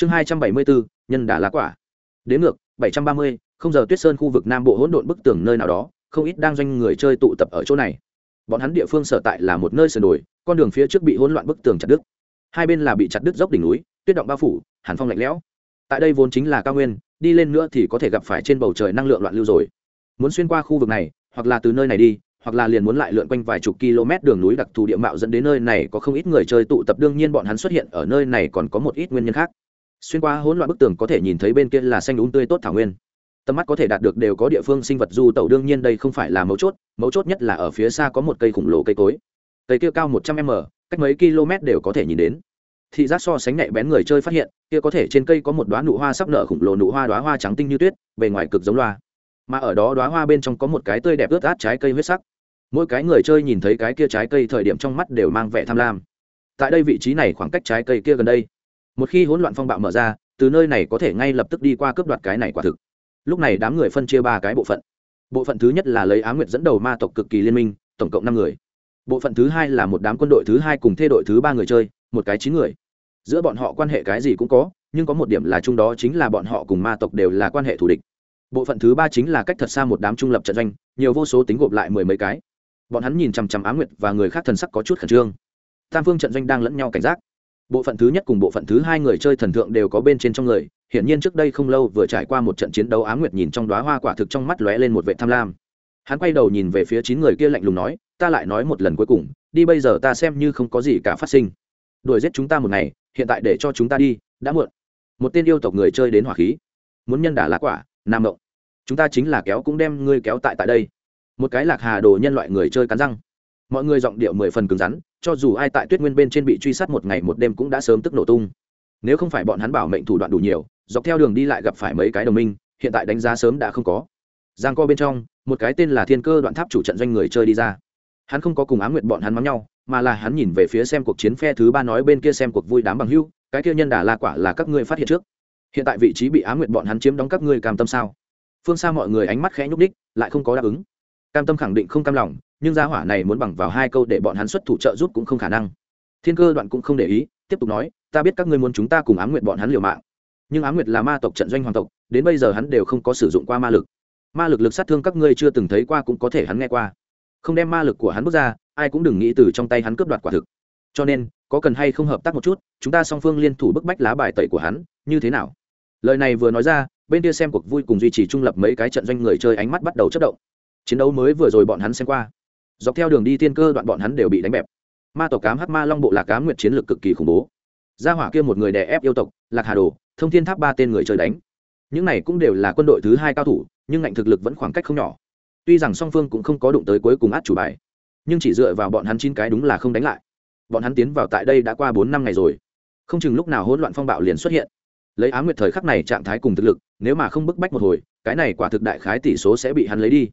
chương hai trăm bảy mươi bốn nhân đà lá quả. Đến ngược, bảy trăm ba mươi, không giờ tuyết sơn khu vực nam bộ hỗn độn bức tường nơi nào đó, không ít đang doanh người chơi tụ tập ở chỗ này. Bọn hắn địa phương sở tại là một nơi sườn đồi, con đường phía trước bị hỗn loạn bức tường chặt đứt. Hai bên là bị chặt đứt dốc đỉnh núi, tuyết động bao phủ, hàn phong lạnh lẽo. Tại đây vốn chính là cao nguyên, đi lên nữa thì có thể gặp phải trên bầu trời năng lượng loạn lưu rồi. Muốn xuyên qua khu vực này, hoặc là từ nơi này đi, hoặc là liền muốn lại lượn quanh vài chục km đường núi đặc thù địa mạo dẫn đến nơi này có không ít người chơi tụ tập, đương nhiên bọn hắn xuất hiện ở nơi này còn có một ít nguyên nhân khác xuyên qua hỗn loạn bức tường có thể nhìn thấy bên kia là xanh đúng tươi tốt thảo nguyên. Tầm mắt có thể đạt được đều có địa phương sinh vật du tẩu, đương nhiên đây không phải là mấu chốt mấu chốt nhất là ở phía xa có một cây khổng lồ cây cối. Cây kia cao một trăm m, cách mấy km đều có thể nhìn đến. Thị giác so sánh nhạy bén người chơi phát hiện, kia có thể trên cây có một đoá nụ hoa sắp nở khổng lồ, nụ hoa đoá hoa trắng tinh như tuyết, bề ngoài cực giống loa. Mà ở đó đoá hoa bên trong có một cái tươi đẹp ướt át trái cây huyết sắc. Mỗi cái người chơi nhìn thấy cái kia trái cây thời điểm trong mắt đều mang vẻ tham lam. Tại đây vị trí này khoảng cách trái cây kia gần đây một khi hỗn loạn phong bạo mở ra, từ nơi này có thể ngay lập tức đi qua cướp đoạt cái này quả thực. Lúc này đám người phân chia ba cái bộ phận. Bộ phận thứ nhất là lấy á nguyệt dẫn đầu ma tộc cực kỳ liên minh, tổng cộng năm người. Bộ phận thứ hai là một đám quân đội thứ hai cùng thê đội thứ ba người chơi, một cái chín người. Giữa bọn họ quan hệ cái gì cũng có, nhưng có một điểm là chung đó chính là bọn họ cùng ma tộc đều là quan hệ thù địch. Bộ phận thứ ba chính là cách thật xa một đám trung lập trận doanh, nhiều vô số tính gộp lại mười mấy cái. Bọn hắn nhìn chằm chằm á nguyệt và người khác thần sắc có chút khẩn trương. Tam phương trận doanh đang lẫn nhau cảnh giác bộ phận thứ nhất cùng bộ phận thứ hai người chơi thần thượng đều có bên trên trong người, hiển nhiên trước đây không lâu vừa trải qua một trận chiến đấu á nguyệt nhìn trong đoá hoa quả thực trong mắt lóe lên một vệ tham lam. Hắn quay đầu nhìn về phía chín người kia lạnh lùng nói, ta lại nói một lần cuối cùng, đi bây giờ ta xem như không có gì cả phát sinh. Đuổi giết chúng ta một ngày, hiện tại để cho chúng ta đi, đã muộn. Một tên yêu tộc người chơi đến hỏa khí. Muốn nhân đả lá quả, nam động. Chúng ta chính là kéo cũng đem ngươi kéo tại tại đây. Một cái lạc hà đồ nhân loại người chơi cắn răng mọi người giọng điệu mười phần cứng rắn, cho dù ai tại tuyết nguyên bên trên bị truy sát một ngày một đêm cũng đã sớm tức nổ tung. Nếu không phải bọn hắn bảo mệnh thủ đoạn đủ nhiều, dọc theo đường đi lại gặp phải mấy cái đồng minh, hiện tại đánh giá sớm đã không có. Giang co bên trong, một cái tên là thiên cơ đoạn tháp chủ trận doanh người chơi đi ra. Hắn không có cùng á nguyện bọn hắn mắng nhau, mà là hắn nhìn về phía xem cuộc chiến phe thứ ba nói bên kia xem cuộc vui đám bằng hưu, cái kia nhân đà la quả là các ngươi phát hiện trước. Hiện tại vị trí bị á nguyện bọn hắn chiếm đóng các ngươi cam tâm sao? Phương xa mọi người ánh mắt khẽ nhúc đích lại không có đáp ứng cam tâm khẳng định không cam lòng, nhưng gia hỏa này muốn bằng vào hai câu để bọn hắn xuất thủ trợ giúp cũng không khả năng. Thiên cơ đoạn cũng không để ý, tiếp tục nói, ta biết các ngươi muốn chúng ta cùng ám nguyệt bọn hắn liều mạng, nhưng ám nguyệt là ma tộc trận doanh hoàng tộc, đến bây giờ hắn đều không có sử dụng qua ma lực. Ma lực lực sát thương các ngươi chưa từng thấy qua cũng có thể hắn nghe qua. Không đem ma lực của hắn bước ra, ai cũng đừng nghĩ từ trong tay hắn cướp đoạt quả thực. Cho nên, có cần hay không hợp tác một chút, chúng ta song phương liên thủ bức bách lá bài tẩy của hắn, như thế nào? Lời này vừa nói ra, bên kia xem cuộc vui cùng duy trì trung lập mấy cái trận doanh người chơi ánh mắt bắt đầu chất động chiến đấu mới vừa rồi bọn hắn xem qua. Dọc theo đường đi tiên cơ đoạn bọn hắn đều bị đánh bẹp. Ma tộc cám hát ma long bộ lạc cám nguyệt chiến lược cực kỳ khủng bố. Gia hỏa kia một người đè ép yêu tộc, lạc hà đồ, thông thiên tháp ba tên người chơi đánh. Những này cũng đều là quân đội thứ hai cao thủ, nhưng ngạnh thực lực vẫn khoảng cách không nhỏ. Tuy rằng song phương cũng không có đụng tới cuối cùng át chủ bài, nhưng chỉ dựa vào bọn hắn chín cái đúng là không đánh lại. Bọn hắn tiến vào tại đây đã qua bốn năm ngày rồi. Không chừng lúc nào hỗn loạn phong bạo liền xuất hiện. Lấy á nguyệt thời khắc này trạng thái cùng thực lực, nếu mà không bức bách một hồi, cái này quả thực đại khái tỷ số sẽ bị hắn lấy đi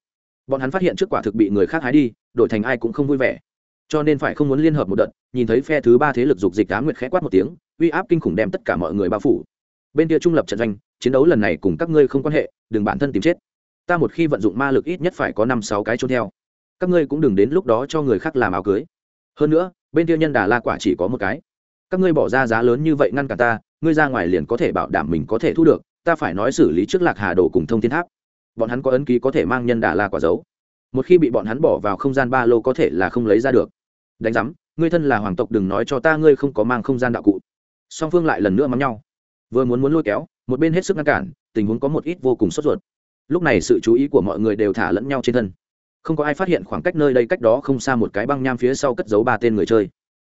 bọn hắn phát hiện trước quả thực bị người khác hái đi, đổi thành ai cũng không vui vẻ. Cho nên phải không muốn liên hợp một đợt, nhìn thấy phe thứ ba thế lực dục dịch á nguyệt khẽ quát một tiếng, uy áp kinh khủng đem tất cả mọi người bao phủ. Bên kia trung lập trận doanh, chiến đấu lần này cùng các ngươi không quan hệ, đừng bản thân tìm chết. Ta một khi vận dụng ma lực ít nhất phải có năm sáu cái trốn theo. Các ngươi cũng đừng đến lúc đó cho người khác làm áo cưới. Hơn nữa, bên kia nhân đà la quả chỉ có một cái. Các ngươi bỏ ra giá lớn như vậy ngăn cả ta, ngươi ra ngoài liền có thể bảo đảm mình có thể thu được, ta phải nói xử lý trước lạc hà đồ cùng thông thiên tháp bọn hắn có ấn ký có thể mang nhân đà la quả giấu một khi bị bọn hắn bỏ vào không gian ba lô có thể là không lấy ra được. Đánh giám, ngươi thân là hoàng tộc đừng nói cho ta ngươi không có mang không gian đạo cụ. Song phương lại lần nữa mắng nhau. Vừa muốn muốn lôi kéo, một bên hết sức ngăn cản, tình huống có một ít vô cùng sốt ruột. Lúc này sự chú ý của mọi người đều thả lẫn nhau trên thân. Không có ai phát hiện khoảng cách nơi đây cách đó không xa một cái băng nham phía sau cất giấu ba tên người chơi.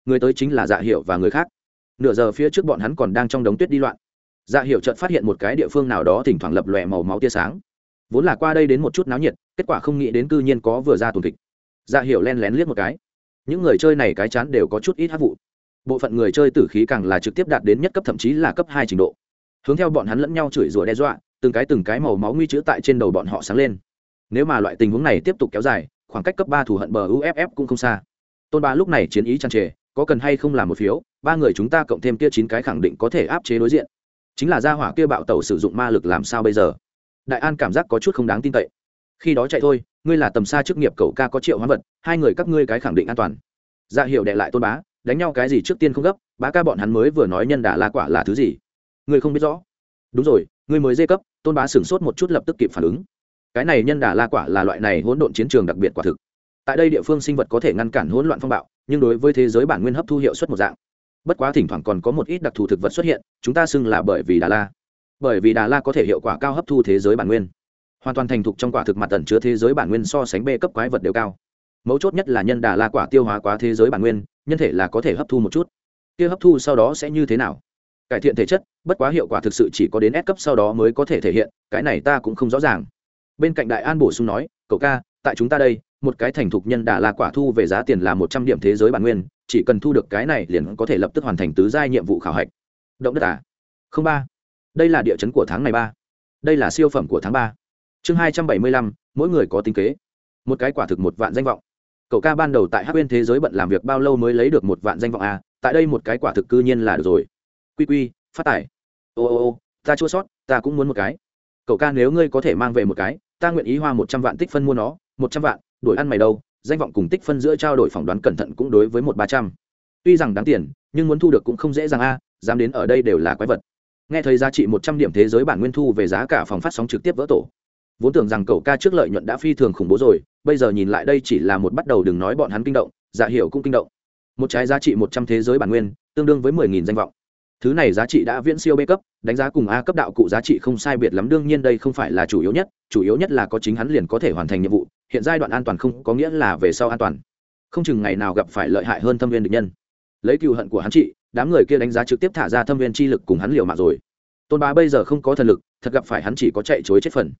Người tới chính là dạ hiệu và người khác. Nửa giờ phía trước bọn hắn còn đang trong đống tuyết đi loạn. Dạ hiệu chợt phát hiện một cái địa phương nào đó thỉnh thoảng lập lòe màu máu tia sáng vốn là qua đây đến một chút náo nhiệt, kết quả không nghĩ đến cư nhiên có vừa ra tuần kịch. Dạ hiệu len lén liếc một cái. Những người chơi này cái chán đều có chút ít hát vụ. Bộ phận người chơi tử khí càng là trực tiếp đạt đến nhất cấp thậm chí là cấp hai trình độ. Hướng theo bọn hắn lẫn nhau chửi rủa đe dọa, từng cái từng cái màu máu nguy chữ tại trên đầu bọn họ sáng lên. Nếu mà loại tình huống này tiếp tục kéo dài, khoảng cách cấp ba thù hận bờ uff cũng không xa. Tôn ba lúc này chiến ý tràn trề, có cần hay không làm một phiếu, ba người chúng ta cộng thêm kia chín cái khẳng định có thể áp chế đối diện. Chính là gia hỏa kia bạo tẩu sử dụng ma lực làm sao bây giờ? Đại an cảm giác có chút không đáng tin cậy. Khi đó chạy thôi, ngươi là tầm xa chức nghiệp cậu ca có triệu hóa vật, hai người các ngươi cái khẳng định an toàn. Ra dạ hiệu đệ lại tôn bá, đánh nhau cái gì trước tiên không gấp, bá ca bọn hắn mới vừa nói nhân đà la quả là thứ gì? Ngươi không biết rõ. Đúng rồi, ngươi mới dê cấp, tôn bá sửng sốt một chút lập tức kịp phản ứng. Cái này nhân đà la quả là loại này hỗn độn chiến trường đặc biệt quả thực. Tại đây địa phương sinh vật có thể ngăn cản hỗn loạn phong bạo, nhưng đối với thế giới bản nguyên hấp thu hiệu suất một dạng. Bất quá thỉnh thoảng còn có một ít đặc thù thực vật xuất hiện, chúng ta xưng là bởi vì đà la bởi vì đà la có thể hiệu quả cao hấp thu thế giới bản nguyên hoàn toàn thành thục trong quả thực mặt tẩn chứa thế giới bản nguyên so sánh b cấp quái vật đều cao mấu chốt nhất là nhân đà la quả tiêu hóa quá thế giới bản nguyên nhân thể là có thể hấp thu một chút kia hấp thu sau đó sẽ như thế nào cải thiện thể chất bất quá hiệu quả thực sự chỉ có đến S cấp sau đó mới có thể thể hiện cái này ta cũng không rõ ràng bên cạnh đại an bổ sung nói cậu ca tại chúng ta đây một cái thành thục nhân đà la quả thu về giá tiền là một trăm điểm thế giới bản nguyên chỉ cần thu được cái này liền có thể lập tức hoàn thành tứ giai nhiệm vụ khảo hạch động đất à? không ba đây là địa chấn của tháng này ba. Đây là siêu phẩm của tháng ba. Chương hai trăm bảy mươi lăm, mỗi người có tính kế. Một cái quả thực một vạn danh vọng. Cậu ca ban đầu tại hát bên thế giới bận làm việc bao lâu mới lấy được một vạn danh vọng à? Tại đây một cái quả thực cư nhiên là được rồi. Quy quy, phát tải ô ô ô, ta chua sót, ta cũng muốn một cái. Cậu ca nếu ngươi có thể mang về một cái, ta nguyện ý hoa một trăm vạn tích phân mua nó. Một trăm vạn, đổi ăn mày đâu. Danh vọng cùng tích phân giữa trao đổi phỏng đoán cẩn thận cũng đối với một ba trăm. Tuy rằng đáng tiền, nhưng muốn thu được cũng không dễ dàng a dám đến ở đây đều là quái vật nghe thấy giá trị một trăm điểm thế giới bản nguyên thu về giá cả phòng phát sóng trực tiếp vỡ tổ. Vốn tưởng rằng cậu ca trước lợi nhuận đã phi thường khủng bố rồi, bây giờ nhìn lại đây chỉ là một bắt đầu đừng nói bọn hắn kinh động dạ hiệu cũng kinh động. Một trái giá trị một trăm thế giới bản nguyên, tương đương với mười nghìn danh vọng. Thứ này giá trị đã viễn siêu b cấp, đánh giá cùng a cấp đạo cụ giá trị không sai biệt lắm, đương nhiên đây không phải là chủ yếu nhất, chủ yếu nhất là có chính hắn liền có thể hoàn thành nhiệm vụ, hiện giai đoạn an toàn không có nghĩa là về sau an toàn. Không chừng ngày nào gặp phải lợi hại hơn thâm viên địch nhân lấy cựu hận của hắn trị, đám người kia đánh giá trực tiếp thả ra thâm viên chi lực cùng hắn liều mạng rồi. Tôn bá bây giờ không có thần lực, thật gặp phải hắn chỉ có chạy chối chết phần.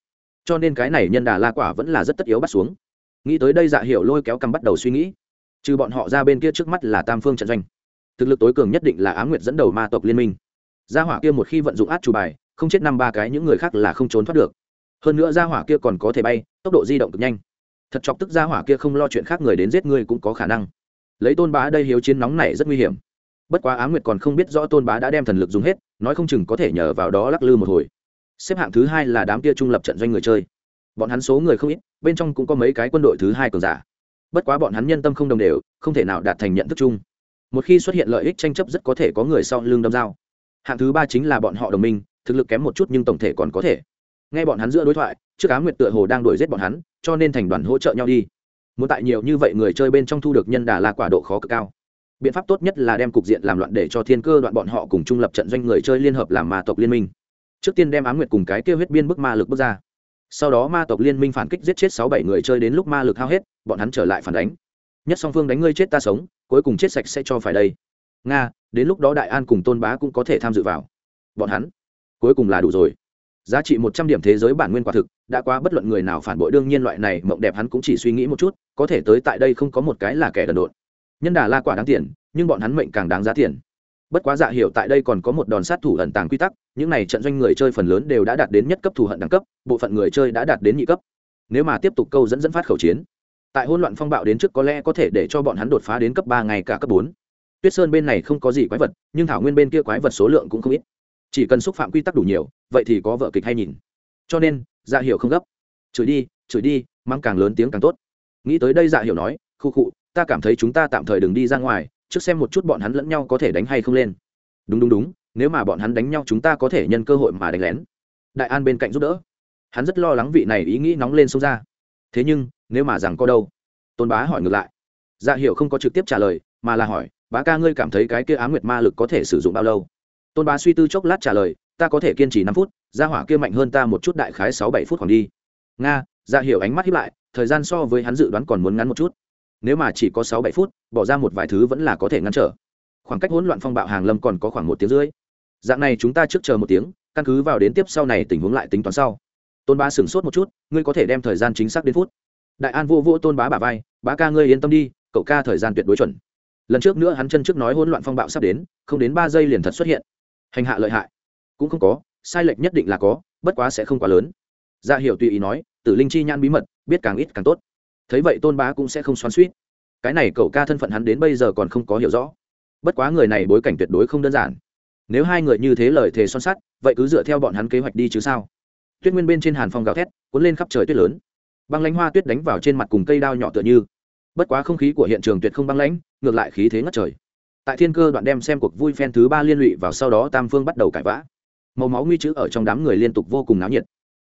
Cho nên cái này nhân đà la quả vẫn là rất tất yếu bắt xuống. Nghĩ tới đây dạ hiệu lôi kéo cằm bắt đầu suy nghĩ. Trừ bọn họ ra bên kia trước mắt là tam phương trận doanh. Thực lực tối cường nhất định là á nguyệt dẫn đầu ma tộc liên minh. Gia hỏa kia một khi vận dụng át chủ bài, không chết năm ba cái những người khác là không trốn thoát được. Hơn nữa gia hỏa kia còn có thể bay, tốc độ di động cực nhanh. Thật chọc tức gia hỏa kia không lo chuyện khác người đến giết người cũng có khả năng lấy tôn bá đây hiếu chiến nóng này rất nguy hiểm. Bất quá á nguyệt còn không biết rõ tôn bá đã đem thần lực dùng hết, nói không chừng có thể nhờ vào đó lắc lư một hồi. Xếp hạng thứ hai là đám kia trung lập trận doanh người chơi. Bọn hắn số người không ít, bên trong cũng có mấy cái quân đội thứ hai cường giả. Bất quá bọn hắn nhân tâm không đồng đều, không thể nào đạt thành nhận thức chung. Một khi xuất hiện lợi ích tranh chấp rất có thể có người sau lương đâm dao. Hạng thứ ba chính là bọn họ đồng minh, thực lực kém một chút nhưng tổng thể còn có thể. Nghe bọn hắn giữa đối thoại, trước á nguyệt tựa hồ đang đuổi giết bọn hắn, cho nên thành đoàn hỗ trợ nhau đi muốn tại nhiều như vậy người chơi bên trong thu được nhân đà là quả độ khó cực cao. Biện pháp tốt nhất là đem cục diện làm loạn để cho thiên cơ đoạn bọn họ cùng trung lập trận doanh người chơi liên hợp làm ma tộc liên minh. Trước tiên đem á nguyệt cùng cái kêu huyết biên bức ma lực bước ra. Sau đó ma tộc liên minh phản kích giết chết sáu bảy người chơi đến lúc ma lực hao hết, bọn hắn trở lại phản đánh. Nhất song phương đánh ngươi chết ta sống, cuối cùng chết sạch sẽ cho phải đây. Nga, đến lúc đó đại an cùng tôn bá cũng có thể tham dự vào. Bọn hắn, cuối cùng là đủ rồi. Giá trị một trăm điểm thế giới bản nguyên quả thực đã quá bất luận người nào phản bội, đương nhiên loại này mộng đẹp hắn cũng chỉ suy nghĩ một chút, có thể tới tại đây không có một cái là kẻ đần độn. Nhân đà la quả đáng tiền, nhưng bọn hắn mệnh càng đáng giá tiền. Bất quá dạ hiểu tại đây còn có một đòn sát thủ ẩn tàng quy tắc, những này trận doanh người chơi phần lớn đều đã đạt đến nhất cấp thù hận đẳng cấp, bộ phận người chơi đã đạt đến nhị cấp. Nếu mà tiếp tục câu dẫn dẫn phát khẩu chiến, tại hỗn loạn phong bạo đến trước có lẽ có thể để cho bọn hắn đột phá đến cấp ba ngày cả cấp bốn. Tuyết sơn bên này không có gì quái vật, nhưng thảo nguyên bên kia quái vật số lượng cũng không ít. Chỉ cần xúc phạm quy tắc đủ nhiều, vậy thì có vợ kịch hay nhìn. Cho nên dạ hiểu không gấp. Chửi đi chửi đi mang càng lớn tiếng càng tốt. Nghĩ tới đây dạ hiểu nói, khu khụ ta cảm thấy chúng ta tạm thời đừng đi ra ngoài, trước xem một chút bọn hắn lẫn nhau có thể đánh hay không lên. Đúng đúng đúng, nếu mà bọn hắn đánh nhau chúng ta có thể nhân cơ hội mà đánh lén. Đại an bên cạnh giúp đỡ. Hắn rất lo lắng vị này ý nghĩ nóng lên sâu ra. Thế nhưng, nếu mà rằng có đâu? Tôn bá hỏi ngược lại. Dạ hiểu không có trực tiếp trả lời, mà là hỏi, bá ca ngươi cảm thấy cái kia á nguyệt ma lực có thể sử dụng bao lâu? Tôn bá suy tư chốc lát trả lời ta có thể kiên trì năm phút, gia hỏa kia mạnh hơn ta một chút đại khái sáu bảy phút khoảng đi. Nga dạ hiểu ánh mắt hiếp lại, thời gian so với hắn dự đoán còn muốn ngắn một chút. Nếu mà chỉ có sáu bảy phút, bỏ ra một vài thứ vẫn là có thể ngăn trở. Khoảng cách hỗn loạn phong bạo hàng lâm còn có khoảng một tiếng rưỡi. Dạng này chúng ta trước chờ một tiếng, căn cứ vào đến tiếp sau này tình huống lại tính toán sau. Tôn bá sửng sốt một chút, ngươi có thể đem thời gian chính xác đến phút. Đại an vô vô tôn bá bà vai, bá ca ngươi yên tâm đi, cậu ca thời gian tuyệt đối chuẩn. Lần trước nữa hắn chân trước nói hỗn loạn phong bạo sắp đến, không đến ba giây liền thật xuất hiện. Hành hạ lợi hại cũng không có, sai lệch nhất định là có, bất quá sẽ không quá lớn. Ra dạ hiểu tùy ý nói, tử linh chi nhan bí mật, biết càng ít càng tốt. Thấy vậy tôn bá cũng sẽ không xoắn suýt cái này cậu ca thân phận hắn đến bây giờ còn không có hiểu rõ. Bất quá người này bối cảnh tuyệt đối không đơn giản. Nếu hai người như thế lời thề son sắt, vậy cứ dựa theo bọn hắn kế hoạch đi chứ sao? Tuyết nguyên bên trên hàn phong gào thét, cuốn lên khắp trời tuyết lớn. Băng lãnh hoa tuyết đánh vào trên mặt cùng cây đao nhỏ tựa như. Bất quá không khí của hiện trường tuyệt không băng lãnh, ngược lại khí thế ngất trời. Tại thiên cơ đoạn đem xem cuộc vui phen thứ ba liên lụy vào sau đó tam phương bắt đầu cãi vã màu máu nguy chữ ở trong đám người liên tục vô cùng náo nhiệt.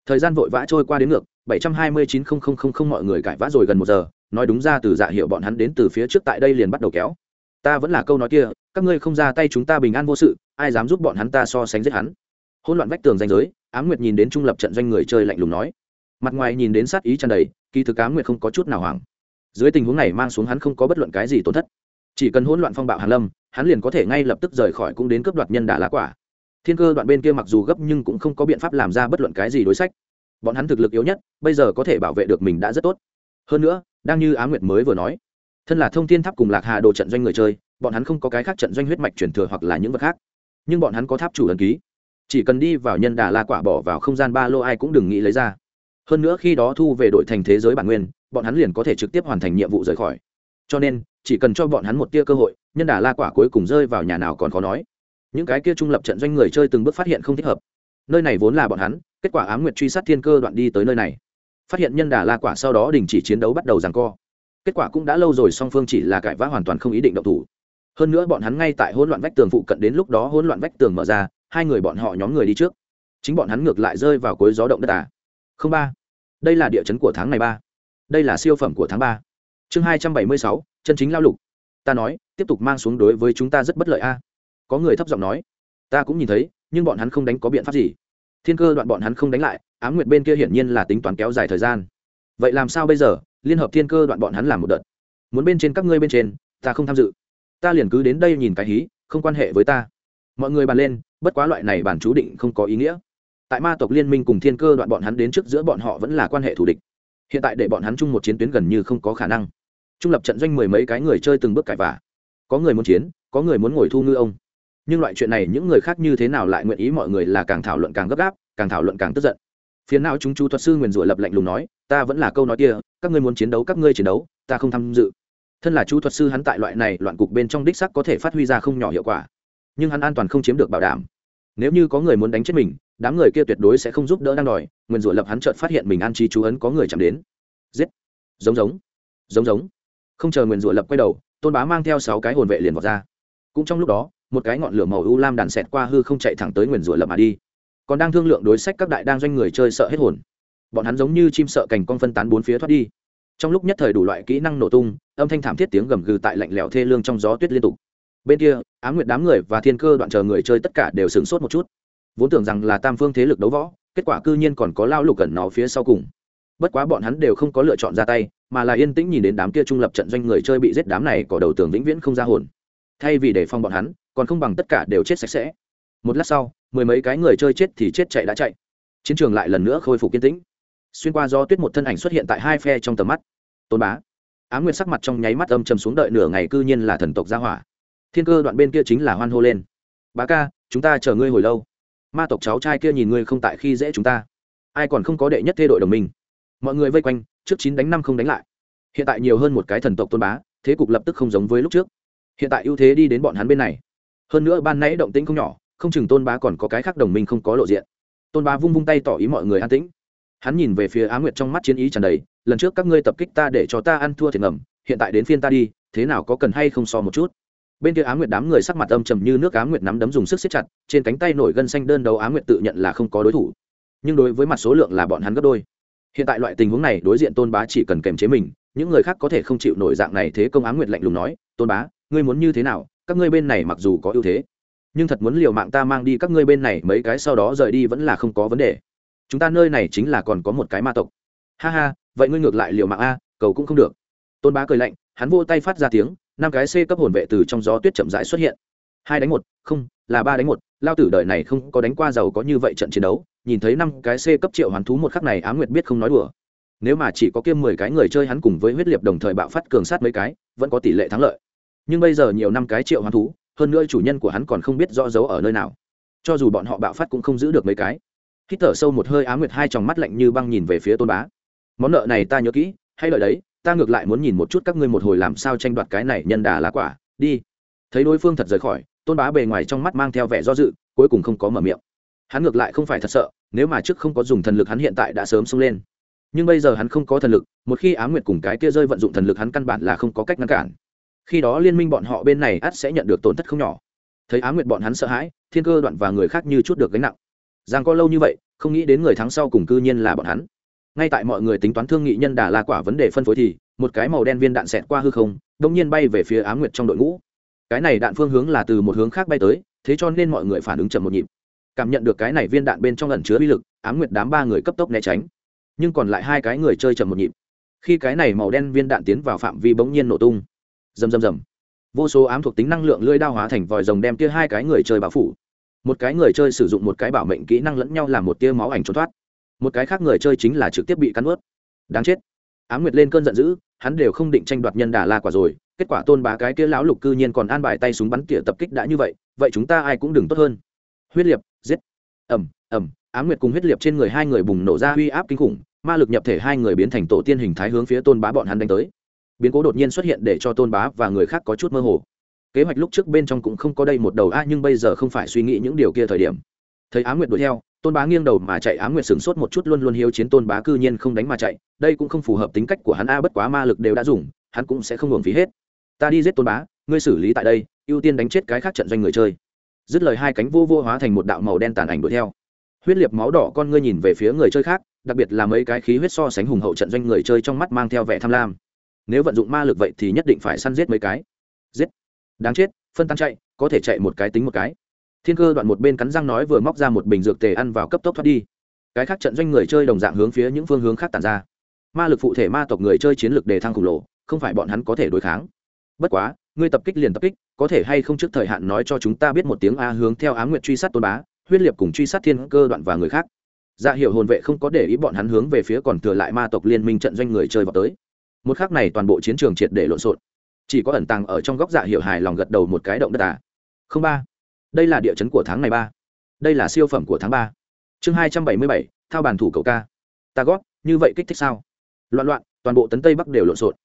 Thời gian vội vã trôi qua đến ngược, bảy trăm hai mươi chín không mọi người cãi vã rồi gần một giờ, nói đúng ra từ dạ hiệu bọn hắn đến từ phía trước tại đây liền bắt đầu kéo. Ta vẫn là câu nói kia, các ngươi không ra tay chúng ta bình an vô sự, ai dám giúp bọn hắn ta so sánh giết hắn. Hỗn loạn vách tường danh giới, ám nguyệt nhìn đến trung lập trận doanh người chơi lạnh lùng nói. Mặt ngoài nhìn đến sát ý tràn đầy, kỳ thực ám nguyệt không có chút nào hoảng. Dưới tình huống này mang xuống hắn không có bất luận cái gì tổn thất. Chỉ cần hỗn loạn phong bạo hàn lâm, hắn liền có thể ngay lập tức rời khỏi cũng đến cướp đoạt nhân đà lá quả thiên cơ đoạn bên kia mặc dù gấp nhưng cũng không có biện pháp làm ra bất luận cái gì đối sách. Bọn hắn thực lực yếu nhất, bây giờ có thể bảo vệ được mình đã rất tốt. Hơn nữa, đang như á nguyệt mới vừa nói, thân là thông thiên tháp cùng lạc hà đồ trận doanh người chơi, bọn hắn không có cái khác trận doanh huyết mạch truyền thừa hoặc là những vật khác. Nhưng bọn hắn có tháp chủ ấn ký. Chỉ cần đi vào nhân đà la quả bỏ vào không gian ba lô ai cũng đừng nghĩ lấy ra. Hơn nữa khi đó thu về đội thành thế giới bản nguyên, bọn hắn liền có thể trực tiếp hoàn thành nhiệm vụ rời khỏi. Cho nên, chỉ cần cho bọn hắn một tia cơ hội, nhân đà la quả cuối cùng rơi vào nhà nào còn khó nói những cái kia trung lập trận doanh người chơi từng bước phát hiện không thích hợp. Nơi này vốn là bọn hắn, kết quả ám nguyệt truy sát thiên cơ đoạn đi tới nơi này. Phát hiện nhân đà la quả sau đó đình chỉ chiến đấu bắt đầu giằng co. Kết quả cũng đã lâu rồi, song phương chỉ là cãi vã hoàn toàn không ý định động thủ. Hơn nữa bọn hắn ngay tại hỗn loạn vách tường phụ cận đến lúc đó hỗn loạn vách tường mở ra, hai người bọn họ nhóm người đi trước. Chính bọn hắn ngược lại rơi vào cuối gió động đất à. không ba. Đây là địa chấn của tháng này ba. Đây là siêu phẩm của tháng ba. Chương hai trăm bảy mươi sáu, chân chính lao lục. Ta nói, tiếp tục mang xuống đối với chúng ta rất bất lợi a có người thấp giọng nói, ta cũng nhìn thấy, nhưng bọn hắn không đánh có biện pháp gì. Thiên cơ đoạn bọn hắn không đánh lại, ám nguyệt bên kia hiển nhiên là tính toán kéo dài thời gian. Vậy làm sao bây giờ? Liên hợp thiên cơ đoạn bọn hắn làm một đợt. Muốn bên trên các ngươi bên trên, ta không tham dự. Ta liền cứ đến đây nhìn cái hí, không quan hệ với ta. Mọi người bàn lên, bất quá loại này bản chú định không có ý nghĩa. Tại ma tộc liên minh cùng thiên cơ đoạn bọn hắn đến trước giữa bọn họ vẫn là quan hệ thù địch. Hiện tại để bọn hắn chung một chiến tuyến gần như không có khả năng. Trung lập trận doanh mười mấy cái người chơi từng bước cãi vả có người muốn chiến, có người muốn ngồi thu ngư ông nhưng loại chuyện này những người khác như thế nào lại nguyện ý mọi người là càng thảo luận càng gấp gáp, càng thảo luận càng tức giận. Phía nào chúng chú thuật sư nguyền rủa lập lạnh lùng nói, ta vẫn là câu nói kia, các ngươi muốn chiến đấu các ngươi chiến đấu, ta không tham dự. Thân là chú thuật sư hắn tại loại này loạn cục bên trong đích sắc có thể phát huy ra không nhỏ hiệu quả, nhưng hắn an toàn không chiếm được bảo đảm. Nếu như có người muốn đánh chết mình, đám người kia tuyệt đối sẽ không giúp đỡ đang đòi nguyên rủa lập hắn chợt phát hiện mình an trí chú ấn có người chạm đến. Giết! Giống giống! Giống giống! Không chờ nguyên rủa lập quay đầu, tôn bá mang theo sáu cái hồn vệ liền vào ra. Cũng trong lúc đó một cái ngọn lửa màu u lam đàn xẹt qua hư không chạy thẳng tới nguyền rủa lập mà đi. Còn đang thương lượng đối sách các đại đang doanh người chơi sợ hết hồn. Bọn hắn giống như chim sợ cành con phân tán bốn phía thoát đi. Trong lúc nhất thời đủ loại kỹ năng nổ tung, âm thanh thảm thiết tiếng gầm gừ tại lạnh lẽo thê lương trong gió tuyết liên tục. Bên kia á nguyệt đám người và thiên cơ đoạn chờ người chơi tất cả đều sửng sốt một chút. Vốn tưởng rằng là tam phương thế lực đấu võ, kết quả cư nhiên còn có lao lục cẩn nó phía sau cùng. Bất quá bọn hắn đều không có lựa chọn ra tay, mà là yên tĩnh nhìn đến đám kia trung lập trận doanh người chơi bị giết đám này cỏ đầu tường vĩnh viễn không ra hồn. Thay vì để phong bọn hắn còn không bằng tất cả đều chết sạch sẽ. Một lát sau, mười mấy cái người chơi chết thì chết chạy đã chạy. Chiến trường lại lần nữa khôi phục kiên tĩnh. Xuyên qua do tuyết một thân ảnh xuất hiện tại hai phe trong tầm mắt. Tôn bá. Á nguyệt sắc mặt trong nháy mắt âm chầm xuống đợi nửa ngày cư nhiên là thần tộc gia hỏa. Thiên cơ đoạn bên kia chính là hoan hô lên. Bá ca, chúng ta chờ ngươi hồi lâu. Ma tộc cháu trai kia nhìn ngươi không tại khi dễ chúng ta. Ai còn không có đệ nhất thê đội đồng minh. Mọi người vây quanh, trước chín đánh năm không đánh lại. Hiện tại nhiều hơn một cái thần tộc tôn bá, thế cục lập tức không giống với lúc trước. Hiện tại ưu thế đi đến bọn hắn bên này hơn nữa ban nãy động tĩnh không nhỏ, không chừng tôn bá còn có cái khác đồng minh không có lộ diện. Tôn bá vung vung tay tỏ ý mọi người an tĩnh. Hắn nhìn về phía á nguyệt trong mắt chiến ý tràn đầy, lần trước các ngươi tập kích ta để cho ta ăn thua thiệt ngầm, hiện tại đến phiên ta đi, thế nào có cần hay không so một chút? Bên kia á nguyệt đám người sắc mặt âm trầm như nước á nguyệt nắm đấm dùng sức siết chặt, trên cánh tay nổi gân xanh đơn đầu á nguyệt tự nhận là không có đối thủ. Nhưng đối với mặt số lượng là bọn hắn gấp đôi. Hiện tại loại tình huống này đối diện tôn bá chỉ cần kềm chế mình, những người khác có thể không chịu nổi dạng này thế công á nguyệt lạnh lùng nói, tôn bá, ngươi muốn như thế nào? Các ngươi bên này mặc dù có ưu thế, nhưng thật muốn liều mạng ta mang đi các ngươi bên này, mấy cái sau đó rời đi vẫn là không có vấn đề. Chúng ta nơi này chính là còn có một cái ma tộc. Ha ha, vậy ngươi ngược lại liều mạng a, cầu cũng không được. Tôn bá cười lạnh, hắn vô tay phát ra tiếng, năm cái c cấp hồn vệ từ trong gió tuyết chậm rãi xuất hiện. Hai đánh một, không, là ba đánh một. Lao tử đời này không có đánh qua giàu có như vậy trận chiến đấu, nhìn thấy năm cái c cấp triệu hoán thú một khắc này á nguyệt biết không nói đùa. Nếu mà chỉ có kiêm mười cái người chơi hắn cùng với huyết liệt đồng thời bạo phát cường sát mấy cái, vẫn có tỷ lệ thắng lợi nhưng bây giờ nhiều năm cái triệu hoán thú, hơn nữa chủ nhân của hắn còn không biết rõ giấu ở nơi nào. Cho dù bọn họ bạo phát cũng không giữ được mấy cái. Hít thở sâu một hơi á nguyệt hai tròng mắt lạnh như băng nhìn về phía tôn bá. Món nợ này ta nhớ kỹ, hay lợi đấy, ta ngược lại muốn nhìn một chút các ngươi một hồi làm sao tranh đoạt cái này nhân đà lá quả. Đi. Thấy đối phương thật rời khỏi, tôn bá bề ngoài trong mắt mang theo vẻ do dự, cuối cùng không có mở miệng. Hắn ngược lại không phải thật sợ, nếu mà trước không có dùng thần lực hắn hiện tại đã sớm xông lên. Nhưng bây giờ hắn không có thần lực, một khi á nguyệt cùng cái kia rơi vận dụng thần lực hắn căn bản là không có cách ngăn cản khi đó liên minh bọn họ bên này ắt sẽ nhận được tổn thất không nhỏ. Thấy á nguyệt bọn hắn sợ hãi, thiên cơ đoạn và người khác như chút được gánh nặng. Giang có lâu như vậy, không nghĩ đến người thắng sau cùng cư nhiên là bọn hắn. Ngay tại mọi người tính toán thương nghị nhân đà la quả vấn đề phân phối thì, một cái màu đen viên đạn xẹt qua hư không đông nhiên bay về phía á nguyệt trong đội ngũ. Cái này đạn phương hướng là từ một hướng khác bay tới, thế cho nên mọi người phản ứng chậm một nhịp. Cảm nhận được cái này viên đạn bên trong ẩn chứa uy lực, á nguyệt đám ba người cấp tốc né tránh. Nhưng còn lại hai cái người chơi chậm một nhịp. Khi cái này màu đen viên đạn tiến vào phạm vi bỗng nhiên nổ tung rầm rầm rầm. Vô số ám thuộc tính năng lượng lưỡi đao hóa thành vòi rồng đem kia hai cái người chơi bao phủ. Một cái người chơi sử dụng một cái bảo mệnh kỹ năng lẫn nhau làm một tia máu ảnh trốn thoát. Một cái khác người chơi chính là trực tiếp bị cắn ướt đáng chết. Ám nguyệt lên cơn giận dữ, hắn đều không định tranh đoạt nhân đà la quả rồi, kết quả tôn bá cái kia lão lục cư nhiên còn an bài tay súng bắn tỉa tập kích đã như vậy vậy chúng ta ai cũng đừng tốt hơn. Huyết liệt giết. Ẩm ẩm ám nguyệt cùng huyết liệt trên người hai người bùng nổ ra uy áp kinh khủng, ma lực nhập thể hai người biến thành tổ tiên hình thái hướng phía tôn bá bọn hắn đánh tới biến cố đột nhiên xuất hiện để cho tôn bá và người khác có chút mơ hồ. Kế hoạch lúc trước bên trong cũng không có đây một đầu a, nhưng bây giờ không phải suy nghĩ những điều kia thời điểm. Thấy á nguyệt đuổi theo, tôn bá nghiêng đầu mà chạy, á nguyệt sửng sốt một chút luôn luôn hiếu chiến tôn bá cư nhiên không đánh mà chạy. Đây cũng không phù hợp tính cách của hắn a, bất quá ma lực đều đã dùng, hắn cũng sẽ không hưởng phí hết. Ta đi giết tôn bá, ngươi xử lý tại đây, ưu tiên đánh chết cái khác trận doanh người chơi. Dứt lời hai cánh vô vô hóa thành một đạo màu đen tàn ảnh đuổi theo. Huyết liệt máu đỏ con ngươi nhìn về phía người chơi khác, đặc biệt là mấy cái khí huyết so sánh hùng hậu trận doanh người chơi trong mắt mang theo vẻ tham lam nếu vận dụng ma lực vậy thì nhất định phải săn giết mấy cái. Giết. Đáng chết, phân tan chạy, có thể chạy một cái tính một cái. Thiên cơ đoạn một bên cắn răng nói vừa móc ra một bình dược tề ăn vào cấp tốc thoát đi. Cái khác trận doanh người chơi đồng dạng hướng phía những phương hướng khác tàn ra. Ma lực phụ thể ma tộc người chơi chiến lược đề thăng khổng lồ, không phải bọn hắn có thể đối kháng. Bất quá, ngươi tập kích liền tập kích, có thể hay không trước thời hạn nói cho chúng ta biết một tiếng a hướng theo á nguyện truy sát tôn bá, huyết liệt cùng truy sát thiên cơ đoạn và người khác. Dạ hiệu hồn vệ không có để ý bọn hắn hướng về phía còn thừa lại ma tộc liên minh trận doanh người chơi vào tới một khắc này toàn bộ chiến trường triệt để lộn xộn. Chỉ có ẩn tàng ở trong góc dạ hiệu hài lòng gật đầu một cái động đất à. không ba. Đây là địa chấn của tháng này ba. Đây là siêu phẩm của tháng ba. Chương hai trăm bảy mươi bảy, thao bàn thủ cậu ca. Ta gót như vậy kích thích sao? Loạn loạn, toàn bộ tấn tây bắc đều lộn xộn.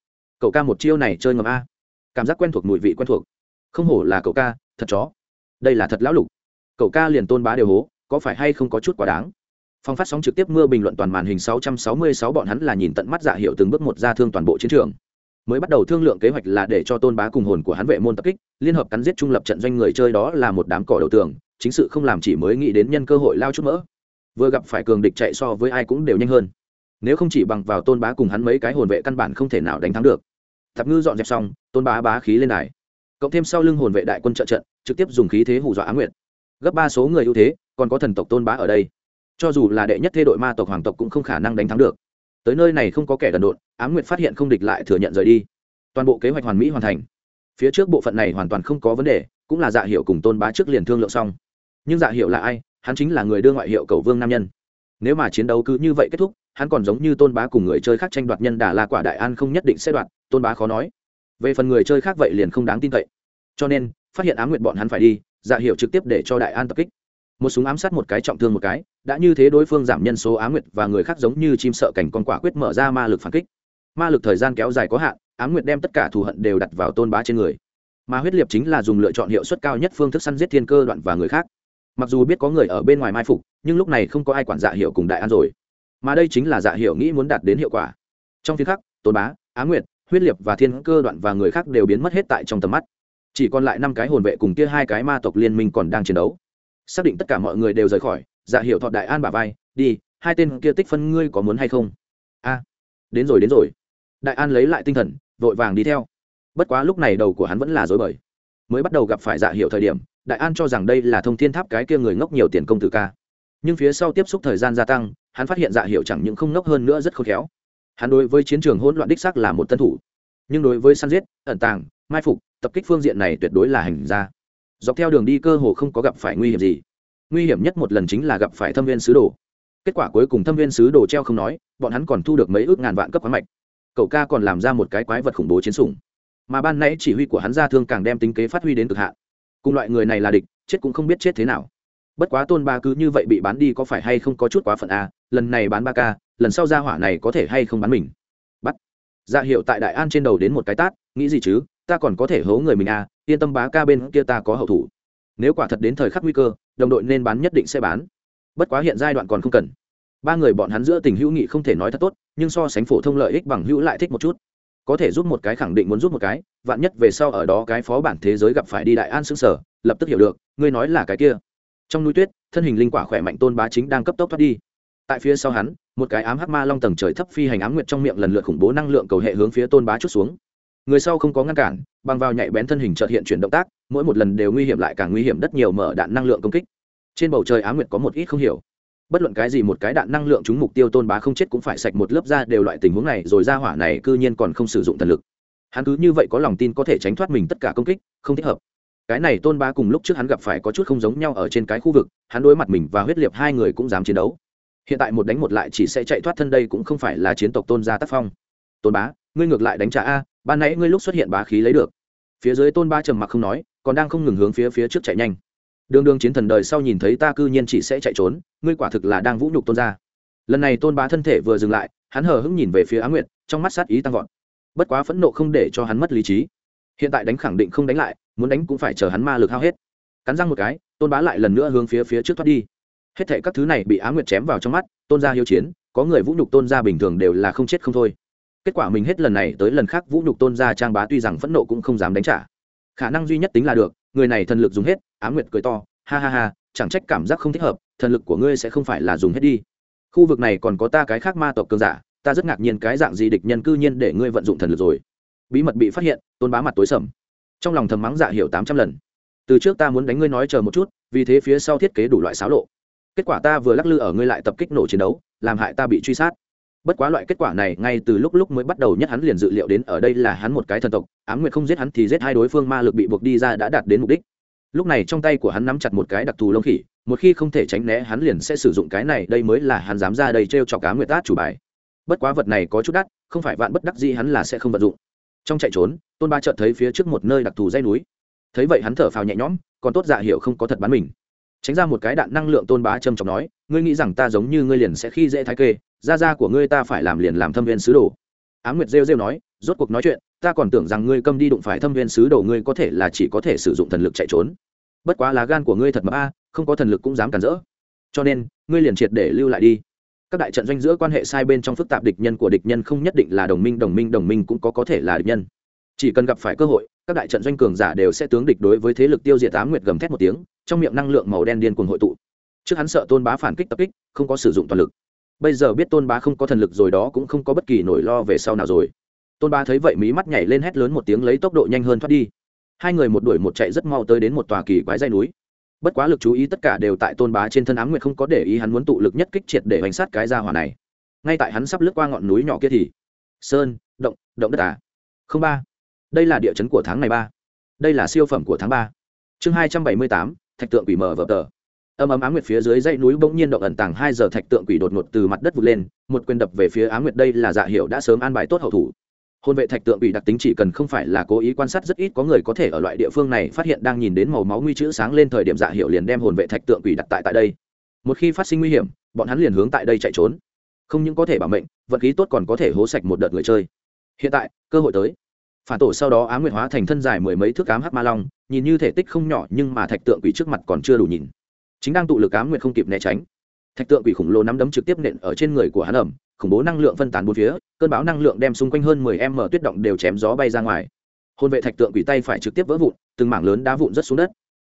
Cậu ca một chiêu này chơi ngầm a. Cảm giác quen thuộc mùi vị quen thuộc. Không hổ là cậu ca, thật chó. Đây là thật lão lục. Cậu ca liền tôn bá đều hố, có phải hay không có chút quá đáng? Phong phát sóng trực tiếp mưa bình luận toàn màn hình 666 bọn hắn là nhìn tận mắt dạ hiệu từng bước một ra thương toàn bộ chiến trường. Mới bắt đầu thương lượng kế hoạch là để cho tôn bá cùng hồn của hắn vệ môn tập kích, liên hợp cắn giết trung lập trận doanh người chơi đó là một đám cỏ đầu tường, chính sự không làm chỉ mới nghĩ đến nhân cơ hội lao chút mỡ. Vừa gặp phải cường địch chạy so với ai cũng đều nhanh hơn. Nếu không chỉ bằng vào tôn bá cùng hắn mấy cái hồn vệ căn bản không thể nào đánh thắng được. Thập ngư dọn dẹp xong, tôn bá bá khí lên đài. Cộng thêm sau lưng hồn vệ đại quân trợ trận, trực tiếp dùng khí thế hù dọa á nguyện gấp ba số người ưu thế, còn có thần tộc tôn bá ở đây cho dù là đệ nhất thê đội ma tộc hoàng tộc cũng không khả năng đánh thắng được. Tới nơi này không có kẻ đần độn á nguyệt phát hiện không địch lại thừa nhận rời đi. Toàn bộ kế hoạch hoàn mỹ hoàn thành. Phía trước bộ phận này hoàn toàn không có vấn đề, cũng là dạ hiệu cùng tôn bá trước liền thương lượng xong. Nhưng dạ hiệu là ai? Hắn chính là người đưa ngoại hiệu cầu vương nam nhân. Nếu mà chiến đấu cứ như vậy kết thúc, hắn còn giống như tôn bá cùng người chơi khác tranh đoạt nhân đà la quả đại an không nhất định sẽ đoạt, tôn bá khó nói. Về phần người chơi khác vậy liền không đáng tin cậy. Cho nên, phát hiện á nguyện bọn hắn phải đi dạ hiệu trực tiếp để cho đại an tập kích một súng ám sát một cái trọng thương một cái, đã như thế đối phương giảm nhân số á nguyệt và người khác giống như chim sợ cảnh con quả quyết mở ra ma lực phản kích. Ma lực thời gian kéo dài có hạn á nguyệt đem tất cả thù hận đều đặt vào tôn bá trên người. Mà huyết liệp chính là dùng lựa chọn hiệu suất cao nhất phương thức săn giết thiên cơ đoạn và người khác. Mặc dù biết có người ở bên ngoài mai phục, nhưng lúc này không có ai quản dạ hiệu cùng đại an rồi. Mà đây chính là dạ hiệu nghĩ muốn đạt đến hiệu quả. Trong phiên khắc, tôn bá á nguyệt, huyết liệp và thiên cơ đoạn và người khác đều biến mất hết tại trong tầm mắt. Chỉ còn lại năm cái hồn vệ cùng kia hai cái ma tộc liên minh còn đang chiến đấu xác định tất cả mọi người đều rời khỏi dạ hiệu thọ đại an bà vai, đi, hai tên kia tích phân ngươi có muốn hay không? A, đến rồi đến rồi. Đại an lấy lại tinh thần, vội vàng đi theo. Bất quá lúc này đầu của hắn vẫn là dối bời. Mới bắt đầu gặp phải dạ hiệu thời điểm, đại an cho rằng đây là thông thiên tháp cái kia người ngốc nhiều tiền công tử ca. Nhưng phía sau tiếp xúc thời gian gia tăng, hắn phát hiện dạ hiệu chẳng những không ngốc hơn nữa rất khôn khéo. Hắn đối với chiến trường hỗn loạn đích xác là một tân thủ. Nhưng đối với săn giết, ẩn tàng, mai phục, tập kích phương diện này tuyệt đối là hành gia dọc theo đường đi cơ hồ không có gặp phải nguy hiểm gì. Nguy hiểm nhất một lần chính là gặp phải thâm viên sứ đồ. Kết quả cuối cùng thâm viên sứ đồ treo không nói, bọn hắn còn thu được mấy ước ngàn vạn cấp khoáng mạch. Cậu ca còn làm ra một cái quái vật khủng bố chiến sủng. Mà ban nãy chỉ huy của hắn ra thương càng đem tính kế phát huy đến cực hạn. Cùng loại người này là địch, chết cũng không biết chết thế nào. Bất quá tôn ba cứ như vậy bị bán đi có phải hay không có chút quá phận a lần này bán ba ca, lần sau ra hỏa này có thể hay không bán mình. Bắt. Ra dạ hiệu tại đại an trên đầu đến một cái tát, nghĩ gì chứ? Ta còn có thể hố người mình à yên tâm bá ca bên kia ta có hậu thủ. Nếu quả thật đến thời khắc nguy cơ, đồng đội nên bán nhất định sẽ bán. Bất quá hiện giai đoạn còn không cần. Ba người bọn hắn giữa tình hữu nghị không thể nói thật tốt, nhưng so sánh phổ thông lợi ích bằng hữu lại thích một chút. Có thể giúp một cái khẳng định muốn giúp một cái, vạn nhất về sau ở đó cái phó bản thế giới gặp phải đi đại an xương sở, lập tức hiểu được, ngươi nói là cái kia. Trong núi tuyết, thân hình linh quả khỏe mạnh tôn bá chính đang cấp tốc thoát đi. Tại phía sau hắn, một cái ám hắc ma long tầng trời thấp phi hành ám nguyệt trong miệng lần lượt khủng bố năng lượng cầu hệ hướng phía tôn bá chút xuống người sau không có ngăn cản, bằng vào nhạy bén thân hình trợt hiện chuyển động tác, mỗi một lần đều nguy hiểm lại càng nguy hiểm rất nhiều mở đạn năng lượng công kích. Trên bầu trời Á nguyệt có một ít không hiểu. Bất luận cái gì một cái đạn năng lượng chúng mục tiêu tôn bá không chết cũng phải sạch một lớp da đều loại tình huống này, rồi ra hỏa này cư nhiên còn không sử dụng thần lực. Hắn cứ như vậy có lòng tin có thể tránh thoát mình tất cả công kích, không thích hợp. Cái này tôn bá cùng lúc trước hắn gặp phải có chút không giống nhau ở trên cái khu vực, hắn đối mặt mình và huyết liệt hai người cũng dám chiến đấu. Hiện tại một đánh một lại chỉ sẽ chạy thoát thân đây cũng không phải là chiến tộc tôn gia tác phong. Tôn bá, ngươi ngược lại đánh trả a ban nãy ngươi lúc xuất hiện bá khí lấy được. Phía dưới tôn ba trầm mặc không nói, còn đang không ngừng hướng phía phía trước chạy nhanh. Đường đường chiến thần đời sau nhìn thấy ta cư nhiên chỉ sẽ chạy trốn, ngươi quả thực là đang vũ nhục tôn gia. Lần này tôn bá thân thể vừa dừng lại, hắn hờ hững nhìn về phía á nguyệt, trong mắt sát ý tăng vọt. Bất quá phẫn nộ không để cho hắn mất lý trí. Hiện tại đánh khẳng định không đánh lại, muốn đánh cũng phải chờ hắn ma lực hao hết. Cắn răng một cái, tôn bá lại lần nữa hướng phía phía trước thoát đi. Hết thệ các thứ này bị á nguyệt chém vào trong mắt, tôn gia hiếu chiến, có người vũ nhục tôn gia bình thường đều là không chết không thôi kết quả mình hết lần này tới lần khác vũ nhục tôn gia trang bá tuy rằng phẫn nộ cũng không dám đánh trả. Khả năng duy nhất tính là được, người này thần lực dùng hết, á nguyệt cười to, ha ha ha, chẳng trách cảm giác không thích hợp, thần lực của ngươi sẽ không phải là dùng hết đi. Khu vực này còn có ta cái khác ma tộc cường giả, ta rất ngạc nhiên cái dạng gì địch nhân cư nhiên để ngươi vận dụng thần lực rồi. Bí mật bị phát hiện, tôn bá mặt tối sầm. Trong lòng thầm mắng dạ hiểu tám trăm lần. Từ trước ta muốn đánh ngươi nói chờ một chút, vì thế phía sau thiết kế đủ loại xáo lộ. Kết quả ta vừa lắc lư ở ngươi lại tập kích nổ chiến đấu, làm hại ta bị truy sát bất quá loại kết quả này ngay từ lúc lúc mới bắt đầu nhất hắn liền dự liệu đến ở đây là hắn một cái thần tộc, ám nguyệt không giết hắn thì giết hai đối phương ma lực bị buộc đi ra đã đạt đến mục đích. Lúc này trong tay của hắn nắm chặt một cái đặc thù lông khỉ, một khi không thể tránh né hắn liền sẽ sử dụng cái này, đây mới là hắn dám ra đây t r e o chọc cá nguyệt tát chủ bài. Bất quá vật này có chút đắt, không phải vạn bất đắc gì hắn là sẽ không vận dụng. Trong chạy trốn, tôn ba chợt thấy phía trước một nơi đặc thù dây núi. Thấy vậy hắn thở phào nhẹ nhõm, còn tốt dạ hiệu không có thật bắn mình. Tránh ra một cái đạn năng lượng tôn bá trầm trọng nói, ngươi nghĩ rằng ta giống như ngươi liền sẽ khi dễ thái kê? Gia gia của ngươi ta phải làm liền làm thâm viên sứ đồ. Á nguyệt rêu rêu nói, rốt cuộc nói chuyện, ta còn tưởng rằng ngươi câm đi đụng phải thâm viên sứ đồ ngươi có thể là chỉ có thể sử dụng thần lực chạy trốn. Bất quá lá gan của ngươi thật mà a, không có thần lực cũng dám cản rỡ. Cho nên, ngươi liền triệt để lưu lại đi. Các đại trận doanh giữa quan hệ sai bên trong phức tạp địch nhân của địch nhân không nhất định là đồng minh đồng minh đồng minh cũng có có thể là địch nhân. Chỉ cần gặp phải cơ hội, các đại trận doanh cường giả đều sẽ tướng địch đối với thế lực tiêu diệt tám nguyệt gầm thét một tiếng, trong miệng năng lượng màu đen điên cuồng hội tụ. Trước hắn sợ tôn bá phản kích tập kích, không có sử dụng toàn lực bây giờ biết tôn bá không có thần lực rồi đó cũng không có bất kỳ nỗi lo về sau nào rồi. Tôn bá thấy vậy mí mắt nhảy lên hét lớn một tiếng lấy tốc độ nhanh hơn thoát đi. Hai người một đuổi một chạy rất mau tới đến một tòa kỳ quái dây núi. Bất quá lực chú ý tất cả đều tại tôn bá trên thân ám nguyệt không có để ý hắn muốn tụ lực nhất kích triệt để bánh sát cái ra hỏa này. Ngay tại hắn sắp lướt qua ngọn núi nhỏ kia thì, sơn, động động đất à? Không ba. Đây là địa chấn của tháng này ba. Đây là siêu phẩm của tháng ba. Chương hai trăm bảy mươi tám, thạch tượng quỷ mở vở tờ âm ấm á nguyệt phía dưới dãy núi bỗng nhiên động ẩn tàng hai giờ thạch tượng quỷ đột ngột từ mặt đất vụt lên, một quyền đập về phía á nguyệt đây là dạ hiệu đã sớm an bài tốt hậu thủ. Hôn vệ thạch tượng quỷ đặc tính chỉ cần không phải là cố ý quan sát rất ít có người có thể ở loại địa phương này phát hiện đang nhìn đến màu máu nguy chữ sáng lên thời điểm dạ hiệu liền đem hồn vệ thạch tượng quỷ đặt tại tại đây. Một khi phát sinh nguy hiểm, bọn hắn liền hướng tại đây chạy trốn. Không những có thể bảo mệnh, vật khí tốt còn có thể hố sạch một đợt người chơi. Hiện tại, cơ hội tới. Phản tổ sau đó á nguyệt hóa thành thân dài mười mấy thước ám hắc ma long, nhìn như thể tích không nhỏ nhưng mà thạch tượng quỷ trước mặt còn chưa đủ nhìn chính đang tụ lực ám nguyệt không kịp né tránh. Thạch tượng quỷ khủng lồ nắm đấm trực tiếp nện ở trên người của hắn ẩm, khủng bố năng lượng phân tán bốn phía, cơn bão năng lượng đem xung quanh hơn mười m tuyết động đều chém gió bay ra ngoài. Hôn vệ thạch tượng quỷ tay phải trực tiếp vỡ vụn, từng mảng lớn đá vụn rất xuống đất.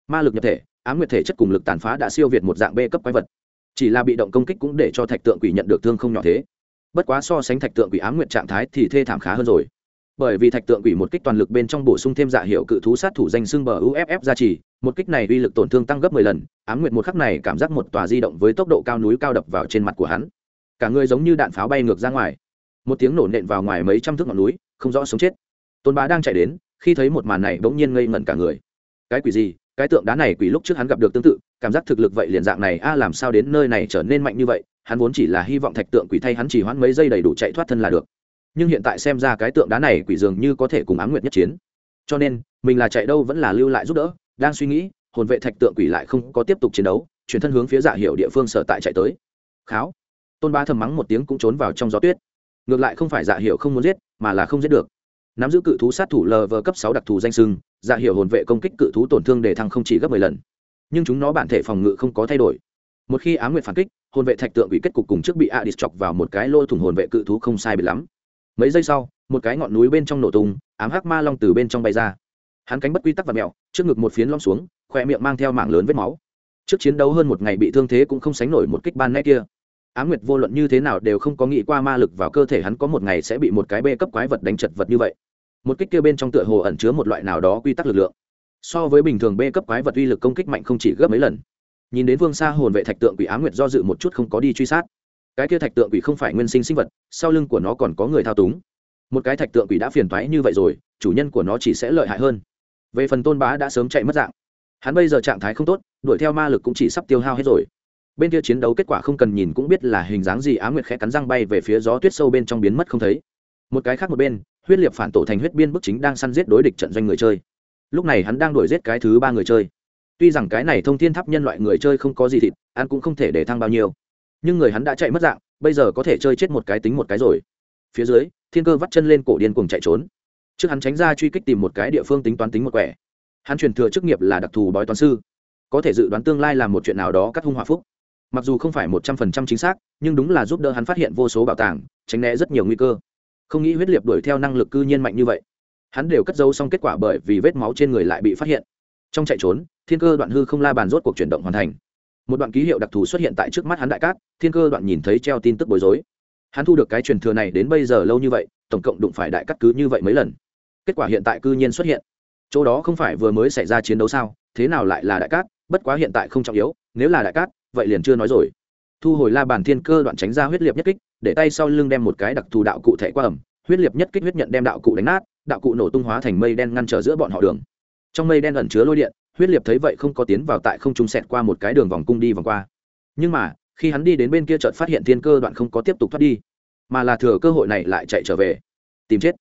Ma lực nhập thể, ám nguyệt thể chất cùng lực tàn phá đã siêu việt một dạng b cấp quái vật. Chỉ là bị động công kích cũng để cho thạch tượng quỷ nhận được thương không nhỏ thế. Bất quá so sánh thạch tượng quỷ ám nguyệt trạng thái thì thê thảm khá hơn rồi bởi vì thạch tượng quỷ một kích toàn lực bên trong bổ sung thêm dạ hiệu cự thú sát thủ danh xưng bờ uff gia trì, một kích này uy lực tổn thương tăng gấp mười lần, ám nguyệt một khắc này cảm giác một tòa di động với tốc độ cao núi cao đập vào trên mặt của hắn. Cả người giống như đạn pháo bay ngược ra ngoài. Một tiếng nổ nện vào ngoài mấy trăm thước ngọn núi, không rõ sống chết. Tôn bá đang chạy đến, khi thấy một màn này bỗng nhiên ngây ngẩn cả người. Cái quỷ gì? Cái tượng đá này quỷ lúc trước hắn gặp được tương tự, cảm giác thực lực vậy liền dạng này, a, làm sao đến nơi này trở nên mạnh như vậy? Hắn vốn chỉ là hy vọng thạch tượng quỷ thay hắn chỉ hoãn mấy giây đầy đủ chạy thoát thân là được nhưng hiện tại xem ra cái tượng đá này quỷ dường như có thể cùng ám nguyệt nhất chiến. Cho nên, mình là chạy đâu vẫn là lưu lại giúp đỡ, đang suy nghĩ, hồn vệ thạch tượng quỷ lại không có tiếp tục chiến đấu, chuyển thân hướng phía dạ hiệu địa phương sở tại chạy tới. Kháo! Tôn ba thầm mắng một tiếng cũng trốn vào trong gió tuyết. Ngược lại không phải dạ hiệu không muốn giết, mà là không giết được. Nắm giữ cự thú sát thủ lờ vờ cấp sáu đặc thù danh sưng dạ hiệu hồn vệ công kích cự thú tổn thương để thăng không chỉ gấp mười lần. Nhưng chúng nó bản thể phòng ngự không có thay đổi. Một khi á nguyệt phản kích, hồn vệ thạch tượng bị kết cục cùng trước bị adis chọc vào một cái lô thủng hồn vệ cự thú không sai bị lắm mấy giây sau, một cái ngọn núi bên trong nổ tung, ám hắc ma long từ bên trong bay ra. Hắn cánh bất quy tắc và mẹo, trước ngực một phiến long xuống khoe miệng mang theo mảng lớn vết máu. Trước chiến đấu hơn một ngày bị thương thế cũng không sánh nổi một kích ban nét kia. Á nguyệt vô luận như thế nào đều không có nghĩ qua ma lực vào cơ thể hắn có một ngày sẽ bị một cái bê cấp quái vật đánh chật vật như vậy. Một kích kia bên trong tựa hồ ẩn chứa một loại nào đó quy tắc lực lượng. So với bình thường bê cấp quái vật uy lực công kích mạnh không chỉ gấp mấy lần. Nhìn đến vương xa hồn vệ thạch tượng quỷ á nguyệt do dự một chút không có đi truy sát cái kia thạch tượng quỷ không phải nguyên sinh sinh vật, sau lưng của nó còn có người thao túng. Một cái thạch tượng quỷ đã phiền toái như vậy rồi, chủ nhân của nó chỉ sẽ lợi hại hơn. Về phần tôn bá đã sớm chạy mất dạng. Hắn bây giờ trạng thái không tốt, đuổi theo ma lực cũng chỉ sắp tiêu hao hết rồi. Bên kia chiến đấu kết quả không cần nhìn cũng biết là hình dáng gì, á nguyệt khẽ cắn răng bay về phía gió tuyết sâu bên trong biến mất không thấy. Một cái khác một bên, huyết liệt phản tổ thành huyết biên bức chính đang săn giết đối địch trận doanh người chơi. Lúc này hắn đang đuổi giết cái thứ ba người chơi. Tuy rằng cái này thông thiên tháp nhân loại người chơi không có gì thịt, ăn cũng không thể để thăng bao nhiêu nhưng người hắn đã chạy mất dạng, bây giờ có thể chơi chết một cái tính một cái rồi. Phía dưới, thiên cơ vắt chân lên cổ điên cuồng chạy trốn. Trước hắn tránh ra truy kích tìm một cái địa phương tính toán tính một quẻ. Hắn truyền thừa chức nghiệp là đặc thù bói toán sư. Có thể dự đoán tương lai làm một chuyện nào đó cắt hung hòa phúc. Mặc dù không phải một trăm phần trăm chính xác, nhưng đúng là giúp đỡ hắn phát hiện vô số bảo tàng, tránh né rất nhiều nguy cơ. Không nghĩ huyết liệt đuổi theo năng lực cư nhiên mạnh như vậy. Hắn đều cất giấu xong kết quả bởi vì vết máu trên người lại bị phát hiện. Trong chạy trốn, thiên cơ đoạn hư không la bàn rốt cuộc chuyển động hoàn thành một đoạn ký hiệu đặc thù xuất hiện tại trước mắt hắn đại cát, thiên cơ đoạn nhìn thấy treo tin tức bối rối. Hắn thu được cái truyền thừa này đến bây giờ lâu như vậy, tổng cộng đụng phải đại cắt cứ như vậy mấy lần. Kết quả hiện tại cư nhiên xuất hiện. Chỗ đó không phải vừa mới xảy ra chiến đấu sao, thế nào lại là đại cát, bất quá hiện tại không trọng yếu, nếu là đại cát, vậy liền chưa nói rồi. Thu hồi la bàn thiên cơ đoạn tránh ra huyết liệt nhất kích, để tay sau lưng đem một cái đặc thù đạo cụ thể qua ẩm, huyết liệt nhất kích huyết nhận đem đạo cụ đánh nát, đạo cụ nổ tung hóa thành mây đen ngăn trở giữa bọn họ đường. Trong mây đen ẩn chứa lôi điện huyết liệt thấy vậy không có tiến vào tại không trung sẹt qua một cái đường vòng cung đi vòng qua. Nhưng mà, khi hắn đi đến bên kia chợt phát hiện thiên cơ đoạn không có tiếp tục thoát đi, mà là thừa cơ hội này lại chạy trở về, tìm chết.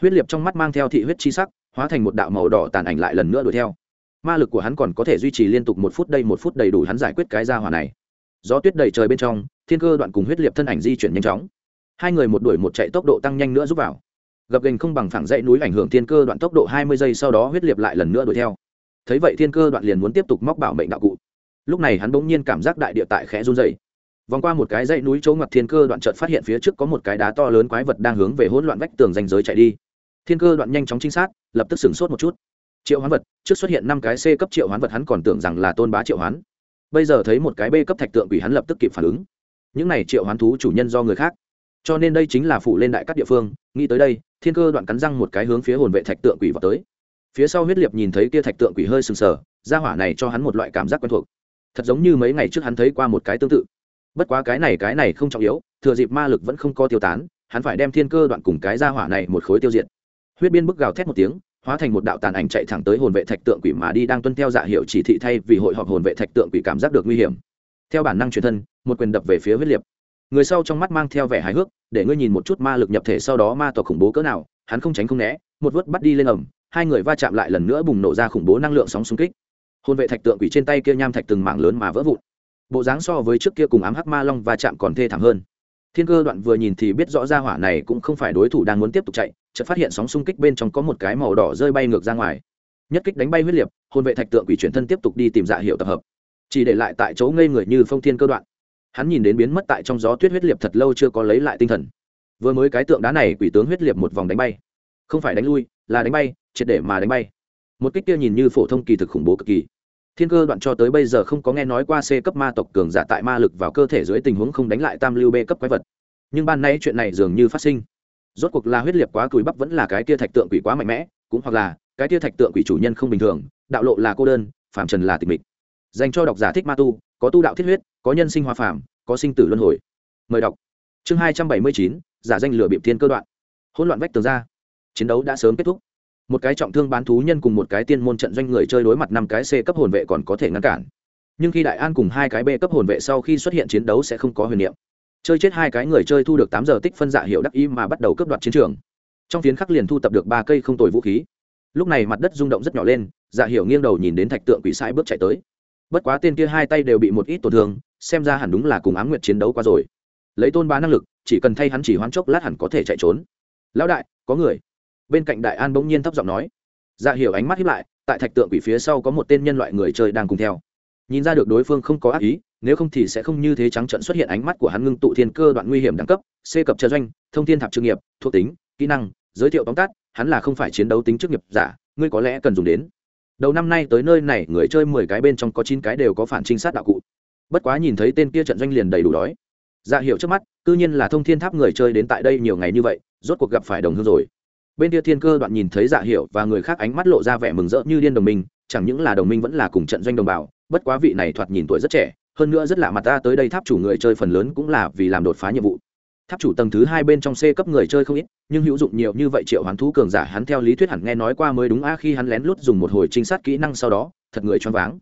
Huyết liệt trong mắt mang theo thị huyết chi sắc, hóa thành một đạo màu đỏ tàn ảnh lại lần nữa đuổi theo. Ma lực của hắn còn có thể duy trì liên tục một phút đây một phút đầy đủ hắn giải quyết cái ra hỏa này. Gió tuyết đầy trời bên trong, thiên cơ đoạn cùng huyết liệt thân ảnh di chuyển nhanh chóng. Hai người một đuổi một chạy tốc độ tăng nhanh nữa giúp vào. Gập gành không bằng phẳng dãy núi ảnh hưởng thiên cơ đoạn tốc độ hai mươi giây sau đó huyết liệt lại lần nữa đuổi theo thấy vậy thiên cơ đoạn liền muốn tiếp tục móc bảo mệnh đạo cụ. Lúc này hắn bỗng nhiên cảm giác đại địa tại khẽ run dày vòng qua một cái dãy núi chỗ ngặt thiên cơ đoạn chợt phát hiện phía trước có một cái đá to lớn quái vật đang hướng về hỗn loạn vách tường danh giới chạy đi. Thiên cơ đoạn nhanh chóng trinh sát, lập tức sửng sốt một chút. Triệu hoán vật, trước xuất hiện năm cái c cấp triệu hoán vật hắn còn tưởng rằng là tôn bá triệu hoán. Bây giờ thấy một cái b cấp thạch tượng quỷ hắn lập tức kịp phản ứng. Những này triệu hoán thú chủ nhân do người khác. Cho nên đây chính là phụ lên đại các địa phương, nghĩ tới đây, thiên cơ đoạn cắn răng một cái hướng phía hồn vệ thạch tượng quỷ vào tới phía sau huyết liệt nhìn thấy kia thạch tượng quỷ hơi sừng sờ ra hỏa này cho hắn một loại cảm giác quen thuộc. Thật giống như mấy ngày trước hắn thấy qua một cái tương tự. Bất quá cái này cái này không trọng yếu, thừa dịp ma lực vẫn không có tiêu tán, hắn phải đem thiên cơ đoạn cùng cái ra hỏa này một khối tiêu diệt. Huyết biên bức gào thét một tiếng, hóa thành một đạo tàn ảnh chạy thẳng tới hồn vệ thạch tượng quỷ mà đi đang tuân theo dạ hiệu chỉ thị thay vì hội họp hồn vệ thạch tượng quỷ cảm giác được nguy hiểm. Theo bản năng truyền thân, một quyền đập về phía huyết liệt người sau trong mắt mang theo vẻ hài hước, để ngươi nhìn một chút ma lực nhập thể sau đó ma tộc khủng bố cỡ nào, hắn không tránh không né, một vớt bắt đi lên ẩm hai người va chạm lại lần nữa bùng nổ ra khủng bố năng lượng sóng xung kích. Hồn vệ thạch tượng quỷ trên tay kia nham thạch từng mảng lớn mà vỡ vụn. Bộ dáng so với trước kia cùng ám hắc ma long va chạm còn thê thảm hơn. Thiên cơ đoạn vừa nhìn thì biết rõ ra hỏa này cũng không phải đối thủ đang muốn tiếp tục chạy, chợt phát hiện sóng xung kích bên trong có một cái màu đỏ rơi bay ngược ra ngoài. Nhất kích đánh bay huyết liệt hồn vệ thạch tượng quỷ chuyển thân tiếp tục đi tìm dạ hiệu tập hợp. Chỉ để lại tại chỗ ngây người như phong thiên cơ đoạn. Hắn nhìn đến biến mất tại trong gió tuyết huyết liệt thật lâu chưa có lấy lại tinh thần. Vừa mới cái tượng đá này quỷ tướng huyết liệt một vòng đánh bay. Không phải đánh lui, là đánh bay triệt để mà đánh bay. Một kích kia nhìn như phổ thông kỳ thực khủng bố cực kỳ. Thiên cơ đoạn cho tới bây giờ không có nghe nói qua c cấp ma tộc cường giả tại ma lực vào cơ thể dưới tình huống không đánh lại tam lưu b cấp quái vật. Nhưng ban nay chuyện này dường như phát sinh. Rốt cuộc là huyết liệt quá cùi bắp vẫn là cái tia thạch tượng quỷ quá mạnh mẽ, cũng hoặc là cái tia thạch tượng quỷ chủ nhân không bình thường, đạo lộ là cô đơn phạm trần là tịch mịch. Dành cho độc giả thích ma tu, có tu đạo thiết huyết, có nhân sinh hoa phàm, có sinh tử luân hồi. Mời đọc. Chương hai trăm bảy mươi chín, giả danh lửa bịp thiên cơ đoạn. Hỗn loạn vách tường ra. Chiến đấu đã sớm kết thúc một cái trọng thương bán thú nhân cùng một cái tiên môn trận doanh người chơi đối mặt năm cái c cấp hồn vệ còn có thể ngăn cản. Nhưng khi đại an cùng hai cái b cấp hồn vệ sau khi xuất hiện chiến đấu sẽ không có huyền niệm. Chơi chết hai cái người chơi thu được tám giờ tích phân dạ hiệu đắc ý mà bắt đầu cướp đoạt chiến trường. Trong phiến khắc liền thu tập được ba cây không tồi vũ khí. Lúc này mặt đất rung động rất nhỏ lên dạ hiệu nghiêng đầu nhìn đến thạch tượng quỷ sai bước chạy tới. Bất quá tên kia hai tay đều bị một ít tổn thương, xem ra hẳn đúng là cùng ám nguyệt chiến đấu qua rồi. Lấy tôn bá năng lực, chỉ cần thay hắn chỉ hoán chốc lát hẳn có thể chạy trốn. Lão đại, có người bên cạnh đại an bỗng nhiên thấp giọng nói. Dạ hiểu ánh mắt hiếp lại, tại thạch tượng quỷ phía sau có một tên nhân loại người chơi đang cùng theo. Nhìn ra được đối phương không có ác ý, nếu không thì sẽ không như thế trắng trận xuất hiện ánh mắt của hắn ngưng tụ thiên cơ đoạn nguy hiểm đẳng cấp, c cập trợ doanh, thông thiên thạp trường nghiệp, thuộc tính, kỹ năng, giới thiệu tóm tắt, hắn là không phải chiến đấu tính chức nghiệp giả, ngươi có lẽ cần dùng đến. Đầu năm nay tới nơi này, người chơi mười cái bên trong có chín cái đều có phản trinh sát đạo cụ. Bất quá nhìn thấy tên kia trận doanh liền đầy đủ đói. Dạ hiệu trước mắt tự nhiên là thông thiên tháp người chơi đến tại đây nhiều ngày như vậy, rốt cuộc gặp phải đồng hương rồi bên kia thiên cơ đoạn nhìn thấy dạ hiểu và người khác ánh mắt lộ ra vẻ mừng rỡ như điên đồng minh, chẳng những là đồng minh vẫn là cùng trận doanh đồng bào, bất quá vị này thoạt nhìn tuổi rất trẻ, hơn nữa rất lạ mặt ta tới đây tháp chủ người chơi phần lớn cũng là vì làm đột phá nhiệm vụ. Tháp chủ tầng thứ hai bên trong c cấp người chơi không ít, nhưng hữu dụng nhiều như vậy triệu hoán thú cường giả hắn theo lý thuyết hẳn nghe nói qua mới đúng a, khi hắn lén lút dùng một hồi trinh sát kỹ năng sau đó, thật người choáng váng.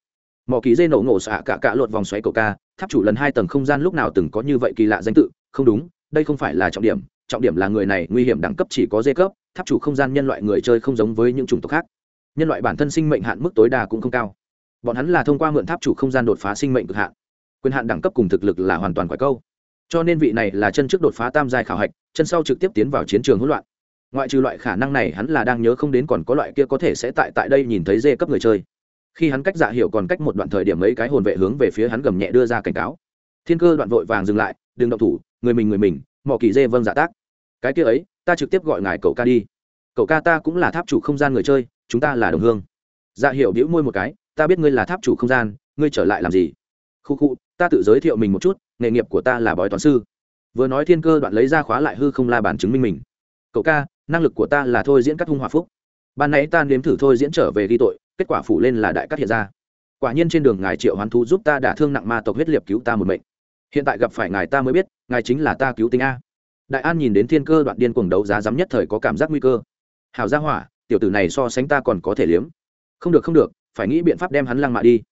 Mỏ ký dây nổ ngổ xạ cả cả lột vòng xoáy cầu ca, tháp chủ lần hai tầng không gian lúc nào từng có như vậy kỳ lạ danh tự, không đúng, đây không phải là trọng điểm trọng điểm là người này nguy hiểm đẳng cấp chỉ có dê cấp, tháp chủ không gian nhân loại người chơi không giống với những chủng tộc khác. Nhân loại bản thân sinh mệnh hạn mức tối đa cũng không cao. Bọn hắn là thông qua mượn tháp chủ không gian đột phá sinh mệnh cực hạn. Quyền hạn đẳng cấp cùng thực lực là hoàn toàn quả câu. Cho nên vị này là chân trước đột phá tam giai khảo hạch, chân sau trực tiếp tiến vào chiến trường hỗn loạn. Ngoại trừ loại khả năng này, hắn là đang nhớ không đến còn có loại kia có thể sẽ tại tại đây nhìn thấy dê cấp người chơi. Khi hắn cách dạ hiểu còn cách một đoạn thời điểm mấy cái hồn vệ hướng về phía hắn gầm nhẹ đưa ra cảnh cáo. Thiên cơ đoạn vội vàng dừng lại, đừng động thủ, người mình người mình mỏ kỳ dê vâng dạ tác. Cái kia ấy, ta trực tiếp gọi ngài cậu ca đi. Cậu ca ta cũng là tháp chủ không gian người chơi, chúng ta là đồng hương. Dạ hiểu bĩu môi một cái, ta biết ngươi là tháp chủ không gian, ngươi trở lại làm gì? Khu khu, ta tự giới thiệu mình một chút, nghề nghiệp của ta là bói toán sư. Vừa nói thiên cơ đoạn lấy ra khóa lại hư không la bản chứng minh mình. Cậu ca, năng lực của ta là thôi diễn cắt hung hòa phúc. Ban nãy ta nếm thử thôi diễn trở về ghi tội, kết quả phủ lên là đại cắt hiện ra. Quả nhiên trên đường ngài triệu hoán thú giúp ta đả thương nặng ma tộc huyết liệt cứu ta một mệnh hiện tại gặp phải ngài ta mới biết, ngài chính là ta cứu tính a. Đại an nhìn đến thiên cơ đoạn điên cuồng đấu giá dám nhất thời có cảm giác nguy cơ. Hào gia hỏa, tiểu tử này so sánh ta còn có thể liếm. Không được không được, phải nghĩ biện pháp đem hắn lăng mạ đi.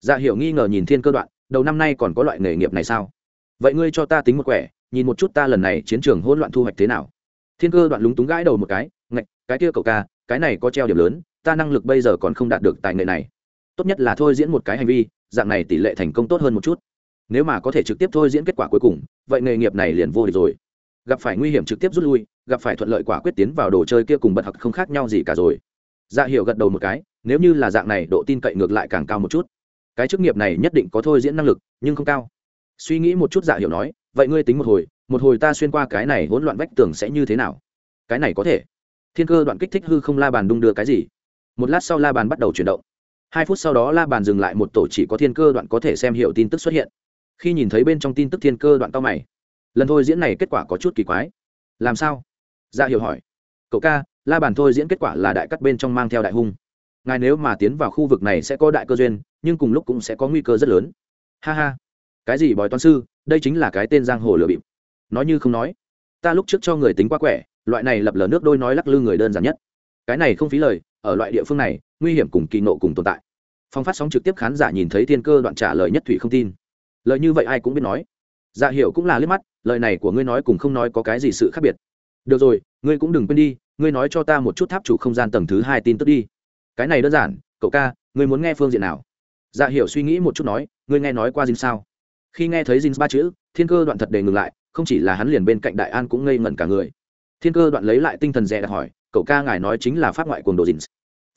Dạ hiểu nghi ngờ nhìn thiên cơ đoạn, đầu năm nay còn có loại nghề nghiệp này sao? Vậy ngươi cho ta tính một quẻ, nhìn một chút ta lần này chiến trường hỗn loạn thu hoạch thế nào. Thiên cơ đoạn lúng túng gãi đầu một cái, ngạch, cái kia cậu ca, cái này có treo điểm lớn, ta năng lực bây giờ còn không đạt được tài nghệ này. Tốt nhất là thôi diễn một cái hành vi, dạng này tỷ lệ thành công tốt hơn một chút nếu mà có thể trực tiếp thôi diễn kết quả cuối cùng, vậy nghề nghiệp này liền vô địch rồi. Gặp phải nguy hiểm trực tiếp rút lui, gặp phải thuận lợi quả quyết tiến vào đồ chơi kia cùng bật học không khác nhau gì cả rồi. Dạ hiểu gật đầu một cái, nếu như là dạng này, độ tin cậy ngược lại càng cao một chút. Cái chức nghiệp này nhất định có thôi diễn năng lực, nhưng không cao. Suy nghĩ một chút dạ hiểu nói, vậy ngươi tính một hồi một hồi ta xuyên qua cái này hỗn loạn vách tường sẽ như thế nào? Cái này có thể. Thiên cơ đoạn kích thích hư không la bàn đung đưa cái gì? Một lát sau la bàn bắt đầu chuyển động. Hai phút sau đó la bàn dừng lại một tổ chỉ có thiên cơ đoạn có thể xem hiệu tin tức xuất hiện khi nhìn thấy bên trong tin tức thiên cơ đoạn tao mày, lần thôi diễn này kết quả có chút kỳ quái. Làm sao? Dạ hiểu hỏi. Cậu ca, la bàn thôi diễn kết quả là đại cắt bên trong mang theo đại hung. Ngài nếu mà tiến vào khu vực này sẽ có đại cơ duyên, nhưng cùng lúc cũng sẽ có nguy cơ rất lớn. Ha ha. Cái gì bói toán sư, đây chính là cái tên giang hồ lừa bịp. Nói như không nói. Ta lúc trước cho người tính quá quẻ, loại này lập lờ nước đôi nói lắc lư người đơn giản nhất. Cái này không phí lời, ở loại địa phương này, nguy hiểm cùng kỳ nộ cùng tồn tại. Phong phát sóng trực tiếp khán giả nhìn thấy thiên cơ đoạn trả lời nhất thủy không tin lời như vậy ai cũng biết nói. Dạ hiểu cũng là liếc mắt, lời này của ngươi nói cùng không nói có cái gì sự khác biệt. Được rồi, ngươi cũng đừng quên đi, ngươi nói cho ta một chút tháp chủ không gian tầng thứ hai tin tức đi. Cái này đơn giản, cậu ca, ngươi muốn nghe phương diện nào? Dạ hiểu suy nghĩ một chút nói, ngươi nghe nói qua dinh sao? Khi nghe thấy dinh ba chữ, thiên cơ đoạn thật đề ngừng lại, không chỉ là hắn liền bên cạnh đại an cũng ngây ngẩn cả người. Thiên cơ đoạn lấy lại tinh thần dè đặt hỏi, cậu ca ngài nói chính là pháp ngoại cồn đồ dinh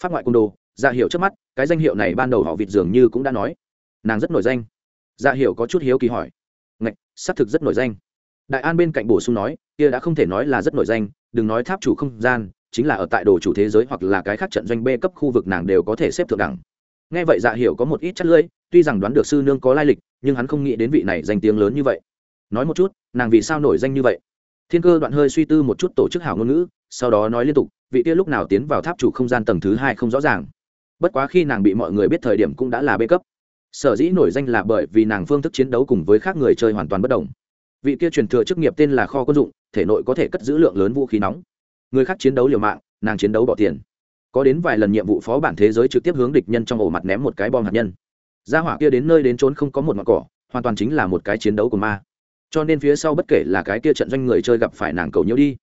pháp ngoại cồn đồ dạ hiểu trước mắt, cái danh hiệu này ban đầu họ vịt dường như cũng đã nói. Nàng rất nổi danh dạ hiểu có chút hiếu kỳ hỏi. Ngạch, xác thực rất nổi danh. Đại an bên cạnh bổ sung nói, kia đã không thể nói là rất nổi danh, đừng nói tháp chủ không gian, chính là ở tại đồ chủ thế giới hoặc là cái khác trận doanh b cấp khu vực nàng đều có thể xếp thượng đẳng. Nghe vậy dạ hiểu có một ít chất lưỡi, tuy rằng đoán được sư nương có lai lịch, nhưng hắn không nghĩ đến vị này danh tiếng lớn như vậy. Nói một chút, nàng vì sao nổi danh như vậy? Thiên cơ đoạn hơi suy tư một chút tổ chức hảo ngôn ngữ, sau đó nói liên tục, vị kia lúc nào tiến vào tháp chủ không gian tầng thứ hai không rõ ràng. Bất quá khi nàng bị mọi người biết thời điểm cũng đã là bê cấp sở dĩ nổi danh là bởi vì nàng phương thức chiến đấu cùng với khác người chơi hoàn toàn bất đồng. Vị kia truyền thừa chức nghiệp tên là kho quân dụng, thể nội có thể cất giữ lượng lớn vũ khí nóng. Người khác chiến đấu liều mạng, nàng chiến đấu bỏ tiền. Có đến vài lần nhiệm vụ phó bản thế giới trực tiếp hướng địch nhân trong ổ mặt ném một cái bom hạt nhân. Gia hỏa kia đến nơi đến trốn không có một mặt cỏ, hoàn toàn chính là một cái chiến đấu của ma. Cho nên phía sau bất kể là cái kia trận doanh người chơi gặp phải nàng cầu nhiễu đi.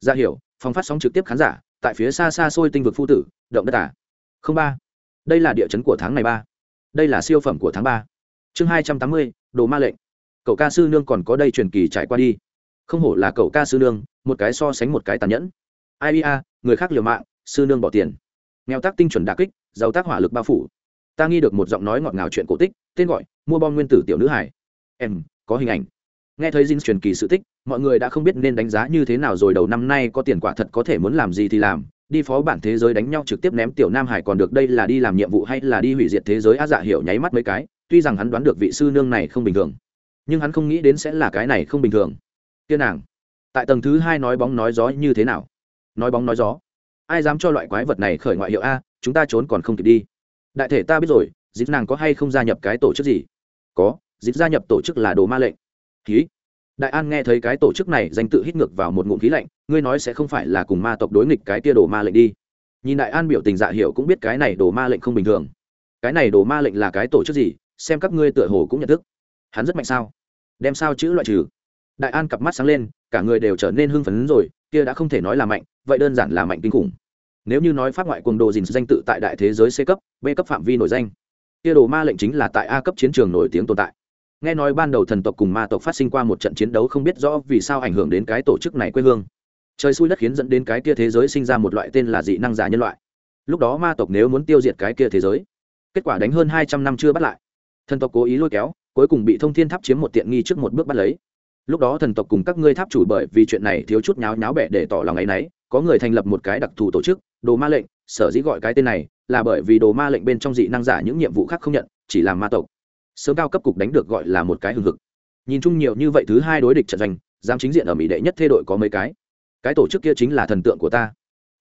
Ra hiểu phòng phát sóng trực tiếp khán giả, tại phía xa xa xôi tinh vực phu tử, động đất à. không ba. Đây là địa chấn của tháng này ba đây là siêu phẩm của tháng ba. Chương hai trăm tám mươi, đồ ma lệnh. Cậu ca sư nương còn có đây truyền kỳ trải qua đi. Không hổ là cậu ca sư nương, một cái so sánh một cái tàn nhẫn. Ai ia người khác liều mạng, sư nương bỏ tiền. Nghèo tác tinh chuẩn đà kích, giàu tác hỏa lực bao phủ. Ta nghi được một giọng nói ngọt ngào chuyện cổ tích, tên gọi, mua bom nguyên tử tiểu nữ hải. Em, có hình ảnh. Nghe thấy dinh truyền kỳ sự tích, mọi người đã không biết nên đánh giá như thế nào rồi, đầu năm nay có tiền quả thật có thể muốn làm gì thì làm đi phó bản thế giới đánh nhau trực tiếp ném tiểu nam hải còn được đây là đi làm nhiệm vụ hay là đi hủy diệt thế giới? A dạ hiểu nháy mắt mấy cái, tuy rằng hắn đoán được vị sư nương này không bình thường, nhưng hắn không nghĩ đến sẽ là cái này không bình thường. Tiên nàng, tại tầng thứ hai nói bóng nói gió như thế nào? Nói bóng nói gió. Ai dám cho loại quái vật này khởi ngoại hiệu a, chúng ta trốn còn không kịp đi. Đại thể ta biết rồi dịp nàng có hay không gia nhập cái tổ chức gì? Có dịp gia nhập tổ chức là đồ ma lệnh. Ký đại an nghe thấy cái tổ chức này danh tự hít ngược vào một ngụm khí lạnh, ngươi nói sẽ không phải là cùng ma tộc đối nghịch cái tia đồ ma lệnh đi. Nhìn đại an biểu tình dạ hiểu cũng biết cái này đồ ma lệnh không bình thường. Cái này đồ ma lệnh là cái tổ chức gì, xem các ngươi tựa hồ cũng nhận thức. Hắn rất mạnh sao? Đem sao chữ loại trừ. Đại an cặp mắt sáng lên, cả người đều trở nên hưng phấn rồi, kia đã không thể nói là mạnh, vậy đơn giản là mạnh kinh khủng. Nếu như nói pháp ngoại cuồng đồ dình danh tự tại đại thế giới c cấp, b cấp phạm vi nổi danh, kia đồ ma lệnh chính là tại a cấp chiến trường nổi tiếng tồn tại nghe nói ban đầu thần tộc cùng ma tộc phát sinh qua một trận chiến đấu không biết rõ vì sao ảnh hưởng đến cái tổ chức này quê hương. Trời xui đất khiến dẫn đến cái kia thế giới sinh ra một loại tên là dị năng giả nhân loại. Lúc đó ma tộc nếu muốn tiêu diệt cái kia thế giới, kết quả đánh hơn hai trăm năm chưa bắt lại. Thần tộc cố ý lôi kéo, cuối cùng bị thông thiên tháp chiếm một tiện nghi trước một bước bắt lấy. Lúc đó thần tộc cùng các ngươi tháp chủ bởi vì chuyện này thiếu chút nháo nháo bẹ để tỏ lòng ấ y n ấ y có người thành lập một cái đặc thù tổ chức, đồ ma lệnh, sở dĩ gọi cái tên này là bởi vì đồ ma lệnh bên trong dị năng giả những nhiệm vụ khác không nhận, chỉ làm ma tộc sớm cao cấp cục đánh được gọi là một cái hưng hực. Nhìn chung nhiều như vậy thứ hai đối địch trận giành dám chính diện ở mỹ đệ nhất thê đội có mấy cái. Cái tổ chức kia chính là thần tượng của ta.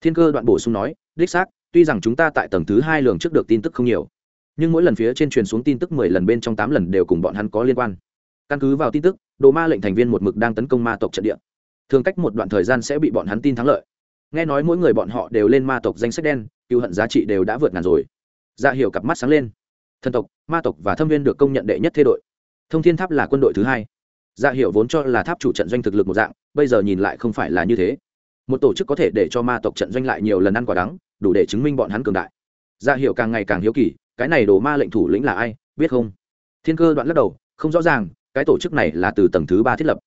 Thiên cơ đoạn bổ sung nói, đích xác, tuy rằng chúng ta tại tầng thứ hai lường trước được tin tức không nhiều, nhưng mỗi lần phía trên truyền xuống tin tức mười lần bên trong tám lần đều cùng bọn hắn có liên quan. Căn cứ vào tin tức, đồ ma lệnh thành viên một mực đang tấn công ma tộc trận địa. Thường cách một đoạn thời gian sẽ bị bọn hắn tin thắng lợi. Nghe nói mỗi người bọn họ đều lên ma tộc danh sách đen cựu hận giá trị đều đã vượt ngàn rồi. Ra dạ hiểu cặp mắt sáng lên thần tộc ma tộc và thâm viên được công nhận đệ nhất thế đội. Thông thiên tháp là quân đội thứ hai. Dạ hiệu vốn cho là tháp chủ trận doanh thực lực một dạng bây giờ nhìn lại không phải là như thế. Một tổ chức có thể để cho ma tộc trận doanh lại nhiều lần ăn quả đắng đủ để chứng minh bọn hắn cường đại. Dạ hiệu càng ngày càng hiếu kỳ cái này đồ ma lệnh thủ lĩnh là ai biết không? Thiên cơ đoạn lắc đầu không rõ ràng cái tổ chức này là từ tầng thứ ba thiết lập.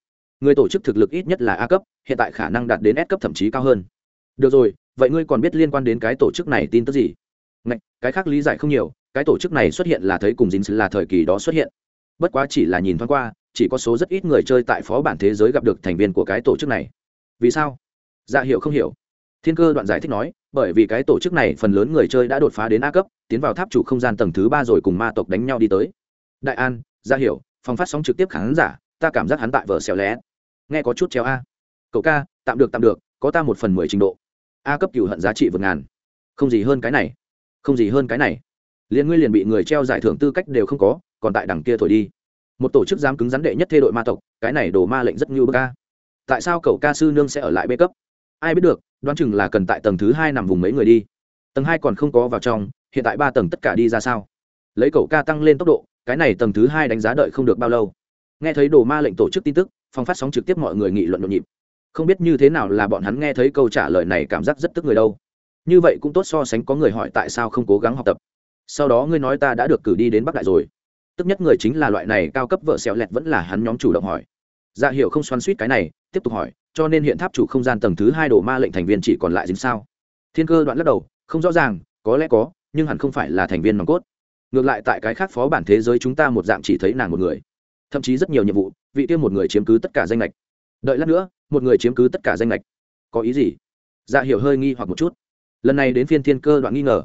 Người tổ chức thực lực ít nhất là a cấp hiện tại khả năng đạt đến s cấp thậm chí cao hơn. Được rồi vậy ngươi còn biết liên quan đến cái tổ chức này tin tức gì? Ngạch, cái khác lý giải không nhiều cái tổ chức này xuất hiện là thấy cùng dính là thời kỳ đó xuất hiện. Bất quá chỉ là nhìn thoáng qua, chỉ có số rất ít người chơi tại phó bản thế giới gặp được thành viên của cái tổ chức này. Vì sao? Dạ hiệu không hiểu. Thiên cơ đoạn giải thích nói, bởi vì cái tổ chức này phần lớn người chơi đã đột phá đến a cấp, tiến vào tháp chủ không gian tầng thứ ba rồi cùng ma tộc đánh nhau đi tới. Đại an dạ hiểu, phòng phát sóng trực tiếp khán giả, ta cảm giác hắn tại vở xèo lé. Nghe có chút treo a. Cậu ca, tạm được tạm được, có ta một phần mười trình độ. A cấp cựu hận giá trị vượt ngàn. Không gì hơn cái này. Không gì hơn cái này liền ngươi liền bị người treo giải thưởng tư cách đều không có, còn tại đằng kia thổi đi. Một tổ chức dám cứng rắn đệ nhất thê đội ma tộc, cái này đồ ma lệnh rất như bơ ca tại sao cậu ca sư nương sẽ ở lại bê cấp? Ai biết được, đoán chừng là cần tại tầng thứ hai nằm vùng mấy người đi. Tầng hai còn không có vào trong, hiện tại ba tầng tất cả đi ra sao? Lấy cậu ca tăng lên tốc độ, cái này tầng thứ hai đánh giá đợi không được bao lâu. Nghe thấy đồ ma lệnh tổ chức tin tức phong phát sóng trực tiếp mọi người nghị luận nhộn nhịp. Không biết như thế nào là bọn hắn nghe thấy câu trả lời này cảm giác rất tức người đâu. Như vậy cũng tốt so sánh có người hỏi tại sao không cố gắng học tập sau đó ngươi nói ta đã được cử đi đến bắc đại rồi. Tức nhất người chính là loại này cao cấp vợ xẹo lẹt vẫn là hắn nhóm chủ động hỏi. Dạ hiệu không xoắn suýt cái này, tiếp tục hỏi, cho nên hiện tháp chủ không gian tầng thứ hai đồ ma lệnh thành viên chỉ còn lại dính sao? Thiên cơ đoạn lắc đầu, không rõ ràng, có lẽ có, nhưng hẳn không phải là thành viên nòng cốt. Ngược lại tại cái khác phó bản thế giới chúng ta một dạng chỉ thấy nàng một người. Thậm chí rất nhiều nhiệm vụ, vị tiêu một người chiếm cứ tất cả danh lệch đợi lát nữa, một người chiếm cứ tất cả danh lệch có ý gì? Dạ hiểu hơi nghi hoặc một chút. Lần này đến phiên thiên cơ đoạn nghi ngờ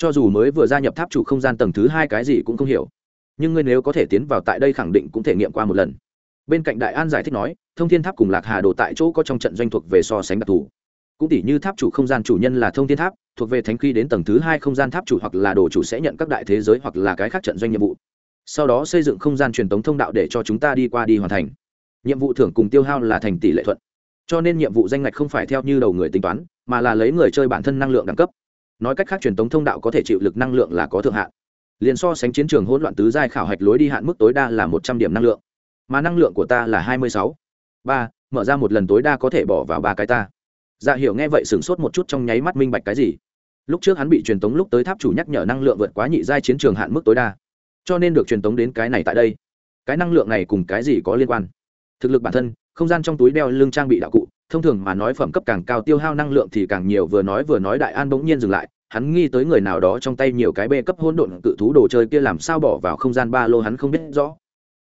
cho dù mới vừa gia nhập tháp chủ không gian tầng thứ hai cái gì cũng không hiểu. Nhưng ngươi nếu có thể tiến vào tại đây khẳng định cũng thể nghiệm qua một lần. Bên cạnh đại an giải thích nói, thông thiên tháp cùng lạc hà đồ tại chỗ có trong trận doanh thuộc về so sánh đặc thù. Cũng tỷ như tháp chủ không gian chủ nhân là thông thiên tháp, thuộc về thánh khi đến tầng thứ hai không gian tháp chủ hoặc là đồ chủ sẽ nhận các đại thế giới hoặc là cái khác trận doanh nhiệm vụ. Sau đó xây dựng không gian truyền thống thông đạo để cho chúng ta đi qua đi hoàn thành. Nhiệm vụ thưởng cùng tiêu hao là thành tỷ lệ thuận. Cho nên nhiệm vụ danh ngạch không phải theo như đầu người tính toán, mà là lấy người chơi bản thân năng lượng đẳng cấp nói cách khác truyền tống thông đạo có thể chịu lực năng lượng là có thượng hạn. Liền so sánh chiến trường hỗn loạn tứ giai khảo hạch lối đi hạn mức tối đa là một trăm điểm năng lượng, mà năng lượng của ta là hai mươi sáu. Ba, mở ra một lần tối đa có thể bỏ vào ba cái ta. Dạ hiểu nghe vậy sửng sốt một chút trong nháy mắt minh bạch cái gì. Lúc trước hắn bị truyền tống lúc tới tháp chủ nhắc nhở năng lượng vượt quá nhị giai chiến trường hạn mức tối đa, cho nên được truyền tống đến cái này tại đây. Cái năng lượng này cùng cái gì có liên quan? Thực lực bản thân, không gian trong túi đeo lưng trang bị đạo cụ thông thường mà nói phẩm cấp càng cao tiêu hao năng lượng thì càng nhiều, vừa nói vừa nói đại an bỗng nhiên dừng lại, hắn nghi tới người nào đó trong tay nhiều cái bê cấp hỗn độn cự thú đồ chơi kia làm sao bỏ vào không gian ba lô hắn không biết rõ.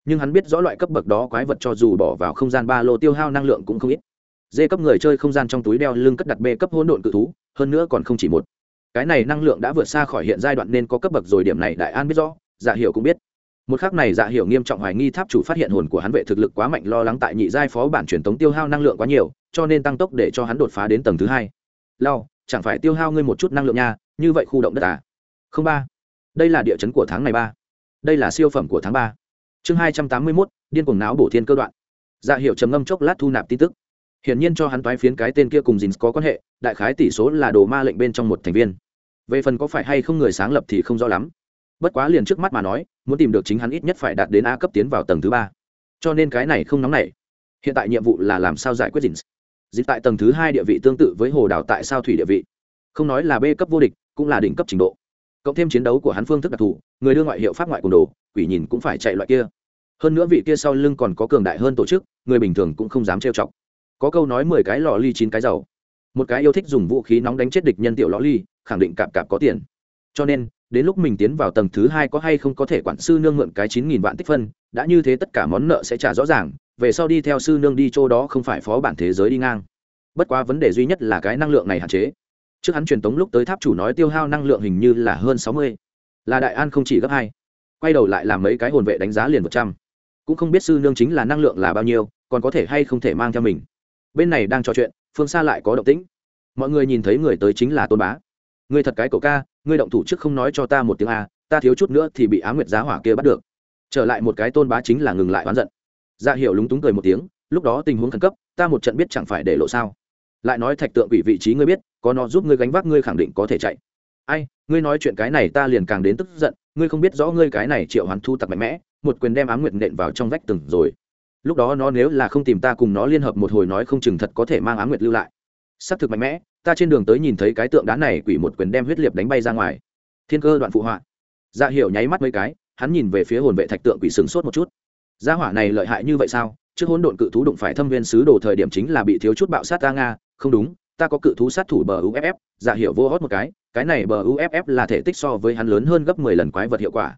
Nhưng hắn biết rõ loại cấp bậc đó quái vật cho dù bỏ vào không gian ba lô tiêu hao năng lượng cũng không ít. Dê cấp người chơi không gian trong túi đeo lưng cất đặt bê cấp hỗn độn cự thú, hơn nữa còn không chỉ một. Cái này năng lượng đã vượt xa khỏi hiện giai đoạn nên có cấp bậc rồi, điểm này đại an biết rõ dạ hiểu cũng biết. Một khác này dạ hiểu nghiêm trọng hoài nghi tháp chủ phát hiện hồn của hắn vệ thực lực quá mạnh, lo lắng tại nhị giai phó bản truyền tống tiêu hao năng lượng quá nhiều cho nên tăng tốc để cho hắn đột phá đến tầng thứ hai. Lao chẳng phải tiêu hao ngươi một chút năng lượng nha, như vậy khu động đất à? Không ba. Đây là địa chấn của tháng này ba. Đây là siêu phẩm của tháng ba. Chương hai trăm tám mươi mốt, điên cuồng não bổ thiên cơ đoạn. Dạ hiệu trầm ngâm chốc lát thu nạp tin tức. Hiển nhiên cho hắn toái phiến cái tên kia cùng dính có quan hệ, đại khái tỷ số là đồ ma lệnh bên trong một thành viên. Về phần có phải hay không người sáng lập thì không rõ lắm. Bất quá liền trước mắt mà nói, muốn tìm được chính hắn ít nhất phải đạt đến a cấp tiến vào tầng thứ ba. Cho nên cái này không nóng nảy. Hiện tại nhiệm vụ là làm sao giải quyết dính dịch tại tầng thứ hai địa vị tương tự với hồ đào tại sao thủy địa vị. Không nói là b cấp vô địch cũng là đỉnh cấp trình độ. Cộng thêm chiến đấu của hắn phương thức đặc thù người đưa ngoại hiệu pháp ngoại cùng đồ quỷ nhìn cũng phải chạy loại kia. Hơn nữa vị kia sau lưng còn có cường đại hơn tổ chức người bình thường cũng không dám trêu chọc. Có câu nói mười cái lò ly chín cái giàu, một cái yêu thích dùng vũ khí nóng đánh chết địch nhân tiểu lò ly khẳng định cạp cạp có tiền. Cho nên đến lúc mình tiến vào tầng thứ hai có hay không có thể quản sư nương mượn cái chín nghìn vạn tích phân đã như thế tất cả món nợ sẽ trả rõ ràng về sau đi theo sư nương đi chỗ đó không phải phó bản thế giới đi ngang. Bất quá vấn đề duy nhất là cái năng lượng này hạn chế. Trước hắn truyền tống lúc tới tháp chủ nói tiêu hao năng lượng hình như là hơn sáu mươi. Là đại an không chỉ gấp hai. Quay đầu lại làm mấy cái hồn vệ đánh giá liền một trăm. Cũng không biết sư nương chính là năng lượng là bao nhiêu, còn có thể hay không thể mang theo mình. Bên này đang trò chuyện, phương xa lại có động tĩnh. Mọi người nhìn thấy người tới chính là tôn bá. Ngươi thật cái cậu ca, ngươi động thủ trước không nói cho ta một tiếng a, ta thiếu chút nữa thì bị á nguyệt giá hỏa kia bắt được. Trở lại một cái tôn bá chính là ngừng lại oán giận dạ hiệu lúng túng cười một tiếng, lúc đó tình huống khẩn cấp, ta một trận biết chẳng phải để lộ sao. Lại nói thạch tượng quỷ vị trí ngươi biết, có nó giúp ngươi gánh vác ngươi khẳng định có thể chạy. Ai, ngươi nói chuyện cái này ta liền càng đến tức giận, ngươi không biết rõ ngươi cái này triệu hoán thu tặc mạnh mẽ, một quyền đem ám nguyệt nện vào trong vách từng rồi. Lúc đó nó nếu là không tìm ta cùng nó liên hợp một hồi nói không chừng thật có thể mang ám nguyệt lưu lại. Xác thực mạnh mẽ, ta trên đường tới nhìn thấy cái tượng đá này quỷ một quyền đem huyết liệt đánh bay ra ngoài. Thiên cơ đoạn phụ họa. Dạ hiểu nháy mắt mấy cái, hắn nhìn về phía hồn vệ thạch tượng quỷ sừng sốt một chút gia hỏa này lợi hại như vậy sao? Trước hỗn độn cự thú đụng phải thâm viên sứ đồ thời điểm chính là bị thiếu chút bạo sát ta nga. Không đúng, ta có cự thú sát thủ bờ uff giả dạ hiệu vô hót một cái cái này bờ uff là thể tích so với hắn lớn hơn gấp mười lần quái vật hiệu quả.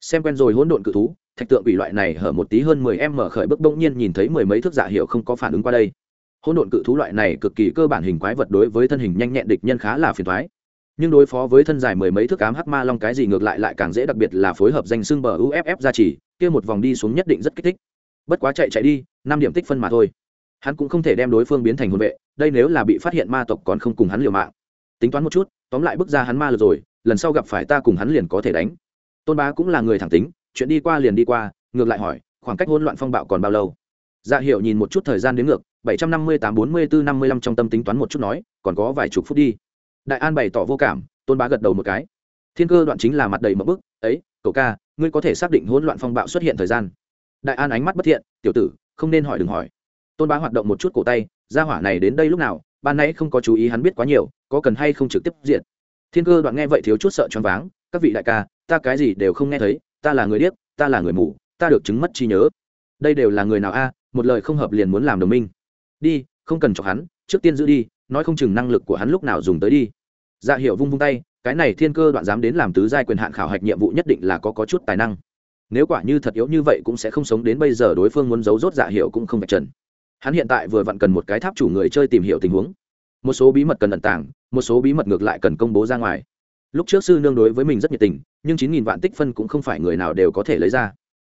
Xem quen rồi hỗn độn cự thú, thạch tượng bị loại này hở một tí hơn mười em mở khởi bước bỗng nhiên nhìn thấy mười mấy thước dạ giả hiệu không có phản ứng qua đây. Hỗn độn cự thú loại này cực kỳ cơ bản hình quái vật đối với thân hình nhanh nhẹn địch nhân khá là phiền thoái nhưng đối phó với thân dài mười mấy thước cám hắc ma long cái gì ngược lại lại càng dễ đặc biệt là phối hợp danh xưng bờ uff ra chỉ kia một vòng đi xuống nhất định rất kích thích. Bất quá chạy chạy đi, năm điểm tích phân mà thôi. Hắn cũng không thể đem đối phương biến thành hồn vệ, đây nếu là bị phát hiện ma tộc còn không cùng hắn liều mạng. Tính toán một chút, tóm lại bước ra hắn ma lượt rồi, lần sau gặp phải ta cùng hắn liền có thể đánh. Tôn bá cũng là người thẳng tính, chuyện đi qua liền đi qua, ngược lại hỏi, khoảng cách hỗn loạn phong bạo còn bao lâu? Dạ hiệu nhìn một chút thời gian đến ngược, bảy trăm năm mươi tám, bốn mươi bốn năm mươi lăm trong tâm tính toán một chút nói, còn có vài chục phút đi. Đại an bày tỏ vô cảm, tôn bá gật đầu một cái. Thiên cơ đoạn chính là mặt đầy mậm bức, ấy, cậu ca ngươi có thể xác định hỗn loạn phong bạo xuất hiện thời gian. Đại an ánh mắt bất thiện, tiểu tử, không nên hỏi đừng hỏi. Tôn bá hoạt động một chút cổ tay ra hỏa này đến đây lúc nào? Ban nãy không có chú ý hắn biết quá nhiều, có cần hay không trực tiếp diện thiên cơ đoạn nghe vậy thiếu chút sợ choáng váng, các vị đại ca, ta cái gì đều không nghe thấy, ta là người điếc, ta là người mù, ta được chứng mất trí nhớ. Đây đều là người nào a? Một lời không hợp liền muốn làm đồng minh. Đi, không cần cho hắn, trước tiên giữ đi, nói không chừng năng lực của hắn lúc nào dùng tới đi. Dạ hiệu vung vung tay cái này thiên cơ đoạn dám đến làm tứ giai quyền hạn khảo hạch nhiệm vụ nhất định là có, có chút tài năng. Nếu quả như thật yếu như vậy cũng sẽ không sống đến bây giờ đối phương muốn giấu rốt dạ hiệu cũng không phải trần. Hắn hiện tại vừa vặn cần một cái tháp chủ người chơi tìm hiểu tình huống. Một số bí mật cần ẩn tàng một số bí mật ngược lại cần công bố ra ngoài. Lúc trước sư nương đối với mình rất nhiệt tình nhưng chín nghìn vạn tích phân cũng không phải người nào đều có thể lấy ra.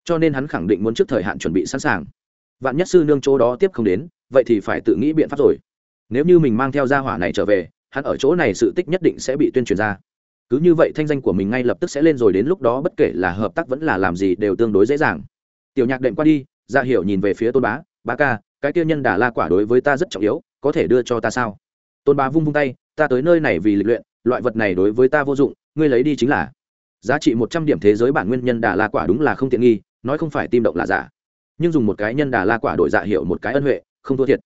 Cho nên hắn khẳng định muốn trước thời hạn chuẩn bị sẵn sàng. Vạn nhất sư nương chỗ đó tiếp không đến vậy thì phải tự nghĩ biện pháp rồi. Nếu như mình mang theo gia hỏa này trở về hắn ở chỗ này sự tích nhất định sẽ bị tuyên truyền ra. Cứ như vậy thanh danh của mình ngay lập tức sẽ lên rồi đến lúc đó bất kể là hợp tác vẫn là làm gì đều tương đối dễ dàng. Tiểu nhạc đệm qua đi ra hiểu nhìn về phía tôn bá bá ca, cái tiêu nhân đà la quả đối với ta rất trọng yếu, có thể đưa cho ta sao? Tôn bá vung vung tay, ta tới nơi này vì lịch luyện, loại vật này đối với ta vô dụng, ngươi lấy đi chính là. Giá trị một trăm điểm thế giới bản nguyên nhân đà la quả đúng là không tiện nghi, nói không phải tim động là giả. Nhưng dùng một cái nhân đà la quả đổi dạ hiệu một cái ân huệ, không thua thiệt.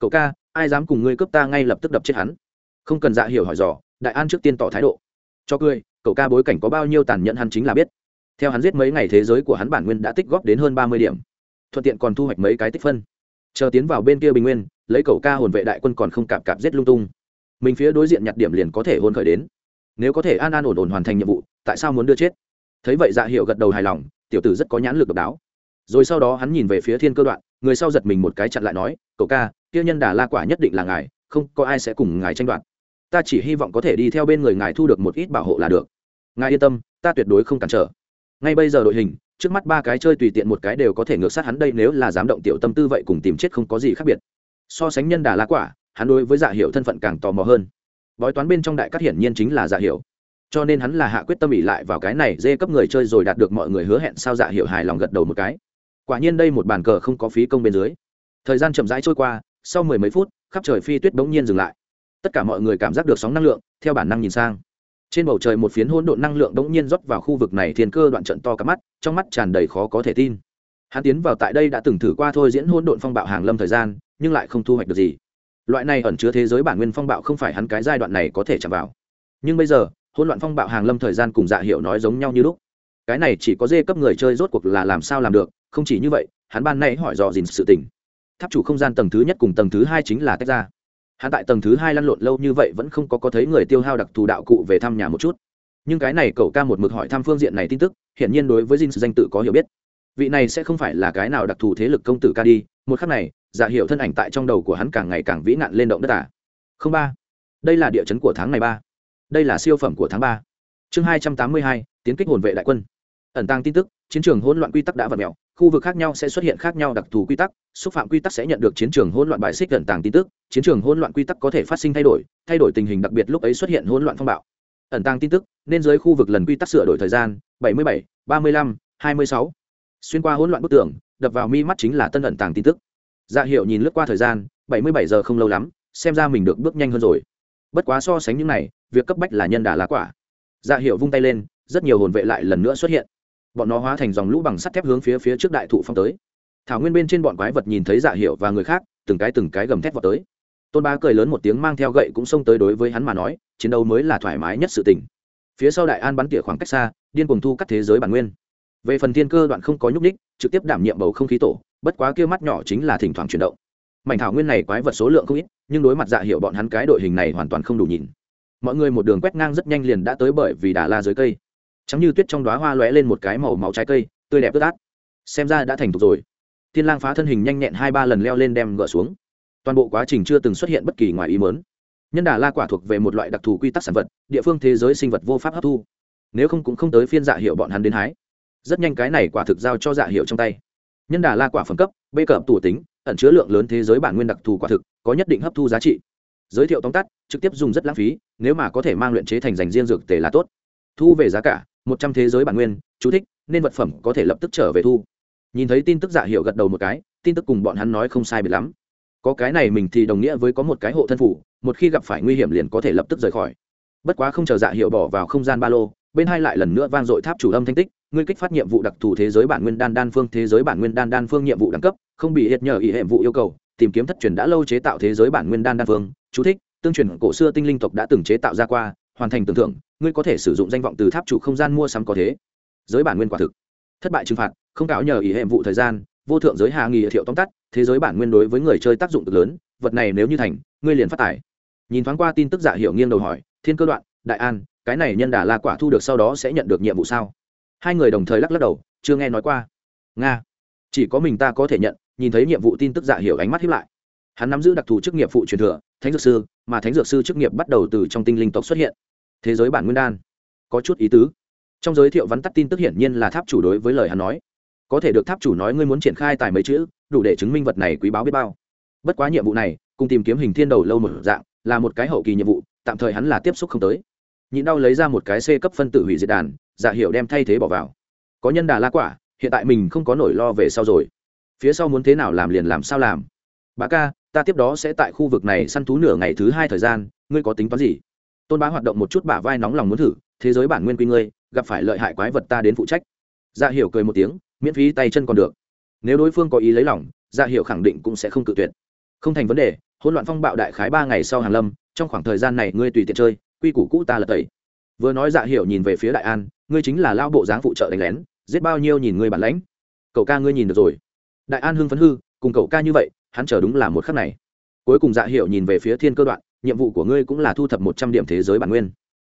Cậu ca, ai dám cùng ngươi cướp ta ngay lập tức đập chết hắn? Không cần dạ hiểu hỏi dò, đại an trước tiên tỏ thái độ. Cho cười, cậu ca bối cảnh có bao nhiêu tàn nhẫn hắn chính là biết. Theo hắn giết mấy ngày thế giới của hắn bản nguyên đã tích góp đến hơn ba mươi điểm. Thuận tiện còn thu hoạch mấy cái tích phân. Chờ tiến vào bên kia bình nguyên, lấy cậu ca hồn vệ đại quân còn không cạp cạp giết lung tung. Mình phía đối diện nhặt điểm liền có thể hôn khởi đến. Nếu có thể an an ổn ổn hoàn thành nhiệm vụ, tại sao muốn đưa chết? Thấy vậy dạ hiệu gật đầu hài lòng, tiểu tử rất có nhãn lực độc đáo. Rồi sau đó hắn nhìn về phía thiên cơ đoạn, người sau giật mình một cái chặn lại nói, cậu ca, kia nhân đà la quả nhất định là ngài, không có ai sẽ cùng ngài tranh đoạt ta chỉ hy vọng có thể đi theo bên người ngài thu được một ít bảo hộ là được. Ngài yên tâm, ta tuyệt đối không cản trở. Ngay bây giờ đội hình, trước mắt ba cái chơi tùy tiện một cái đều có thể ngược sát hắn đây nếu là dám động tiểu tâm tư vậy cùng tìm chết không có gì khác biệt. So sánh nhân đà lá quả, hắn đối với dạ hiệu thân phận càng tò mò hơn. Bói toán bên trong đại cát hiển nhiên chính là dạ hiệu cho nên hắn là hạ quyết tâm ỉ lại vào cái này dê cấp người chơi rồi đạt được mọi người hứa hẹn sao dạ hiệu hài lòng gật đầu một cái. Quả nhiên đây một bàn cờ không có phí công bên dưới. Thời gian chậm rãi trôi qua, sau mười mấy phút, khắp trời phi tuyết bỗng nhiên dừng lại tất cả mọi người cảm giác được sóng năng lượng, theo bản năng nhìn sang. Trên bầu trời một phiến hỗn độn năng lượng bỗng nhiên rót vào khu vực này thiên cơ đoạn trận to cả mắt, trong mắt tràn đầy khó có thể tin. Hắn tiến vào tại đây đã từng thử qua thôi diễn hỗn độn phong bạo hàng lâm thời gian, nhưng lại không thu hoạch được gì. Loại này ẩn chứa thế giới bản nguyên phong bạo không phải hắn cái giai đoạn này có thể chạm vào. Nhưng bây giờ, hỗn loạn phong bạo hàng lâm thời gian cùng dạ hiệu nói giống nhau như lúc. Cái này chỉ có dê cấp người chơi rốt cuộc là làm sao làm được, không chỉ như vậy, hắn ban nay hỏi dò dìn sự tình. Tháp chủ không gian tầng thứ nhất cùng tầng thứ hai chính là tách ra hắn tại tầng thứ hai lăn lộn lâu như vậy vẫn không có có thấy người tiêu hao đặc thù đạo cụ về thăm nhà một chút. Nhưng cái này cậu ca một mực hỏi thăm phương diện này tin tức, hiển nhiên đối với dinh danh tự có hiểu biết. Vị này sẽ không phải là cái nào đặc thù thế lực công tử ca đi, một khắc này, giả hiệu thân ảnh tại trong đầu của hắn càng ngày càng vĩ nạn lên động đất à. không ba. Đây là địa chấn của tháng này ba. Đây là siêu phẩm của tháng ba. Chương hai trăm tám mươi hai, tiến kích hồn vệ đại quân ẩn tăng tin tức chiến trường hỗn loạn quy tắc đã vật mèo khu vực khác nhau sẽ xuất hiện khác nhau đặc thù quy tắc xúc phạm quy tắc sẽ nhận được chiến trường hỗn loạn bài xích ẩn tàng tin tức chiến trường hỗn loạn quy tắc có thể phát sinh thay đổi thay đổi tình hình đặc biệt lúc ấy xuất hiện hỗn loạn phong bạo. Ẩn tàng tin tức nên dưới khu vực lần quy tắc sửa đổi thời gian 77, 35, 26. xuyên qua hỗn loạn bức tường đập vào mi mắt chính là tân ẩn tàng tin tức. Dạ hiệu nhìn lướt qua thời gian 77 giờ không lâu lắm xem ra mình được bước nhanh hơn rồi. Bất quá so sánh những này việc cấp bách là nhân đà lá quả. Dạ hiệu vung tay lên rất nhiều hồn vệ lại lần nữa xuất hiện bọn nó hóa thành dòng lũ bằng sắt thép hướng phía phía trước đại thụ phong tới. Thảo nguyên bên trên bọn quái vật nhìn thấy dạ hiệu và người khác, từng cái từng cái gầm thét vào tới. Tôn ba cười lớn một tiếng mang theo gậy cũng xông tới đối với hắn mà nói, chiến đấu mới là thoải mái nhất sự tình. Phía sau đại an bắn tỉa khoảng cách xa, điên cuồng thu cắt thế giới bản nguyên. Về phần thiên cơ đoạn không có nhúc ních trực tiếp đảm nhiệm bầu không khí tổ, bất quá kia mắt nhỏ chính là thỉnh thoảng chuyển động. Mảnh thảo nguyên này quái vật số lượng không ít, nhưng đối mặt dạ hiệu bọn hắn cái đội hình này hoàn toàn không đủ nhìn. Mọi người một đường quét ngang rất nhanh liền đã tới bởi vì đà la dưới cây chẳng như tuyết trong đóa hoa lóe lên một cái màu máu trái cây, tươi đẹp ướt át. Xem ra đã thành thục rồi. Thiên lang phá thân hình nhanh nhẹn hai ba lần leo lên đem gỡ xuống. Toàn bộ quá trình chưa từng xuất hiện bất kỳ ngoài ý mớn nhân đà la quả thuộc về một loại đặc thù quy tắc sản vật, địa phương thế giới sinh vật vô pháp hấp thu. Nếu không cũng không tới phiên dạ hiệu bọn hắn đến hái. Rất nhanh cái này quả thực giao cho dạ hiệu trong tay. Nhân đà la quả phẩm cấp bê cẩm tủ tính, ẩn chứa lượng lớn thế giới bản nguyên đặc thù quả thực, có nhất định hấp thu giá trị. Giới thiệu tóm tắt, trực tiếp dùng rất lãng phí, nếu mà có thể mang luyện chế thành dành riêng dược tề là tốt. Thu về giá cả một trăm thế giới bản nguyên, chú thích, nên vật phẩm có thể lập tức trở về thu. Nhìn thấy tin tức dạ giả hiệu gật đầu một cái, tin tức cùng bọn hắn nói không sai biệt lắm. Có cái này mình thì đồng nghĩa với có một cái hộ thân phủ, một khi gặp phải nguy hiểm liền có thể lập tức rời khỏi. Bất quá không chờ dạ hiệu bỏ vào không gian ba lô, bên hai lại lần nữa vang dội tháp chủ âm thanh tích, ngươi kích phát nhiệm vụ đặc thù thế giới bản nguyên đan đan phương, thế giới bản nguyên đan đan phương nhiệm vụ đẳng cấp, không bị hiệt nhờ ý hệ vụ yêu cầu, tìm kiếm thất truyền đã lâu chế tạo thế giới bản nguyên đan đan phương, chú thích, tương truyền cổ xưa tinh linh tộc đã từng chế tạo ra qua hoàn thành tưởng thưởng, ngươi có thể sử dụng danh vọng từ tháp chủ không gian mua sắm có thế. Giới bản nguyên quả thực. Thất bại trừng phạt, không cáo nhờ ý hệ vụ thời gian, vô thượng giới hà nghi thiệu tóm tắt, thế giới bản nguyên đối với người chơi tác dụng cực lớn, vật này nếu như thành, ngươi liền phát tải nhìn thoáng qua tin tức dạ hiểu nghiêng đầu hỏi, thiên cơ đoạn, đại an, cái này nhân đà la quả thu được sau đó sẽ nhận được nhiệm vụ sao? Hai người đồng thời lắc lắc đầu, chưa nghe nói qua. Nga. Chỉ có mình ta có thể nhận, nhìn thấy nhiệm vụ tin tức dạ hiểu ánh mắt hiếp lại. Hắn nắm giữ đặc thù chức nghiệp phụ truyền thừa, thánh dược sư mà thánh dược sư chức nghiệp bắt đầu từ trong tinh linh tộc xuất hiện. Thế giới bản nguyên đan. Có chút ý tứ. Trong giới thiệu vắn tắt tin tức hiển nhiên là tháp chủ đối với lời hắn nói. Có thể được tháp chủ nói ngươi muốn triển khai tài mấy chữ, đủ để chứng minh vật này quý báo biết bao. Bất quá nhiệm vụ này, cùng tìm kiếm hình thiên đầu lâu một dạng, là một cái hậu kỳ nhiệm vụ, tạm thời hắn là tiếp xúc không tới. Nhịn đau lấy ra một cái c cấp phân tử hủy diệt đàn, giả hiệu đem thay thế bỏ vào. Có nhân đà la quả, hiện tại mình không có nỗi lo về sau rồi. Phía sau muốn thế nào làm liền làm sao làm. Bà ca ta tiếp đó sẽ tại khu vực này săn thú nửa ngày thứ hai thời gian, ngươi có tính toán gì? Tôn bá hoạt động một chút bả vai nóng lòng muốn thử, thế giới bản nguyên quy ngươi, gặp phải lợi hại quái vật ta đến phụ trách. Dạ hiểu cười một tiếng, miễn phí tay chân còn được. Nếu đối phương có ý lấy lòng dạ hiểu khẳng định cũng sẽ không cự tuyệt. Không thành vấn đề, hỗn loạn phong bạo đại khái ba ngày sau hàng lâm, trong khoảng thời gian này ngươi tùy tiện chơi, quy củ cũ ta là tẩy. Vừa nói dạ hiểu nhìn về phía đại an, ngươi chính là lao bộ dáng phụ trợ đánh lén, giết bao nhiêu nhìn ngươi bản lãnh. Cậu ca ngươi nhìn được rồi. Đại an hưng phấn hư, cùng cậu ca như vậy hắn chờ đúng là một khắc này. Cuối cùng dạ hiểu nhìn về phía thiên cơ đoạn, nhiệm vụ của ngươi cũng là thu thập một trăm điểm thế giới bản nguyên.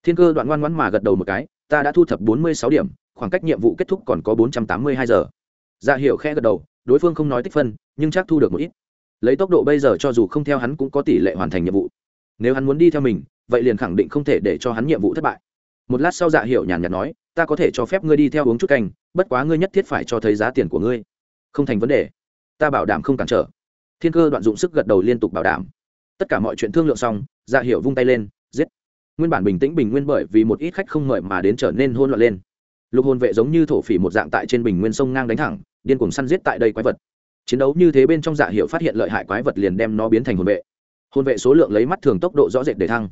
Thiên cơ đoạn ngoan ngoãn mà gật đầu một cái, ta đã thu thập bốn mươi sáu điểm, khoảng cách nhiệm vụ kết thúc còn có bốn trăm tám mươi hai giờ. Dạ hiệu khẽ gật đầu, đối phương không nói tích phân, nhưng chắc thu được một ít. Lấy tốc độ bây giờ cho dù không theo hắn cũng có tỷ lệ hoàn thành nhiệm vụ. Nếu hắn muốn đi theo mình, vậy liền khẳng định không thể để cho hắn nhiệm vụ thất bại. Một lát sau dạ hiệu nhàn nhạt nói, ta có thể cho phép ngươi đi theo uống chút canh, bất quá ngươi nhất thiết phải cho thấy giá tiền của ngươi. Không thành vấn đề. Ta bảo đảm không cản trở thiên cơ đoạn dụng sức gật đầu liên tục bảo đảm. Tất cả mọi chuyện thương lượng xong dạ hiệu vung tay lên, giết. Nguyên bản bình tĩnh bình nguyên bởi vì một ít khách không mời mà đến trở nên hôn loạn lên. Lục hồn vệ giống như thổ phỉ một dạng tại trên bình nguyên sông ngang đánh thẳng, điên cuồng săn giết tại đây quái vật. Chiến đấu như thế bên trong dạ hiệu phát hiện lợi hại quái vật liền đem nó biến thành hồn vệ. Hồn vệ số lượng lấy mắt thường tốc độ rõ rệt để thăng.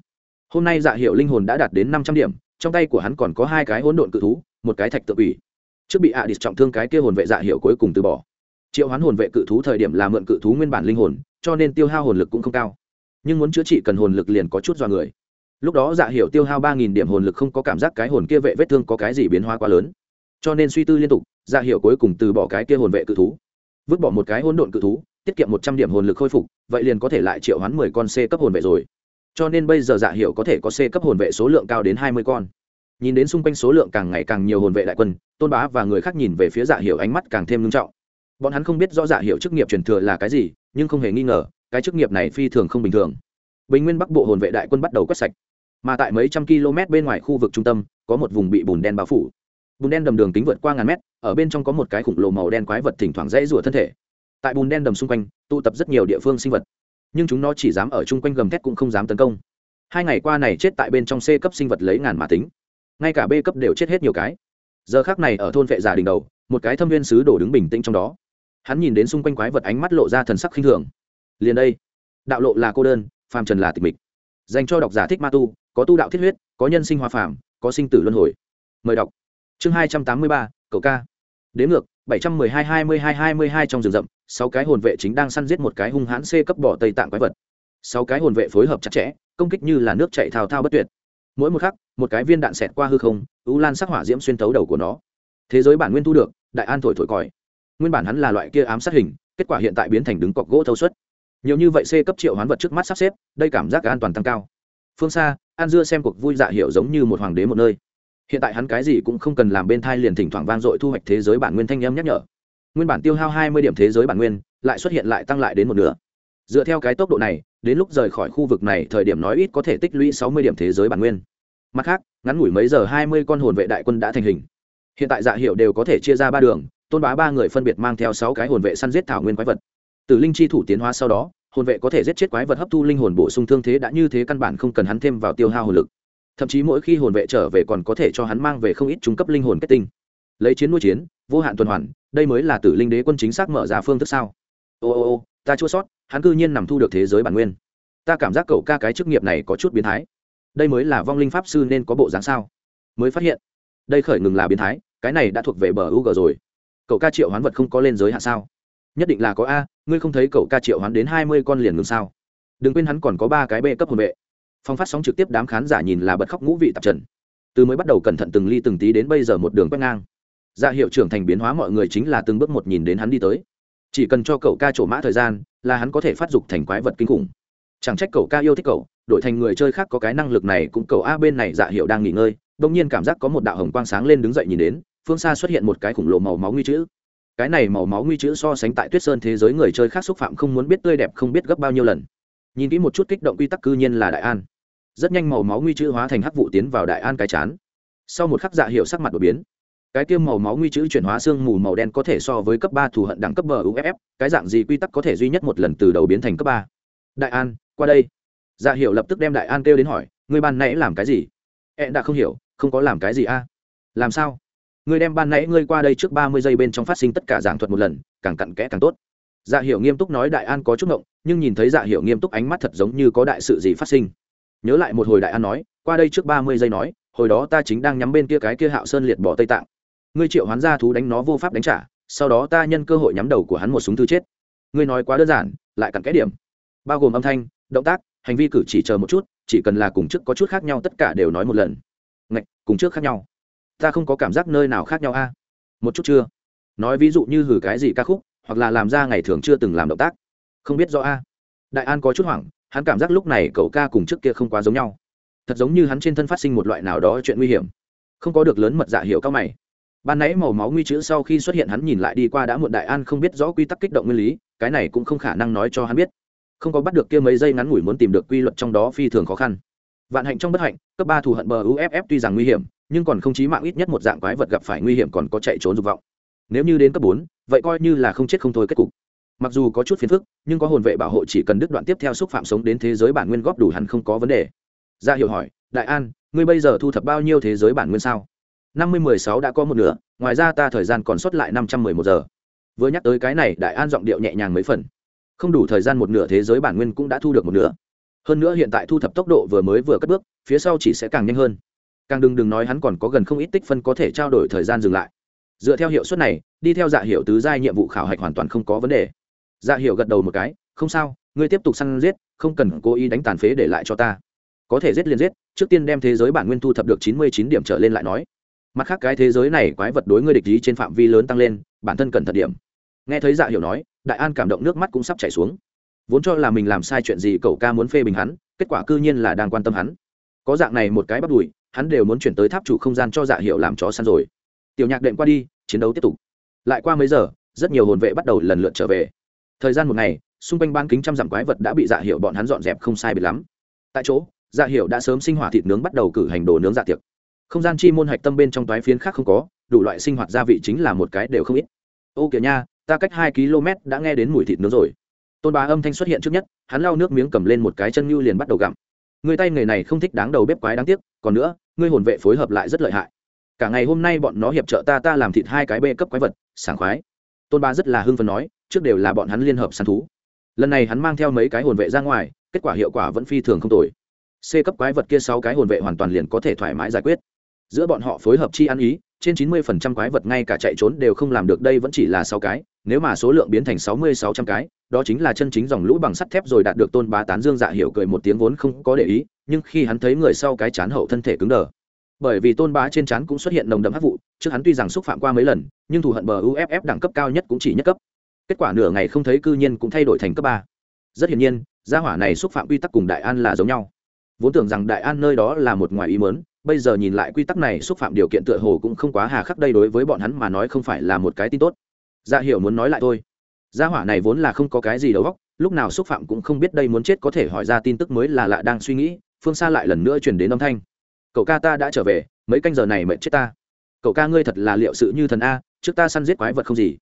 Hôm nay dạ hiệu linh hồn đã đạt đến năm trăm điểm, trong tay của hắn còn có hai cái hỗn độn cự thú, một cái thạch tự ủy trước bị ạ à trọng thương cái kia hồn vệ dạ hiệu cuối cùng từ bỏ triệu hoán hồn vệ cự thú thời điểm là mượn cự thú nguyên bản linh hồn, cho nên tiêu hao hồn lực cũng không cao. Nhưng muốn chữa trị cần hồn lực liền có chút do người. Lúc đó dạ hiệu tiêu hao ba nghìn điểm hồn lực không có cảm giác cái hồn kia vệ vết thương có cái gì biến hóa quá lớn. Cho nên suy tư liên tục dạ hiệu cuối cùng từ bỏ cái kia hồn vệ cự thú. Vứt bỏ một cái hỗn độn cự thú, tiết kiệm một trăm điểm hồn lực khôi phục, vậy liền có thể lại triệu hoán mười con c cấp hồn vệ rồi. Cho nên bây giờ dạ hiệu có thể có c cấp hồn vệ số lượng cao đến hai mươi con. Nhìn đến xung quanh số lượng càng ngày càng nhiều hồn vệ đại quân, tôn bá và người khác nhìn về phía dạ hiệu ánh mắt càng thêm nghiêm trọng bọn hắn không biết rõ giả hiệu chức nghiệp truyền thừa là cái gì, nhưng không hề nghi ngờ, cái chức nghiệp này phi thường không bình thường. Bình nguyên bắc bộ hồn vệ đại quân bắt đầu quét sạch. Mà tại mấy trăm km bên ngoài khu vực trung tâm, có một vùng bị bùn đen bao phủ. Bùn đen đầm đường kính vượt qua ngàn mét, ở bên trong có một cái khủng lồ màu đen quái vật thỉnh thoảng dãy rủa thân thể. Tại bùn đen đầm xung quanh, tụ tập rất nhiều địa phương sinh vật. Nhưng chúng nó chỉ dám ở chung quanh gầm thét cũng không dám tấn công. Hai ngày qua này chết tại bên trong c cấp sinh vật lấy ngàn mà tính. Ngay cả b cấp đều chết hết nhiều cái. Giờ khác này ở thôn vệ giả đình đầu, một cái thâm viên sứ đổ đứng bình tĩnh trong đó hắn nhìn đến xung quanh quái vật ánh mắt lộ ra thần sắc khinh thường. Liền đây, đạo lộ là cô đơn, phàm trần là tịch mịch. Dành cho độc giả thích ma tu, có tu đạo thiết huyết, có nhân sinh hoa phàm, có sinh tử luân hồi. Mời đọc. Chương hai trăm tám mươi ba, cậu ca. Đến ngược, bảy trăm mười hai hai mươi hai hai mươi hai trong rừng rậm, sáu cái hồn vệ chính đang săn giết một cái hung hãn c cấp bỏ tây tạng quái vật. Sáu cái hồn vệ phối hợp chặt chẽ, công kích như là nước chạy thao thao bất tuyệt. Mỗi một khắc, một cái viên đạn xẹt qua hư không, u lan sắc hỏa diễm xuyên tấu đầu của nó. Thế giới bản nguyên thu được, đại an thổi thổi còi nguyên bản hắn là loại kia ám sát hình, kết quả hiện tại biến thành đứng cọc gỗ thâu suất. Nhiều như vậy c cấp triệu hoán vật trước mắt sắp xếp, đây cảm giác an toàn tăng cao. Phương xa, an dưa xem cuộc vui dạ hiệu giống như một hoàng đế một nơi. Hiện tại hắn cái gì cũng không cần làm bên thai liền thỉnh thoảng vang dội thu hoạch thế giới bản nguyên thanh em nhắc nhở. Nguyên bản tiêu hao hai mươi điểm thế giới bản nguyên, lại xuất hiện lại tăng lại đến một nửa. Dựa theo cái tốc độ này, đến lúc rời khỏi khu vực này, thời điểm nói ít có thể tích lũy sáu mươi điểm thế giới bản nguyên. Mặt khác, ngắn ngủi mấy giờ hai mươi con hồn vệ đại quân đã thành hình. Hiện tại dạ hiệu đều có thể chia ra ba đường tôn bá ba người phân biệt mang theo sáu cái hồn vệ săn giết thảo nguyên quái vật. Từ linh chi thủ tiến hóa sau đó, hồn vệ có thể giết chết quái vật hấp thu linh hồn bổ sung thương thế đã như thế căn bản không cần hắn thêm vào tiêu hao hồn lực. Thậm chí mỗi khi hồn vệ trở về còn có thể cho hắn mang về không ít trung cấp linh hồn kết tinh. Lấy chiến nuôi chiến, vô hạn tuần hoàn, đây mới là tử linh đế quân chính xác mở ra phương thức sao? Ô ô ô, ta chua sót, hắn cư nhiên nằm thu được thế giới bản nguyên. Ta cảm giác cậu ca cái chức nghiệp này có chút biến thái. Đây mới là vong linh pháp sư nên có bộ dáng sao? Mới phát hiện, đây khởi ngừng là biến thái, cái này đã thuộc về bờ u g rồi cậu ca triệu hoán vật không có lên giới hạn sao? Nhất định là có a, ngươi không thấy cậu ca triệu hoán đến hai mươi con liền ngừng sao? Đừng quên hắn còn có ba cái bê cấp hồn vệ. Phong phát sóng trực tiếp đám khán giả nhìn là bật khóc ngũ vị tạp trần. Từ mới bắt đầu cẩn thận từng ly từng tí đến bây giờ một đường quét ngang. Ra dạ hiệu trưởng thành biến hóa mọi người chính là từng bước một nhìn đến hắn đi tới. Chỉ cần cho cậu ca trổ mã thời gian, là hắn có thể phát dục thành quái vật kinh khủng. Chẳng trách cậu ca yêu thích cậu, đổi thành người chơi khác có cái năng lực này cũng cậu a bên này dạ hiệu đang nghỉ ngơi đông nhiên cảm giác có một đạo hồng quang sáng lên đứng dậy nhìn đến phương xa xuất hiện một cái khủng lộ màu máu nguy chữ. Cái này màu máu nguy chữ so sánh tại tuyết sơn thế giới người chơi khác xúc phạm không muốn biết tươi đẹp không biết gấp bao nhiêu lần. Nhìn kỹ một chút kích động quy tắc cư nhiên là đại an. Rất nhanh màu máu nguy chữ hóa thành hắc vụ tiến vào đại an cái chán. Sau một khắc dạ hiệu sắc mặt đột biến. Cái tiêm màu máu nguy chữ chuyển hóa xương mù màu đen có thể so với cấp ba thù hận đẳng cấp bờ uff cái dạng gì quy tắc có thể duy nhất một lần từ đầu biến thành cấp ba? Đại an, qua đây. Dạ hiệu lập tức đem đại an kêu đến hỏi người ban nãy làm cái gì? E đã không hiểu, không có làm cái gì a. Làm sao? Ngươi đem ban nãy ngươi qua đây trước ba mươi giây bên trong phát sinh tất cả giảng thuật một lần, càng cặn kẽ càng tốt. Dạ hiệu nghiêm túc nói đại an có chút ngộng, nhưng nhìn thấy dạ hiệu nghiêm túc ánh mắt thật giống như có đại sự gì phát sinh. Nhớ lại một hồi đại an nói, qua đây trước ba mươi giây nói, hồi đó ta chính đang nhắm bên kia cái kia hạo sơn liệt bỏ tây tạng. Ngươi triệu hoán ra thú đánh nó vô pháp đánh trả, sau đó ta nhân cơ hội nhắm đầu của hắn một súng thư chết. Ngươi nói quá đơn giản, lại cặn kẽ điểm. Bao gồm âm thanh, động tác, hành vi cử chỉ chờ một chút, chỉ cần là cùng trước có chút khác nhau tất cả đều nói một lần. Ngạch, cùng trước khác nhau ta không có cảm giác nơi nào khác nhau a. Một chút chưa? Nói ví dụ như hử cái gì ca khúc, hoặc là làm ra ngày thường chưa từng làm động tác. Không biết rõ a. Đại an có chút hoảng, hắn cảm giác lúc này cậu ca cùng trước kia không quá giống nhau. Thật giống như hắn trên thân phát sinh một loại nào đó chuyện nguy hiểm. Không có được lớn mật dạ hiệu cao mày. Ban nãy màu máu nguy chữ sau khi xuất hiện hắn nhìn lại đi qua đã muộn đại an không biết rõ quy tắc kích động nguyên lý, cái này cũng không khả năng nói cho hắn biết. Không có bắt được kia mấy giây ngắn ngủi muốn tìm được quy luật trong đó phi thường khó khăn. Vạn hạnh trong bất hạnh, cấp ba thù hận bờ uff tuy rằng nguy hiểm nhưng còn không chí mạng ít nhất một dạng quái vật gặp phải nguy hiểm còn có chạy trốn dục vọng. Nếu như đến cấp bốn, vậy coi như là không chết không thôi kết cục. Mặc dù có chút phiền phức, nhưng có hồn vệ bảo hộ chỉ cần đứt đoạn tiếp theo xúc phạm sống đến thế giới bản nguyên góp đủ hẳn không có vấn đề. Ra hiểu hỏi, đại an, ngươi bây giờ thu thập bao nhiêu thế giới bản nguyên sao? Năm mươi mười sáu đã có một nửa, ngoài ra ta thời gian còn sót lại năm trăm mười một giờ. Vừa nhắc tới cái này, đại an giọng điệu nhẹ nhàng mấy phần. Không đủ thời gian một nửa thế giới bản nguyên cũng đã thu được một nửa. Hơn nữa hiện tại thu thập tốc độ vừa mới vừa cất bước, phía sau chỉ sẽ càng nhanh hơn càng đừng đừng nói hắn còn có gần không ít tích phân có thể trao đổi thời gian dừng lại. Dựa theo hiệu suất này, đi theo dạ hiệu tứ giai nhiệm vụ khảo hạch hoàn toàn không có vấn đề. Dạ hiệu gật đầu một cái, không sao, ngươi tiếp tục săn giết, không cần cố ý đánh tàn phế để lại cho ta. Có thể giết liền giết, trước tiên đem thế giới bản nguyên thu thập được chín mươi chín điểm trở lên lại nói. Mặt khác cái thế giới này quái vật đối ngươi địch ý trên phạm vi lớn tăng lên, bản thân cần thật điểm. Nghe thấy dạ hiệu nói, đại an cảm động nước mắt cũng sắp chảy xuống. Vốn cho là mình làm sai chuyện gì, cậu ca muốn phê bình hắn, kết quả cư nhiên là đang quan tâm hắn. Có dạng này một cái bắt đùi hắn đều muốn chuyển tới tháp chủ không gian cho dạ hiệu làm chó săn rồi. Tiểu nhạc đệm qua đi, chiến đấu tiếp tục. Lại qua mấy giờ, rất nhiều hồn vệ bắt đầu lần lượt trở về. Thời gian một ngày, xung quanh ban kính trăm dặm quái vật đã bị dạ hiệu bọn hắn dọn dẹp không sai biệt lắm. Tại chỗ dạ hiệu đã sớm sinh hỏa thịt nướng bắt đầu cử hành đồ nướng dạ tiệc. Không gian chi môn hạch tâm bên trong toái phiến khác không có, đủ loại sinh hoạt gia vị chính là một cái đều không ít. Ô kìa nha, ta cách hai km đã nghe đến mùi thịt nướng rồi. Tôn bá âm thanh xuất hiện trước nhất, hắn lau nước miếng cầm lên một cái chân ngưu liền bắt đầu gặm. Người tay người này không thích đáng đầu bếp quái đáng tiếc, còn nữa ngươi hồn vệ phối hợp lại rất lợi hại. Cả ngày hôm nay bọn nó hiệp trợ ta ta làm thịt hai cái bê cấp quái vật, sảng khoái. Tôn ba rất là hưng phấn nói, trước đều là bọn hắn liên hợp săn thú. Lần này hắn mang theo mấy cái hồn vệ ra ngoài, kết quả hiệu quả vẫn phi thường không tồi. C cấp quái vật kia sáu cái hồn vệ hoàn toàn liền có thể thoải mái giải quyết. Giữa bọn họ phối hợp chi ăn ý, trên chín mươi phần trăm quái vật ngay cả chạy trốn đều không làm được, đây vẫn chỉ là sáu cái, nếu mà số lượng biến thành sáu mươi sáu trăm cái, đó chính là chân chính dòng lũ bằng sắt thép rồi đạt được tôn bá tán dương dạ hiểu cười một tiếng vốn không có để ý nhưng khi hắn thấy người sau cái chán hậu thân thể cứng đờ. Bởi vì tôn bá trên chán cũng xuất hiện nồng đậm hắc vụ, trước hắn tuy rằng xúc phạm qua mấy lần, nhưng thù hận bờ uff đẳng cấp cao nhất cũng chỉ nhất cấp. Kết quả nửa ngày không thấy cư nhiên cũng thay đổi thành cấp ba. Rất hiển nhiên, gia hỏa này xúc phạm quy tắc cùng đại an là giống nhau. Vốn tưởng rằng đại an nơi đó là một ngoài ý mớn bây giờ nhìn lại quy tắc này xúc phạm điều kiện tựa hồ cũng không quá hà khắc đây đối với bọn hắn mà nói không phải là một cái tin tốt. Dạ hiểu muốn nói lại thôi. Gia hỏa này vốn là không có cái gì đầu óc, lúc nào xúc phạm cũng không biết đây muốn chết có thể hỏi ra tin tức mới là lạ đang suy nghĩ phương xa lại lần nữa truyền đến âm thanh. Cậu ca ta đã trở về, mấy canh giờ này mệt chết ta. Cậu ca ngươi thật là liệu sự như thần a, trước ta săn giết quái vật không gì.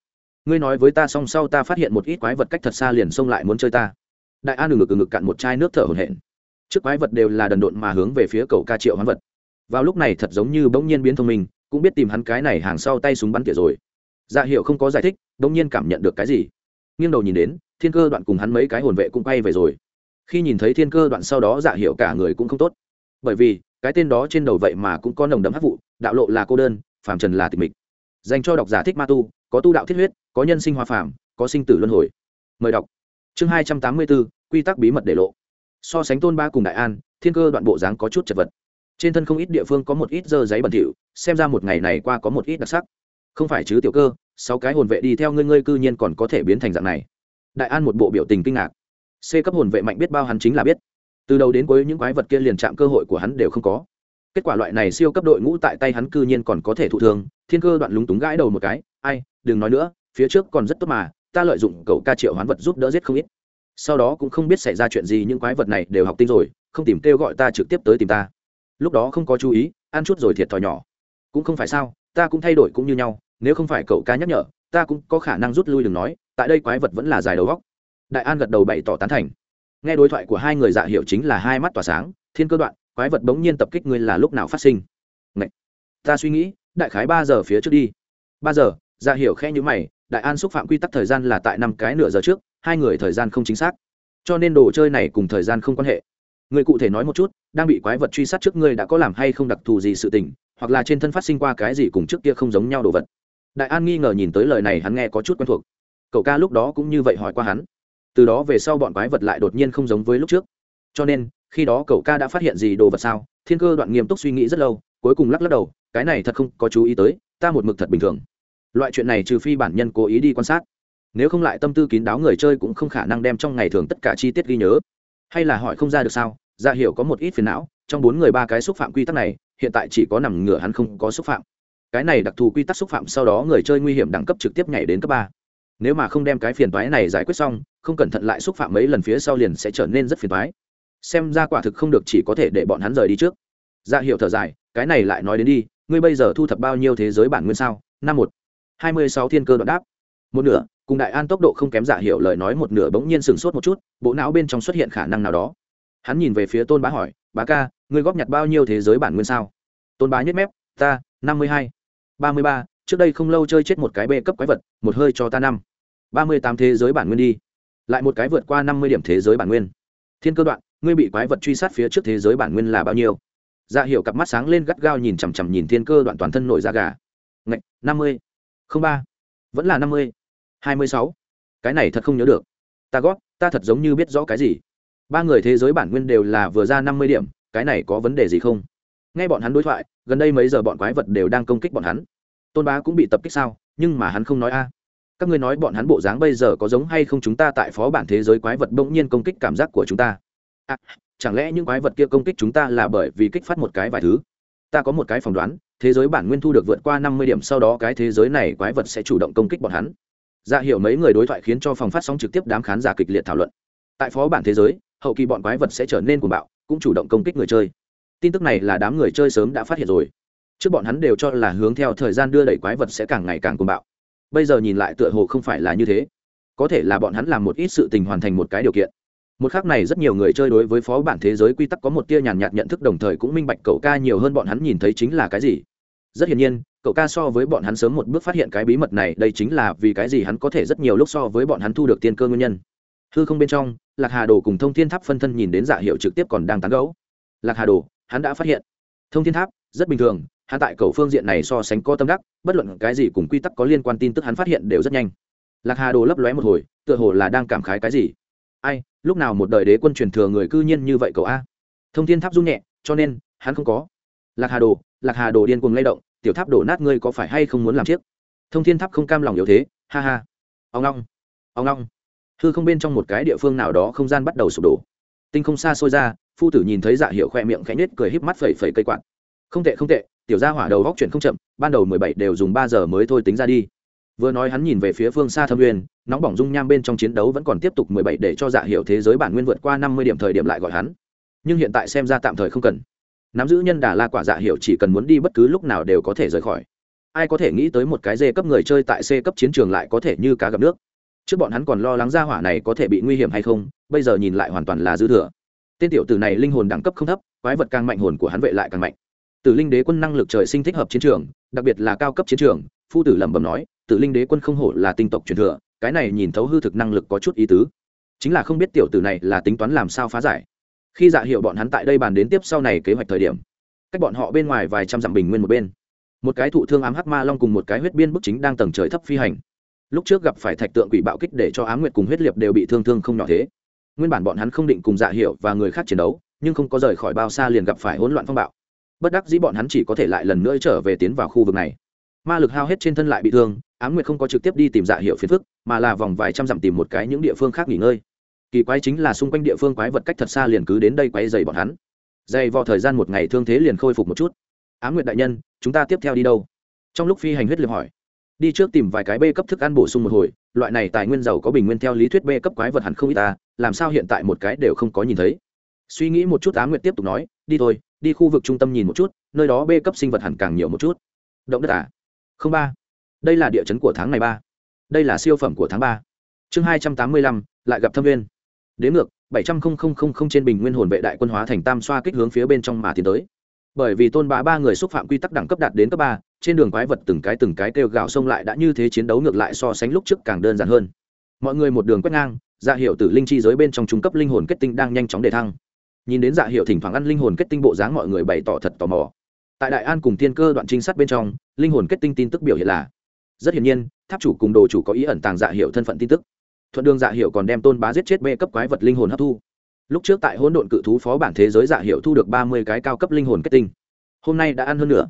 Ngươi nói với ta xong sau ta phát hiện một ít quái vật cách thật xa liền xông lại muốn chơi ta. Đại an ngực ngực cạn một chai nước thở hổn hển. Trước quái vật đều là đần độn mà hướng về phía cậu ca triệu hoán vật. Vào lúc này thật giống như bỗng nhiên biến thông minh, cũng biết tìm hắn cái này hàng sau tay súng bắn tỉa rồi. Dạ hiệu không có giải thích, bỗng nhiên cảm nhận được cái gì. Nghiêng đầu nhìn đến, thiên cơ đoạn cùng hắn mấy cái hồn vệ cũng quay về rồi khi nhìn thấy thiên cơ đoạn sau đó dạ hiểu cả người cũng không tốt. Bởi vì, cái tên đó trên đầu vậy mà cũng có nồng đấm hắc vụ, đạo lộ là cô đơn, phàm trần là tịch mịch. Dành cho độc giả thích ma tu, có tu đạo thiết huyết, có nhân sinh hoa phàm, có sinh tử luân hồi. Mời đọc. Chương hai trăm tám mươi bốn, quy tắc bí mật để lộ. So sánh tôn ba cùng đại an, thiên cơ đoạn bộ dáng có chút chật vật. Trên thân không ít địa phương có một ít dơ giấy bẩn thỉu, xem ra một ngày này qua có một ít đặc sắc. Không phải chứ, tiểu cơ, sáu cái hồn vệ đi theo ngươi ngươi cư nhiên còn có thể biến thành dạng này. Đại an một bộ biểu tình kinh ngạc c cấp hồn vệ mạnh biết bao hắn chính là biết. Từ đầu đến cuối những quái vật kia liền chạm cơ hội của hắn đều không có. Kết quả loại này siêu cấp đội ngũ tại tay hắn cư nhiên còn có thể thụ thương, thiên cơ đoạn lúng túng gãi đầu một cái, ai, đừng nói nữa, phía trước còn rất tốt mà, ta lợi dụng cậu ca triệu hoán vật giúp đỡ giết không ít. Sau đó cũng không biết xảy ra chuyện gì, những quái vật này đều học tinh rồi, không tìm kêu gọi ta trực tiếp tới tìm ta. Lúc đó không có chú ý, ăn chút rồi thiệt thòi nhỏ. Cũng không phải sao, ta cũng thay đổi cũng như nhau, nếu không phải cậu ca nhắc nhở, ta cũng có khả năng rút lui đừng nói, tại đây quái vật vẫn là dài đầu góc đại an gật đầu bày tỏ tán thành. Nghe đối thoại của hai người dạ hiệu chính là hai mắt tỏa sáng, thiên cơ đoạn, quái vật bỗng nhiên tập kích ngươi là lúc nào phát sinh? Ngậy! ta suy nghĩ, đại khái ba giờ phía trước đi. Ba giờ dạ hiệu khe như mày, đại an xúc phạm quy tắc thời gian là tại năm cái nửa giờ trước, hai người thời gian không chính xác. Cho nên đồ chơi này cùng thời gian không quan hệ. Người cụ thể nói một chút, đang bị quái vật truy sát trước ngươi đã có làm hay không đặc thù gì sự tình, hoặc là trên thân phát sinh qua cái gì cùng trước kia không giống nhau đồ vật. Đại an nghi ngờ nhìn tới lời này hắn nghe có chút quen thuộc. Cậu ca lúc đó cũng như vậy hỏi qua hắn từ đó về sau bọn quái vật lại đột nhiên không giống với lúc trước. Cho nên, khi đó cậu ca đã phát hiện gì đồ vật sao? Thiên cơ đoạn nghiêm túc suy nghĩ rất lâu, cuối cùng lắc lắc đầu, cái này thật không có chú ý tới, ta một mực thật bình thường. Loại chuyện này trừ phi bản nhân cố ý đi quan sát. Nếu không lại tâm tư kín đáo người chơi cũng không khả năng đem trong ngày thường tất cả chi tiết ghi nhớ. Hay là hỏi không ra được sao? Ra hiểu có một ít phiền não, trong bốn người ba cái xúc phạm quy tắc này, hiện tại chỉ có nằm ngửa hắn không có xúc phạm. Cái này đặc thù quy tắc xúc phạm sau đó người chơi nguy hiểm đẳng cấp trực tiếp nhảy đến cấp ba nếu mà không đem cái phiền toái này giải quyết xong, không cẩn thận lại xúc phạm mấy lần phía sau liền sẽ trở nên rất phiền toái. Xem ra quả thực không được chỉ có thể để bọn hắn rời đi trước. Dạ hiệu thở dài, cái này lại nói đến đi, ngươi bây giờ thu thập bao nhiêu thế giới bản nguyên sao? Năm một. Hai mươi sáu thiên cơ đoạn đáp. Một nửa, cùng đại an tốc độ không kém dạ hiệu lời nói một nửa bỗng nhiên sừng sốt một chút, bộ não bên trong xuất hiện khả năng nào đó. Hắn nhìn về phía tôn bá hỏi, bá ca, ngươi góp nhặt bao nhiêu thế giới bản nguyên sao? Tôn bá nhất mép, ta, năm mươi hai, ba mươi ba trước đây không lâu chơi chết một cái bê cấp quái vật, một hơi cho ta năm. Ba mươi tám thế giới bản nguyên đi. Lại một cái vượt qua năm mươi điểm thế giới bản nguyên. Thiên cơ đoạn, ngươi bị quái vật truy sát phía trước thế giới bản nguyên là bao nhiêu? Dạ hiệu cặp mắt sáng lên gắt gao nhìn chằm chằm nhìn thiên cơ đoạn toàn thân nổi da gà. Ngạch, năm mươi. Không ba. Vẫn là năm mươi. Hai mươi sáu. Cái này thật không nhớ được. Ta góp, ta thật giống như biết rõ cái gì. Ba người thế giới bản nguyên đều là vừa ra năm mươi điểm, cái này có vấn đề gì không? Nghe bọn hắn đối thoại, gần đây mấy giờ bọn quái vật đều đang công kích bọn hắn tôn bá cũng bị tập kích sao? Nhưng mà hắn không nói a. Các ngươi nói bọn hắn bộ dáng bây giờ có giống hay không chúng ta tại phó bản thế giới quái vật bỗng nhiên công kích cảm giác của chúng ta? À, chẳng lẽ những quái vật kia công kích chúng ta là bởi vì kích phát một cái vài thứ? Ta có một cái phỏng đoán thế giới bản nguyên thu được vượt qua năm mươi điểm sau đó cái thế giới này quái vật sẽ chủ động công kích bọn hắn. Ra dạ hiểu mấy người đối thoại khiến cho phòng phát sóng trực tiếp đám khán giả kịch liệt thảo luận. Tại phó bản thế giới hậu kỳ bọn quái vật sẽ trở nên cuồng bạo cũng chủ động công kích người chơi. Tin tức này là đám người chơi sớm đã phát hiện rồi trước bọn hắn đều cho là hướng theo thời gian đưa đẩy quái vật sẽ càng ngày càng cuồng bạo. Bây giờ nhìn lại tựa hồ không phải là như thế. Có thể là bọn hắn làm một ít sự tình hoàn thành một cái điều kiện. Một khác này rất nhiều người chơi đối với phó bản thế giới quy tắc có một tia nhàn nhạt nhận thức đồng thời cũng minh bạch cậu ca nhiều hơn bọn hắn nhìn thấy chính là cái gì. Rất hiển nhiên, cậu ca so với bọn hắn sớm một bước phát hiện cái bí mật này, đây chính là vì cái gì hắn có thể rất nhiều lúc so với bọn hắn thu được tiên cơ nguyên nhân. Hư không bên trong, lạc hà đồ cùng thông thiên tháp phân thân nhìn đến dạ hiệu trực tiếp còn đang tán gấu lạc hà đồ, hắn đã phát hiện. Thông thiên tháp, rất bình thường hắn tại cầu phương diện này so sánh có tâm đắc, bất luận cái gì cùng quy tắc có liên quan tin tức hắn phát hiện đều rất nhanh. Lạc hà đồ lấp lóe một hồi, tựa hồ là đang cảm khái cái gì. Ai, lúc nào một đời đế quân truyền thừa người cư nhiên như vậy cậu a? Thông thiên tháp rung nhẹ, cho nên, hắn không có. Lạc hà đồ, lạc hà đồ điên cuồng lay động, tiểu tháp đổ nát ngươi có phải hay không muốn làm chiếc? Thông thiên tháp không cam lòng yếu thế, ha ha. Ông long ông long. Hư không bên trong một cái địa phương nào đó không gian bắt đầu sụp đổ. Tinh không xa xôi ra, phu tử nhìn thấy dạ hiệu khoe miệng khẽ nhết cười híp mắt phẩy phẩy cây quạt. Không tệ không tệ tiểu gia hỏa đầu góc chuyển không chậm, ban đầu mười bảy đều dùng ba giờ mới thôi tính ra đi. Vừa nói hắn nhìn về phía phương xa thâm nguyên, nóng bỏng dung nham bên trong chiến đấu vẫn còn tiếp tục mười bảy để cho dạ hiệu thế giới bản nguyên vượt qua năm mươi điểm thời điểm lại gọi hắn. Nhưng hiện tại xem ra tạm thời không cần. Nắm giữ nhân đà la quả dạ hiệu chỉ cần muốn đi bất cứ lúc nào đều có thể rời khỏi. Ai có thể nghĩ tới một cái dê cấp người chơi tại c cấp chiến trường lại có thể như cá gặp nước. Trước bọn hắn còn lo lắng ra hỏa này có thể bị nguy hiểm hay không, bây giờ nhìn lại hoàn toàn là dư thừa. Tên tiểu tử này linh hồn đẳng cấp không thấp, quái vật càng mạnh hồn của hắn vệ lại càng mạnh tử linh đế quân năng lực trời sinh thích hợp chiến trường, đặc biệt là cao cấp chiến trường, phu tử lẩm bẩm nói, tử linh đế quân không hổ là tinh tộc truyền thừa, cái này nhìn thấu hư thực năng lực có chút ý tứ. Chính là không biết tiểu tử này là tính toán làm sao phá giải. Khi dạ hiệu bọn hắn tại đây bàn đến tiếp sau này kế hoạch thời điểm, cách bọn họ bên ngoài vài trăm dặm bình nguyên một bên. Một cái thụ thương ám hắc ma long cùng một cái huyết biên bức chính đang tầng trời thấp phi hành. Lúc trước gặp phải thạch tượng quỷ bạo kích để cho ám nguyệt cùng huyết liệt đều bị thương thương không nhỏ thế. Nguyên bản bọn hắn không định cùng dạ hiệu và người khác chiến đấu, nhưng không có rời khỏi bao xa liền gặp phải hỗn loạn phong bạo bất đắc dĩ bọn hắn chỉ có thể lại lần nữa trở về tiến vào khu vực này. Ma lực hao hết trên thân lại bị thương, ám nguyệt không có trực tiếp đi tìm dạ hiệu phiền phức, mà là vòng vài trăm dặm tìm một cái những địa phương khác nghỉ ngơi. Kỳ quái chính là xung quanh địa phương quái vật cách thật xa liền cứ đến đây quay dày bọn hắn. Dày vò thời gian một ngày thương thế liền khôi phục một chút. Ám nguyệt đại nhân, chúng ta tiếp theo đi đâu? Trong lúc phi hành huyết liệt hỏi. Đi trước tìm vài cái b cấp thức ăn bổ sung một hồi, loại này tài nguyên giàu có bình nguyên theo lý thuyết b cấp quái vật hẳn không ít ta làm sao hiện tại một cái đều không có nhìn thấy? Suy nghĩ một chút á nguyệt tiếp tục nói, đi thôi đi khu vực trung tâm nhìn một chút, nơi đó b cấp sinh vật hẳn càng nhiều một chút. Động đất à? Không ba. Đây là địa chấn của tháng này ba. Đây là siêu phẩm của tháng ba. Chương hai trăm tám mươi lăm, lại gặp thâm viên. Đến ngược, bảy trăm linh trên bình nguyên hồn vệ đại quân hóa thành tam xoa kích hướng phía bên trong mà tiến tới. Bởi vì tôn bá ba người xúc phạm quy tắc đẳng cấp đạt đến cấp ba, trên đường quái vật từng cái từng cái kêu gạo xông lại đã như thế chiến đấu ngược lại so sánh lúc trước càng đơn giản hơn. Mọi người một đường quét ngang, ra hiệu tử linh chi giới bên trong trung cấp linh hồn kết tinh đang nhanh chóng đề thăng nhìn đến dạ hiệu thỉnh thoảng ăn linh hồn kết tinh bộ dáng mọi người bày tỏ thật tò mò. Tại đại an cùng tiên cơ đoạn trinh sát bên trong, linh hồn kết tinh tin tức biểu hiện là rất hiển nhiên, tháp chủ cùng đồ chủ có ý ẩn tàng dạ hiệu thân phận tin tức. Thuận đường dạ hiệu còn đem tôn bá giết chết bê cấp quái vật linh hồn hấp thu. Lúc trước tại hỗn độn cự thú phó bản thế giới dạ hiệu thu được ba mươi cái cao cấp linh hồn kết tinh. Hôm nay đã ăn hơn nữa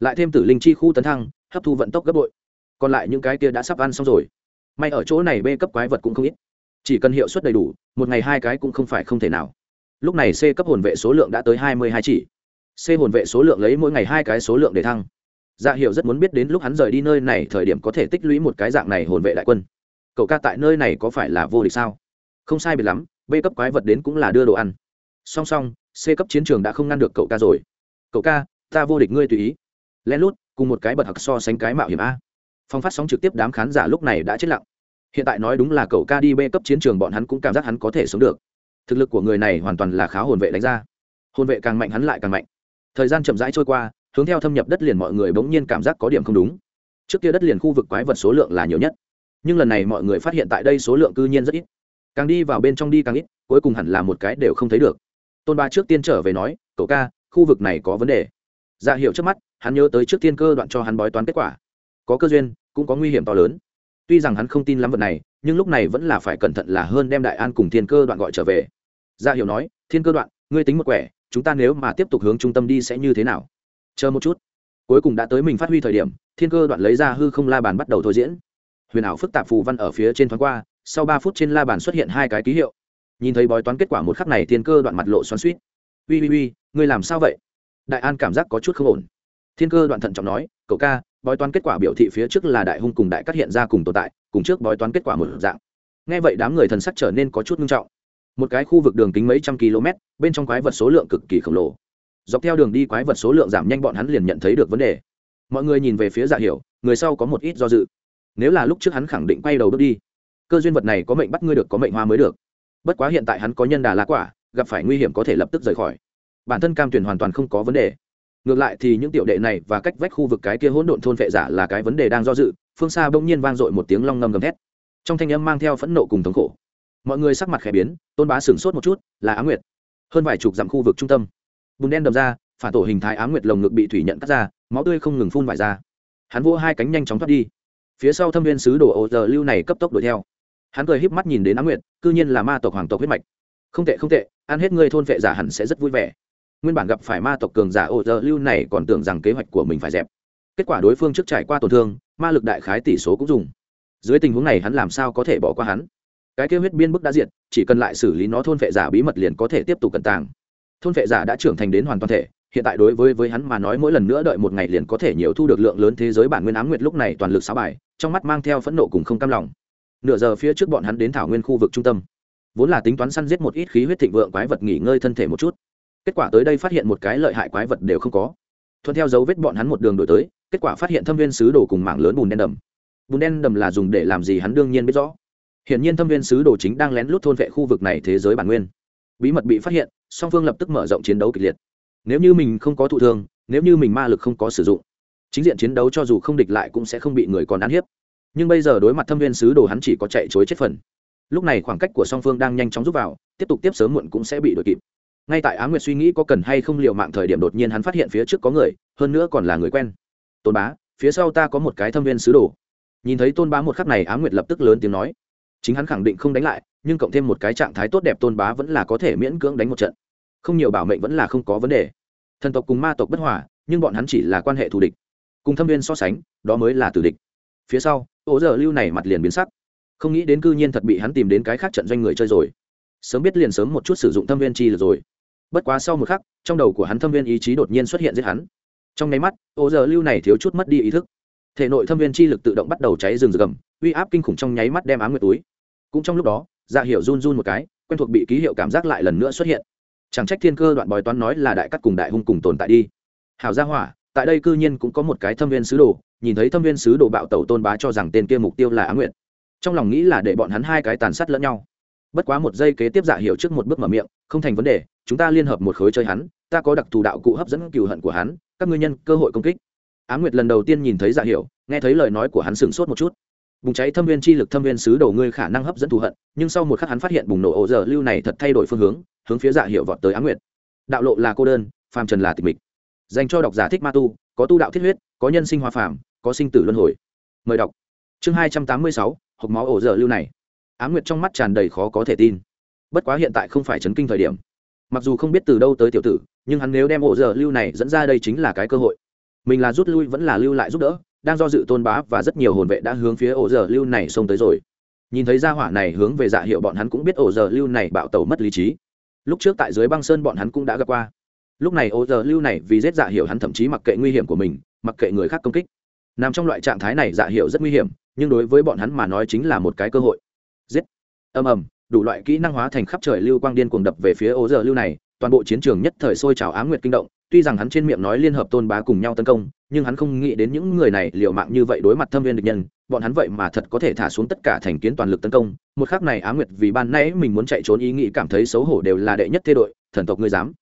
lại thêm tử linh chi khu tấn thăng, hấp thu vận tốc gấp bội. Còn lại những cái kia đã sắp ăn xong rồi. May ở chỗ này bê cấp quái vật cũng không ít. Chỉ cần hiệu suất đầy đủ, một ngày hai cái cũng không phải không thể nào lúc này c cấp hồn vệ số lượng đã tới hai mươi hai chỉ. C hồn vệ số lượng lấy mỗi ngày hai cái số lượng để thăng. Dạ hiệu rất muốn biết đến lúc hắn rời đi nơi này thời điểm có thể tích lũy một cái dạng này hồn vệ đại quân. Cậu ca tại nơi này có phải là vô địch sao? Không sai biệt lắm, b cấp quái vật đến cũng là đưa đồ ăn. Song song, c cấp chiến trường đã không ngăn được cậu ca rồi. Cậu ca, ta vô địch ngươi tùy ý. Len lút, cùng một cái bật hặc so sánh cái mạo hiểm a. Phong phát sóng trực tiếp đám khán giả lúc này đã chết lặng. Hiện tại nói đúng là cậu ca đi b cấp chiến trường, bọn hắn cũng cảm giác hắn có thể sống được thực lực của người này hoàn toàn là khá hồn vệ đánh ra. Hồn vệ càng mạnh hắn lại càng mạnh. Thời gian chậm rãi trôi qua, hướng theo thâm nhập đất liền mọi người bỗng nhiên cảm giác có điểm không đúng. Trước kia đất liền khu vực quái vật số lượng là nhiều nhất, nhưng lần này mọi người phát hiện tại đây số lượng cư nhiên rất ít. Càng đi vào bên trong đi càng ít, cuối cùng hẳn là một cái đều không thấy được. Tôn ba trước tiên trở về nói, cậu ca, khu vực này có vấn đề. Dạ hiệu trước mắt, hắn nhớ tới trước tiên cơ đoạn cho hắn bói toán kết quả. Có cơ duyên, cũng có nguy hiểm to lớn. Tuy rằng hắn không tin lắm vật này, nhưng lúc này vẫn là phải cẩn thận là hơn đem đại an cùng thiên cơ đoạn gọi trở về dạ hiểu nói, thiên cơ đoạn, ngươi tính một quẻ, chúng ta nếu mà tiếp tục hướng trung tâm đi sẽ như thế nào? Chờ một chút. Cuối cùng đã tới mình phát huy thời điểm, thiên cơ đoạn lấy ra hư không la bàn bắt đầu thôi diễn. Huyền ảo phức tạp phù văn ở phía trên thoáng qua, sau ba phút trên la bàn xuất hiện hai cái ký hiệu. Nhìn thấy bói toán kết quả một khắc này, thiên cơ đoạn mặt lộ xoắn suýt ui ui ui ngươi làm sao vậy? Đại an cảm giác có chút không ổn. Thiên cơ đoạn thận trọng nói, cậu ca, bói toán kết quả biểu thị phía trước là đại hung cùng đại cắt hiện ra cùng tồn tại, cùng trước bói toán kết quả một dạng. Nghe vậy đám người thần sắc trở nên có chút nghiêm trọng một cái khu vực đường kính mấy trăm km, bên trong quái vật số lượng cực kỳ khổng lồ. Dọc theo đường đi quái vật số lượng giảm nhanh, bọn hắn liền nhận thấy được vấn đề. Mọi người nhìn về phía dạ hiểu, người sau có một ít do dự. Nếu là lúc trước hắn khẳng định quay đầu bước đi, cơ duyên vật này có mệnh bắt ngươi được, có mệnh hoa mới được. Bất quá hiện tại hắn có nhân đà lá quả, gặp phải nguy hiểm có thể lập tức rời khỏi. Bản thân cam tuyển hoàn toàn không có vấn đề. Ngược lại thì những tiểu đệ này và cách vách khu vực cái kia hỗn độn thôn vệ giả là cái vấn đề đang do dự, phương xa bỗng nhiên vang dội một tiếng long ngầm gầm thét. Trong thanh âm mang theo phẫn nộ cùng thống khổ mọi người sắc mặt khẽ biến, tôn bá sửng sốt một chút, là á nguyệt. Hơn vài chục dặm khu vực trung tâm. Bùn đen đầm ra, phản tổ hình thái á nguyệt lồng ngực bị thủy nhận cắt ra, máu tươi không ngừng phun vải ra. Hắn vỗ hai cánh nhanh chóng thoát đi. Phía sau thâm viên sứ đồ ô giờ lưu này cấp tốc đuổi theo. Hắn cười híp mắt nhìn đến á nguyệt, cư nhiên là ma tộc hoàng tộc huyết mạch. Không tệ không tệ, ăn hết ngươi thôn vệ giả hẳn sẽ rất vui vẻ. Nguyên bản gặp phải ma tộc cường giả ô giờ lưu này còn tưởng rằng kế hoạch của mình phải dẹp. Kết quả đối phương trước trải qua tổn thương, ma lực đại khái tỷ số cũng dùng. Dưới tình huống này hắn làm sao có thể bỏ qua hắn? Cái kêu huyết biên bức đã diệt, chỉ cần lại xử lý nó, thôn vệ giả bí mật liền có thể tiếp tục cẩn tàng. Thôn vệ giả đã trưởng thành đến hoàn toàn thể, hiện tại đối với với hắn mà nói mỗi lần nữa đợi một ngày liền có thể nhiều thu được lượng lớn thế giới bản nguyên ám nguyệt lúc này toàn lực sáu bài, trong mắt mang theo phẫn nộ cùng không cam lòng. Nửa giờ phía trước bọn hắn đến thảo nguyên khu vực trung tâm. Vốn là tính toán săn giết một ít khí huyết thịnh vượng quái vật nghỉ ngơi thân thể một chút. Kết quả tới đây phát hiện một cái lợi hại quái vật đều không có. Thuận theo dấu vết bọn hắn một đường đổi tới, kết quả phát hiện thâm viên sứ đồ cùng mảng lớn bùn đen đầm. Bùn đen đầm là dùng để làm gì hắn đương nhiên biết rõ hiển nhiên thâm viên sứ đồ chính đang lén lút thôn vệ khu vực này thế giới bản nguyên. Bí mật bị phát hiện, song phương lập tức mở rộng chiến đấu kịch liệt. Nếu như mình không có thụ thương, nếu như mình ma lực không có sử dụng, chính diện chiến đấu cho dù không địch lại cũng sẽ không bị người còn ăn hiếp. Nhưng bây giờ đối mặt thâm viên sứ đồ hắn chỉ có chạy chối chết phần. Lúc này khoảng cách của song phương đang nhanh chóng rút vào, tiếp tục tiếp sớm muộn cũng sẽ bị đuổi kịp. Ngay tại á nguyệt suy nghĩ có cần hay không liệu mạng thời điểm đột nhiên hắn phát hiện phía trước có người, hơn nữa còn là người quen. Tôn bá, phía sau ta có một cái thâm viên sứ đồ. Nhìn thấy tôn bá một khắc này, á nguyệt lập tức lớn tiếng nói chính hắn khẳng định không đánh lại, nhưng cộng thêm một cái trạng thái tốt đẹp tôn bá vẫn là có thể miễn cưỡng đánh một trận. Không nhiều bảo mệnh vẫn là không có vấn đề. Thần tộc cùng ma tộc bất hòa, nhưng bọn hắn chỉ là quan hệ thù địch. Cùng thâm viên so sánh, đó mới là tử địch. Phía sau, ố giờ lưu này mặt liền biến sắc. Không nghĩ đến cư nhiên thật bị hắn tìm đến cái khác trận doanh người chơi rồi. Sớm biết liền sớm một chút sử dụng thâm viên chi lượt rồi. Bất quá sau một khắc, trong đầu của hắn thâm viên ý chí đột nhiên xuất hiện giết hắn. Trong nháy mắt, ố giờ lưu này thiếu chút mất đi ý thức. Thể nội thâm viên chi lực tự động bắt đầu cháy rừng rực gầm uy áp kinh khủng trong nháy mắt đem ám nguyệt túi cũng trong lúc đó dạ hiệu run run một cái, quen thuộc bị ký hiệu cảm giác lại lần nữa xuất hiện. Chẳng trách thiên cơ đoạn bói toán nói là đại cắt cùng đại hung cùng tồn tại đi. Hảo gia hỏa, tại đây cư nhiên cũng có một cái thâm viên sứ đồ, nhìn thấy thâm viên sứ đồ bạo tẩu tôn bá cho rằng tên kia mục tiêu là á nguyện trong lòng nghĩ là để bọn hắn hai cái tàn sát lẫn nhau. Bất quá một giây kế tiếp dạ hiệu trước một bước mở miệng, không thành vấn đề, chúng ta liên hợp một khối chơi hắn, ta có đặc thù đạo cụ hấp dẫn cừu hận của hắn, các ngươi nhân cơ hội công kích. Á nguyệt lần đầu tiên nhìn thấy dạ hiệu nghe thấy lời nói của hắn sửng sốt một chút bùng cháy thâm viên chi lực thâm viên sứ đầu ngươi khả năng hấp dẫn thù hận, nhưng sau một khắc hắn phát hiện bùng nổ ổ giờ lưu này thật thay đổi phương hướng hướng phía dạ hiệu vọt tới á nguyệt. Đạo lộ là cô đơn, phàm trần là tịch mịch. Dành cho độc giả thích ma tu, có tu đạo thiết huyết, có nhân sinh hoa phàm, có sinh tử luân hồi. Mời đọc. Chương hai trăm tám mươi sáu, hộp máu ổ giờ lưu này. Á nguyệt trong mắt tràn đầy khó có thể tin. Bất quá hiện tại không phải chấn kinh thời điểm. Mặc dù không biết từ đâu tới tiểu tử, nhưng hắn nếu đem ổ giờ lưu này dẫn ra đây chính là cái cơ hội. Mình là rút lui vẫn là lưu lại giúp đỡ đang do dự tôn bá và rất nhiều hồn vệ đã hướng phía ổ giờ lưu này xông tới rồi. Nhìn thấy gia hỏa này hướng về dạ hiệu bọn hắn cũng biết ổ giờ lưu này bạo tàu mất lý trí. Lúc trước tại dưới băng sơn bọn hắn cũng đã gặp qua. Lúc này ổ giờ lưu này vì giết dạ hiệu hắn thậm chí mặc kệ nguy hiểm của mình, mặc kệ người khác công kích. Nằm trong loại trạng thái này dạ hiệu rất nguy hiểm, nhưng đối với bọn hắn mà nói chính là một cái cơ hội. Giết. Ầm ầm, đủ loại kỹ năng hóa thành khắp trời lưu quang điên cuồng đập về phía ổ giờ lưu này, toàn bộ chiến trường nhất thời sôi trào ám nguyệt kinh động tuy rằng hắn trên miệng nói liên hợp tôn bá cùng nhau tấn công, nhưng hắn không nghĩ đến những người này liệu mạng như vậy đối mặt thâm viên địch nhân, bọn hắn vậy mà thật có thể thả xuống tất cả thành kiến toàn lực tấn công. Một khác này Á nguyệt vì ban nãy mình muốn chạy trốn ý nghĩ cảm thấy xấu hổ đều là đệ nhất thế đội, thần tộc ngươi dám.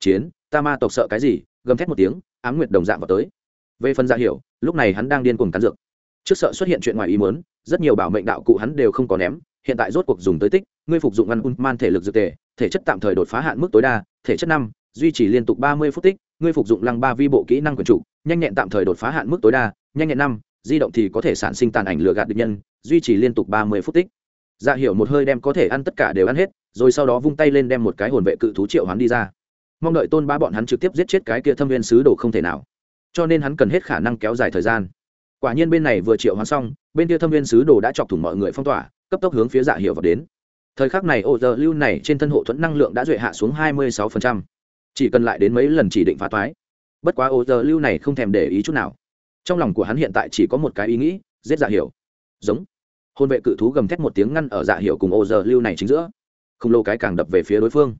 Chiến, ta ma tộc sợ cái gì? Gầm thét một tiếng, Á nguyệt đồng dạng vào tới. Về phần dạ hiểu, lúc này hắn đang điên cuồng cắn dược. Trước sợ xuất hiện chuyện ngoài ý muốn, rất nhiều bảo mệnh đạo cụ hắn đều không có ném, hiện tại rốt cuộc dùng tới tích, ngươi phục dụng ngăn man thể lực dược tề, thể chất tạm thời đột phá hạn mức tối đa, thể chất năm duy trì liên tục ba mươi phút tích, ngươi phục dụng lăng ba vi bộ kỹ năng quyền chủ, nhanh nhẹn tạm thời đột phá hạn mức tối đa, nhanh nhẹn năm, di động thì có thể sản sinh tàn ảnh lừa gạt địch nhân, duy trì liên tục ba mươi phút tích. Dạ hiểu một hơi đem có thể ăn tất cả đều ăn hết, rồi sau đó vung tay lên đem một cái hồn vệ cự thú triệu hắn đi ra. Mong đợi tôn ba bọn hắn trực tiếp giết chết cái kia thâm viên sứ đồ không thể nào. Cho nên hắn cần hết khả năng kéo dài thời gian. Quả nhiên bên này vừa triệu hoán xong, bên kia thâm viên sứ đồ đã chọc thủng mọi người phong tỏa, cấp tốc hướng phía dạ hiệu vào đến. Thời khắc này, ô, giờ lưu này trên thân hộ thuẫn năng lượng đã duệ hạ xuống hai mươi sáu chỉ cần lại đến mấy lần chỉ định phá toái. Bất quá ô giờ lưu này không thèm để ý chút nào. Trong lòng của hắn hiện tại chỉ có một cái ý nghĩ, giết dạ hiểu. Giống. Hôn vệ cự thú gầm thét một tiếng ngăn ở dạ hiểu cùng ô giờ lưu này chính giữa. Không lâu cái càng đập về phía đối phương.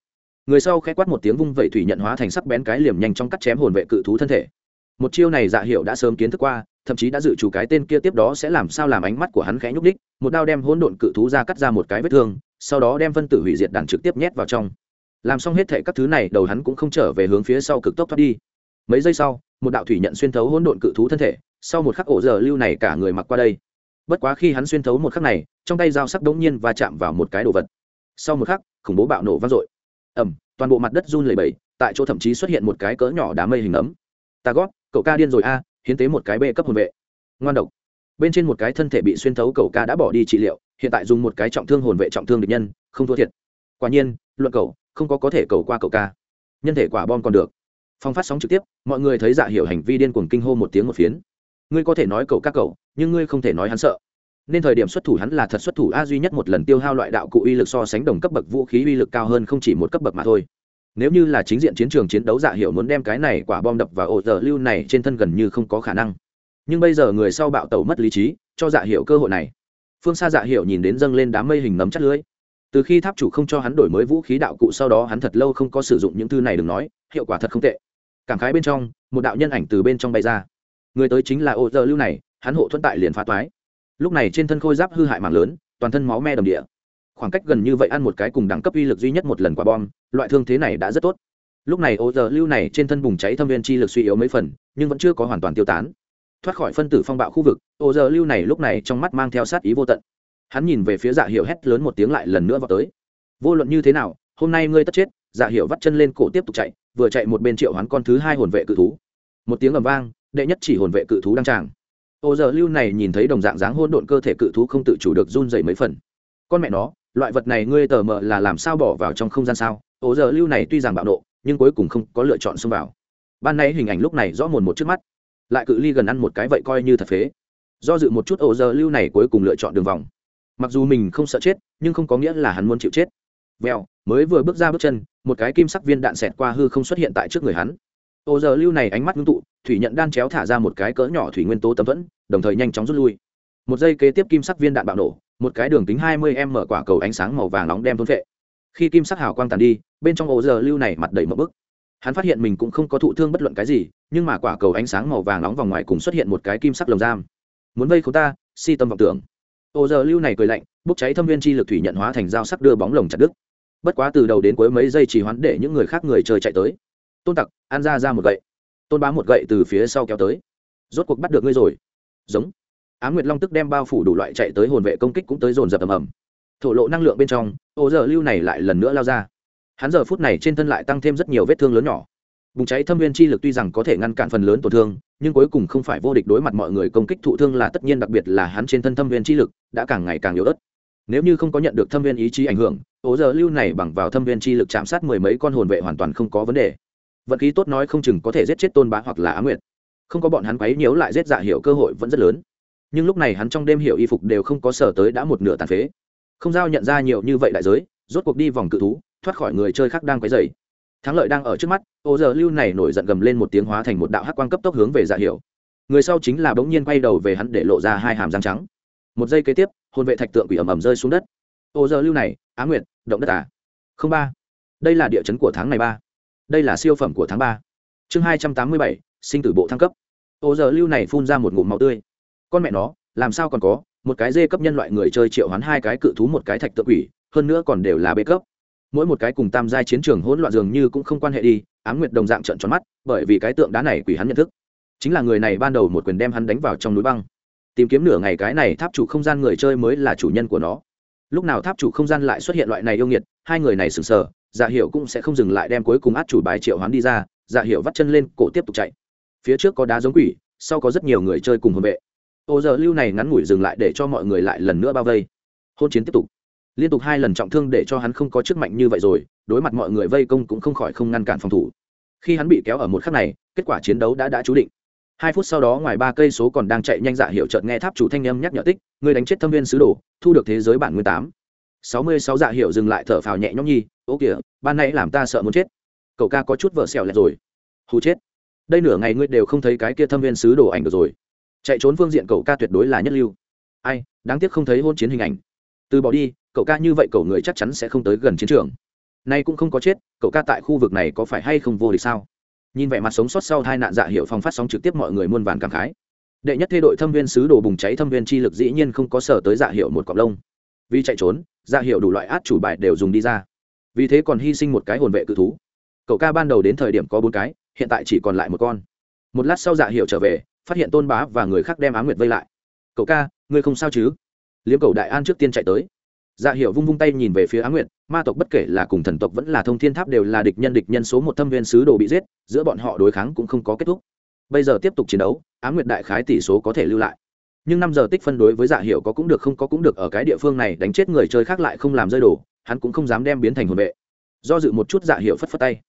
Người sau khẽ quát một tiếng vung vẩy thủy nhận hóa thành sắc bén cái liềm nhanh trong cắt chém hồn vệ cự thú thân thể. Một chiêu này dạ hiệu đã sớm kiến thức qua, thậm chí đã dự trù cái tên kia tiếp đó sẽ làm sao làm ánh mắt của hắn khẽ nhúc đích một đao đem hỗn độn cự thú ra cắt ra một cái vết thương, sau đó đem phân tử hủy diệt đàn trực tiếp nhét vào trong làm xong hết thệ các thứ này, đầu hắn cũng không trở về hướng phía sau cực tốc thoát đi. Mấy giây sau, một đạo thủy nhận xuyên thấu hỗn độn cự thú thân thể, sau một khắc ổ giờ lưu này cả người mặc qua đây. Bất quá khi hắn xuyên thấu một khắc này, trong tay dao sắc đống nhiên và chạm vào một cái đồ vật. Sau một khắc, khủng bố bạo nổ vang dội. Ẩm toàn bộ mặt đất run lẩy bẩy, tại chỗ thậm chí xuất hiện một cái cỡ nhỏ đá mây hình ấm. Ta gót, cậu ca điên rồi a, hiến tế một cái bê cấp hồn vệ. Ngoan độc. Bên trên một cái thân thể bị xuyên thấu cậu ca đã bỏ đi trị liệu, hiện tại dùng một cái trọng thương hồn vệ trọng thương địch nhân, không thua thiệt. Quả nhiên, luận cậu không có có thể cầu qua cậu ca. Nhân thể quả bom còn được. Phong phát sóng trực tiếp, mọi người thấy dạ hiểu hành vi điên cuồng kinh hô một tiếng một phiến. Ngươi có thể nói cậu các cậu, nhưng ngươi không thể nói hắn sợ. Nên thời điểm xuất thủ hắn là thật xuất thủ a duy nhất một lần tiêu hao loại đạo cụ uy lực so sánh đồng cấp bậc vũ khí uy lực cao hơn không chỉ một cấp bậc mà thôi. Nếu như là chính diện chiến trường chiến đấu dạ hiệu muốn đem cái này quả bom đập vào ổ giờ lưu này trên thân gần như không có khả năng. Nhưng bây giờ người sau bạo tàu mất lý trí, cho dạ hiệu cơ hội này. Phương xa dạ hiệu nhìn đến dâng lên đám mây hình nấm chắt lưới từ khi tháp chủ không cho hắn đổi mới vũ khí đạo cụ sau đó hắn thật lâu không có sử dụng những thư này đừng nói, hiệu quả thật không tệ. Cảm khái bên trong, một đạo nhân ảnh từ bên trong bay ra. Người tới chính là ô dơ lưu này, hắn hộ thuận tại liền phá toái. Lúc này trên thân khôi giáp hư hại mạng lớn, toàn thân máu me đầm địa. Khoảng cách gần như vậy ăn một cái cùng đẳng cấp uy lực duy nhất một lần quả bom, loại thương thế này đã rất tốt. Lúc này ô Dơ lưu này trên thân bùng cháy thâm viên chi lực suy yếu mấy phần, nhưng vẫn chưa có hoàn toàn tiêu tán. Thoát khỏi phân tử phong bạo khu vực, ô Dơ lưu này lúc này trong mắt mang theo sát ý vô tận hắn nhìn về phía dạ hiệu hét lớn một tiếng lại lần nữa vào tới. Vô luận như thế nào, hôm nay ngươi tất chết dạ hiệu vắt chân lên cổ tiếp tục chạy, vừa chạy một bên triệu hắn con thứ hai hồn vệ cự thú. Một tiếng ầm vang, đệ nhất chỉ hồn vệ cự thú đang tràng. Ô giờ lưu này nhìn thấy đồng dạng dáng hôn độn cơ thể cự thú không tự chủ được run dày mấy phần. Con mẹ nó, loại vật này ngươi tờ mờ là làm sao bỏ vào trong không gian sao? Ô giờ lưu này tuy rằng bạo nộ, nhưng cuối cùng không có lựa chọn xông vào. Ban nay hình ảnh lúc này rõ mồn một trước mắt. Lại cự ly gần ăn một cái vậy coi như thật phế. Do dự một chút, ô giờ lưu này cuối cùng lựa chọn đường vòng mặc dù mình không sợ chết, nhưng không có nghĩa là hắn muốn chịu chết. Vèo, mới vừa bước ra bước chân, một cái kim sắc viên đạn xẹt qua hư không xuất hiện tại trước người hắn. Ô giờ lưu này ánh mắt ngưng tụ, thủy nhận đan chéo thả ra một cái cỡ nhỏ thủy nguyên tố tấm thuẫn, đồng thời nhanh chóng rút lui. Một giây kế tiếp kim sắc viên đạn bạo nổ, một cái đường kính hai mươi m mở quả cầu ánh sáng màu vàng nóng đem thôn vệ khi kim sắc hào quang tàn đi, bên trong ô giờ lưu này mặt đầy mỡ bức. Hắn phát hiện mình cũng không có thụ thương bất luận cái gì, nhưng mà quả cầu ánh sáng màu vàng nóng vòng ngoài cùng xuất hiện một cái kim sắc lồng giam. Muốn vây không ta, si tâm vọng tưởng ô giờ lưu này cười lạnh, bốc cháy thâm viên chi lực thủy nhận hóa thành dao sắc đưa bóng lồng chặt đứt. Bất quá từ đầu đến cuối mấy giây chỉ hoán để những người khác người chơi chạy tới. Tôn tặc, an ra ra một gậy. Tôn bá một gậy từ phía sau kéo tới. Rốt cuộc bắt được ngươi rồi. Giống. Á nguyệt long tức đem bao phủ đủ loại chạy tới hồn vệ công kích cũng tới dồn dập ầm ầm. Thổ lộ năng lượng bên trong, ô giờ lưu này lại lần nữa lao ra. Hắn giờ phút này trên thân lại tăng thêm rất nhiều vết thương lớn nhỏ bùng cháy thâm viên chi lực tuy rằng có thể ngăn cản phần lớn tổn thương, nhưng cuối cùng không phải vô địch đối mặt mọi người công kích thụ thương là tất nhiên, đặc biệt là hắn trên thân thâm viên chi lực đã càng ngày càng yếu ớt. Nếu như không có nhận được thâm viên ý chí ảnh hưởng, ố giờ lưu này bằng vào thâm viên chi lực chạm sát mười mấy con hồn vệ hoàn toàn không có vấn đề. Vận khí tốt nói không chừng có thể giết chết tôn bá hoặc là á nguyệt. Không có bọn hắn quấy nhiễu lại giết dạ hiệu cơ hội vẫn rất lớn. Nhưng lúc này hắn trong đêm hiểu y phục đều không có sở tới đã một nửa tàn phế. Không giao nhận ra nhiều như vậy đại giới, rốt cuộc đi vòng cự thú, thoát khỏi người chơi khác đang quấy dày thắng lợi đang ở trước mắt, ô giờ lưu này nổi giận gầm lên một tiếng hóa thành một đạo hắc quang cấp tốc hướng về dạ Hiểu. người sau chính là bỗng nhiên quay đầu về hắn để lộ ra hai hàm răng trắng. Một giây kế tiếp hôn vệ thạch tượng quỷ ầm ầm rơi xuống đất. Ô giờ lưu này, á nguyệt, động đất à? Không ba. Đây là địa chấn của tháng này ba. Đây là siêu phẩm của tháng ba. Chương hai trăm tám mươi bảy, sinh tử bộ thăng cấp. Ô giờ lưu này phun ra một ngụm máu tươi. Con mẹ nó, làm sao còn có, một cái dê cấp nhân loại người chơi triệu hoán hai cái cự thú một cái thạch tượng quỷ, hơn nữa còn đều là bê cấp mỗi một cái cùng tam giai chiến trường hỗn loạn dường như cũng không quan hệ đi, ám nguyệt đồng dạng trận tròn mắt, bởi vì cái tượng đá này quỷ hắn nhận thức. Chính là người này ban đầu một quyền đem hắn đánh vào trong núi băng. Tìm kiếm nửa ngày cái này tháp chủ không gian người chơi mới là chủ nhân của nó. Lúc nào tháp chủ không gian lại xuất hiện loại này yêu nghiệt, hai người này sừng sờ dạ hiệu cũng sẽ không dừng lại đem cuối cùng át chủ bài triệu hoán đi ra dạ hiệu vắt chân lên, cổ tiếp tục chạy. Phía trước có đá giống quỷ, sau có rất nhiều người chơi cùng hồn vệ. Ô giờ lưu này ngắn ngủi dừng lại để cho mọi người lại lần nữa bao vây. Hôn chiến tiếp tục liên tục hai lần trọng thương để cho hắn không có chức mạnh như vậy rồi, đối mặt mọi người vây công cũng không khỏi không ngăn cản phòng thủ. Khi hắn bị kéo ở một khắc này, kết quả chiến đấu đã đã chú định. Hai phút sau đó ngoài ba cây số còn đang chạy nhanh dạ hiệu trợt nghe tháp chủ thanh âm nhắc nhở tích người đánh chết thâm viên sứ đồ, thu được thế giới bản nguyên tám. Sáu mươi sáu dạ hiệu dừng lại thở phào nhẹ nhõm nhi, ô kìa, ban nãy làm ta sợ muốn chết. Cậu ca có chút vợ xẻo lẹt rồi. Hù chết. Đây nửa ngày ngươi đều không thấy cái kia thâm viên sứ đồ ảnh được rồi. Chạy trốn phương diện cậu ca tuyệt đối là nhất lưu. Ai, đáng tiếc không thấy hôn chiến hình ảnh. Từ bỏ đi cậu ca như vậy cậu người chắc chắn sẽ không tới gần chiến trường. Nay cũng không có chết, cậu ca tại khu vực này có phải hay không vô địch sao? Nhìn vẻ mặt sống sót sau hai nạn dạ hiệu phong phát sóng trực tiếp mọi người muôn vàn cảm khái. Đệ nhất thê đội thâm viên sứ đồ bùng cháy thâm viên chi lực dĩ nhiên không có sở tới dạ hiệu một cọc lông. Vì chạy trốn dạ hiệu đủ loại át chủ bài đều dùng đi ra. Vì thế còn hy sinh một cái hồn vệ cự thú. Cậu ca ban đầu đến thời điểm có bốn cái, hiện tại chỉ còn lại một con. Một lát sau dạ hiệu trở về, phát hiện tôn bá và người khác đem á nguyệt vây lại. Cậu ca, ngươi không sao chứ? Liếm cầu đại an trước tiên chạy tới dạ hiệu vung vung tay nhìn về phía á nguyệt, ma tộc bất kể là cùng thần tộc vẫn là thông thiên tháp đều là địch nhân địch nhân số một thâm viên sứ đồ bị giết, giữa bọn họ đối kháng cũng không có kết thúc. Bây giờ tiếp tục chiến đấu, á nguyệt đại khái tỷ số có thể lưu lại. Nhưng năm giờ tích phân đối với dạ hiệu có cũng được không có cũng được, ở cái địa phương này đánh chết người chơi khác lại không làm rơi đồ, hắn cũng không dám đem biến thành hồn vệ. Do dự một chút dạ hiệu phất phất tay.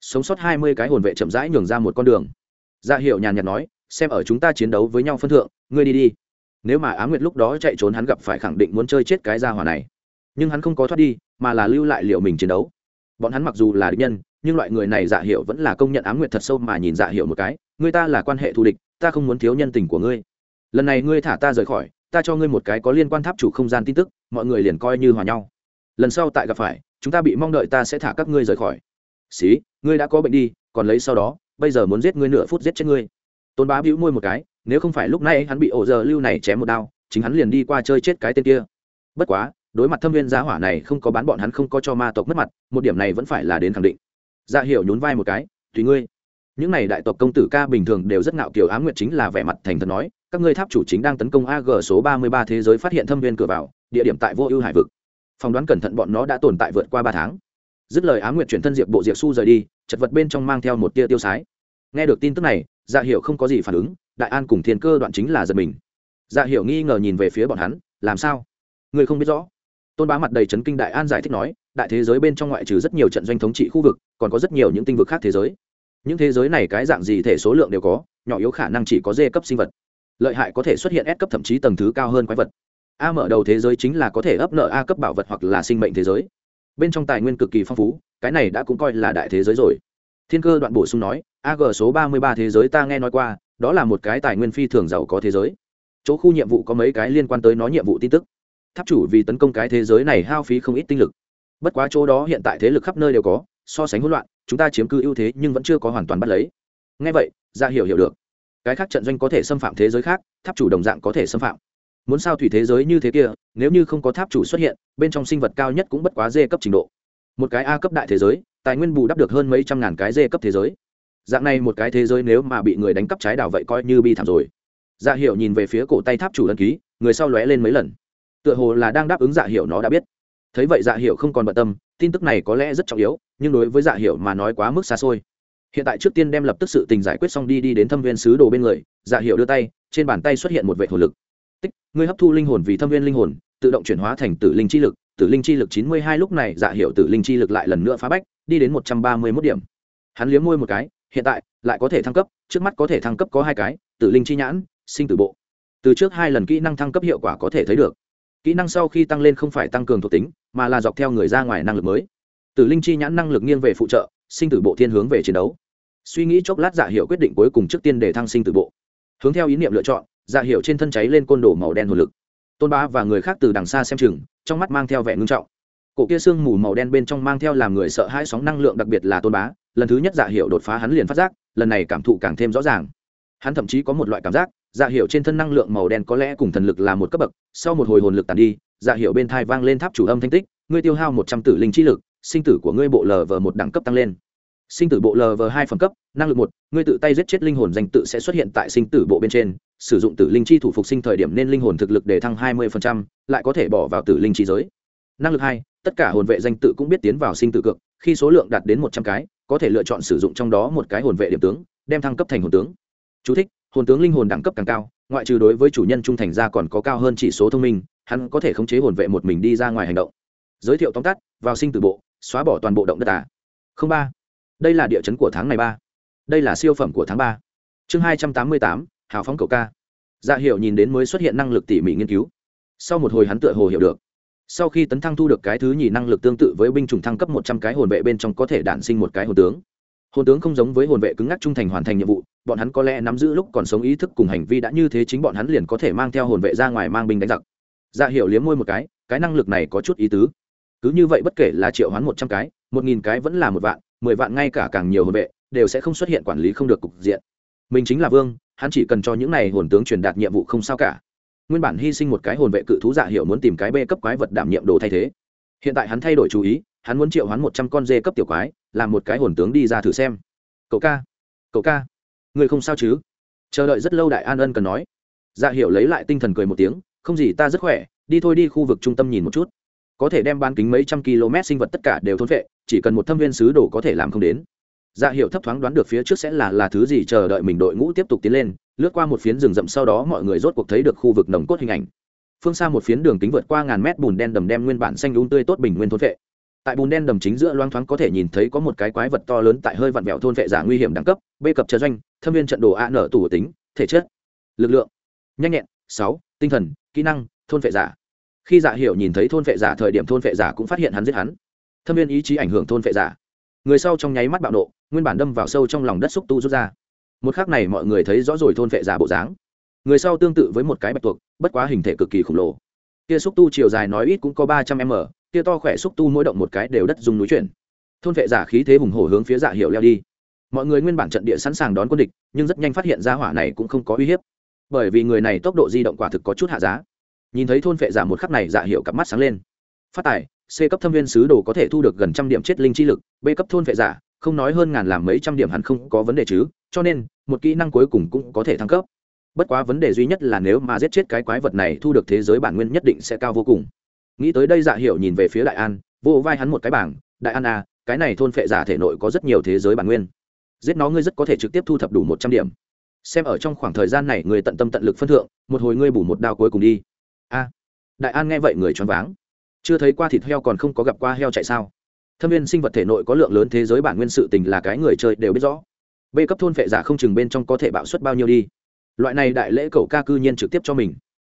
Sống sót hai mươi cái hồn vệ chậm rãi nhường ra một con đường. Dạ hiệu nhàn nhạt nói, xem ở chúng ta chiến đấu với nhau phân thượng, ngươi đi đi. Nếu mà á nguyệt lúc đó chạy trốn hắn gặp phải khẳng định muốn chơi chết cái gia hỏa này nhưng hắn không có thoát đi, mà là lưu lại liệu mình chiến đấu. Bọn hắn mặc dù là địch nhân, nhưng loại người này dạ hiệu vẫn là công nhận á nguyệt thật sâu mà nhìn dạ hiệu một cái người ta là quan hệ thù địch, ta không muốn thiếu nhân tình của ngươi. Lần này ngươi thả ta rời khỏi, ta cho ngươi một cái có liên quan tháp chủ không gian tin tức, mọi người liền coi như hòa nhau. Lần sau tại gặp phải, chúng ta bị mong đợi ta sẽ thả các ngươi rời khỏi. Xí, ngươi đã có bệnh đi, còn lấy sau đó, bây giờ muốn giết ngươi nửa phút giết chết ngươi. Tôn bá bĩu môi một cái, nếu không phải lúc này hắn bị ổ giờ lưu này chém một đao, chính hắn liền đi qua chơi chết cái tên kia. Bất quá đối mặt thâm viên giá hỏa này không có bán bọn hắn không có cho ma tộc mất mặt, một điểm này vẫn phải là đến khẳng định. Dạ hiểu nhún vai một cái, tùy ngươi. Những này đại tộc công tử ca bình thường đều rất ngạo kiểu ám nguyệt chính là vẻ mặt thành thật nói, các ngươi tháp chủ chính đang tấn công ag số ba mươi ba thế giới phát hiện thâm viên cửa vào, địa điểm tại vô ưu hải vực. Phỏng đoán cẩn thận bọn nó đã tồn tại vượt qua ba tháng. Dứt lời ám nguyệt chuyển thân diệp bộ diệp su rời đi, chật vật bên trong mang theo một tia tiêu sái. Nghe được tin tức này dạ hiệu không có gì phản ứng, đại an cùng thiên cơ đoạn chính là giật mình. Dạ hiệu nghi ngờ nhìn về phía bọn hắn, làm sao? Người không biết rõ? Tôn bá mặt đầy trấn kinh đại an giải thích nói, đại thế giới bên trong ngoại trừ rất nhiều trận doanh thống trị khu vực, còn có rất nhiều những tinh vực khác thế giới. Những thế giới này cái dạng gì thể số lượng đều có, nhỏ yếu khả năng chỉ có dê cấp sinh vật. Lợi hại có thể xuất hiện s cấp thậm chí tầng thứ cao hơn quái vật. A mở đầu thế giới chính là có thể ấp nợ a cấp bảo vật hoặc là sinh mệnh thế giới. Bên trong tài nguyên cực kỳ phong phú, cái này đã cũng coi là đại thế giới rồi. Thiên cơ đoạn bổ sung nói ag số ba mươi ba thế giới ta nghe nói qua, đó là một cái tài nguyên phi thường giàu có thế giới. Chỗ khu nhiệm vụ có mấy cái liên quan tới nó nhiệm vụ tin tức tháp chủ vì tấn công cái thế giới này hao phí không ít tinh lực. Bất quá chỗ đó hiện tại thế lực khắp nơi đều có, so sánh hỗn loạn, chúng ta chiếm cứ ưu thế nhưng vẫn chưa có hoàn toàn bắt lấy. Ngay vậy ra hiểu hiểu được. Cái khác trận doanh có thể xâm phạm thế giới khác, tháp chủ đồng dạng có thể xâm phạm. Muốn sao thủy thế giới như thế kia, nếu như không có tháp chủ xuất hiện, bên trong sinh vật cao nhất cũng bất quá dê cấp trình độ. Một cái a cấp đại thế giới, tài nguyên bù đắp được hơn mấy trăm ngàn cái dê cấp thế giới. Dạng này một cái thế giới nếu mà bị người đánh cắp trái đảo vậy coi như bi thảm rồi. Dạ ra hiệu nhìn về phía cổ tay tháp chủ đ ký, người sau lóe lên mấy lần tựa hồ là đang đáp ứng dạ Hiểu nó đã biết. Thấy vậy dạ Hiểu không còn bận tâm, tin tức này có lẽ rất trọng yếu, nhưng đối với dạ Hiểu mà nói quá mức xa xôi. Hiện tại trước tiên đem lập tức sự tình giải quyết xong đi đi đến thâm viên sứ đồ bên người dạ Hiểu đưa tay, trên bàn tay xuất hiện một vệ hồn lực. Tích, ngươi hấp thu linh hồn vì thâm viên linh hồn, tự động chuyển hóa thành tử linh chi lực, tử linh chi lực chín mươi hai lúc này dạ Hiểu tử linh chi lực lại lần nữa phá bách, đi đến một trăm ba mươi mốt điểm. Hắn liếm môi một cái, hiện tại lại có thể thăng cấp, trước mắt có thể thăng cấp có hai cái, tử linh chi nhãn, sinh tử bộ. Từ trước hai lần kỹ năng thăng cấp hiệu quả có thể thấy được kỹ năng sau khi tăng lên không phải tăng cường thuộc tính, mà là dọc theo người ra ngoài năng lực mới. Tử linh chi nhãn năng lực nghiêng về phụ trợ, sinh tử bộ thiên hướng về chiến đấu. Suy nghĩ chốc lát dạ hiệu quyết định cuối cùng trước tiên để thăng sinh tử bộ. Hướng theo ý niệm lựa chọn dạ hiệu trên thân cháy lên côn đồ màu đen hồn lực. Tôn bá và người khác từ đằng xa xem chừng, trong mắt mang theo vẻ ngưng trọng. Cổ kia sương mù màu đen bên trong mang theo làm người sợ hãi sóng năng lượng đặc biệt là tôn bá, lần thứ nhất dạ hiệu đột phá hắn liền phát giác, lần này cảm thụ càng thêm rõ ràng. Hắn thậm chí có một loại cảm giác dạ hiệu trên thân năng lượng màu đen có lẽ cùng thần lực là một cấp bậc sau một hồi hồn lực tàn đi dạ hiệu bên thai vang lên tháp chủ âm thanh tích ngươi tiêu hao một trăm tử linh chi lực sinh tử của ngươi bộ lờ vờ một đẳng cấp tăng lên. Sinh tử bộ lờ vờ hai phẩm cấp năng lực một ngươi tự tay giết chết linh hồn danh tự sẽ xuất hiện tại sinh tử bộ bên trên sử dụng tử linh chi thủ phục sinh thời điểm nên linh hồn thực lực để thăng hai mươi lại có thể bỏ vào tử linh chi giới. Năng lực hai tất cả hồn vệ danh tự cũng biết tiến vào sinh tử cực khi số lượng đạt đến một trăm cái có thể lựa chọn sử dụng trong đó một cái hồn vệ điểm tướng đem thăng cấp thành hồn tướng. Chú thích, hồn tướng linh hồn đẳng cấp càng cao, ngoại trừ đối với chủ nhân trung thành ra còn có cao hơn chỉ số thông minh, hắn có thể khống chế hồn vệ một mình đi ra ngoài hành động. Giới thiệu tóm tắt, vào sinh từ bộ, xóa bỏ toàn bộ động đất tả không ba. Đây là địa chấn của tháng này ba. Đây là siêu phẩm của tháng ba. Chương hai trăm tám mươi tám, hào phóng cầu ca. Dạ hiệu nhìn đến mới xuất hiện năng lực tỉ mỉ nghiên cứu. Sau một hồi hắn tựa hồ hiểu được. Sau khi tấn thăng thu được cái thứ nhì năng lực tương tự với binh chủng thăng cấp một trăm cái hồn vệ bên trong có thể đản sinh một cái hồn tướng hồn tướng không giống với hồn vệ cứng ngắc trung thành hoàn thành nhiệm vụ, bọn hắn có lẽ nắm giữ lúc còn sống ý thức cùng hành vi đã như thế chính bọn hắn liền có thể mang theo hồn vệ ra ngoài mang binh đánh giặc. Dạ hiệu liếm môi một cái cái năng lực này có chút ý tứ. Cứ như vậy bất kể là triệu hoán một trăm cái, một nghìn cái vẫn là một vạn, mười vạn ngay cả càng nhiều hồn vệ, đều sẽ không xuất hiện quản lý không được cục diện. Mình chính là vương, hắn chỉ cần cho những này hồn tướng truyền đạt nhiệm vụ không sao cả. Nguyên bản hy sinh một cái hồn vệ cự thú dạ hiệu muốn tìm cái bê cấp quái vật đảm nhiệm đồ thay thế hiện tại hắn thay đổi chú ý, hắn muốn triệu hoán một trăm con dê cấp tiểu quái, làm một cái hồn tướng đi ra thử xem. Cậu ca cậu ca, người không sao chứ? Chờ đợi rất lâu đại an ân cần nói. Dạ hiệu lấy lại tinh thần cười một tiếng, không gì, ta rất khỏe, đi thôi đi khu vực trung tâm nhìn một chút. Có thể đem bán kính mấy trăm km sinh vật tất cả đều thôn vệ chỉ cần một thâm viên sứ đồ có thể làm không đến. Dạ hiệu thấp thoáng đoán được phía trước sẽ là là thứ gì, chờ đợi mình đội ngũ tiếp tục tiến lên, lướt qua một phiến rừng rậm, sau đó mọi người rốt cuộc thấy được khu vực nồng cốt hình ảnh phương xa một phiến đường kính vượt qua ngàn mét bùn đen đầm đem nguyên bản xanh đúng tươi tốt bình nguyên thôn vệ. Tại bùn đen đầm chính giữa loang thoáng có thể nhìn thấy có một cái quái vật to lớn tại hơi vặn vẹo thôn vệ giả nguy hiểm đẳng cấp, b cập trợ doanh, thâm viên trận đồ a nở tủ tính, thể chất, lực lượng, nhanh nhẹn, sáu, tinh thần, kỹ năng, thôn vệ giả. Khi dạ hiệu nhìn thấy thôn vệ giả thời điểm thôn vệ giả cũng phát hiện hắn giết hắn. Thâm viên ý chí ảnh hưởng thôn vệ giả. Người sau trong nháy mắt bạo nộ, nguyên bản đâm vào sâu trong lòng đất xúc tu rút ra. Một khác này mọi người thấy rõ rồi thôn vệ giả bộ dáng người sau tương tự với một cái bạch tuộc, bất quá hình thể cực kỳ khổng lồ. Kia xúc tu chiều dài nói ít cũng có ba trăm m, kia to khỏe xúc tu mỗi động một cái đều đất dùng núi chuyển. Thôn vệ giả khí thế hùng hổ hướng phía dạ hiệu leo đi. Mọi người nguyên bản trận địa sẵn sàng đón quân địch, nhưng rất nhanh phát hiện ra hỏa này cũng không có uy hiếp. Bởi vì người này tốc độ di động quả thực có chút hạ giá. Nhìn thấy thôn vệ giả một khắc này dạ hiệu cặp mắt sáng lên. Phát tài, c cấp thâm viên sứ đồ có thể thu được gần trăm điểm chết linh chi lực, b cấp thôn vệ giả, không nói hơn ngàn làm mấy trăm điểm hẳn không có vấn đề chứ, cho nên, một kỹ năng cuối cùng cũng có thể thăng cấp bất quá vấn đề duy nhất là nếu mà giết chết cái quái vật này thu được thế giới bản nguyên nhất định sẽ cao vô cùng. Nghĩ tới đây dạ hiệu nhìn về phía đại an vô vai hắn một cái bảng, đại an à cái này thôn phệ giả thể nội có rất nhiều thế giới bản nguyên. Giết nó ngươi rất có thể trực tiếp thu thập đủ một trăm điểm. Xem ở trong khoảng thời gian này người tận tâm tận lực phân thượng, một hồi ngươi bù một đao cuối cùng đi. A. Đại an nghe vậy người choáng váng. Chưa thấy qua thịt heo còn không có gặp qua heo chạy sao? Thâm viên sinh vật thể nội có lượng lớn thế giới bản nguyên sự tình là cái người chơi đều biết rõ. B cấp thôn phệ giả không chừng bên trong có thể bạo suất bao nhiêu đi loại này đại lễ cậu ca cư nhiên trực tiếp cho mình.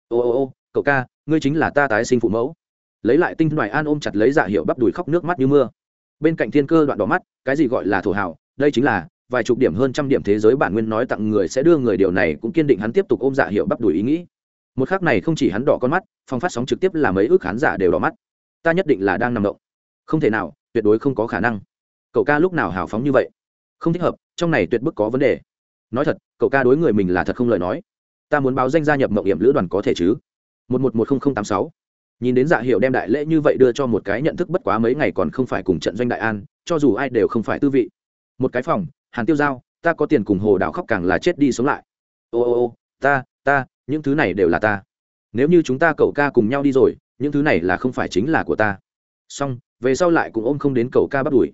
Ô ô ô, cậu ca, ngươi chính là ta tái sinh phụ mẫu. Lấy lại tinh đoài an ôm chặt lấy dạ hiệu bắp đùi khóc nước mắt như mưa. Bên cạnh thiên cơ đoạn đỏ mắt, cái gì gọi là thổ hảo đây chính là vài chục điểm hơn trăm điểm thế giới bản nguyên nói tặng người sẽ đưa người điều này cũng kiên định hắn tiếp tục ôm dạ hiệu bắp đùi ý nghĩ. Một khác này không chỉ hắn đỏ con mắt, phong phát sóng trực tiếp là mấy ước khán giả đều đỏ mắt. Ta nhất định là đang nằm động. Không thể nào, tuyệt đối không có khả năng. Cậu ca lúc nào hào phóng như vậy? Không thích hợp, trong này tuyệt bức có vấn đề nói thật, cậu ca đối người mình là thật không lời nói. Ta muốn báo danh gia nhập mậu hiểm lữ đoàn có thể chứ? một một một không tám sáu. Nhìn đến dạ hiệu đem đại lễ như vậy đưa cho một cái nhận thức bất quá mấy ngày còn không phải cùng trận doanh đại an, cho dù ai đều không phải tư vị. Một cái phòng, hàn tiêu giao, ta có tiền cùng hồ đảo khóc càng là chết đi sống lại. Ô ô ô, ta ta, những thứ này đều là ta. Nếu như chúng ta cậu ca cùng nhau đi rồi, những thứ này là không phải chính là của ta. Xong, về sau lại cũng ôm không đến cậu ca bắt đuổi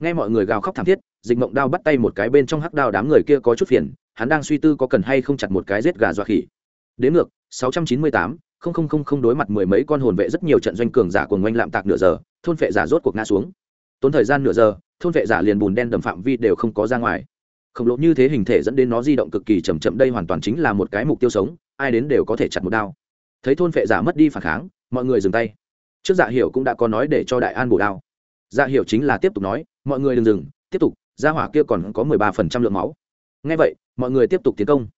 nghe mọi người gào khóc thảm thiết, dịch mộng đao bắt tay một cái bên trong hắc đao đám người kia có chút phiền, hắn đang suy tư có cần hay không chặt một cái rết gà dọa khỉ. Đến ngược, sáu trăm chín mươi tám, không không không không đối mặt mười mấy con hồn vệ rất nhiều trận doanh cường giả cùng oanh lạm tạc nửa giờ, thôn vệ giả rốt cuộc ngã xuống. Tốn thời gian nửa giờ, thôn vệ giả liền bùn đen đầm phạm vi đều không có ra ngoài. Khổng lồ như thế hình thể dẫn đến nó di động cực kỳ chậm chậm, đây hoàn toàn chính là một cái mục tiêu sống, ai đến đều có thể chặt một đao. Thấy thôn vệ giả mất đi phản kháng, mọi người dừng tay. Trước dạ hiểu cũng đã có nói để cho đại an bổ đao dạ hiểu chính là tiếp tục nói, mọi người đừng dừng, tiếp tục ra hỏa kia còn có mười ba phần trăm lượng máu. Ngay vậy, mọi người tiếp tục tiến công.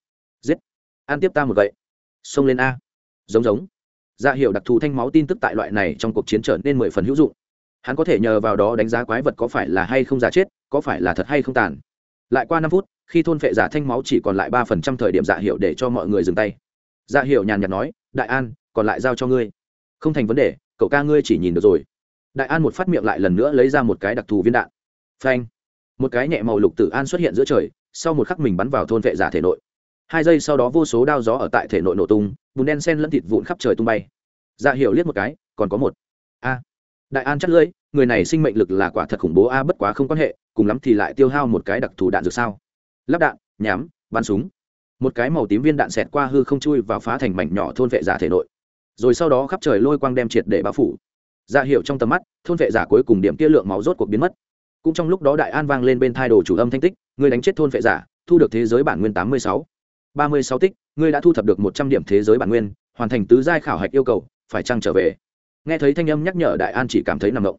Giết! An tiếp ta một gậy. Xông lên a. Giống giống. Dạ hiệu đặc thù thanh máu tin tức tại loại này trong cuộc chiến trở nên mười phần hữu dụng. Hắn có thể nhờ vào đó đánh giá quái vật có phải là hay không giả chết, có phải là thật hay không tàn. Lại qua năm phút, khi thôn phệ giả thanh máu chỉ còn lại ba phần trăm thời điểm dạ hiệu để cho mọi người dừng tay. Dạ hiệu nhàn nhạt nói, đại an, còn lại giao cho ngươi. Không thành vấn đề, cậu ca ngươi chỉ nhìn được rồi đại an một phát miệng lại lần nữa lấy ra một cái đặc thù viên đạn. Phanh! Một cái nhẹ màu lục tử an xuất hiện giữa trời, sau một khắc mình bắn vào thôn vệ giả thể nội. Hai giây sau đó vô số đao gió ở tại thể nội nổ tung, bùn đen sen lẫn thịt vụn khắp trời tung bay. Dạ hiểu liếc một cái, còn có một. A! Đại an chắc lưỡi, người này sinh mệnh lực là quả thật khủng bố a, bất quá không quan hệ, cùng lắm thì lại tiêu hao một cái đặc thù đạn dược sao? Lắp đạn nhắm bắn súng. Một cái màu tím viên đạn xẹt qua hư không chui vào phá thành mảnh nhỏ thôn vệ giả thể nội. Rồi sau đó khắp trời lôi quang đem triệt để bao phủ dạ hiệu trong tầm mắt, thôn vệ giả cuối cùng điểm kia lượng máu rốt cuộc biến mất. Cũng trong lúc đó đại an vang lên bên thai đồ chủ âm thanh tích người đánh chết thôn vệ giả, thu được thế giới bản nguyên tám mươi sáu. Ba mươi sáu tích, ngươi đã thu thập được một trăm điểm thế giới bản nguyên, hoàn thành tứ giai khảo hạch yêu cầu, phải chăng trở về? Nghe thấy thanh âm nhắc nhở đại an chỉ cảm thấy nằm ngộng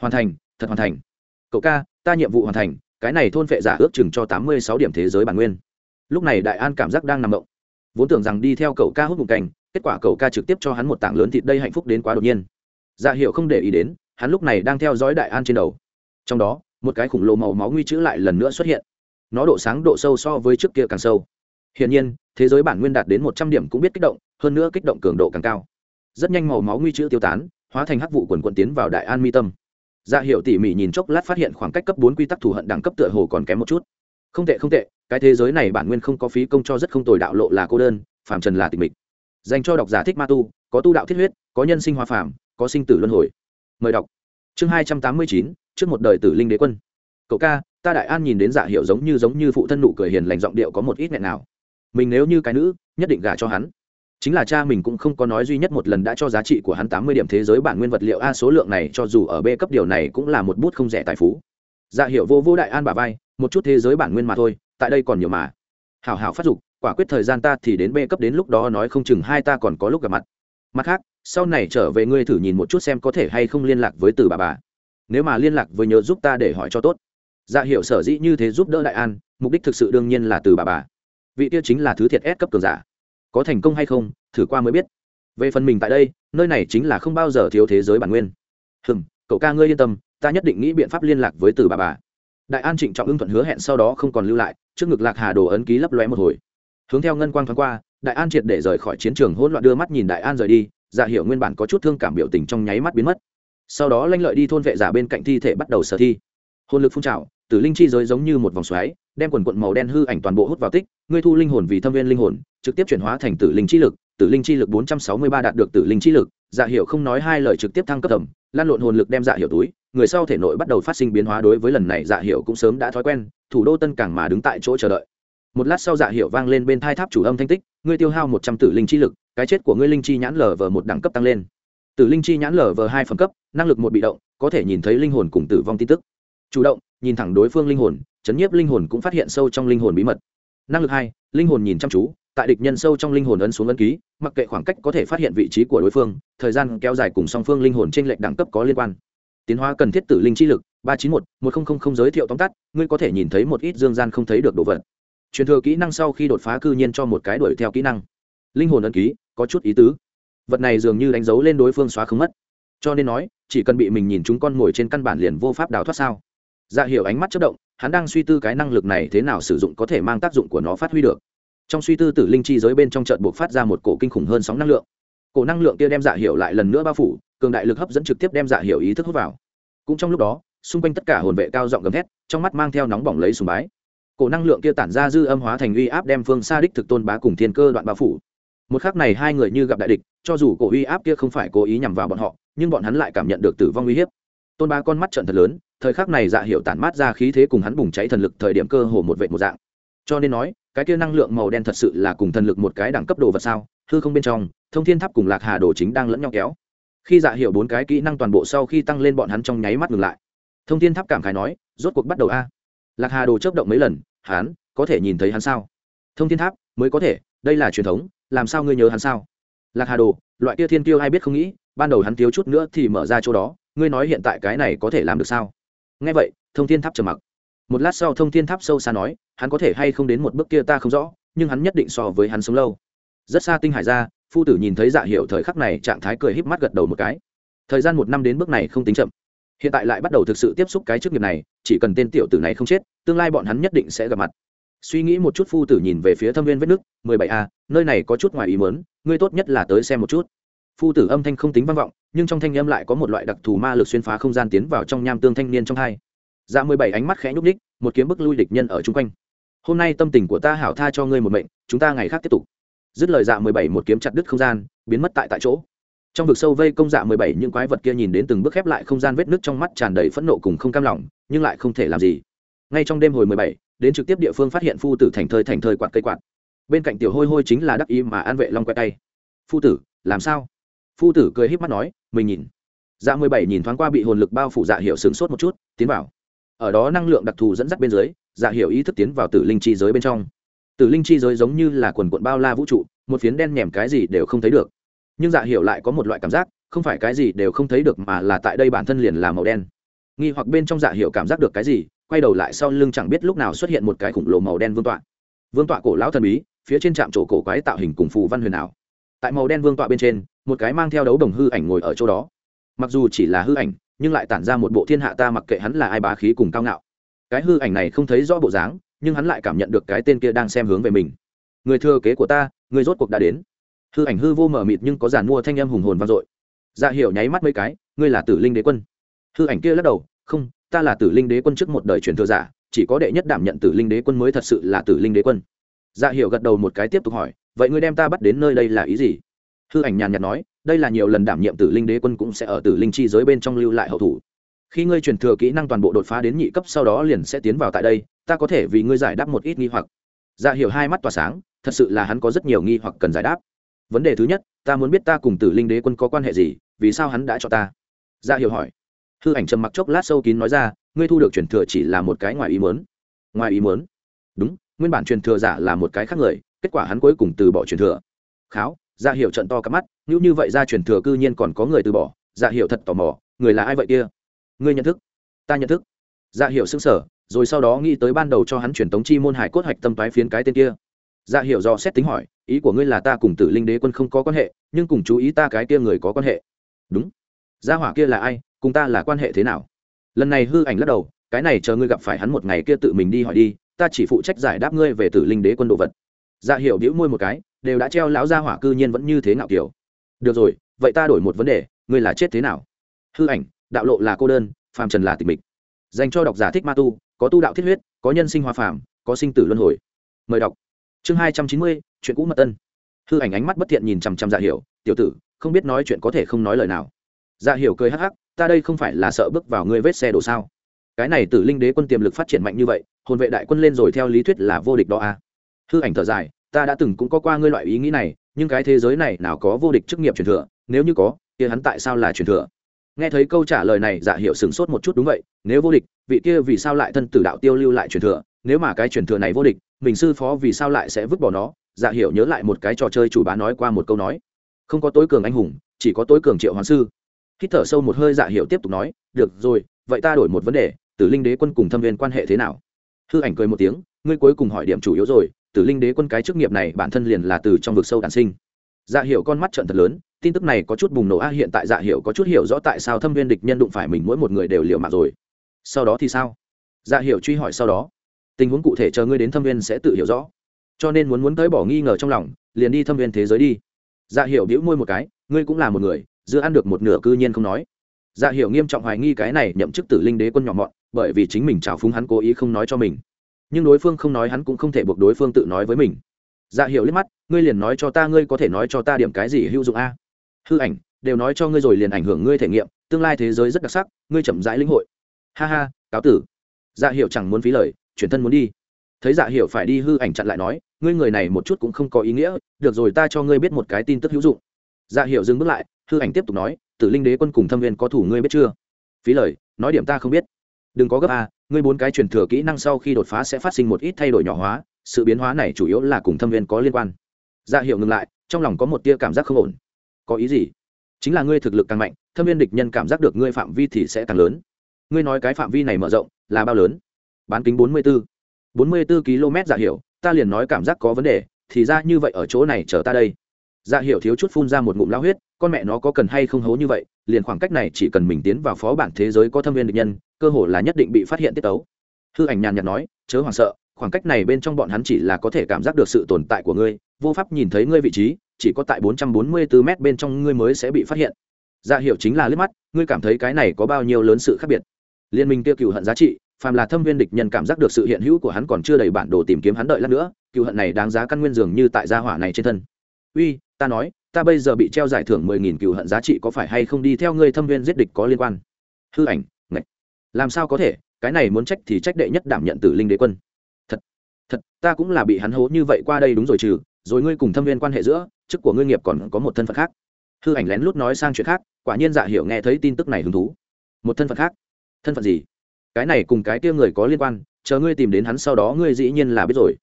hoàn thành, thật hoàn thành. Cậu ca, ta nhiệm vụ hoàn thành, cái này thôn vệ giả ước chừng cho tám mươi sáu điểm thế giới bản nguyên. Lúc này đại an cảm giác đang nằm ngộng vốn tưởng rằng đi theo cậu ca hút bụng cành, kết quả cậu ca trực tiếp cho hắn một tảng lớn thịt đây hạnh phúc đến quá đột nhiên dạ hiệu không để ý đến, hắn lúc này đang theo dõi đại an trên đầu. Trong đó, một cái khủng lồ màu máu nguy chữ lại lần nữa xuất hiện. Nó độ sáng độ sâu so với trước kia càng sâu. Hiển nhiên, thế giới bản nguyên đạt đến một trăm điểm cũng biết kích động, hơn nữa kích động cường độ càng cao. Rất nhanh màu máu nguy chữ tiêu tán, hóa thành hắc vụ quần quận tiến vào đại an mi tâm. Dạ hiệu tỉ mỉ nhìn chốc lát phát hiện khoảng cách cấp bốn quy tắc thù hận đẳng cấp tựa hồ còn kém một chút. Không tệ không tệ, cái thế giới này bản nguyên không có phí công cho rất không tồi đạo lộ là cô đơn, phàm trần là tịch mịch. Dành cho độc giả thích ma tu, có tu đạo thiết huyết, có nhân sinh hoa phàm có sinh tử luân hồi. Mời đọc. Chương hai trăm tám mươi chín, trước một đời tử linh đế quân. Cậu ca, ta đại an nhìn đến dạ hiệu giống như giống như phụ thân nụ cười hiền lành giọng điệu có một ít nghẹn nào. Mình nếu như cái nữ, nhất định gả cho hắn. Chính là cha mình cũng không có nói duy nhất một lần đã cho giá trị của hắn tám mươi điểm thế giới bản nguyên vật liệu a số lượng này cho dù ở b cấp điều này cũng là một bút không rẻ tài phú. Dạ hiệu vô vô đại an bà vai, một chút thế giới bản nguyên mà thôi, tại đây còn nhiều mà. Hảo hảo phát dục, quả quyết thời gian ta thì đến b cấp đến lúc đó nói không chừng hai ta còn có lúc gặp mặt mặt khác, sau này trở về ngươi thử nhìn một chút xem có thể hay không liên lạc với từ bà bà. Nếu mà liên lạc với nhớ giúp ta để hỏi cho tốt. Dạ hiệu sở dĩ như thế giúp đỡ đại an, mục đích thực sự đương nhiên là từ bà bà. Vị tiêu chính là thứ thiệt ép cấp cường giả. Có thành công hay không, thử qua mới biết. Về phần mình tại đây, nơi này chính là không bao giờ thiếu thế giới bản nguyên. Hừm, cậu ca ngươi yên tâm, ta nhất định nghĩ biện pháp liên lạc với từ bà bà. Đại an trịnh trọng ưng thuận hứa hẹn sau đó không còn lưu lại, trước ngực lạc hà đồ ấn ký lấp lóe một hồi. Hướng theo ngân quang thoáng qua đại an triệt để rời khỏi chiến trường hỗn loạn đưa mắt nhìn đại an rời đi dạ hiệu nguyên bản có chút thương cảm biểu tình trong nháy mắt biến mất. Sau đó lanh lợi đi thôn vệ giả bên cạnh thi thể bắt đầu sở thi. Hồn lực phun trào, tử linh chi giới giống như một vòng xoáy, đem quần quận màu đen hư ảnh toàn bộ hút vào tích, ngươi thu linh hồn vì thâm viên linh hồn, trực tiếp chuyển hóa thành tử linh chi lực, tử linh chi lực bốn trăm sáu mươi ba đạt được tử linh chi lực dạ hiệu không nói hai lời trực tiếp thăng cấp tầm lan lộn hồn lực đem dạ hiệu túi, người sau thể nội bắt đầu phát sinh biến hóa đối với lần này dạ hiệu cũng sớm đã thói quen, thủ đô tân Cảng mà đứng tại chỗ chờ đợi một lát sau dạ hiệu vang lên bên thai tháp chủ âm thanh tích, ngươi tiêu hao một trăm tử linh chi lực, cái chết của ngươi linh chi nhãn lở vờ một đẳng cấp tăng lên. Tử linh chi nhãn lở vờ hai phẩm cấp, năng lực một bị động, có thể nhìn thấy linh hồn cùng tử vong tin tức. Chủ động, nhìn thẳng đối phương linh hồn, chấn nhiếp linh hồn cũng phát hiện sâu trong linh hồn bí mật. Năng lực hai, linh hồn nhìn chăm chú, tại địch nhân sâu trong linh hồn ấn xuống ấn ký, mặc kệ khoảng cách có thể phát hiện vị trí của đối phương, thời gian kéo dài cùng song phương linh hồn trên lệnh đẳng cấp có liên quan. Tiến hóa cần thiết tử linh chi lực, ba chín một một nghìn không giới thiệu tóm tắt, ngươi có thể nhìn thấy một ít dương gian không thấy được đồ vật truyền thừa kỹ năng sau khi đột phá cư nhiên cho một cái đuổi theo kỹ năng. Linh hồn ấn ký, có chút ý tứ. Vật này dường như đánh dấu lên đối phương xóa không mất. Cho nên nói, chỉ cần bị mình nhìn chúng con ngồi trên căn bản liền vô pháp đào thoát sao? Dạ hiểu ánh mắt chất động, hắn đang suy tư cái năng lực này thế nào sử dụng có thể mang tác dụng của nó phát huy được. Trong suy tư tử linh chi giới bên trong trận buộc phát ra một cổ kinh khủng hơn sóng năng lượng. Cổ năng lượng kia đem dạ hiểu lại lần nữa bao phủ, cường đại lực hấp dẫn trực tiếp đem dạ hiểu ý thức hút vào. Cũng trong lúc đó, xung quanh tất cả hồn vệ cao giọng gầm thét, trong mắt mang theo nóng bỏng lấy sùng bái cổ năng lượng kia tản ra dư âm hóa thành uy áp đem phương xa đích thực tôn bá cùng thiên cơ đoạn bao phủ. Một khắc này hai người như gặp đại địch, cho dù cổ uy áp kia không phải cố ý nhằm vào bọn họ, nhưng bọn hắn lại cảm nhận được tử vong uy hiếp. Tôn bá con mắt trận thật lớn, thời khắc này dạ hiệu tản mát ra khí thế cùng hắn bùng cháy thần lực thời điểm cơ hồ một vệ một dạng. Cho nên nói, cái kia năng lượng màu đen thật sự là cùng thần lực một cái đẳng cấp đồ vật sao? Hư không bên trong, thông thiên tháp cùng lạc hà đồ chính đang lẫn nhau kéo. Khi dạ hiệu bốn cái kỹ năng toàn bộ sau khi tăng lên bọn hắn trong nháy mắt ngừng lại. Thông thiên tháp cảm khái nói, rốt cuộc bắt đầu a lạc hà đồ chấp động mấy lần, hắn có thể nhìn thấy hắn sao? Thông thiên tháp mới có thể, đây là truyền thống, làm sao ngươi nhớ hắn sao? Lạc hà đồ, loại kia thiên tiêu ai biết không nghĩ, ban đầu hắn thiếu chút nữa thì mở ra chỗ đó, ngươi nói hiện tại cái này có thể làm được sao? Nghe vậy, thông thiên tháp trầm mặc. Một lát sau thông thiên tháp sâu xa nói, hắn có thể hay không đến một bước kia ta không rõ, nhưng hắn nhất định so với hắn sống lâu. Rất xa tinh hải ra, phu tử nhìn thấy dạ hiệu thời khắc này trạng thái cười híp mắt gật đầu một cái. Thời gian một năm đến bước này không tính chậm hiện tại lại bắt đầu thực sự tiếp xúc cái chức nghiệp này, chỉ cần tên tiểu tử này không chết, tương lai bọn hắn nhất định sẽ gặp mặt. Suy nghĩ một chút phu tử nhìn về phía thâm viên vết nước, mười bảy a, nơi này có chút ngoài ý mớn ngươi tốt nhất là tới xem một chút. Phu tử âm thanh không tính vang vọng, nhưng trong thanh âm lại có một loại đặc thù ma lực xuyên phá không gian tiến vào trong nham tương thanh niên trong hai. Dạ mười bảy ánh mắt khẽ nhúc ních một kiếm bức lui địch nhân ở chung quanh. Hôm nay tâm tình của ta hảo tha cho ngươi một mệnh, chúng ta ngày khác tiếp tục. Dứt lời dạ mười bảy một kiếm chặt đứt không gian, biến mất tại tại chỗ trong vực sâu vây công dạ mười bảy, những quái vật kia nhìn đến từng bước khép lại không gian vết nứt trong mắt tràn đầy phẫn nộ cùng không cam lòng, nhưng lại không thể làm gì. Ngay trong đêm hồi mười bảy, đến trực tiếp địa phương phát hiện phu tử thành thơi thành thơi quạt cây quạt. Bên cạnh tiểu hôi hôi chính là đắc y mà an vệ long quẹt tay. Phu tử, làm sao? Phu tử cười híp mắt nói, mình nhìn. Dạ mười bảy nhìn thoáng qua bị hồn lực bao phủ dạ hiệu sửng sốt một chút, tiến vào. Ở đó năng lượng đặc thù dẫn dắt bên dưới dạ hiệu ý thức tiến vào tử linh chi giới bên trong. Tử linh chi giới giống như là quần quận bao la vũ trụ, một phiến đen nhèm cái gì đều không thấy được nhưng dạ hiểu lại có một loại cảm giác, không phải cái gì đều không thấy được mà là tại đây bản thân liền là màu đen. Nghi hoặc bên trong dạ hiểu cảm giác được cái gì, quay đầu lại sau lưng chẳng biết lúc nào xuất hiện một cái khủng lồ màu đen vương tọa. Vương tọa cổ lão thần bí, phía trên trạm chỗ cổ quái tạo hình cùng phù văn huyền ảo. Tại màu đen vương tọa bên trên, một cái mang theo đấu đồng hư ảnh ngồi ở chỗ đó. Mặc dù chỉ là hư ảnh, nhưng lại tản ra một bộ thiên hạ ta mặc kệ hắn là ai bá khí cùng cao ngạo. Cái hư ảnh này không thấy rõ bộ dáng, nhưng hắn lại cảm nhận được cái tên kia đang xem hướng về mình. Người thừa kế của ta, người rốt cuộc đã đến hư ảnh hư vô mờ mịt nhưng có giàn mua thanh âm hùng hồn vang dội. Dạ hiểu nháy mắt mấy cái, ngươi là tử linh đế quân. Hư ảnh kia lắc đầu, không, ta là tử linh đế quân trước một đời truyền thừa giả, chỉ có đệ nhất đảm nhận tử linh đế quân mới thật sự là tử linh đế quân. Dạ hiểu gật đầu một cái tiếp tục hỏi, vậy ngươi đem ta bắt đến nơi đây là ý gì? Hư ảnh nhàn nhạt nói, đây là nhiều lần đảm nhiệm tử linh đế quân cũng sẽ ở tử linh chi giới bên trong lưu lại hậu thủ. Khi ngươi truyền thừa kỹ năng toàn bộ đột phá đến nhị cấp sau đó liền sẽ tiến vào tại đây, ta có thể vì ngươi giải đáp một ít nghi hoặc. Dạ hiểu hai mắt tỏa sáng, thật sự là hắn có rất nhiều nghi hoặc cần giải đáp vấn đề thứ nhất, ta muốn biết ta cùng tử linh đế quân có quan hệ gì, vì sao hắn đã cho ta? Ra hiểu hỏi. Hư ảnh trầm mặc chốc lát sâu kín nói ra, ngươi thu được truyền thừa chỉ là một cái ngoài ý muốn. Ngoài ý muốn? Đúng, nguyên bản truyền thừa giả là một cái khác người, kết quả hắn cuối cùng từ bỏ truyền thừa. Kháo ra hiểu trận to cắp mắt như như vậy ra truyền thừa cư nhiên còn có người từ bỏ ra hiểu thật tò mò, người là ai vậy kia? Ngươi nhận thức? Ta nhận thức. Ra hiểu xứng sở rồi sau đó nghĩ tới ban đầu cho hắn truyền tống chi môn hải cốt hạch tâm tái phiến cái tên kia dạ hiểu do xét tính hỏi, ý của ngươi là ta cùng tử linh đế quân không có quan hệ, nhưng cùng chú ý ta cái kia người có quan hệ. Đúng. Gia hỏa kia là ai, cùng ta là quan hệ thế nào? Lần này hư ảnh lắc đầu, cái này chờ ngươi gặp phải hắn một ngày kia tự mình đi hỏi đi, ta chỉ phụ trách giải đáp ngươi về tử linh đế quân đồ vật. Dạ hiểu đĩu môi một cái, đều đã treo lão gia hỏa cư nhiên vẫn như thế ngạo kiểu. Được rồi, vậy ta đổi một vấn đề, ngươi là chết thế nào? Hư ảnh, đạo lộ là cô đơn, phàm trần là tịch mịch. Dành cho độc giả thích ma tu, có tu đạo thiết huyết, có nhân sinh hoa phàm, có sinh tử luân hồi. Mời đọc chương hai trăm chín mươi, chuyện cũ mật tân hư ảnh ánh mắt bất thiện nhìn chằm chằm dạ hiểu, tiểu tử, không biết nói chuyện có thể không nói lời nào. Dạ hiểu cười hắc hắc, ta đây không phải là sợ bước vào ngươi vết xe đổ sao? Cái này tử linh đế quân tiềm lực phát triển mạnh như vậy, hồn vệ đại quân lên rồi theo lý thuyết là vô địch đó à. hư ảnh thở dài, ta đã từng cũng có qua ngươi loại ý nghĩ này, nhưng cái thế giới này nào có vô địch chức nghiệp truyền thừa? Nếu như có thì hắn tại sao là truyền thừa? Nghe thấy câu trả lời này dạ hiệu sửng sốt một chút, đúng vậy, nếu vô địch, vị kia vì sao lại thân tử đạo tiêu lưu lại truyền thừa? Nếu mà cái truyền thừa này vô địch, mình sư phó vì sao lại sẽ vứt bỏ nó? Dạ hiểu nhớ lại một cái trò chơi chủ bá nói qua một câu nói. Không có tối cường anh hùng, chỉ có tối cường triệu hoàng sư. Hít thở sâu một hơi dạ hiểu tiếp tục nói, được rồi, vậy ta đổi một vấn đề, tử linh đế quân cùng thâm viên quan hệ thế nào? Hư ảnh cười một tiếng, ngươi cuối cùng hỏi điểm chủ yếu rồi, tử linh đế quân cái chức nghiệp này bản thân liền là từ trong vực sâu đản sinh. Dạ hiểu con mắt trận thật lớn, tin tức này có chút bùng nổ a, hiện tại dạ hiểu có chút hiểu rõ tại sao thâm viên địch nhân đụng phải mình mỗi một người đều liều mạng rồi. Sau đó thì sao? Dạ hiểu truy hỏi sau đó tình huống cụ thể chờ ngươi đến thâm viên sẽ tự hiểu rõ. Cho nên muốn muốn tới bỏ nghi ngờ trong lòng, liền đi thâm viên thế giới đi. Dạ hiểu đĩu môi một cái, ngươi cũng là một người giữa ăn được một nửa cư nhiên không nói. Dạ hiểu nghiêm trọng hoài nghi cái này nhậm chức tử linh đế quân nhỏ mọn, bởi vì chính mình trào phúng hắn cố ý không nói cho mình. Nhưng đối phương không nói hắn cũng không thể buộc đối phương tự nói với mình. Dạ hiểu liếc mắt, ngươi liền nói cho ta ngươi có thể nói cho ta điểm cái gì hữu dụng a? Hư ảnh, đều nói cho ngươi rồi liền ảnh hưởng ngươi thể nghiệm, tương lai thế giới rất đặc sắc, ngươi chậm rãi lĩnh hội. Ha ha, cáo tử. Dạ hiểu chẳng muốn phí lời chuyển thân muốn đi. Thấy dạ hiểu phải đi hư ảnh chặn lại nói, ngươi người này một chút cũng không có ý nghĩa, được rồi ta cho ngươi biết một cái tin tức hữu dụng. Dạ hiểu dừng bước lại, hư ảnh tiếp tục nói, tử linh đế quân cùng thâm viên có thủ ngươi biết chưa? Phí lời, nói điểm ta không biết. Đừng có gấp a, ngươi bốn cái truyền thừa kỹ năng sau khi đột phá sẽ phát sinh một ít thay đổi nhỏ hóa, sự biến hóa này chủ yếu là cùng thâm viên có liên quan. Dạ hiểu ngừng lại, trong lòng có một tia cảm giác không ổn. Có ý gì? Chính là ngươi thực lực càng mạnh, thâm viên địch nhân cảm giác được ngươi phạm vi thì sẽ càng lớn. Ngươi nói cái phạm vi này mở rộng, là bao lớn? Bán kính bốn mươi bốn bốn mươi bốn km dạ hiểu, ta liền nói cảm giác có vấn đề, thì ra như vậy ở chỗ này chờ ta đây. Dạ hiểu thiếu chút phun ra một ngụm lao huyết, con mẹ nó có cần hay không hố như vậy, liền khoảng cách này chỉ cần mình tiến vào phó bản thế giới có thâm viên địch nhân, cơ hồ là nhất định bị phát hiện tiết tấu. Hư ảnh nhàn nhạt nói, chớ hoảng sợ, khoảng cách này bên trong bọn hắn chỉ là có thể cảm giác được sự tồn tại của ngươi, vô pháp nhìn thấy ngươi vị trí, chỉ có tại 444 m bên trong ngươi mới sẽ bị phát hiện. Dạ hiểu chính là liếc mắt, ngươi cảm thấy cái này có bao nhiêu lớn sự khác biệt. Liên minh Tiêu cựu hận giá trị phàm là thâm viên địch nhân cảm giác được sự hiện hữu của hắn còn chưa đầy bản đồ tìm kiếm hắn đợi lát nữa, cựu hận này đáng giá căn nguyên dường như tại gia hỏa này trên thân. Uy, ta nói, ta bây giờ bị treo giải thưởng mười nghìn cựu hận giá trị có phải hay không đi theo ngươi thâm viên giết địch có liên quan? Hư ảnh, ngạch, làm sao có thể, cái này muốn trách thì trách đệ nhất đảm nhận tử linh đế quân. Thật thật, ta cũng là bị hắn hố như vậy qua đây đúng rồi trừ, rồi ngươi cùng thâm viên quan hệ giữa, chức của ngươi nghiệp còn có một thân phận khác. Hư ảnh lén lút nói sang chuyện khác, quả nhiên dạ hiểu nghe thấy tin tức này hứng thú. Một thân phận khác? Thân phận gì? Cái này cùng cái kia người có liên quan, chờ ngươi tìm đến hắn sau đó ngươi dĩ nhiên là biết rồi.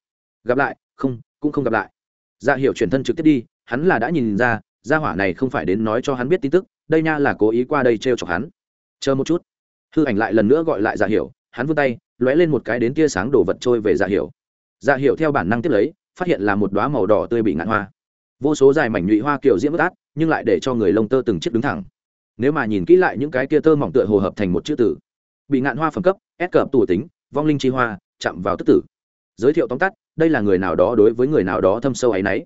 Gặp lại, không, cũng không gặp lại. Dạ hiểu chuyển thân trực tiếp đi, hắn là đã nhìn ra, gia hỏa này không phải đến nói cho hắn biết tin tức, đây nha là cố ý qua đây t r e o chọc hắn. Chờ một chút. Hư ảnh lại lần nữa gọi lại dạ hiểu, hắn vươn tay, lóe lên một cái đến tia sáng đổ vật trôi về dạ hiểu. Dạ hiểu theo bản năng tiếp lấy, phát hiện là một đoá màu đỏ tươi bị ngạn hoa. Vô số dài mảnh nhụy hoa kiểu diễm bất át, nhưng lại để cho người lông tơ từng chiếc đứng thẳng. Nếu mà nhìn kỹ lại những cái kia tơ mỏng tựa hồ hợp thành một chữ tử bị ngạn hoa phẩm cấp ép cập tù tính, vong linh chi hoa, chạm vào tức tử. Giới thiệu tóm tắt, đây là người nào đó đối với người nào đó thâm sâu áy náy.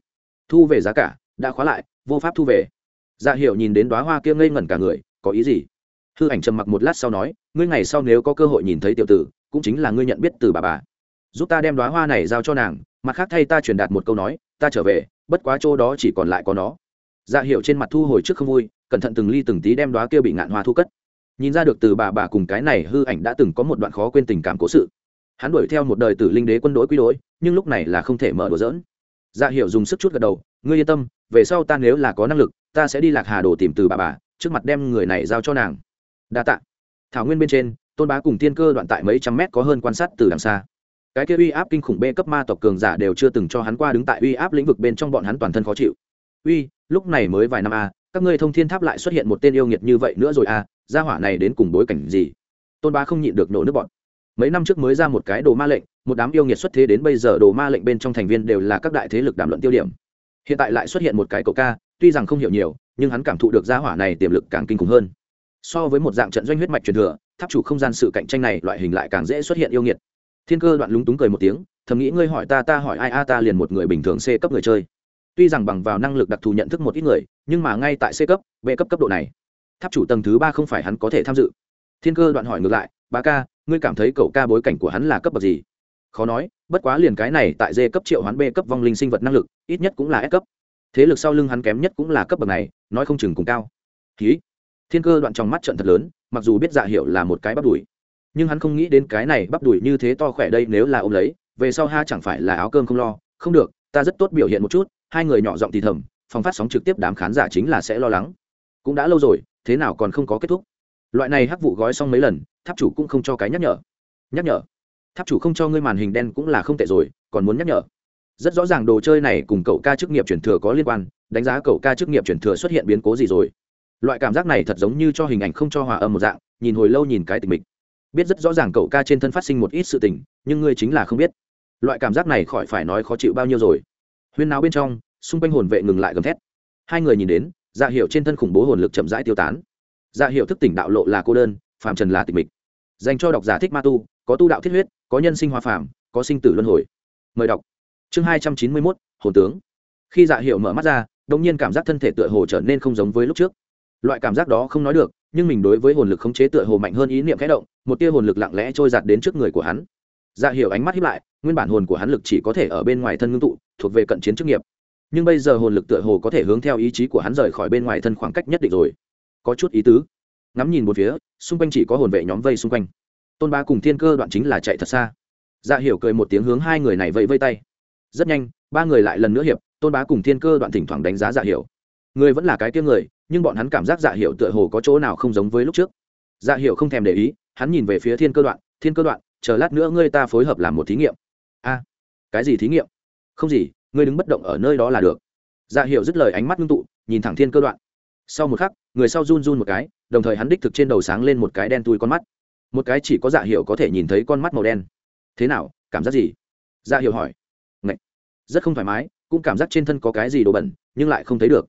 Thu về giá cả, đã khóa lại, vô pháp thu về. Dạ hiệu nhìn đến đoá hoa kia ngây ngẩn cả người, có ý gì? Hư ảnh trầm mặc một lát sau nói, ngươi ngày sau nếu có cơ hội nhìn thấy tiểu tử, cũng chính là ngươi nhận biết từ bà bà. Giúp ta đem đoá hoa này giao cho nàng, mặt khác thay ta truyền đạt một câu nói, ta trở về, bất quá chỗ đó chỉ còn lại có nó. Dạ hiệu trên mặt thu hồi trước không vui, cẩn thận từng ly từng tí đem đoá kia bị ngạn hoa thu cất nhìn ra được từ bà bà cùng cái này hư ảnh đã từng có một đoạn khó quên tình cảm cố sự. Hắn đuổi theo một đời tử linh đế quân đội quy đối nhưng lúc này là không thể mở đùa dỡn dạ hiệu dùng sức chút gật đầu, ngươi yên tâm, về sau ta nếu là có năng lực, ta sẽ đi lạc hà đồ tìm từ bà bà, trước mặt đem người này giao cho nàng. Đa tạ. Thảo nguyên bên trên, tôn bá cùng tiên cơ đoạn tại mấy trăm mét có hơn quan sát từ đằng xa. Cái kia uy áp kinh khủng bê cấp ma tộc cường giả đều chưa từng cho hắn qua đứng tại uy áp lĩnh vực bên trong bọn hắn toàn thân khó chịu. Uy, lúc này mới vài năm a các ngươi thông thiên tháp lại xuất hiện một tên yêu nghiệt như vậy nữa rồi a gia hỏa này đến cùng bối cảnh gì? Tôn bá không nhịn được nổ nước bọn mấy năm trước mới ra một cái đồ ma lệnh, một đám yêu nghiệt xuất thế đến bây giờ đồ ma lệnh bên trong thành viên đều là các đại thế lực đàm luận tiêu điểm. Hiện tại lại xuất hiện một cái cậu ca, tuy rằng không hiểu nhiều, nhưng hắn cảm thụ được gia hỏa này tiềm lực càng kinh khủng hơn. So với một dạng trận doanh huyết mạch truyền thừa, tháp chủ không gian sự cạnh tranh này loại hình lại càng dễ xuất hiện yêu nghiệt. Thiên cơ đoạn lúng túng cười một tiếng, thầm nghĩ ngươi hỏi ta ta hỏi ai, a, ta liền một người bình thường c cấp người chơi. Tuy rằng bằng vào năng lực đặc thù nhận thức một ít người, nhưng mà ngay tại c cấp, b cấp cấp độ này tháp chủ tầng thứ ba không phải hắn có thể tham dự. Thiên cơ đoạn hỏi ngược lại ba ca, ngươi cảm thấy cậu ca bối cảnh của hắn là cấp bậc gì? Khó nói, bất quá liền cái này tại d cấp triệu hoán b cấp vong linh sinh vật năng lực, ít nhất cũng là s cấp. Thế lực sau lưng hắn kém nhất cũng là cấp bậc này, nói không chừng cùng cao. Ký thiên cơ đoạn trong mắt trận thật lớn, mặc dù biết dạ hiệu là một cái bắp đùi, nhưng hắn không nghĩ đến cái này bắp đùi như thế to khỏe đây nếu là ôm lấy, về sau ha chẳng phải là áo cơm không lo. Không được, ta rất tốt biểu hiện một chút, hai người nhỏ giọng thì thầm, phòng phát sóng trực tiếp đám khán giả chính là sẽ lo lắng cũng đã lâu rồi, thế nào còn không có kết thúc. Loại này hắc vụ gói xong mấy lần, tháp chủ cũng không cho cái nhắc nhở. Nhắc nhở? Tháp chủ không cho ngươi màn hình đen cũng là không tệ rồi, còn muốn nhắc nhở? Rất rõ ràng đồ chơi này cùng cậu ca chức nghiệp chuyển thừa có liên quan, đánh giá cậu ca chức nghiệp chuyển thừa xuất hiện biến cố gì rồi. Loại cảm giác này thật giống như cho hình ảnh không cho hòa âm một dạng, nhìn hồi lâu nhìn cái tình mình biết rất rõ ràng cậu ca trên thân phát sinh một ít sự tình, nhưng ngươi chính là không biết. Loại cảm giác này khỏi phải nói khó chịu bao nhiêu rồi. Huyên náo bên trong, xung quanh hồn vệ ngừng lại gầm thét. Hai người nhìn đến dạ hiệu trên thân khủng bố hồn lực chậm rãi tiêu tán. Dạ hiệu thức tỉnh đạo lộ là cô đơn, phàm trần là tịch mịch. Dành cho độc giả thích ma tu, có tu đạo thiết huyết, có nhân sinh hoa phàm, có sinh tử luân hồi. Mời đọc. Chương hai trăm chín mươi mốt, hồn tướng. Khi dạ hiệu mở mắt ra đ ỗ n g nhiên cảm giác thân thể tựa hồ trở nên không giống với lúc trước. Loại cảm giác đó không nói được, nhưng mình đối với hồn lực khống chế tựa hồ mạnh hơn ý niệm khẽ động, một tia hồn lực lặng lẽ trôi giạt đến trước người của hắn. Dạ hiệu ánh mắt hiếp lại, nguyên bản hồn của hắn lực chỉ có thể ở bên ngoài thân ngưng tụ, thuộc về cận chiến chức nghiệp nhưng bây giờ hồn lực tựa hồ có thể hướng theo ý chí của hắn rời khỏi bên ngoài thân khoảng cách nhất định rồi. Có chút ý tứ. Ngắm nhìn một phía, xung quanh chỉ có hồn vệ nhóm vây xung quanh. Tôn ba cùng thiên cơ đoạn chính là chạy thật xa. Dạ hiểu cười một tiếng hướng hai người này vẫy vây tay. Rất nhanh, ba người lại lần nữa hiệp, tôn bá cùng thiên cơ đoạn thỉnh thoảng đánh giá dạ hiểu. Người vẫn là cái tiếng người, nhưng bọn hắn cảm giác dạ hiểu tựa hồ có chỗ nào không giống với lúc trước. Dạ hiểu không thèm để ý, hắn nhìn về phía thiên cơ đoạn, thiên cơ đoạn, chờ lát nữa ngươi ta phối hợp làm một thí nghiệm. A, cái gì thí nghiệm? Không gì ngươi đứng bất động ở nơi đó là được. Dạ hiệu dứt lời ánh mắt ngưng tụ, nhìn thẳng thiên cơ đoạn. Sau một khắc, người sau run run một cái, đồng thời hắn đích thực trên đầu sáng lên một cái đen tui con mắt. Một cái chỉ có dạ hiệu có thể nhìn thấy con mắt màu đen. Thế nào, cảm giác gì? Dạ hiệu hỏi. Ngậy. rất không thoải mái, cũng cảm giác trên thân có cái gì đồ bẩn, nhưng lại không thấy được.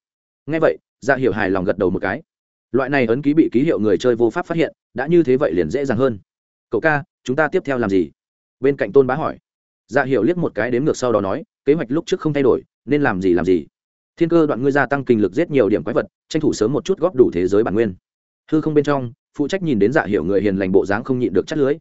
Ngay vậy dạ hiểu hài lòng gật đầu một cái. Loại này ấn ký bị ký hiệu người chơi vô pháp phát hiện, đã như thế vậy liền dễ dàng hơn. Cậu ca, chúng ta tiếp theo làm gì? Bên cạnh tôn bá hỏi. Dạ hiểu liếc một cái đếm ngược sau đó nói kế hoạch lúc trước không thay đổi, nên làm gì làm gì. Thiên cơ đoạn ngươi gia tăng kinh lực giết nhiều điểm quái vật, tranh thủ sớm một chút góp đủ thế giới bản nguyên. Hư không bên trong, phụ trách nhìn đến dạ hiểu người hiền lành bộ dáng không nhịn được chắt lưới.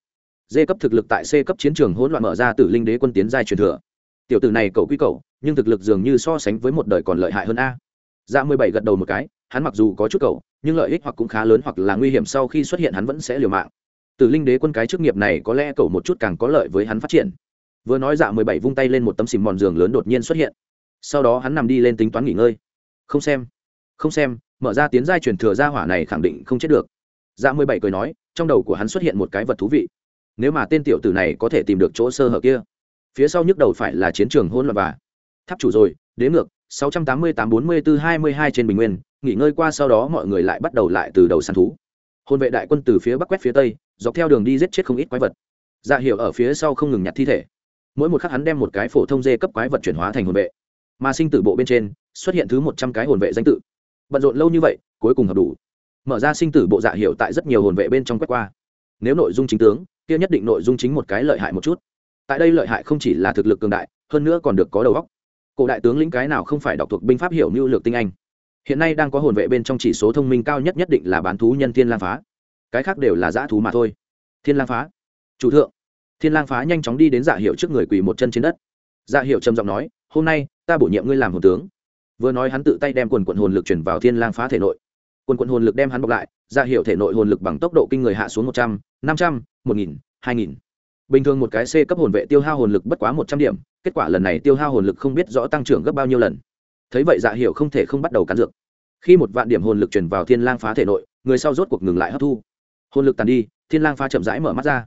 D cấp thực lực tại c cấp chiến trường hỗn loạn mở ra từ linh đế quân tiến giai truyền thừa. Tiểu tử này cầu quy cầu nhưng thực lực dường như so sánh với một đời còn lợi hại hơn a. Dạ mười bảy gật đầu một cái, hắn mặc dù có chút cầu nhưng lợi ích hoặc cũng khá lớn hoặc là nguy hiểm sau khi xuất hiện hắn vẫn sẽ liều mạng. Từ linh đế quân cái chức nghiệp này có lẽ cầu một chút càng có lợi với hắn phát triển vừa nói dạ mười bảy vung tay lên một tấm xìm mòn giường lớn đột nhiên xuất hiện. Sau đó hắn nằm đi lên tính toán nghỉ ngơi. Không xem không xem, mở ra tiến giai truyền thừa gia hỏa này khẳng định không chết được. Dạ mười bảy cười nói, trong đầu của hắn xuất hiện một cái vật thú vị. Nếu mà tên tiểu tử này có thể tìm được chỗ sơ hở kia, phía sau nhức đầu phải là chiến trường hôn loạn và tháp chủ rồi đến ngược 688-44-22 trên bình nguyên, nghỉ ngơi qua sau đó mọi người lại bắt đầu lại từ đầu săn thú. Hôn vệ đại quân từ phía bắc quét phía tây, dọc theo đường đi giết chết không ít quái vật. Dạ hiểu ở phía sau không ngừng nhặt thi thể mỗi một khắc hắn đem một cái phổ thông dê cấp quái vật chuyển hóa thành hồn vệ, mà sinh tử bộ bên trên xuất hiện thứ một trăm cái hồn vệ danh tự. Bận rộn lâu như vậy, cuối cùng hợp đủ. Mở ra sinh tử bộ dạ hiệu tại rất nhiều hồn vệ bên trong quét qua. Nếu nội dung chính tướng, kia nhất định nội dung chính một cái lợi hại một chút. Tại đây lợi hại không chỉ là thực lực cường đại, hơn nữa còn được có đầu óc. Cổ đại tướng lĩnh cái nào không phải đọc thuộc binh pháp hiểu như lược tinh anh. Hiện nay đang có hồn vệ bên trong chỉ số thông minh cao nhất nhất định là bán thú nhân thiên lang phá. Cái khác đều là dã thú mà thôi. Thiên lang phá. Chủ thượng thiên lang phá nhanh chóng đi đến dạ hiệu trước người quỳ một chân trên đất. Dạ hiệu trầm giọng nói, hôm nay, ta bổ nhiệm ngươi làm hồn tướng. Vừa nói hắn tự tay đem quần quận hồn lực chuyển vào thiên lang phá thể nội. Quần quận hồn lực đem hắn bọc lại dạ hiệu thể nội hồn lực bằng tốc độ kinh người hạ xuống một trăm, năm trăm, một nghìn, hai nghìn. Bình thường một cái c cấp hồn vệ tiêu hao hồn lực bất quá một trăm điểm, kết quả lần này tiêu hao hồn lực không biết rõ tăng trưởng gấp bao nhiêu lần. Thấy vậy dạ hiệu không thể không bắt đầu cắn dược. Khi một vạn điểm hồn lực chuyển vào thiên lang phá thể nội, người sau rốt cuộc ngừng lại hấp thu. Hồn lực tàn đi, thiên lang phá chậm rãi mở mắt ra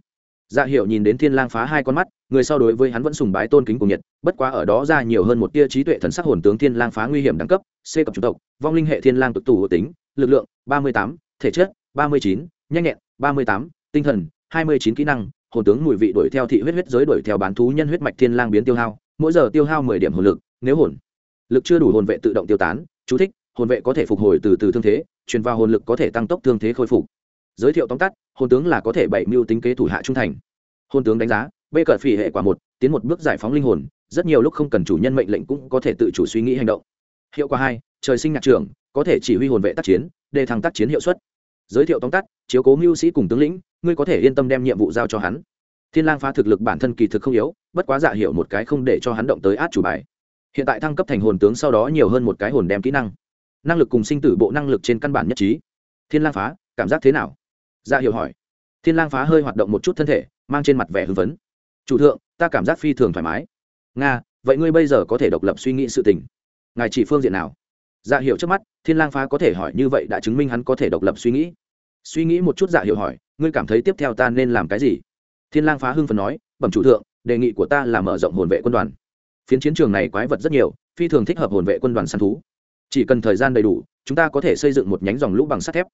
dạ hiệu nhìn đến thiên lang phá hai con mắt người sau đối với hắn vẫn sùng bái tôn kính cùng nhiệt bất quá ở đó ra nhiều hơn một tia trí tuệ thần sắc hồn tướng thiên lang phá nguy hiểm đẳng cấp c cấp chủng tộc vong linh hệ thiên lang cực tù tính lực lượng ba mươi tám, thể chất ba mươi chín, nhanh nhẹn ba mươi tám, tinh thần hai mươi chín kỹ năng hồn tướng mùi vị đuổi theo thị huyết huyết giới đuổi theo bán thú nhân huyết mạch thiên lang biến tiêu hao mỗi giờ tiêu hao mười điểm hồn lực nếu hồn lực chưa đủ hồn vệ tự động tiêu tán chú thích hồn vệ có thể phục hồi từ từ thương thế truyền vào hồn lực có thể tăng tốc thương thế khôi phục giới thiệu tóm tắt, hồn tướng là có thể bảy mưu tính kế thủ hạ trung thành. Hồn tướng đánh giá, bê cờ phỉ hệ quả một, tiến một bước giải phóng linh hồn, rất nhiều lúc không cần chủ nhân mệnh lệnh cũng có thể tự chủ suy nghĩ hành động. Hiệu quả hai, trời sinh nhạc trưởng, có thể chỉ huy hồn vệ tác chiến, đề thăng tác chiến hiệu suất. Giới thiệu tóm tắt, chiếu cố mưu sĩ cùng tướng lĩnh, ngươi có thể yên tâm đem nhiệm vụ giao cho hắn. Thiên lang phá thực lực bản thân kỳ thực không yếu, bất quá dạ hiệu một cái không để cho hắn động tới át chủ bài. Hiện tại thăng cấp thành hồn tướng sau đó nhiều hơn một cái hồn đem kỹ năng. Năng lực cùng sinh tử bộ năng lực trên căn bản nhất trí. Thiên lang phá, cảm giác thế nào? Dạ hiệu hỏi. Thiên lang phá hơi hoạt động một chút thân thể, mang trên mặt vẻ hưng phấn. Chủ thượng, ta cảm giác phi thường thoải mái. Nga, vậy ngươi bây giờ có thể độc lập suy nghĩ sự tình. Ngài chỉ phương diện nào? Dạ hiệu trước mắt, thiên lang phá có thể hỏi như vậy đã chứng minh hắn có thể độc lập suy nghĩ. Suy nghĩ một chút dạ hiệu hỏi, ngươi cảm thấy tiếp theo ta nên làm cái gì? Thiên lang phá hưng phấn nói, bẩm chủ thượng, đề nghị của ta là mở rộng hồn vệ quân đoàn. Phiến chiến trường này quái vật rất nhiều, phi thường thích hợp hồn vệ quân đoàn săn thú. Chỉ cần thời gian đầy đủ, chúng ta có thể xây dựng một nhánh dòng lũ bằng sắt thép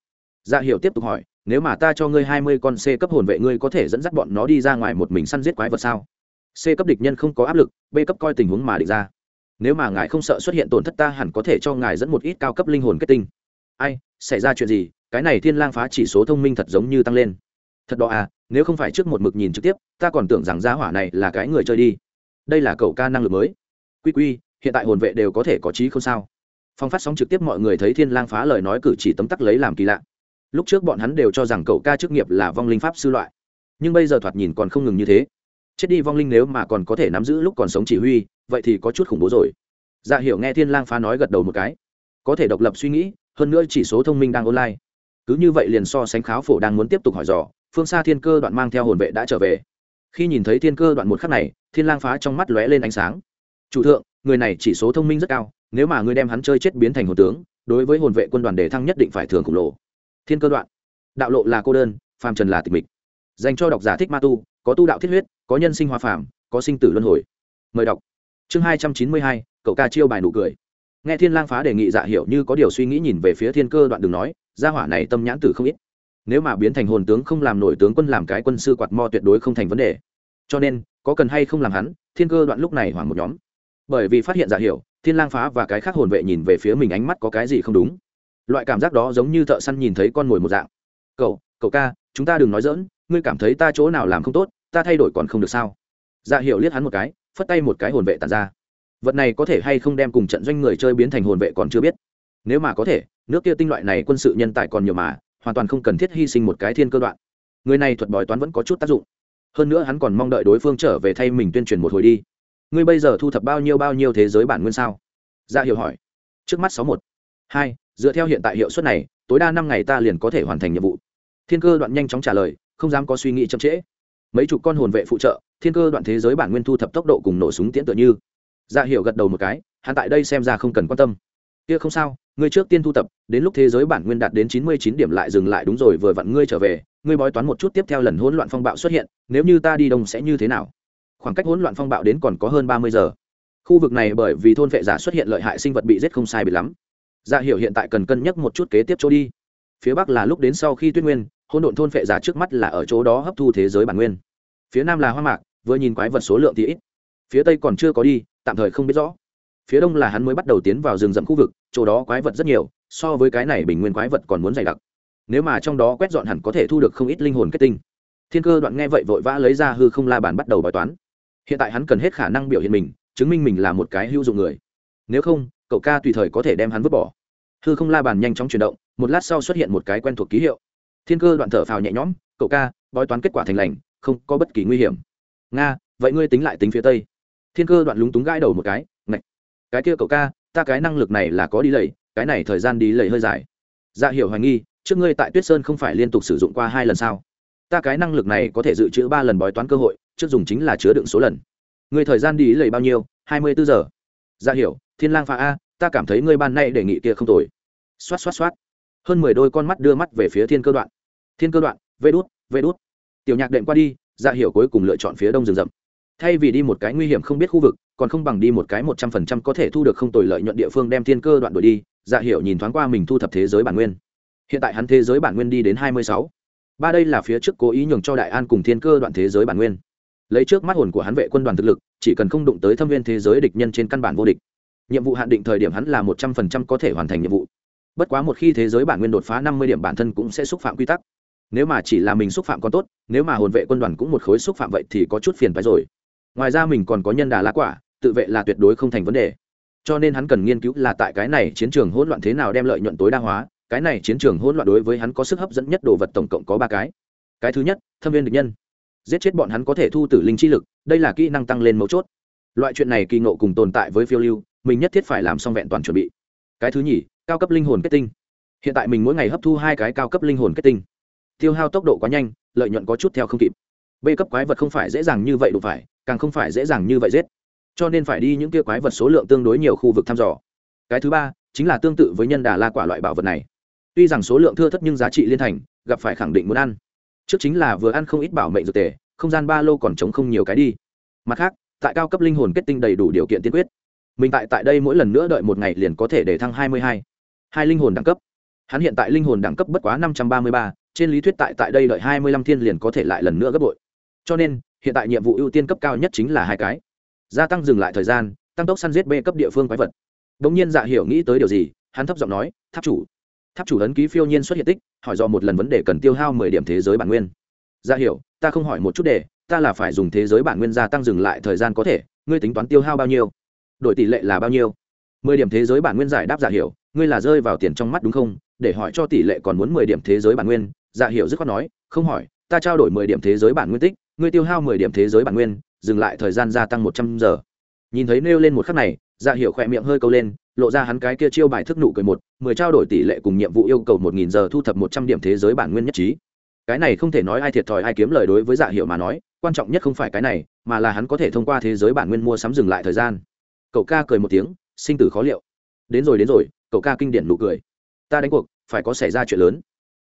dạ hiệu tiếp tục hỏi, nếu mà ta cho ngươi hai mươi con c cấp hồn vệ, ngươi có thể dẫn dắt bọn nó đi ra ngoài một mình săn giết quái vật sao? C cấp địch nhân không có áp lực, b cấp coi tình huống mà địch ra. Nếu mà ngài không sợ xuất hiện tổn thất, ta hẳn có thể cho ngài dẫn một ít cao cấp linh hồn kết tinh. Ai, xảy ra chuyện gì? Cái này thiên lang phá chỉ số thông minh thật giống như tăng lên. Thật đó à nếu không phải trước một mực nhìn trực tiếp, ta còn tưởng rằng gia hỏa này là cái người chơi đi. Đây là cậu ca năng lực mới. Quy quy, hiện tại hồn vệ đều có thể có trí không sao? Phong phát sóng trực tiếp mọi người thấy thiên lang phá lời nói cử chỉ tấm tắc lấy làm kỳ lạ lúc trước bọn hắn đều cho rằng cậu ca chức nghiệp là vong linh pháp sư loại. Nhưng bây giờ thoạt nhìn còn không ngừng như thế. Chết đi vong linh nếu mà còn có thể nắm giữ lúc còn sống chỉ huy, vậy thì có chút khủng bố rồi. Dạ hiểu nghe thiên lang phá nói gật đầu một cái. Có thể độc lập suy nghĩ, hơn nữa chỉ số thông minh đang online. Cứ như vậy liền so sánh kháo phổ đang muốn tiếp tục hỏi dò, phương xa thiên cơ đoạn mang theo hồn vệ đã trở về. Khi nhìn thấy thiên cơ đoạn một khắc này, thiên lang phá trong mắt lóe lên ánh sáng. Chủ thượng, người này chỉ số thông minh rất cao, nếu mà ngươi đem hắn chơi chết biến thành hồn tướng, đối với hồn vệ quân đoàn đề thăng nhất định phải thường khổng lồ thiên cơ đoạn. Đạo lộ là cô đơn, phàm trần là tịch mịch. Dành cho độc giả thích ma tu, có tu đạo thiết huyết, có nhân sinh hoa phàm, có sinh tử luân hồi. Mời đọc. Chương hai trăm chín mươi hai, cậu ca chiêu bài nụ cười. Nghe thiên lang phá đề nghị dạ hiểu như có điều suy nghĩ nhìn về phía thiên cơ đoạn đường nói, gia hỏa này tâm nhãn tử không ít. Nếu mà biến thành hồn tướng không làm nổi tướng quân làm cái quân sư quạt mo tuyệt đối không thành vấn đề. Cho nên, có cần hay không làm hắn, thiên cơ đoạn lúc này hoảng một nhóm. Bởi vì phát hiện giả hiểu, thiên lang phá và cái khác hồn vệ nhìn về phía mình ánh mắt có cái gì không đúng loại cảm giác đó giống như thợ săn nhìn thấy con mồi một dạng. Cậu cậu ca, chúng ta đừng nói dỡn ngươi cảm thấy ta chỗ nào làm không tốt, ta thay đổi còn không được sao? Dạ hiểu liếc hắn một cái, phất tay một cái hồn vệ tàn ra. Vật này có thể hay không đem cùng trận doanh người chơi biến thành hồn vệ còn chưa biết. Nếu mà có thể, nước kia tinh loại này quân sự nhân tài còn nhiều mà, hoàn toàn không cần thiết hy sinh một cái thiên cơ đoạn. Người này thuật bói toán vẫn có chút tác dụng. Hơn nữa hắn còn mong đợi đối phương trở về thay mình tuyên truyền một hồi đi. Ngươi bây giờ thu thập bao nhiêu bao nhiêu thế giới bản nguyên sao? Dạ hiểu hỏi. Trước mắt sáu một. Hai dựa theo hiện tại hiệu suất này, tối đa năm ngày ta liền có thể hoàn thành nhiệm vụ. Thiên cơ đoạn nhanh chóng trả lời, không dám có suy nghĩ chậm trễ. Mấy chục con hồn vệ phụ trợ, thiên cơ đoạn thế giới bản nguyên thu thập tốc độ cùng nổ súng tiễn tựa như. Dạ hiểu gật đầu một cái, hắn tại đây xem ra không cần quan tâm. Kia không sao, ngươi trước tiên thu tập đến lúc thế giới bản nguyên đạt đến chín mươi chín điểm lại dừng lại đúng rồi, vừa vặn ngươi trở về, ngươi bói toán một chút tiếp theo lần hỗn loạn phong bạo xuất hiện, nếu như ta đi đông sẽ như thế nào? Khoảng cách hỗn loạn phong bạo đến còn có hơn ba mươi giờ. Khu vực này bởi vì thôn vệ giả xuất hiện lợi hại sinh vật bị giết không sai bị lắm dạ hiểu hiện tại cần cân nhắc một chút kế tiếp chỗ đi. Phía bắc là lúc đến sau khi tuyết nguyên, hỗn độn thôn phệ giả trước mắt là ở chỗ đó hấp thu thế giới bản nguyên. Phía nam là hoa mạc, vừa nhìn quái vật số lượng thì ít. Phía tây còn chưa có đi, tạm thời không biết rõ. Phía đông là hắn mới bắt đầu tiến vào rừng rậm khu vực, chỗ đó quái vật rất nhiều, so với cái này bình nguyên quái vật còn muốn dày đặc. Nếu mà trong đó quét dọn hẳn có thể thu được không ít linh hồn kết tinh. Thiên cơ đoạn nghe vậy vội vã lấy ra hư không la bàn bắt đầu bài toán. Hiện tại hắn cần hết khả năng biểu hiện mình, chứng minh mình là một cái hữu dụng người. Nếu không cậu ca tùy thời có thể đem hắn vứt bỏ. Hư không la bàn nhanh chóng chuyển động, một lát sau xuất hiện một cái quen thuộc ký hiệu. Thiên cơ đoạn thở phào nhẹ nhõm, cậu ca, bói toán kết quả thành lành, không có bất kỳ nguy hiểm. Nga, vậy ngươi tính lại tính phía tây. Thiên cơ đoạn lúng túng gãi đầu một cái, ngạch, cái kia cậu ca, ta cái năng lực này là có đi lầy, cái này thời gian đi lầy hơi dài. Dạ hiểu hoài nghi, trước ngươi tại tuyết sơn không phải liên tục sử dụng qua hai lần sao? Ta cái năng lực này có thể dự trữ ba lần bói toán cơ hội, trước dùng chính là chứa đựng số lần. Ngươi thời gian đi lầy bao nhiêu? Hai mươi bốn giờ. Dạ hiểu, thiên lang pha a ta cảm thấy ngươi ban nay đề nghị kia không tồi. Xoát xoát xoát. Hơn mười đôi con mắt đưa mắt về phía thiên cơ đoạn. Thiên cơ đoạn, vê đút vê đút. Tiểu nhạc đệm qua đi dạ hiểu cuối cùng lựa chọn phía đông rừng rậm. Thay vì đi một cái nguy hiểm không biết khu vực, còn không bằng đi một cái một trăm phần trăm có thể thu được không tồi lợi nhuận địa phương đem thiên cơ đoạn đổi đi dạ hiểu nhìn thoáng qua mình thu thập thế giới bản nguyên. Hiện tại hắn thế giới bản nguyên đi đến hai mươi sáu. Ba đây là phía trước cố ý nhường cho đại an cùng thiên cơ đoạn thế giới bản nguyên. Lấy trước mắt hồn của hắn vệ quân đoàn thực lực, chỉ cần không đụng tới thâm viên thế giới địch nhân trên căn bản vô địch nhiệm vụ hạn định thời điểm hắn là một trăm phần trăm có thể hoàn thành nhiệm vụ. Bất quá một khi thế giới bản nguyên đột phá năm mươi điểm bản thân cũng sẽ xúc phạm quy tắc. Nếu mà chỉ là mình xúc phạm còn tốt, nếu mà hồn vệ quân đoàn cũng một khối xúc phạm vậy thì có chút phiền phái rồi. Ngoài ra mình còn có nhân đà lá quả, tự vệ là tuyệt đối không thành vấn đề. Cho nên hắn cần nghiên cứu là tại cái này chiến trường hỗn loạn thế nào đem lợi nhuận tối đa hóa, cái này chiến trường hỗn loạn đối với hắn có sức hấp dẫn nhất đồ vật tổng cộng có ba cái. Cái thứ nhất, thâm viên địch nhân. Giết chết bọn hắn có thể thu tử linh chi lực, đây là kỹ năng tăng lên mấu chốt. Loại chuyện này kỳ ngộ cùng tồn tại với phiêu lưu mình nhất thiết phải làm xong vẹn toàn chuẩn bị. Cái thứ nhì, cao cấp linh hồn kết tinh. Hiện tại mình mỗi ngày hấp thu hai cái cao cấp linh hồn kết tinh. Tiêu hao tốc độ quá nhanh, lợi nhuận có chút theo không kịp. B cấp quái vật không phải dễ dàng như vậy đủ phải, càng không phải dễ dàng như vậy giết. Cho nên phải đi những kia quái vật số lượng tương đối nhiều khu vực thăm dò. Cái thứ ba, chính là tương tự với nhân đà la quả loại bảo vật này. Tuy rằng số lượng thưa thất nhưng giá trị liên thành, gặp phải khẳng định muốn ăn. Trước chính là vừa ăn không ít bảo mệnh dược tề, không gian ba lô còn chống không nhiều cái đi. Mặt khác, tại cao cấp linh hồn kết tinh đầy đủ điều kiện tiên quyết mình tại tại đây mỗi lần nữa đợi một ngày liền có thể để thăng hai mươi hai. Hai linh hồn đẳng cấp. Hắn hiện tại linh hồn đẳng cấp bất quá năm trăm ba mươi ba, trên lý thuyết tại tại đây đợi hai mươi lăm thiên liền có thể lại lần nữa gấp bội. Cho nên, hiện tại nhiệm vụ ưu tiên cấp cao nhất chính là hai cái. Gia tăng dừng lại thời gian, tăng tốc săn giết b cấp địa phương quái vật. Đ ỗ n g nhiên dạ hiểu nghĩ tới điều gì, hắn thấp giọng nói, tháp chủ. Tháp chủ ấn ký phiêu nhiên xuất hiện tích, hỏi do một lần vấn đề cần tiêu hao mười điểm thế giới bản nguyên. Dạ hiểu, ta không hỏi một chút để ta là phải dùng thế giới bản nguyên gia tăng dừng lại thời gian có thể, ngươi tính toán tiêu hao bao nhiêu? Đổi tỷ lệ là bao nhiêu? Mười điểm thế giới bản nguyên giải đáp giả hiểu, ngươi là rơi vào tiền trong mắt đúng không? Để hỏi cho tỷ lệ còn muốn mười điểm thế giới bản nguyên. Giả hiểu dứt khoát nói, không hỏi, ta trao đổi mười điểm thế giới bản nguyên tích, ngươi tiêu hao mười điểm thế giới bản nguyên, dừng lại thời gian gia tăng một trăm giờ. Nhìn thấy nêu lên một khắc này dạ hiệu khỏe miệng hơi câu lên, lộ ra hắn cái kia chiêu bài thức nụ cười một, mười trao đổi tỷ lệ cùng nhiệm vụ yêu cầu một nghìn giờ thu thập một trăm điểm thế giới bản nguyên nhất trí. Cái này không thể nói ai thiệt thòi ai kiếm lời đối với dạ hiệu mà nói, quan trọng nhất không phải cái này, mà là hắn có thể thông qua thế giới bản nguyên mua sắm dừng lại thời gian cậu ca cười một tiếng, sinh tử khó liệu. Đến rồi đến rồi, cậu ca kinh điển nụ cười. Ta đánh cuộc, phải có xảy ra chuyện lớn.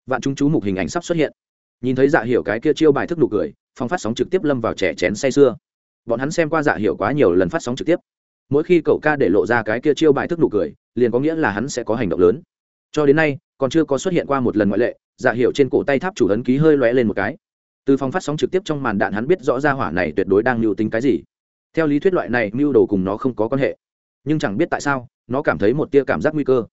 Vạn chúng chú mục hình ảnh sắp xuất hiện. Nhìn thấy dạ hiểu cái kia chiêu bài thức nụ cười, phong phát sóng trực tiếp lâm vào trẻ chén say sưa. Bọn hắn xem qua dạ hiểu quá nhiều lần phát sóng trực tiếp. Mỗi khi cậu ca để lộ ra cái kia chiêu bài thức nụ cười, liền có nghĩa là hắn sẽ có hành động lớn. Cho đến nay, còn chưa có xuất hiện qua một lần ngoại lệ dạ hiểu trên cổ tay tháp chủ ấn ký hơi lóe lên một cái. Từ phòng phát sóng trực tiếp trong màn đạn hắn biết rõ ra hỏa này tuyệt đối đang lưu tính cái gì theo lý thuyết loại này mưu đồ cùng nó không có quan hệ. Nhưng chẳng biết tại sao, nó cảm thấy một tia cảm giác nguy cơ.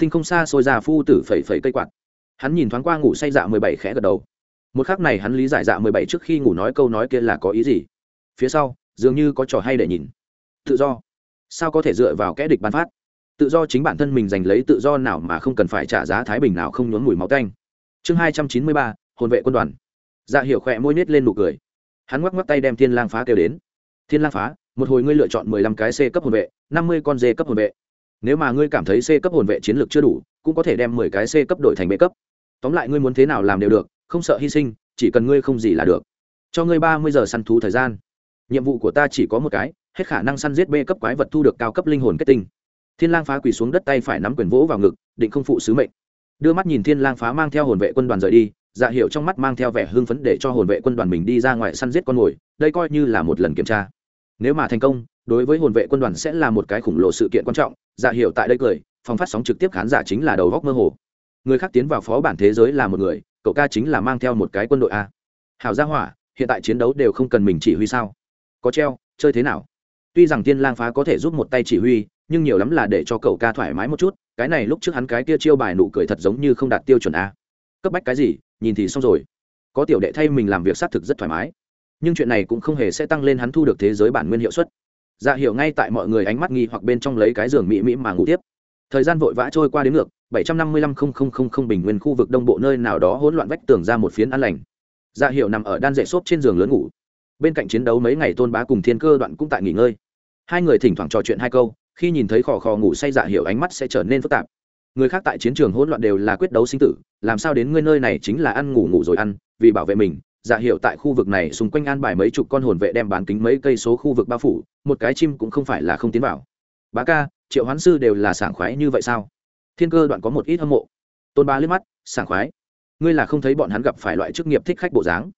Thinh không xa xôi ra phu tử phẩy phẩy cây quạt. Hắn nhìn thoáng qua ngủ say dạ mười bảy khẽ gật đầu. Một khắc này hắn lý giải dạ mười bảy trước khi ngủ nói câu nói kia là có ý gì. Phía sau, dường như có trò hay để nhìn. Tự do. Sao có thể dựa vào kẽ địch bán phát? Tự do chính bản thân mình giành lấy tự do nào mà không cần phải trả giá thái bình nào không nhốn mùi máu canh chương hai trăm chín mươi ba, hồn vệ quân đoàn. Dạ hiệu khỏe môi nết lên nụ cười. Hắn ngoắc ngoắc tay đem thiên lang phá kêu đến thiên lang phá, một hồi ngươi lựa chọn mười lăm cái c cấp hồn vệ, năm mươi con d cấp hồn vệ. Nếu mà ngươi cảm thấy c cấp hồn vệ chiến lược chưa đủ, cũng có thể đem mười cái c cấp đổi thành b cấp. Tóm lại ngươi muốn thế nào làm đều được, không sợ hy sinh, chỉ cần ngươi không gì là được. Cho ngươi ba mươi giờ săn thú thời gian. Nhiệm vụ của ta chỉ có một cái, hết khả năng săn giết b cấp quái vật thu được cao cấp linh hồn kết tinh. Thiên lang phá quỳ xuống đất tay phải nắm quyền vỗ vào ngực, định không phụ sứ mệnh. Đưa mắt nhìn thiên lang phá mang theo hồn vệ quân đoàn rời đi dạ hiệu trong mắt mang theo vẻ hưng phấn để cho hồn vệ quân đoàn mình đi ra ngoài săn giết con mồi, đây coi như là một lần kiểm tra. Nếu mà thành công, đối với hồn vệ quân đoàn sẽ là một cái khủng lồ sự kiện quan trọng dạ hiệu tại đây cười phòng phát sóng trực tiếp khán giả chính là đầu góc mơ hồ. Người khác tiến vào phó bản thế giới là một người, cậu ca chính là mang theo một cái quân đội a. Hảo gia hỏa, hiện tại chiến đấu đều không cần mình chỉ huy sao? Có treo, chơi thế nào? Tuy rằng tiên lang phá có thể giúp một tay chỉ huy, nhưng nhiều lắm là để cho cậu ca thoải mái một chút, cái này lúc trước hắn cái kia chiêu bài nụ cười thật giống như không đạt tiêu chuẩn a cấp bách cái gì, nhìn thì xong rồi. Có tiểu đệ thay mình làm việc xác thực rất thoải mái. Nhưng chuyện này cũng không hề sẽ tăng lên hắn thu được thế giới bản nguyên hiệu suất. Dạ hiểu ngay tại mọi người ánh mắt nghi hoặc bên trong lấy cái giường mỹ mỹ mà ngủ tiếp. Thời gian vội vã trôi qua đến ngược, bảy trăm năm mươi lăm không bình nguyên khu vực đông bộ nơi nào đó hỗn loạn vách tường ra một phiến an lành. Dạ hiểu nằm ở đan dệ xốp trên giường lớn ngủ. Bên cạnh chiến đấu mấy ngày tôn bá cùng thiên cơ đoạn cũng tại nghỉ ngơi. Hai người thỉnh thoảng trò chuyện hai câu, khi nhìn thấy khò khò ngủ say dạ hiểu ánh mắt sẽ trở nên phức tạp người khác tại chiến trường hỗn loạn đều là quyết đấu sinh tử, làm sao đến ngươi nơi này chính là ăn ngủ ngủ rồi ăn, vì bảo vệ mình. Dạ hiệu tại khu vực này xung quanh an bài mấy chục con hồn vệ đem bán kính mấy cây số khu vực bao phủ, một cái chim cũng không phải là không tiến vào. Bá ca, triệu hoán sư đều là sảng khoái như vậy sao? Thiên cơ đoạn có một ít hâm mộ. Tôn ba liếc mắt, sảng khoái? Ngươi là không thấy bọn hắn gặp phải loại chức nghiệp thích khách bộ dáng?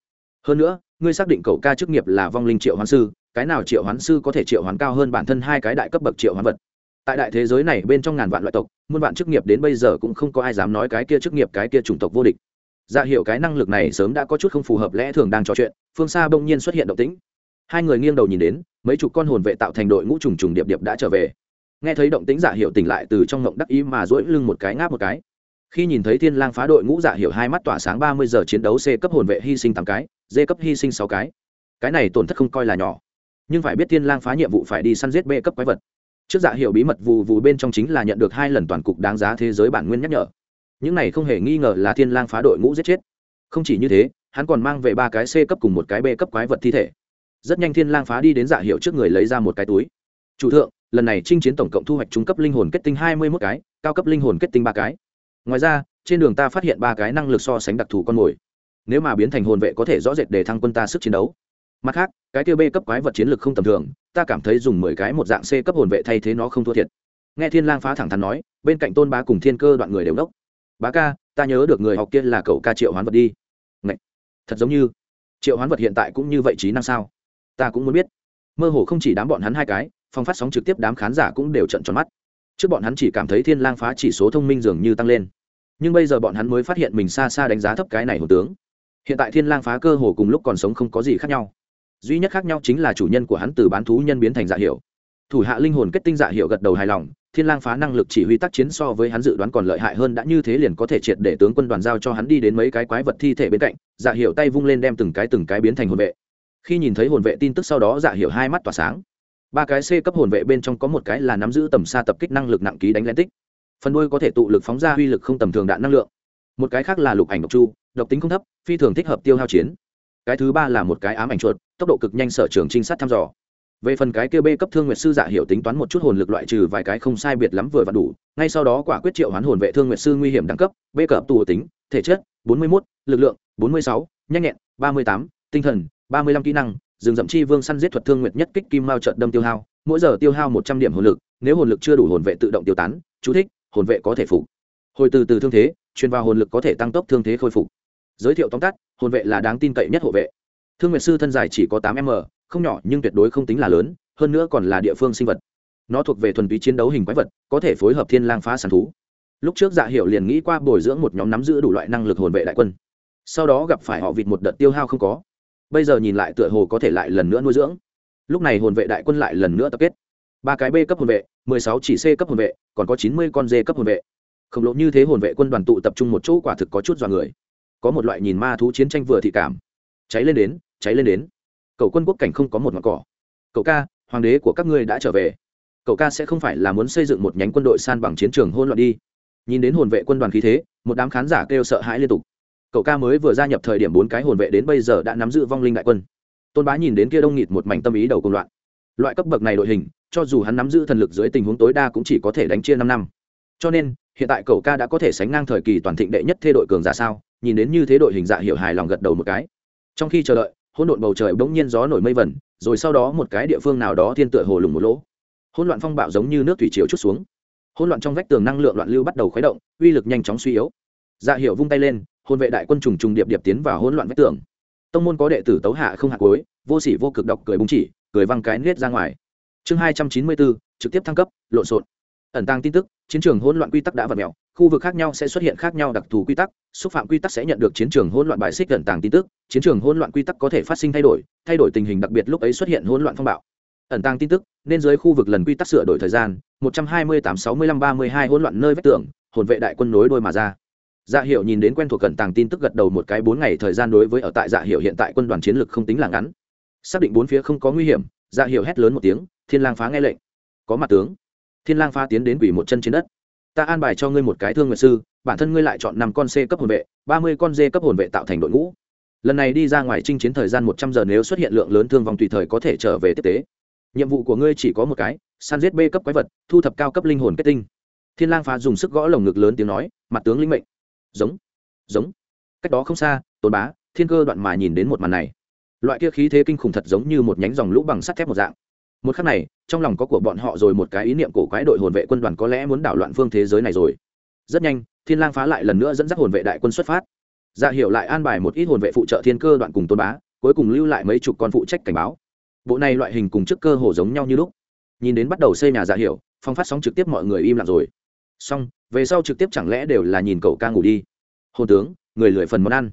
Hơn nữa, ngươi xác định cậu ca chức nghiệp là vong linh triệu hoán sư, cái nào triệu hoán sư có thể triệu hoán cao hơn bản thân hai cái đại cấp bậc triệu hoán vật? Tại đại thế giới này bên trong ngàn vạn loại tộc muôn vạn chức nghiệp đến bây giờ cũng không có ai dám nói cái kia chức nghiệp, cái kia chủng tộc vô địch. Dạ hiệu cái năng lực này sớm đã có chút không phù hợp lẽ thường đang trò chuyện, phương xa bỗng nhiên xuất hiện động tĩnh. Hai người nghiêng đầu nhìn đến, mấy chục con hồn vệ tạo thành đội ngũ trùng trùng điệp điệp đã trở về. Nghe thấy động tĩnh dạ hiệu tỉnh lại từ trong ngộng đắc ý mà dỗi lưng một cái ngáp một cái. Khi nhìn thấy thiên lang phá đội ngũ dạ hiệu hai mắt tỏa sáng ba mươi giờ chiến đấu c cấp hồn vệ hy sinh tám cái, d cấp hy sinh sáu cái. Cái này tổn thất không coi là nhỏ. Nhưng phải biết thiên lang phá nhiệm vụ phải đi săn giết b cấp quái vật trước dạ hiệu bí mật vù vù bên trong chính là nhận được hai lần toàn cục đáng giá thế giới bản nguyên nhắc nhở. Những này không hề nghi ngờ là thiên lang phá đội ngũ giết chết. Không chỉ như thế, hắn còn mang về ba cái c cấp cùng một cái b cấp quái vật thi thể. Rất nhanh thiên lang phá đi đến dạ hiệu trước người lấy ra một cái túi. Chủ thượng, lần này chinh chiến tổng cộng thu hoạch trung cấp linh hồn kết tinh hai mươi 21 cái, cao cấp linh hồn kết tinh ba cái. Ngoài ra, trên đường ta phát hiện ba cái năng lực so sánh đặc thù con mồi. Nếu mà biến thành hồn vệ có thể rõ rệt để thăng quân ta sức chiến đấu. Mặt khác, cái kia b cấp quái vật chiến lược không tầm thường ta cảm thấy dùng mười cái một dạng c cấp hồn vệ thay thế nó không thua thiệt. Nghe thiên lang phá thẳng thắn nói, bên cạnh tôn bá cùng thiên cơ đoạn người đều đốc. Bá ca, ta nhớ được người học kia là cậu ca triệu hoán vật đi. Ngậy! thật giống như triệu hoán vật hiện tại cũng như vậy trí năng sao? Ta cũng muốn biết. Mơ hồ không chỉ đám bọn hắn hai cái, phong phát sóng trực tiếp đám khán giả cũng đều trợn tròn mắt. Trước bọn hắn chỉ cảm thấy thiên lang phá chỉ số thông minh dường như tăng lên. Nhưng bây giờ bọn hắn mới phát hiện mình xa xa đánh giá thấp cái này hồn tướng. Hiện tại thiên lang phá cơ hồ cùng lúc còn sống không có gì khác nhau duy nhất khác nhau chính là chủ nhân của hắn từ bán thú nhân biến thành dạ hiệu thủ hạ linh hồn kết tinh dạ hiệu gật đầu hài lòng, thiên lang phá năng lực chỉ huy tác chiến so với hắn dự đoán còn lợi hại hơn đã như thế liền có thể triệt để tướng quân đoàn giao cho hắn đi đến mấy cái quái vật thi thể bên cạnh dạ hiệu tay vung lên đem từng cái từng cái biến thành hồn vệ. Khi nhìn thấy hồn vệ tin tức sau đó dạ hiệu hai mắt tỏa sáng. Ba cái c cấp hồn vệ bên trong có một cái là nắm giữ tầm xa tập kích năng lực nặng ký đánh lén tích. Phần đuôi có thể tụ lực phóng ra uy lực không tầm thường đạn năng lượng. Một cái khác là lục ảnh độc chu, độc tính không thấp, phi thường thích hợp tiêu hao chiến cái thứ ba là một cái ám ảnh chuột tốc độ cực nhanh sở trường trinh sát thăm dò. Về phần cái kia b cấp thương nguyệt sư giả hiểu tính toán một chút hồn lực loại trừ vài cái không sai biệt lắm vừa và đủ ngay sau đó quả quyết triệu hoán hồn vệ thương nguyệt sư nguy hiểm đẳng cấp b cấp tù tính thể chất 41, lực lượng 46, nhanh nhẹn 38, tinh thần 35 kỹ năng rừng rậm chi vương săn giết thuật thương nguyệt nhất kích kim mao trận đâm tiêu hao mỗi giờ tiêu hao 100 điểm hồn lực nếu hồn lực chưa đủ hồn vệ tự động tiêu tán chú thích hồn vệ có thể phục. Hồi từ từ thương thế truyền vào hồn lực có thể tăng tốc thương thế khôi phục giới thiệu tóm tắt, hồn vệ là đáng tin cậy nhất hộ vệ. Thương nguyệt sư thân dài chỉ có 8 m, không nhỏ nhưng tuyệt đối không tính là lớn, hơn nữa còn là địa phương sinh vật. Nó thuộc về thuần túy chiến đấu hình quái vật, có thể phối hợp thiên lang phá sản thú. Lúc trước dạ hiệu liền nghĩ qua bồi dưỡng một nhóm nắm giữ đủ loại năng lực hồn vệ đại quân. Sau đó gặp phải họ vịt một đợt tiêu hao không có. Bây giờ nhìn lại tựa hồ có thể lại lần nữa nuôi dưỡng. Lúc này hồn vệ đại quân lại lần nữa tập kết. Ba cái b cấp hồn vệ, mười sáu chỉ c cấp hồn vệ, còn có chín mươi con d cấp hồn vệ. Khổng lồ như thế hồn vệ quân đoàn tụ tập trung một chỗ quả thực có chút dọa người có một loại nhìn ma thú chiến tranh vừa thị cảm. Cháy lên đến, cháy lên đến. Cậu quân quốc cảnh không có một ngọn cỏ. Cậu ca, hoàng đế của các ngươi đã trở về. Cậu ca sẽ không phải là muốn xây dựng một nhánh quân đội san bằng chiến trường hôn loạn đi. Nhìn đến hồn vệ quân đoàn khí thế, một đám khán giả kêu sợ hãi liên tục. Cậu ca mới vừa gia nhập thời điểm bốn cái hồn vệ đến bây giờ đã nắm giữ vong linh đại quân. Tôn bá nhìn đến kia đông nghịt một mảnh tâm ý đầu công loạn. Loại cấp bậc này đội hình, cho dù hắn nắm giữ thần lực dưới tình huống tối đa cũng chỉ có thể đánh chia năm năm. Cho nên, hiện tại cậu ca đã có thể sánh ngang thời kỳ toàn thịnh đệ nhất thê đội cường giả sao? Nhìn đến như thế đội hình dạ hiệu hài lòng gật đầu một cái. Trong khi chờ đợi, hỗn độn bầu trời bỗng nhiên gió nổi mây vẩn, rồi sau đó một cái địa phương nào đó thiên tựa hồ lùng một lỗ. Hỗn loạn phong bạo giống như nước thủy chiều chút xuống. Hỗn loạn trong vách tường năng lượng loạn lưu bắt đầu khuấy động, uy lực nhanh chóng suy yếu. Dạ hiệu vung tay lên hôn vệ đại quân trùng trùng điệp điệp tiến vào hỗn loạn vách tường. Tông môn có đệ tử tấu hạ không hạ cối vô sỉ vô cực độc cười búng chỉ, cười văng cái nết ra ngoài. Chương hai trăm chín mươi bốn, trực tiếp thăng cấp, lộn xộn ẩn tăng tin tức, chiến trường hỗn loạn quy tắc đã vật mèo, khu vực khác nhau sẽ xuất hiện khác nhau đặc thù quy tắc, xúc phạm quy tắc sẽ nhận được chiến trường hỗn loạn bài xích ẩn tàng tin tức, chiến trường hỗn loạn quy tắc có thể phát sinh thay đổi thay đổi tình hình đặc biệt lúc ấy xuất hiện hỗn loạn phong bạo. Ẩn tàng tin tức, nên dưới khu vực lần quy tắc sửa đổi thời gian, một trăm hai mươi tám, sáu mươi lăm, ba mươi hai hỗn loạn nơi vách tường, hồn vệ đại quân nối đôi mà ra. Dạ hiệu nhìn đến quen thuộc cẩn tàng tin tức gật đầu một cái bốn ngày thời gian đối với ở tại dạ hiệu hiện tại quân đoàn chiến lược không tính là ngắn. Xác định bốn phía không có nguy hiểm dạ hiệu hét lớn một tiếng, thiên lang phá nghe lệnh. Có mặt tướng thiên lang phá tiến đến quỷ một chân trên đất. Ta an bài cho ngươi một cái thương nguyệt sư, bản thân ngươi lại chọn năm con c cấp hồn vệ, ba mươi con d cấp hồn vệ tạo thành đội ngũ. Lần này đi ra ngoài chinh chiến thời gian một trăm giờ nếu xuất hiện lượng lớn thương vong tùy thời có thể trở về tiếp tế. Nhiệm vụ của ngươi chỉ có một cái săn giết b cấp quái vật, thu thập cao cấp linh hồn kết tinh. Thiên lang phá dùng sức gõ lồng ngực lớn tiếng nói, mặt tướng linh mệnh. Giống giống. Cách đó không xa, tôn bá, thiên cơ đoạn mà nhìn đến một màn này. Loại kia khí thế kinh khủng thật giống như một nhánh dòng lũ bằng sắt thép một dạng một khắc này, trong lòng có của bọn họ rồi một cái ý niệm cổ quái đội hồn vệ quân đoàn có lẽ muốn đảo loạn phương thế giới này rồi. Rất nhanh, thiên lang phá lại lần nữa dẫn dắt hồn vệ đại quân xuất phát. Dạ hiểu lại an bài một ít hồn vệ phụ trợ thiên cơ đoạn cùng tôn bá, cuối cùng lưu lại mấy chục con phụ trách cảnh báo. Bộ này loại hình cùng trước cơ hồ giống nhau như lúc. Nhìn đến bắt đầu xây nhà dạ hiểu, phong phát sóng trực tiếp mọi người im lặng rồi. Xong, về sau trực tiếp chẳng lẽ đều là nhìn cậu ca ngủ đi. Hồn tướng, người lười phần món ăn.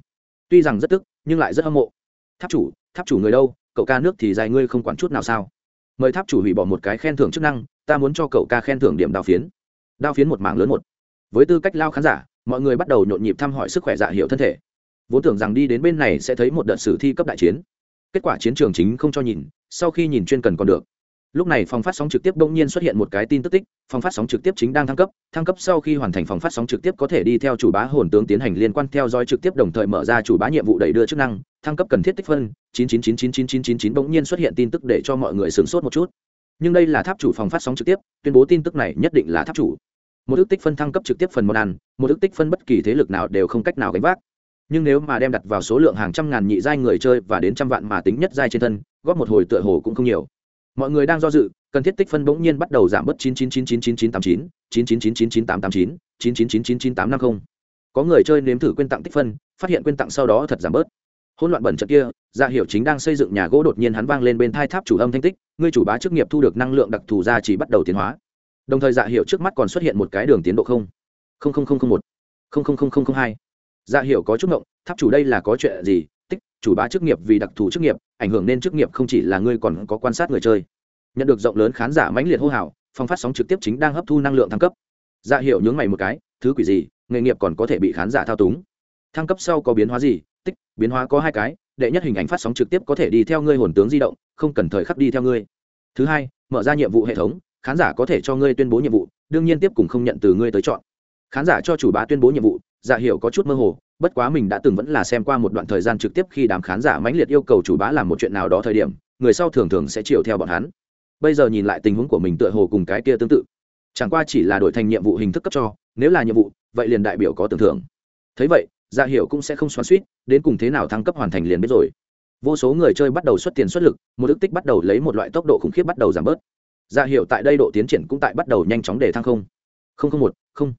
Tuy rằng rất tức, nhưng lại rất hâm mộ. Tháp chủ tháp chủ người đâu, cậu ca nước thì dài ngươi không quản chút nào sao? Mời tháp chủ hủy bỏ một cái khen thưởng chức năng, ta muốn cho cậu ca khen thưởng điểm đao phiến. Đao phiến một mảng lớn một. Với tư cách lao khán giả, mọi người bắt đầu nhộn nhịp thăm hỏi sức khỏe dạ hiệu thân thể. Vốn tưởng rằng đi đến bên này sẽ thấy một đợt sử thi cấp đại chiến. Kết quả chiến trường chính không cho nhìn, sau khi nhìn chuyên cần còn được. Lúc này phòng phát sóng trực tiếp bỗng nhiên xuất hiện một cái tin tức tích, phòng phát sóng trực tiếp chính đang thăng cấp thăng cấp sau khi hoàn thành phòng phát sóng trực tiếp có thể đi theo chủ bá hồn tướng tiến hành liên quan theo dõi trực tiếp đồng thời mở ra chủ bá nhiệm vụ đẩy đưa chức năng thăng cấp cần thiết tích phân 99999999 bỗng nhiên xuất hiện tin tức để cho mọi người sửng sốt một chút nhưng đây là tháp chủ phòng phát sóng trực tiếp tuyên bố tin tức này nhất định là tháp chủ một ước tích phân thăng cấp trực tiếp phần món ăn một ước tích phân bất kỳ thế lực nào đều không cách nào gánh vác nhưng nếu mà đem đặt vào số lượng hàng trăm ngàn nhị giai người chơi và đến trăm vạn mà tính nhất giai trên thân góp một hồi tựa hồ cũng không nhiều mọi người đang do dự cần thiết tích phân bỗng nhiên bắt đầu giảm bớt chín chín chín chín chín chín tám chín chín chín chín chín chín tám tám chín chín chín chín chín chín tám năm có người chơi nếm thử quyên tặng tích phân phát hiện quyên tặng sau đó thật giảm bớt hỗn loạn bẩn trận kia Dạ hiệu chính đang xây dựng nhà gỗ đột nhiên hắn vang lên bên thai tháp chủ âm thanh tích, ngươi chủ bá chức nghiệp thu được năng lượng đặc thù ra chỉ bắt đầu tiến hóa. Đồng thời dạ hiệu trước mắt còn xuất hiện một cái đường tiến độ không. Không không không một. Không không không không hai. Dạ hiệu có chút ngộng, tháp chủ đây là có chuyện gì? Tích, chủ bá chức nghiệp vì đặc thù chức nghiệp, ảnh hưởng nên chức nghiệp không chỉ là ngươi còn có quan sát người chơi. Nhận được rộng lớn khán giả mãnh liệt hô hào phong phát sóng trực tiếp chính đang hấp thu năng lượng thăng cấp. Dạ hiệu nhướng mày một cái, thứ quỷ gì? Nghề nghiệp còn có thể bị khán giả thao túng. Thăng cấp sau có biến hóa gì? Tích, biến hóa có hai cái, đệ nhất hình ảnh phát sóng trực tiếp có thể đi theo ngươi hồn tướng di động, không cần thời khắc đi theo ngươi. Thứ hai, mở ra nhiệm vụ hệ thống, khán giả có thể cho ngươi tuyên bố nhiệm vụ, đương nhiên tiếp cùng không nhận từ ngươi tới chọn. Khán giả cho chủ bá tuyên bố nhiệm vụ, giả hiểu có chút mơ hồ, bất quá mình đã từng vẫn là xem qua một đoạn thời gian trực tiếp khi đám khán giả mãnh liệt yêu cầu chủ bá làm một chuyện nào đó thời điểm, người sau thường thường sẽ chiều theo bọn hắn. Bây giờ nhìn lại tình huống của mình tựa hồ cùng cái kia tương tự. Chẳng qua chỉ là đổi thành nhiệm vụ hình thức cấp cho, nếu là nhiệm vụ, vậy liền đại biểu có tưởng thưởng. Thấy vậy dạ hiệu cũng sẽ không xoắn suýt, đến cùng thế nào thăng cấp hoàn thành liền biết rồi. Vô số người chơi bắt đầu xuất tiền xuất lực, một ước tích bắt đầu lấy một loại tốc độ khủng khiếp bắt đầu giảm bớt. Dạ hiệu tại đây độ tiến triển cũng tại bắt đầu nhanh chóng để thăng không. Không không một, không.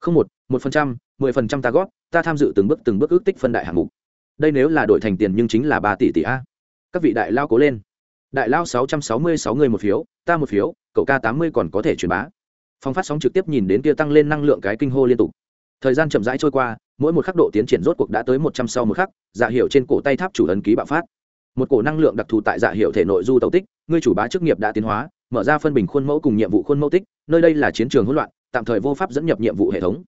Không một một phần trăm, mười phần trăm ta gót ta tham dự từng bước từng bước ước tích phân đại hạng mục. Đây nếu là đổi thành tiền nhưng chính là ba tỷ tỷ a. Các vị đại lao cố lên. Đại lao sáu trăm sáu mươi sáu người một phiếu, ta một phiếu, cậu ca tám mươi còn có thể truyền bá. Phong phát sóng trực tiếp nhìn đến kia tăng lên năng lượng cái kinh hô liên tục. Thời gian chậm rãi trôi qua mỗi một khắc độ tiến triển rốt cuộc đã tới một trăm sau một khắc dạ hiệu trên cổ tay tháp chủ ấn ký bạo phát. Một cổ năng lượng đặc thù tại dạ hiệu thể nội du tàu tích, ngươi chủ bá chức nghiệp đã tiến hóa, mở ra phân bình khuôn mẫu cùng nhiệm vụ khuôn mẫu tích, nơi đây là chiến trường hỗn loạn, tạm thời vô pháp dẫn nhập nhiệm vụ hệ thống.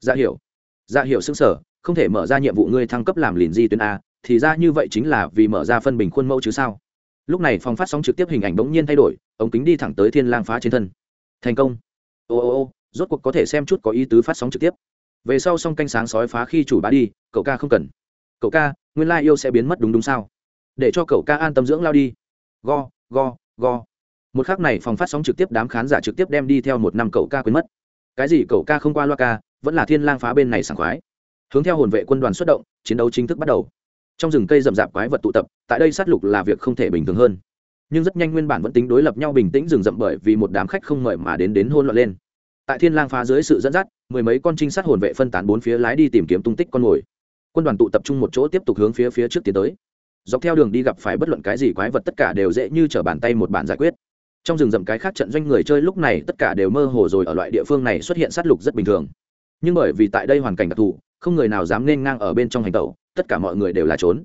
Dạ hiệu dạ hiệu xưng sở không thể mở ra nhiệm vụ ngươi thăng cấp làm lìn di tuyến a, thì ra như vậy chính là vì mở ra phân bình khuôn mẫu chứ sao? Lúc này phòng phát sóng trực tiếp hình ảnh bỗng nhiên thay đổi, ống kính đi thẳng tới thiên lang phá trên thân. Thành công. Ô ô ô, rốt cuộc có thể xem chút có ý tứ phát sóng trực tiếp về sau xong canh sáng sói phá khi chủ bá đi, cậu ca không cần. Cậu ca, nguyên lai yêu sẽ biến mất đúng đúng sao? Để cho cậu ca an tâm dưỡng lao đi. Go go go. Một khắc này phòng phát sóng trực tiếp đám khán giả trực tiếp đem đi theo một năm cậu ca quên mất. Cái gì cậu ca không qua loa ca, vẫn là thiên lang phá bên này sảng khoái. Hướng theo hồn vệ quân đoàn xuất động, chiến đấu chính thức bắt đầu. Trong rừng cây rậm rạp quái vật tụ tập, tại đây sát lục là việc không thể bình thường hơn. Nhưng rất nhanh nguyên bản vẫn tính đối lập nhau bình tĩnh rừng rậm bởi vì một đám khách không mời mà đến đến hôn loạn lên tại thiên lang phá dưới sự dẫn dắt, mười mấy con trinh sát hồn vệ phân tán bốn phía lái đi tìm kiếm tung tích con mồi. Quân đoàn tụ tập trung một chỗ tiếp tục hướng phía phía trước tiến tới. Dọc theo đường đi gặp phải bất luận cái gì quái vật tất cả đều dễ như trở bàn tay một bản giải quyết. Trong rừng rậm cái khác trận doanh người chơi lúc này tất cả đều mơ hồ rồi ở loại địa phương này xuất hiện sát lục rất bình thường. Nhưng bởi vì tại đây hoàn cảnh đặc thù, không người nào dám nên ngang ở bên trong hành tẩu, tất cả mọi người đều là trốn.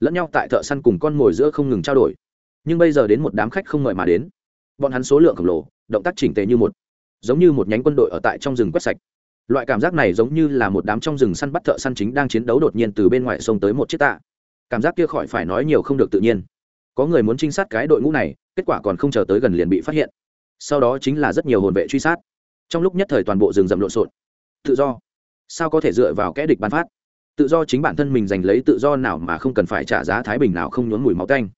Lẫn nhau tại thợ săn cùng con mồi giữa không ngừng trao đổi. Nhưng bây giờ đến một đám khách không mời mà đến. Bọn hắn số lượng khổng lồ, động tác chỉnh tề như một giống như một nhánh quân đội ở tại trong rừng quét sạch. Loại cảm giác này giống như là một đám trong rừng săn bắt thợ săn chính đang chiến đấu đột nhiên từ bên ngoài sông tới một chiếc tạ. Cảm giác kia khỏi phải nói nhiều không được tự nhiên. Có người muốn trinh sát cái đội ngũ này, kết quả còn không chờ tới gần liền bị phát hiện. Sau đó chính là rất nhiều hồn vệ truy sát. Trong lúc nhất thời toàn bộ rừng rậm lộn xộn. Tự do. Sao có thể dựa vào kẽ địch bán phát? Tự do chính bản thân mình giành lấy tự do nào mà không cần phải trả giá thái bình nào không nhốn mùi máu tanh.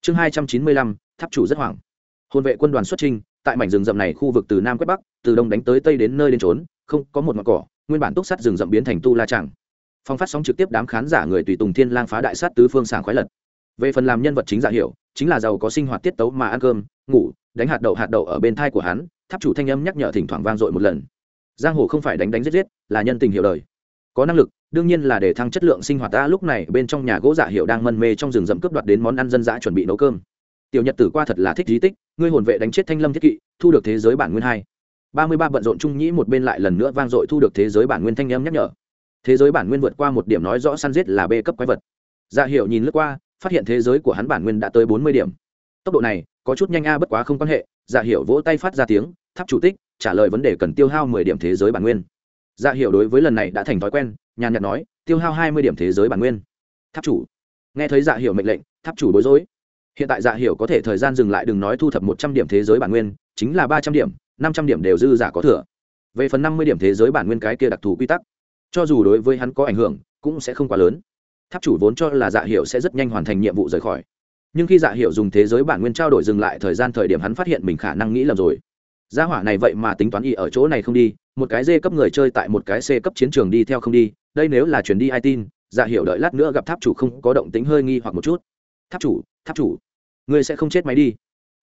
Chương hai trăm chín mươi lăm, tháp chủ rất hoảng. Hồn vệ quân đoàn xuất trinh tại mảnh rừng rậm này khu vực từ nam quét bắc, từ đông đánh tới tây đến nơi đến trốn, không có một mặt cỏ, nguyên bản túc sắt rừng rậm biến thành tu la chẳng phong phát sóng trực tiếp đám khán giả người tùy tùng thiên lang phá đại sát tứ phương sàng khoái lật. Về phần làm nhân vật chính dạ giả hiểu chính là giàu có sinh hoạt tiết tấu mà ăn cơm, ngủ, đánh hạt đậu hạt đậu ở bên thai của hắn, tháp chủ thanh âm nhắc nhở thỉnh thoảng vang dội một lần. Giang hồ không phải đánh đánh giết giết, là nhân tình hiểu đời. Có năng lực, đương nhiên là để thăng chất lượng sinh hoạt ta lúc này bên trong nhà gỗ giả hiệu đang mân mê trong rừng rậm cướp đoạt đến món ăn dân dã chuẩn bị nấu cơm tiểu nhật tử qua thật là thích di tích, ngươi hồn vệ đánh chết thanh lâm thiết kỵ, thu được thế giới bản nguyên hai. Ba mươi ba bận rộn trung nhĩ một bên lại lần nữa vang dội thu được thế giới bản nguyên thanh âm nhắc nhở. Thế giới bản nguyên vượt qua một điểm nói rõ săn giết là b cấp quái vật. Dạ hiệu nhìn lướt qua, phát hiện thế giới của hắn bản nguyên đã tới bốn mươi điểm. Tốc độ này, có chút nhanh a bất quá không quan hệ dạ hiệu vỗ tay phát ra tiếng, tháp chủ tích, trả lời vấn đề cần tiêu hao mười điểm thế giới bản nguyên. Dạ hiệu đối với lần này đã thành thói quen, nhàn nhạt nói, tiêu hao hai mươi điểm thế giới bản nguyên. Tháp chủ. Nghe thấy dạ hiệu mệnh lệnh, tháp chủ bối rối hiện tại dạ hiểu có thể thời gian dừng lại đừng nói thu thập một trăm điểm thế giới bản nguyên, chính là ba trăm điểm, năm trăm điểm đều dư giả có thừa. Về phần năm mươi điểm thế giới bản nguyên cái kia đặc thù quy tắc, cho dù đối với hắn có ảnh hưởng, cũng sẽ không quá lớn. Tháp chủ vốn cho là dạ hiểu sẽ rất nhanh hoàn thành nhiệm vụ rời khỏi. Nhưng khi dạ hiểu dùng thế giới bản nguyên trao đổi dừng lại thời gian thời điểm hắn phát hiện mình khả năng nghĩ lầm rồi. Gia hỏa này vậy mà tính toán y ở chỗ này không đi, một cái d cấp người chơi tại một cái c cấp chiến trường đi theo không đi, đây nếu là chuyển đi ai tin dạ hiểu đợi lát nữa gặp tháp chủ không có động tính hơi nghi hoặc một chút. Tháp chủ tháp chủ, ngươi sẽ không chết máy đi.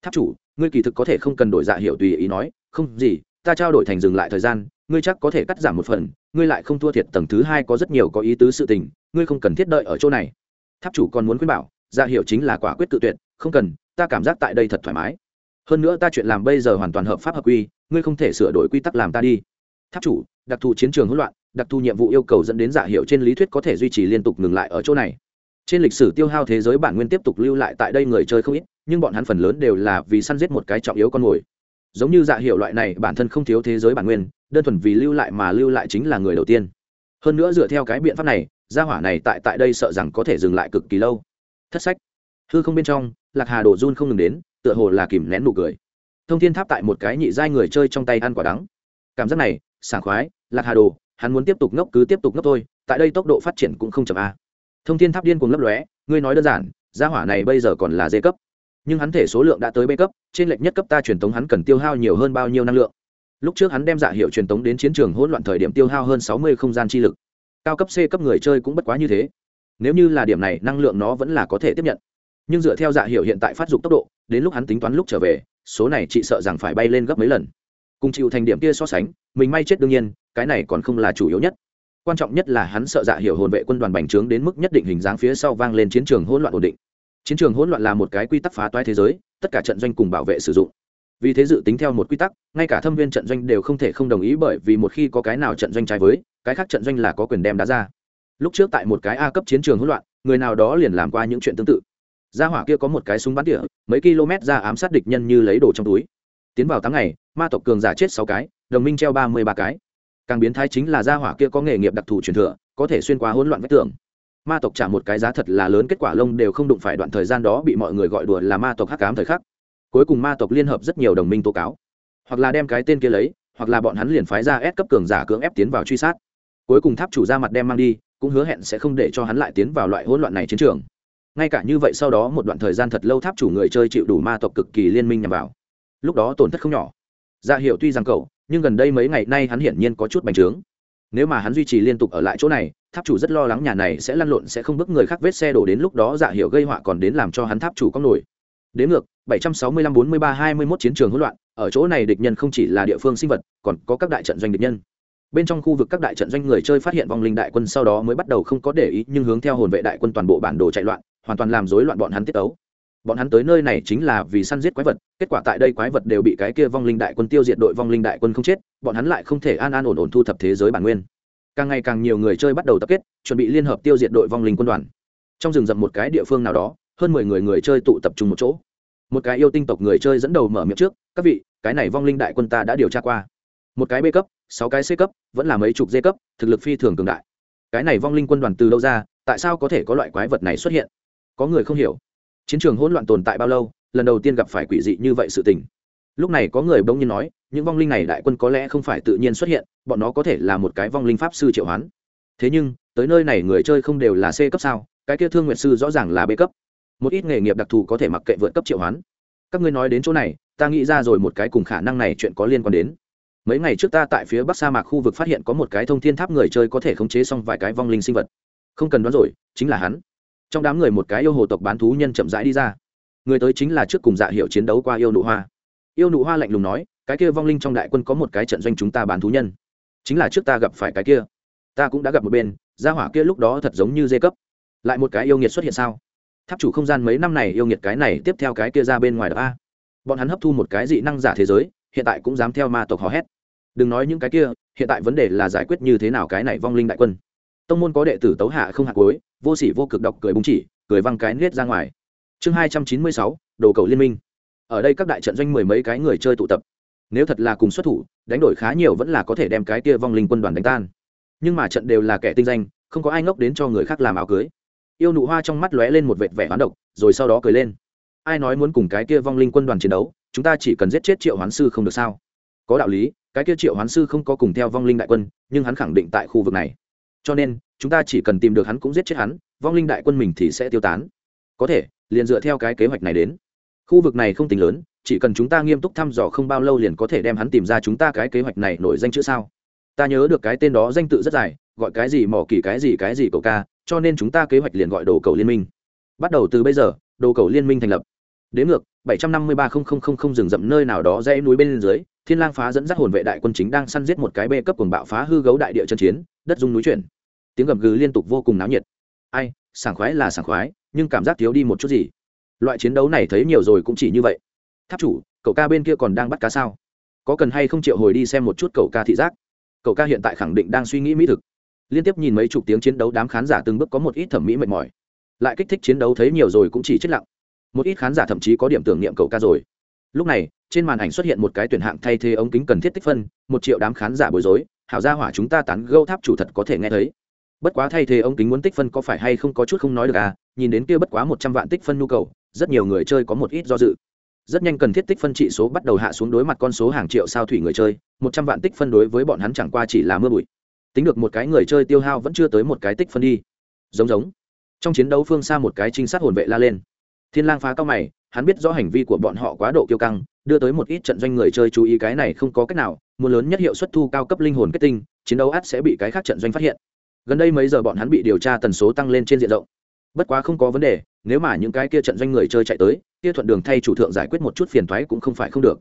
Tháp chủ, ngươi kỳ thực có thể không cần đổi dạ hiệu tùy ý nói, không gì, ta trao đổi thành dừng lại thời gian, ngươi chắc có thể cắt giảm một phần, ngươi lại không thua thiệt tầng thứ hai có rất nhiều có ý tứ sự tình, ngươi không cần thiết đợi ở chỗ này. Tháp chủ còn muốn khuyên bảo dạ hiệu chính là quả quyết tự tuyệt, không cần, ta cảm giác tại đây thật thoải mái. Hơn nữa ta chuyện làm bây giờ hoàn toàn hợp pháp hợp quy, ngươi không thể sửa đổi quy tắc làm ta đi. Tháp chủ, đặc thù chiến trường hỗn loạn, đặc thù nhiệm vụ yêu cầu dẫn đến dạ hiệu trên lý thuyết có thể duy trì liên tục ngừng lại ở chỗ này trên lịch sử tiêu hao thế giới bản nguyên tiếp tục lưu lại tại đây người chơi không ít, nhưng bọn hắn phần lớn đều là vì săn giết một cái trọng yếu con mồi. Giống như dạ hiệu loại này, bản thân không thiếu thế giới bản nguyên, đơn thuần vì lưu lại mà lưu lại chính là người đầu tiên. Hơn nữa dựa theo cái biện pháp này, gia hỏa này tại tại đây sợ rằng có thể dừng lại cực kỳ lâu. Thất sách. Hư không bên trong, lạc hà đổ run không ngừng đến, tựa hồ là kìm nén nụ cười. Thông thiên tháp tại một cái nhị giai người chơi trong tay ăn quả đắng. Cảm giác này, sảng khoái, lạc hà đồ, hắn muốn tiếp tục ngốc cứ tiếp tục ngốc thôi, tại đây tốc độ phát triển cũng không chậm a thông thiên tháp điên cuồng lấp lóe, ngươi nói đơn giản, gia hỏa này bây giờ còn là dê cấp. Nhưng hắn thể số lượng đã tới b cấp, trên lệch nhất cấp ta truyền tống hắn cần tiêu hao nhiều hơn bao nhiêu năng lượng. Lúc trước hắn đem dạ hiệu truyền tống đến chiến trường hỗn loạn thời điểm tiêu hao hơn sáu mươi không gian chi lực. Cao cấp c cấp người chơi cũng bất quá như thế. Nếu như là điểm này, năng lượng nó vẫn là có thể tiếp nhận. Nhưng dựa theo dạ hiệu hiện tại phát dụng tốc độ, đến lúc hắn tính toán lúc trở về, số này chị sợ rằng phải bay lên gấp mấy lần. Cùng chịu thành điểm kia so sánh, mình may chết đương nhiên, cái này còn không là chủ yếu nhất quan trọng nhất là hắn sợ dạ hiểu hồn vệ quân đoàn bành trướng đến mức nhất định hình dáng phía sau vang lên chiến trường hỗn loạn ổn định. Chiến trường hỗn loạn là một cái quy tắc phá toái thế giới, tất cả trận doanh cùng bảo vệ sử dụng. Vì thế dự tính theo một quy tắc, ngay cả thâm viên trận doanh đều không thể không đồng ý bởi vì một khi có cái nào trận doanh trái với, cái khác trận doanh là có quyền đem đá ra. Lúc trước tại một cái a cấp chiến trường hỗn loạn, người nào đó liền làm qua những chuyện tương tự. Gia hỏa kia có một cái súng bắn tỉa, mấy km ra ám sát địch nhân như lấy đồ trong túi. Tiến vào tháng ngày, ma tộc cường giả chết sáu cái, đồng minh treo ba mươi ba cái càng biến thái chính là gia hỏa kia có nghề nghiệp đặc thù truyền thừa, có thể xuyên qua hỗn loạn vách tường. Ma tộc trả một cái giá thật là lớn, kết quả lông đều không đụng phải đoạn thời gian đó bị mọi người gọi đùa là ma tộc hắc cám thời khắc. Cuối cùng ma tộc liên hợp rất nhiều đồng minh tố cáo. Hoặc là đem cái tên kia lấy, hoặc là bọn hắn liền phái ra ép cấp cường giả cưỡng ép tiến vào truy sát. Cuối cùng tháp chủ ra mặt đem mang đi, cũng hứa hẹn sẽ không để cho hắn lại tiến vào loại hỗn loạn này chiến trường. Ngay cả như vậy sau đó một đoạn thời gian thật lâu tháp chủ người chơi chịu đủ ma tộc cực kỳ liên minh nhằm vào. Lúc đó tổn thất không nhỏ. Dạ hiệu tuy rằng cậu nhưng gần đây mấy ngày nay hắn hiển nhiên có chút bành trướng. Nếu mà hắn duy trì liên tục ở lại chỗ này, tháp chủ rất lo lắng nhà này sẽ lăn lộn, sẽ không bước người khác vết xe đổ đến lúc đó dạ hiệu gây họa còn đến làm cho hắn tháp chủ có nổi. Đến ngược 765 43 21 chiến trường hỗn loạn, ở chỗ này địch nhân không chỉ là địa phương sinh vật, còn có các đại trận doanh địch nhân. Bên trong khu vực các đại trận doanh người chơi phát hiện vong linh đại quân sau đó mới bắt đầu không có để ý, nhưng hướng theo hồn vệ đại quân toàn bộ bản đồ chạy loạn, hoàn toàn làm rối loạn bọn hắn tiết tấu bọn hắn tới nơi này chính là vì săn giết quái vật, kết quả tại đây quái vật đều bị cái kia vong linh đại quân tiêu diệt đội vong linh đại quân không chết, bọn hắn lại không thể an an ổn ổn thu thập thế giới bản nguyên. Càng ngày càng nhiều người chơi bắt đầu tập kết, chuẩn bị liên hợp tiêu diệt đội vong linh quân đoàn. Trong rừng rậm một cái địa phương nào đó, hơn mười người người chơi tụ tập trung một chỗ. Một cái yêu tinh tộc người chơi dẫn đầu mở miệng trước, các vị, cái này vong linh đại quân ta đã điều tra qua. Một cái b cấp, sáu cái c cấp, vẫn là mấy chục d cấp, thực lực phi thường cường đại. Cái này vong linh quân đoàn từ đâu ra, tại sao có thể có loại quái vật này xuất hiện? Có người không hiểu chiến trường hỗn loạn tồn tại bao lâu, lần đầu tiên gặp phải quỷ dị như vậy sự tình. Lúc này có người bỗng nhiên nói, những vong linh này đại quân có lẽ không phải tự nhiên xuất hiện, bọn nó có thể là một cái vong linh pháp sư triệu hoán. Thế nhưng, tới nơi này người chơi không đều là c cấp sao, cái kia thương nguyện sư rõ ràng là b cấp. Một ít nghề nghiệp đặc thù có thể mặc kệ vượt cấp triệu hoán. Các ngươi nói đến chỗ này, ta nghĩ ra rồi một cái cùng khả năng này chuyện có liên quan đến. Mấy ngày trước ta tại phía bắc sa mạc khu vực phát hiện có một cái thông thiên tháp người chơi có thể khống chế xong vài cái vong linh sinh vật. Không cần đoán rồi, chính là hắn trong đám người một cái yêu hồ tộc bán thú nhân chậm rãi đi ra. Người tới chính là trước cùng dạ hiệu chiến đấu qua yêu nụ hoa. Yêu nụ hoa lạnh lùng nói, cái kia vong linh trong đại quân có một cái trận doanh chúng ta bán thú nhân. Chính là trước ta gặp phải cái kia. Ta cũng đã gặp một bên, gia hỏa kia lúc đó thật giống như dê cấp. Lại một cái yêu nghiệt xuất hiện sao? Tháp chủ không gian mấy năm này yêu nghiệt cái này tiếp theo cái kia ra bên ngoài đó a. Bọn hắn hấp thu một cái dị năng giả thế giới, hiện tại cũng dám theo ma tộc hò hét. Đừng nói những cái kia, hiện tại vấn đề là giải quyết như thế nào cái này vong linh đại quân tông môn có đệ tử tấu hạ không hạ cuối, vô sỉ vô cực đọc cười búng chỉ, cười văng cái nết ra ngoài. Chương hai trăm chín mươi sáu, đồ cầu liên minh. Ở đây các đại trận doanh mười mấy cái người chơi tụ tập. Nếu thật là cùng xuất thủ, đánh đổi khá nhiều vẫn là có thể đem cái kia vong linh quân đoàn đánh tan. Nhưng mà trận đều là kẻ tinh danh, không có ai ngốc đến cho người khác làm áo cưới. Yêu nụ hoa trong mắt lóe lên một vệt vẻ hoán độc, rồi sau đó cười lên. Ai nói muốn cùng cái kia vong linh quân đoàn chiến đấu, chúng ta chỉ cần giết chết triệu hoán sư không được sao? Có đạo lý, cái kia triệu hoán sư không có cùng theo vong linh đại quân, nhưng hắn khẳng định tại khu vực này cho nên, chúng ta chỉ cần tìm được hắn cũng giết chết hắn, vong linh đại quân mình thì sẽ tiêu tán. Có thể, liền dựa theo cái kế hoạch này đến. Khu vực này không tính lớn, chỉ cần chúng ta nghiêm túc thăm dò không bao lâu liền có thể đem hắn tìm ra chúng ta cái kế hoạch này nổi danh chữ sao. Ta nhớ được cái tên đó danh tự rất dài, gọi cái gì mỏ kỳ cái gì cái gì cầu ca, cho nên chúng ta kế hoạch liền gọi đồ cầu liên minh. Bắt đầu từ bây giờ, đồ cầu liên minh thành lập. Đến ngược, bảy trăm năm mươi ba rừng rậm nơi nào đó dãy núi bên dưới, thiên lang phá dẫn dắt hồn vệ đại quân chính đang săn giết một cái bê cấp cuồng bạo phá hư gấu đại địa chân chiến, đất dung núi chuyển tiếng gầm gừ liên tục vô cùng náo nhiệt. Ai, sảng khoái là sảng khoái, nhưng cảm giác thiếu đi một chút gì. Loại chiến đấu này thấy nhiều rồi cũng chỉ như vậy. Tháp chủ, cậu ca bên kia còn đang bắt cá sao? Có cần hay không triệu hồi đi xem một chút cậu ca thị giác? Cậu ca hiện tại khẳng định đang suy nghĩ mỹ thực. Liên tiếp nhìn mấy chục tiếng chiến đấu đám khán giả từng bước có một ít thẩm mỹ mệt mỏi. Lại kích thích chiến đấu thấy nhiều rồi cũng chỉ chết lặng. Một ít khán giả thậm chí có điểm tưởng niệm cậu ca rồi. Lúc này, trên màn ảnh xuất hiện một cái tuyển hạng thay thế ống kính cần thiết tích phân, một triệu đám khán giả bối rối. Hảo gia hỏa chúng ta tán gâu tháp chủ thật có thể nghe thấy bất quá thay thế ống kính muốn tích phân có phải hay không có chút không nói được à nhìn đến kia bất quá một trăm vạn tích phân nhu cầu, rất nhiều người chơi có một ít do dự. Rất nhanh cần thiết tích phân trị số bắt đầu hạ xuống đối mặt con số hàng triệu sao thủy người chơi, một trăm vạn tích phân đối với bọn hắn chẳng qua chỉ là mưa bụi. Tính được một cái người chơi tiêu hao vẫn chưa tới một cái tích phân đi. Giống giống. Trong chiến đấu phương xa một cái trinh sát hồn vệ la lên. Thiên lang phá cao mày, hắn biết rõ hành vi của bọn họ quá độ kiêu căng, đưa tới một ít trận doanh người chơi chú ý cái này không có cách nào muốn lớn nhất hiệu suất thu cao cấp linh hồn kết tinh, chiến đấu át sẽ bị cái khác trận doanh phát hiện gần đây mấy giờ bọn hắn bị điều tra tần số tăng lên trên diện rộng. Bất quá không có vấn đề, nếu mà những cái kia trận doanh người chơi chạy tới, kia thuận đường thay chủ thượng giải quyết một chút phiền thoái cũng không phải không được.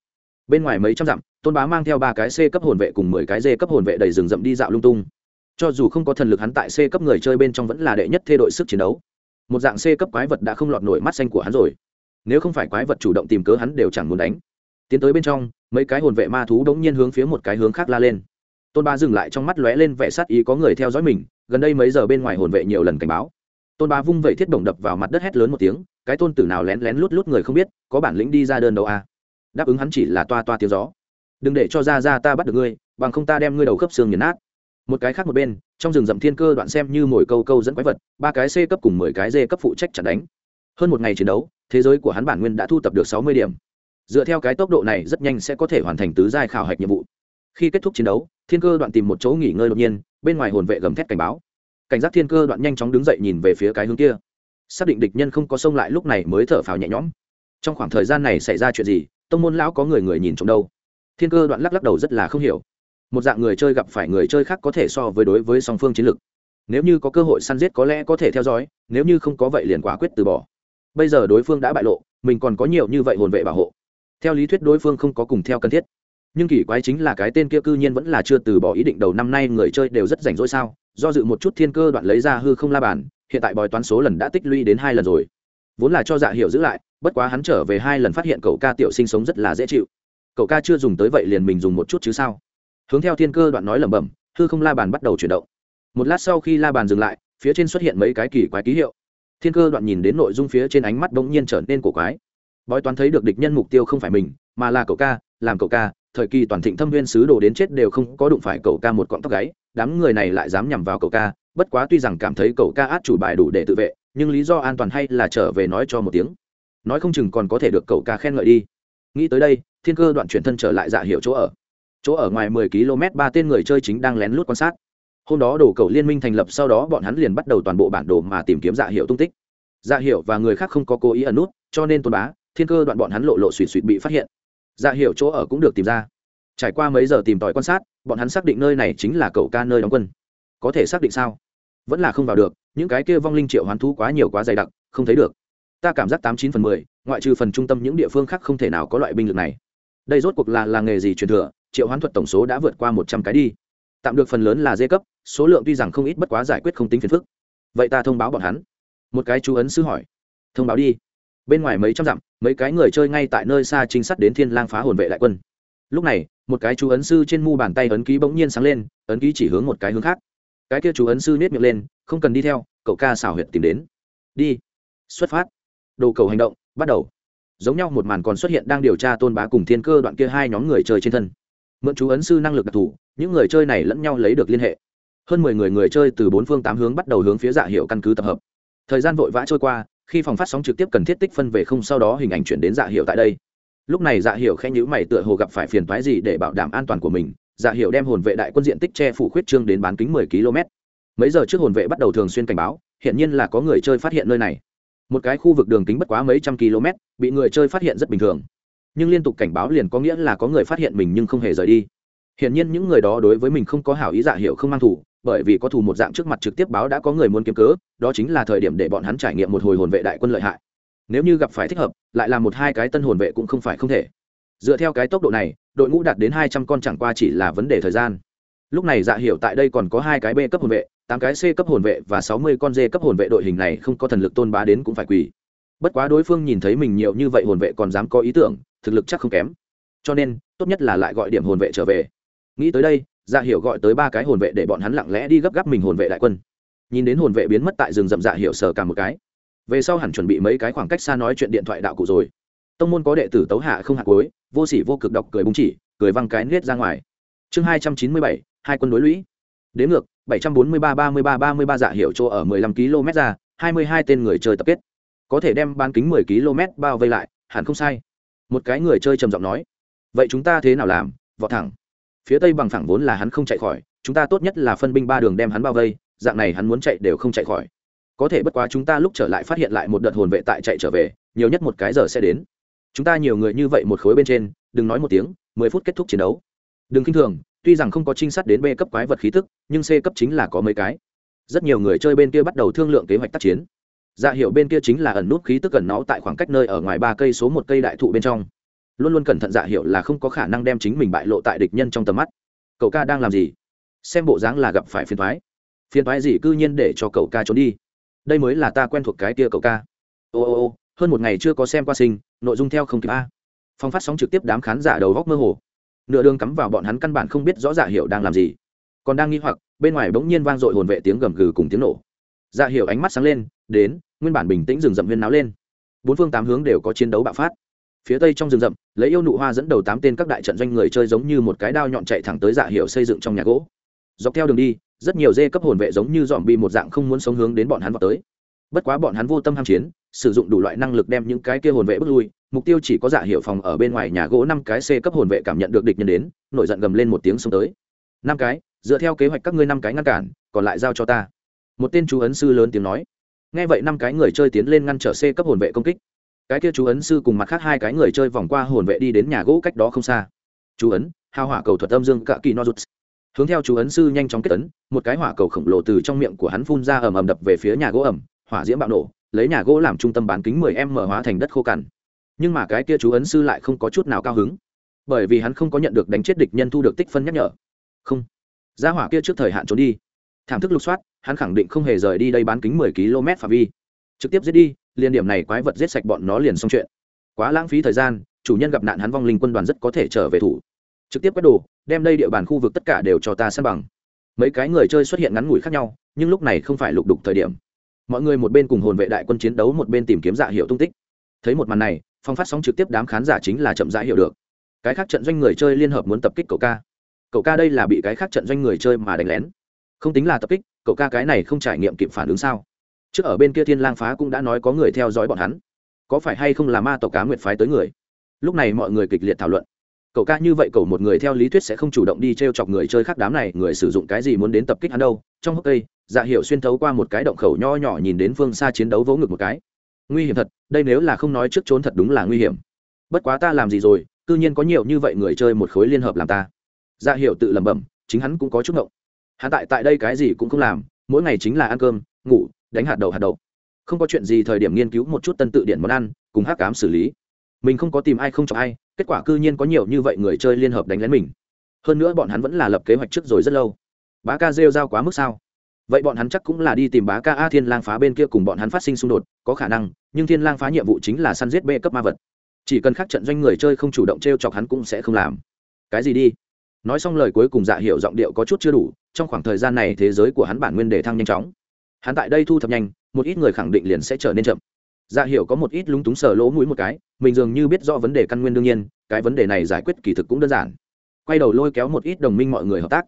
Bên ngoài mấy trăm dặm, tôn bá mang theo ba cái c cấp hồn vệ cùng mười cái d cấp hồn vệ đầy rừng rậm đi dạo lung tung. Cho dù không có thần lực hắn tại c cấp người chơi bên trong vẫn là đệ nhất thê đội sức chiến đấu. Một dạng c cấp quái vật đã không lọt nổi mắt xanh của hắn rồi. Nếu không phải quái vật chủ động tìm cớ hắn đều chẳng muốn đánh. Tiến tới bên trong, mấy cái hồn vệ ma thú đống nhiên hướng phía một cái hướng khác la lên. Tôn ba dừng lại trong mắt lóe lên vẻ sát ý có người theo dõi mình gần đây mấy giờ bên ngoài hồn vệ nhiều lần cảnh báo. Tôn bá vung vẩy thiết bổng đập vào mặt đất hét lớn một tiếng, cái tôn tử nào lén lén lút lút người không biết, có bản lĩnh đi ra đơn đâu à. đáp ứng hắn chỉ là toa toa tiếng gió. Đừng để cho ra ra ta bắt được ngươi, bằng không ta đem ngươi đầu khớp xương nghiền nát. Một cái khác một bên, trong rừng rậm thiên cơ đoạn xem như mồi câu câu dẫn quái vật, ba cái c cấp cùng mười cái d cấp phụ trách chặt đánh. Hơn một ngày chiến đấu, thế giới của hắn bản nguyên đã thu tập được sáu mươi điểm. Dựa theo cái tốc độ này rất nhanh sẽ có thể hoàn thành tứ giai khảo hạch nhiệm vụ. Khi kết thúc chiến đấu thiên cơ đoạn tìm một chỗ nghỉ ngơi đột nhiên, bên ngoài hồn vệ gầm thét cảnh báo. Cảnh giác thiên cơ đoạn nhanh chóng đứng dậy nhìn về phía cái hướng kia. Xác định địch nhân không có xông lại lúc này mới thở phào nhẹ nhõm. Trong khoảng thời gian này xảy ra chuyện gì, tông môn lão có người người nhìn trộm đâu? Thiên cơ đoạn lắc lắc đầu rất là không hiểu. Một dạng người chơi gặp phải người chơi khác có thể so với đối với song phương chiến lược nếu như có cơ hội săn giết có lẽ có thể theo dõi, nếu như không có vậy liền quả quyết từ bỏ. Bây giờ đối phương đã bại lộ, mình còn có nhiều như vậy hồn vệ bảo hộ. Theo lý thuyết đối phương không có cùng theo cần thiết nhưng kỳ quái chính là cái tên kia cư nhiên vẫn là chưa từ bỏ ý định đầu năm nay người chơi đều rất rảnh rỗi sao? Do dự một chút thiên cơ đoạn lấy ra hư không la bàn, hiện tại bòi toán số lần đã tích lũy đến hai lần rồi. Vốn là cho dạ hiệu giữ lại, bất quá hắn trở về hai lần phát hiện cậu ca tiểu sinh sống rất là dễ chịu. Cậu ca chưa dùng tới vậy liền mình dùng một chút chứ sao? Hướng theo thiên cơ đoạn nói lẩm bẩm, hư không la bàn bắt đầu chuyển động. Một lát sau khi la bàn dừng lại, phía trên xuất hiện mấy cái kỳ quái ký hiệu. Thiên cơ đoạn nhìn đến nội dung phía trên ánh mắt bỗng nhiên trở nên cổ quái. Bói toán thấy được địch nhân mục tiêu không phải mình, mà là cậu ca, làm cậu ca thời kỳ toàn thịnh thâm viên sứ đồ đến chết đều không có đụng phải cậu ca một cọng tóc gáy, đám người này lại dám nhằm vào cậu ca, bất quá tuy rằng cảm thấy cậu ca át chủ bài đủ để tự vệ, nhưng lý do an toàn hay là trở về nói cho một tiếng. Nói không chừng còn có thể được cậu ca khen ngợi đi. Nghĩ tới đây, thiên cơ đoạn chuyển thân trở lại dạ hiệu chỗ ở. Chỗ ở ngoài mười km ba tên người chơi chính đang lén lút quan sát. Hôm đó đồ cầu liên minh thành lập sau đó bọn hắn liền bắt đầu toàn bộ bản đồ mà tìm kiếm dạ hiệu tung tích. Dạ hiệu và người khác không có cố ý ẩn nút, cho nên tôn bá, thiên cơ đoạn bọn hắn lộ lộ suỵ suỵ bị phát hiện dạ hiệu chỗ ở cũng được tìm ra. Trải qua mấy giờ tìm tòi quan sát, bọn hắn xác định nơi này chính là cậu ca nơi đóng quân. Có thể xác định sao? Vẫn là không vào được, những cái kia vong linh triệu hoán thú quá nhiều quá dày đặc, không thấy được. Ta cảm giác tám chín phần mười, ngoại trừ phần trung tâm những địa phương khác không thể nào có loại binh lực này. Đây rốt cuộc là là nghề gì truyền thừa, triệu hoán thuật tổng số đã vượt qua một trăm cái đi. Tạm được phần lớn là dê cấp, số lượng tuy rằng không ít bất quá giải quyết không tính phiền phức. Vậy ta thông báo bọn hắn. Một cái chú ấn sư hỏi. Thông báo đi bên ngoài mấy trăm dặm, mấy cái người chơi ngay tại nơi xa trinh sát đến thiên lang phá hồn vệ đại quân. Lúc này, một cái chú ấn sư trên mu bàn tay ấn ký bỗng nhiên sáng lên, ấn ký chỉ hướng một cái hướng khác. Cái kia chú ấn sư nết miệng lên, không cần đi theo, cậu ca xảo huyệt tìm đến. Đi. Xuất phát. Đồ cầu hành động, bắt đầu. Giống nhau một màn còn xuất hiện đang điều tra tôn bá cùng thiên cơ đoạn kia hai nhóm người chơi trên thân. Mượn chú ấn sư năng lực đặc thù, những người chơi này lẫn nhau lấy được liên hệ. Hơn mười người người chơi từ bốn phương tám hướng bắt đầu hướng phía dạ hiệu căn cứ tập hợp. Thời gian vội vã trôi qua khi phòng phát sóng trực tiếp cần thiết tích phân về không sau đó hình ảnh chuyển đến dạ hiệu tại đây. Lúc này dạ hiệu khen nhữ mày tựa hồ gặp phải phiền toái gì để bảo đảm an toàn của mình dạ hiệu đem hồn vệ đại quân diện tích che phủ khuyết trương đến bán kính mười km. Mấy giờ trước hồn vệ bắt đầu thường xuyên cảnh báo hiện nhiên là có người chơi phát hiện nơi này. Một cái khu vực đường kính bất quá mấy trăm km, bị người chơi phát hiện rất bình thường. Nhưng liên tục cảnh báo liền có nghĩa là có người phát hiện mình nhưng không hề rời đi. Hiển nhiên những người đó đối với mình không có hảo ý dạ hiệu không mang thủ bởi vì có thủ một dạng trước mặt trực tiếp báo đã có người muốn kiếm cớ, đó chính là thời điểm để bọn hắn trải nghiệm một hồi hồn vệ đại quân lợi hại. Nếu như gặp phải thích hợp, lại là một hai cái tân hồn vệ cũng không phải không thể. Dựa theo cái tốc độ này, đội ngũ đạt đến hai trăm con chẳng qua chỉ là vấn đề thời gian. Lúc này dạ hiểu tại đây còn có hai cái b cấp hồn vệ, tám cái c cấp hồn vệ và sáu mươi con d cấp hồn vệ đội hình này không có thần lực tôn bá đến cũng phải quỳ. Bất quá đối phương nhìn thấy mình nhiều như vậy hồn vệ còn dám có ý tưởng, thực lực chắc không kém. Cho nên, tốt nhất là lại gọi điểm hồn vệ trở về. Nghĩ tới đây dạ hiểu gọi tới ba cái hồn vệ để bọn hắn lặng lẽ đi gấp gáp mình hồn vệ đại quân. Nhìn đến hồn vệ biến mất tại rừng rậm dạ hiểu sờ cả một cái. Về sau hẳn chuẩn bị mấy cái khoảng cách xa nói chuyện điện thoại đạo cụ rồi. Tông môn có đệ tử tấu hạ không hạ cuối, vô sỉ vô cực đọc cười búng chỉ, cười văng cái nết ra ngoài. Chương hai trăm chín mươi bảy, hai quân đối lũy. Đến ngược, bảy trăm bốn mươi ba ba mươi ba ba mươi ba dạ hiệu chỗ ở mười lăm km ra, hai mươi hai tên người chơi tập kết. Có thể đem bán kính mười km bao vây lại, hẳn không sai. Một cái người chơi trầm giọng nói, vậy chúng ta thế nào làm? Vọt thẳng phía tây bằng phẳng vốn là hắn không chạy khỏi, chúng ta tốt nhất là phân binh ba đường đem hắn bao vây, dạng này hắn muốn chạy đều không chạy khỏi. Có thể bất quá chúng ta lúc trở lại phát hiện lại một đợt hồn vệ tại chạy trở về, nhiều nhất một cái giờ sẽ đến. Chúng ta nhiều người như vậy một khối bên trên, đừng nói một tiếng, mười phút kết thúc chiến đấu. Đừng k i n h thường, tuy rằng không có trinh sát đến b cấp quái vật khí tức, nhưng c cấp chính là có mấy cái. Rất nhiều người chơi bên kia bắt đầu thương lượng kế hoạch tác chiến. Dạ hiệu bên kia chính là ẩn nút khí tức ẩn nó tại khoảng cách nơi ở ngoài ba cây số một cây đại thụ bên trong luôn luôn cẩn thận dạ hiệu là không có khả năng đem chính mình bại lộ tại địch nhân trong tầm mắt. Cậu ca đang làm gì? Xem bộ dáng là gặp phải phiền thoái phiền thoái gì c ư nhiên để cho cậu ca trốn đi. Đây mới là ta quen thuộc cái kia cậu ca. Ô ô ô, hơn một ngày chưa có xem qua sinh, nội dung theo không kịp a. Phong phát sóng trực tiếp đám khán giả đầu góc mơ hồ. Nửa đường cắm vào bọn hắn căn bản không biết rõ dạ hiểu đang làm gì. Còn đang nghi hoặc, bên ngoài bỗng nhiên vang dội hồn vệ tiếng gầm gừ cùng tiếng nổ. Dạ hiểu ánh mắt sáng lên, đến, nguyên bản bình tĩnh rừng rậm viên náo lên. Bốn phương tám hướng đều có chiến đấu bạo phát phía tây trong rừng rậm, lấy yêu nụ hoa dẫn đầu tám tên các đại trận doanh người chơi giống như một cái đao nhọn chạy thẳng tới dạ hiệu xây dựng trong nhà gỗ. Dọc theo đường đi, rất nhiều dê cấp hồn vệ giống như dòm bị một dạng không muốn sống hướng đến bọn hắn vào tới. Bất quá bọn hắn vô tâm ham chiến, sử dụng đủ loại năng lực đem những cái kia hồn vệ bước lui, mục tiêu chỉ có dạ hiệu phòng ở bên ngoài nhà gỗ năm cái c cấp hồn vệ cảm nhận được địch nhân đến, nổi giận gầm lên một tiếng xông tới. Năm cái, dựa theo kế hoạch các ngươi năm cái ngăn cản, còn lại giao cho ta. Một tên chú ấn sư lớn tiếng nói. Nghe vậy năm cái người chơi tiến lên ngăn trở c cấp hồn vệ công kích cái kia chú ấn sư cùng mặt khác hai cái người chơi vòng qua hồn vệ đi đến nhà gỗ cách đó không xa. Chú ấn hao hỏa cầu thuật âm dương cạ kỳ no rút hướng theo chú ấn sư nhanh chóng kết ấn, một cái hỏa cầu khổng lồ từ trong miệng của hắn phun ra ầm ầm đập về phía nhà gỗ ẩm, hỏa diễm bạo nổ, lấy nhà gỗ làm trung tâm bán kính 10 m hóa thành đất khô cằn. Nhưng mà cái kia chú ấn sư lại không có chút nào cao hứng. Bởi vì hắn không có nhận được đánh chết địch nhân thu được tích phân nhắc nhở. Không. Gia hỏa kia trước thời hạn trốn đi. Thảm thức lục soát, hắn khẳng định không hề rời đi đây bán kính 10 km phạm vi. Trực tiếp giết đi liên điểm này quái vật giết sạch bọn nó liền xong chuyện. Quá lãng phí thời gian, chủ nhân gặp nạn hắn vong linh quân đoàn rất có thể trở về thủ. Trực tiếp quét đồ, đem đây địa bàn khu vực tất cả đều cho ta săn bằng. Mấy cái người chơi xuất hiện ngắn ngủi khác nhau, nhưng lúc này không phải lục đục thời điểm. Mọi người một bên cùng hồn vệ đại quân chiến đấu, một bên tìm kiếm dạ hiệu tung tích. Thấy một màn này, phong phát sóng trực tiếp đám khán giả chính là chậm rãi hiểu được. Cái khác trận doanh người chơi liên hợp muốn tập kích cậu ca. Cậu ca đây là bị cái khác trận doanh người chơi mà đánh lén. Không tính là tập kích, cậu ca cái này không trải nghiệm kịp phản ứng sao? Trước ở bên kia thiên lang phá cũng đã nói có người theo dõi bọn hắn. Có phải hay không là ma tộc cá nguyệt phái tới người? Lúc này mọi người kịch liệt thảo luận. Cậu ca như vậy cậu một người theo lý thuyết sẽ không chủ động đi t r e o chọc người chơi khác đám này, người sử dụng cái gì muốn đến tập kích hắn đâu. Trong hốc cây dạ hiệu xuyên thấu qua một cái động khẩu nho nhỏ nhìn đến phương xa chiến đấu vỗ ngực một cái. Nguy hiểm thật, đây nếu là không nói trước trốn thật đúng là nguy hiểm. Bất quá ta làm gì rồi c nhiên có nhiều như vậy người chơi một khối liên hợp làm ta. Dạ hiệu tự lẩm bẩm, chính hắn cũng có chút ngộng. Hắn tại tại đây cái gì cũng không làm, mỗi ngày chính là ăn cơm, ngủ đánh hạt đậu hạt đậu. Không có chuyện gì thời điểm nghiên cứu một chút tân tự điển món ăn, cùng hát cám xử lý. Mình không có tìm ai không cho ai, kết quả cư nhiên có nhiều như vậy người chơi liên hợp đánh lén mình. Hơn nữa bọn hắn vẫn là lập kế hoạch trước rồi rất lâu. Bá ca rêu rao quá mức sao? Vậy bọn hắn chắc cũng là đi tìm bá ca a thiên lang phá bên kia cùng bọn hắn phát sinh xung đột, có khả năng, nhưng thiên lang phá nhiệm vụ chính là săn giết bê cấp ma vật. Chỉ cần khắc trận doanh người chơi không chủ động t r e o chọc hắn cũng sẽ không làm. Cái gì đi? Nói xong lời cuối cùng dạ hiệu giọng điệu có chút chưa đủ, trong khoảng thời gian này thế giới của hắn bản nguyên đề thăng nhanh chóng hắn tại đây thu thập nhanh, một ít người khẳng định liền sẽ trở nên chậm. Dạ hiểu có một ít lúng túng sờ lỗ mũi một cái, mình dường như biết rõ vấn đề căn nguyên đương nhiên, cái vấn đề này giải quyết kỳ thực cũng đơn giản. Quay đầu lôi kéo một ít đồng minh mọi người hợp tác.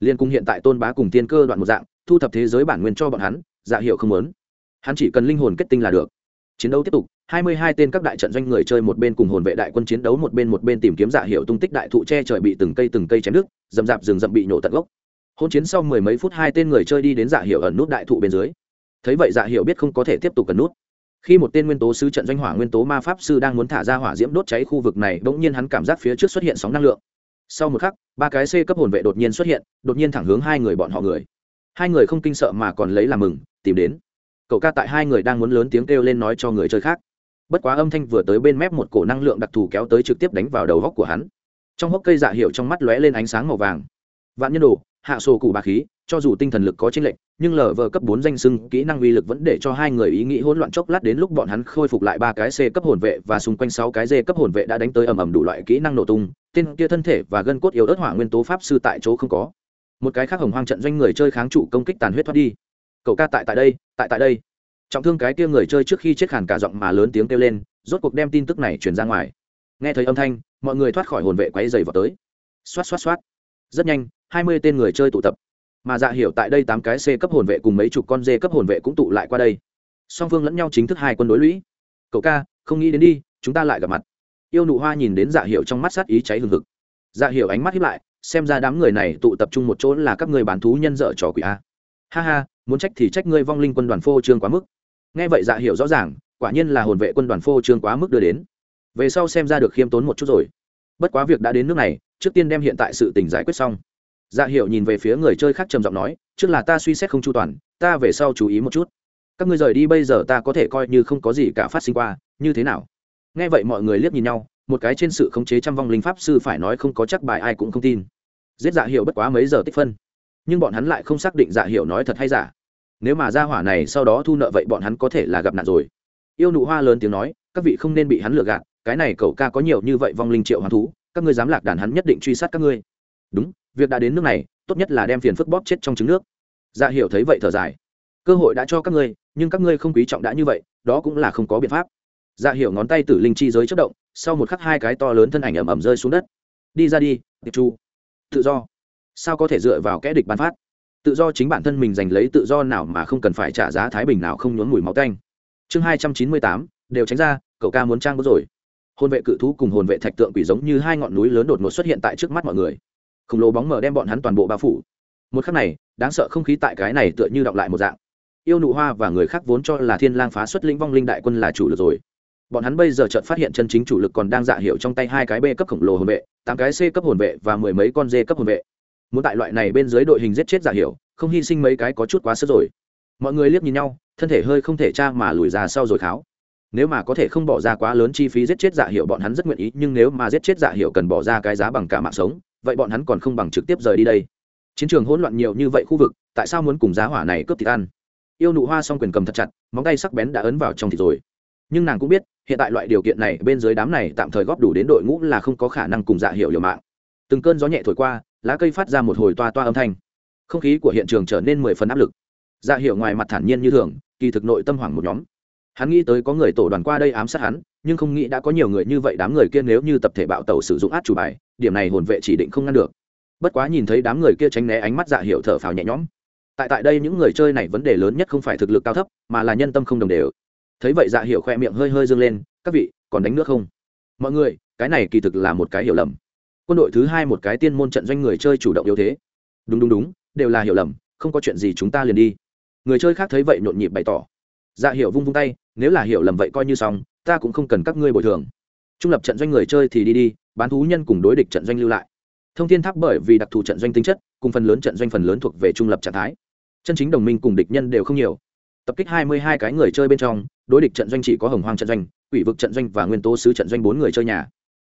Liên cung hiện tại tôn bá cùng tiên cơ đoạn một dạng, thu thập thế giới bản nguyên cho bọn hắn dạ hiểu không muốn. Hắn chỉ cần linh hồn kết tinh là được. Chiến đấu tiếp tục, hai mươi hai tên các đại trận doanh người chơi một bên cùng hồn vệ đại quân chiến đấu một bên một bên tìm kiếm dạ hiệu tung tích đại thụ che trời bị từng cây từng cây chém đứt dầm dạp rừng rậm bị nhổ tận gốc hôn chiến sau mười mấy phút hai tên người chơi đi đến dạ hiệu ẩn nút đại thụ bên dưới. Thấy vậy dạ hiệu biết không có thể tiếp tục cần nút. Khi một tên nguyên tố sư trận doanh hỏa nguyên tố ma pháp sư đang muốn thả ra hỏa diễm đốt cháy khu vực này, bỗng nhiên hắn cảm giác phía trước xuất hiện sóng năng lượng. Sau một khắc, ba cái c cấp hồn vệ đột nhiên xuất hiện, đột nhiên thẳng hướng hai người bọn họ người. Hai người không kinh sợ mà còn lấy làm mừng, tìm đến. Cậu ca tại hai người đang muốn lớn tiếng kêu lên nói cho người chơi khác. Bất quá âm thanh vừa tới bên mép một cổ năng lượng đặc thù kéo tới trực tiếp đánh vào đầu góc của hắn. Trong hốc cây dạ hiệu trong mắt lóe lên ánh sáng màu vàng. Vạn nhân đồ hạ sổ cụ bà khí cho dù tinh thần lực có chênh lệch, nhưng lờ vờ cấp bốn danh sưng kỹ năng uy lực vẫn để cho hai người ý nghĩ hỗn loạn chốc lát đến lúc bọn hắn khôi phục lại ba cái C cấp hồn vệ và xung quanh sáu cái D cấp hồn vệ đã đánh tới ầm ầm đủ loại kỹ năng nổ tung, tên kia thân thể và gân cốt yếu ớt hỏa nguyên tố pháp sư tại chỗ không có. Một cái khác hồng hoang trận doanh người chơi kháng trụ công kích tàn huyết thoát đi. Cậu ca tại tại đây, tại tại đây. Trọng thương cái kia người chơi trước khi chết hẳn cả giọng mà lớn tiếng kêu lên, rốt cuộc đem tin tức này truyền ra ngoài. Nghe thấy âm thanh, mọi người thoát khỏi hồn vệ quáy dày vào tới. Xoát xoát xoát. Rất nhanh, hai mươi tên người chơi tụ tập. Mà dạ hiểu tại đây tám cái c cấp hồn vệ cùng mấy chục con d cấp hồn vệ cũng tụ lại qua đây. Song phương lẫn nhau chính thức hai quân đối lũy. Cậu ca, không nghĩ đến đi, chúng ta lại gặp mặt. Yêu nụ hoa nhìn đến dạ hiểu trong mắt sát ý cháy hừng hực. Dạ hiểu ánh mắt hiếp lại, xem ra đám người này tụ tập trung một chỗ là các người bán thú nhân dở trò quỷ a. Ha ha, muốn trách thì trách ngươi vong linh quân đoàn phô trương quá mức. Nghe vậy dạ hiểu rõ ràng, quả nhiên là hồn vệ quân đoàn phô trương quá mức đưa đến. Về sau xem ra được khiêm tốn một chút rồi. Bất quá việc đã đến nước này, trước tiên đem hiện tại sự tình giải quyết xong dạ hiệu nhìn về phía người chơi khác trầm giọng nói, trước là ta suy xét không chu toàn, ta về sau chú ý một chút. Các ngươi rời đi bây giờ ta có thể coi như không có gì cả phát sinh qua, như thế nào? Nghe vậy mọi người liếc nhìn nhau, một cái trên sự khống chế trăm vong linh pháp sư phải nói không có chắc bài ai cũng không tin. Giết dạ hiệu bất quá mấy giờ tích phân. Nhưng bọn hắn lại không xác định dạ hiệu nói thật hay giả. Nếu mà ra hỏa này sau đó thu nợ vậy bọn hắn có thể là gặp nạn rồi. Yêu nụ hoa lớn tiếng nói, các vị không nên bị hắn lừa gạt, cái này cậu ca có nhiều như vậy vong linh triệu hoán thú, các ngươi dám lạc đàn hắn nhất định truy sát các ngươi. Đúng việc đã đến nước này, tốt nhất là đem phiền phức bóp chết trong trứng nước. Dạ hiểu thấy vậy thở dài. Cơ hội đã cho các ngươi, nhưng các ngươi không quý trọng đã như vậy, đó cũng là không có biện pháp. Dạ hiểu ngón tay tử linh chi giới chất động, sau một khắc hai cái to lớn thân ảnh ẩm ẩm rơi xuống đất. Đi ra đi, tiệp chu. Tự do. Sao có thể dựa vào kẽ địch bán phát? Tự do chính bản thân mình giành lấy tự do nào mà không cần phải trả giá thái bình nào không nhốn mùi máu canh chương hai trăm chín mươi tám, đều tránh ra, cậu ca muốn trang bớt rồi. Hôn vệ cự thú cùng hồn vệ thạch tượng quỷ giống như hai ngọn núi lớn đột ngột xuất hiện tại trước mắt mọi người khổng lồ bóng mờ đem bọn hắn toàn bộ bao phủ. Một khắc này, đáng sợ không khí tại cái này tựa như đọng lại một dạng. Yêu nụ hoa và người khác vốn cho là thiên lang phá xuất lĩnh vong linh đại quân là chủ lực rồi. Bọn hắn bây giờ chợt phát hiện chân chính chủ lực còn đang dạ hiệu trong tay hai cái b cấp khổng lồ hồn vệ, tám cái c cấp hồn vệ và mười mấy con d cấp hồn vệ. Muốn tại loại này bên dưới đội hình giết chết dạ hiệu không hy sinh mấy cái có chút quá sức rồi. Mọi người liếc nhìn nhau, thân thể hơi không thể tra mà lùi ra sau rồi kháo. Nếu mà có thể không bỏ ra quá lớn chi phí giết chết dạ hiệu bọn hắn rất nguyện ý, nhưng nếu mà giết chết dạ hiệu cần bỏ ra cái giá bằng cả mạng sống vậy bọn hắn còn không bằng trực tiếp rời đi đây. Chiến trường hỗn loạn nhiều như vậy khu vực, tại sao muốn cùng giá hỏa này cướp thịt ăn? Yêu nụ hoa s o n g quyền cầm thật chặt, móng tay sắc bén đã ấn vào trong thịt rồi. Nhưng nàng cũng biết, hiện tại loại điều kiện này bên dưới đám này tạm thời góp đủ đến đội ngũ là không có khả năng cùng dạ hiệu liều mạng. Từng cơn gió nhẹ thổi qua, lá cây phát ra một hồi toa toa âm thanh. Không khí của hiện trường trở nên mười phần áp lực. Dạ hiệu ngoài mặt thản nhiên như thường, kỳ thực nội tâm hoảng một nhóm. Hắn nghĩ tới có người tổ đoàn qua đây ám sát hắn nhưng không nghĩ đã có nhiều người như vậy, đám người kia nếu như tập thể bạo tàu sử dụng át chủ bài, điểm này hồn vệ chỉ định không ngăn được. Bất quá nhìn thấy đám người kia tránh né ánh mắt dạ hiệu thở phào nhẹ nhõm. Tại tại đây những người chơi này vấn đề lớn nhất không phải thực lực cao thấp, mà là nhân tâm không đồng đều. Thấy vậy dạ hiệu khoe miệng hơi hơi dâng lên, các vị, còn đánh nước không? Mọi người, cái này kỳ thực là một cái hiểu lầm. Quân đội thứ hai một cái tiên môn trận doanh người chơi chủ động yếu thế. Đúng đúng đúng, đều là hiểu lầm, không có chuyện gì chúng ta liền đi. Người chơi khác thấy vậy nhộn nhịp bày tỏ. Dạ hiệu vung vung tay, nếu là hiểu lầm vậy coi như xong ta cũng không cần các ngươi bồi thường. Trung lập trận doanh người chơi thì đi đi, bán thú nhân cùng đối địch trận doanh lưu lại. Thông thiên tháp bởi vì đặc thù trận doanh tính chất, cùng phần lớn trận doanh phần lớn thuộc về trung lập trạng thái. Chân chính đồng minh cùng địch nhân đều không nhiều. Tập kích hai mươi hai cái người chơi bên trong, đối địch trận doanh chỉ có hồng hoang trận doanh, quỷ vực trận doanh và nguyên tố sứ trận doanh bốn người chơi nhà.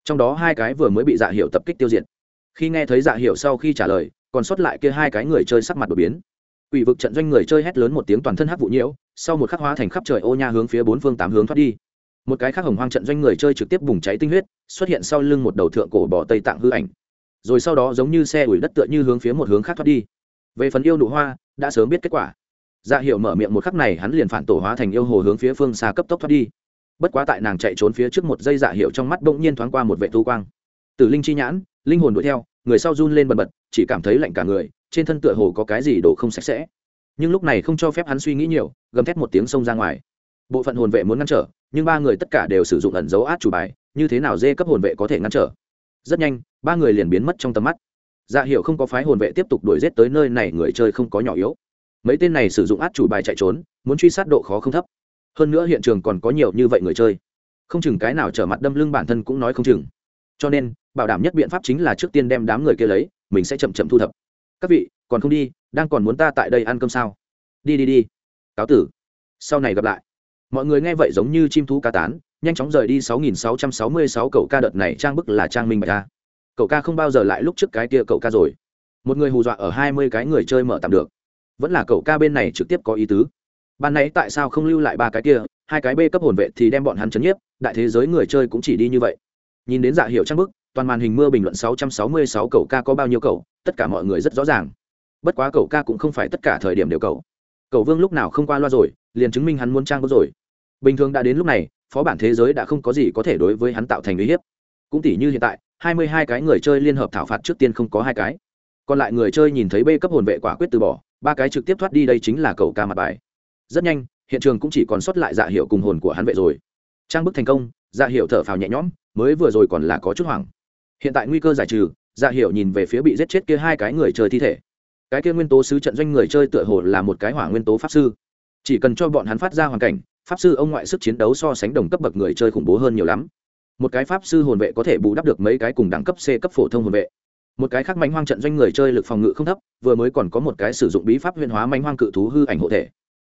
Trong đó hai cái vừa mới bị dạ hiệu tập kích tiêu diệt. Khi nghe thấy dạ hiệu sau khi trả lời, còn sót lại kia hai cái người chơi sắc mặt đột biến. Quỷ vực trận doanh người chơi hét lớn một tiếng toàn thân hắc vụ nhiễu, sau một khắc hóa thành khắp trời ô nha hướng phía bốn phương tám hướng thoát đi một cái khác hồng hoang trận doanh người chơi trực tiếp bùng cháy tinh huyết, xuất hiện sau lưng một đầu thượng cổ bỏ tây tạng hư ảnh. Rồi sau đó giống như xe ủi đất tựa như hướng phía một hướng khác thoát đi. Về phần yêu nụ hoa, đã sớm biết kết quả. Dạ hiệu mở miệng một khắc này, hắn liền phản tổ hóa thành yêu hồ hướng phía phương xa cấp tốc thoát đi. Bất quá tại nàng chạy trốn phía trước một giây dạ hiệu trong mắt bỗng nhiên thoáng qua một vệ thu quang. Từ linh chi nhãn, linh hồn đuổi theo, người sau run lên bần bật, chỉ cảm thấy lạnh cả người, trên thân tựa hồ có cái gì đổ không sạch sẽ. Nhưng lúc này không cho phép hắn suy nghĩ nhiều, gầm thét một tiếng xông ra ngoài. Bộ phận hồn vệ muốn ngăn trở nhưng ba người tất cả đều sử dụng ẩn dấu át chủ bài, như thế nào dê cấp hồn vệ có thể ngăn trở? Rất nhanh, ba người liền biến mất trong tầm mắt. Dạ hiệu không có phái hồn vệ tiếp tục đuổi g tới nơi này, người chơi không có nhỏ yếu. Mấy tên này sử dụng át chủ bài chạy trốn, muốn truy sát độ khó không thấp. Hơn nữa hiện trường còn có nhiều như vậy người chơi. Không chừng cái nào trở mặt đâm lưng bản thân cũng nói không chừng. Cho nên, bảo đảm nhất biện pháp chính là trước tiên đem đám người kia lấy, mình sẽ chậm chậm thu thập. Các vị, còn không đi, đang còn muốn ta tại đây ăn cơm sao? Đi đi đi. Cáo tử. Sau này gặp lại mọi người nghe vậy giống như chim thú ca tán, nhanh chóng rời đi 6.666 cậu ca đợt này trang bức là trang minh bạch ca. Cậu ca không bao giờ lại lúc trước cái kia cậu ca rồi. Một người hù dọa ở 20 cái người chơi mở tạm được. Vẫn là cậu ca bên này trực tiếp có ý tứ. Ban nãy tại sao không lưu lại ba cái kia, hai cái b cấp hồn vệ thì đem bọn hắn chấn nhiếp, đại thế giới người chơi cũng chỉ đi như vậy. Nhìn đến dạ hiệu trang bức, toàn màn hình mưa bình luận 666 cậu ca có bao nhiêu cậu, tất cả mọi người rất rõ ràng. Bất quá cậu ca cũng không phải tất cả thời điểm đều cậu cậu vương lúc nào không qua loa rồi, liền chứng minh hắn muốn trang có rồi. Bình thường đã đến lúc này, phó bản thế giới đã không có gì có thể đối với hắn tạo thành uy hiếp. Cũng tỷ như hiện tại, hai mươi hai cái người chơi liên hợp thảo phạt trước tiên không có hai cái. Còn lại người chơi nhìn thấy b cấp hồn vệ quả quyết từ bỏ, ba cái trực tiếp thoát đi đây chính là cầu ca mặt bài. Rất nhanh, hiện trường cũng chỉ còn sót lại dạ hiệu cùng hồn của hắn vệ rồi. Trang bức thành công dạ hiệu thở phào nhẹ nhõm, mới vừa rồi còn là có chút hoảng. Hiện tại nguy cơ giải trừ dạ hiệu nhìn về phía bị giết chết kia hai cái người chơi thi thể cái kia nguyên tố sứ trận doanh người chơi tựa hồ là một cái hỏa nguyên tố pháp sư. Chỉ cần cho bọn hắn phát ra hoàn cảnh, pháp sư ông ngoại sức chiến đấu so sánh đồng cấp bậc người chơi khủng bố hơn nhiều lắm. Một cái pháp sư hồn vệ có thể bù đắp được mấy cái cùng đẳng cấp c cấp phổ thông hồn vệ. Một cái khác manh hoang trận doanh người chơi lực phòng ngự không thấp, vừa mới còn có một cái sử dụng bí pháp huyền hóa manh hoang cự thú hư ảnh hộ thể.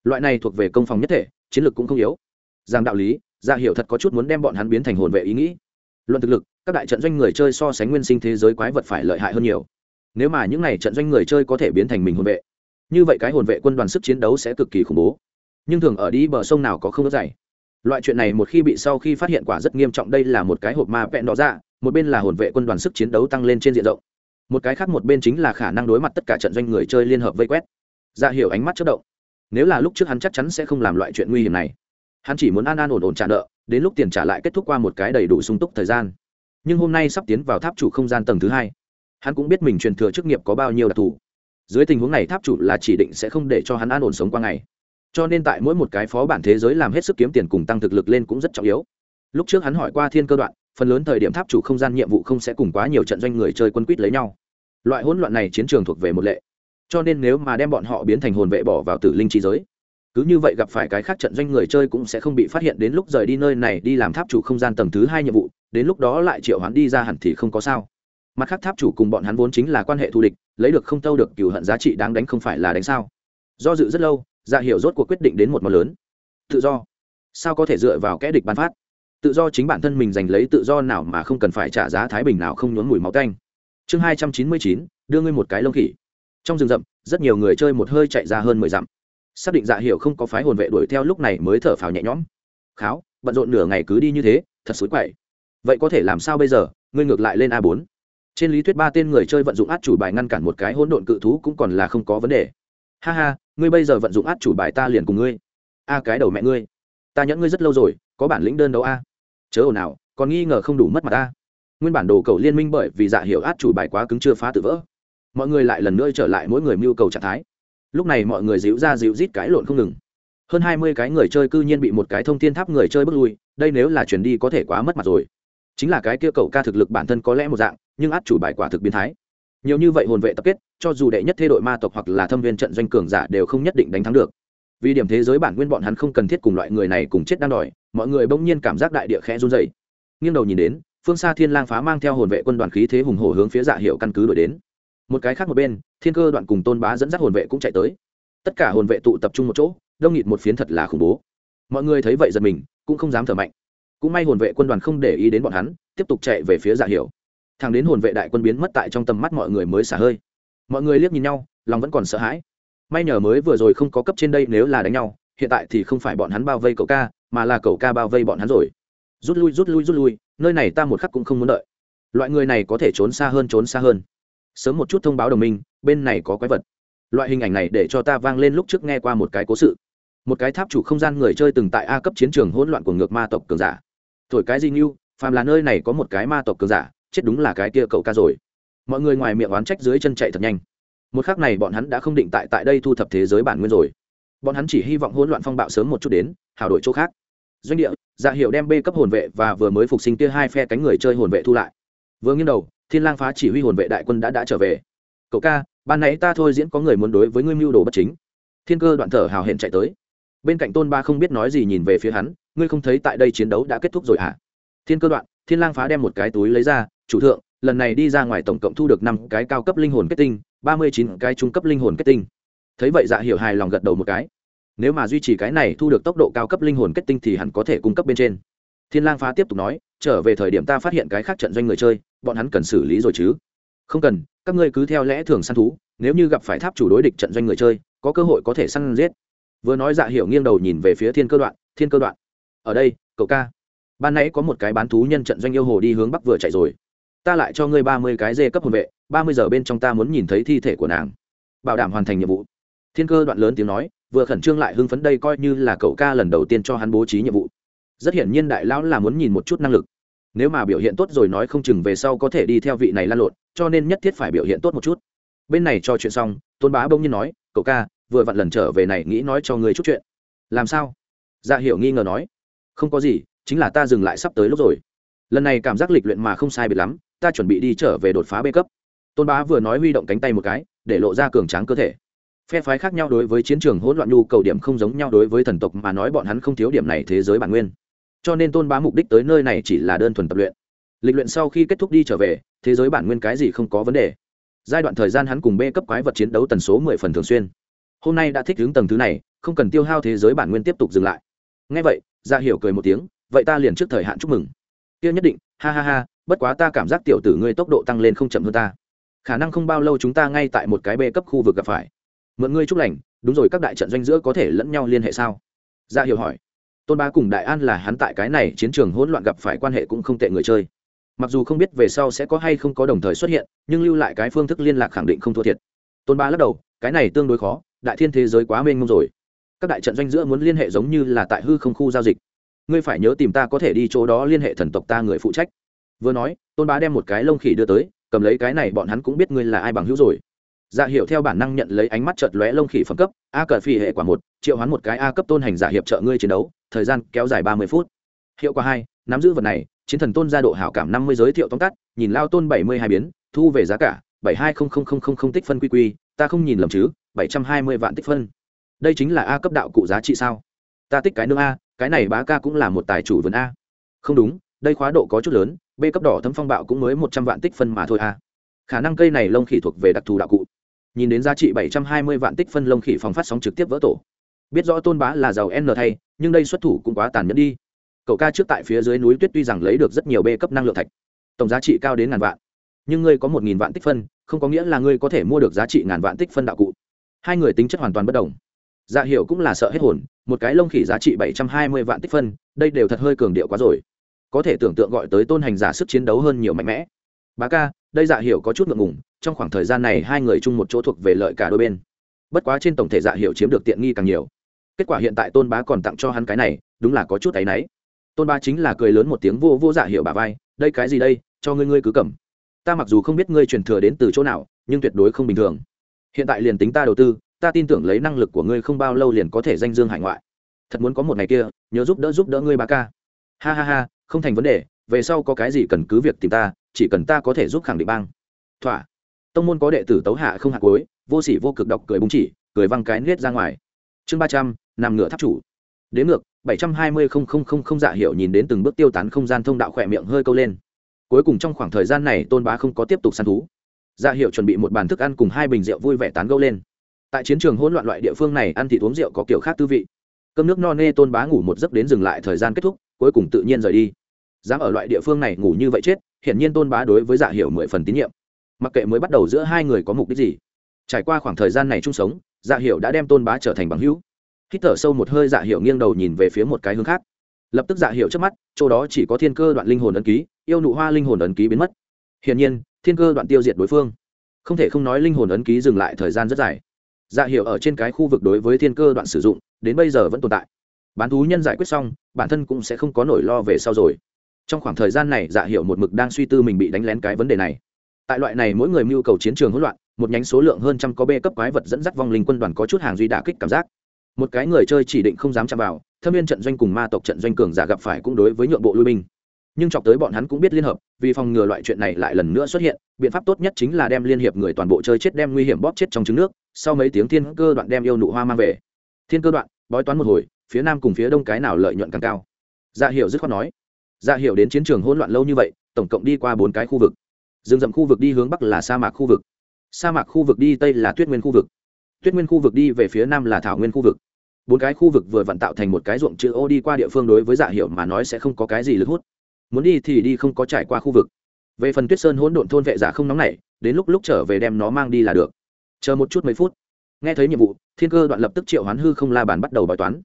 Loại này thuộc về công phòng nhất thể, chiến lược cũng không yếu. Rằng đạo lý ra hiểu thật có chút muốn đem bọn hắn biến thành hồn vệ ý nghĩ. Luận thực lực, các đại trận doanh người chơi so sánh nguyên sinh thế giới quái vật phải lợi hại hơn nhiều nếu mà những này trận doanh người chơi có thể biến thành mình hồn vệ, như vậy cái hồn vệ quân đoàn sức chiến đấu sẽ cực kỳ khủng bố. Nhưng thường ở đi bờ sông nào có không ớt dày loại chuyện này một khi bị sau khi phát hiện quả rất nghiêm trọng, đây là một cái hộp ma vẹn đó ra dạ, một bên là hồn vệ quân đoàn sức chiến đấu tăng lên trên diện rộng. Một cái khác một bên chính là khả năng đối mặt tất cả trận doanh người chơi liên hợp vây quét. Ra dạ hiểu ánh mắt chất động. Nếu là lúc trước hắn chắc chắn sẽ không làm loại chuyện nguy hiểm này. Hắn chỉ muốn an an ổn ổn trả nợ, đến lúc tiền trả lại kết thúc qua một cái đầy đủ sung túc thời gian. Nhưng hôm nay sắp tiến vào tháp chủ không gian tầng thứ hai hắn cũng biết mình truyền thừa chức nghiệp có bao nhiêu đặc thù. Dưới tình huống này, tháp chủ là chỉ định sẽ không để cho hắn an ổn sống qua ngày. Cho nên tại mỗi một cái phó bản thế giới làm hết sức kiếm tiền cùng tăng thực lực lên cũng rất trọng yếu. Lúc trước hắn hỏi qua thiên cơ đoạn, phần lớn thời điểm tháp chủ không gian nhiệm vụ không sẽ cùng quá nhiều trận doanh người chơi quân quýt lấy nhau. Loại hỗn loạn này chiến trường thuộc về một lệ. Cho nên nếu mà đem bọn họ biến thành hồn vệ bỏ vào tử linh trí giới, cứ như vậy gặp phải cái khác trận doanh người chơi cũng sẽ không bị phát hiện đến lúc rời đi nơi này đi làm tháp chủ không gian tầng thứ hai nhiệm vụ, đến lúc đó lại triệu hắn đi ra hẳn thì không có sao mặt khác tháp chủ cùng bọn hắn vốn chính là quan hệ thù địch, lấy được không tâu được cừu hận giá trị đáng đánh không phải là đánh sao? Do dự rất lâu dạ hiểu rốt cuộc quyết định đến một món lớn. Tự do. Sao có thể dựa vào kẽ địch bán phát? Tự do chính bản thân mình giành lấy tự do nào mà không cần phải trả giá thái bình nào không nhốn mùi máu canh chương hai trăm chín mươi chín, đưa ngươi một cái lông khỉ. Trong rừng rậm, rất nhiều người chơi một hơi chạy ra hơn mười dặm. Xác định dạ Hiểu không có phái hồn vệ đuổi theo lúc này mới thở phào nhẹ nhõm. Kháo, bận rộn nửa ngày cứ đi như thế, thật xối quậy. Vậy có thể làm sao bây giờ? Ngươi ngược lại lên a bốn trên lý thuyết ba tên người chơi vận dụng át chủ bài ngăn cản một cái hỗn độn cự thú cũng còn là không có vấn đề. Ha ha, ngươi bây giờ vận dụng át chủ bài ta liền cùng ngươi. A cái đầu mẹ ngươi. Ta nhẫn ngươi rất lâu rồi, có bản lĩnh đơn đấu a. Chớ ồn nào còn nghi ngờ không đủ mất mặt ta nguyên bản đồ cầu liên minh bởi vì dạ hiệu át chủ bài quá cứng chưa phá tự vỡ. Mọi người lại lần nữa trở lại mỗi người mưu cầu trạng thái. Lúc này mọi người dịu ra dịu rít cãi lộn không ngừng. Hơn hai mươi cái người chơi cư nhiên bị một cái thông thiên tháp người chơi bước lui, đây nếu là chuyển đi có thể quá mất mặt rồi chính là cái kia cậu ca thực lực bản thân có lẽ một dạng, nhưng át chủ bài quả thực biến thái. Nhiều như vậy hồn vệ tập kết, cho dù đệ nhất thế đội ma tộc hoặc là thâm viên trận doanh cường giả đều không nhất định đánh thắng được. Vì điểm thế giới bản nguyên bọn hắn không cần thiết cùng loại người này cùng chết đang đòi, mọi người bỗng nhiên cảm giác đại địa khẽ run dày nghiêng đầu nhìn đến, phương xa thiên lang phá mang theo hồn vệ quân đoàn khí thế hùng hổ hướng phía dạ hiệu căn cứ đổi đến. Một cái khác một bên, thiên cơ đoạn cùng tôn bá dẫn dắt hồn vệ cũng chạy tới. Tất cả hồn vệ tụ tập trung một chỗ, đông nghịt một phiến thật là khủng bố. Mọi người thấy vậy giật mình, cũng không dám thở mạnh cũng may hồn vệ quân đoàn không để ý đến bọn hắn, tiếp tục chạy về phía dạ hiểu. thằng đến hồn vệ đại quân biến mất tại trong tầm mắt mọi người mới xả hơi. Mọi người liếc nhìn nhau, lòng vẫn còn sợ hãi. May nhờ mới vừa rồi không có cấp trên đây nếu là đánh nhau, hiện tại thì không phải bọn hắn bao vây cậu ca, mà là cậu ca bao vây bọn hắn rồi. Rút lui rút lui rút lui, nơi này ta một khắc cũng không muốn đợi. Loại người này có thể trốn xa hơn, trốn xa hơn. Sớm một chút thông báo đồng minh, bên này có quái vật. Loại hình ảnh này để cho ta vang lên lúc trước nghe qua một cái cố sự. Một cái tháp chủ không gian người chơi từng tại a cấp chiến trường hỗn loạn của ngược ma tộc cường giả thổi cái gì như phàm là nơi này có một cái ma tộc cường giả, chết đúng là cái kia cậu ca rồi. Mọi người ngoài miệng oán trách dưới chân chạy thật nhanh. Một khác này bọn hắn đã không định tại tại đây thu thập thế giới bản nguyên rồi. Bọn hắn chỉ hy vọng hỗn loạn phong bạo sớm một chút đến hào đổi chỗ khác. Doanh địa dạ hiệu đem b cấp hồn vệ và vừa mới phục sinh kia hai phe cánh người chơi hồn vệ thu lại. Vừa nghiêng đầu, thiên lang phá chỉ huy hồn vệ đại quân đã đã trở về. Cậu ca, ban nãy ta thôi diễn có người muốn đối với ngươi mưu đồ bất chính. Thiên cơ đoạn thở hào hẹn chạy tới. Bên cạnh tôn ba không biết nói gì nhìn về phía hắn ngươi không thấy tại đây chiến đấu đã kết thúc rồi à thiên cơ đoạn, thiên lang phá đem một cái túi lấy ra, chủ thượng, lần này đi ra ngoài tổng cộng thu được năm cái cao cấp linh hồn kết tinh, ba mươi chín cái trung cấp linh hồn kết tinh. Thấy vậy dạ hiểu hài lòng gật đầu một cái. Nếu mà duy trì cái này thu được tốc độ cao cấp linh hồn kết tinh thì hẳn có thể cung cấp bên trên. Thiên lang phá tiếp tục nói, trở về thời điểm ta phát hiện cái khác trận doanh người chơi, bọn hắn cần xử lý rồi chứ. Không cần, các ngươi cứ theo lẽ thường săn thú, nếu như gặp phải tháp chủ đối địch trận doanh người chơi, có cơ hội có thể săn giết. Vừa nói dạ hiểu nghiêng đầu nhìn về phía thiên cơ đoạn, thiên cơ đoạn ở đây, cậu ca. Ban nãy có một cái bán thú nhân trận doanh yêu hồ đi hướng bắc vừa chạy rồi. Ta lại cho ngươi ba mươi cái dê cấp hồn vệ, ba mươi giờ bên trong ta muốn nhìn thấy thi thể của nàng. Bảo đảm hoàn thành nhiệm vụ. Thiên cơ đoạn lớn tiếng nói, vừa khẩn trương lại hưng phấn đây coi như là cậu ca lần đầu tiên cho hắn bố trí nhiệm vụ. Rất hiển nhiên đại lão là muốn nhìn một chút năng lực. Nếu mà biểu hiện tốt rồi nói không chừng về sau có thể đi theo vị này lan lộn, cho nên nhất thiết phải biểu hiện tốt một chút. Bên này cho chuyện xong, tôn bá bỗng nhiên nói, cậu ca, vừa vặn lần trở về này, nghĩ nói cho người chút chuyện. Làm sao? Dạ hiểu nghi ngờ nói không có gì, chính là ta dừng lại sắp tới lúc rồi. Lần này cảm giác lịch luyện mà không sai biệt lắm, ta chuẩn bị đi trở về đột phá bê cấp. Tôn bá vừa nói huy động cánh tay một cái, để lộ ra cường tráng cơ thể. Phe phái khác nhau đối với chiến trường hỗn loạn nhu cầu điểm không giống nhau đối với thần tộc mà nói bọn hắn không thiếu điểm này thế giới bản nguyên. Cho nên tôn bá mục đích tới nơi này chỉ là đơn thuần tập luyện. Lịch luyện sau khi kết thúc đi trở về, thế giới bản nguyên cái gì không có vấn đề. Giai đoạn thời gian hắn cùng b cấp quái vật chiến đấu tần số mười phần thường xuyên. Hôm nay đã thích hướng tầng thứ này, không cần tiêu hao thế giới bản nguyên tiếp tục dừng lại. Ngay vậy ra hiểu cười một tiếng, vậy ta liền trước thời hạn chúc mừng. Kia nhất định, ha ha ha, bất quá ta cảm giác tiểu tử ngươi tốc độ tăng lên không chậm hơn ta. Khả năng không bao lâu chúng ta ngay tại một cái bê cấp khu vực gặp phải. Mượn ngươi chúc lành, đúng rồi các đại trận doanh giữa có thể lẫn nhau liên hệ sao? Ra hiểu hỏi. Tôn bá cùng đại an là hắn tại cái này chiến trường hỗn loạn gặp phải quan hệ cũng không tệ người chơi. Mặc dù không biết về sau sẽ có hay không có đồng thời xuất hiện, nhưng lưu lại cái phương thức liên lạc khẳng định không thua thiệt. Tôn Ba lắc đầu, cái này tương đối khó, đại thiên thế giới quá mênh mông rồi các đại trận doanh giữa muốn liên hệ giống như là tại hư không khu giao dịch. Ngươi phải nhớ tìm ta có thể đi chỗ đó liên hệ thần tộc ta người phụ trách. Vừa nói, tôn bá đem một cái lông khỉ đưa tới, cầm lấy cái này bọn hắn cũng biết ngươi là ai bằng hữu rồi. Dạ hiệu theo bản năng nhận lấy ánh mắt chợt lóe lông khỉ phẩm cấp, a cờ phi hệ quả một, triệu hoán một cái a cấp tôn hành giả hiệp trợ ngươi chiến đấu, thời gian kéo dài ba mươi phút. Hiệu quả hai, nắm giữ vật này, chiến thần tôn gia độ hảo cảm năm mươi giới thiệu tóm tắt, nhìn lao tôn bảy mươi hai biến, thu về giá cả, bảy hai không không không không không tích phân quy quy, ta không nhìn lầm chứ, bảy trăm hai mươi vạn tích phân đây chính là a cấp đạo cụ giá trị sao? Ta tích cái nương a, cái này bá ca cũng là một tài chủ vườn a. Không đúng, đây khóa độ có chút lớn, b cấp đỏ thấm phong bạo cũng mới một trăm vạn tích phân mà thôi a. Khả năng cây này lông khỉ thuộc về đặc thù đạo cụ. Nhìn đến giá trị bảy trăm hai mươi vạn tích phân lông khỉ phòng phát sóng trực tiếp vỡ tổ. Biết rõ tôn bá là giàu n thay, nhưng đây xuất thủ cũng quá tàn nhẫn đi. Cậu ca trước tại phía dưới núi tuyết tuy rằng lấy được rất nhiều b cấp năng lượng thạch, tổng giá trị cao đến ngàn vạn. Nhưng ngươi có một nghìn vạn tích phân, không có nghĩa là ngươi có thể mua được giá trị ngàn vạn tích phân đạo cụ. Hai người tính chất hoàn toàn bất đồng dạ hiệu cũng là sợ hết hồn, một cái lông khỉ giá trị bảy trăm hai mươi vạn tích phân, đây đều thật hơi cường điệu quá rồi. Có thể tưởng tượng gọi tới tôn hành giả sức chiến đấu hơn nhiều mạnh mẽ. Bá ca, đây dạ hiệu có chút ngượng ngùng, trong khoảng thời gian này hai người chung một chỗ thuộc về lợi cả đôi bên. Bất quá trên tổng thể dạ hiệu chiếm được tiện nghi càng nhiều. Kết quả hiện tại tôn bá còn tặng cho hắn cái này, đúng là có chút áy náy. Tôn bá chính là cười lớn một tiếng vô vô dạ hiệu bà vai, đây cái gì đây, cho ngươi ngươi cứ cầm. Ta mặc dù không biết ngươi truyền thừa đến từ chỗ nào, nhưng tuyệt đối không bình thường. Hiện tại liền tính ta đầu tư ta tin tưởng lấy năng lực của ngươi không bao lâu liền có thể danh dương hải ngoại. Thật muốn có một ngày kia, nhớ giúp đỡ giúp đỡ ngươi ba ca. Ha ha ha, không thành vấn đề, về sau có cái gì cần cứ việc tìm ta, chỉ cần ta có thể giúp khẳng định bang. Thỏa. Tông môn có đệ tử tấu hạ không hạ cuối vô sỉ vô cực đọc cười búng chỉ, cười văng cái nết ra ngoài. Chương ba trăm, nằm ngửa tháp chủ. Đến ngược, bảy trăm hai mươi không không không không dạ hiệu nhìn đến từng bước tiêu tán không gian thông đạo khỏe miệng hơi câu lên. Cuối cùng trong khoảng thời gian này tôn bá không có tiếp tục săn thú. Dạ hiệu chuẩn bị một bàn thức ăn cùng hai bình rượu vui vẻ tán gâu lên tại chiến trường hỗn loạn loại địa phương này ăn thịt uống rượu có kiểu khác tư vị. Cơm nước no nê tôn bá ngủ một giấc đến dừng lại thời gian kết thúc, cuối cùng tự nhiên rời đi. Dám ở loại địa phương này ngủ như vậy chết, hiển nhiên tôn bá đối với dạ Hiểu mười phần tín nhiệm. Mặc kệ mới bắt đầu giữa hai người có mục đích gì, trải qua khoảng thời gian này chung sống dạ Hiểu đã đem tôn bá trở thành bằng hữu. Hít thở sâu một hơi dạ Hiểu nghiêng đầu nhìn về phía một cái hướng khác. Lập tức dạ Hiểu trước mắt, chỗ đó chỉ có thiên cơ đoạn linh hồn ấn ký, yêu nụ hoa linh hồn ấn ký biến mất. Hiển nhiên, thiên cơ đoạn tiêu diệt đối phương. Không thể không nói linh hồn ấn ký dừng lại thời gian rất dài dạ hiệu ở trên cái khu vực đối với thiên cơ đoạn sử dụng, đến bây giờ vẫn tồn tại. Bán thú nhân giải quyết xong, bản thân cũng sẽ không có nỗi lo về sau rồi. Trong khoảng thời gian này dạ hiệu một mực đang suy tư mình bị đánh lén cái vấn đề này. Tại loại này mỗi người mưu cầu chiến trường hỗn loạn, một nhánh số lượng hơn trăm có b cấp quái vật dẫn dắt vong linh quân đoàn có chút hàng duy đả kích cảm giác. Một cái người chơi chỉ định không dám chạm vào, thâm viên trận doanh cùng ma tộc trận doanh cường giả gặp phải cũng đối với nhượng bộ lui binh. Nhưng chọc tới bọn hắn cũng biết liên hợp, vì phòng ngừa loại chuyện này lại lần nữa xuất hiện, biện pháp tốt nhất chính là đem liên hiệp người toàn bộ chơi chết, đem nguy hiểm bóp chết trong trứng nước sau mấy tiếng thiên cơ đoạn đem yêu nụ hoa mang về. Thiên cơ đoạn, bói toán một hồi, phía nam cùng phía đông cái nào lợi nhuận càng cao? Dạ hiệu dứt khoát nói. Dạ hiệu đến chiến trường hỗn loạn lâu như vậy, tổng cộng đi qua bốn cái khu vực. Rừng rậm khu vực đi hướng bắc là sa mạc khu vực. Sa mạc khu vực đi tây là tuyết nguyên khu vực. Tuyết nguyên khu vực đi về phía nam là thảo nguyên khu vực. Bốn cái khu vực vừa vặn tạo thành một cái ruộng chữ ô đi qua địa phương đối với dạ hiệu mà nói sẽ không có cái gì lực hút. Muốn đi thì đi, không có trải qua khu vực. Về phần tuyết sơn hỗn độn thôn vệ giả không nóng nảy, đến lúc lúc trở về đem nó mang đi là được chờ một chút mấy phút. Nghe thấy nhiệm vụ, thiên cơ đoạn lập tức triệu hoán hư không la bàn bắt đầu bài toán.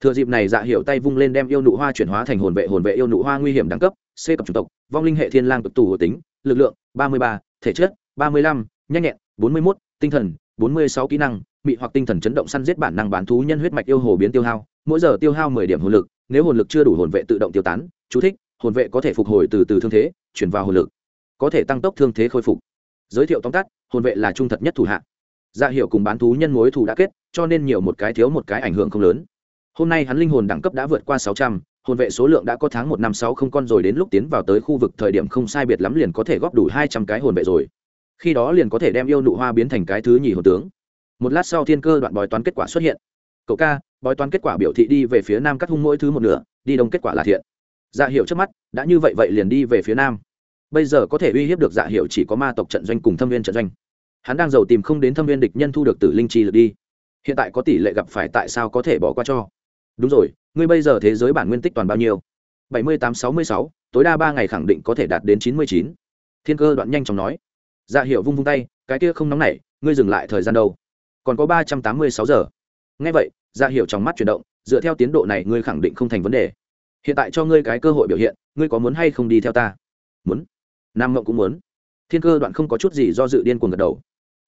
Thừa dịp này dạ hiểu tay vung lên đem yêu nụ hoa chuyển hóa thành hồn vệ hồn vệ yêu nụ hoa nguy hiểm đẳng cấp, c cập chủng tộc, vong linh hệ thiên lang cực tù hồ tính, lực lượng ba mươi ba, thể chất ba mươi lăm, nhanh nhẹn bốn mươi mốt, tinh thần bốn mươi sáu kỹ năng, mị hoặc tinh thần chấn động săn giết bản năng bán thú nhân huyết mạch yêu hồ biến tiêu hao, mỗi giờ tiêu hao mười điểm hồn lực, nếu hồn lực chưa đủ hồn vệ tự động tiêu tán, chú thích, hồn vệ có thể phục hồi từ từ thương thế, chuyển vào hồn lực, có thể tăng tốc thương thế khôi phục. Giới thiệu tóm tắt, hồn vệ là trung thật nhất thủ hạ dạ hiệu cùng bán thú nhân mối thù đã kết, cho nên nhiều một cái thiếu một cái ảnh hưởng không lớn. Hôm nay hắn linh hồn đẳng cấp đã vượt qua sáu trăm, hồn vệ số lượng đã có tháng một năm sáu không con rồi đến lúc tiến vào tới khu vực thời điểm không sai biệt lắm liền có thể góp đủ hai trăm cái hồn vệ rồi. Khi đó liền có thể đem yêu nụ hoa biến thành cái thứ nhì hồn tướng. Một lát sau thiên cơ đoạn bói toán kết quả xuất hiện. Cậu ca, bói toán kết quả biểu thị đi về phía nam cắt hung mỗi thứ một nửa, đi đông kết quả là thiện. Dạ hiệu trước mắt, đã như vậy vậy liền đi về phía nam. Bây giờ có thể uy hiếp được dạ hiệu chỉ có ma tộc trận doanh cùng thâm viên trận doanh hắn đang giàu tìm không đến thâm viên địch nhân thu được tử linh chi lực đi. Hiện tại có tỷ lệ gặp phải tại sao có thể bỏ qua cho? Đúng rồi, ngươi bây giờ thế giới bản nguyên tích toàn bao nhiêu? Bảy mươi tám sáu mươi sáu, tối đa ba ngày khẳng định có thể đạt đến chín mươi chín. Thiên cơ đoạn nhanh chóng nói. Dạ hiệu vung vung tay, cái kia không nóng nảy, ngươi dừng lại thời gian đâu? Còn có ba trăm tám mươi sáu giờ. Ngay vậy dạ hiệu trong mắt chuyển động, dựa theo tiến độ này ngươi khẳng định không thành vấn đề. Hiện tại cho ngươi cái cơ hội biểu hiện, ngươi có muốn hay không đi theo ta? Muốn. Nam mộng cũng muốn. Thiên cơ đoạn không có chút gì do dự điên cuồng gật đầu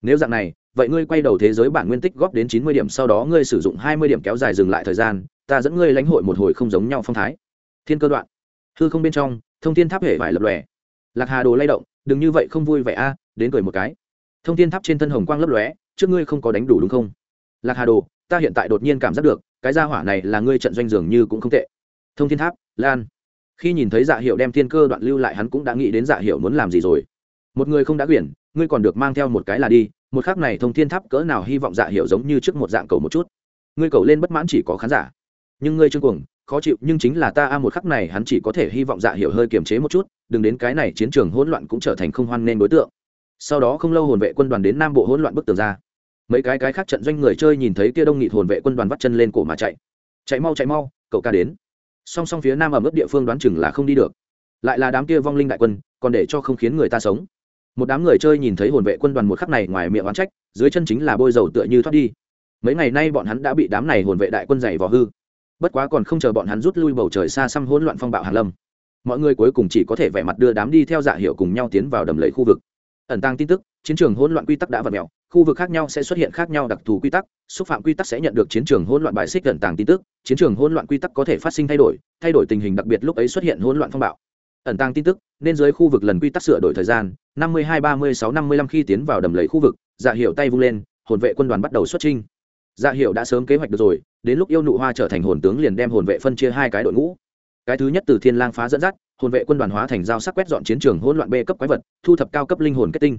nếu dạng này, vậy ngươi quay đầu thế giới bản nguyên tích góp đến chín mươi điểm, sau đó ngươi sử dụng hai mươi điểm kéo dài dừng lại thời gian, ta dẫn ngươi lãnh hội một hồi không giống nhau phong thái. Thiên cơ đoạn. Hư không bên trong, thông tin tháp hệ vải lập lòe. Lạc hà đồ lay động, đừng như vậy không vui vẻ a, đến cười một cái. Thông tin tháp trên thân hồng quang lấp lóe, trước ngươi không có đánh đủ đúng không? Lạc hà đồ, ta hiện tại đột nhiên cảm giác được, cái gia hỏa này là ngươi trận doanh dường như cũng không tệ. Thông thiên tháp, lan. Khi nhìn thấy dạ hiệu đem thiên cơ đoạn lưu lại, hắn cũng đã nghĩ đến dạ hiệu muốn làm gì rồi. Một người không đã quyển ngươi còn được mang theo một cái là đi, một khác này thông thiên tháp cỡ nào hy vọng dạ hiểu giống như trước một dạng cầu một chút. Ngươi cầu lên bất mãn chỉ có khán giả. Nhưng ngươi trương cuồng, khó chịu, nhưng chính là ta a, một khắc này hắn chỉ có thể hy vọng dạ hiểu hơi kiềm chế một chút, đừng đến cái này chiến trường hỗn loạn cũng trở thành không hoan nên đối tượng. Sau đó không lâu hồn vệ quân đoàn đến nam bộ hỗn loạn bức tường ra. Mấy cái cái khác trận doanh người chơi nhìn thấy kia đông nghị hồn vệ quân đoàn vắt chân lên cổ mà chạy. Chạy mau chạy mau, cậu ca đến. Song song phía nam ở mức địa phương đoán chừng là không đi được. Lại là đám kia vong linh đại quân, còn để cho không khiến người ta sống một đám người chơi nhìn thấy hồn vệ quân đoàn một khắc này ngoài miệng oán trách, dưới chân chính là bôi dầu tựa như thoát đi. Mấy ngày nay bọn hắn đã bị đám này hồn vệ đại quân dày vò hư. Bất quá còn không chờ bọn hắn rút lui bầu trời xa xăm hỗn loạn phong bạo hàn lâm. Mọi người cuối cùng chỉ có thể vẻ mặt đưa đám đi theo dạ hiệu cùng nhau tiến vào đầm lầy khu vực. Ẩn tăng tin tức, chiến trường hỗn loạn quy tắc đã vật mèo, khu vực khác nhau sẽ xuất hiện khác nhau đặc thù quy tắc, xúc phạm quy tắc sẽ nhận được chiến trường hỗn loạn bài xích ẩn tàng tin tức, chiến trường hỗn loạn quy tắc có thể phát sinh thay đổi thay đổi tình hình đặc biệt lúc ấy xuất hiện hỗn loạn phong bạo ẩn tăng tin tức, nên dưới khu vực lần quy tắc sửa đổi thời gian, năm mươi hai ba mươi sáu năm mươi lăm khi tiến vào đầm lầy khu vực dạ hiệu tay vung lên, hồn vệ quân đoàn bắt đầu xuất trinh dạ hiệu đã sớm kế hoạch được rồi, đến lúc yêu nụ hoa trở thành hồn tướng liền đem hồn vệ phân chia hai cái đội ngũ. Cái thứ nhất từ thiên lang phá dẫn dắt, hồn vệ quân đoàn hóa thành dao sắc quét dọn chiến trường hỗn loạn b cấp quái vật, thu thập cao cấp linh hồn kết tinh.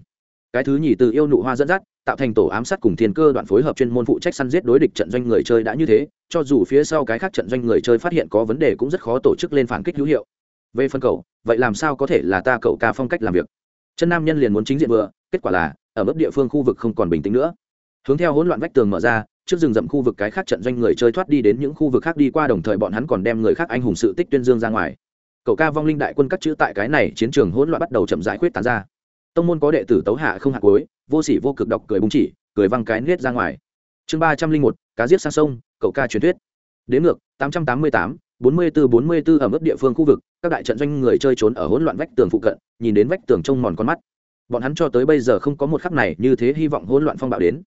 Cái thứ nhì từ yêu nụ hoa dẫn dắt, tạo thành tổ ám sát cùng thiên cơ đoạn phối hợp chuyên môn phụ trách săn giết đối địch trận doanh người chơi đã như thế, cho dù phía sau cái khác trận doanh người chơi phát hiện có vấn đề cũng rất khó tổ chức lên phản kích hữu hiệu về phân cầu vậy làm sao có thể là ta cậu ca phong cách làm việc? Chân nam nhân liền muốn chính diện vừa, kết quả là, ở mức địa phương khu vực không còn bình tĩnh nữa. Hướng theo hỗn loạn vách tường mở ra, trước rừng rậm khu vực cái khác trận doanh người chơi thoát đi đến những khu vực khác đi qua, đồng thời bọn hắn còn đem người khác anh hùng sự tích tuyên dương ra ngoài. Cậu ca vong linh đại quân cắt chữ tại cái này chiến trường hỗn loạn bắt đầu chậm rãi khuyết tán ra. Tông môn có đệ tử tấu hạ không hạ cuối, vô sỉ vô cực đọc cười búng chỉ, cười văng cái nết ra ngoài. Chương ba trăm linh một, cá giết sang sông, cậu ca truyền thuyết. Đến ngược, tám trăm tám mươi tám bốn mươi bốn bốn mươi bốn ở mức địa phương khu vực, các đại trận doanh người chơi trốn ở hỗn loạn vách tường phụ cận, nhìn đến vách tường trông mòn con mắt. Bọn hắn cho tới bây giờ không có một khắc này như thế hy vọng hỗn loạn phong bạo đến.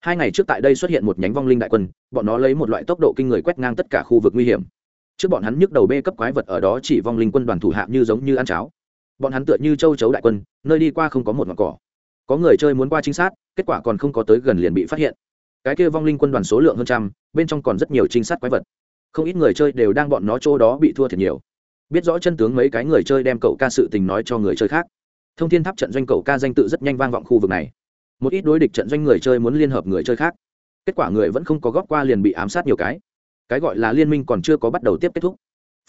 Hai ngày trước tại đây xuất hiện một nhánh vong linh đại quân, bọn nó lấy một loại tốc độ kinh người quét ngang tất cả khu vực nguy hiểm. Trước bọn hắn nhức đầu bê cấp quái vật ở đó chỉ vong linh quân đoàn thủ hạ như giống như ăn cháo. Bọn hắn tựa như châu chấu đại quân, nơi đi qua không có một ngọn cỏ. Có người chơi muốn qua chính xác kết quả còn không có tới gần liền bị phát hiện. Cái kia vong linh quân đoàn số lượng hơn trăm, bên trong còn rất nhiều trinh sát quái vật không ít người chơi đều đang bọn nó chỗ đó bị thua thiệt nhiều. Biết rõ chân tướng mấy cái người chơi đem cậu ca sự tình nói cho người chơi khác. Thông thiên tháp trận doanh cậu ca danh tự rất nhanh vang vọng khu vực này. Một ít đối địch trận doanh người chơi muốn liên hợp người chơi khác. Kết quả người vẫn không có góp qua liền bị ám sát nhiều cái. Cái gọi là liên minh còn chưa có bắt đầu tiếp kết thúc.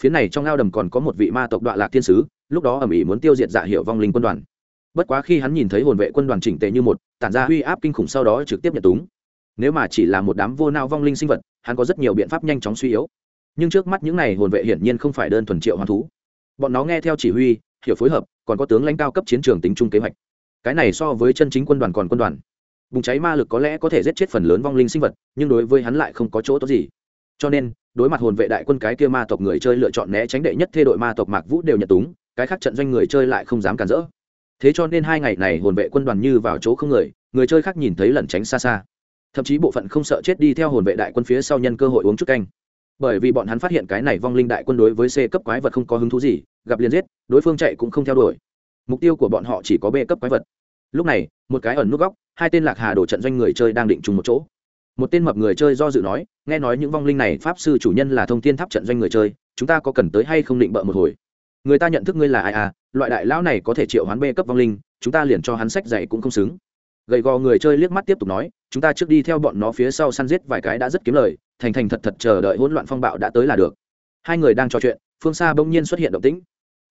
Phía này trong ao đầm còn có một vị ma tộc đoạn lạc thiên sứ, lúc đó ẩm ỉ muốn tiêu diệt dạ hiệu vong linh quân đoàn. Bất quá khi hắn nhìn thấy hồn vệ quân đoàn chỉnh tề như một, tản ra uy áp kinh khủng sau đó trực tiếp nhận túng nếu mà chỉ là một đám vô nao vong linh sinh vật, hắn có rất nhiều biện pháp nhanh chóng suy yếu. Nhưng trước mắt những này hồn vệ hiển nhiên không phải đơn thuần triệu hoàn thú. Bọn nó nghe theo chỉ huy, hiểu phối hợp, còn có tướng lãnh cao cấp chiến trường tính chung kế hoạch. Cái này so với chân chính quân đoàn còn quân đoàn. Bùng cháy ma lực có lẽ có thể giết chết phần lớn vong linh sinh vật, nhưng đối với hắn lại không có chỗ tốt gì. Cho nên, đối mặt hồn vệ đại quân cái kia ma tộc người chơi lựa chọn né tránh đệ nhất thê đội ma tộc mạc vũ đều nhận túng, cái khác trận doanh người chơi lại không dám cản rỡ. Thế cho nên hai ngày này hồn vệ quân đoàn như vào chỗ không người người chơi khác nhìn thấy lẩn tránh xa xa thậm chí bộ phận không sợ chết đi theo hồn vệ đại quân phía sau nhân cơ hội uống chút canh. Bởi vì bọn hắn phát hiện cái này vong linh đại quân đối với c cấp quái vật không có hứng thú gì, gặp liền giết, đối phương chạy cũng không theo đuổi. Mục tiêu của bọn họ chỉ có b cấp quái vật. Lúc này, một cái ẩn nút góc, hai tên lạc hà đổ trận doanh người chơi đang định trùng một chỗ. Một tên mập người chơi do dự nói, nghe nói những vong linh này pháp sư chủ nhân là thông tin tháp trận doanh người chơi, chúng ta có cần tới hay không định bợ một hồi? Người ta nhận thức ngươi là ai à? Loại đại lão này có thể triệu hoán bê cấp vong linh, chúng ta liền cho hắn sách dạy cũng không xứng. Gầy gò người chơi liếc mắt tiếp tục nói chúng ta trước đi theo bọn nó phía sau săn giết vài cái đã rất kiếm lời, thành thành thật thật chờ đợi hỗn loạn phong bạo đã tới là được. Hai người đang trò chuyện, phương xa bỗng nhiên xuất hiện động tĩnh.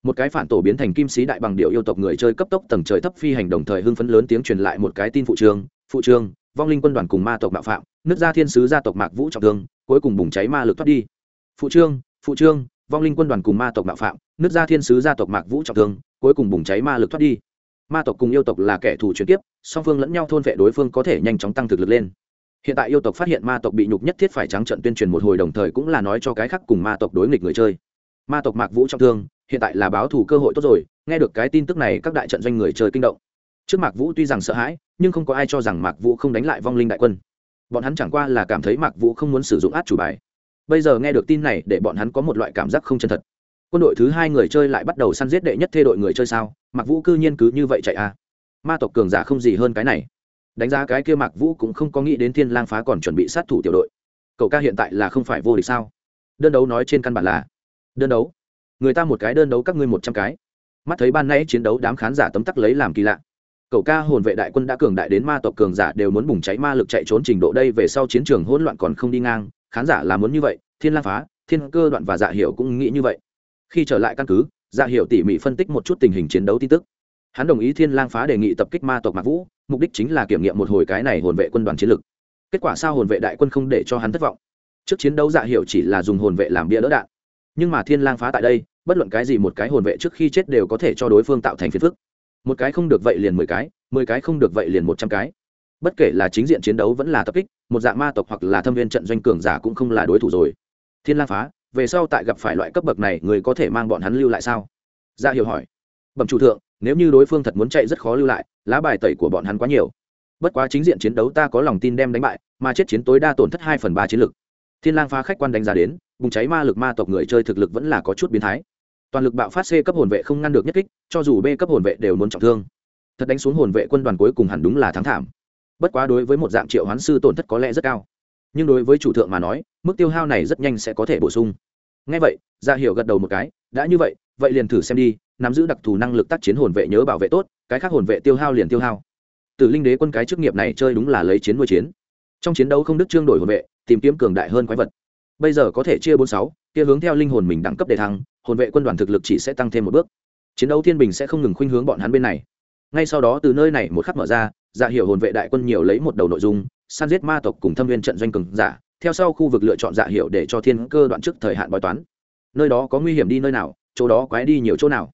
Một cái phản tổ biến thành kim sĩ đại bằng điệu yêu tộc người chơi cấp tốc tầng trời thấp phi hành đồng thời hưng phấn lớn tiếng truyền lại một cái tin phụ trương phụ trương, vong linh quân đoàn cùng ma tộc mạo phạm, nước gia thiên sứ gia tộc mạc vũ trọng thương, cuối cùng bùng cháy ma lực thoát đi. Phụ trương phụ trương, vong linh quân đoàn cùng ma tộc mạo phạm, nước gia thiên sứ gia tộc mạc vũ trọng thương, cuối cùng bùng cháy ma lực thoát đi ma tộc cùng yêu tộc là kẻ thù chuyển tiếp song phương lẫn nhau thôn vệ đối phương có thể nhanh chóng tăng thực lực lên. Hiện tại yêu tộc phát hiện ma tộc bị nhục nhất thiết phải trắng trận tuyên truyền một hồi đồng thời cũng là nói cho cái khác cùng ma tộc đối nghịch người chơi. Ma tộc mạc vũ trọng thương, hiện tại là báo thù cơ hội tốt rồi, nghe được cái tin tức này các đại trận doanh người chơi kinh động. Trước mạc vũ tuy rằng sợ hãi, nhưng không có ai cho rằng mạc vũ không đánh lại vong linh đại quân. Bọn hắn chẳng qua là cảm thấy mạc vũ không muốn sử dụng át chủ bài. Bây giờ nghe được tin này để bọn hắn có một loại cảm giác không chân thật quân đội thứ hai người chơi lại bắt đầu săn giết đệ nhất thê đội người chơi sao? Mặc vũ cư nhiên cứ như vậy chạy à? Ma tộc cường giả không gì hơn cái này. Đánh giá cái kia mạc vũ cũng không có nghĩ đến thiên lang phá còn chuẩn bị sát thủ tiểu đội. Cậu ca hiện tại là không phải vô địch sao? Đơn đấu nói trên căn bản là đơn đấu. Người ta một cái đơn đấu các ngươi một trăm cái. Mắt thấy ban nãy chiến đấu đám khán giả tấm tắc lấy làm kỳ lạ. Cậu ca hồn vệ đại quân đã cường đại đến ma tộc cường giả đều muốn bùng cháy ma lực chạy trốn trình độ đây về sau chiến trường hỗn loạn còn không đi ngang. Khán giả là muốn như vậy, thiên lang phá, thiên cơ đoạn và dạ hiểu cũng nghĩ như vậy khi trở lại căn cứ dạ hiểu tỉ mỉ phân tích một chút tình hình chiến đấu tin tức. Hắn đồng ý thiên lang phá đề nghị tập kích ma tộc mạc vũ, mục đích chính là kiểm nghiệm một hồi cái này hồn vệ quân đoàn chiến lực. Kết quả sao hồn vệ đại quân không để cho hắn thất vọng? Trước chiến đấu dạ hiểu chỉ là dùng hồn vệ làm bia đỡ đạn. Nhưng mà thiên lang phá tại đây, bất luận cái gì một cái hồn vệ trước khi chết đều có thể cho đối phương tạo thành phiền phức. Một cái không được vậy liền mười cái mười cái không được vậy liền một trăm cái. Bất kể là chính diện chiến đấu vẫn là tập kích, một dạng ma tộc hoặc là thâm viên trận doanh cường giả cũng không là đối thủ rồi. Thiên lang phá về sau tại gặp phải loại cấp bậc này, người có thể mang bọn hắn lưu lại sao? Ra hiểu hỏi. Bẩm chủ thượng, nếu như đối phương thật muốn chạy rất khó lưu lại, lá bài tẩy của bọn hắn quá nhiều. Bất quá chính diện chiến đấu ta có lòng tin đem đánh bại, mà chết chiến tối đa tổn thất hai phần ba chiến lực. Thiên lang phá khách quan đánh giá đến, bùng cháy ma lực ma tộc người chơi thực lực vẫn là có chút biến thái. Toàn lực bạo phát c cấp hồn vệ không ngăn được nhất kích, cho dù b cấp hồn vệ đều muốn trọng thương. Thật đánh xuống hồn vệ quân đoàn cuối cùng hẳn đúng là thắng thảm. Bất quá đối với một dạng triệu hoán sư tổn thất có lẽ rất cao nhưng đối với chủ thượng mà nói, mức tiêu hao này rất nhanh sẽ có thể bổ sung. Ngay vậy ra hiểu gật đầu một cái, đã như vậy vậy liền thử xem đi, nắm giữ đặc thù năng lực tác chiến hồn vệ nhớ bảo vệ tốt, cái khác hồn vệ tiêu hao liền tiêu hao. Từ linh đế quân cái chức nghiệp này chơi đúng là lấy chiến nuôi chiến. Trong chiến đấu không đức trương đổi hồn vệ, tìm kiếm cường đại hơn quái vật. Bây giờ có thể chia bốn sáu, kia hướng theo linh hồn mình đẳng cấp để thăng, hồn vệ quân đoàn thực lực chỉ sẽ tăng thêm một bước. Chiến đấu thiên bình sẽ không ngừng khuynh hướng bọn hắn bên này. Ngay sau đó từ nơi này một khắc mở ra dạ ra hiệu hồn vệ đại quân nhiều lấy một đầu nội dung săn giết ma tộc cùng thâm viên trận doanh cường giả, theo sau khu vực lựa chọn dạ hiệu để cho thiên cơ đoạn trước thời hạn bói toán. Nơi đó có nguy hiểm đi nơi nào, chỗ đó quái đi nhiều chỗ nào.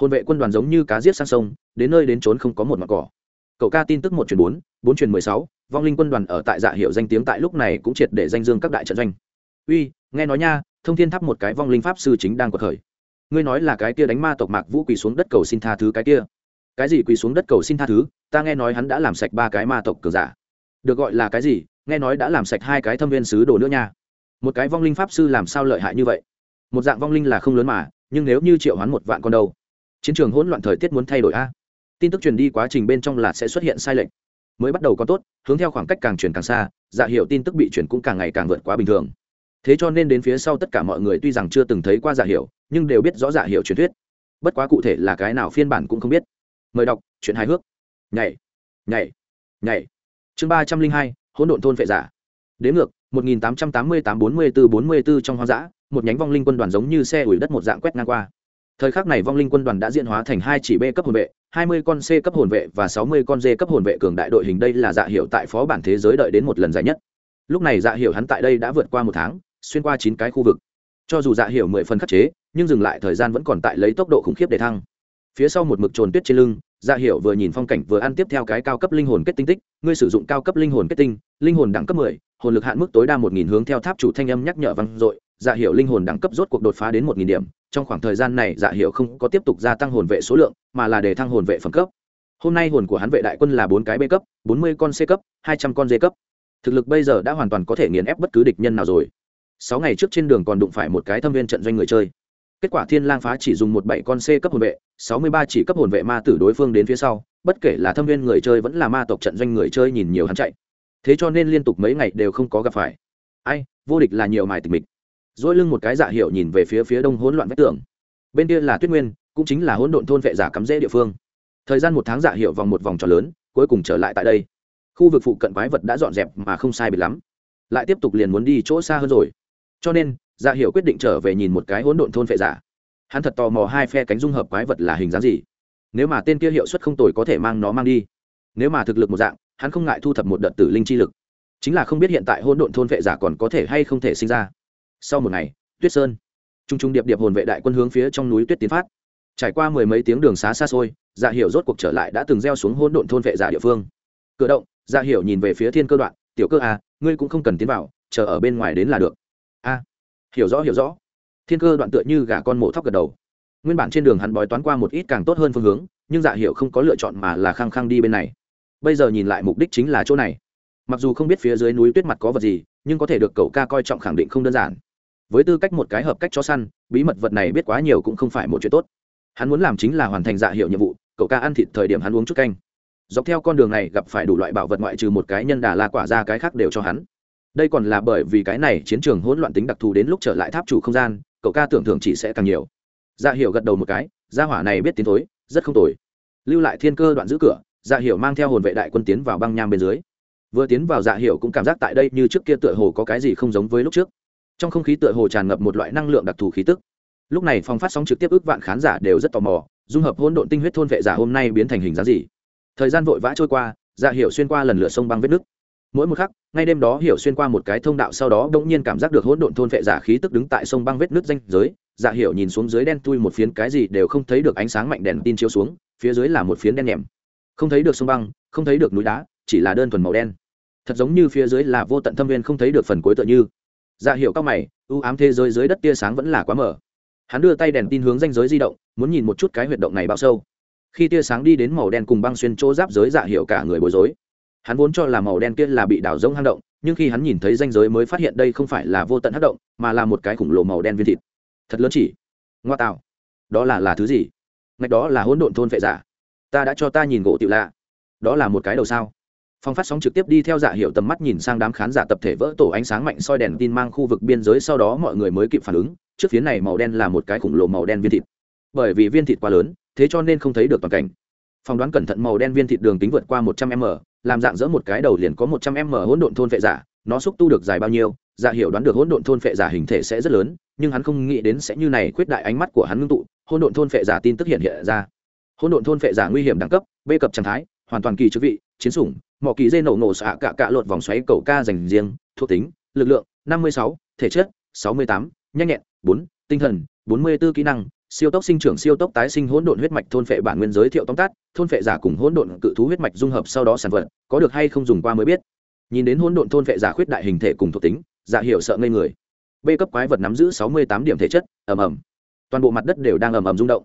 Hôn vệ quân đoàn giống như cá giết sang sông, đến nơi đến trốn không có một mặt cỏ. Cậu ca tin tức một truyền bốn bốn truyền mười sáu, vong linh quân đoàn ở tại dạ hiệu danh tiếng tại lúc này cũng triệt để danh dương các đại trận doanh. Uy, nghe nói nha, thông thiên tháp một cái vong linh pháp sư chính đang cuộc khởi. Ngươi nói là cái kia đánh ma tộc mạc vũ quỳ xuống đất cầu xin tha thứ cái kia. Cái gì quỳ xuống đất cầu xin tha thứ? Ta nghe nói hắn đã làm sạch ba cái ma tộc cường giả được gọi là cái gì? Nghe nói đã làm sạch hai cái thâm viên sứ đồ nữa nha. Một cái vong linh pháp sư làm sao lợi hại như vậy? Một dạng vong linh là không lớn mà, nhưng nếu như triệu hoán một vạn con đâu? Chiến trường hỗn loạn thời tiết muốn thay đổi a. Tin tức truyền đi quá trình bên trong là sẽ xuất hiện sai lệch. Mới bắt đầu có tốt, hướng theo khoảng cách càng truyền càng xa dạ hiệu tin tức bị truyền cũng càng ngày càng vượt quá bình thường. Thế cho nên đến phía sau tất cả mọi người tuy rằng chưa từng thấy qua dạ hiệu nhưng đều biết rõ dạ hiệu truyền thuyết. Bất quá cụ thể là cái nào phiên bản cũng không biết. Mời đọc, chuyện hài hước. Nhảy nhảy nhảy chương ba trăm linh hai, hỗn độn thôn vệ giả. Đến ngược, một nghìn tám trăm tám mươi tám bốn mươi bốn bốn mươi bốn trong hoang dã, một nhánh vong linh quân đoàn giống như xe ủi đất một dạng quét ngang qua. Thời khắc này vong linh quân đoàn đã diễn hóa thành hai chỉ b cấp hồn vệ, hai mươi con c cấp hồn vệ và sáu mươi con d cấp hồn vệ cường đại đội hình đây là dạ hiệu tại phó bản thế giới đợi đến một lần dài nhất. Lúc này dạ hiệu hắn tại đây đã vượt qua một tháng, xuyên qua chín cái khu vực. Cho dù dạ hiệu mười phần khắc chế, nhưng dừng lại thời gian vẫn còn tại lấy tốc độ khủng khiếp để thăng. Phía sau một mực trồn tuyết trên lưng dạ hiệu vừa nhìn phong cảnh vừa ăn tiếp theo cái cao cấp linh hồn kết tinh tích, ngươi sử dụng cao cấp linh hồn kết tinh, linh hồn đẳng cấp mười, hồn lực hạn mức tối đa một nghìn hướng theo tháp chủ thanh âm nhắc nhở vang dội dạ hiệu linh hồn đẳng cấp rốt cuộc đột phá đến một nghìn điểm, trong khoảng thời gian này dạ hiệu không có tiếp tục gia tăng hồn vệ số lượng, mà là để thăng hồn vệ phẩm cấp. Hôm nay hồn của hắn vệ đại quân là bốn cái b cấp, bốn mươi con c cấp, hai trăm con d cấp. Thực lực bây giờ đã hoàn toàn có thể nghiền ép bất cứ địch nhân nào rồi. Sáu ngày trước trên đường còn đụng phải một cái thâm viên trận doanh người chơi. Kết quả thiên lang phá chỉ dùng một bảy con c cấp hồn vệ sáu mươi ba chỉ cấp hồn vệ ma tử đối phương đến phía sau, bất kể là thâm viên người chơi vẫn là ma tộc trận doanh người chơi nhìn nhiều hắn chạy. Thế cho nên liên tục mấy ngày đều không có gặp phải. Ai, vô địch là nhiều mài tịch mịch. Dỗi lưng một cái dạ hiệu nhìn về phía phía đông hỗn loạn vách tường. Bên kia là tuyết nguyên, cũng chính là hỗn độn thôn vệ giả cắm rễ địa phương. Thời gian một tháng dạ hiệu vòng một vòng tròn lớn, cuối cùng trở lại tại đây. Khu vực phụ cận quái vật đã dọn dẹp mà không sai biệt lắm. Lại tiếp tục liền muốn đi chỗ xa hơn rồi. Cho nên dạ hiệu quyết định trở về nhìn một cái hỗn độn thôn vệ giả hắn thật tò mò hai phe cánh dung hợp quái vật là hình dáng gì. Nếu mà tên kia hiệu suất không tồi có thể mang nó mang đi. Nếu mà thực lực một dạng hắn không ngại thu thập một đợt tử linh chi lực. Chính là không biết hiện tại hôn độn thôn vệ giả còn có thể hay không thể sinh ra. Sau một ngày tuyết sơn t r u n g t r u n g điệp điệp hồn vệ đại quân hướng phía trong núi tuyết tiến phát. Trải qua mười mấy tiếng đường xá xa xôi dạ hiểu rốt cuộc trở lại đã từng gieo xuống hôn độn thôn vệ giả địa phương. Cửa động dạ hiểu nhìn về phía thiên cơ đoạn tiểu cơ a à, ngươi cũng không cần tiến vào chờ ở bên ngoài đến là được. A hiểu rõ hiểu rõ thiên cơ đoạn tựa như gà con mổ thóc gật đầu. Nguyên bản trên đường hắn bói toán qua một ít càng tốt hơn phương hướng, nhưng dạ Hiệu không có lựa chọn mà là khăng khăng đi bên này. Bây giờ nhìn lại mục đích chính là chỗ này. Mặc dù không biết phía dưới núi tuyết mặt có vật gì, nhưng có thể được cậu ca coi trọng khẳng định không đơn giản. Với tư cách một cái hợp cách cho săn, bí mật vật này biết quá nhiều cũng không phải một chuyện tốt. Hắn muốn làm chính là hoàn thành dạ hiệu nhiệm vụ, cậu ca ăn thịt thời điểm hắn uống chút canh. Dọc theo con đường này gặp phải đủ loại bảo vật ngoại trừ một cái nhân đà la quả ra cái khác đều cho hắn. Đây còn là bởi vì cái này chiến trường hỗn loạn tính đặc thù đến lúc trở lại tháp chủ không gian cậu ca tưởng thưởng chỉ sẽ càng nhiều. Dạ hiệu gật đầu một cái, gia hỏa này biết tiến thối, rất không tồi. Lưu lại thiên cơ đoạn giữ cửa dạ hiệu mang theo hồn vệ đại quân tiến vào băng nham bên dưới. Vừa tiến vào dạ hiệu cũng cảm giác tại đây như trước kia tựa hồ có cái gì không giống với lúc trước. Trong không khí tựa hồ tràn ngập một loại năng lượng đặc thù khí tức. Lúc này phòng phát sóng trực tiếp ước vạn khán giả đều rất tò mò, dung hợp hôn độn tinh huyết thôn vệ giả hôm nay biến thành hình dáng gì. Thời gian vội vã trôi qua dạ hiểu xuyên qua lần lượt sông băng vết nước mỗi một khắc, ngay đêm đó hiểu xuyên qua một cái thông đạo sau đó đ ỗ n g nhiên cảm giác được hỗn độn thôn vệ giả khí tức đứng tại sông băng vết nước danh giới. Dạ hiểu nhìn xuống dưới đen tui một phiến cái gì đều không thấy được ánh sáng mạnh đèn tin chiếu xuống, phía dưới là một phiến đen nhèm không thấy được sông băng, không thấy được núi đá, chỉ là đơn thuần màu đen. Thật giống như phía dưới là vô tận thâm viên không thấy được phần cuối tựa như. Dạ hiểu các mày ưu ám thế giới dưới đất tia sáng vẫn là quá mở hắn đưa tay đèn tin hướng danh giới di động, muốn nhìn một chút cái huyệt động này bao sâu. Khi tia sáng đi đến màu đen cùng băng xuyên chỗ giáp giới dạ hiệu cả người bối rối hắn vốn cho là màu đen kia là bị đảo rông hang động, nhưng khi hắn nhìn thấy danh giới mới phát hiện đây không phải là vô tận hắc động, mà là một cái khủng lồ màu đen viên thịt. Thật lớn chỉ. Ngoa tạo. Đó là là thứ gì? Ngạch đó là hỗn độn thôn vệ giả. Ta đã cho ta nhìn gỗ tiểu lạ. Đó là một cái đầu sao? Phong phát sóng trực tiếp đi theo dạ giả hiệu tầm mắt nhìn sang đám khán giả tập thể vỡ tổ ánh sáng mạnh soi đèn tin mang khu vực biên giới, sau đó mọi người mới kịp phản ứng, trước phía này màu đen là một cái khủng lồ màu đen viên thịt. Bởi vì viên thịt quá lớn, thế cho nên không thấy được toàn cảnh. Phỏng đoán cẩn thận màu đen viên thịt đường kính vượt qua một trăm m làm dạng dỡ một cái đầu liền có một trăm m hỗn độn thôn vệ giả, nó xúc tu được dài bao nhiêu dạ hiểu đoán được hỗn độn thôn vệ giả hình thể sẽ rất lớn, nhưng hắn không nghĩ đến sẽ như này quyết đại ánh mắt của hắn ngưng tụ, hỗn độn thôn vệ giả tin tức hiện hiện ra. Hỗn độn thôn vệ giả nguy hiểm đẳng cấp bê cập trạng thái, hoàn toàn kỳ chức vị, chiến sủng, mỏ kỳ dây nổ nổ xạ cả cả lột vòng xoáy cầu ca dành riêng, thuộc tính, lực lượng, năm mươi sáu, thể chất, sáu mươi tám, nhanh nhẹn, bốn, tinh thần, bốn mươi 44 kỹ năng siêu tốc sinh trưởng, siêu tốc tái sinh, hỗn độn huyết mạch, thôn phệ bản nguyên giới thiệu tóm tắt, thôn phệ giả cùng hỗn độn cự thú huyết mạch dung hợp sau đó sản vật, có được hay không dùng qua mới biết. Nhìn đến hỗn độn thôn phệ giả khuyết đại hình thể cùng thuộc tính, giả hiểu sợ ngây người. B cấp quái vật nắm giữ sáu mươi tám điểm thể chất, ầm ầm. Toàn bộ mặt đất đều đang ầm ầm rung động.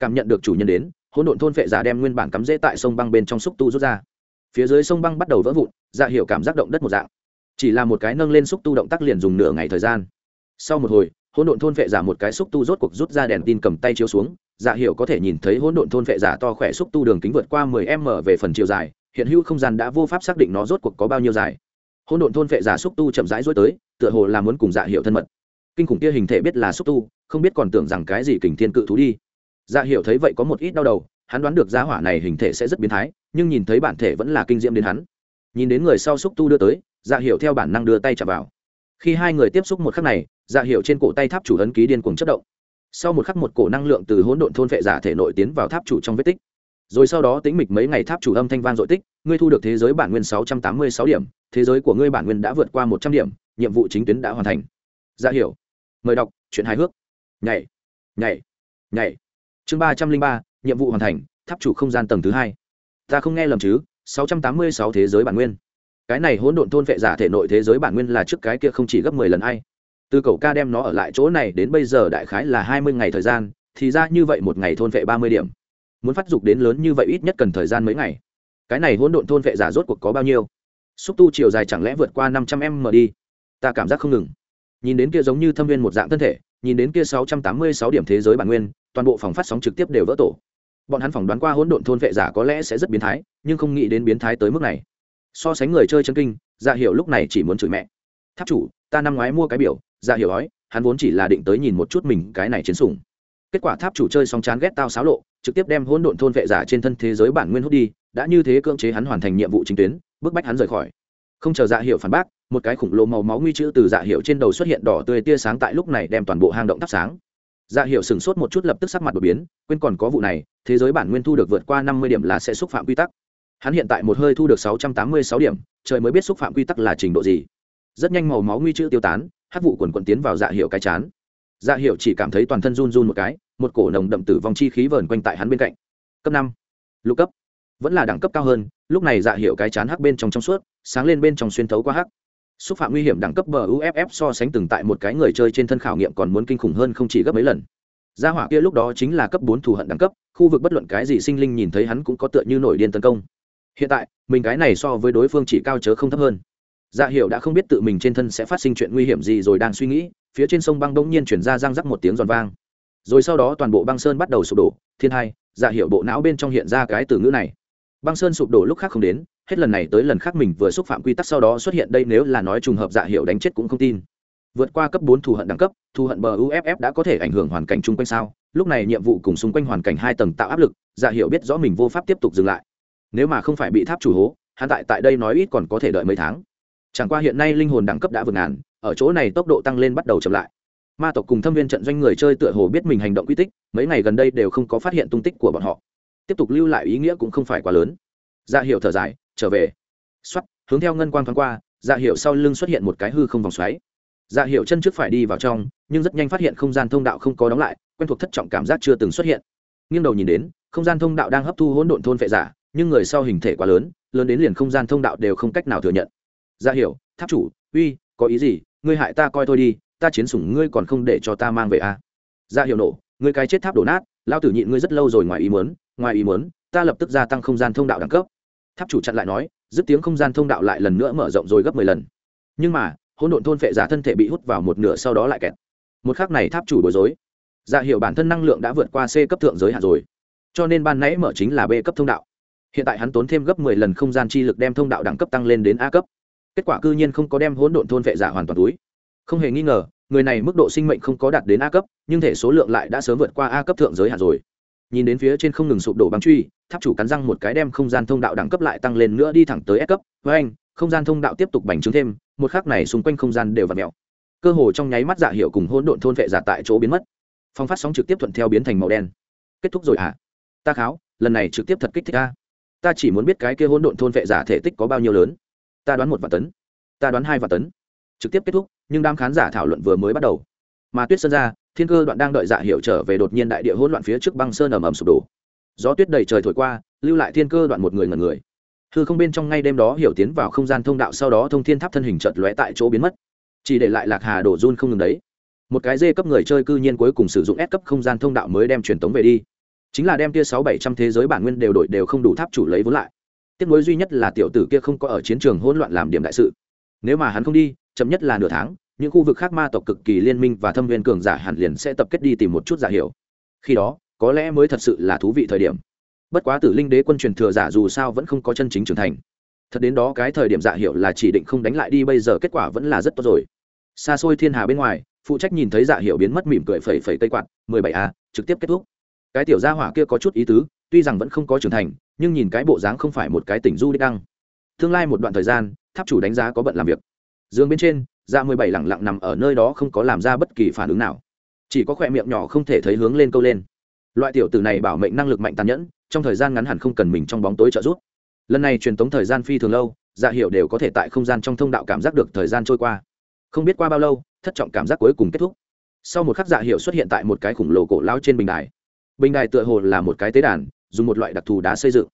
Cảm nhận được chủ nhân đến, hỗn độn thôn phệ giả đem nguyên bản cắm rễ tại sông băng bên trong xúc tu rút ra. Phía dưới sông băng bắt đầu vỡ vụn, giả hiểu cảm giác động đất một dạng. Chỉ là một cái nâng lên xúc tu động tác liền dùng nửa ngày thời gian. Sau một hồi hỗn độn thôn vệ giả một cái xúc tu rốt cuộc rút ra đèn tin cầm tay chiếu xuống dạ Hiểu có thể nhìn thấy hỗn độn thôn vệ giả to khỏe xúc tu đường kính vượt qua 10 m về phần chiều dài, hiện hữu không gian đã vô pháp xác định nó rốt cuộc có bao nhiêu dài. Hỗn độn thôn vệ giả xúc tu chậm rãi rối tới, tựa hồ là muốn cùng dạ Hiểu thân mật. Kinh khủng kia hình thể biết là xúc tu, không biết còn tưởng rằng cái gì kình thiên cự thú đi. Dạ Hiểu thấy vậy có một ít đau đầu, hắn đoán được giá hỏa này hình thể sẽ rất biến thái, nhưng nhìn thấy bản thể vẫn là kinh diễm đến hắn. Nhìn đến người sau xúc tu đưa tới dạ Hiểu theo bản năng đưa tay chạm vào khi hai người tiếp xúc một khắc này dạ hiệu trên cổ tay tháp chủ ấn ký điên cuồng chất động. Sau một khắc một cổ năng lượng từ hỗn độn thôn vệ giả thể nội tiến vào tháp chủ trong vết tích. Rồi sau đó tính mịch mấy ngày tháp chủ âm thanh vang dội tích, ngươi thu được thế giới bản nguyên sáu trăm tám mươi sáu điểm, thế giới của ngươi bản nguyên đã vượt qua một trăm điểm, nhiệm vụ chính tuyến đã hoàn thành. Dạ hiểu. Mời đọc, chuyện hài hước. Nhảy. Nhảy. Nhảy. Chương ba trăm linh ba, nhiệm vụ hoàn thành, tháp chủ không gian tầng thứ hai. Ta không nghe lầm chứ, sáu trăm tám mươi sáu thế giới bản nguyên cái này hỗn độn thôn vệ giả thể nội thế giới bản nguyên là trước cái kia không chỉ gấp mười lần ai. Từ cậu ca đem nó ở lại chỗ này đến bây giờ đại khái là hai mươi ngày thời gian, thì ra như vậy một ngày thôn vệ ba mươi điểm. Muốn phát dục đến lớn như vậy ít nhất cần thời gian mấy ngày. Cái này hỗn độn thôn vệ giả rốt cuộc có bao nhiêu? Xúc tu chiều dài chẳng lẽ vượt qua năm trăm m đi? Ta cảm giác không ngừng. Nhìn đến kia giống như thâm viên một dạng thân thể, nhìn đến kia sáu trăm tám mươi sáu điểm thế giới bản nguyên, toàn bộ phòng phát sóng trực tiếp đều vỡ tổ. Bọn hắn phỏng đoán qua hỗn độn thôn vệ giả có lẽ sẽ rất biến thái, nhưng không nghĩ đến biến thái tới mức này so sánh người chơi chân kinh dạ hiểu lúc này chỉ muốn chửi mẹ. Tháp chủ, ta năm ngoái mua cái biểu. Dạ hiểu nói, hắn vốn chỉ là định tới nhìn một chút mình cái này chiến sủng. Kết quả tháp chủ chơi xong chán ghét tao xáo lộ, trực tiếp đem hỗn độn thôn vệ giả trên thân thế giới bản nguyên hút đi, đã như thế cưỡng chế hắn hoàn thành nhiệm vụ chính tuyến, bức bách hắn rời khỏi. Không chờ dạ hiệu phản bác, một cái khủng lồ màu máu nguy chữ từ dạ hiệu trên đầu xuất hiện đỏ tươi tia sáng tại lúc này đem toàn bộ hang động thắp sáng. Dạ hiệu sửng sốt một chút lập tức sắc mặt đột biến, quên còn có vụ này, thế giới bản nguyên thu được vượt qua năm mươi điểm là sẽ xúc phạm quy tắc hắn hiện tại một hơi thu được sáu trăm tám mươi sáu điểm, trời mới biết xúc phạm quy tắc là trình độ gì. Rất nhanh màu máu nguy chữ tiêu tán, hát vụ quần quần tiến vào dạ hiệu cái chán. Dạ hiệu chỉ cảm thấy toàn thân run run một cái, một cổ nồng đậm tử vong chi khí vờn quanh tại hắn bên cạnh. Cấp năm, lục cấp. Vẫn là đẳng cấp cao hơn, lúc này dạ hiệu cái chán hắc bên trong trong suốt, sáng lên bên trong xuyên thấu qua hắc xúc phạm nguy hiểm đẳng cấp bờ uff so sánh từng tại một cái người chơi trên thân khảo nghiệm còn muốn kinh khủng hơn không chỉ gấp mấy lần. Gia hỏa kia lúc đó chính là cấp bốn thù hận đẳng cấp, khu vực bất luận cái gì sinh linh nhìn thấy hắn cũng có tựa như nổi điên tấn công hiện tại, mình cái này so với đối phương chỉ cao chớ không thấp hơn. Dạ hiệu đã không biết tự mình trên thân sẽ phát sinh chuyện nguy hiểm gì rồi đang suy nghĩ, phía trên sông băng đông nhiên chuyển ra răng rắc một tiếng giòn vang. Rồi sau đó toàn bộ băng sơn bắt đầu sụp đổ, thiên hai dạ hiệu bộ não bên trong hiện ra cái từ ngữ này. Băng sơn sụp đổ lúc khác không đến, hết lần này tới lần khác mình vừa xúc phạm quy tắc sau đó xuất hiện đây nếu là nói trùng hợp dạ hiệu đánh chết cũng không tin. Vượt qua cấp bốn thù hận đẳng cấp, thù hận bờ uff đã có thể ảnh hưởng hoàn cảnh chung quanh sao? Lúc này nhiệm vụ cùng xung quanh hoàn cảnh hai tầng tạo áp lực dạ hiệu biết rõ mình vô pháp tiếp tục dừng lại nếu mà không phải bị tháp chủ hố, hắn tại tại đây nói ít còn có thể đợi mấy tháng. Chẳng qua hiện nay linh hồn đẳng cấp đã vượt ngàn, ở chỗ này tốc độ tăng lên bắt đầu chậm lại. Ma tộc cùng thâm viên trận doanh người chơi tựa hồ biết mình hành động quy tích, mấy ngày gần đây đều không có phát hiện tung tích của bọn họ. Tiếp tục lưu lại ý nghĩa cũng không phải quá lớn. Dạ hiệu thở dài, trở về. X hướng theo ngân quang thoáng qua dạ hiệu sau lưng xuất hiện một cái hư không vòng xoáy. Dạ hiệu chân trước phải đi vào trong, nhưng rất nhanh phát hiện không gian thông đạo không có đóng lại, quen thuộc thất trọng cảm giác chưa từng xuất hiện. Nghiêng đầu nhìn đến, không gian thông đạo đang hấp thu hỗn độn thôn vệ giả nhưng người sau hình thể quá lớn lớn đến liền không gian thông đạo đều không cách nào thừa nhận. Ra hiểu, tháp chủ, uy, có ý gì? Ngươi hại ta coi thôi đi, ta chiến sủng ngươi còn không để cho ta mang về à. ra hiểu nổ, ngươi cái chết tháp đổ nát lao tử nhịn ngươi rất lâu rồi ngoài ý muốn, ngoài ý muốn, ta lập tức gia tăng không gian thông đạo đẳng cấp. Tháp chủ chặn lại nói, dứt tiếng không gian thông đạo lại lần nữa mở rộng rồi gấp mười lần. Nhưng mà, hỗn độn thôn phệ giả thân thể bị hút vào một nửa sau đó lại kẹt. Một khắc này tháp chủ bối rối. Dạ hiểu bản thân năng lượng đã vượt qua c cấp thượng giới hạn rồi. Cho nên ban nãy mở chính là b cấp thông đạo hiện tại hắn tốn thêm gấp mười lần không gian chi lực đem thông đạo đẳng cấp tăng lên đến a cấp. Kết quả cư nhiên không có đem hỗn độn thôn vệ giả hoàn toàn túi. Không hề nghi ngờ, người này mức độ sinh mệnh không có đạt đến a cấp, nhưng thể số lượng lại đã sớm vượt qua a cấp thượng giới hạn rồi. Nhìn đến phía trên không ngừng sụp đổ băng truy, tháp chủ cắn răng một cái đem không gian thông đạo đẳng cấp lại tăng lên nữa đi thẳng tới s cấp. Với anh, không gian thông đạo tiếp tục bành trướng thêm, một khắc này xung quanh không gian đều v ặ mẹo cơ hồ trong nháy mắt giả hiệu cùng hỗn độn thôn vệ giả tại chỗ biến mất. Phong phát sóng trực tiếp thuận theo biến thành màu đen. Kết thúc rồi hả? À? ta kháo, lần này trực tiếp thật kích thích a ta chỉ muốn biết cái kia hỗn độn thôn vệ giả thể tích có bao nhiêu lớn. Ta đoán một vạn tấn. Ta đoán hai vạn tấn. Trực tiếp kết thúc, nhưng đám khán giả thảo luận vừa mới bắt đầu. Mà tuyết sơn ra, thiên cơ đoạn đang đợi dạ hiệu trở về đột nhiên đại địa hỗn loạn phía trước băng sơn ầm ầm sụp đổ. Gió tuyết đầy trời thổi qua, lưu lại thiên cơ đoạn một người ngần người. Hư không bên trong ngay đêm đó hiểu tiến vào không gian thông đạo, sau đó thông thiên tháp thân hình chợt lóe tại chỗ biến mất. Chỉ để lại lạc hà đổ run không ngừng đấy. Một cái dê cấp người chơi cư nhiên cuối cùng sử dụng S cấp không gian thông đạo mới đem truyền tống về đi chính là đem kia sáu bảy trăm thế giới bản nguyên đều đổi đều không đủ tháp chủ lấy vốn lại. Tiếc nối duy nhất là tiểu tử kia không có ở chiến trường hỗn loạn làm điểm đại sự. Nếu mà hắn không đi, chậm nhất là nửa tháng, những khu vực khác ma tộc cực kỳ liên minh và thâm viên cường giả hẳn liền sẽ tập kết đi tìm một chút giả hiểu. Khi đó, có lẽ mới thật sự là thú vị thời điểm. Bất quá tử linh đế quân truyền thừa giả dù sao vẫn không có chân chính trưởng thành. Thật đến đó cái thời điểm giả hiểu là chỉ định không đánh lại đi, bây giờ kết quả vẫn là rất tốt rồi. Xa xôi thiên hà bên ngoài, phụ trách nhìn thấy giả hiểu biến mất mỉm cười phẩy phẩy cây quạt, mười bảy a, trực tiếp kết thúc cái tiểu gia hỏa kia có chút ý tứ, tuy rằng vẫn không có trưởng thành, nhưng nhìn cái bộ dáng không phải một cái tỉnh du đích đăng. Tương lai một đoạn thời gian, tháp chủ đánh giá có bận làm việc. Dương bên trên da mười bảy lẳng lặng nằm ở nơi đó không có làm ra bất kỳ phản ứng nào. Chỉ có khỏe miệng nhỏ không thể thấy hướng lên câu lên. Loại tiểu tử này bảo mệnh năng lực mạnh tàn nhẫn, trong thời gian ngắn hẳn không cần mình trong bóng tối trợ giúp. Lần này truyền tống thời gian phi thường lâu dạ hiệu đều có thể tại không gian trong thông đạo cảm giác được thời gian trôi qua. Không biết qua bao lâu, thất trọng cảm giác cuối cùng kết thúc. Sau một khắc dạ hiệu xuất hiện tại một cái khủng lồ cổ lao trên bình đài bình đài tựa hồ là một cái tế đàn, dùng một loại đặc thù đá xây dựng.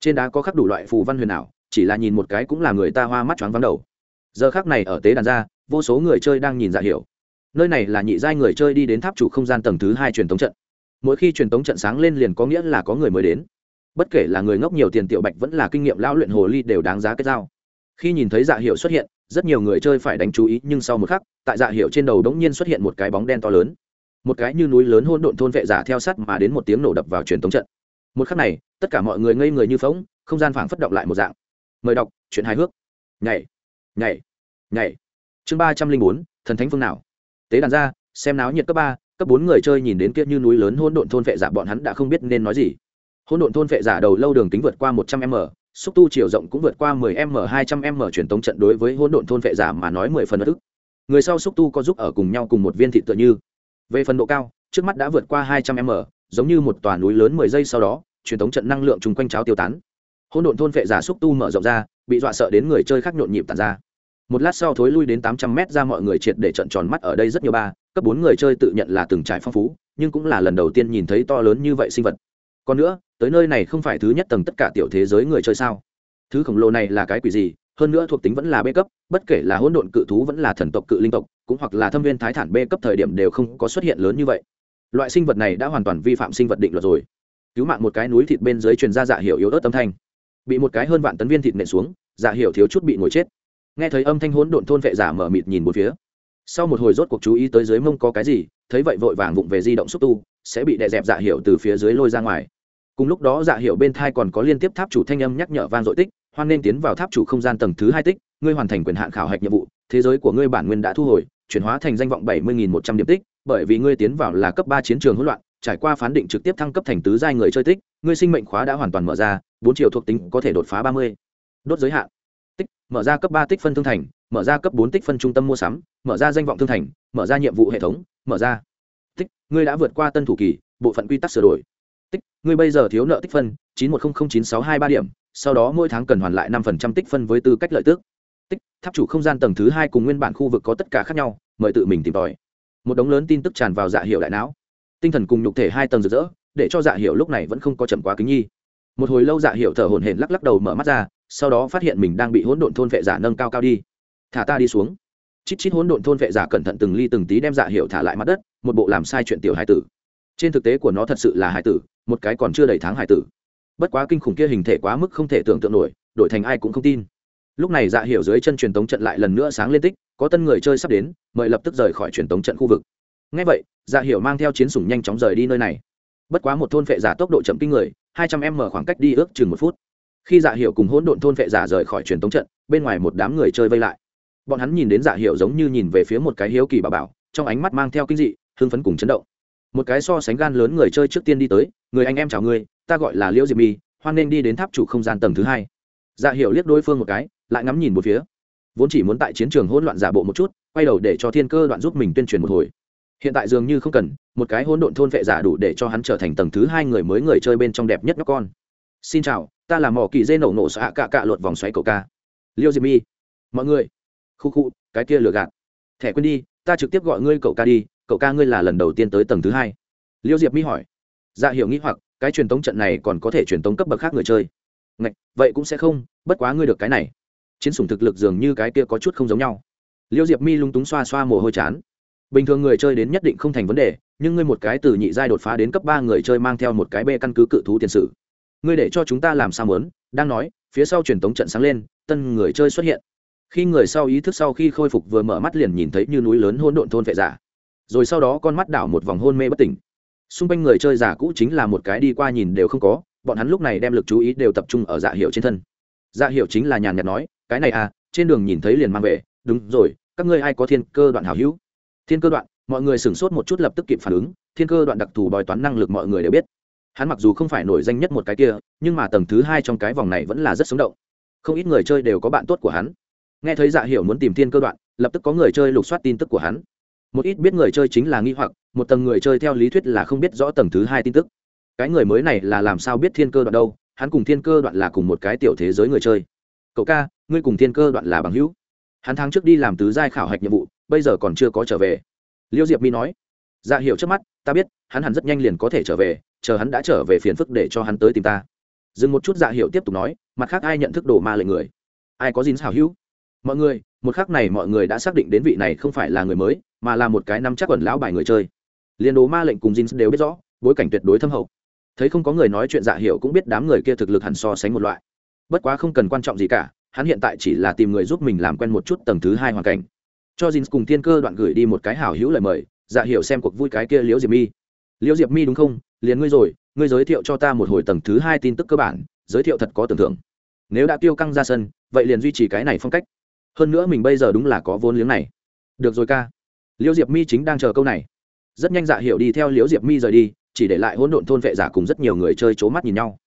Trên đá có khắc đủ loại phù văn huyền ảo, chỉ là nhìn một cái cũng là người ta hoa mắt choáng vắng đầu. Giờ khác này ở tế đàn ra, vô số người chơi đang nhìn dạ hiểu. Nơi này là nhị giai người chơi đi đến tháp chủ không gian tầng thứ hai truyền tống trận. Mỗi khi truyền tống trận sáng lên liền có nghĩa là có người mới đến. Bất kể là người ngốc nhiều tiền tiểu bạch vẫn là kinh nghiệm lao luyện hồ ly đều đáng giá kết giao. Khi nhìn thấy dạ hiệu xuất hiện, rất nhiều người chơi phải đánh chú ý, nhưng sau một khắc, tại dạ hiệu trên đầu đống nhiên xuất hiện một cái bóng đen to lớn một cái như núi lớn hôn độn thôn vệ giả theo sát mà đến một tiếng nổ đập vào truyền tống trận. Một khắc này, tất cả mọi người ngây người như phóng không gian phảng phất động lại một dạng. Mời đọc, chuyện hài hước. Nhảy nhảy nhảy. Chương ba trăm linh bốn, thần thánh phương nào? Tế đàn ra, xem náo nhiệt cấp ba, cấp bốn người chơi nhìn đến kia như núi lớn hôn độn thôn vệ giả bọn hắn đã không biết nên nói gì. Hôn độn thôn vệ giả đầu lâu đường kính vượt qua một trăm m, xúc tu chiều rộng cũng vượt qua mười m, hai trăm m truyền tống trận đối với hôn độn thôn vệ giả mà nói mười phần bất ức. Người sau xúc tu có giúp ở cùng nhau cùng một viên thị tựa như về phần độ cao, trước mắt đã vượt qua hai trăm m, giống như một tòa núi lớn mười giây sau đó, truyền thống trận năng lượng chung quanh cháo tiêu tán. Hỗn độn thôn vệ giả xúc tu mở rộng ra, bị dọa sợ đến người chơi khác nhộn nhịp tàn ra. Một lát sau thối lui đến tám trăm mét ra mọi người triệt để trận tròn mắt ở đây rất nhiều ba, cấp bốn người chơi tự nhận là từng trải phong phú, nhưng cũng là lần đầu tiên nhìn thấy to lớn như vậy sinh vật. Còn nữa, tới nơi này không phải thứ nhất tầng tất cả tiểu thế giới người chơi sao? Thứ khổng lồ này là cái quỷ gì? Hơn nữa thuộc tính vẫn là bê cấp, bất kể là hỗn độn cự thú vẫn là thần tộc cự linh tộc cũng hoặc là thâm viên thái thản b cấp thời điểm đều không có xuất hiện lớn như vậy. Loại sinh vật này đã hoàn toàn vi phạm sinh vật định luật rồi. Cứu mạng một cái núi thịt bên dưới truyền ra dạ hiệu yếu ớt âm thanh. Bị một cái hơn vạn tấn viên thịt nện xuống dạ hiệu thiếu chút bị ngồi chết. Nghe thấy âm thanh hỗn độn thôn vệ giả mở mịt nhìn một phía. Sau một hồi rốt cuộc chú ý tới dưới mông có cái gì, thấy vậy vội vàng vụng về di động xúc tu, sẽ bị đè dẹp dạ hiệu từ phía dưới lôi ra ngoài. Cùng lúc đó dạ hiệu bên thai còn có liên tiếp tháp chủ thanh âm nhắc nhở van dội tích, hoan nên tiến vào tháp chủ không gian tầng thứ hai tích, ngươi hoàn thành quyền hạn khảo hạch nhiệm vụ, thế giới của ngươi bản nguyên đã thu hồi chuyển hóa thành danh vọng bảy mươi một trăm điểm tích, bởi vì ngươi tiến vào là cấp ba chiến trường hỗn loạn, trải qua phán định trực tiếp thăng cấp thành tứ giai người chơi tích, ngươi sinh mệnh khóa đã hoàn toàn mở ra, bốn chiều thuộc tính có thể đột phá ba mươi. Đốt giới hạn. Tích, mở ra cấp ba tích phân thương thành, mở ra cấp bốn tích phân trung tâm mua sắm, mở ra danh vọng thương thành, mở ra nhiệm vụ hệ thống, mở ra. Tích, ngươi đã vượt qua tân thủ kỳ, bộ phận quy tắc sửa đổi. Tích, ngươi bây giờ thiếu nợ tích phân, chín một không chín sáu hai ba điểm, sau đó mỗi tháng cần hoàn lại năm phần trăm tích phân với tư cách lợi tước tích, tháp chủ không gian tầng thứ hai cùng nguyên bản khu vực có tất cả khác nhau, mời tự mình tìm tòi. Một đống lớn tin tức tràn vào dạ hiệu đại não. Tinh thần cùng nhục thể hai tầng rực rỡ, để cho dạ hiệu lúc này vẫn không có chậm quá kính nhi. Một hồi lâu dạ hiệu thở hổn hển lắc lắc đầu mở mắt ra, sau đó phát hiện mình đang bị hỗn độn thôn vệ giả nâng cao cao đi. Thả ta đi xuống. Chít chít hỗn độn thôn vệ giả cẩn thận từng ly từng tí đem dạ hiệu thả lại mặt đất, một bộ làm sai chuyện tiểu hải tử. Trên thực tế của nó thật sự là hải tử, một cái còn chưa đầy tháng hải tử. Bất quá kinh khủng kia hình thể quá mức không thể tưởng tượng nổi, đổi thành ai cũng không tin lúc này dạ Hiểu dưới chân truyền tống trận lại lần nữa sáng lên tích, có tân người chơi sắp đến, mời lập tức rời khỏi truyền tống trận khu vực. Ngay vậy dạ Hiểu mang theo chiến sủng nhanh chóng rời đi nơi này. Bất quá một thôn vệ giả tốc độ chậm kinh người, hai trăm m khoảng cách đi ước chừng một phút. Khi dạ Hiểu cùng hỗn độn thôn vệ giả rời khỏi truyền tống trận, bên ngoài một đám người chơi vây lại. Bọn hắn nhìn đến dạ Hiểu giống như nhìn về phía một cái hiếu kỳ bà bảo, trong ánh mắt mang theo kinh dị, hưng phấn cùng chấn động. Một cái so sánh gan lớn người chơi trước tiên đi tới, người anh em chào ngươi, ta gọi là liễu diệp mi hoan nên đi đến tháp chủ không gian tầng thứ hai dạ Hiểu liếc đối phương một cái, lại ngắm nhìn một phía. Vốn chỉ muốn tại chiến trường hỗn loạn giả bộ một chút, quay đầu để cho thiên cơ đoạn giúp mình tuyên truyền một hồi. Hiện tại dường như không cần, một cái hỗn độn thôn vệ giả đủ để cho hắn trở thành tầng thứ hai người mới người chơi bên trong đẹp nhất nhóc con. Xin chào, ta là mỏ kỳ dê nổ nổ xạ cạ cạ lột vòng xoáy cầu ca. Liêu diệp mi. Mọi người. Khu khu, cái kia lừa gạt. Thẻ quên đi, ta trực tiếp gọi ngươi cậu ca đi, cậu ca ngươi là lần đầu tiên tới tầng thứ hai. Liêu diệp mi hỏi. Dạ hiểu nghĩ hoặc, cái truyền tống trận này còn có thể truyền tống cấp bậc khác người chơi? Ngạch, vậy cũng sẽ không bất quá ngươi được cái này. Chiến sủng thực lực dường như cái kia có chút không giống nhau. Liêu diệp mi lung túng xoa xoa mồ hôi chán. Bình thường người chơi đến nhất định không thành vấn đề nhưng ngươi một cái từ nhị giai đột phá đến cấp ba người chơi mang theo một cái bê căn cứ cự thú tiền sử. Ngươi để cho chúng ta làm sao muốn? Đang nói phía sau truyền tống trận sáng lên tân người chơi xuất hiện. Khi người sau ý thức sau khi khôi phục vừa mở mắt liền nhìn thấy như núi lớn hôn độn thôn vệ giả. Rồi sau đó con mắt đảo một vòng hôn mê bất tỉnh. Xung quanh người chơi giả cũ chính là một cái đi qua nhìn đều không có bọn hắn lúc này đem lực chú ý đều tập trung ở dạ hiệu trên thân. Dạ hiệu chính là nhàn nhạt nói, cái này à trên đường nhìn thấy liền mang về. Đúng rồi, các ngươi ai có thiên cơ đoạn hảo hữu? Thiên cơ đoạn? Mọi người sửng sốt một chút lập tức kịp phản ứng, thiên cơ đoạn đặc thù bòi toán năng lực mọi người đều biết. Hắn mặc dù không phải nổi danh nhất một cái kia, nhưng mà tầng thứ hai trong cái vòng này vẫn là rất sống động. Không ít người chơi đều có bạn tốt của hắn. Nghe thấy dạ hiểu muốn tìm thiên cơ đoạn, lập tức có người chơi lục soát tin tức của hắn. Một ít biết người chơi chính là nghi hoặc, một tầng người chơi theo lý thuyết là không biết rõ tầng thứ hai tin tức cái người mới này là làm sao biết thiên cơ đoạn đâu, hắn cùng thiên cơ đoạn là cùng một cái tiểu thế giới người chơi. Cậu ca, ngươi cùng thiên cơ đoạn là bằng hữu. Hắn tháng trước đi làm tứ giai khảo hạch nhiệm vụ, bây giờ còn chưa có trở về. Liêu diệp mi nói dạ hiệu trước mắt, ta biết, hắn hẳn rất nhanh liền có thể trở về, chờ hắn đã trở về phiền phức để cho hắn tới tìm ta. Dừng một chút dạ hiệu tiếp tục nói, mặt khác ai nhận thức đồ ma lệnh người? Ai có dính hảo hữu? Mọi người, một khác này mọi người đã xác định đến vị này không phải là người mới, mà là một cái năm chắc quần lão bài người chơi. Liên đồ ma lệnh cùng dính đều biết rõ, bối cảnh tuyệt đối thâm hậu thấy không có người nói chuyện dạ Hiểu cũng biết đám người kia thực lực hẳn so sánh một loại. Bất quá không cần quan trọng gì cả, hắn hiện tại chỉ là tìm người giúp mình làm quen một chút tầng thứ hai hoàn cảnh. Cho Jin cùng thiên cơ đoạn gửi đi một cái hảo hữu lời mời dạ hiểu xem cuộc vui cái kia liễu diệp mi. Liễu diệp mi đúng không? Liền ngươi rồi, ngươi giới thiệu cho ta một hồi tầng thứ hai tin tức cơ bản, giới thiệu thật có tưởng tượng. Nếu đã tiêu căng ra sân, vậy liền duy trì cái này phong cách. Hơn nữa mình bây giờ đúng là có vốn liếng này. Được rồi ca. Liễu diệp mi chính đang chờ câu này. Rất nhanh dạ hiểu đi theo liễu diệp mi rời đi chỉ để lại hỗn độn thôn vệ giả cùng rất nhiều người chơi c mắt nhìn nhau.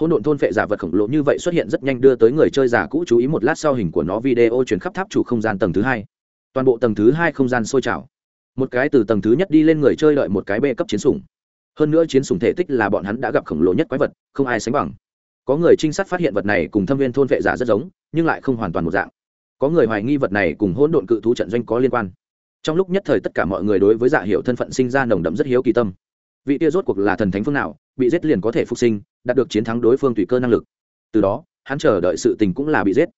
Hỗn độn thôn vệ giả vật khổng lồ như vậy xuất hiện rất nhanh đưa tới người chơi giả cũ chú ý một lát sau hình của nó video chuyển khắp tháp chủ không gian tầng thứ hai. Toàn bộ tầng thứ hai không gian sôi trào. Một cái từ tầng thứ nhất đi lên người chơi đợi một cái bê cấp chiến sủng. Hơn nữa chiến sủng thể tích là bọn hắn đã gặp khổng lồ nhất quái vật, không ai sánh bằng. Có người trinh sát phát hiện vật này cùng thâm viên thôn vệ giả rất giống, nhưng lại không hoàn toàn một dạng. Có người hoài nghi vật này cùng hỗn độn cự thú trận doanh có liên quan. Trong lúc nhất thời tất cả mọi người đối với dạ hiệu thân phận sinh ra nồng đậm rất hiếu kỳ tâm vị tia rốt cuộc là thần thánh phương nào, bị giết liền có thể phục sinh, đạt được chiến thắng đối phương tùy cơ năng lực. Từ đó, hắn chờ đợi sự tình cũng là bị giết.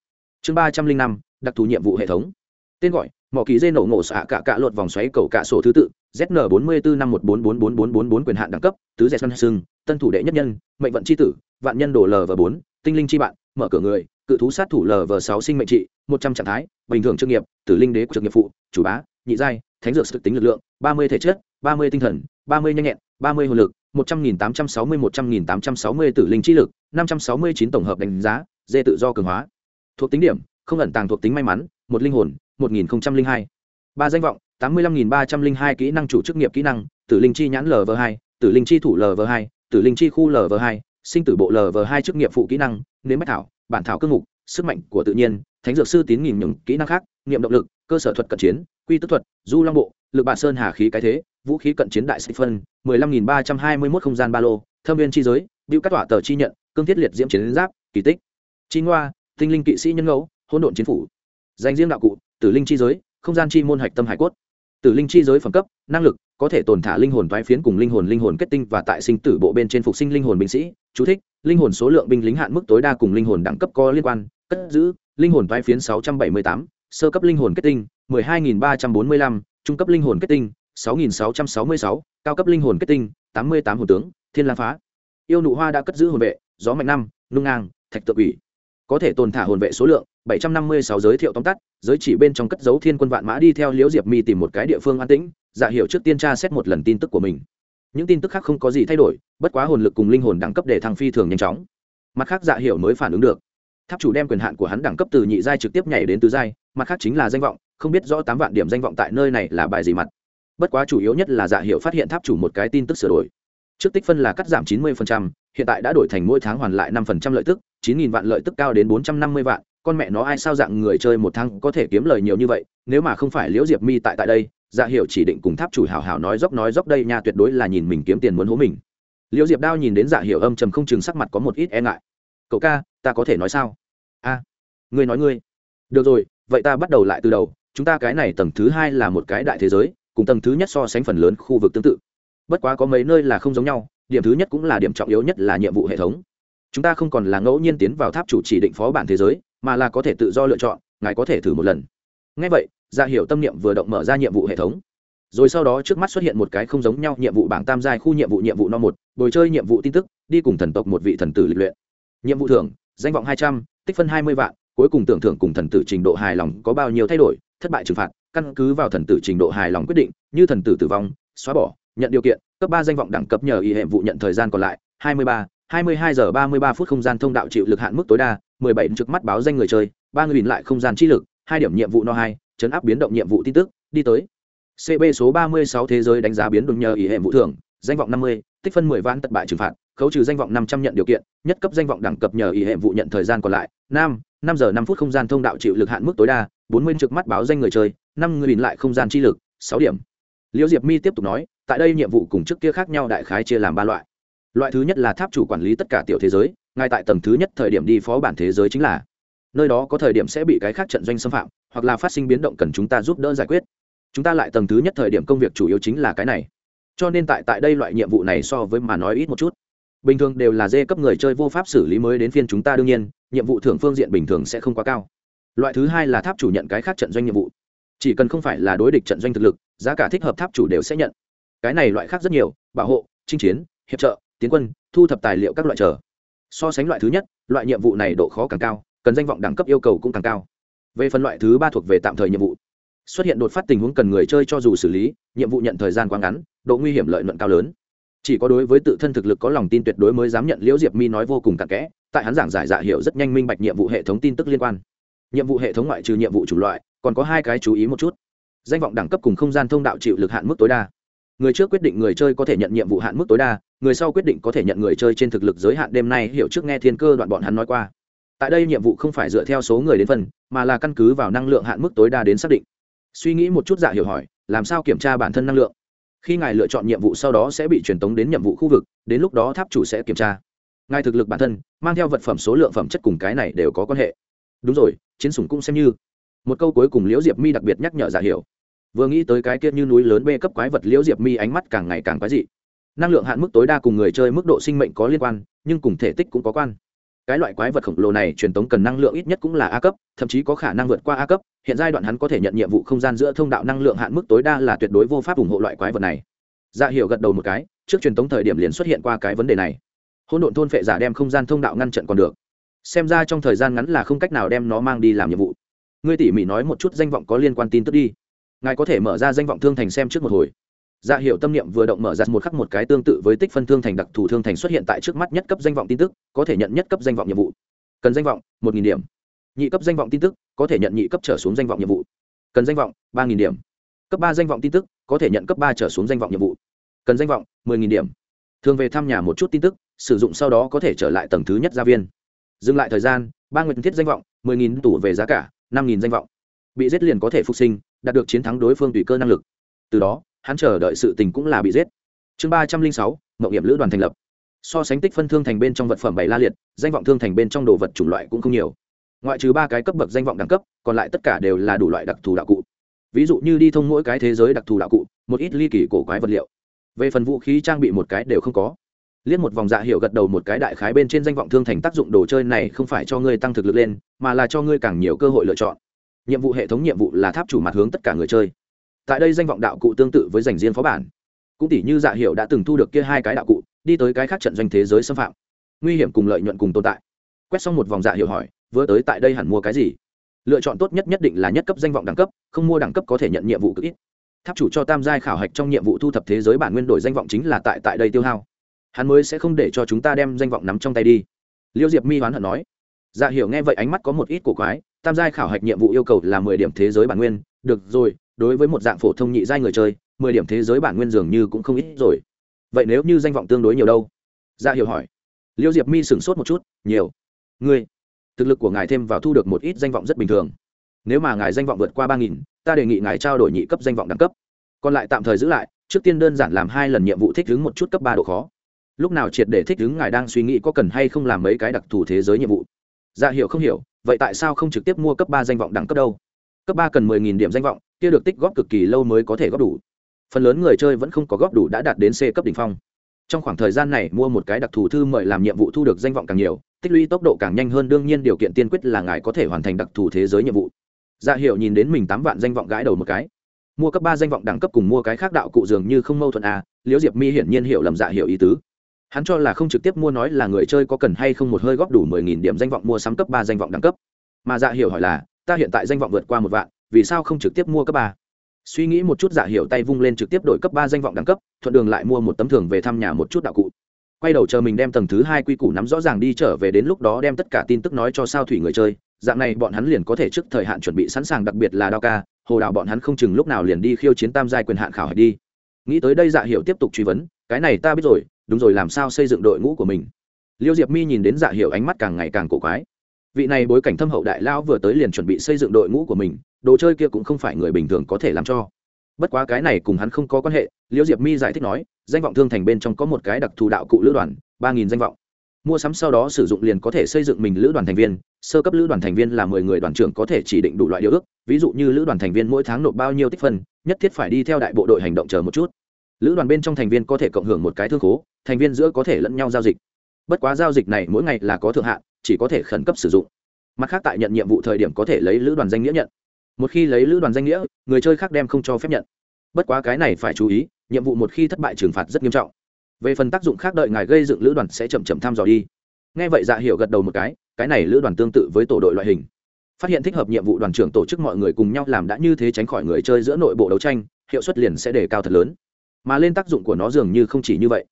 Chương ba trăm linh năm, đặc thù nhiệm vụ hệ thống. Tên gọi, mỏ kỳ dê nổ ngộ xạ cả cạ lột vòng xoáy cầu cạ sổ thứ tự zn bốn mươi bốn năm một bốn bốn bốn bốn bốn bốn quyền hạn đẳng cấp, tứ dẹt xuân sưng, tân thủ đệ nhất nhân, mệnh vận c h i tử, vạn nhân đổ l và bốn, tinh linh chi bạn, mở cửa người, cự thú sát thủ l và sáu sinh mệnh trị, một trăm trạng thái, bình thường chức nghiệp, tử linh đế của trường nghiệp phụ, chủ bá, nhị giai, thánh dược sự tính lực lượng, ba mươi thể chất, ba mươi tinh thần, ba mươi nhanh nhẹn ba mươi hồn lực, một trăm nghìn tám trăm sáu mươi, một trăm nghìn tám trăm sáu mươi tử linh trí lực, năm trăm sáu mươi chín tổng hợp đánh giá, dê tự do cường hóa. Thuộc tính điểm, không ẩn tàng thuộc tính may mắn, một linh hồn, một nghìn hai. Ba danh vọng, tám mươi lăm nghìn ba trăm linh hai kỹ năng chủ chức nghiệp kỹ năng, tử linh chi nhãn lv hai, tử linh chi thủ lv hai, tử linh chi khu lv hai, sinh tử bộ lv hai chức nghiệp phụ kỹ năng, nếm bách thảo, bản thảo cương mục sức mạnh của tự nhiên, thánh dược sư tín nghìn những kỹ năng khác nghiệm động lực, cơ sở thuật cận chiến, quy tức thuật, du long bộ lực bạ sơn hà khí cái thế vũ khí cận chiến đại stephen mười lăm nghìn ba trăm hai mươi mốt không gian ba lô thâm viên chi giới điệu các tỏa tờ chi nhận cương thiết liệt diễm chiến giáp kỳ tích. Chi ngoa tinh linh kỵ sĩ nhân ngẫu hỗn độn chiến phủ. Danh riêng đạo cụ tử linh chi giới không gian chi môn hạch tâm hải cốt. Tử linh chi giới phẩm cấp năng lực có thể tồn thả linh hồn thoái phiến cùng linh hồn linh hồn kết tinh và tại sinh tử bộ bên trên phục sinh linh hồn binh sĩ. Chú thích linh hồn số lượng binh lính hạn mức tối đa cùng linh hồn đẳng cấp có liên quan. Cất giữ linh hồn thoái phiến 678, sơ cấp linh hồn kết tinh 12.345, trung cấp linh hồn kết tinh, sáu nghìn sáu trăm sáu mươi sáu, cao cấp linh hồn kết tinh, tám mươi tám hồn tướng, thiên lang phá. Yêu nụ hoa đã cất giữ hồn vệ, gió mạnh năm, nung ngang, thạch tự ủy có thể tồn thả hồn vệ số lượng, bảy trăm năm mươi sáu giới thiệu tóm tắt, giới chỉ bên trong cất giấu thiên quân vạn mã đi theo liễu diệp mi tìm một cái địa phương an tĩnh dạ hiểu trước tiên tra xét một lần tin tức của mình. Những tin tức khác không có gì thay đổi, bất quá hồn lực cùng linh hồn đẳng cấp để thăng phi thường nhanh chóng. Mặt khác dạ hiểu mới phản ứng được. Tháp chủ đem quyền hạn của hắn đẳng cấp từ nhị giai trực tiếp nhảy đến tứ giai mặt khác chính là danh vọng không biết rõ tám vạn điểm danh vọng tại nơi này là bài gì mặt. Bất quá chủ yếu nhất là dạ hiệu phát hiện tháp chủ một cái tin tức sửa đổi. Trước tích phân là cắt giảm 90%, hiện tại đã đổi thành mỗi tháng hoàn lại năm lợi tức 9.000 vạn lợi tức cao đến 450 vạn con mẹ nó ai sao dạng người chơi một tháng có thể kiếm lời nhiều như vậy nếu mà không phải liễu diệp mi tại tại đây dạ hiệu chỉ định cùng tháp chủ hào hào nói dốc nói dốc đây nha tuyệt đối là nhìn mình kiếm tiền muốn hố mình. Liễu diệp đao nhìn đến dạ hiệu âm trầm không chừng sắc mặt có một ít e ngại. Cậu ca ta có thể nói sao? A ngươi nói ngươi. Được rồi vậy ta bắt đầu lại từ đầu, chúng ta cái này tầng thứ hai là một cái đại thế giới, cùng tầng thứ nhất so sánh phần lớn khu vực tương tự. Bất quá có mấy nơi là không giống nhau, điểm thứ nhất cũng là điểm trọng yếu nhất là nhiệm vụ hệ thống. Chúng ta không còn là ngẫu nhiên tiến vào tháp chủ chỉ định phó bản thế giới, mà là có thể tự do lựa chọn, ngài có thể thử một lần. Ngay vậy ra hiểu tâm niệm vừa động mở ra nhiệm vụ hệ thống. Rồi sau đó trước mắt xuất hiện một cái không giống nhau nhiệm vụ bảng tam giai khu nhiệm vụ nhiệm vụ no một, bồi chơi nhiệm vụ tin tức, đi cùng thần tộc một vị thần tử lịch luyện. Nhiệm vụ thưởng, danh vọng hai trăm, tích phân hai mươi vạn cuối cùng tưởng thưởng cùng thần tử trình độ hài lòng có bao nhiêu thay đổi, thất bại trừng phạt, căn cứ vào thần tử trình độ hài lòng quyết định, như thần tử tử vong, xóa bỏ, nhận điều kiện, cấp ba danh vọng đẳng cấp nhờ ý hệ vụ nhận thời gian còn lại, hai mươi ba, hai mươi hai giờ ba mươi ba phút không gian thông đạo chịu lực hạn mức tối đa, mười bảy trực mắt báo danh người chơi, ba người bìn lại không gian chi lực, hai điểm nhiệm vụ no hai, chấn áp biến động nhiệm vụ tin tức, đi tới. Cb số ba mươi sáu thế giới đánh giá biến động nhờ ý hệ vụ thưởng, danh vọng năm mươi tích phân mười vạn tật bại trừng phạt, khấu trừ danh vọng năm trăm nhận điều kiện, nhất cấp danh vọng đẳng cấp nhờ ý hệ vụ nhận thời gian còn lại, năm năm giờ năm phút không gian thông đạo chịu lực hạn mức tối đa, bốn mươi trực mắt báo danh người chơi, năm người bìn lại không gian chi lực, sáu điểm. Liễu diệp mi tiếp tục nói, tại đây nhiệm vụ cùng trước kia khác nhau đại khái chia làm ba loại. Loại thứ nhất là tháp chủ quản lý tất cả tiểu thế giới, ngay tại tầng thứ nhất thời điểm đi phó bản thế giới chính là, nơi đó có thời điểm sẽ bị cái khác trận doanh xâm phạm, hoặc là phát sinh biến động cần chúng ta giúp đỡ giải quyết. Chúng ta lại tầng thứ nhất thời điểm công việc chủ yếu chính là cái này cho nên tại tại đây loại nhiệm vụ này so với mà nói ít một chút. Bình thường đều là dê cấp người chơi vô pháp xử lý mới đến phiên chúng ta đương nhiên, nhiệm vụ thưởng phương diện bình thường sẽ không quá cao. Loại thứ hai là tháp chủ nhận cái khác trận doanh nhiệm vụ. Chỉ cần không phải là đối địch trận doanh thực lực, giá cả thích hợp tháp chủ đều sẽ nhận. Cái này loại khác rất nhiều, bảo hộ, chinh chiến, hiệp trợ, tiến quân, thu thập tài liệu các loại trở so sánh loại thứ nhất, loại nhiệm vụ này độ khó càng cao, cần danh vọng đẳng cấp yêu cầu cũng càng cao. Về phần loại thứ ba thuộc về tạm thời nhiệm vụ xuất hiện đột phát tình huống cần người chơi cho dù xử lý, nhiệm vụ nhận thời gian quá ngắn, độ nguy hiểm lợi nhuận cao lớn. Chỉ có đối với tự thân thực lực có lòng tin tuyệt đối mới dám nhận liễu diệp mi nói vô cùng cặn kẽ, tại hắn giảng giải dạ hiệu rất nhanh minh bạch nhiệm vụ hệ thống tin tức liên quan. Nhiệm vụ hệ thống ngoại trừ nhiệm vụ chủng loại, còn có hai cái chú ý một chút. Danh vọng đẳng cấp cùng không gian thông đạo chịu lực hạn mức tối đa. Người trước quyết định người chơi có thể nhận nhiệm vụ hạn mức tối đa, người sau quyết định có thể nhận người chơi trên thực lực giới hạn đêm nay hiểu trước nghe thiên cơ đoạn bọn hắn nói qua. Tại đây nhiệm vụ không phải dựa theo số người đến phần, mà là căn cứ vào năng lượng hạn mức tối đa đến xác định suy nghĩ một chút dạ hiểu hỏi, làm sao kiểm tra bản thân năng lượng? Khi ngài lựa chọn nhiệm vụ sau đó sẽ bị truyền tống đến nhiệm vụ khu vực, đến lúc đó tháp chủ sẽ kiểm tra. Ngài thực lực bản thân, mang theo vật phẩm số lượng phẩm chất cùng cái này đều có quan hệ. Đúng rồi, chiến sủng cũng xem như. Một câu cuối cùng liễu diệp mi đặc biệt nhắc nhở giả hiểu. Vừa nghĩ tới cái kia như núi lớn bê cấp quái vật, liễu diệp mi ánh mắt càng ngày càng quái dị. Năng lượng hạn mức tối đa cùng người chơi mức độ sinh mệnh có liên quan, nhưng cùng thể tích cũng có quan cái loại quái vật khổng lồ này truyền tống cần năng lượng ít nhất cũng là a cấp, thậm chí có khả năng vượt qua a cấp. Hiện giai đoạn hắn có thể nhận nhiệm vụ không gian giữa thông đạo năng lượng hạn mức tối đa là tuyệt đối vô pháp ủng hộ loại quái vật này. Dạ hiểu gật đầu một cái, trước truyền tống thời điểm liền xuất hiện qua cái vấn đề này. Hỗn độn thôn phệ giả đem không gian thông đạo ngăn trận còn được. Xem ra trong thời gian ngắn là không cách nào đem nó mang đi làm nhiệm vụ. Ngươi tỉ mỉ nói một chút danh vọng có liên quan tin tức đi. Ngài có thể mở ra danh vọng thương thành xem trước một hồi dạ hiệu tâm niệm vừa động mở ra một khắc một cái tương tự với tích phân thương thành đặc thù thương thành xuất hiện tại trước mắt nhất cấp danh vọng tin tức, có thể nhận nhất cấp danh vọng nhiệm vụ. Cần danh vọng, một nghìn điểm. Nhị cấp danh vọng tin tức, có thể nhận nhị cấp trở xuống danh vọng nhiệm vụ. Cần danh vọng 3000 điểm. Cấp ba danh vọng tin tức, có thể nhận cấp ba trở xuống danh vọng nhiệm vụ. Cần danh vọng 10000 điểm. Thường về thăm nhà một chút tin tức, sử dụng sau đó có thể trở lại tầng thứ nhất gia viên. Dừng lại thời gian, ba nguyệt thiết danh vọng 10000 tủ về giá cả, năm nghìn danh vọng. Bị giết liền có thể phục sinh, đạt được chiến thắng đối phương tùy cơ năng lực. Từ đó hắn chờ đợi sự tình cũng là bị giết. Chương ba trăm linh sáu mậu hiểm lữ đoàn thành lập. So sánh tích phân thương thành bên trong vật phẩm bảy la liệt, danh vọng thương thành bên trong đồ vật chủng loại cũng không nhiều. Ngoại trừ ba cái cấp bậc danh vọng đẳng cấp, còn lại tất cả đều là đủ loại đặc thù đạo cụ. Ví dụ như đi thông mỗi cái thế giới đặc thù đạo cụ, một ít ly kỳ cổ quái vật liệu. Về phần vũ khí trang bị một cái đều không có. Liếc một vòng dạ hiệu gật đầu một cái đại khái bên trên danh vọng thương thành tác dụng đồ chơi này không phải cho ngươi tăng thực lực lên, mà là cho ngươi càng nhiều cơ hội lựa chọn. Nhiệm vụ hệ thống nhiệm vụ là tháp chủ mặt hướng tất cả người chơi tại đây danh vọng đạo cụ tương tự với dành riêng phó bản. Cũng tỷ như dạ hiệu đã từng thu được kia hai cái đạo cụ, đi tới cái khác trận doanh thế giới xâm phạm. Nguy hiểm cùng lợi nhuận cùng tồn tại. Quét xong một vòng dạ hiệu hỏi, vừa tới tại đây hẳn mua cái gì? Lựa chọn tốt nhất nhất định là nhất cấp danh vọng đẳng cấp, không mua đẳng cấp có thể nhận nhiệm vụ cực ít. Tháp chủ cho tam giai khảo hạch trong nhiệm vụ thu thập thế giới bản nguyên đổi danh vọng chính là tại tại đây tiêu hao. Hắn mới sẽ không để cho chúng ta đem danh vọng nắm trong tay đi. Liêu diệp mi hoán hận nói. Dạ hiểu nghe vậy ánh mắt có một ít cổ quái, tam giai khảo hạch nhiệm vụ yêu cầu là mười điểm thế giới bản nguyên. Được rồi đối với một dạng phổ thông nhị giai người chơi, mười điểm thế giới bản nguyên dường như cũng không ít rồi. Vậy nếu như danh vọng tương đối nhiều đâu? Dạ hiểu hỏi. Liêu diệp mi sửng sốt một chút, nhiều. Ngươi, thực lực của ngài thêm vào thu được một ít danh vọng rất bình thường. Nếu mà ngài danh vọng vượt qua ba nghìn, ta đề nghị ngài trao đổi nhị cấp danh vọng đẳng cấp. Còn lại tạm thời giữ lại, trước tiên đơn giản làm hai lần nhiệm vụ thích ứng một chút cấp ba độ khó. Lúc nào triệt để thích ứng ngài đang suy nghĩ có cần hay không làm mấy cái đặc thù thế giới nhiệm vụ. Dạ hiểu không hiểu, vậy tại sao không trực tiếp mua cấp ba danh vọng đẳng cấp đâu? Cấp ba cần 10.000 điểm danh vọng, kia được tích góp cực kỳ lâu mới có thể góp đủ. Phần lớn người chơi vẫn không có góp đủ đã đạt đến c cấp đỉnh phong. Trong khoảng thời gian này, mua một cái đặc thù thư mời làm nhiệm vụ thu được danh vọng càng nhiều, tích lũy tốc độ càng nhanh hơn, đương nhiên điều kiện tiên quyết là ngài có thể hoàn thành đặc thù thế giới nhiệm vụ. Dạ hiệu nhìn đến mình tám vạn danh vọng gãi đầu một cái. Mua cấp ba danh vọng đẳng cấp cùng mua cái khác đạo cụ dường như không mâu thuẫn à liễu diệp mi hiển nhiên hiểu lầm dạ hiệu ý tứ. Hắn cho là không trực tiếp mua nói là người chơi có cần hay không một hơi góp đủ mười nghìn điểm danh vọng mua sắm cấp ba danh vọng đẳng cấp. Mà dạ hiểu hỏi là ta hiện tại danh vọng vượt qua một vạn, vì sao không trực tiếp mua cấp ba? Suy nghĩ một chút dạ hiểu tay vung lên trực tiếp đổi cấp ba danh vọng đẳng cấp, thuận đường lại mua một tấm thường về thăm nhà một chút đạo cụ. Quay đầu chờ mình đem tầng thứ hai quy củ nắm rõ ràng đi trở về đến lúc đó đem tất cả tin tức nói cho sao thủy người chơi, dạng này bọn hắn liền có thể trước thời hạn chuẩn bị sẵn sàng, đặc biệt là đao ca, hồ đào bọn hắn không chừng lúc nào liền đi khiêu chiến tam giai quyền hạn khảo hạch đi. Nghĩ tới đây dạ hiểu tiếp tục truy vấn, cái này ta biết rồi, đúng rồi, làm sao xây dựng đội ngũ của mình? Liêu diệp mi nhìn đến dạ hiểu ánh mắt càng ngày càng cổ quái vị này bối cảnh thâm hậu đại lão vừa tới liền chuẩn bị xây dựng đội ngũ của mình, đồ chơi kia cũng không phải người bình thường có thể làm cho. Bất quá cái này cùng hắn không có quan hệ, Liễu diệp mi giải thích nói, danh vọng thương thành bên trong có một cái đặc thù đạo cụ lữ đoàn, ba nghìn danh vọng. Mua sắm sau đó sử dụng liền có thể xây dựng mình lữ đoàn thành viên, sơ cấp lữ đoàn thành viên là mười người đoàn trưởng có thể chỉ định đủ loại điều ước, ví dụ như lữ đoàn thành viên mỗi tháng nộp bao nhiêu tích phân, nhất thiết phải đi theo đại bộ đội hành động chờ một chút. Lữ đoàn bên trong thành viên có thể cộng hưởng một cái thương khố, thành viên giữa có thể lẫn nhau giao dịch. Bất quá giao dịch này mỗi ngày là có thượng hạn chỉ có thể khẩn cấp sử dụng. Mặt khác tại nhận nhiệm vụ thời điểm có thể lấy lữ đoàn danh nghĩa nhận. Một khi lấy lữ đoàn danh nghĩa, người chơi khác đem không cho phép nhận. Bất quá cái này phải chú ý, nhiệm vụ một khi thất bại trừng phạt rất nghiêm trọng. Về phần tác dụng khác đợi ngài gây dựng lữ đoàn sẽ chậm chậm thăm dò đi. Nghe vậy dạ hiểu gật đầu một cái cái này lữ đoàn tương tự với tổ đội loại hình. Phát hiện thích hợp nhiệm vụ đoàn trưởng tổ chức mọi người cùng nhau làm đã như thế tránh khỏi người chơi giữa nội bộ đấu tranh, hiệu suất liền sẽ đề cao thật lớn. Mà lên tác dụng của nó dường như không chỉ như vậy.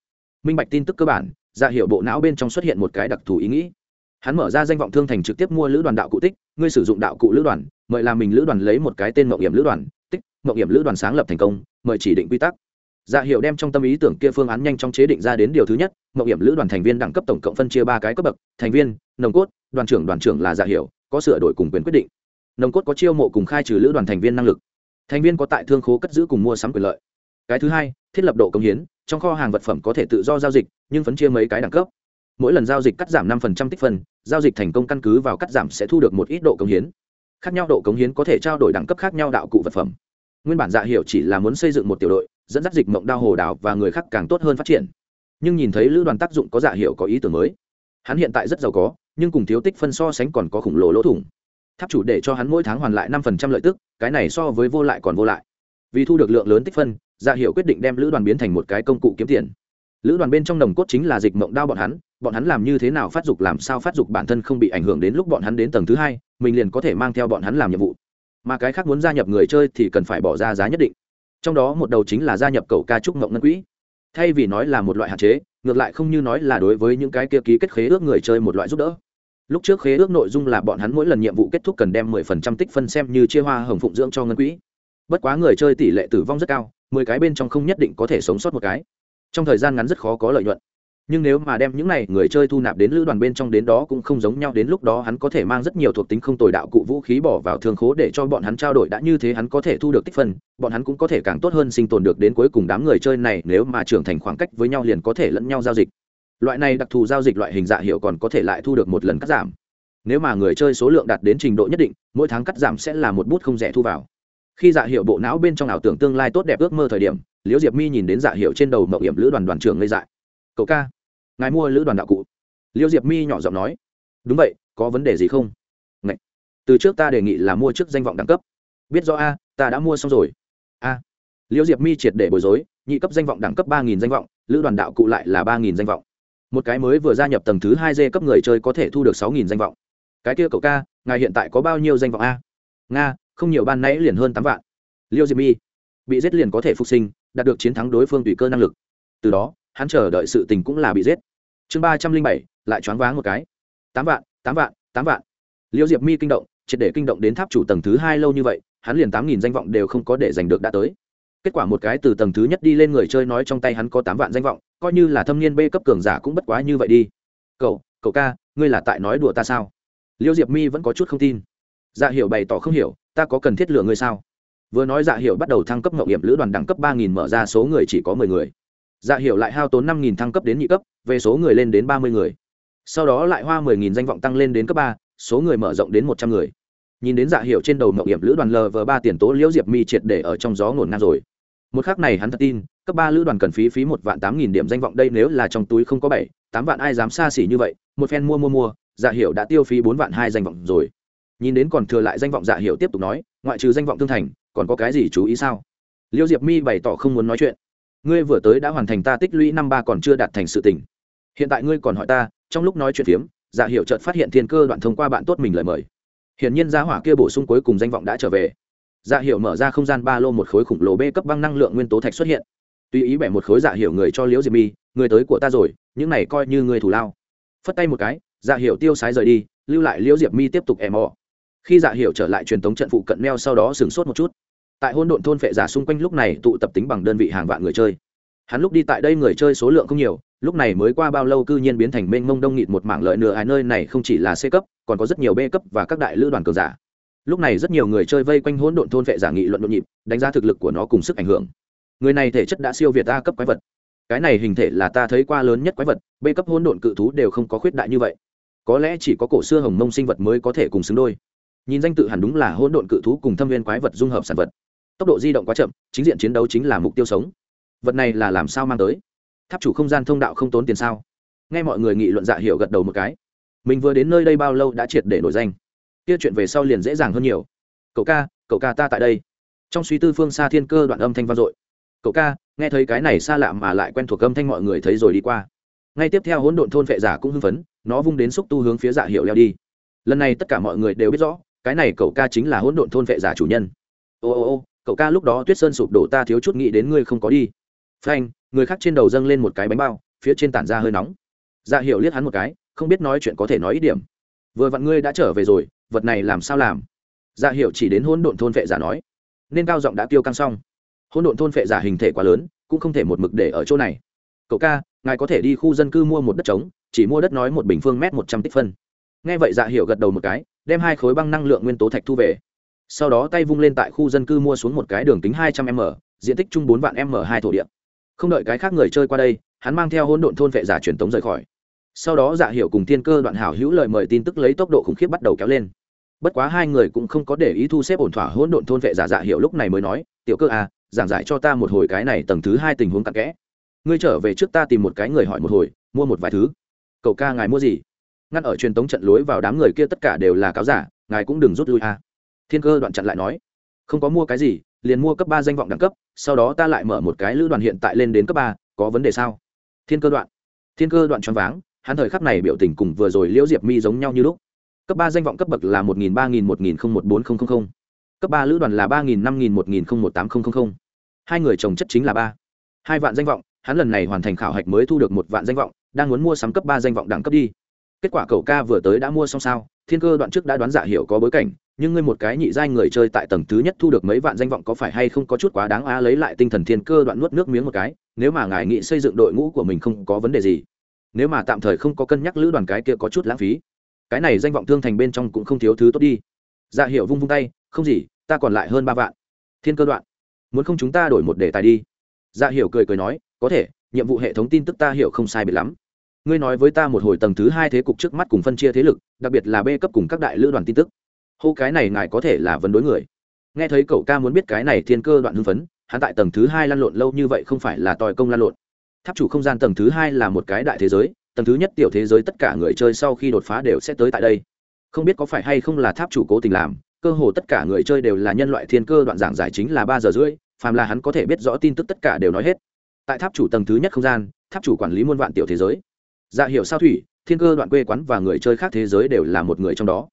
Minh bạch tin tức cơ bản dạ hiệu bộ não bên trong xuất hiện một cái đặc thù ý nghĩ hắn mở ra danh vọng thương thành trực tiếp mua lữ đoàn đạo cụ tích, ngươi sử dụng đạo cụ lữ đoàn, mời làm mình lữ đoàn lấy một cái tên mậu hiểm lữ đoàn, tích mậu hiểm lữ đoàn sáng lập thành công, mời chỉ định quy tắc. Dạ hiệu đem trong tâm ý tưởng kia phương án nhanh chóng chế định ra đến điều thứ nhất mậu hiểm lữ đoàn thành viên đẳng cấp tổng cộng phân chia ba cái cấp bậc, thành viên, nồng cốt, đoàn trưởng đoàn trưởng là dạ hiệu có sửa đổi cùng quyền quyết định. Nồng cốt có chiêu mộ cùng khai trừ lữ đoàn thành viên năng lực. Thành viên có tại thương khố cất giữ cùng mua sắm quyền lợi. Cái thứ hai, thiết lập độ công hiến, trong kho hàng vật phẩm có thể tự do giao dịch, nhưng phân chia mấy cái đẳng cấp mỗi lần giao dịch cắt giảm 5% tích phân, giao dịch thành công căn cứ vào cắt giảm sẽ thu được một ít độ công hiến. Khác nhau độ công hiến có thể trao đổi đẳng cấp khác nhau đạo cụ vật phẩm. Nguyên bản dạ hiểu chỉ là muốn xây dựng một tiểu đội, dẫn dắt dịch mộng đao hồ đào và người khác càng tốt hơn phát triển. Nhưng nhìn thấy lữ đoàn tác dụng có dạ hiểu có ý tưởng mới. Hắn hiện tại rất giàu có, nhưng cùng thiếu tích phân so sánh còn có khủng lồ lỗ thủng. Tháp chủ để cho hắn mỗi tháng hoàn lại 5% lợi tức, cái này so với vô lại còn vô lại. Vì thu được lượng lớn tích phân dạ Hiểu quyết định đem lữ đoàn biến thành một cái công cụ kiếm tiền lữ đoàn bên trong nồng cốt chính là dịch mộng đao bọn hắn bọn hắn làm như thế nào phát dục làm sao phát dục bản thân không bị ảnh hưởng đến lúc bọn hắn đến tầng thứ hai, mình liền có thể mang theo bọn hắn làm nhiệm vụ. Mà cái khác muốn gia nhập người chơi thì cần phải bỏ ra giá nhất định. Trong đó một đầu chính là gia nhập cầu ca trúc mộng ngân quỹ. Thay vì nói là một loại hạn chế, ngược lại không như nói là đối với những cái kia ký kết khế ước người chơi một loại giúp đỡ. Lúc trước khế ước nội dung là bọn hắn mỗi lần nhiệm vụ kết thúc cần đem mười phần trăm tích phân xem như chia hoa hồng phụng dưỡng cho ngân quỹ. Bất quá người chơi tỷ lệ tử vong rất cao, mười cái bên trong không nhất định có thể sống sót một cái trong thời gian ngắn rất khó có lợi nhuận. Nhưng nếu mà đem những này người chơi thu nạp đến lữ đoàn bên trong đến đó cũng không giống nhau, đến lúc đó hắn có thể mang rất nhiều thuộc tính không tồi đạo cụ vũ khí bỏ vào thương khố để cho bọn hắn trao đổi đã như thế hắn có thể thu được tích phân, bọn hắn cũng có thể càng tốt hơn sinh tồn được đến cuối cùng đám người chơi này, nếu mà trưởng thành khoảng cách với nhau liền có thể lẫn nhau giao dịch. Loại này đặc thù giao dịch loại hình dạ hiệu còn có thể lại thu được một lần cắt giảm. Nếu mà người chơi số lượng đạt đến trình độ nhất định, mỗi tháng cắt giảm sẽ là một bút không rẻ thu vào khi dạ hiệu bộ não bên trong ảo tưởng tương lai tốt đẹp ước mơ thời điểm, liễu diệp mi nhìn đến dạ hiệu trên đầu mậu hiểm lữ đoàn đoàn trưởng ngây dại. Cậu ca, ngài mua lữ đoàn đạo cụ? Liễu diệp mi nhỏ giọng nói. Đúng vậy, có vấn đề gì không? Ngậy. từ trước ta đề nghị là mua trước danh vọng đẳng cấp. Biết do a, ta đã mua xong rồi. A. Liễu diệp mi triệt để bối rối, nhị cấp danh vọng đẳng cấp ba nghìn danh vọng, lữ đoàn đạo cụ lại là ba nghìn danh vọng. Một cái mới vừa gia nhập tầng thứ hai d cấp người chơi có thể thu được sáu nghìn danh vọng. Cái kia cậu ca, ngài hiện tại có bao nhiêu danh vọng a? Nga không nhiều ban nãy liền hơn tám vạn. Liêu diệp mi bị giết liền có thể phục sinh, đạt được chiến thắng đối phương tùy cơ năng lực. Từ đó, hắn chờ đợi sự tình cũng là bị giết. Chương ba trăm linh bảy, lại choáng váng một cái. Tám vạn tám vạn tám vạn. Liêu diệp mi kinh động, triệt để kinh động đến tháp chủ tầng thứ hai lâu như vậy, hắn liền tám nghìn danh vọng đều không có để giành được đã tới. Kết quả một cái từ tầng thứ nhất đi lên người chơi nói trong tay hắn có tám vạn danh vọng, coi như là thâm niên b cấp cường giả cũng bất quá như vậy đi. Cậu cậu ca, ngươi là tại nói đùa ta sao? Liêu diệp mi vẫn có chút không tin dạ hiệu bày tỏ không hiểu, ta có cần thiết lựa ngươi sao? Vừa nói dạ hiệu bắt đầu thăng cấp ngậu hiểm lữ đoàn đẳng cấp ba nghìn mở ra số người chỉ có mười người. Dạ hiệu lại hao tốn năm nghìn thăng cấp đến nhị cấp, về số người lên đến ba mươi người. Sau đó lại hoa mười nghìn danh vọng tăng lên đến cấp ba, số người mở rộng đến một trăm người. Nhìn đến dạ hiệu trên đầu ngậu hiểm lữ đoàn lv ba tiền tố liễu diệp mi triệt để ở trong gió ngổn ngang rồi. Một khác này hắn thật tin, cấp ba lữ đoàn cần phí phí một vạn tám nghìn điểm danh vọng đây nếu là trong túi không có bảy, tám vạn ai dám xa xỉ như vậy, một phen mua mua mua dạ hiệu đã tiêu phí bốn vạn hai danh vọng rồi nhìn đến còn thừa lại danh vọng dạ hiệu tiếp tục nói, ngoại trừ danh vọng tương thành, còn có cái gì chú ý sao? Liêu diệp mi bày tỏ không muốn nói chuyện. Ngươi vừa tới đã hoàn thành ta tích lũy năm ba còn chưa đạt thành sự tình. Hiện tại ngươi còn hỏi ta, trong lúc nói chuyện phiếm dạ hiệu chợt phát hiện thiên cơ đoạn thông qua bạn tốt mình lời mời. Hiển nhiên gia hỏa kia bổ sung cuối cùng danh vọng đã trở về. Dạ hiệu mở ra không gian ba lô một khối khủng lồ b cấp băng năng lượng nguyên tố thạch xuất hiện. Tùy ý bẻ một khối dạ hiệu người cho liễu diệp mi, người tới của ta rồi, những này coi như người thủ lao. Phất tay một cái dạ hiệu tiêu sái rời đi, lưu lại liễu diệp mi tiếp tục ẻ mò khi dạ hiệu trở lại truyền thống trận phụ cận neo sau đó sửng sốt một chút. Tại hôn độn thôn phệ giả xung quanh lúc này tụ tập tính bằng đơn vị hàng vạn người chơi. Hắn lúc đi tại đây người chơi số lượng không nhiều, lúc này mới qua bao lâu cư nhiên biến thành mênh mông đông nghịt một mảng lợi nửa hai nơi này không chỉ là c cấp, còn có rất nhiều b cấp và các đại lữ đoàn cờ giả. Lúc này rất nhiều người chơi vây quanh hỗn độn thôn vệ giả nghị luận nhộn nhịp, đánh giá thực lực của nó cùng sức ảnh hưởng. Người này thể chất đã siêu việt a cấp quái vật. Cái này hình thể là ta thấy qua lớn nhất quái vật, b cấp hỗn độn cự thú đều không có khuyết đại như vậy. Có lẽ chỉ có cổ xưa hồng mông sinh vật mới có thể cùng xứng đôi nhìn danh tự hẳn đúng là hỗn độn cự thú cùng thâm viên quái vật dung hợp sản vật. Tốc độ di động quá chậm, chính diện chiến đấu chính là mục tiêu sống. Vật này là làm sao mang tới? Tháp chủ không gian thông đạo không tốn tiền sao? Nghe mọi người nghị luận dạ hiểu gật đầu một cái. Mình vừa đến nơi đây bao lâu đã triệt để nổi danh. Kia chuyện về sau liền dễ dàng hơn nhiều. Cậu ca cậu ca ta tại đây. Trong suy tư phương xa thiên cơ đoạn âm thanh vang dội. Cậu ca, nghe thấy cái này xa lạ mà lại quen thuộc âm thanh mọi người thấy rồi đi qua. Ngay tiếp theo hỗn độn thôn vệ giả cũng hưng phấn, nó vung đến xúc tu hướng phía dạ hiệu leo đi. Lần này tất cả mọi người đều biết rõ cái này cậu ca chính là hỗn độn thôn vệ giả chủ nhân. Ô ô ô, cậu ca lúc đó tuyết sơn sụp đổ ta thiếu chút nghĩ đến ngươi không có đi. Phanh, người khác trên đầu dâng lên một cái bánh bao, phía trên tản ra hơi nóng. Dạ hiệu liếc hắn một cái, không biết nói chuyện có thể nói ít điểm. Vừa vặn ngươi đã trở về rồi, vật này làm sao làm? Dạ hiệu chỉ đến hỗn độn thôn vệ giả nói. Nên cao giọng đã tiêu căng xong. Hỗn độn thôn vệ giả hình thể quá lớn, cũng không thể một mực để ở chỗ này. Cậu ca, ngài có thể đi khu dân cư mua một đất trống, chỉ mua đất nói một bình phương mét một trăm tích phân. Nghe vậy dạ hiệu gật đầu một cái đem hai khối băng năng lượng nguyên tố thạch thu về. Sau đó tay vung lên tại khu dân cư mua xuống một cái đường kính hai trăm m, diện tích chung bốn vạn m hai thổ địa. Không đợi cái khác người chơi qua đây, hắn mang theo hỗn độn thôn vệ giả truyền tống rời khỏi. Sau đó dạ giả hiệu cùng thiên cơ đoạn hảo hữu lời mời tin tức lấy tốc độ khủng khiếp bắt đầu kéo lên. Bất quá hai người cũng không có để ý thu xếp ổn thỏa hỗn độn thôn vệ giả dạ hiệu lúc này mới nói, tiểu cơ à giảng giải cho ta một hồi cái này tầng thứ hai tình huống cặn kẽ. Ngươi trở về trước ta tìm một cái người hỏi một hồi, mua một vài thứ. Cậu ca ngài mua gì? Ngăn ở truyền tống trận lối vào đám người kia tất cả đều là cáo giả, ngài cũng đừng rút lui à. thiên cơ đoạn chặn lại nói, không có mua cái gì, liền mua cấp ba danh vọng đẳng cấp, sau đó ta lại mở một cái lữ đoàn hiện tại lên đến cấp ba, có vấn đề sao? Thiên cơ đoạn, thiên cơ đoạn choáng váng, hắn thời khắc này biểu tình cùng vừa rồi liễu diệp mi giống nhau như lúc. Cấp ba danh vọng cấp bậc là một nghìn ba nghìn một nghìn không một bốn không không không. Cấp ba lữ đoàn là ba nghìn năm nghìn một nghìn không một tám không không không. Hai người chồng chất chính là ba. Hai vạn danh vọng, hắn lần này hoàn thành khảo hạch mới thu được một vạn danh vọng, đang muốn mua sắm cấp ba danh vọng đẳng cấp đi kết quả cậu ca vừa tới đã mua xong sao? Thiên cơ đoạn trước đã đoán giả hiểu có bối cảnh, nhưng ngươi một cái nhị giai người chơi tại tầng thứ nhất thu được mấy vạn danh vọng có phải hay không có chút quá đáng á? Lấy lại tinh thần thiên cơ đoạn nuốt nước miếng một cái, nếu mà ngài nghĩ xây dựng đội ngũ của mình không có vấn đề gì. Nếu mà tạm thời không có cân nhắc lữ đoàn cái kia có chút lãng phí, cái này danh vọng thương thành bên trong cũng không thiếu thứ tốt đi. Dạ hiệu vung vung tay, không gì, ta còn lại hơn ba vạn. Thiên cơ đoạn, muốn không chúng ta đổi một đề tài đi. Dạ hiểu cười cười nói, có thể, nhiệm vụ hệ thống tin tức ta hiểu không sai biệt lắm ngươi nói với ta một hồi tầng thứ hai thế cục trước mắt cùng phân chia thế lực, đặc biệt là b cấp cùng các đại lữ đoàn tin tức. Hô, cái này ngài có thể là vấn đối người. Nghe thấy cậu ca muốn biết cái này thiên cơ đoạn hưng phấn, hắn tại tầng thứ hai lăn lộn lâu như vậy không phải là tòi công lăn lộn. Tháp chủ không gian tầng thứ hai là một cái đại thế giới, tầng thứ nhất tiểu thế giới tất cả người chơi sau khi đột phá đều sẽ tới tại đây. Không biết có phải hay không là tháp chủ cố tình làm, cơ hồ tất cả người chơi đều là nhân loại thiên cơ đoạn giảng giải chính là ba giờ rưỡi, phàm là hắn có thể biết rõ tin tức tất cả đều nói hết. Tại tháp chủ tầng thứ nhất không gian, tháp chủ quản lý muôn vạn tiểu thế giới dạ hiệu sao thủy, thiên cơ đoạn quê quán và người chơi khác thế giới đều là một người trong đó.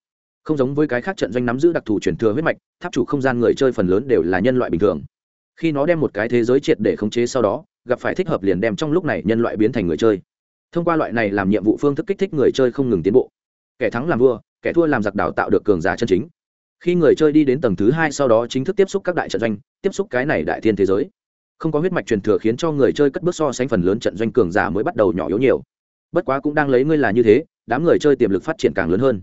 Không giống với cái khác trận doanh nắm giữ đặc thù truyền thừa huyết mạch, tháp chủ không gian người chơi phần lớn đều là nhân loại bình thường. Khi nó đem một cái thế giới triệt để khống chế sau đó, gặp phải thích hợp liền đem trong lúc này nhân loại biến thành người chơi. Thông qua loại này làm nhiệm vụ phương thức kích thích người chơi không ngừng tiến bộ. Kẻ thắng làm vua, kẻ thua làm giặc đảo tạo được cường giả chân chính. Khi người chơi đi đến tầng thứ hai sau đó chính thức tiếp xúc các đại trận doanh, tiếp xúc cái này đại thiên thế giới. Không có huyết mạch truyền thừa khiến cho người chơi cất bước so sánh phần lớn trận doanh cường giả mới bắt đầu nhỏ yếu nhiều bất quá cũng đang lấy ngươi là như thế, đám người chơi tiềm lực phát triển càng lớn hơn.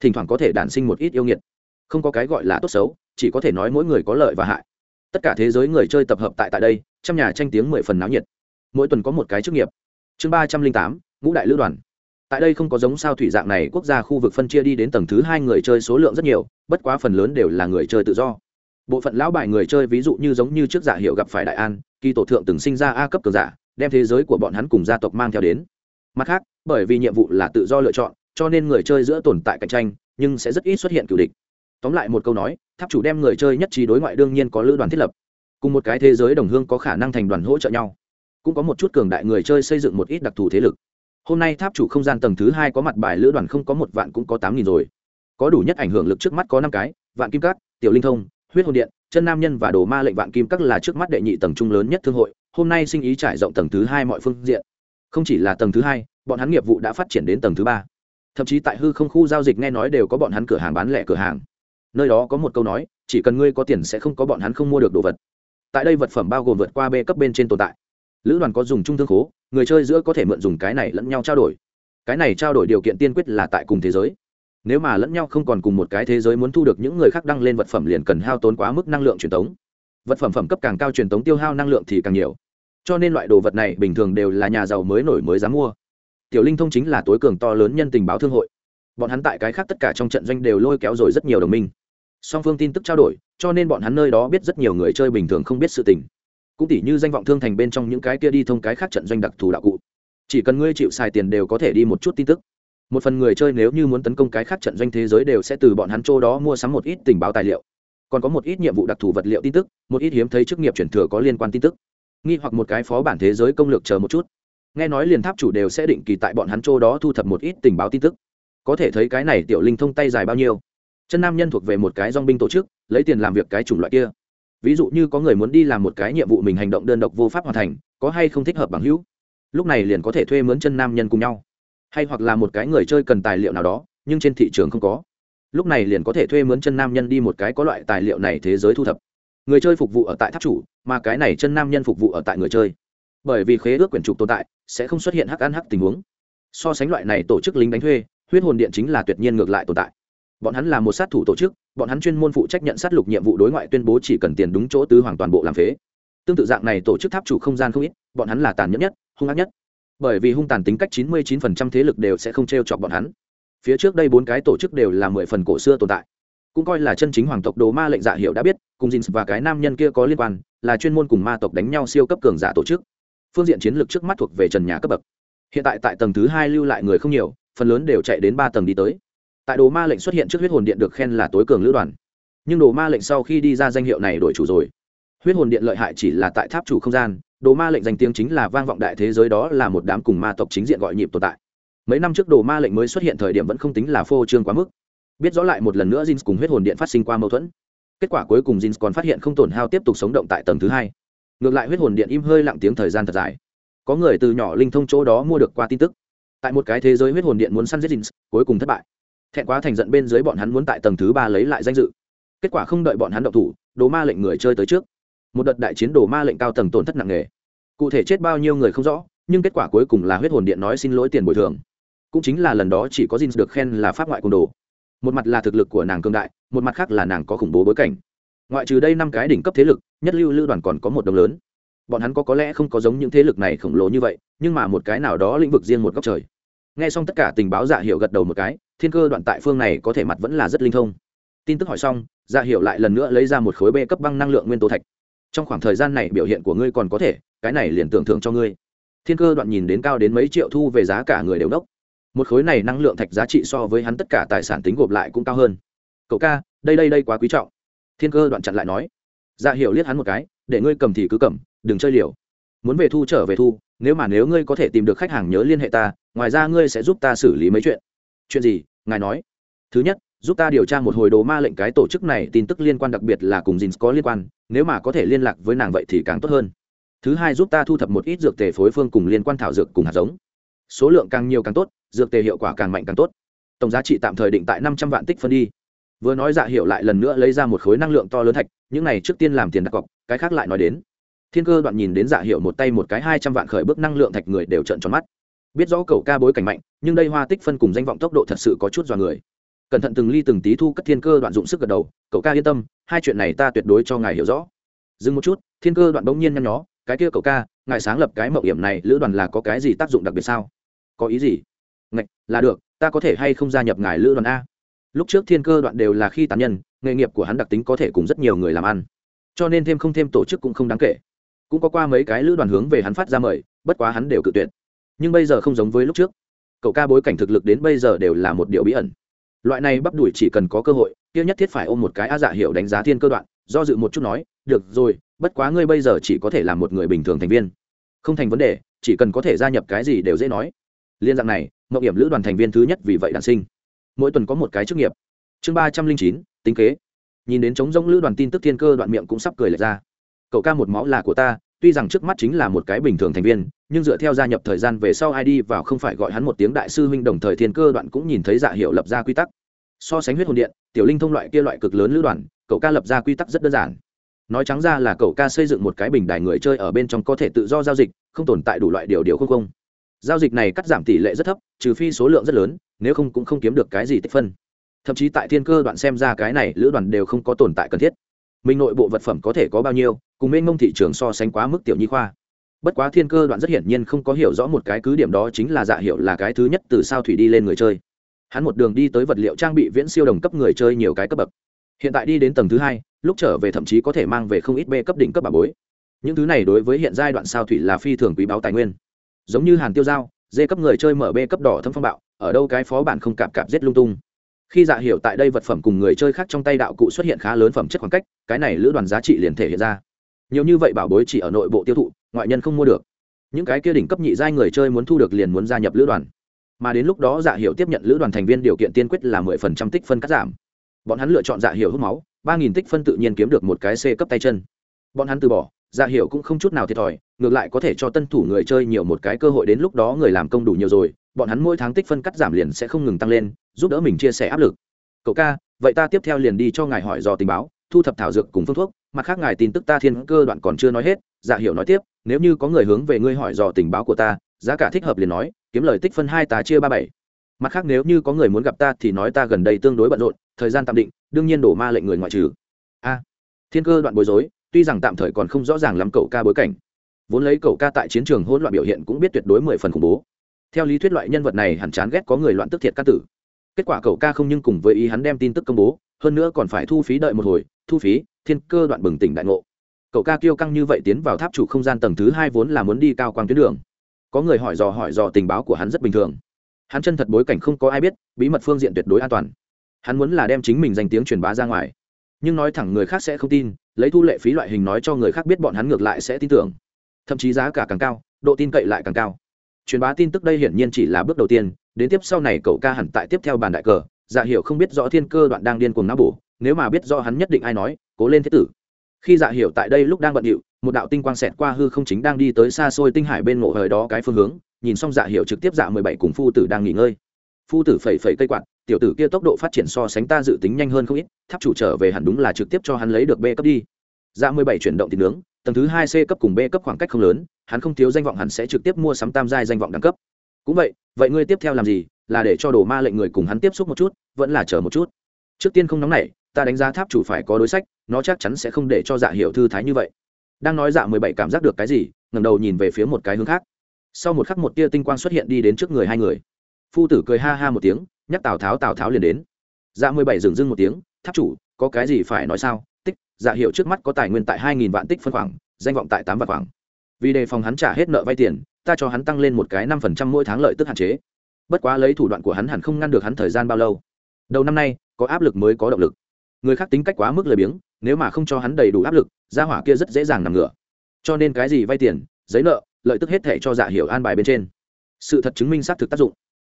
Thỉnh thoảng có thể đản sinh một ít yêu nghiệt. Không có cái gọi là tốt xấu, chỉ có thể nói mỗi người có lợi và hại. Tất cả thế giới người chơi tập hợp tại tại đây, trong nhà tranh tiếng mười phần náo nhiệt. Mỗi tuần có một cái chức nghiệp. Chương ba trăm linh tám, ngũ đại lữ đoàn. Tại đây không có giống sao thủy dạng này quốc gia khu vực phân chia đi đến tầng thứ hai người chơi số lượng rất nhiều, bất quá phần lớn đều là người chơi tự do. Bộ phận lão bài người chơi ví dụ như giống như trước giả hiệu gặp phải đại an, kỳ tổ thượng từng sinh ra a cấp cường giả, đem thế giới của bọn hắn cùng gia tộc mang theo đến mặt khác, bởi vì nhiệm vụ là tự do lựa chọn, cho nên người chơi giữa tồn tại cạnh tranh, nhưng sẽ rất ít xuất hiện cựu địch. Tóm lại một câu nói, tháp chủ đem người chơi nhất trí đối ngoại đương nhiên có lữ đoàn thiết lập. Cùng một cái thế giới đồng hương có khả năng thành đoàn hỗ trợ nhau. Cũng có một chút cường đại người chơi xây dựng một ít đặc thù thế lực. Hôm nay tháp chủ không gian tầng thứ hai có mặt bài lữ đoàn không có một vạn cũng có tám nghìn rồi. Có đủ nhất ảnh hưởng lực trước mắt có năm cái, vạn kim cát tiểu linh thông, huyết hồn điện, chân nam nhân và đồ ma lệnh vạn kim các là trước mắt đệ nhị tầng trung lớn nhất thương hội. Hôm nay sinh ý trải rộng tầng thứ hai mọi phương diện không chỉ là tầng thứ hai, bọn hắn nghiệp vụ đã phát triển đến tầng thứ ba. Thậm chí tại hư không khu giao dịch nghe nói đều có bọn hắn cửa hàng bán lẻ cửa hàng. Nơi đó có một câu nói, chỉ cần ngươi có tiền sẽ không có bọn hắn không mua được đồ vật. Tại đây vật phẩm bao gồm vượt qua b cấp bên trên tồn tại. Lữ đoàn có dùng trung thương khố, người chơi giữa có thể mượn dùng cái này lẫn nhau trao đổi. Cái này trao đổi điều kiện tiên quyết là tại cùng thế giới. Nếu mà lẫn nhau không còn cùng một cái thế giới muốn thu được những người khác đăng lên vật phẩm liền cần hao tốn quá mức năng lượng truyền tống. vật phẩm phẩm cấp càng cao truyền tống tiêu hao năng lượng thì càng nhiều cho nên loại đồ vật này bình thường đều là nhà giàu mới nổi mới dám mua. Tiểu linh thông chính là tối cường to lớn nhân tình báo thương hội. Bọn hắn tại cái khác tất cả trong trận doanh đều lôi kéo rồi rất nhiều đồng minh. Song phương tin tức trao đổi, cho nên bọn hắn nơi đó biết rất nhiều người chơi bình thường không biết sự tình. Cũng tỉ như danh vọng thương thành bên trong những cái kia đi thông cái khác trận doanh đặc thù đạo cụ. Chỉ cần ngươi chịu xài tiền đều có thể đi một chút tin tức. Một phần người chơi nếu như muốn tấn công cái khác trận doanh thế giới đều sẽ từ bọn hắn chỗ đó mua sắm một ít tình báo tài liệu. Còn có một ít nhiệm vụ đặc thù vật liệu tin tức, một ít hiếm thấy chức nghiệp chuyển thừa có liên quan tin tức nghi hoặc một cái phó bản thế giới công lược chờ một chút. Nghe nói liền tháp chủ đều sẽ định kỳ tại bọn hắn châu đó thu thập một ít tình báo tin tức. Có thể thấy cái này tiểu linh thông tay dài bao nhiêu. Chân nam nhân thuộc về một cái dong binh tổ chức, lấy tiền làm việc cái chủng loại kia. Ví dụ như có người muốn đi làm một cái nhiệm vụ mình hành động đơn độc vô pháp hoàn thành, có hay không thích hợp bằng hữu? Lúc này liền có thể thuê mướn chân nam nhân cùng nhau. Hay hoặc là một cái người chơi cần tài liệu nào đó, nhưng trên thị trường không có. Lúc này liền có thể thuê mướn chân nam nhân đi một cái có loại tài liệu này thế giới thu thập người chơi phục vụ ở tại tháp chủ, mà cái này chân nam nhân phục vụ ở tại người chơi. Bởi vì khế ước quyển trục tồn tại, sẽ không xuất hiện hắc ăn hắc tình huống. So sánh loại này tổ chức lính đánh thuê, huyết hồn điện chính là tuyệt nhiên ngược lại tồn tại. Bọn hắn là một sát thủ tổ chức, bọn hắn chuyên môn phụ trách nhận sát lục nhiệm vụ đối ngoại tuyên bố chỉ cần tiền đúng chỗ tứ hoàng toàn bộ làm phế. Tương tự dạng này tổ chức tháp chủ không gian không ít, bọn hắn là tàn nhẫn nhất, hung ác nhất. Bởi vì hung tàn tính cách chín mươi 99% thế lực đều sẽ không t r e o chọc bọn hắn. Phía trước đây bốn cái tổ chức đều là mười phần cổ xưa tồn tại cũng coi là chân chính hoàng tộc đồ ma lệnh dạ hiệu đã biết, cùng Jin và cái nam nhân kia có liên quan, là chuyên môn cùng ma tộc đánh nhau siêu cấp cường giả tổ chức. Phương diện chiến lược trước mắt thuộc về trần nhà cấp bậc. Hiện tại tại tầng thứ hai lưu lại người không nhiều, phần lớn đều chạy đến ba tầng đi tới. Tại đồ ma lệnh xuất hiện trước huyết hồn điện được khen là tối cường lữ đoàn. Nhưng đồ ma lệnh sau khi đi ra danh hiệu này đổi chủ rồi. Huyết hồn điện lợi hại chỉ là tại tháp chủ không gian, đồ ma lệnh danh tiếng chính là vang vọng đại thế giới đó là một đám cùng ma tộc chính diện gọi nhịp tồn tại. Mấy năm trước đồ ma lệnh mới xuất hiện thời điểm vẫn không tính là phô trương quá mức biết rõ lại một lần nữa jin cùng huyết hồn điện phát sinh qua mâu thuẫn. Kết quả cuối cùng jin còn phát hiện không tổn hao tiếp tục sống động tại tầng thứ hai. Ngược lại huyết hồn điện im hơi lặng tiếng thời gian thật dài. Có người từ nhỏ linh thông chỗ đó mua được qua tin tức. Tại một cái thế giới huyết hồn điện muốn săn giết jin cuối cùng thất bại. Thẹn quá thành giận bên dưới bọn hắn muốn tại tầng thứ ba lấy lại danh dự. Kết quả không đợi bọn hắn động thủ, đồ ma lệnh người chơi tới trước. Một đợt đại chiến đồ ma lệnh cao tầng tổn thất nặng nề. Cụ thể chết bao nhiêu người không rõ, nhưng kết quả cuối cùng là huyết hồn điện nói xin lỗi tiền bồi thường. Cũng chính là lần đó chỉ có Jin được khen là pháp ngoại cung đồ một mặt là thực lực của nàng cương đại, một mặt khác là nàng có khủng bố bối cảnh. Ngoại trừ đây năm cái đỉnh cấp thế lực, nhất lưu lưu đoàn còn có một đồng lớn. Bọn hắn có có lẽ không có giống những thế lực này khổng lồ như vậy, nhưng mà một cái nào đó lĩnh vực riêng một góc trời. Nghe xong tất cả tình báo dạ hiệu gật đầu một cái, thiên cơ đoạn tại phương này có thể mặt vẫn là rất linh thông. Tin tức hỏi xong dạ hiệu lại lần nữa lấy ra một khối bê cấp băng năng lượng nguyên tố thạch. Trong khoảng thời gian này biểu hiện của ngươi còn có thể, cái này liền tưởng thưởng cho ngươi. Thiên cơ đoạn nhìn đến cao đến mấy triệu thu về giá cả người đều đốc một khối này năng lượng thạch giá trị so với hắn tất cả tài sản tính gộp lại cũng cao hơn. Cậu ca, đây đây đây quá quý trọng. Thiên cơ đoạn chặn lại nói. Dạ hiểu liếc hắn một cái, để ngươi cầm thì cứ cầm, đừng chơi liều. Muốn về thu trở về thu, nếu mà nếu ngươi có thể tìm được khách hàng nhớ liên hệ ta, ngoài ra ngươi sẽ giúp ta xử lý mấy chuyện. Chuyện gì? Ngài nói. Thứ nhất, giúp ta điều tra một hồi đồ ma lệnh cái tổ chức này tin tức liên quan đặc biệt là cùng dins có liên quan, nếu mà có thể liên lạc với nàng vậy thì càng tốt hơn. Thứ hai, giúp ta thu thập một ít dược tề phối phương cùng liên quan thảo dược cùng hạt giống. Số lượng càng nhiều càng tốt dược tề hiệu quả càng mạnh càng tốt. Tổng giá trị tạm thời định tại năm trăm vạn tích phân đi. Vừa nói dạ hiệu lại lần nữa lấy ra một khối năng lượng to lớn thạch, những này trước tiên làm tiền đặt cọc, cái khác lại nói đến. Thiên cơ đoạn nhìn đến dạ hiệu một tay một cái hai trăm vạn khởi bước năng lượng thạch người đều trận tròn mắt. Biết rõ cậu ca bối cảnh mạnh, nhưng đây hoa tích phân cùng danh vọng tốc độ thật sự có chút dọa người. Cẩn thận từng ly từng tí thu cất thiên cơ đoạn dụng sức gật đầu, cậu ca yên tâm, hai chuyện này ta tuyệt đối cho ngài hiểu rõ. Dừng một chút, thiên cơ đoạn bỗng nhiên nhăn nhó, cái kia cậu ca, ngài sáng lập cái mậu hiểm này, lữ đoàn là có cái gì tác dụng đặc biệt sao? Có ý gì? Ngạch, là được, ta có thể hay không gia nhập ngài lữ đoàn a? Lúc trước thiên cơ đoạn đều là khi tán nhân, nghề nghiệp của hắn đặc tính có thể cùng rất nhiều người làm ăn. Cho nên thêm không thêm tổ chức cũng không đáng kể. Cũng có qua mấy cái lữ đoàn hướng về hắn phát ra mời, bất quá hắn đều cự tuyệt. Nhưng bây giờ không giống với lúc trước. Cậu ca bối cảnh thực lực đến bây giờ đều là một điều bí ẩn. Loại này bắp đuổi chỉ cần có cơ hội, kia nhất thiết phải ôm một cái a dạ hiểu đánh giá thiên cơ đoạn, do dự một chút nói, được rồi, bất quá ngươi bây giờ chỉ có thể là một người bình thường thành viên. Không thành vấn đề, chỉ cần có thể gia nhập cái gì đều dễ nói. Liên dạng này mậu hiểm lữ đoàn thành viên thứ nhất vì vậy đản sinh. Mỗi tuần có một cái chức nghiệp. Chương ba trăm linh chín, tính kế. Nhìn đến trống rỗng lữ đoàn tin tức thiên cơ đoạn miệng cũng sắp cười lệch ra. Cậu ca một máu là của ta, tuy rằng trước mắt chính là một cái bình thường thành viên, nhưng dựa theo gia nhập thời gian về sau ai đi vào không phải gọi hắn một tiếng đại sư huynh đồng thời thiên cơ đoạn cũng nhìn thấy dạ hiệu lập ra quy tắc. So sánh huyết hồn điện, tiểu linh thông loại kia loại cực lớn lữ đoàn, cậu ca lập ra quy tắc rất đơn giản. Nói trắng ra là cậu ca xây dựng một cái bình đài người chơi ở bên trong có thể tự do giao dịch, không tồn tại đủ loại điều điều không không giao dịch này cắt giảm tỷ lệ rất thấp, trừ phi số lượng rất lớn, nếu không cũng không kiếm được cái gì tích phân. Thậm chí tại thiên cơ đoạn xem ra cái này lữ đoàn đều không có tồn tại cần thiết. Mình nội bộ vật phẩm có thể có bao nhiêu, cùng mênh mông thị trường so sánh quá mức tiểu nhi khoa. Bất quá thiên cơ đoạn rất hiển nhiên không có hiểu rõ một cái cứ điểm đó chính là dạ hiệu là cái thứ nhất từ sao thủy đi lên người chơi. Hắn một đường đi tới vật liệu trang bị viễn siêu đồng cấp người chơi nhiều cái cấp bậc. Hiện tại đi đến tầng thứ hai, lúc trở về thậm chí có thể mang về không ít b cấp đỉnh cấp bà bối. Những thứ này đối với hiện giai đoạn sao thủy là phi thường quý báo tài nguyên giống như hàn tiêu giao, dê cấp người chơi mở b cấp đỏ thâm phong bạo, ở đâu cái phó bản không cạp cạp giết lung tung. Khi dạ hiểu tại đây vật phẩm cùng người chơi khác trong tay đạo cụ xuất hiện khá lớn phẩm chất khoảng cách, cái này lữ đoàn giá trị liền thể hiện ra. Nhiều như vậy bảo bối chỉ ở nội bộ tiêu thụ, ngoại nhân không mua được. Những cái kia đỉnh cấp nhị giai người chơi muốn thu được liền muốn gia nhập lữ đoàn. Mà đến lúc đó dạ hiểu tiếp nhận lữ đoàn thành viên điều kiện tiên quyết là mười phần trăm tích phân cắt giảm. Bọn hắn lựa chọn dạ hiểu hút máu, ba nghìn tích phân tự nhiên kiếm được một cái c cấp tay chân. Bọn hắn từ bỏ dạ hiểu cũng không chút nào thiệt thòi, ngược lại có thể cho tân thủ người chơi nhiều một cái cơ hội đến lúc đó người làm công đủ nhiều rồi, bọn hắn mỗi tháng tích phân cắt giảm liền sẽ không ngừng tăng lên, giúp đỡ mình chia sẻ áp lực. Cậu ca, vậy ta tiếp theo liền đi cho ngài hỏi dò tình báo, thu thập thảo dược cùng phương thuốc, mặt khác ngài tin tức ta thiên cơ đoạn còn chưa nói hết. Dạ hiểu nói tiếp, nếu như có người hướng về ngươi hỏi dò tình báo của ta, giá cả thích hợp liền nói, kiếm lời tích phân hai ta chia ba bảy. Mặt khác nếu như có người muốn gặp ta thì nói ta gần đây tương đối bận rộn, thời gian tạm định, đương nhiên đổ ma lệnh người ngoại trừ. A, thiên cơ đoạn bối rối tuy rằng tạm thời còn không rõ ràng lắm cậu ca bối cảnh. Vốn lấy cậu ca tại chiến trường hỗn loạn biểu hiện cũng biết tuyệt đối mười phần khủng bố. Theo lý thuyết loại nhân vật này hẳn chán ghét có người loạn tức thiệt ca tử. Kết quả cậu ca không nhưng cùng với ý hắn đem tin tức công bố, hơn nữa còn phải thu phí đợi một hồi, thu phí, thiên cơ đoạn bừng tỉnh đại ngộ. Cậu ca kiêu căng như vậy tiến vào tháp chủ không gian tầng thứ hai vốn là muốn đi cao quang tuyến đường. Có người hỏi dò hỏi dò tình báo của hắn rất bình thường. Hắn chân thật bối cảnh không có ai biết, bí mật phương diện tuyệt đối an toàn. Hắn muốn là đem chính mình danh tiếng truyền bá ra ngoài nhưng nói thẳng người khác sẽ không tin, lấy thu lệ phí loại hình nói cho người khác biết bọn hắn ngược lại sẽ tin tưởng. Thậm chí giá cả càng cao, độ tin cậy lại càng cao. Truyền bá tin tức đây hiển nhiên chỉ là bước đầu tiên, đến tiếp sau này cậu ca hẳn tại tiếp theo bàn đại cờ dạ hiểu không biết rõ thiên cơ đoạn đang điên cuồng não bổ, nếu mà biết rõ hắn nhất định ai nói, cố lên thế tử. Khi dạ hiểu tại đây lúc đang bận điệu, một đạo tinh quang xẹt qua hư không chính đang đi tới xa xôi tinh hải bên ngộ hời đó cái phương hướng, nhìn xong dạ hiểu trực tiếp dạ mười bảy cùng phu tử đang nghỉ ngơi. Phu tử phẩy phẩy cây quạt tiểu tử kia tốc độ phát triển so sánh ta dự tính nhanh hơn không ít, tháp chủ trở về hẳn đúng là trực tiếp cho hắn lấy được b cấp đi. Dạ mười bảy chuyển động thịt nướng, tầng thứ hai c cấp cùng b cấp khoảng cách không lớn, hắn không thiếu danh vọng hẳn sẽ trực tiếp mua sắm tam giai danh vọng đẳng cấp. Cũng vậy vậy ngươi tiếp theo làm gì? Là để cho đồ ma lệnh người cùng hắn tiếp xúc một chút, vẫn là chờ một chút? Trước tiên không nóng nảy, ta đánh giá tháp chủ phải có đối sách, nó chắc chắn sẽ không để cho dạ hiệu thư thái như vậy. Đang nói dạ mười bảy cảm giác được cái gì, ngẩng đầu nhìn về phía một cái hướng khác. Sau một khắc một tia tinh quang xuất hiện đi đến trước người hai người. Phu tử cười ha ha một tiếng nhắc tào tháo tào tháo liền đến dạ mười bảy dừng dưng một tiếng tháp chủ có cái gì phải nói sao tích dạ hiệu trước mắt có tài nguyên tại hai nghìn vạn tích phân khoảng danh vọng tại tám vạn khoảng vì đề phòng hắn trả hết nợ vay tiền ta cho hắn tăng lên một cái năm phần trăm mỗi tháng lợi tức hạn chế bất quá lấy thủ đoạn của hắn hẳn không ngăn được hắn thời gian bao lâu đầu năm nay có áp lực mới có động lực người khác tính cách quá mức lười biếng nếu mà không cho hắn đầy đủ áp lực gia hỏa kia rất dễ dàng nằm ngửa cho nên cái gì vay tiền giấy nợ lợi tức hết thể cho dạ hiểu an bài bên trên sự thật chứng minh xác thực tác dụng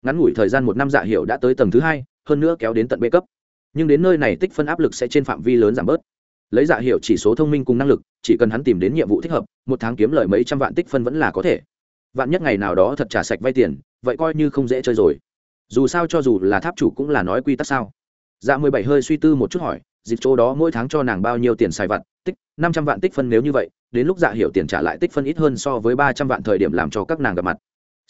ngắn ngủi thời gian một năm dạ hiệu đã tới tầng thứ hai, hơn nữa kéo đến tận bê cấp. Nhưng đến nơi này tích phân áp lực sẽ trên phạm vi lớn giảm bớt. Lấy dạ hiệu chỉ số thông minh cùng năng lực, chỉ cần hắn tìm đến nhiệm vụ thích hợp, một tháng kiếm lời mấy trăm vạn tích phân vẫn là có thể. Vạn nhất ngày nào đó thật trả sạch vay tiền, vậy coi như không dễ chơi rồi. Dù sao cho dù là tháp chủ cũng là nói quy tắc sao. Dạ mười bảy hơi suy tư một chút hỏi dịp chỗ đó mỗi tháng cho nàng bao nhiêu tiền xài vặt, tích, năm trăm vạn tích phân nếu như vậy, đến lúc dạ hiểu tiền trả lại tích phân ít hơn so với ba trăm vạn thời điểm làm cho các nàng gặp mặt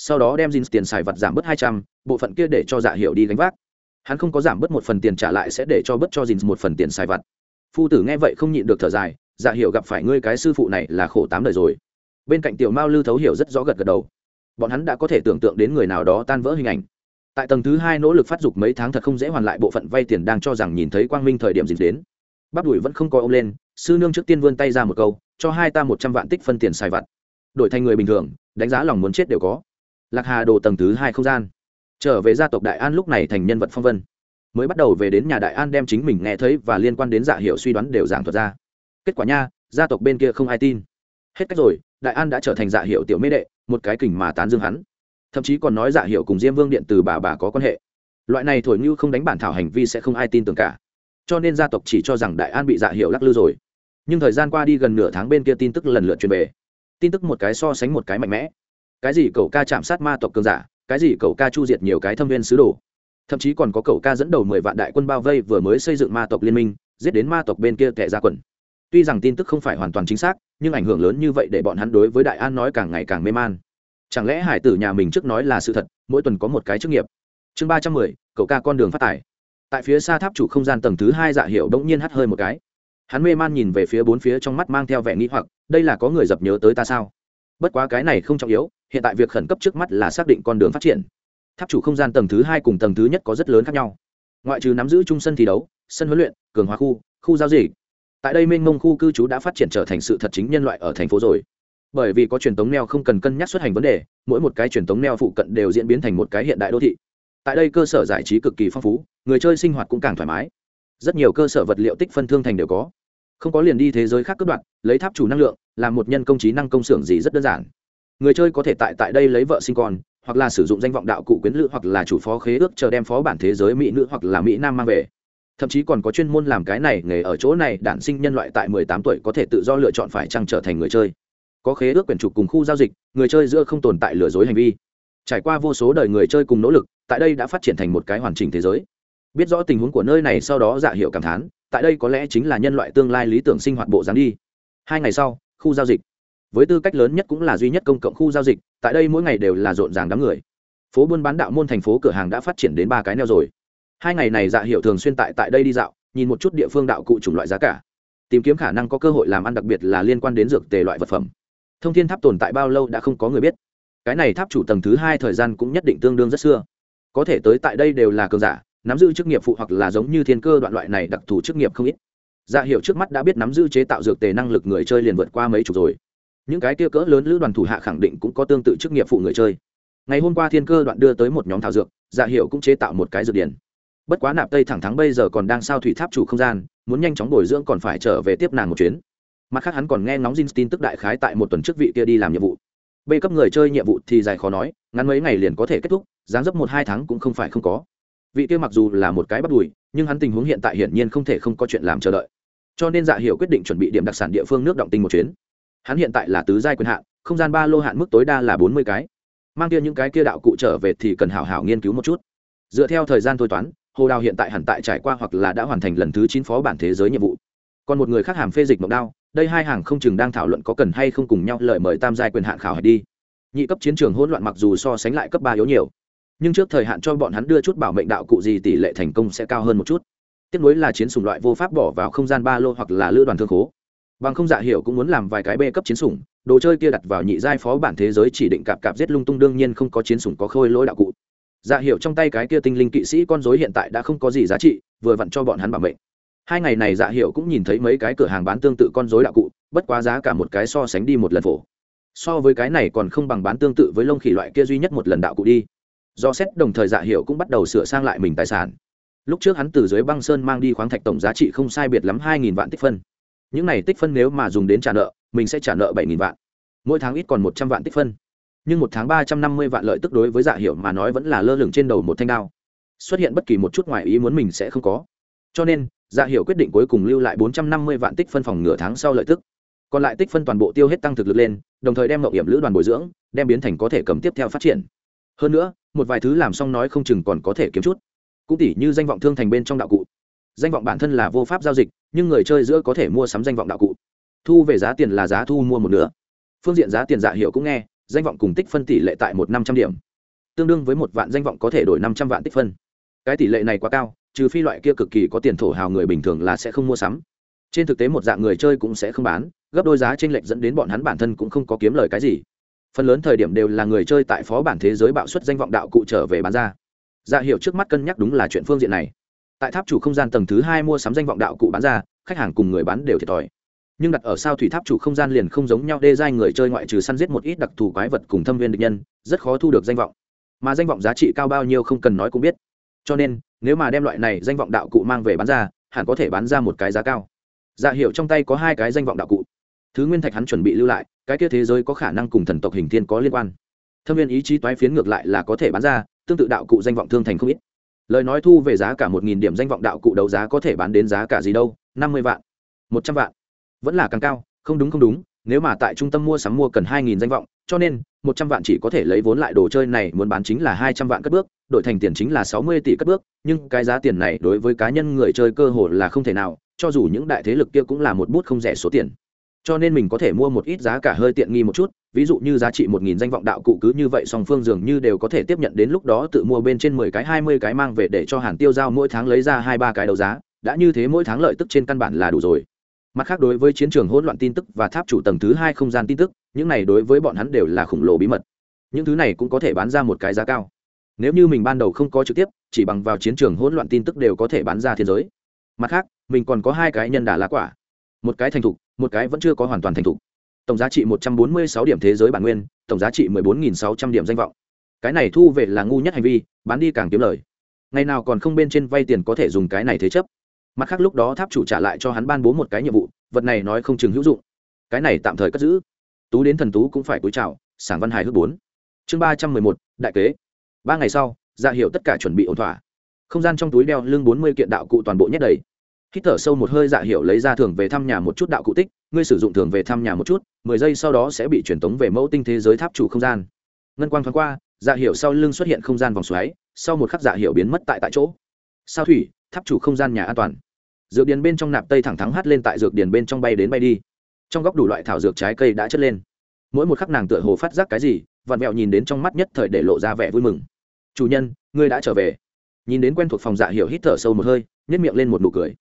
sau đó đem Jin tiền xài vặt giảm bớt hai trăm, bộ phận kia để cho dạ hiểu đi gánh vác. Hắn không có giảm bớt một phần tiền trả lại sẽ để cho bớt cho Jin một phần tiền xài vặt phu tử nghe vậy không nhịn được thở dài dạ hiểu gặp phải ngươi cái sư phụ này là khổ tám đời rồi. Bên cạnh tiểu mao lư thấu hiểu rất rõ gật gật đầu. Bọn hắn đã có thể tưởng tượng đến người nào đó tan vỡ hình ảnh. Tại tầng thứ hai nỗ lực phát dục mấy tháng thật không dễ hoàn lại bộ phận vay tiền đang cho rằng nhìn thấy quang minh thời điểm dính đến. Bắp đùi vẫn không có ôm lên, sư nương trước tiên vươn tay ra một câu, cho hai ta một trăm vạn tích phân tiền xài vặt đổi thành người bình thường, đánh giá lòng muốn chết đều có lạc hà đồ tầng thứ hai không gian. Trở về gia tộc đại an lúc này thành nhân vật phong vân. Mới bắt đầu về đến nhà đại an đem chính mình nghe thấy và liên quan đến dạ hiệu suy đoán đều giảng thuật ra. Kết quả nha, gia tộc bên kia không ai tin. Hết cách rồi, đại an đã trở thành dạ hiệu tiểu mê đệ, một cái kình mà tán dương hắn. Thậm chí còn nói dạ hiệu cùng diêm vương điện từ bà bà có quan hệ. Loại này thổi như không đánh bản thảo hành vi sẽ không ai tin tưởng cả. Cho nên gia tộc chỉ cho rằng đại an bị dạ hiệu lắc lư rồi. Nhưng thời gian qua đi gần nửa tháng bên kia tin tức lần lượt truyền về. Tin tức một cái so sánh một cái mạnh mẽ cái gì cậu ca chạm sát ma tộc cường giả, cái gì cậu ca chu diệt nhiều cái thâm viên sứ đồ. Thậm chí còn có cậu ca dẫn đầu mười vạn đại quân bao vây vừa mới xây dựng ma tộc liên minh, giết đến ma tộc bên kia tệ ra quần. Tuy rằng tin tức không phải hoàn toàn chính xác, nhưng ảnh hưởng lớn như vậy để bọn hắn đối với đại an nói càng ngày càng mê man. Chẳng lẽ hải tử nhà mình trước nói là sự thật, mỗi tuần có một cái chức nghiệp? Chương ba trăm mười, cậu ca con đường phát tài. Tại phía xa tháp chủ không gian tầng thứ hai dạ hiệu đ ỗ n g nhiên hắt hơi một cái. Hắn mê man nhìn về phía bốn phía trong mắt mang theo vẻ nghĩ hoặc, đây là có người dập nhớ tới ta sao? Bất quá cái này không trọng yếu hiện tại việc khẩn cấp trước mắt là xác định con đường phát triển. Tháp chủ không gian tầng thứ hai cùng tầng thứ nhất có rất lớn khác nhau. Ngoại trừ nắm giữ trung sân thi đấu, sân huấn luyện, cường hóa khu khu giao dịch. Tại đây mênh mông khu cư trú đã phát triển trở thành sự thật chính nhân loại ở thành phố rồi. Bởi vì có truyền tống neo không cần cân nhắc xuất hành vấn đề, mỗi một cái truyền tống neo phụ cận đều diễn biến thành một cái hiện đại đô thị. Tại đây cơ sở giải trí cực kỳ phong phú, người chơi sinh hoạt cũng càng thoải mái. Rất nhiều cơ sở vật liệu tích phân thương thành đều có. Không có liền đi thế giới khác cướp đoạt, lấy tháp chủ năng lượng, làm một nhân công trí năng công xưởng gì rất đơn giản người chơi có thể tại tại đây lấy vợ sinh con, hoặc là sử dụng danh vọng đạo cụ quyến lữ hoặc là chủ phó khế ước chờ đem phó bản thế giới mỹ nữ hoặc là mỹ nam mang về. Thậm chí còn có chuyên môn làm cái này nghề ở chỗ này, đản sinh nhân loại tại mười tám tuổi có thể tự do lựa chọn phải chăng trở thành người chơi. Có khế ước quyển trục cùng khu giao dịch, người chơi giữa không tồn tại lừa dối hành vi. Trải qua vô số đời người chơi cùng nỗ lực, tại đây đã phát triển thành một cái hoàn chỉnh thế giới. Biết rõ tình huống của nơi này sau đó dạ hiệu cảm thán, tại đây có lẽ chính là nhân loại tương lai lý tưởng sinh hoạt bộ dáng đi. Hai ngày sau, khu giao dịch với tư cách lớn nhất cũng là duy nhất công cộng khu giao dịch, tại đây mỗi ngày đều là rộn ràng đám người. Phố buôn bán đạo môn thành phố cửa hàng đã phát triển đến ba cái neo rồi. Hai ngày này dạ hiệu thường xuyên tại tại đây đi dạo, nhìn một chút địa phương đạo cụ chủng loại giá cả. Tìm kiếm khả năng có cơ hội làm ăn đặc biệt là liên quan đến dược tề loại vật phẩm. Thông thiên tháp tồn tại bao lâu đã không có người biết. Cái này tháp chủ tầng thứ hai thời gian cũng nhất định tương đương rất xưa. Có thể tới tại đây đều là cường giả, nắm giữ chức nghiệp phụ hoặc là giống như thiên cơ đoạn loại này đặc thù chức nghiệp không ít. Dạ hiệu trước mắt đã biết nắm giữ chế tạo dược tề năng lực người chơi liền vượt qua mấy chục rồi những cái kia cỡ lớn lữ đoàn thủ hạ khẳng định cũng có tương tự chức nghiệp phụ người chơi. Ngày hôm qua thiên cơ đoạn đưa tới một nhóm thảo dược dạ hiệu cũng chế tạo một cái dược điển bất quá nạp tây thẳng thắng bây giờ còn đang sao thủy tháp chủ không gian, muốn nhanh chóng bồi dưỡng còn phải trở về tiếp nàng một chuyến. Mặt khác hắn còn nghe ngóng Jin tin tức đại khái tại một tuần trước vị kia đi làm nhiệm vụ. B cấp người chơi nhiệm vụ thì dài khó nói, ngắn mấy ngày liền có thể kết thúc, dáng dấp một hai tháng cũng không phải không có. Vị kia mặc dù là một cái bắt đùi, nhưng hắn tình huống hiện tại hiển nhiên không thể không có chuyện làm chờ đợi. Cho nên dạ hiểu quyết định chuẩn bị điểm đặc sản địa phương nước động tinh một chuyến hắn hiện tại là tứ giai quyền hạn, không gian ba lô hạn mức tối đa là bốn mươi cái. Mang kia những cái kia đạo cụ trở về thì cần hảo hảo nghiên cứu một chút. Dựa theo thời gian thôi toán, hồ đào hiện tại hẳn tại trải qua hoặc là đã hoàn thành lần thứ chín phó bản thế giới nhiệm vụ. Còn một người khác hàm phê dịch mộng đao, đây hai hàng không chừng đang thảo luận có cần hay không cùng nhau lợi mời tam giai quyền hạn khảo hạch đi. Nhị cấp chiến trường hỗn loạn mặc dù so sánh lại cấp ba yếu nhiều, nhưng trước thời hạn cho bọn hắn đưa chút bảo mệnh đạo cụ gì tỷ lệ thành công sẽ cao hơn một chút. Tiếp nối là chiến sủng loại vô pháp bỏ vào không gian ba lô hoặc là lữ đoàn thương khố bằng không dạ hiểu cũng muốn làm vài cái bê cấp chiến sủng, đồ chơi kia đặt vào nhị giai phó bản thế giới chỉ định cạp cạp giết lung tung đương nhiên không có chiến sủng có khôi lỗi đạo cụ. Dạ hiểu trong tay cái kia tinh linh kỵ sĩ con dối hiện tại đã không có gì giá trị, vừa vặn cho bọn hắn bảo mệnh. Hai ngày này dạ hiểu cũng nhìn thấy mấy cái cửa hàng bán tương tự con dối đạo cụ, bất quá giá cả một cái so sánh đi một lần phổ. So với cái này còn không bằng bán tương tự với lông khỉ loại kia duy nhất một lần đạo cụ đi. Do xét đồng thời dạ hiệu cũng bắt đầu sửa sang lại mình tài sản. Lúc trước hắn từ dưới băng sơn mang đi khoáng thạch tổng giá trị không sai biệt lắm hai nghìn vạn tích phân những này tích phân nếu mà dùng đến trả nợ, mình sẽ trả nợ bảy nghìn vạn. Mỗi tháng ít còn một trăm vạn tích phân. Nhưng một tháng ba trăm năm mươi vạn lợi tức đối với dạ hiệu mà nói vẫn là lơ lửng trên đầu một thanh đao. Xuất hiện bất kỳ một chút ngoài ý muốn mình sẽ không có. Cho nên dạ hiệu quyết định cuối cùng lưu lại bốn trăm năm mươi vạn tích phân phòng nửa tháng sau lợi tức. Còn lại tích phân toàn bộ tiêu hết tăng thực lực lên, đồng thời đem mậu hiểm lữ đoàn bồi dưỡng, đem biến thành có thể cầm tiếp theo phát triển. Hơn nữa, một vài thứ làm xong nói không chừng còn có thể kiếm chút. Cũng tỉ như danh vọng thương thành bên trong đạo cụ danh vọng bản thân là vô pháp giao dịch, nhưng người chơi giữa có thể mua sắm danh vọng đạo cụ. Thu về giá tiền là giá thu mua một nửa. Phương diện giá tiền dạ hiệu cũng nghe, danh vọng cùng tích phân tỷ lệ tại một năm trăm điểm. Tương đương với một vạn danh vọng có thể đổi năm trăm vạn tích phân. Cái tỷ lệ này quá cao, trừ phi loại kia cực kỳ có tiền thổ hào người bình thường là sẽ không mua sắm. Trên thực tế một dạng người chơi cũng sẽ không bán, gấp đôi giá t r ê n lệch dẫn đến bọn hắn bản thân cũng không có kiếm lời cái gì. Phần lớn thời điểm đều là người chơi tại phó bản thế giới bạo suất danh vọng đạo cụ trở về bán ra. Dạ hiệu trước mắt cân nhắc đúng là chuyện phương diện này tại tháp chủ không gian tầng thứ hai mua sắm danh vọng đạo cụ bán ra, khách hàng cùng người bán đều thiệt thòi. Nhưng đặt ở sao thủy tháp chủ không gian liền không giống nhau, đê giai người chơi ngoại trừ săn giết một ít đặc thù quái vật cùng thâm viên địch nhân, rất khó thu được danh vọng. Mà danh vọng giá trị cao bao nhiêu không cần nói cũng biết. Cho nên, nếu mà đem loại này danh vọng đạo cụ mang về bán ra, hẳn có thể bán ra một cái giá cao. Dạ hiệu trong tay có hai cái danh vọng đạo cụ. Thứ nguyên thạch hắn chuẩn bị lưu lại, cái kia thế giới có khả năng cùng thần tộc hình thiên có liên quan. Thâm viên ý chí toái phiến ngược lại là có thể bán ra, tương tự đạo cụ danh vọng thương thành không ít lời nói thu về giá cả một nghìn điểm danh vọng đạo cụ đấu giá có thể bán đến giá cả gì đâu, năm mươi vạn, một trăm vạn. Vẫn là càng cao, không đúng không đúng, nếu mà tại trung tâm mua sắm mua cần hai nghìn danh vọng, cho nên một trăm vạn chỉ có thể lấy vốn lại đồ chơi này muốn bán chính là hai trăm vạn cất bước, đổi thành tiền chính là sáu mươi tỷ cất bước, nhưng cái giá tiền này đối với cá nhân người chơi cơ hội là không thể nào, cho dù những đại thế lực kia cũng là một bút không rẻ số tiền cho nên mình có thể mua một ít giá cả hơi tiện nghi một chút, ví dụ như giá trị một nghìn danh vọng đạo cụ cứ như vậy song phương dường như đều có thể tiếp nhận đến lúc đó tự mua bên trên mười cái, hai mươi cái mang về để cho hàn tiêu giao mỗi tháng lấy ra hai, ba cái đấu giá. Đã như thế mỗi tháng lợi tức trên căn bản là đủ rồi. Mặt khác đối với chiến trường hỗn loạn tin tức và tháp chủ tầng thứ hai không gian tin tức, những này đối với bọn hắn đều là khổng lồ bí mật. Những thứ này cũng có thể bán ra một cái giá cao. Nếu như mình ban đầu không có trực tiếp, chỉ bằng vào chiến trường hỗn loạn tin tức đều có thể bán ra thiên giới. Mặt khác, mình còn có hai cái nhân đà lá quả. Một cái thành thục một cái vẫn chưa có hoàn toàn thành thục. Tổng giá trị một trăm bốn mươi sáu điểm thế giới bản nguyên, tổng giá trị mười bốn nghìn sáu trăm điểm danh vọng. Cái này thu về là ngu nhất hành vi, bán đi càng kiếm lời. Ngày nào còn không bên trên vay tiền có thể dùng cái này thế chấp. Mặt khác lúc đó tháp chủ trả lại cho hắn ban bố một cái nhiệm vụ, vật này nói không chừng hữu dụng. Cái này tạm thời cất giữ. Tú đến thần tú cũng phải cúi chào, sảng văn hài hước bốn. Chương ba trăm mười một, đại kế. Ba ngày sau ra dạ hiệu tất cả chuẩn bị ổn thỏa. Không gian trong túi đeo lưng bốn mươi kiện đạo cụ toàn bộ nhét đầy hít thở sâu một hơi dạ hiệu lấy ra thường về thăm nhà một chút đạo cụ tích, ngươi sử dụng thường về thăm nhà một chút, mười giây sau đó sẽ bị truyền tống về mẫu tinh thế giới tháp chủ không gian. Ngân quang thoáng qua dạ hiệu sau lưng xuất hiện không gian vòng xoáy, sau một khắc dạ hiệu biến mất tại tại chỗ. Sao thủy, tháp chủ không gian nhà an toàn. Dược điền bên trong nạp tây thẳng thắng hát lên tại dược điền bên trong bay đến bay đi. Trong góc đủ loại thảo dược trái cây đã chất lên. Mỗi một khắc nàng tựa hồ phát giác cái gì, vặn vẹo nhìn đến trong mắt nhất thời để lộ ra vẻ vui mừng. Chủ nhân, ngươi đã trở về. Nhìn đến quen thuộc phòng dạ hiệu hít thở sâu một hơi nhét miệng lên một nụ cười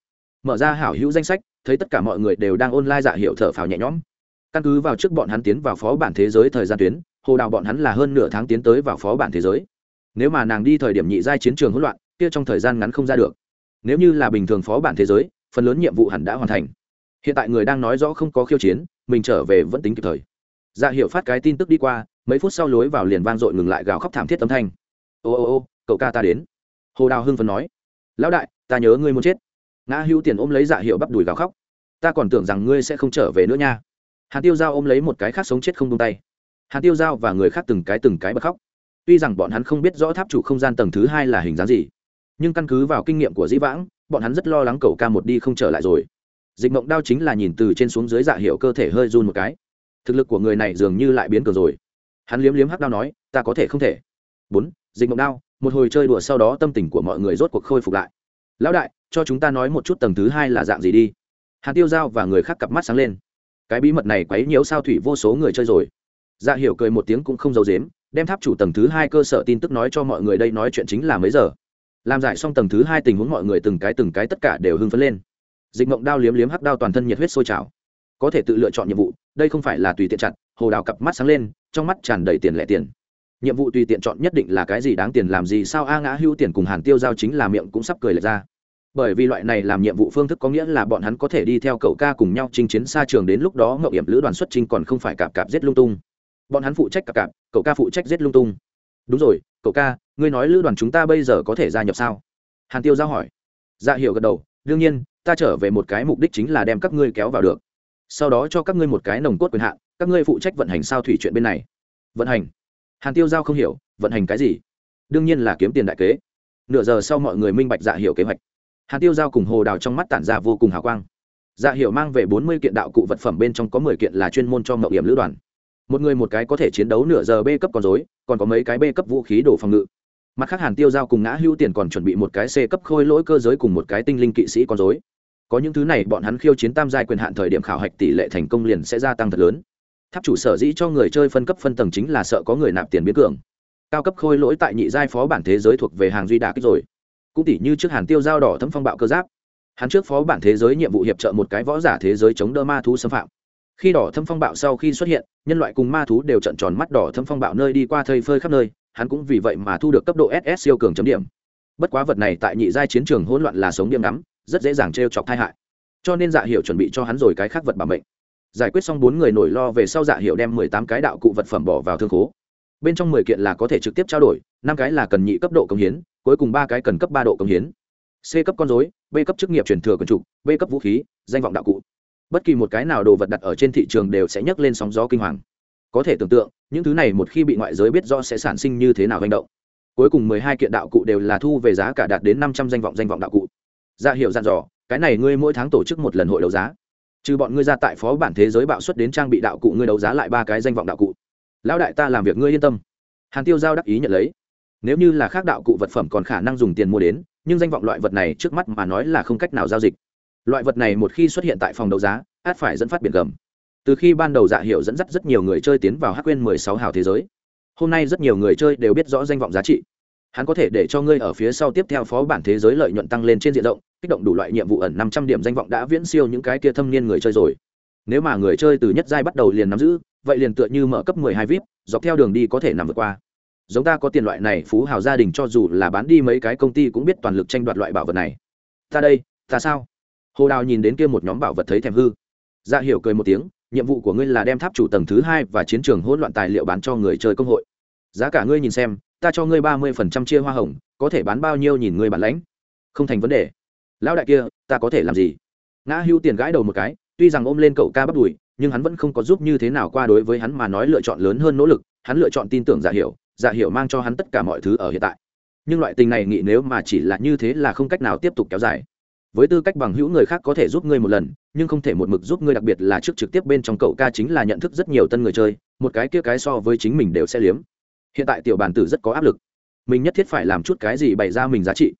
mở ra hảo hữu danh sách, thấy tất cả mọi người đều đang ôn lai dạ hiệu thở phào nhẹ nhõm. Căn cứ vào trước bọn hắn tiến vào phó bản thế giới thời gian tuyến, hồ đào bọn hắn là hơn nửa tháng tiến tới vào phó bản thế giới. Nếu mà nàng đi thời điểm nhị giai chiến trường hỗn loạn, kia trong thời gian ngắn không ra được. Nếu như là bình thường phó bản thế giới, phần lớn nhiệm vụ hẳn đã hoàn thành. Hiện tại người đang nói rõ không có khiêu chiến, mình trở về vẫn tính kịp thời. Dạ hiệu phát cái tin tức đi qua, mấy phút sau lối vào liền vang dội ngừng lại gào khóc thảm thiết âm thanh. Ô ô ô, cậu ca ta đến. Hồ đào hưng phấn nói. Lão đại, ta nhớ ngươi muốn chết ngã hữu tiền ôm lấy dạ hiệu bắp đùi gào khóc. Ta còn tưởng rằng ngươi sẽ không trở về nữa nha. Hàn tiêu giao ôm lấy một cái khác sống chết không tung tay. Hàn tiêu giao và người khác từng cái từng cái bật khóc. Tuy rằng bọn hắn không biết rõ tháp chủ không gian tầng thứ hai là hình dáng gì, nhưng căn cứ vào kinh nghiệm của dĩ vãng, bọn hắn rất lo lắng cầu ca một đi không trở lại rồi. Dịch mộng đao chính là nhìn từ trên xuống dưới dạ hiệu cơ thể hơi run một cái. Thực lực của người này dường như lại biến cường rồi. Hắn liếm liếm hắc đao nói, ta có thể không thể. Bốn, dịch mộng đao, một hồi chơi đùa sau đó tâm tình của mọi người rốt cuộc khôi phục lại lão đại, cho chúng ta nói một chút tầng thứ hai là dạng gì đi. Hàn tiêu giao và người khác cặp mắt sáng lên. Cái bí mật này quấy nhiễu sao thủy vô số người chơi rồi. Dạ hiểu cười một tiếng cũng không giấu dếm đem tháp chủ tầng thứ hai cơ sở tin tức nói cho mọi người đây nói chuyện chính là mấy giờ. Làm giải xong tầng thứ hai tình huống mọi người từng cái từng cái tất cả đều hưng phấn lên. Dịch mộng đao liếm liếm hắc đao toàn thân nhiệt huyết sôi trào. Có thể tự lựa chọn nhiệm vụ, đây không phải là tùy tiện chặt, hồ đào cặp mắt sáng lên, trong mắt tràn đầy tiền lẻ tiền. Nhiệm vụ tùy tiện chọn nhất định là cái gì đáng tiền làm gì, sao a ngã hưu tiền cùng hàn tiêu giao chính là miệng cũng sắp cười lệch ra bởi vì loại này làm nhiệm vụ phương thức có nghĩa là bọn hắn có thể đi theo cậu ca cùng nhau chinh chiến xa trường đến lúc đó ngậu hiểm lữ đoàn xuất trinh còn không phải cạp cạp giết lung tung. Bọn hắn phụ trách cạp cạp, cậu ca phụ trách giết lung tung. Đúng rồi, cậu ca, ngươi nói lữ đoàn chúng ta bây giờ có thể gia nhập sao? Hàn tiêu giao hỏi. Dạ hiểu gật đầu, đương nhiên, ta trở về một cái mục đích chính là đem các ngươi kéo vào được. Sau đó cho các ngươi một cái nồng cốt quyền hạn, các ngươi phụ trách vận hành sao thủy chuyện bên này. Vận hành? Hàn tiêu giao không hiểu, vận hành cái gì? Đương nhiên là kiếm tiền đại kế. Nửa giờ sau mọi người minh bạch dạ hiểu kế hoạch hàn tiêu giao cùng hồ đào trong mắt tản ra vô cùng hào quang. Dạ hiểu mang về bốn mươi kiện đạo cụ vật phẩm bên trong có mười kiện là chuyên môn cho mậu hiểm lữ đoàn. Một người một cái có thể chiến đấu nửa giờ b cấp còn dối còn có mấy cái b cấp vũ khí đổ phòng ngự. Mặt khác hàn tiêu giao cùng ngã hưu tiền còn chuẩn bị một cái c cấp khôi lỗi cơ giới cùng một cái tinh linh kỵ sĩ con dối có những thứ này, bọn hắn khiêu chiến tam giai quyền hạn thời điểm khảo hạch tỷ lệ thành công liền sẽ gia tăng thật lớn. Tháp chủ sở dĩ cho người chơi phân cấp phân tầng chính là sợ có người nạp tiền biến cường. Cao cấp khôi lỗi tại nhị giai phó bản thế giới thuộc về hàng duy đà kích rồi cũng tỉ như trước hàn tiêu giao đỏ thấm phong bạo cơ giáp. Hắn trước phó bản thế giới nhiệm vụ hiệp trợ một cái võ giả thế giới chống đỡ ma thú xâm phạm. Khi đỏ thâm phong bạo sau khi xuất hiện, nhân loại cùng ma thú đều trận tròn mắt đỏ thâm phong bạo nơi đi qua thây phơi khắp nơi, hắn cũng vì vậy mà thu được cấp độ ss siêu cường chấm điểm. Bất quá vật này tại nhị giai chiến trường hỗn loạn là sống điểm ngắm rất dễ dàng t r e o chọc tai hại. Cho nên dạ hiệu chuẩn bị cho hắn rồi cái khác vật bảo mệnh. Giải quyết xong bốn người nổi lo về sau dạ hiệu đem mười tám cái đạo cụ vật phẩm bỏ vào thương khố. Bên trong mười kiện là có thể trực tiếp trao đổi, năm cái là cần nhị cấp độ công hiến cuối cùng ba cái cần cấp ba độ công hiến. C cấp con dối b cấp chức nghiệp truyền thừa quần trục, b cấp vũ khí, danh vọng đạo cụ. Bất kỳ một cái nào đồ vật đặt ở trên thị trường đều sẽ nhấc lên sóng gió kinh hoàng. Có thể tưởng tượng, những thứ này một khi bị ngoại giới biết rõ sẽ sản sinh như thế nào hành động. Cuối cùng mười hai kiện đạo cụ đều là thu về giá cả đạt đến năm trăm danh vọng danh vọng đạo cụ. Dạ ra hiệu dặn dò, cái này ngươi mỗi tháng tổ chức một lần hội đấu giá. Trừ bọn ngươi ra tại phó bản thế giới bạo xuất đến trang bị đạo cụ, ngươi đấu giá lại ba cái danh vọng đạo cụ. Lão đại ta làm việc ngươi yên tâm. Hàn tiêu giao đắc ý nhận lấy nếu như là khác đạo cụ vật phẩm còn khả năng dùng tiền mua đến, nhưng danh vọng loại vật này trước mắt mà nói là không cách nào giao dịch. Loại vật này một khi xuất hiện tại phòng đấu giá, át phải dẫn phát biển gầm. Từ khi ban đầu dạ hiệu dẫn dắt rất nhiều người chơi tiến vào hắc quên mười sáu hào thế giới, hôm nay rất nhiều người chơi đều biết rõ danh vọng giá trị. Hắn có thể để cho ngươi ở phía sau tiếp theo phó bản thế giới lợi nhuận tăng lên trên diện rộng, kích động đủ loại nhiệm vụ ẩn năm trăm điểm danh vọng đã viễn siêu những cái kia thâm niên người chơi rồi. Nếu mà người chơi từ nhất giai bắt đầu liền nắm giữ, vậy liền tựa như mở cấp mười hai vip, dọc theo đường đi có thể nằm vượt qua giống ta có tiền loại này phú hào gia đình cho dù là bán đi mấy cái công ty cũng biết toàn lực tranh đoạt loại bảo vật này. Ta đây, ta sao? Hồ đào nhìn đến kia một nhóm bảo vật thấy thèm hư. Dạ hiểu cười một tiếng, nhiệm vụ của ngươi là đem tháp chủ tầng thứ hai và chiến trường hỗn loạn tài liệu bán cho người chơi công hội. Giá cả ngươi nhìn xem, ta cho ngươi ba mươi phần trăm chia hoa hồng, có thể bán bao nhiêu nhìn ngươi bản lãnh. Không thành vấn đề. Lão đại kia, ta có thể làm gì? Ngã hưu tiền gãi đầu một cái, tuy rằng ôm lên cậu ca bắt đùi, nhưng hắn vẫn không có giúp như thế nào qua đối với hắn mà nói lựa chọn lớn hơn nỗ lực, hắn lựa chọn tin tưởng giả hiểu giả hiểu mang cho hắn tất cả mọi thứ ở hiện tại. Nhưng loại tình này nghĩ nếu mà chỉ là như thế là không cách nào tiếp tục kéo dài. Với tư cách bằng hữu người khác có thể giúp ngươi một lần, nhưng không thể một mực giúp ngươi, đặc biệt là trước trực tiếp bên trong cậu ca chính là nhận thức rất nhiều tân người chơi, một cái kia cái so với chính mình đều sẽ liếm. Hiện tại tiểu bàn tử rất có áp lực. Mình nhất thiết phải làm chút cái gì bày ra mình giá trị.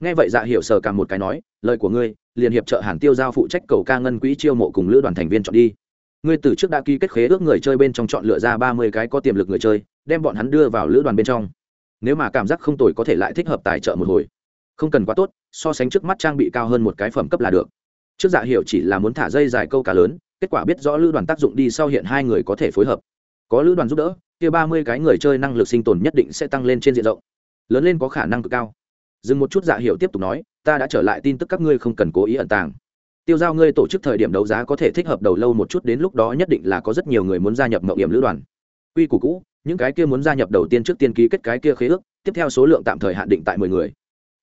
Nghe vậy dạ hiểu sờ cả một cái nói, lời của ngươi, liền hiệp trợ hàn tiêu giao phụ trách cầu ca ngân quỹ chiêu mộ cùng lữ đoàn thành viên chọn đi ngươi từ trước đã ký kết khế ước người chơi bên trong chọn lựa ra ba mươi cái có tiềm lực người chơi, đem bọn hắn đưa vào lữ đoàn bên trong. Nếu mà cảm giác không tồi có thể lại thích hợp tài trợ một hồi. Không cần quá tốt, so sánh trước mắt trang bị cao hơn một cái phẩm cấp là được. Trước dạ hiểu chỉ là muốn thả dây dài câu cá lớn, kết quả biết rõ lữ đoàn tác dụng đi sau hiện hai người có thể phối hợp. Có lữ đoàn giúp đỡ, kia ba mươi cái người chơi năng lực sinh tồn nhất định sẽ tăng lên trên diện rộng. Lớn lên có khả năng cực cao. Dừng một chút dạ hiểu tiếp tục nói, ta đã trở lại tin tức các ngươi không cần cố ý ẩn tàng tiêu giao ngươi tổ chức thời điểm đấu giá có thể thích hợp đầu lâu một chút, đến lúc đó nhất định là có rất nhiều người muốn gia nhập mậu hiểm lữ đoàn. Quy củ cũ, những cái kia muốn gia nhập đầu tiên trước tiên ký kết cái kia khế ước, tiếp theo số lượng tạm thời hạn định tại mười người.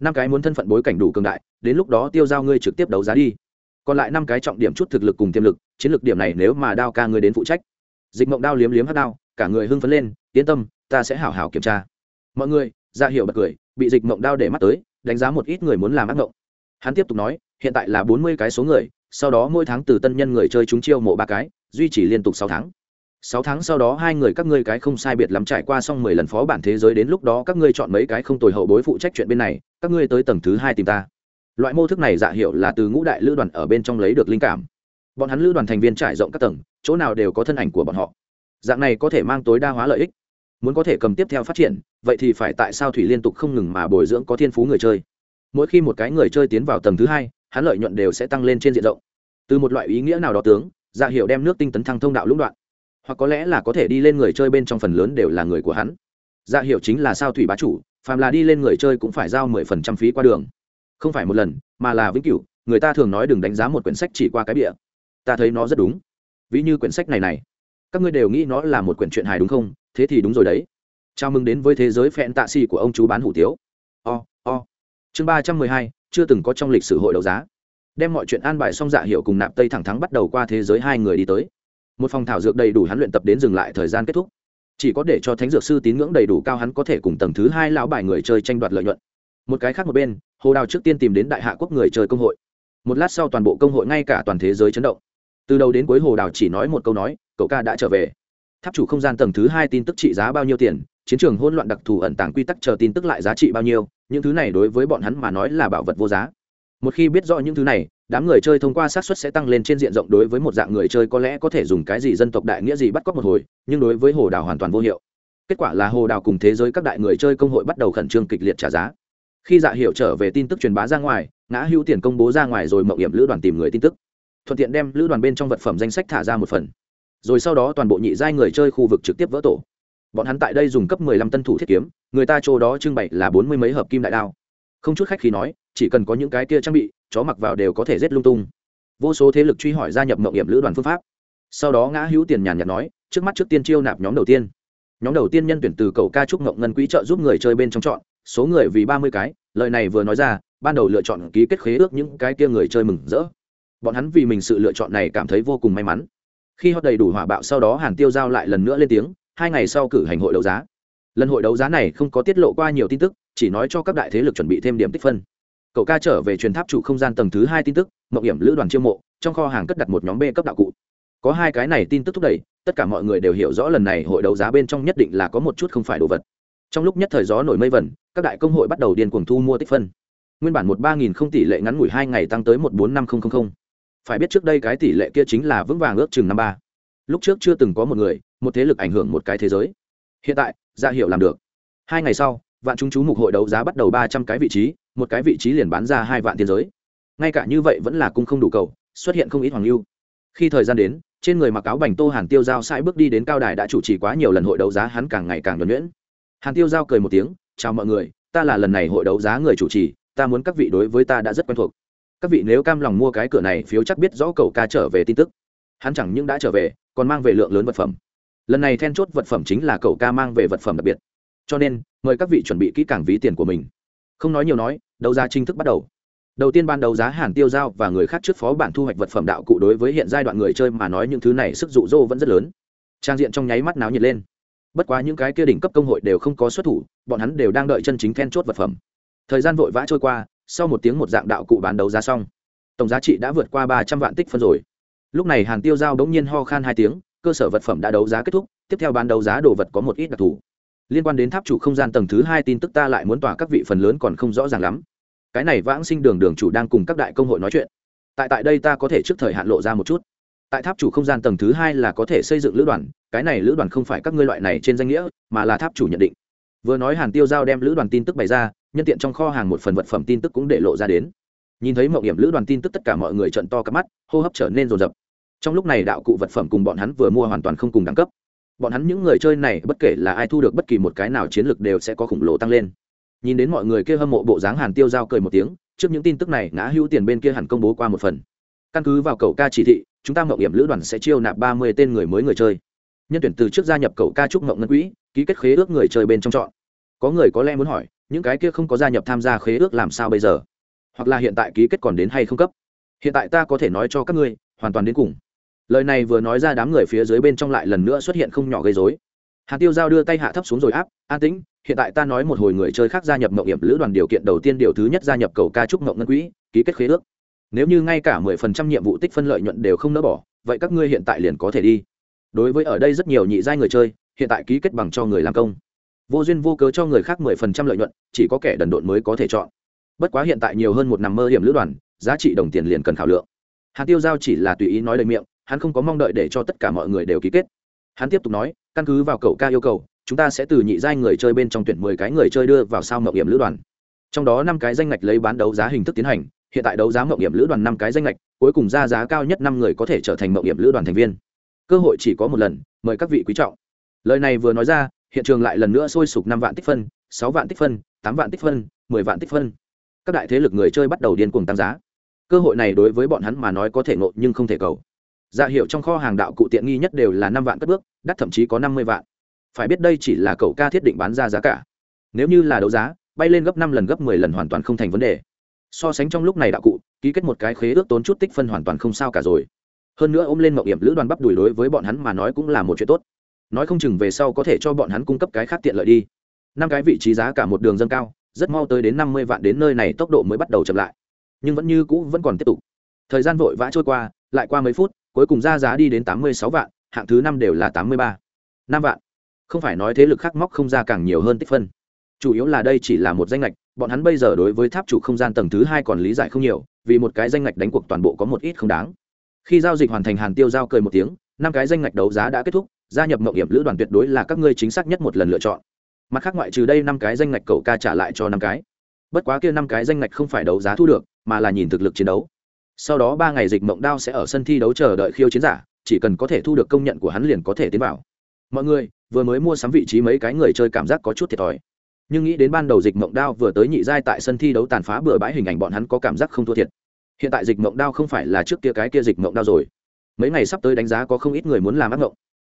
Năm cái muốn thân phận bối cảnh đủ cường đại, đến lúc đó tiêu giao ngươi trực tiếp đấu giá đi. Còn lại năm cái trọng điểm chút thực lực cùng tiềm lực, chiến lược điểm này nếu mà đao ca ngươi đến phụ trách. Dịch mộng đao liếm liếm hát đao, cả người hưng phấn lên, yên tâm, ta sẽ hảo hảo kiểm tra. Mọi người dạ ra hiệu bật cười, bị dịch mộng đao để mắt tới, đánh giá một ít người muốn làm ác mộng hắn tiếp tục nói hiện tại là bốn mươi cái số người, sau đó mỗi tháng từ tân nhân người chơi chúng chiêu mộ ba cái, duy trì liên tục sáu tháng. Sáu tháng sau đó hai người các ngươi cái không sai biệt lắm trải qua xong mười lần phó bản thế giới đến lúc đó các ngươi chọn mấy cái không tồi hậu bối phụ trách chuyện bên này, các ngươi tới tầng thứ hai tìm ta. Loại mô thức này dạ hiệu là từ ngũ đại lữ đoàn ở bên trong lấy được linh cảm. Bọn hắn lữ đoàn thành viên trải rộng các tầng, chỗ nào đều có thân ảnh của bọn họ. Dạng này có thể mang tối đa hóa lợi ích. Muốn có thể cầm tiếp theo phát triển, vậy thì phải tại sao thủy liên tục không ngừng mà bồi dưỡng có thiên phú người chơi? Mỗi khi một cái người chơi tiến vào tầng thứ hai hắn lợi nhuận đều sẽ tăng lên trên diện rộng. Từ một loại ý nghĩa nào đó tướng dạ hiệu đem nước tinh tấn thăng thông đạo lũng đoạn. Hoặc có lẽ là có thể đi lên người chơi bên trong phần lớn đều là người của hắn. Dạ hiệu chính là sao thủy bá chủ phàm là đi lên người chơi cũng phải giao mười phần trăm phí qua đường. Không phải một lần mà là vĩnh cửu người ta thường nói đừng đánh giá một quyển sách chỉ qua cái bịa ta thấy nó rất đúng. Ví như quyển sách này này. Các ngươi đều nghĩ nó là một quyển truyện hài đúng không? Thế thì đúng rồi đấy. Chào mừng đến với thế giới phẹn tạ xì của ông chú bán hủ tiếu. O、oh, o、oh. chương ba trăm mười hai chưa từng có trong lịch sử hội đấu giá. Đem mọi chuyện an bài xong dạ hiệu cùng nạp tây thẳng thắng bắt đầu qua thế giới hai người đi tới. Một phòng thảo dược đầy đủ hắn luyện tập đến dừng lại thời gian kết thúc. Chỉ có để cho thánh dược sư tín ngưỡng đầy đủ cao hắn có thể cùng tầng thứ hai lão bài người chơi tranh đoạt lợi nhuận. Một cái khác một bên, hồ đào trước tiên tìm đến đại hạ quốc người chơi công hội. Một lát sau toàn bộ công hội ngay cả toàn thế giới chấn động. Từ đầu đến cuối hồ đào chỉ nói một câu nói, cậu ca đã trở về. Tháp chủ không gian tầng thứ hai tin tức trị giá bao nhiêu tiền chiến trường hỗn loạn đặc thù ẩn tàng quy tắc chờ tin tức lại giá trị bao nhiêu, những thứ này đối với bọn hắn mà nói là bảo vật vô giá. Một khi biết rõ những thứ này, đám người chơi thông qua xác suất sẽ tăng lên trên diện rộng đối với một dạng người chơi có lẽ có thể dùng cái gì dân tộc đại nghĩa gì bắt cóc một hồi, nhưng đối với hồ đào hoàn toàn vô hiệu. Kết quả là hồ đào cùng thế giới các đại người chơi công hội bắt đầu khẩn trương kịch liệt trả giá. Khi dạ hiệu trở về tin tức truyền bá ra ngoài, ngã hữu tiền công bố ra ngoài rồi mậu hiểm lữ đoàn tìm người tin tức. Thuận tiện đem lữ đoàn bên trong vật phẩm danh sách thả ra một phần. Rồi sau đó toàn bộ nhị giai người chơi khu vực trực tiếp vỡ tổ bọn hắn tại đây dùng cấp 15 tân thủ thiết kiếm, người ta chỗ đó trưng bày là bốn mươi mấy hợp kim đại đao. Không chút khách khi nói, chỉ cần có những cái kia trang bị, chó mặc vào đều có thể giết lung tung. Vô số thế lực truy hỏi gia nhập mộng hiểm lữ đoàn phương pháp. Sau đó ngã hữu tiền nhàn nhạt nói, trước mắt trước tiên chiêu nạp nhóm đầu tiên. Nhóm đầu tiên nhân tuyển từ cầu ca trúc ngộng ngân quỹ trợ giúp người chơi bên trong chọn, số người vì ba mươi cái, lời này vừa nói ra, ban đầu lựa chọn ký kết khế ước những cái kia người chơi mừng rỡ. Bọn hắn vì mình sự lựa chọn này cảm thấy vô cùng may mắn. Khi họ đầy đủ hỏa bạo sau đó hàn tiêu giao lại lần nữa lên tiếng hai ngày sau cử hành hội đấu giá. Lần hội đấu giá này không có tiết lộ qua nhiều tin tức, chỉ nói cho các đại thế lực chuẩn bị thêm điểm tích phân. Cậu ca trở về truyền tháp chủ không gian tầng thứ hai tin tức mậu hiểm lữ đoàn chiêu mộ, trong kho hàng cất đặt một nhóm b cấp đạo cụ. Có hai cái này tin tức thúc đẩy, tất cả mọi người đều hiểu rõ lần này hội đấu giá bên trong nhất định là có một chút không phải đồ vật. Trong lúc nhất thời gió nổi mây vẩn, các đại công hội bắt đầu điên cuồng thu mua tích phân. Nguyên bản một ba nghìn không tỷ lệ ngắn ngủi hai ngày tăng tới một bốn năm không không không. Phải biết trước đây cái tỷ lệ kia chính là vững vàng ước chừng năm ba lúc trước chưa từng có một người, một thế lực ảnh hưởng một cái thế giới. Hiện tại dạ ra hiệu làm được. Hai ngày sau, vạn chúng chú mục hội đấu giá bắt đầu ba trăm cái vị trí, một cái vị trí liền bán ra hai vạn tiền giới. Ngay cả như vậy vẫn là cung không đủ cầu, xuất hiện không ít hoàng lưu. Khi thời gian đến, trên người mặc áo bành tô hàn tiêu giao sai bước đi đến cao đài đã chủ trì quá nhiều lần hội đấu giá, hắn càng ngày càng nhuẩn nhuyễn. Hàn tiêu giao cười một tiếng, chào mọi người, ta là lần này hội đấu giá người chủ trì, ta muốn các vị đối với ta đã rất quen thuộc. Các vị nếu cam lòng mua cái cửa này, phiếu chắc biết rõ cậu ca trở về tin tức. Hắn chẳng những đã trở về còn mang về lượng lớn vật phẩm. Lần này then chốt vật phẩm chính là cậu ca mang về vật phẩm đặc biệt. Cho nên, mời các vị chuẩn bị kỹ càng ví tiền của mình. Không nói nhiều nói, đấu giá chính thức bắt đầu. Đầu tiên ban đầu giá hàn tiêu giao và người khác trước phó bản thu hoạch vật phẩm đạo cụ đối với hiện giai đoạn người chơi mà nói những thứ này sức dụ dỗ vẫn rất lớn. Trang diện trong nháy mắt náo nhiệt lên. Bất quá những cái kia đỉnh cấp công hội đều không có xuất thủ, bọn hắn đều đang đợi chân chính then chốt vật phẩm. Thời gian vội vã trôi qua, sau một tiếng một dạng đạo cụ bán đấu giá xong, tổng giá trị đã vượt qua ba trăm vạn tích phân rồi lúc này hàn tiêu giao đ ố n g nhiên ho khan hai tiếng, cơ sở vật phẩm đã đấu giá kết thúc, tiếp theo bán đấu giá đồ vật có một ít đặc thù. Liên quan đến tháp chủ không gian tầng thứ hai tin tức ta lại muốn tỏa các vị phần lớn còn không rõ ràng lắm. Cái này vãng sinh đường đường chủ đang cùng các đại công hội nói chuyện. Tại tại đây ta có thể trước thời hạn lộ ra một chút. Tại tháp chủ không gian tầng thứ hai là có thể xây dựng lữ đoàn, cái này lữ đoàn không phải các ngươi loại này trên danh nghĩa, mà là tháp chủ nhận định. Vừa nói hàn tiêu giao đem lữ đoàn tin tức bày ra, nhân tiện trong kho hàng một phần vật phẩm tin tức cũng để lộ ra đến. Nhìn thấy mậu hiểm lữ đoàn tin tức tất cả mọi người trận to cắp mắt, hô hấp trở nên rồn rập trong lúc này đạo cụ vật phẩm cùng bọn hắn vừa mua hoàn toàn không cùng đẳng cấp. Bọn hắn những người chơi này bất kể là ai thu được bất kỳ một cái nào chiến lược đều sẽ có khủng lồ tăng lên. Nhìn đến mọi người kia hâm mộ bộ dáng hàn tiêu giao cười một tiếng, trước những tin tức này ngã hữu tiền bên kia hẳn công bố qua một phần. Căn cứ vào cầu ca chỉ thị, chúng ta mậu hiểm lữ đoàn sẽ chiêu nạp ba mươi tên người mới người chơi. Nhân tuyển từ trước gia nhập cầu ca trúc mậu ngân quỹ, ký kết khế ước người chơi bên trong chọn. Có người có lẽ muốn hỏi, những cái kia không có gia nhập tham gia khế ước làm sao bây giờ? Hoặc là hiện tại ký kết còn đến hay không cấp? Hiện tại ta có thể nói cho các ngươi, hoàn toàn đến cùng lời này vừa nói ra đám người phía dưới bên trong lại lần nữa xuất hiện không nhỏ gây dối hàn tiêu giao đưa tay hạ thấp xuống rồi áp, an tĩnh, hiện tại ta nói một hồi người chơi khác gia nhập mậu hiểm lữ đoàn điều kiện đầu tiên điều thứ nhất gia nhập cầu ca trúc mậu ngân quỹ, ký kết khế ước. Nếu như ngay cả mười phần trăm nhiệm vụ tích phân lợi nhuận đều không nỡ bỏ, vậy các ngươi hiện tại liền có thể đi. Đối với ở đây rất nhiều nhị giai người chơi, hiện tại ký kết bằng cho người làm công. Vô duyên vô cớ cho người khác mười phần trăm lợi nhuận, chỉ có kẻ đần độn mới có thể chọn. Bất quá hiện tại nhiều hơn một nằm mơ hiểm lữ đoàn, giá trị đồng tiền liền cần khảo lượng. Hạt tiêu giao chỉ là tùy ý nói lời miệng hắn không có mong đợi để cho tất cả mọi người đều ký kết. Hắn tiếp tục nói, căn cứ vào cậu ca yêu cầu, chúng ta sẽ từ nhị giai người chơi bên trong tuyển mười cái người chơi đưa vào sao mậu hiểm lữ đoàn. Trong đó năm cái danh ngạch lấy bán đấu giá hình thức tiến hành, hiện tại đấu giá mậu hiểm lữ đoàn năm cái danh ngạch, cuối cùng ra giá cao nhất năm người có thể trở thành mậu hiểm lữ đoàn thành viên. Cơ hội chỉ có một lần, mời các vị quý trọng. Lời này vừa nói ra, hiện trường lại lần nữa sôi sục năm vạn tích phân, sáu vạn tích phân, tám vạn tích phân, mười vạn tích phân. Các đại thế lực người chơi bắt đầu điên cuồng tăng giá. Cơ hội này đối với bọn hắn mà nói có thể ngộ nhưng không thể cầu dạ hiệu trong kho hàng đạo cụ tiện nghi nhất đều là năm vạn cất bước, đắt thậm chí có năm mươi vạn. Phải biết đây chỉ là cậu ca thiết định bán ra giá cả. Nếu như là đấu giá, bay lên gấp năm lần gấp mười lần hoàn toàn không thành vấn đề. So sánh trong lúc này đạo cụ, ký kết một cái khế ước tốn chút tích phân hoàn toàn không sao cả rồi. Hơn nữa ôm lên mậu hiểm lữ đoàn bắp đùi đối với bọn hắn mà nói cũng là một chuyện tốt. Nói không chừng về sau có thể cho bọn hắn cung cấp cái khác tiện lợi đi. Năm cái vị trí giá cả một đường dâng cao, rất mau tới đến năm mươi vạn đến nơi này tốc độ mới bắt đầu chậm lại. Nhưng vẫn như cũ vẫn còn tiếp tục. Thời gian vội vã trôi qua, lại qua mấy phút cuối cùng ra giá đi đến tám mươi sáu vạn, hạng thứ năm đều là tám mươi ba. Năm vạn. Không phải nói thế lực khác móc không ra càng nhiều hơn tích phân. Chủ yếu là đây chỉ là một danh lệch bọn hắn bây giờ đối với tháp chủ không gian tầng thứ hai còn lý giải không nhiều, vì một cái danh lệch đánh cuộc toàn bộ có một ít không đáng. Khi giao dịch hoàn thành hàn tiêu giao cười một tiếng, năm cái danh ngạch đấu giá đã kết thúc, gia nhập mộng hiểm lữ đoàn tuyệt đối là các ngươi chính xác nhất một lần lựa chọn. Mặt khác ngoại trừ đây năm cái danh ngạch cậu ca trả lại cho năm cái. Bất quá kia năm cái danh ngạch không phải đấu giá thu được, mà là nhìn thực lực chiến đấu sau đó ba ngày dịch mộng đao sẽ ở sân thi đấu chờ đợi khiêu chiến giả, chỉ cần có thể thu được công nhận của hắn liền có thể tiến vào. Mọi người, vừa mới mua sắm vị trí mấy cái người chơi cảm giác có chút thiệt thòi. Nhưng nghĩ đến ban đầu dịch mộng đao vừa tới nhị giai tại sân thi đấu tàn phá bừa bãi hình ảnh bọn hắn có cảm giác không thua thiệt. Hiện tại dịch mộng đao không phải là trước kia cái kia dịch mộng đao rồi. Mấy ngày sắp tới đánh giá có không ít người muốn làm ác mộng.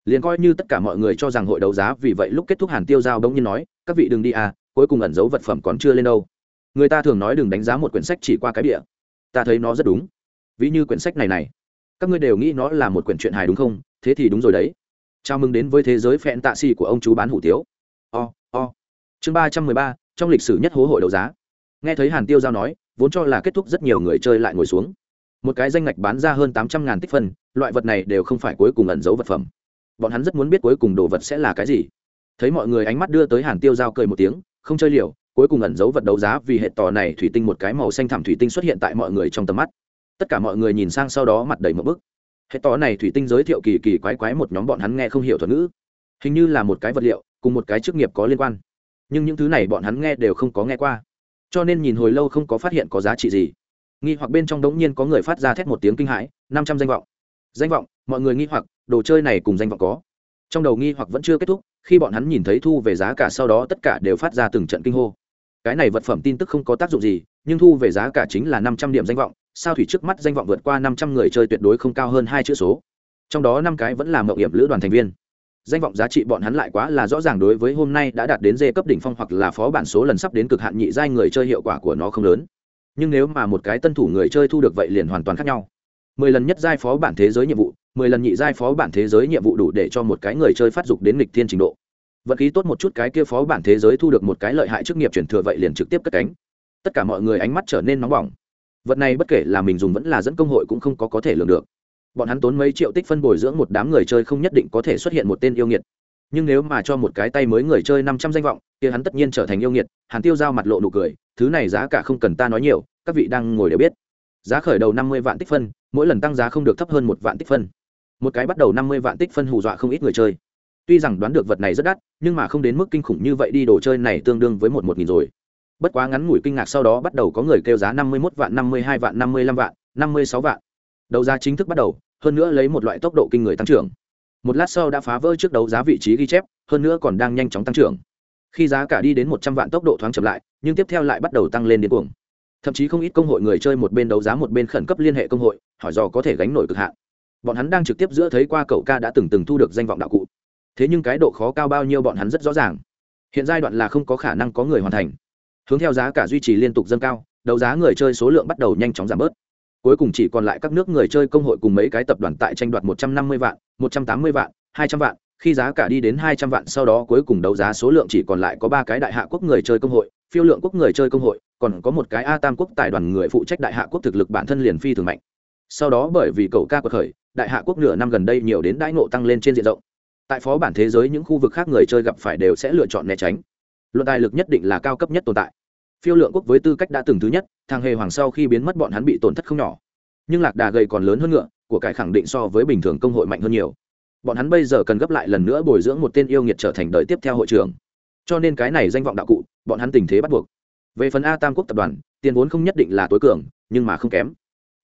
Liền coi như tất cả mọi người cho rằng hội đấu giá, vì vậy lúc kết thúc hàn tiêu giao đông nhiên nói, các vị đừng đi à cuối cùng ẩn giấu vật phẩm còn chưa lên đâu. Người ta thường nói đừng đánh giá một quyển sách chỉ qua cái địa ta thấy nó rất đúng. Ví như quyển sách này này các ngươi đều nghĩ nó là một quyển truyện hài đúng không? Thế thì đúng rồi đấy. Chào mừng đến với thế giới phẹn tạ xì của ông chú bán hủ tiếu. O、oh, o、oh. chương ba trăm mười ba trong lịch sử nhất hố hội đấu giá. Nghe thấy hàn tiêu giao nói vốn cho là kết thúc rất nhiều người chơi lại ngồi xuống. Một cái danh ngạch bán ra hơn tám trăm ngàn tích phân loại vật này đều không phải cuối cùng ẩn giấu vật phẩm. Bọn hắn rất muốn biết cuối cùng đồ vật sẽ là cái gì. Thấy mọi người ánh mắt đưa tới hàn tiêu giao cười một tiếng không chơi liều cuối cùng ẩn giấu vật đấu giá vì hệ tò này thủy tinh một cái màu xanh thảm thủy tinh xuất hiện tại mọi người trong tầm mắt. Tất cả mọi người nhìn sang sau đó mặt đầy một bức. Hệ tò này thủy tinh giới thiệu kỳ kỳ quái quái một nhóm bọn hắn nghe không hiểu thuật ngữ. Hình như là một cái vật liệu, cùng một cái chức nghiệp có liên quan. Nhưng những thứ này bọn hắn nghe đều không có nghe qua. Cho nên nhìn hồi lâu không có phát hiện có giá trị gì. Nghi hoặc bên trong đống nhiên có người phát ra thét một tiếng kinh hãi, năm trăm danh vọng. Danh vọng, mọi người nghi hoặc, đồ chơi này cùng danh vọng có. Trong đầu nghi hoặc vẫn chưa kết thúc, khi bọn hắn nhìn thấy thu về giá cả sau đó tất cả đều phát ra từng trận kinh hô cái này vật phẩm tin tức không có tác dụng gì, nhưng thu về giá cả chính là năm trăm điểm danh vọng, sao thủy trước mắt danh vọng vượt qua năm trăm người chơi tuyệt đối không cao hơn hai chữ số. Trong đó năm cái vẫn là mậu hiểm lữ đoàn thành viên. Danh vọng giá trị bọn hắn lại quá là rõ ràng đối với hôm nay đã đạt đến dê cấp đỉnh phong hoặc là phó bản số lần sắp đến cực hạn nhị giai người chơi hiệu quả của nó không lớn. Nhưng nếu mà một cái tân thủ người chơi thu được vậy liền hoàn toàn khác nhau. Mười lần nhất giai phó bản thế giới nhiệm vụ, mười lần nhị giai phó bản thế giới nhiệm vụ đủ để cho một cái người chơi phát dục đến nghịch thiên trình độ vận khí tốt một chút cái kia phó bản thế giới thu được một cái lợi hại chức nghiệp chuyển thừa vậy liền trực tiếp cất cánh. Tất cả mọi người ánh mắt trở nên nóng bỏng. Vật này bất kể là mình dùng vẫn là dẫn công hội cũng không có có thể lường được. Bọn hắn tốn mấy triệu tích phân bồi dưỡng một đám người chơi không nhất định có thể xuất hiện một tên yêu nghiệt. Nhưng nếu mà cho một cái tay mới người chơi năm trăm danh vọng thì hắn tất nhiên trở thành yêu nghiệt hắn tiêu giao mặt lộ nụ cười, thứ này giá cả không cần ta nói nhiều, các vị đang ngồi đều biết. Giá khởi đầu năm mươi vạn tích phân, mỗi lần tăng giá không được thấp hơn một vạn tích phân. Một cái bắt đầu năm mươi vạn tích phân hù dọa không ít người chơi tuy rằng đoán được vật này rất đắt, nhưng mà không đến mức kinh khủng như vậy đi đồ chơi này tương đương với một một nghìn rồi. Bất quá ngắn ngủi kinh ngạc sau đó bắt đầu có người kêu giá năm mươi mốt vạn, năm mươi hai vạn, năm mươi lăm vạn, năm mươi sáu vạn. Đấu giá chính thức bắt đầu, hơn nữa lấy một loại tốc độ kinh người tăng trưởng. Một lát sau đã phá vỡ trước đấu giá vị trí ghi chép, hơn nữa còn đang nhanh chóng tăng trưởng. Khi giá cả đi đến một trăm vạn tốc độ thoáng chậm lại, nhưng tiếp theo lại bắt đầu tăng lên đến cuồng. Thậm chí không ít công hội người chơi một bên đấu giá một bên khẩn cấp liên hệ công hội, hỏi dò có thể gánh nổi cực hạn. Bọn hắn đang trực tiếp giữa thấy qua cậu ca đã từng từng thu được danh vọng đạo cụ thế nhưng cái độ khó cao bao nhiêu bọn hắn rất rõ ràng. Hiện giai đoạn là không có khả năng có người hoàn thành. Hướng theo giá cả duy trì liên tục dâng cao, đấu giá người chơi số lượng bắt đầu nhanh chóng giảm bớt. Cuối cùng chỉ còn lại các nước người chơi công hội cùng mấy cái tập đoàn tại tranh đoạt một trăm năm mươi vạn, một trăm tám mươi vạn, hai trăm vạn, khi giá cả đi đến hai trăm vạn sau đó cuối cùng đấu giá số lượng chỉ còn lại có ba cái đại hạ quốc người chơi công hội, phiêu lượng quốc người chơi công hội, còn có một cái a tam quốc tài đoàn người phụ trách đại hạ quốc thực lực bản thân liền phi thường mạnh. Sau đó bởi vì cầu ca quật khởi, đại hạ quốc nửa năm gần đây nhiều đến đãi ngộ tăng lên trên diện rộng tại phó bản thế giới những khu vực khác người chơi gặp phải đều sẽ lựa chọn né tránh. Luận tài lực nhất định là cao cấp nhất tồn tại. Phiêu lượng quốc với tư cách đã từng thứ nhất, thằng hề hoàng sau khi biến mất bọn hắn bị tổn thất không nhỏ. Nhưng lạc đà gầy còn lớn hơn ngựa, của cải khẳng định so với bình thường công hội mạnh hơn nhiều. Bọn hắn bây giờ cần gấp lại lần nữa bồi dưỡng một tên yêu nghiệt trở thành đời tiếp theo hội trưởng. Cho nên cái này danh vọng đạo cụ, bọn hắn tình thế bắt buộc. Về phần a tam quốc tập đoàn, tiền vốn không nhất định là tối cường, nhưng mà không kém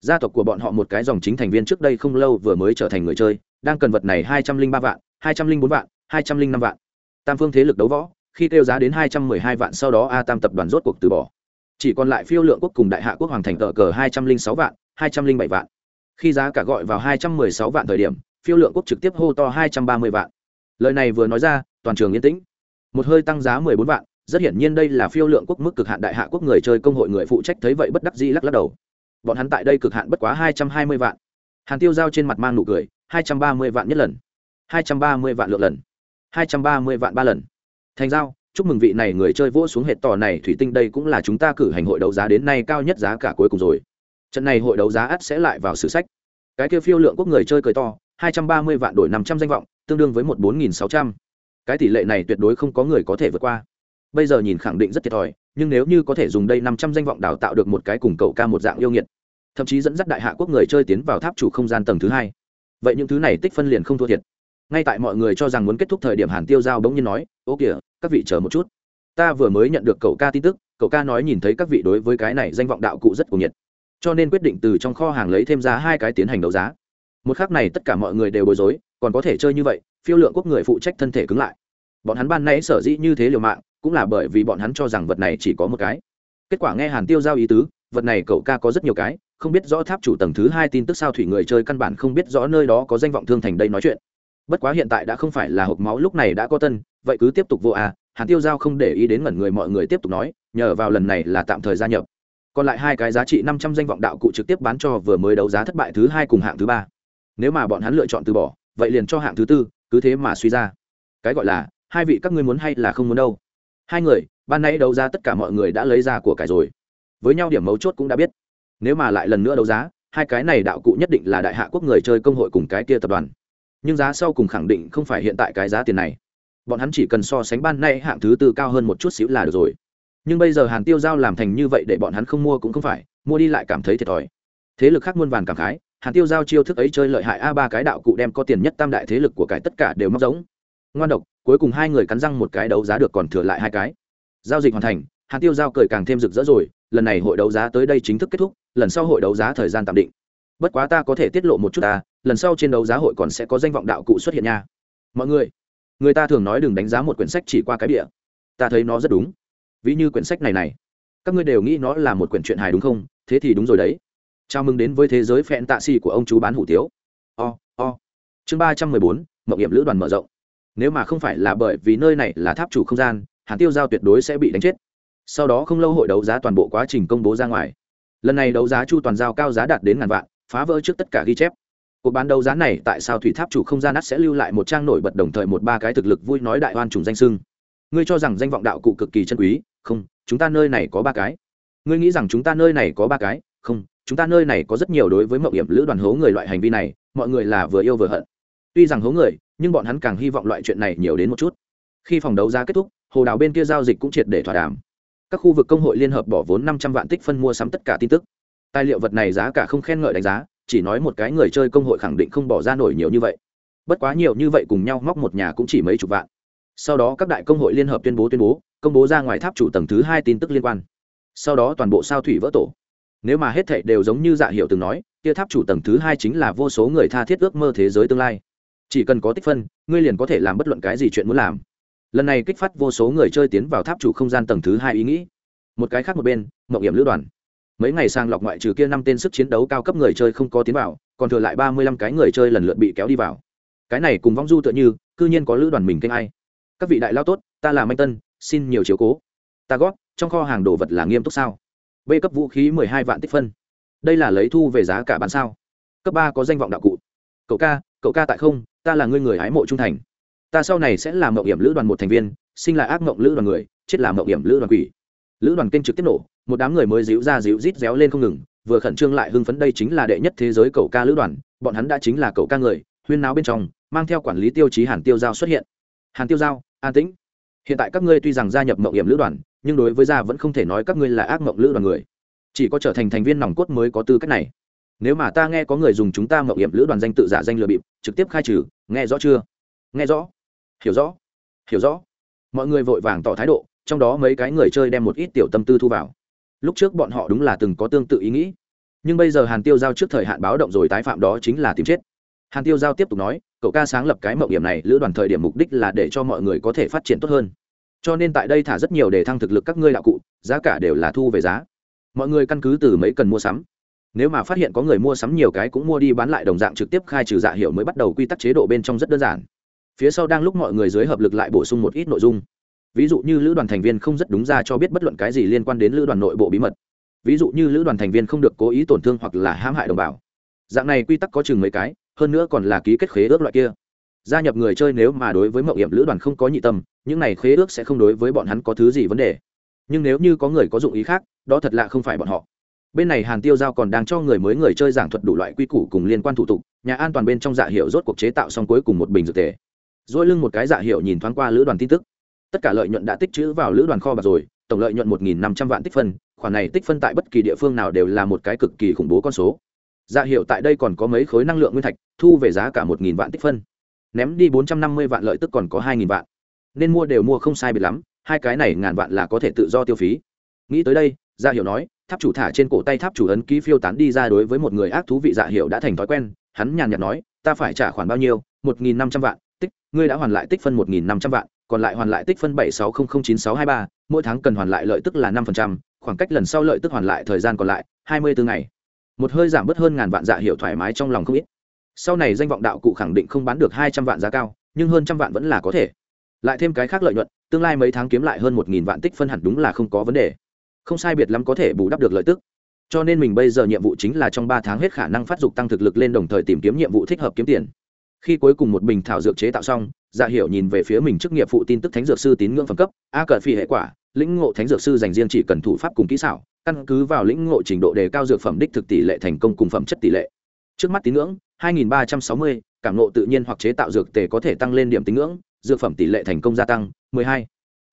gia tộc của bọn họ một cái dòng chính thành viên trước đây không lâu vừa mới trở thành người chơi, đang cần vật này hai trăm linh ba vạn, hai trăm linh bốn vạn, hai trăm linh năm vạn. Tam phương thế lực đấu võ, khi kêu giá đến hai trăm mười hai vạn sau đó a tam tập đoàn rốt cuộc từ bỏ. Chỉ còn lại phiêu lượng quốc cùng đại hạ quốc hoàng thành tờ cờ hai trăm linh sáu vạn, hai trăm linh bảy vạn. Khi giá cả gọi vào hai trăm mười sáu vạn thời điểm, phiêu lượng quốc trực tiếp hô to hai trăm ba mươi vạn. Lời này vừa nói ra, toàn trường yên tĩnh. Một hơi tăng giá mười bốn vạn, rất hiển nhiên đây là phiêu lượng quốc mức cực hạn đại hạ quốc người chơi công hội người phụ trách thấy vậy bất đắc dĩ lắc lắc đầu bọn hắn tại đây cực hạn bất quá hai trăm hai mươi vạn. Hàn tiêu giao trên mặt mang nụ cười, hai trăm ba mươi vạn nhất lần. hai trăm ba mươi vạn lượng lần. hai trăm ba mươi vạn ba lần. Thành giao, chúc mừng vị này người chơi vỗ xuống hệt tỏ này thủy tinh đây cũng là chúng ta cử hành hội đấu giá đến nay cao nhất giá cả cuối cùng rồi. Trận này hội đấu giá ắt sẽ lại vào sử sách. Cái kia phiêu lượng quốc người chơi cười to, hai trăm ba mươi vạn đổi năm trăm danh vọng, tương đương với một bốn nghìn sáu trăm. Cái tỷ lệ này tuyệt đối không có người có thể vượt qua bây giờ nhìn khẳng định rất thiệt thòi, nhưng nếu như có thể dùng đây năm trăm danh vọng đào tạo được một cái cùng cậu ca một dạng yêu nghiệt, thậm chí dẫn dắt đại hạ quốc người chơi tiến vào tháp chủ không gian tầng thứ hai. Vậy những thứ này tích phân liền không thua thiệt. Ngay tại mọi người cho rằng muốn kết thúc thời điểm hàn tiêu giao bỗng nhiên nói, ô kìa, các vị chờ một chút. Ta vừa mới nhận được cậu ca tin tức, cậu ca nói nhìn thấy các vị đối với cái này danh vọng đạo cụ rất cuồng nhiệt. Cho nên quyết định từ trong kho hàng lấy thêm ra hai cái tiến hành đấu giá. Một khác này tất cả mọi người đều bối rối, còn có thể chơi như vậy, phiêu lượng quốc người phụ trách thân thể cứng lại. Bọn hắn ban nãy sở dĩ như thế liều mạng cũng là bởi vì bọn hắn cho rằng vật này chỉ có một cái. Kết quả nghe hàn tiêu giao ý tứ, vật này cậu ca có rất nhiều cái, không biết rõ tháp chủ tầng thứ hai tin tức sao thủy người chơi căn bản không biết rõ nơi đó có danh vọng thương thành đây nói chuyện. Bất quá hiện tại đã không phải là hộp máu, lúc này đã có tân, vậy cứ tiếp tục vô à hàn tiêu giao không để ý đến ngẩn người, mọi người tiếp tục nói, nhờ vào lần này là tạm thời gia nhập. Còn lại hai cái giá trị năm trăm danh vọng đạo cụ trực tiếp bán cho vừa mới đấu giá thất bại thứ hai cùng hạng thứ ba. Nếu mà bọn hắn lựa chọn từ bỏ, vậy liền cho hạng thứ tư, cứ thế mà suy ra. Cái gọi là, hai vị các ngươi muốn hay là không muốn đâu hai người, ban nãy đấu giá tất cả mọi người đã lấy ra của cải rồi. Với nhau điểm mấu chốt cũng đã biết. Nếu mà lại lần nữa đấu giá, hai cái này đạo cụ nhất định là đại hạ quốc người chơi công hội cùng cái kia tập đoàn. Nhưng giá sau cùng khẳng định không phải hiện tại cái giá tiền này. Bọn hắn chỉ cần so sánh ban nay hạng thứ tư cao hơn một chút xíu là được rồi. Nhưng bây giờ hàn tiêu giao làm thành như vậy để bọn hắn không mua cũng không phải, mua đi lại cảm thấy thiệt thòi. Thế lực khác muôn vàn cảm khái, hàn tiêu giao chiêu thức ấy chơi lợi hại a ba cái đạo cụ đem có tiền nhất tam đại thế lực của cái tất cả đều móc giống ngoan độc cuối cùng hai người cắn răng một cái đấu giá được còn thừa lại hai cái. Giao dịch hoàn thành hàn tiêu giao cười càng thêm rực rỡ rồi lần này hội đấu giá tới đây chính thức kết thúc lần sau hội đấu giá thời gian tạm định. Bất quá ta có thể tiết lộ một chút ta lần sau trên đấu giá hội còn sẽ có danh vọng đạo cụ xuất hiện nha. Mọi người người ta thường nói đừng đánh giá một quyển sách chỉ qua cái bìa. Ta thấy nó rất đúng. Ví như quyển sách này này các ngươi đều nghĩ nó là một quyển truyện hài đúng không? Thế thì đúng rồi đấy. Chào mừng đến với thế giới phẹn tạ xì của ông chú bán hủ tiếu. O、oh, o、oh. chương ba trăm mười bốn mậu nghiệm lữ đoàn mở rộng nếu mà không phải là bởi vì nơi này là tháp chủ không gian, hàn tiêu giao tuyệt đối sẽ bị đánh chết. Sau đó không lâu hội đấu giá toàn bộ quá trình công bố ra ngoài. Lần này đấu giá chu toàn giao cao giá đạt đến ngàn vạn, phá vỡ trước tất cả ghi chép. Cuộc bán đấu giá này tại sao thủy tháp chủ không gian nát sẽ lưu lại một trang nổi bật đồng thời một ba cái thực lực vui nói đại oan trùng danh sưng. Ngươi cho rằng danh vọng đạo cụ cực kỳ chân quý? Không, chúng ta nơi này có ba cái. Ngươi nghĩ rằng chúng ta nơi này có ba cái? Không, chúng ta nơi này có rất nhiều đối với mậu hiểm lữ đoàn hố người loại hành vi này, mọi người là vừa yêu vừa hận. Tuy rằng hố người nhưng bọn hắn càng hy vọng loại chuyện này nhiều đến một chút. Khi phòng đấu giá kết thúc, hồ đào bên kia giao dịch cũng triệt để thỏa đàm. Các khu vực công hội liên hợp bỏ vốn năm trăm vạn tích phân mua sắm tất cả tin tức. Tài liệu vật này giá cả không khen ngợi đánh giá, chỉ nói một cái người chơi công hội khẳng định không bỏ ra nổi nhiều như vậy. Bất quá nhiều như vậy cùng nhau móc một nhà cũng chỉ mấy chục vạn. Sau đó các đại công hội liên hợp tuyên bố tuyên bố, công bố ra ngoài tháp chủ tầng thứ hai tin tức liên quan. Sau đó toàn bộ sao thủy vỡ tổ. Nếu mà hết thảy đều giống như dạ hiệu từng nói, kia tháp chủ tầng thứ hai chính là vô số người tha thiết ước mơ thế giới tương lai chỉ cần có tích phân, ngươi liền có thể làm bất luận cái gì chuyện muốn làm. Lần này kích phát vô số người chơi tiến vào tháp chủ không gian tầng thứ hai ý nghĩ. Một cái khác một bên mậu hiểm lữ đoàn. Mấy ngày sang lọc ngoại trừ kia năm tên sức chiến đấu cao cấp người chơi không có tiến vào, còn thừa lại ba mươi lăm cái người chơi lần lượt bị kéo đi vào. Cái này cùng vong du tựa như, cư nhiên có lữ đoàn mình kênh ai. Các vị đại lao tốt, ta là manh tân, xin nhiều chiếu cố. Ta gót trong kho hàng đồ vật là nghiêm túc sao? B cấp vũ khí mười hai vạn tích phân. Đây là lấy thu về giá cả bán sao? Cấp ba có danh vọng đạo cụ. Cậu ca cậu ca tại không, ta là người người hái mộ trung thành. Ta sau này sẽ làm mậu hiểm lữ đoàn một thành viên, sinh là ác mộng lữ đoàn người, chết là mậu hiểm lữ đoàn quỷ. Lữ đoàn kênh trực tiếp nổ, một đám người mới díu ra díu rít réo lên không ngừng, vừa khẩn trương lại hưng phấn đây chính là đệ nhất thế giới cậu ca lữ đoàn, bọn hắn đã chính là cậu ca người, huyên náo bên trong, mang theo quản lý tiêu chí hàn tiêu giao xuất hiện. Hàn tiêu giao, an tĩnh. Hiện tại các ngươi tuy rằng gia nhập mậu hiểm lữ đoàn, nhưng đối với gia vẫn không thể nói các ngươi là ác mộng lữ đoàn người. Chỉ có trở thành thành viên nòng cốt mới có tư cách này nếu mà ta nghe có người dùng chúng ta mậu hiểm lữ đoàn danh tự giả danh lừa bịp, trực tiếp khai trừ, nghe rõ chưa? Nghe rõ. Hiểu rõ. Hiểu rõ. Mọi người vội vàng tỏ thái độ, trong đó mấy cái người chơi đem một ít tiểu tâm tư thu vào. Lúc trước bọn họ đúng là từng có tương tự ý nghĩ. Nhưng bây giờ hàn tiêu giao trước thời hạn báo động rồi tái phạm đó chính là tìm chết. Hàn tiêu giao tiếp tục nói, cậu ca sáng lập cái mậu hiểm này, lữ đoàn thời điểm mục đích là để cho mọi người có thể phát triển tốt hơn. Cho nên tại đây thả rất nhiều để thăng thực lực các ngươi đạo cụ, giá cả đều là thu về giá. Mọi người căn cứ từ mấy cần mua sắm nếu mà phát hiện có người mua sắm nhiều cái cũng mua đi bán lại đồng dạng trực tiếp khai trừ dạ hiệu mới bắt đầu quy tắc chế độ bên trong rất đơn giản. Phía sau đang lúc mọi người dưới hợp lực lại bổ sung một ít nội dung. Ví dụ như lữ đoàn thành viên không rất đúng ra cho biết bất luận cái gì liên quan đến lữ đoàn nội bộ bí mật. Ví dụ như lữ đoàn thành viên không được cố ý tổn thương hoặc là hãm hại đồng bào. Dạng này quy tắc có chừng mấy cái, hơn nữa còn là ký kết khế ước loại kia. Gia nhập người chơi nếu mà đối với mậu hiểm lữ đoàn không có nhị tâm, những này khế ước sẽ không đối với bọn hắn có thứ gì vấn đề. Nhưng nếu như có người có dụng ý khác, đó thật lạ không phải bọn họ bên này hàn tiêu giao còn đang cho người mới người chơi giảng thuật đủ loại quy củ cùng liên quan thủ tục, nhà an toàn bên trong dạ hiệu rốt cuộc chế tạo xong cuối cùng một bình dược tề. Dỗi lưng một cái dạ hiệu nhìn thoáng qua lữ đoàn tin tức. Tất cả lợi nhuận đã tích trữ vào lữ đoàn kho bạc rồi, tổng lợi nhuận một nghìn năm trăm vạn tích phân, khoản này tích phân tại bất kỳ địa phương nào đều là một cái cực kỳ khủng bố con số. Dạ hiệu tại đây còn có mấy khối năng lượng nguyên thạch, thu về giá cả một nghìn vạn tích phân. Ném đi bốn trăm năm mươi vạn lợi tức còn có hai nghìn vạn. Nên mua đều mua không sai biệt lắm, hai cái này ngàn vạn là có thể tự do tiêu phí. Nghĩ tới đây dạ hiệu nói tháp chủ thả trên cổ tay tháp chủ ấn ký phiêu tán đi ra đối với một người ác thú vị dạ hiệu đã thành thói quen, hắn nhàn nhạt nói, ta phải trả khoản bao nhiêu? Một nghìn năm trăm vạn, tích, ngươi đã hoàn lại tích phân một nghìn năm trăm vạn, còn lại hoàn lại tích phân bảy sáu không không chín sáu hai ba, mỗi tháng cần hoàn lại lợi tức là năm phần trăm, khoảng cách lần sau lợi tức hoàn lại thời gian còn lại hai mươi bốn ngày. Một hơi giảm bớt hơn ngàn vạn dạ hiệu thoải mái trong lòng không ít. Sau này danh vọng đạo cụ khẳng định không bán được hai trăm vạn giá cao, nhưng hơn trăm vạn vẫn là có thể. Lại thêm cái khác lợi nhuận, tương lai mấy tháng kiếm lại hơn một nghìn vạn tích phân hẳn đúng là không có vấn đề không sai biệt lắm có thể bù đắp được lợi tức. Cho nên mình bây giờ nhiệm vụ chính là trong ba tháng hết khả năng phát dục tăng thực lực lên đồng thời tìm kiếm nhiệm vụ thích hợp kiếm tiền. Khi cuối cùng một bình thảo dược chế tạo xong dạ hiểu nhìn về phía mình chức nghiệp phụ tin tức thánh dược sư tín ngưỡng phẩm cấp a cờ phi hệ quả lĩnh ngộ thánh dược sư dành riêng chỉ cần thủ pháp cùng kỹ xảo căn cứ vào lĩnh ngộ trình độ đề cao dược phẩm đích thực tỷ lệ thành công cùng phẩm chất tỷ lệ. Trước mắt tín ngưỡng 2360, cảm ngộ tự nhiên hoặc chế tạo dược tề có thể tăng lên điểm tín ngưỡng dược phẩm tỷ lệ thành công gia tăng 12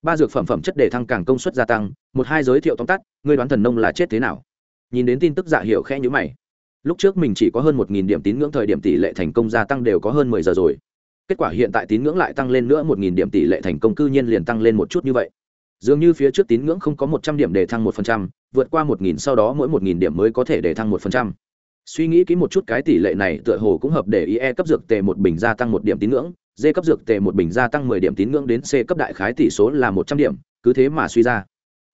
ba dược phẩm phẩm chất đề thăng càng công suất gia tăng, một hai giới thiệu tóm tắt, ngươi đoán thần nông là chết thế nào? Nhìn đến tin tức dạ hiệu khẽ nhữ mày. Lúc trước mình chỉ có hơn một nghìn điểm tín ngưỡng thời điểm tỷ lệ thành công gia tăng đều có hơn mười giờ rồi. Kết quả hiện tại tín ngưỡng lại tăng lên nữa một nghìn điểm tỷ lệ thành công cư nhiên liền tăng lên một chút như vậy. Dường như phía trước tín ngưỡng không có một trăm điểm để thăng một phần trăm, vượt qua một nghìn sau đó mỗi một nghìn điểm mới có thể để thăng một phần trăm suy nghĩ kỹ một chút cái tỷ lệ này tựa hồ cũng hợp để ie cấp dược tề một bình gia tăng một điểm tín ngưỡng, d cấp dược tề một bình gia tăng mười điểm tín ngưỡng đến c cấp đại khái tỷ số là một trăm điểm, cứ thế mà suy ra.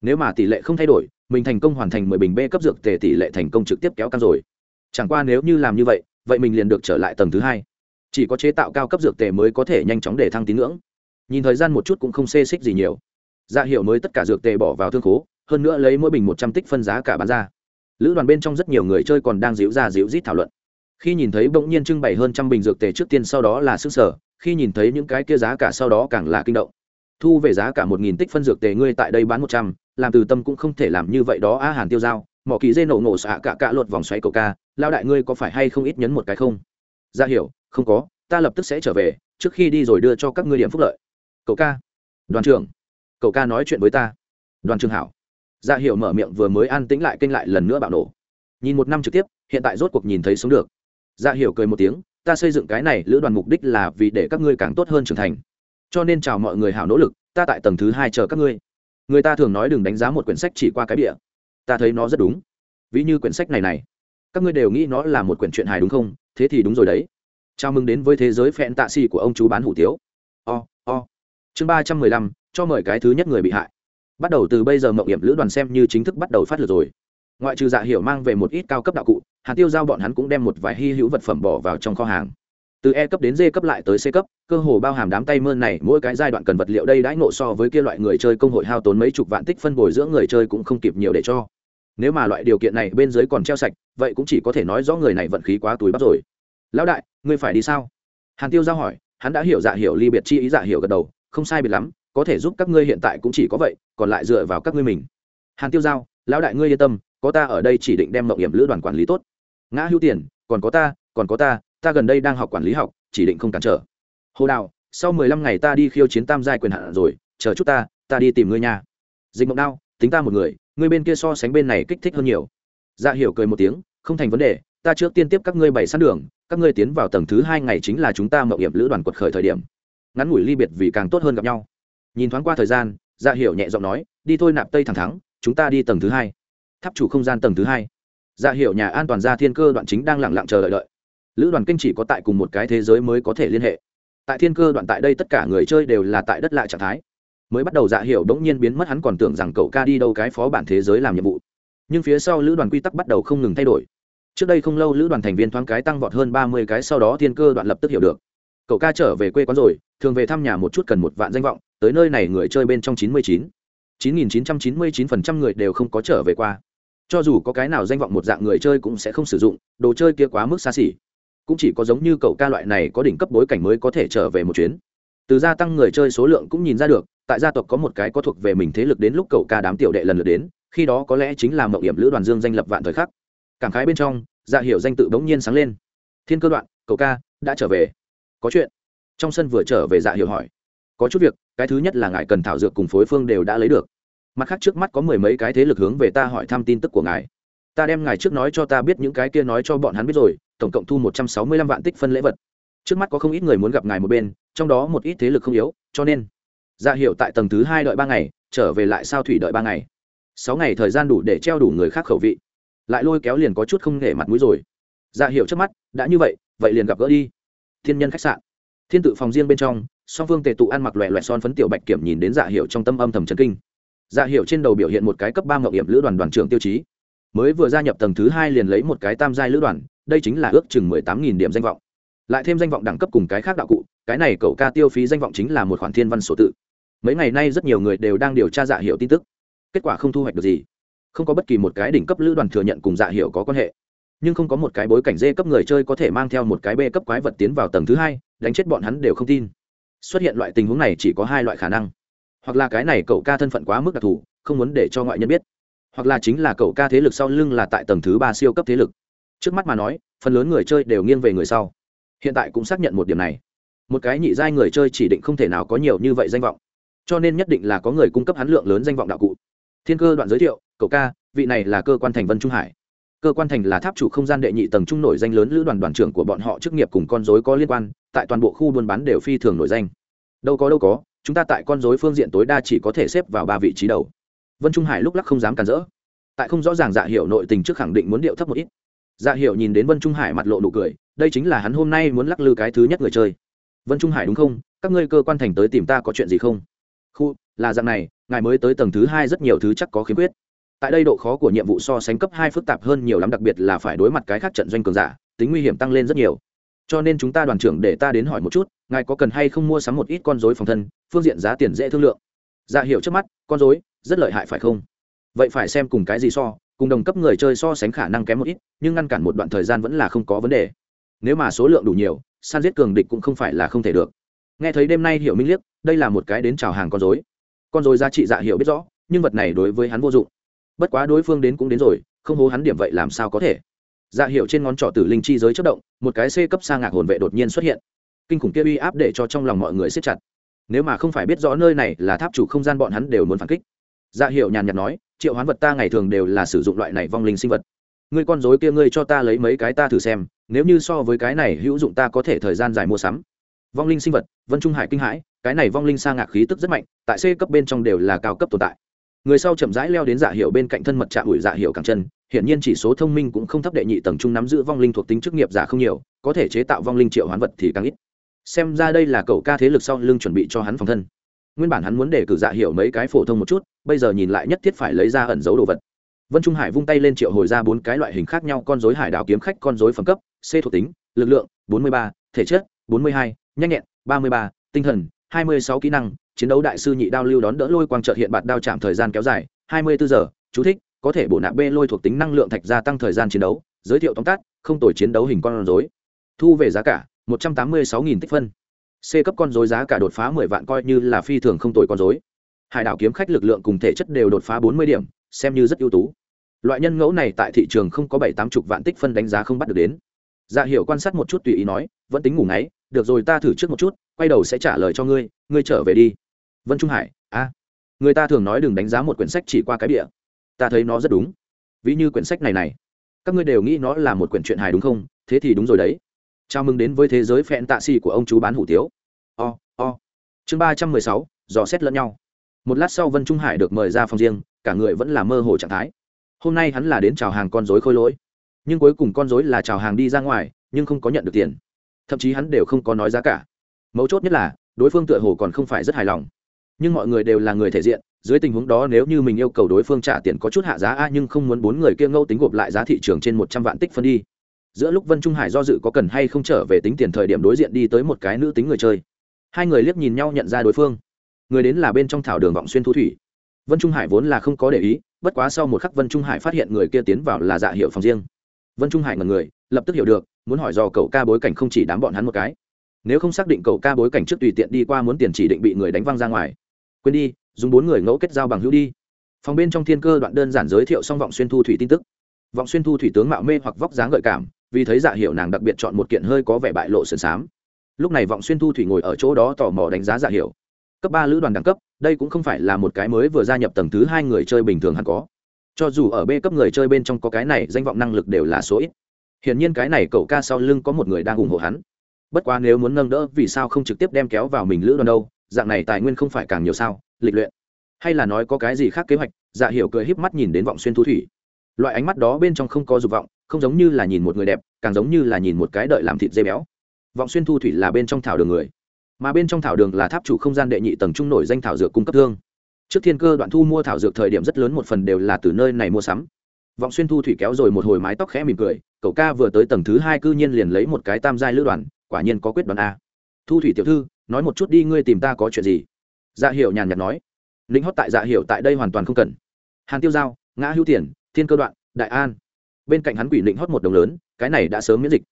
Nếu mà tỷ lệ không thay đổi, mình thành công hoàn thành mười bình b cấp dược tề tỷ lệ thành công trực tiếp kéo căng rồi. Chẳng qua nếu như làm như vậy vậy mình liền được trở lại tầng thứ hai. Chỉ có chế tạo cao cấp dược tề mới có thể nhanh chóng để thăng tín ngưỡng. Nhìn thời gian một chút cũng không xê xích gì nhiều. Dạ hiệu mới tất cả dược tề bỏ vào thương khố, hơn nữa lấy mỗi bình một trăm tích phân giá cả bán ra lữ đoàn bên trong rất nhiều người chơi còn đang díu ra díu rít thảo luận. Khi nhìn thấy bỗng nhiên trưng bày hơn trăm bình dược tề trước tiên sau đó là sức sở, khi nhìn thấy những cái kia giá cả sau đó càng là kinh động. Thu về giá cả một nghìn tích phân dược tề ngươi tại đây bán một trăm, làm từ tâm cũng không thể làm như vậy đó a hàn tiêu dao mỏ kỳ dê nổ nổ xạ cả cả luật vòng xoáy cầu ca lao đại ngươi có phải hay không ít nhấn một cái không? Ra hiểu, không có, ta lập tức sẽ trở về, trước khi đi rồi đưa cho các ngươi điểm phúc lợi. Cậu ca. Đoàn trưởng. Cậu ca nói chuyện với ta. Đoàn trường hảo dạ hiệu mở miệng vừa mới an tĩnh lại kênh lại lần nữa bạo nổ. Nhìn một năm trực tiếp hiện tại rốt cuộc nhìn thấy sống được. Dạ hiệu cười một tiếng ta xây dựng cái này lữ đoàn mục đích là vì để các ngươi càng tốt hơn trưởng thành. Cho nên chào mọi người hảo nỗ lực ta tại tầng thứ hai chờ các ngươi. Người ta thường nói đừng đánh giá một quyển sách chỉ qua cái bìa. Ta thấy nó rất đúng. Ví như quyển sách này này. Các ngươi đều nghĩ nó là một quyển truyện hài đúng không? Thế thì đúng rồi đấy. Chào mừng đến với thế giới phẹn tạ xì của ông chú bán hủ tiếu. O、oh, o、oh. chương ba trăm mười lăm cho mời cái thứ nhất người bị hại bắt đầu từ bây giờ mậu hiểm lữ đoàn xem như chính thức bắt đầu phát lượt rồi. Ngoại trừ dạ hiểu mang về một ít cao cấp đạo cụ hạt tiêu giao bọn hắn cũng đem một vài hy hữu vật phẩm bỏ vào trong kho hàng. Từ e cấp đến d cấp lại tới c cấp, cơ hồ bao hàm đám tay mơn này, mỗi cái giai đoạn cần vật liệu đây đãi nộ so với kia loại người chơi công hội hao tốn mấy chục vạn tích phân bồi dưỡng người chơi cũng không kịp nhiều để cho. Nếu mà loại điều kiện này bên dưới còn treo sạch, vậy cũng chỉ có thể nói rõ người này vận khí quá túi bắp rồi. Lão đại, ngươi phải đi sao? Hàn tiêu giao hỏi, hắn đã hiểu dạ hiểu ly biệt chi ý dạ hiểu gật đầu, không sai biệt lắm có thể giúp các ngươi hiện tại cũng chỉ có vậy, còn lại dựa vào các ngươi mình. Hàn tiêu giao, lão đại ngươi yên tâm, có ta ở đây chỉ định đem mậu hiểm lữ đoàn quản lý tốt. Ngã hữu tiền, còn có ta, còn có ta ta gần đây đang học quản lý học, chỉ định không cản trở. Hồ đào, sau mười lăm ngày ta đi khiêu chiến tam giai quyền hạn rồi, chờ chút ta ta đi tìm ngươi nhà. dịch mộng đao, tính ta một người, ngươi bên kia so sánh bên này kích thích hơn nhiều. Dạ hiểu cười một tiếng, không thành vấn đề, ta trước tiên tiếp các ngươi bày sát đường, các ngươi tiến vào tầng thứ hai ngày chính là chúng ta mậu hiểm lữ đoàn quật khởi thời điểm. Ngắn ngủi ly biệt vì càng tốt hơn gặp nhau nhìn thoáng qua thời gian dạ hiểu nhẹ giọng nói, đi thôi nạp tây thẳng thắng, chúng ta đi tầng thứ hai. Tháp chủ không gian tầng thứ hai. Dạ hiểu nhà an toàn gia thiên cơ đoạn chính đang lẳng lặng chờ đợi đợi. Lữ đoàn kinh chỉ có tại cùng một cái thế giới mới có thể liên hệ. Tại thiên cơ đoạn tại đây tất cả người chơi đều là tại đất lạ trạng thái. Mới bắt đầu dạ hiểu đ ố n g nhiên biến mất, hắn còn tưởng rằng cậu ca đi đâu cái phó bản thế giới làm nhiệm vụ. Nhưng phía sau lữ đoàn quy tắc bắt đầu không ngừng thay đổi. Trước đây không lâu lữ đoàn thành viên thoáng cái tăng vọt hơn ba mươi cái, sau đó thiên cơ đoạn lập tức hiểu được. Cậu ca trở về quê quán rồi, thường về thăm nhà một chút cần một vạn danh vọng tới nơi này người chơi bên trong chín mươi chín. chín nghìn chín trăm chín mươi chín phần trăm người đều không có trở về qua. Cho dù có cái nào danh vọng một dạng người chơi cũng sẽ không sử dụng, đồ chơi kia quá mức xa xỉ. Cũng chỉ có giống như cậu ca loại này có đỉnh cấp bối cảnh mới có thể trở về một chuyến. Từ gia tăng người chơi số lượng cũng nhìn ra được, tại gia tộc có một cái có thuộc về mình thế lực đến lúc cậu ca đám tiểu đệ lần lượt đến, khi đó có lẽ chính là mậu hiểm lữ đoàn dương danh lập vạn thời khắc. Cảm khái bên trong dạ hiểu danh tự bỗng nhiên sáng lên. Thiên cơ đoạn, cậu ca, đã trở về. Có chuyện. Trong sân vừa trở về dạ hiểu hỏi. Có chút việc cái thứ nhất là ngài cần thảo dược cùng phối phương đều đã lấy được. Mặt khác trước mắt có mười mấy cái thế lực hướng về ta hỏi thăm tin tức của ngài. Ta đem ngài trước nói cho ta biết những cái kia nói cho bọn hắn biết rồi, tổng cộng thu một trăm sáu mươi lăm vạn tích phân lễ vật. Trước mắt có không ít người muốn gặp ngài một bên, trong đó một ít thế lực không yếu, cho nên dạ ra hiệu tại tầng thứ hai đợi ba ngày, trở về lại sao thủy đợi ba ngày. Sáu ngày thời gian đủ để treo đủ người khác khẩu vị. Lại lôi kéo liền có chút không nể mặt mũi rồi. Dạ ra hiệu trước mắt, đã như vậy vậy liền gặp gỡ đi. Thiên nhân khách sạn. Thiên tự phòng riêng bên trong song phương tề tụ ăn mặc loẹ loẹ son phấn tiểu bạch kiểm nhìn đến dạ hiệu trong tâm âm thầm trấn kinh. Dạ hiệu trên đầu biểu hiện một cái cấp ba ngọc hiểm lữ đoàn đoàn trưởng tiêu chí. Mới vừa gia nhập tầng thứ hai liền lấy một cái tam giai lữ đoàn, đây chính là ước chừng mười tám nghìn điểm danh vọng. Lại thêm danh vọng đẳng cấp cùng cái khác đạo cụ, cái này cậu ca tiêu phí danh vọng chính là một khoản thiên văn sổ tự. Mấy ngày nay rất nhiều người đều đang điều tra dạ hiệu tin tức. Kết quả không thu hoạch được gì. Không có bất kỳ một cái đỉnh cấp lữ đoàn thừa nhận cùng dạ hiệu có quan hệ. Nhưng không có một cái bối cảnh dê cấp người chơi có thể mang theo một cái b cấp quái vật tiến vào tầng thứ hai, đánh chết bọn hắn đều không tin xuất hiện loại tình huống này chỉ có hai loại khả năng. Hoặc là cái này cậu ca thân phận quá mức đặc thù, không muốn để cho ngoại nhân biết. Hoặc là chính là cậu ca thế lực sau lưng là tại tầng thứ ba siêu cấp thế lực. Trước mắt mà nói, phần lớn người chơi đều nghiêng về người sau. Hiện tại cũng xác nhận một điểm này. Một cái nhị giai người chơi chỉ định không thể nào có nhiều như vậy danh vọng. Cho nên nhất định là có người cung cấp hắn lượng lớn danh vọng đạo cụ. Thiên cơ đoạn giới thiệu, cậu ca, vị này là cơ quan thành vân trung hải. Cơ quan thành là tháp chủ không gian đệ nhị tầng trung nổi danh lớn lữ đoàn đoàn trưởng của bọn họ chức nghiệp cùng con dối có liên quan tại toàn bộ khu buôn bán đều phi thường nổi danh. Đâu có đâu có, chúng ta tại con dối phương diện tối đa chỉ có thể xếp vào ba vị trí đầu. Vân trung hải lúc lắc không dám cản rỡ. Tại không rõ ràng dạ hiểu nội tình trước khẳng định muốn điệu thấp một ít. Dạ hiểu nhìn đến vân trung hải mặt lộ nụ cười, đây chính là hắn hôm nay muốn lắc lư cái thứ nhất người chơi. Vân trung hải đúng không? Các ngươi cơ quan thành tới tìm ta có chuyện gì không? Khu, là dạng này, ngài mới tới tầng thứ hai rất nhiều thứ chắc có khiếm khuyết. Tại đây độ khó của nhiệm vụ so sánh cấp hai phức tạp hơn nhiều lắm, đặc biệt là phải đối mặt cái khác trận doanh cường giả, tính nguy hiểm tăng lên rất nhiều cho nên chúng ta đoàn trưởng để ta đến hỏi một chút, ngài có cần hay không mua sắm một ít con dối phòng thân, phương diện giá tiền dễ thương lượng. Dạ hiệu trước mắt, con dối rất lợi hại phải không? Vậy phải xem cùng cái gì so, cùng đồng cấp người chơi so sánh khả năng kém một ít, nhưng ngăn cản một đoạn thời gian vẫn là không có vấn đề. Nếu mà số lượng đủ nhiều, san giết cường địch cũng không phải là không thể được. Nghe thấy đêm nay hiểu minh liếc, đây là một cái đến chào hàng con dối con dối giá trị dạ hiểu biết rõ, nhưng vật này đối với hắn vô dụng. Bất quá đối phương đến cũng đến rồi, không hố hắn điểm vậy làm sao có thể? Dạ hiệu trên ngón trỏ tử linh chi giới chất động, một cái c cấp sa ngạc hồn vệ đột nhiên xuất hiện. Kinh khủng kia uy áp để cho trong lòng mọi người siết chặt. Nếu mà không phải biết rõ nơi này là tháp chủ không gian, bọn hắn đều muốn phản kích. Dạ hiệu nhàn nhạt nói, triệu hoán vật ta ngày thường đều là sử dụng loại này vong linh sinh vật. Ngươi con dối kia ngươi cho ta lấy mấy cái ta thử xem, nếu như so với cái này hữu dụng ta có thể thời gian dài mua sắm. Vong linh sinh vật, vân trung hải kinh hãi, cái này vong linh sa ngạc khí tức rất mạnh, tại c cấp bên trong đều là cao cấp tồn tại người sau chậm rãi leo đến dạ hiệu bên cạnh thân mật chạm ủi dạ hiệu càng chân, hiển nhiên chỉ số thông minh cũng không thấp đệ nhị tầng trung nắm giữ vong linh thuộc tính chức nghiệp giả không nhiều, có thể chế tạo vong linh triệu hoán vật thì càng ít. Xem ra đây là cậu ca thế lực sau lưng chuẩn bị cho hắn phòng thân. Nguyên bản hắn muốn để cử dạ hiệu mấy cái phổ thông một chút, bây giờ nhìn lại nhất thiết phải lấy ra ẩn giấu đồ vật. Vân trung hải vung tay lên triệu hồi ra bốn cái loại hình khác nhau con dối hải đào kiếm khách, con dối phẩm cấp, c thuộc tính, lực lượng, bốn mươi ba, thể chất, bốn mươi hai, nhanh nhẹn, ba mươi ba, tinh thần, hai mươi sáu kỹ năng chiến đấu đại sư nhị đao lưu đón đỡ lôi quang trợt hiện bạt đao chạm thời gian kéo dài, hai mươi bốn giờ, chú thích, có thể bổ nạp b lôi thuộc tính năng lượng thạch gia tăng thời gian chiến đấu, giới thiệu tóm tắt, không tổ chiến đấu hình con rối. Thu về giá cả, một trăm tám mươi sáu nghìn tích phân. C cấp con rối giá cả đột phá mười vạn coi như là phi thường không tồi con rối. Hải đảo kiếm khách lực lượng cùng thể chất đều đột phá bốn mươi điểm, xem như rất ưu tú. Loại nhân ngẫu này tại thị trường không có bảy tám chục vạn tích phân đánh giá không bắt được đến. Dạ hiểu quan sát một chút tùy ý nói, vẫn tính ngủ ngáy, được rồi ta thử trước một chút, quay đầu sẽ trả lời cho ngươi ngươi trở về đi vân trung hải, a. Người ta thường nói đừng đánh giá một quyển sách chỉ qua cái địa ta thấy nó rất đúng. Ví như quyển sách này này. Các ngươi đều nghĩ nó là một quyển truyện hài đúng không? Thế thì đúng rồi đấy. Chào mừng đến với thế giới phẹn tạ xì của ông chú bán hủ tiếu. O o. Chương ba trăm mười sáu, dò xét lẫn nhau. Một lát sau vân trung hải được mời ra phòng riêng, cả người vẫn là mơ hồ trạng thái. Hôm nay hắn là đến chào hàng con dối khôi lỗi. Nhưng cuối cùng con dối là chào hàng đi ra ngoài, nhưng không có nhận được tiền. Thậm chí hắn đều không có nói giá cả. Mấu chốt nhất là, đối phương tựa hồ còn không phải rất hài lòng nhưng mọi người đều là người thể diện, dưới tình huống đó nếu như mình yêu cầu đối phương trả tiền có chút hạ giá a nhưng không muốn bốn người kia ngâu tính gộp lại giá thị trường trên một trăm vạn tích phân đi. Giữa lúc vân trung hải do dự có cần hay không trở về tính tiền thời điểm đối diện đi tới một cái nữ tính người chơi. Hai người liếc nhìn nhau nhận ra đối phương. Người đến là bên trong thảo đường vọng xuyên thu thủy. Vân trung hải vốn là không có để ý, bất quá sau một khắc vân trung hải phát hiện người kia tiến vào là dạ hiệu phòng riêng. Vân trung hải ngần người, lập tức hiểu được, muốn hỏi do cậu ca bối cảnh không chỉ đám bọn hắn một cái. Nếu không xác định cậu ca bối cảnh trước tùy tiện đi qua muốn tiền chỉ định bị người đánh văng ra ngoài quên đi, dùng bốn người ngẫu kết giao bằng hữu đi. Phòng bên trong thiên cơ đoạn đơn giản giới thiệu xong vọng xuyên thu thủy tin tức. Vọng xuyên thu thủy tướng mạo mê hoặc vóc dáng gợi cảm, vì thấy dạ hiệu nàng đặc biệt chọn một kiện hơi có vẻ bại lộ sườn xám. Lúc này vọng xuyên thu thủy ngồi ở chỗ đó tò mò đánh giá dạ hiệu cấp ba lữ đoàn đẳng cấp, đây cũng không phải là một cái mới vừa gia nhập tầng thứ hai người chơi bình thường hẳn có. Cho dù ở b cấp người chơi bên trong có cái này, danh vọng năng lực đều là số ít. Hiển nhiên cái này cậu ca sau lưng có một người đang ủng hộ hắn. Bất quá nếu muốn nâng đỡ, vì sao không trực tiếp đem kéo vào mình lữ đoàn đâu? Dạng này tài nguyên không phải càng nhiều sao, lịch luyện. Hay là nói có cái gì khác kế hoạch dạ hiểu cười híp mắt nhìn đến vọng xuyên thu thủy. Loại ánh mắt đó bên trong không có dục vọng, không giống như là nhìn một người đẹp, càng giống như là nhìn một cái đợi làm thịt dây béo. Vọng xuyên thu thủy là bên trong thảo đường người, mà bên trong thảo đường là tháp chủ không gian đệ nhị tầng trung nổi danh thảo dược cung cấp thương. Trước thiên cơ đoạn thu mua thảo dược thời điểm rất lớn một phần đều là từ nơi này mua sắm. Vọng xuyên thu thủy kéo rồi một hồi mái tóc khẽ mỉm cười, cậu ca vừa tới tầng thứ hai cư nhiên liền lấy một cái tam giai lữ đoàn, quả nhiên có quyết đoán a. Thu thủy tiểu thư nói một chút đi, ngươi tìm ta có chuyện gì? Dạ hiểu nhàn nhạt nói. Lính hót tại dạ hiểu tại đây hoàn toàn không cần. Hàn tiêu giao, ngã hữu tiền, thiên cơ đoạn, đại an. Bên cạnh hắn quỷ lĩnh hót một đồng lớn, cái này đã sớm miễn dịch.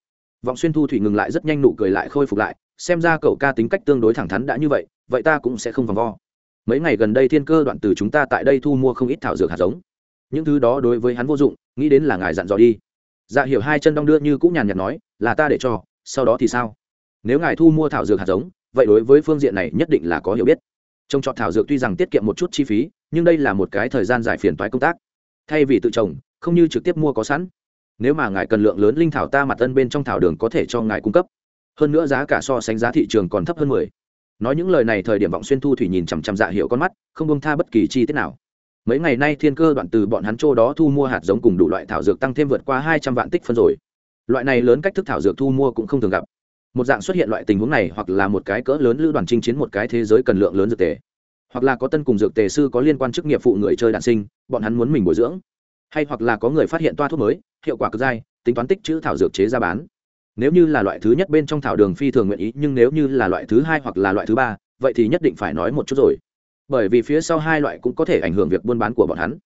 Vọng xuyên thu thủy ngừng lại rất nhanh nụ cười lại khôi phục lại, xem ra cậu ca tính cách tương đối thẳng thắn đã như vậy vậy ta cũng sẽ không vòng vo. Mấy ngày gần đây thiên cơ đoạn từ chúng ta tại đây thu mua không ít thảo dược hạt giống. Những thứ đó đối với hắn vô dụng, nghĩ đến là ngài dặn dò đi. Dạ hiểu hai chân đong đưa như cũng nhàn nhạt nói, là ta để cho, sau đó thì sao? Nếu ngài thu mua thảo dược hạt giống vậy đối với phương diện này nhất định là có hiểu biết. Trồng trọt thảo dược tuy rằng tiết kiệm một chút chi phí, nhưng đây là một cái thời gian giải phiền toái công tác. Thay vì tự trồng, không như trực tiếp mua có sẵn. Nếu mà ngài cần lượng lớn linh thảo ta mặt tân bên trong thảo đường có thể cho ngài cung cấp. Hơn nữa giá cả so sánh giá thị trường còn thấp hơn mười. Nói những lời này thời điểm vọng xuyên thu thủy nhìn chằm chằm dạ hiệu con mắt, không bông tha bất kỳ chi tiết nào. Mấy ngày nay thiên cơ đoạn từ bọn hắn châu đó thu mua hạt giống cùng đủ loại thảo dược tăng thêm vượt qua hai trăm vạn tích phân rồi. Loại này lớn cách thức thảo dược thu mua cũng không thường gặp một dạng xuất hiện loại tình huống này hoặc là một cái cỡ lớn lữ đoàn chinh chiến một cái thế giới cần lượng lớn dược tề. Hoặc là có tân cùng dược tề sư có liên quan chức nghiệp phụ người chơi đạn sinh, bọn hắn muốn mình bồi dưỡng. Hay hoặc là có người phát hiện toa thuốc mới, hiệu quả cực dai, tính toán tích chữ thảo dược chế ra bán. Nếu như là loại thứ nhất bên trong thảo đường phi thường nguyện ý, nhưng nếu như là loại thứ hai hoặc là loại thứ ba, vậy thì nhất định phải nói một chút rồi. Bởi vì phía sau hai loại cũng có thể ảnh hưởng việc buôn bán của bọn hắn.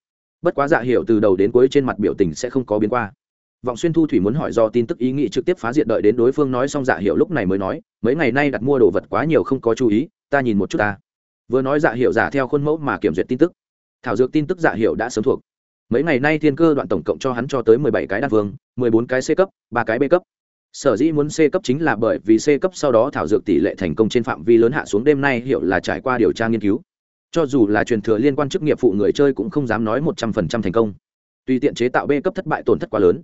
Bất quá dạ hiểu từ đầu đến cuối trên mặt biểu tình sẽ không có biến qua vọng xuyên thu thủy muốn hỏi do tin tức ý nghĩ trực tiếp phá diện đợi đến đối phương nói xong dạ hiệu lúc này mới nói, mấy ngày nay đặt mua đồ vật quá nhiều không có chú ý, ta nhìn một chút ta. Vừa nói dạ hiệu giả theo khuôn mẫu mà kiểm duyệt tin tức. Thảo dược tin tức dạ hiệu đã sớm thuộc. Mấy ngày nay thiên cơ đoạn tổng cộng cho hắn cho tới mười bảy cái đan vương, mười bốn cái c cấp, ba cái b cấp. Sở dĩ muốn c cấp chính là bởi vì c cấp sau đó thảo dược tỷ lệ thành công trên phạm vi lớn hạ xuống, đêm nay hiệu là trải qua điều tra nghiên cứu. Cho dù là truyền thừa liên quan chức nghiệp phụ người chơi cũng không dám nói một trăm phần trăm thành công. Tùy tiện chế tạo b cấp thất bại tổn thất quá lớn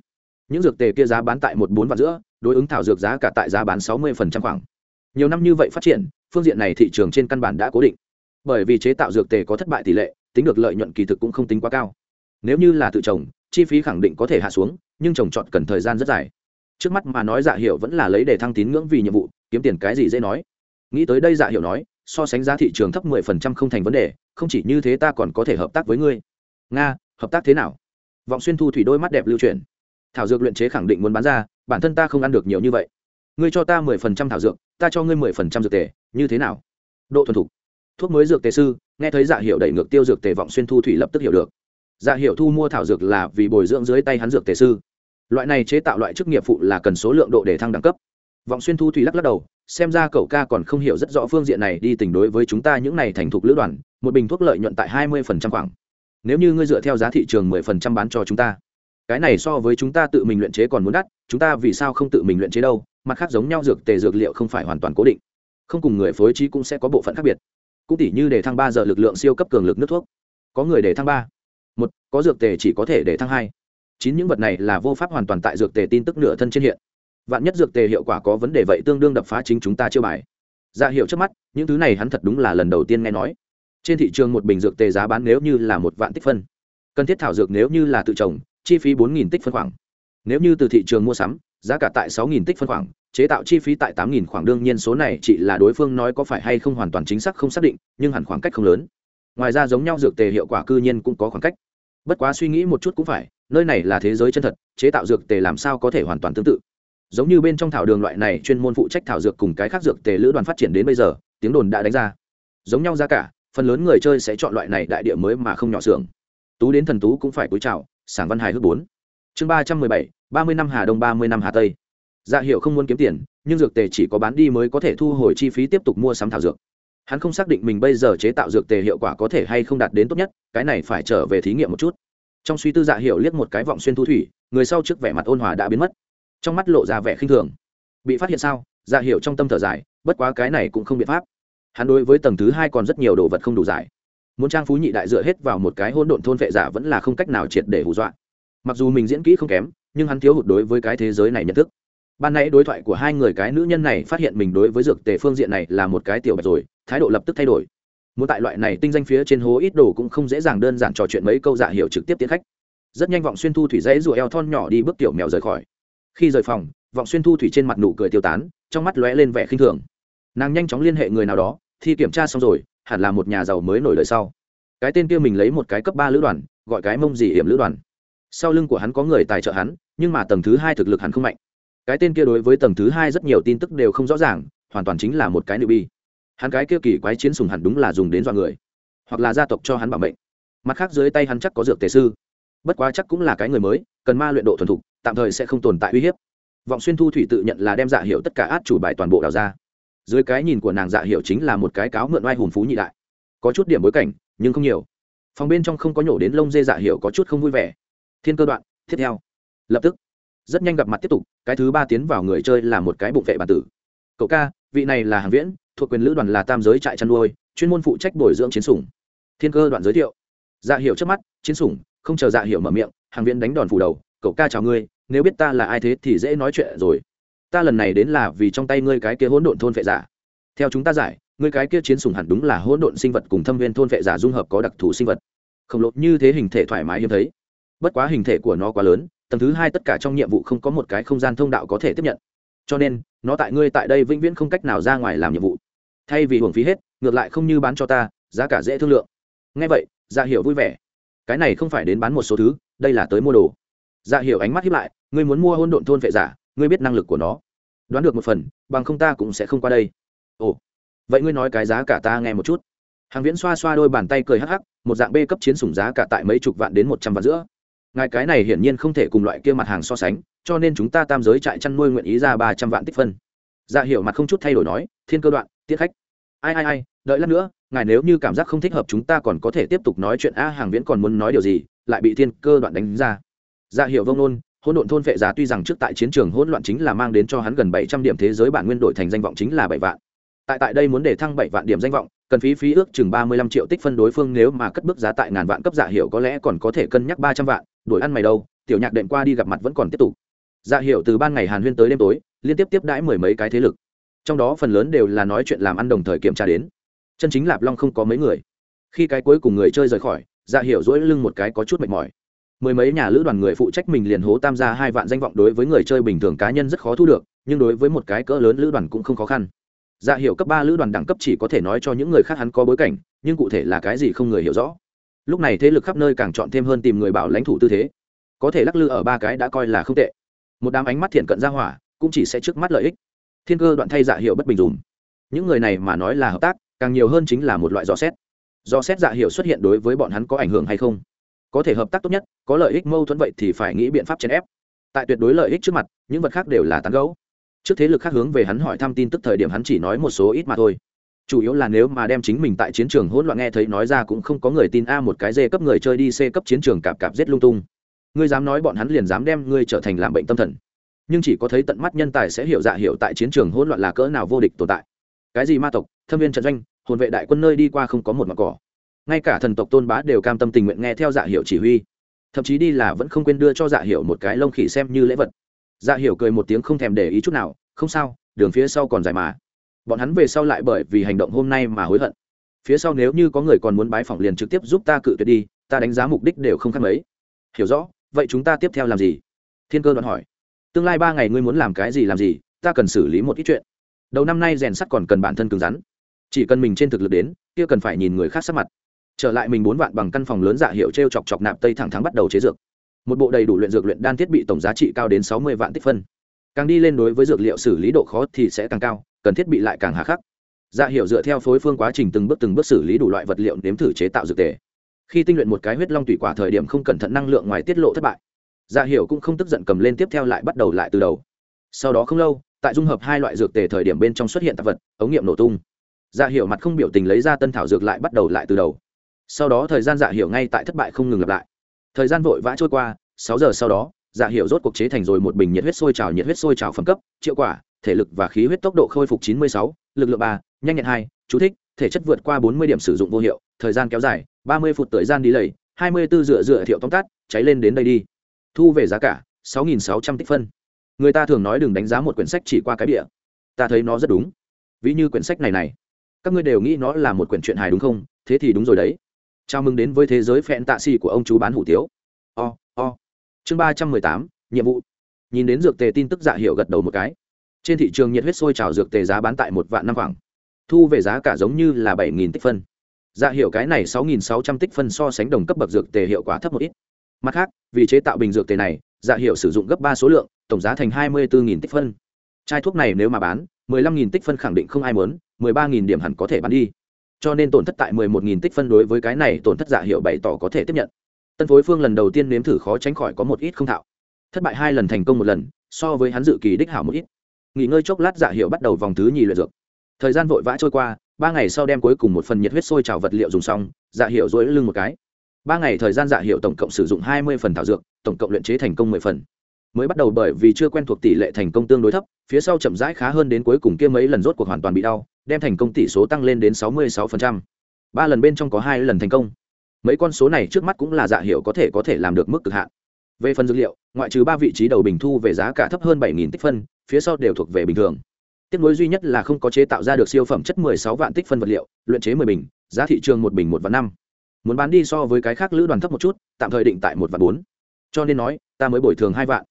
những dược tề kia giá bán tại một bốn vạn giữa, đối ứng thảo dược giá cả tại giá bán sáu mươi phần trăm khoảng. Nhiều năm như vậy phát triển, phương diện này thị trường trên căn bản đã cố định. Bởi vì chế tạo dược tề có thất bại tỷ lệ, tính được lợi nhuận kỳ thực cũng không tính quá cao. Nếu như là tự trồng, chi phí khẳng định có thể hạ xuống, nhưng trồng trọt cần thời gian rất dài. Trước mắt mà nói dạ hiệu vẫn là lấy để thăng tín ngưỡng vì nhiệm vụ, kiếm tiền cái gì dễ nói. Nghĩ tới đây dạ hiệu nói, so sánh giá thị trường thấp mười phần trăm không thành vấn đề, không chỉ như thế ta còn có thể hợp tác với ngươi. Nga, hợp tác thế nào? Vọng xuyên thu thủy đôi mắt đẹp lưu truyền thảo dược luyện chế khẳng định muốn bán ra, bản thân ta không ăn được nhiều như vậy. Ngươi cho ta mười phần trăm thảo dược, ta cho ngươi mười phần trăm dược tề, như thế nào? Độ thuần thục. Thuốc mới dược tề sư, nghe thấy dạ hiệu đẩy ngược tiêu dược tề vọng xuyên thu thủy lập tức hiểu được. Dạ hiệu thu mua thảo dược là vì bồi dưỡng dưới tay hắn dược tề sư. Loại này chế tạo loại chức nghiệp phụ là cần số lượng độ để thăng đẳng cấp. Vọng xuyên thu thủy lắc lắc đầu, xem ra cậu ca còn không hiểu rất rõ phương diện này, đi tình đối với chúng ta những này thành thục lữ đoàn, một bình thuốc lợi nhuận tại hai mươi phần trăm khoảng. Nếu như ngươi dựa theo giá thị trường mười phần trăm bán cho chúng ta cái này so với chúng ta tự mình luyện chế còn muốn đắt, chúng ta vì sao không tự mình luyện chế đâu, mặt khác giống nhau dược tề dược liệu không phải hoàn toàn cố định. Không cùng người phối trí cũng sẽ có bộ phận khác biệt. Cũng tỉ như để thăng ba giờ lực lượng siêu cấp cường lực nước thuốc. Có người để thăng ba. Một, có dược tề chỉ có thể để thăng hai. Chín, những vật này là vô pháp hoàn toàn tại dược tề tin tức nửa thân trên hiện. Vạn nhất dược tề hiệu quả có vấn đề vậy tương đương đập phá chính chúng ta chưa bài. Dạ Ra hiệu trước mắt, những thứ này hắn thật đúng là lần đầu tiên nghe nói. Trên thị trường một bình dược tề giá bán nếu như là một vạn tích phân. Cần thiết thảo dược nếu như là tự trồng chi phí bốn nghìn tích phân khoảng. Nếu như từ thị trường mua sắm, giá cả tại sáu nghìn tích phân khoảng, chế tạo chi phí tại tám nghìn khoảng đương nhiên số này chỉ là đối phương nói có phải hay không hoàn toàn chính xác không xác định, nhưng hẳn khoảng cách không lớn. Ngoài ra giống nhau dược tề hiệu quả cư nhiên cũng có khoảng cách. Bất quá suy nghĩ một chút cũng phải, nơi này là thế giới chân thật, chế tạo dược tề làm sao có thể hoàn toàn tương tự? Giống như bên trong thảo đường loại này chuyên môn phụ trách thảo dược cùng cái khác dược tề lữ đoàn phát triển đến bây giờ, tiếng đồn đã đánh ra. Giống nhau giá cả, phần lớn người chơi sẽ chọn loại này đại địa mới mà không nhỏ xưởng. Tú đến thần tú cũng phải cúi chào sảng văn hài hước bốn. Chương ba trăm mười bảy, ba mươi năm hà đông, ba mươi năm hà tây. Dạ hiệu không muốn kiếm tiền, nhưng dược tề chỉ có bán đi mới có thể thu hồi chi phí tiếp tục mua sắm thảo dược. Hắn không xác định mình bây giờ chế tạo dược tề hiệu quả có thể hay không đạt đến tốt nhất, cái này phải trở về thí nghiệm một chút. Trong suy tư dạ hiệu liếc một cái vọng xuyên thu thủy, người sau trước vẻ mặt ôn hòa đã biến mất. Trong mắt lộ ra vẻ khinh thường. Bị phát hiện sao? Dạ hiệu trong tâm thở dài, bất quá cái này cũng không biện pháp. Hắn đối với tầng thứ hai còn rất nhiều đồ vật không đủ giải muốn trang phú nhị đại dựa hết vào một cái hôn độn thôn vệ giả vẫn là không cách nào triệt để hù dọa. Mặc dù mình diễn kỹ không kém, nhưng hắn thiếu hụt đối với cái thế giới này nhận thức. Ban nãy đối thoại của hai người cái nữ nhân này phát hiện mình đối với dược tề phương diện này là một cái tiểu bạch rồi, thái độ lập tức thay đổi. Muốn tại loại này tinh danh phía trên hố ít đồ cũng không dễ dàng đơn giản trò chuyện mấy câu giả hiểu trực tiếp tiến khách. Rất nhanh vọng xuyên thu thủy dãy rùa eo thon nhỏ đi bước tiểu mèo rời khỏi. Khi rời phòng, vọng xuyên thu thủy trên mặt nụ cười tiêu tán, trong mắt lóe lên vẻ khinh thường. Nàng nhanh chóng liên hệ người nào đó, thi kiểm tra xong rồi hẳn là một nhà giàu mới nổi đời sau. Cái tên kia mình lấy một cái cấp ba lữ đoàn, gọi cái mông gì hiểm lữ đoàn. Sau lưng của hắn có người tài trợ hắn, nhưng mà tầng thứ hai thực lực hắn không mạnh. Cái tên kia đối với tầng thứ hai rất nhiều tin tức đều không rõ ràng, hoàn toàn chính là một cái nữ bi hắn cái kia kỳ quái chiến sùng hẳn đúng là dùng đến dọa người, hoặc là gia tộc cho hắn bảo mệnh. Mặt khác dưới tay hắn chắc có dược tề sư. Bất quá chắc cũng là cái người mới, cần ma luyện độ thuần thục, tạm thời sẽ không tồn tại uy hiếp. Vọng xuyên thu thủy tự nhận là đem dạ hiệu tất cả át chủ bài toàn bộ đào ra dưới cái nhìn của nàng dạ hiệu chính là một cái cáo mượn oai hùng phú nhị đại. Có chút điểm bối cảnh, nhưng không nhiều. Phòng bên trong không có nhổ đến lông dê dạ hiệu có chút không vui vẻ. Thiên cơ đoạn, tiếp theo. Lập tức, rất nhanh gặp mặt tiếp tục, cái thứ ba tiến vào người chơi là một cái bụng vệ bản tử. Cậu ca, vị này là hàng viễn, thuộc quyền lữ đoàn là tam giới trại chăn nuôi, chuyên môn phụ trách bồi dưỡng chiến sủng. Thiên cơ đoạn giới thiệu. Dạ hiệu trước mắt, chiến sủng, không chờ dạ hiệu mở miệng, hàng viễn đánh đòn phủ đầu, cậu ca chào ngươi, nếu biết ta là ai thế thì dễ nói chuyện rồi ta lần này đến là vì trong tay ngươi cái kia hỗn độn thôn vệ giả. Theo chúng ta giải, ngươi cái kia chiến sủng hẳn đúng là hỗn độn sinh vật cùng thâm viên thôn vệ giả dung hợp có đặc thù sinh vật. Khổng lồ, như thế hình thể thoải mái hiếm thấy. Bất quá hình thể của nó quá lớn, tầng thứ hai tất cả trong nhiệm vụ không có một cái không gian thông đạo có thể tiếp nhận. Cho nên, nó tại ngươi tại đây vĩnh viễn không cách nào ra ngoài làm nhiệm vụ. Thay vì hưởng phí hết, ngược lại không như bán cho ta, giá cả dễ thương lượng. Ngay vậy dạ hiểu vui vẻ. Cái này không phải đến bán một số thứ, đây là tới mua đồ. Dạ hiểu ánh mắt hiếp lại, ngươi muốn mua hôn độn thôn vệ giả, ngươi biết năng lực của nó đoán được một phần, bằng không ta cũng sẽ không qua đây. Ồ, vậy ngươi nói cái giá cả ta nghe một chút. Hàng viễn xoa xoa đôi bàn tay cười hắc hắc, một dạng b cấp chiến sủng giá cả tại mấy chục vạn đến một trăm vạn giữa. Ngài cái này hiển nhiên không thể cùng loại kia mặt hàng so sánh, cho nên chúng ta tam giới trại chăn nuôi nguyện ý ra ba trăm vạn tích phân. Dạ hiểu mặt không chút thay đổi nói, thiên cơ đoạn, tiết khách. Ai ai ai, đợi lát nữa, ngài nếu như cảm giác không thích hợp chúng ta còn có thể tiếp tục nói chuyện. A, hàng viễn còn muốn nói điều gì, lại bị thiên cơ đoạn đánh ra. Dạ hiểu vông nôn hỗn độn thôn vệ giả tuy rằng trước tại chiến trường hỗn loạn chính là mang đến cho hắn gần bảy trăm điểm thế giới bản nguyên đổi thành danh vọng chính là bảy vạn. Tại tại đây muốn để thăng bảy vạn điểm danh vọng, cần phí phí ước chừng ba mươi lăm triệu tích phân đối phương nếu mà cất bước giá tại ngàn vạn cấp dạ hiệu có lẽ còn có thể cân nhắc ba trăm vạn, đổi ăn mày đâu, tiểu nhạc đệm qua đi gặp mặt vẫn còn tiếp tục. Dạ hiệu từ ban ngày hàn huyên tới đêm tối, liên tiếp tiếp đãi mười mấy cái thế lực. Trong đó phần lớn đều là nói chuyện làm ăn đồng thời kiểm tra đến. Chân chính lạp long không có mấy người. Khi cái cuối cùng người chơi rời khỏi dạ hiệu dỗi lưng một cái có chút mệt mỏi mười mấy nhà lữ đoàn người phụ trách mình liền hố tam gia hai vạn danh vọng đối với người chơi bình thường cá nhân rất khó thu được, nhưng đối với một cái cỡ lớn lữ đoàn cũng không khó khăn. Dạ hiệu cấp ba lữ đoàn đẳng cấp chỉ có thể nói cho những người khác hắn có bối cảnh, nhưng cụ thể là cái gì không người hiểu rõ. Lúc này thế lực khắp nơi càng chọn thêm hơn tìm người bảo lãnh thủ tư thế. Có thể lắc lư ở ba cái đã coi là không tệ. Một đám ánh mắt thiện cận ra hỏa, cũng chỉ sẽ trước mắt lợi ích. Thiên cơ đoạn thay dạ hiệu bất bình dùm. Những người này mà nói là hợp tác, càng nhiều hơn chính là một loại dò xét. Dò xét dạ hiệu xuất hiện đối với bọn hắn có ảnh hưởng hay không? Có thể hợp tác tốt nhất, có lợi ích mâu thuẫn vậy thì phải nghĩ biện pháp chèn ép. Tại tuyệt đối lợi ích trước mặt, những vật khác đều là tán gấu trước thế lực khác hướng về hắn hỏi thăm tin tức thời điểm hắn chỉ nói một số ít mà thôi. Chủ yếu là nếu mà đem chính mình tại chiến trường hỗn loạn nghe thấy nói ra cũng không có người tin a một cái dê cấp người chơi đi c cấp chiến trường cạp cạp giết lung tung. Ngươi dám nói bọn hắn liền dám đem ngươi trở thành làm bệnh tâm thần. Nhưng chỉ có thấy tận mắt nhân tài sẽ hiểu dạ hiểu tại chiến trường hỗn loạn là cỡ nào vô địch tồn tại. Cái gì ma tộc, thâm viên trận doanh, hồn vệ đại quân nơi đi qua không có một mặt cỏ ngay cả thần tộc tôn bá đều cam tâm tình nguyện nghe theo dạ hiệu chỉ huy. Thậm chí đi là vẫn không quên đưa cho dạ hiệu một cái lông khỉ xem như lễ vật. Dạ hiệu cười một tiếng không thèm để ý chút nào, không sao, đường phía sau còn dài mà. Bọn hắn về sau lại bởi vì hành động hôm nay mà hối hận. Phía sau nếu như có người còn muốn bái phỏng liền trực tiếp giúp ta cự tuyệt đi, ta đánh giá mục đích đều không khác mấy. Hiểu rõ, vậy chúng ta tiếp theo làm gì? Thiên cơ đoạn hỏi. Tương lai ba ngày ngươi muốn làm cái gì làm gì, ta cần xử lý một ít chuyện. Đầu năm nay rèn sắt còn cần bản thân cứng rắn. Chỉ cần mình trên thực lực đến, kia cần phải nhìn người khác sắc mặt trở lại mình bốn vạn bằng căn phòng lớn dạ hiệu t r e o chọc chọc nạp tây thẳng thắng bắt đầu chế dược. Một bộ đầy đủ luyện dược luyện đan thiết bị tổng giá trị cao đến sáu mươi vạn tích phân. Càng đi lên đối với dược liệu xử lý độ khó thì sẽ càng cao, cần thiết bị lại càng hà khắc. Dạ hiệu dựa theo phối phương quá trình từng bước từng bước xử lý đủ loại vật liệu nếm thử chế tạo dược tề. Khi tinh luyện một cái huyết long tủy quả thời điểm không cẩn thận năng lượng ngoài tiết lộ thất bại. Dạ hiệu cũng không tức giận cầm lên tiếp theo lại bắt đầu lại từ đầu. Sau đó không lâu, tại dung hợp hai loại dược tề thời điểm bên trong xuất hiện tạp vật, ống nghiệm nổ tung. Dạ hiệu mặt không biểu tình lấy ra tân thảo dược lại bắt đầu lại từ đầu sau đó thời gian dạ hiểu ngay tại thất bại không ngừng lặp lại. Thời gian vội vã trôi qua, sáu giờ sau đó dạ hiểu rốt cuộc chế thành rồi một bình nhiệt huyết sôi trào, nhiệt huyết sôi trào phẩm cấp, triệu quả, thể lực và khí huyết tốc độ khôi phục chín mươi sáu, lực lượng ba, nhanh nhẹn hai, chú thích, thể chất vượt qua bốn mươi điểm sử dụng vô hiệu, thời gian kéo dài, ba mươi phút thời gian đi lầy, hai mươi bốn dựa dựa thiệu tóm tắt, cháy lên đến đây đi. Thu về giá cả, sáu nghìn sáu trăm tích phân. Người ta thường nói đừng đánh giá một quyển sách chỉ qua cái địa ta thấy nó rất đúng. Ví như quyển sách này này, các ngươi đều nghĩ nó là một quyển truyện hài đúng không? Thế thì đúng rồi đấy chào mừng đến với thế giới phẹn tạ xì của ông chú bán hủ tiếu. O、oh, o、oh. chương ba trăm mười tám nhiệm vụ. Nhìn đến dược tề tin tức dạ hiệu gật đầu một cái. Trên thị trường nhiệt huyết sôi trào dược tề giá bán tại một vạn năm khoảng. Thu về giá cả giống như là bảy nghìn tích phân. Dạ hiệu cái này sáu nghìn sáu trăm tích phân so sánh đồng cấp bậc dược tề hiệu quả thấp một ít. Mặt khác vì chế tạo bình dược tề này dạ hiệu sử dụng gấp ba số lượng tổng giá thành hai mươi bốn tích phân. Chai thuốc này nếu mà bán mười lăm nghìn tích phân khẳng định không ai muốn mười ba nghìn điểm hẳn có thể bán đi cho nên tổn thất tại mười một nghìn tích phân đối với cái này tổn thất giả hiệu bày tỏ có thể tiếp nhận. Tân phối phương lần đầu tiên nếm thử khó tránh khỏi có một ít không thạo. Thất bại hai lần thành công một lần, so với hắn dự kỳ đích hảo một ít. Nghỉ ngơi chốc lát giả hiệu bắt đầu vòng thứ nhì luyện dược. Thời gian vội vã trôi qua, ba ngày sau đem cuối cùng một phần nhiệt huyết sôi trào vật liệu dùng xong dạ hiệu dối lưng một cái. Ba ngày thời gian dạ hiệu tổng cộng sử dụng hai mươi phần thảo dược, tổng cộng luyện chế thành công mười phần. Mới bắt đầu bởi vì chưa quen thuộc tỷ lệ thành công tương đối thấp, phía sau chậm rãi khá hơn đến cuối cùng kia mấy lần rốt cuộc hoàn toàn bị đau đem thành công tỷ số tăng lên đến sáu mươi sáu ba lần bên trong có hai lần thành công. Mấy con số này trước mắt cũng là dạ hiệu có thể có thể làm được mức cực hạn. Về phần dược liệu, ngoại trừ ba vị trí đầu bình thu về giá cả thấp hơn bảy tích phân, phía sau đều thuộc về bình thường. Tiếp nối duy nhất là không có chế tạo ra được siêu phẩm chất mười sáu vạn tích phân vật liệu, luyện chế mười bình, giá thị trường một bình một vạn năm. Muốn bán đi so với cái khác lữ đoàn thấp một chút, tạm thời định tại một vạn bốn. Cho nên nói, ta mới bồi thường hai vạn.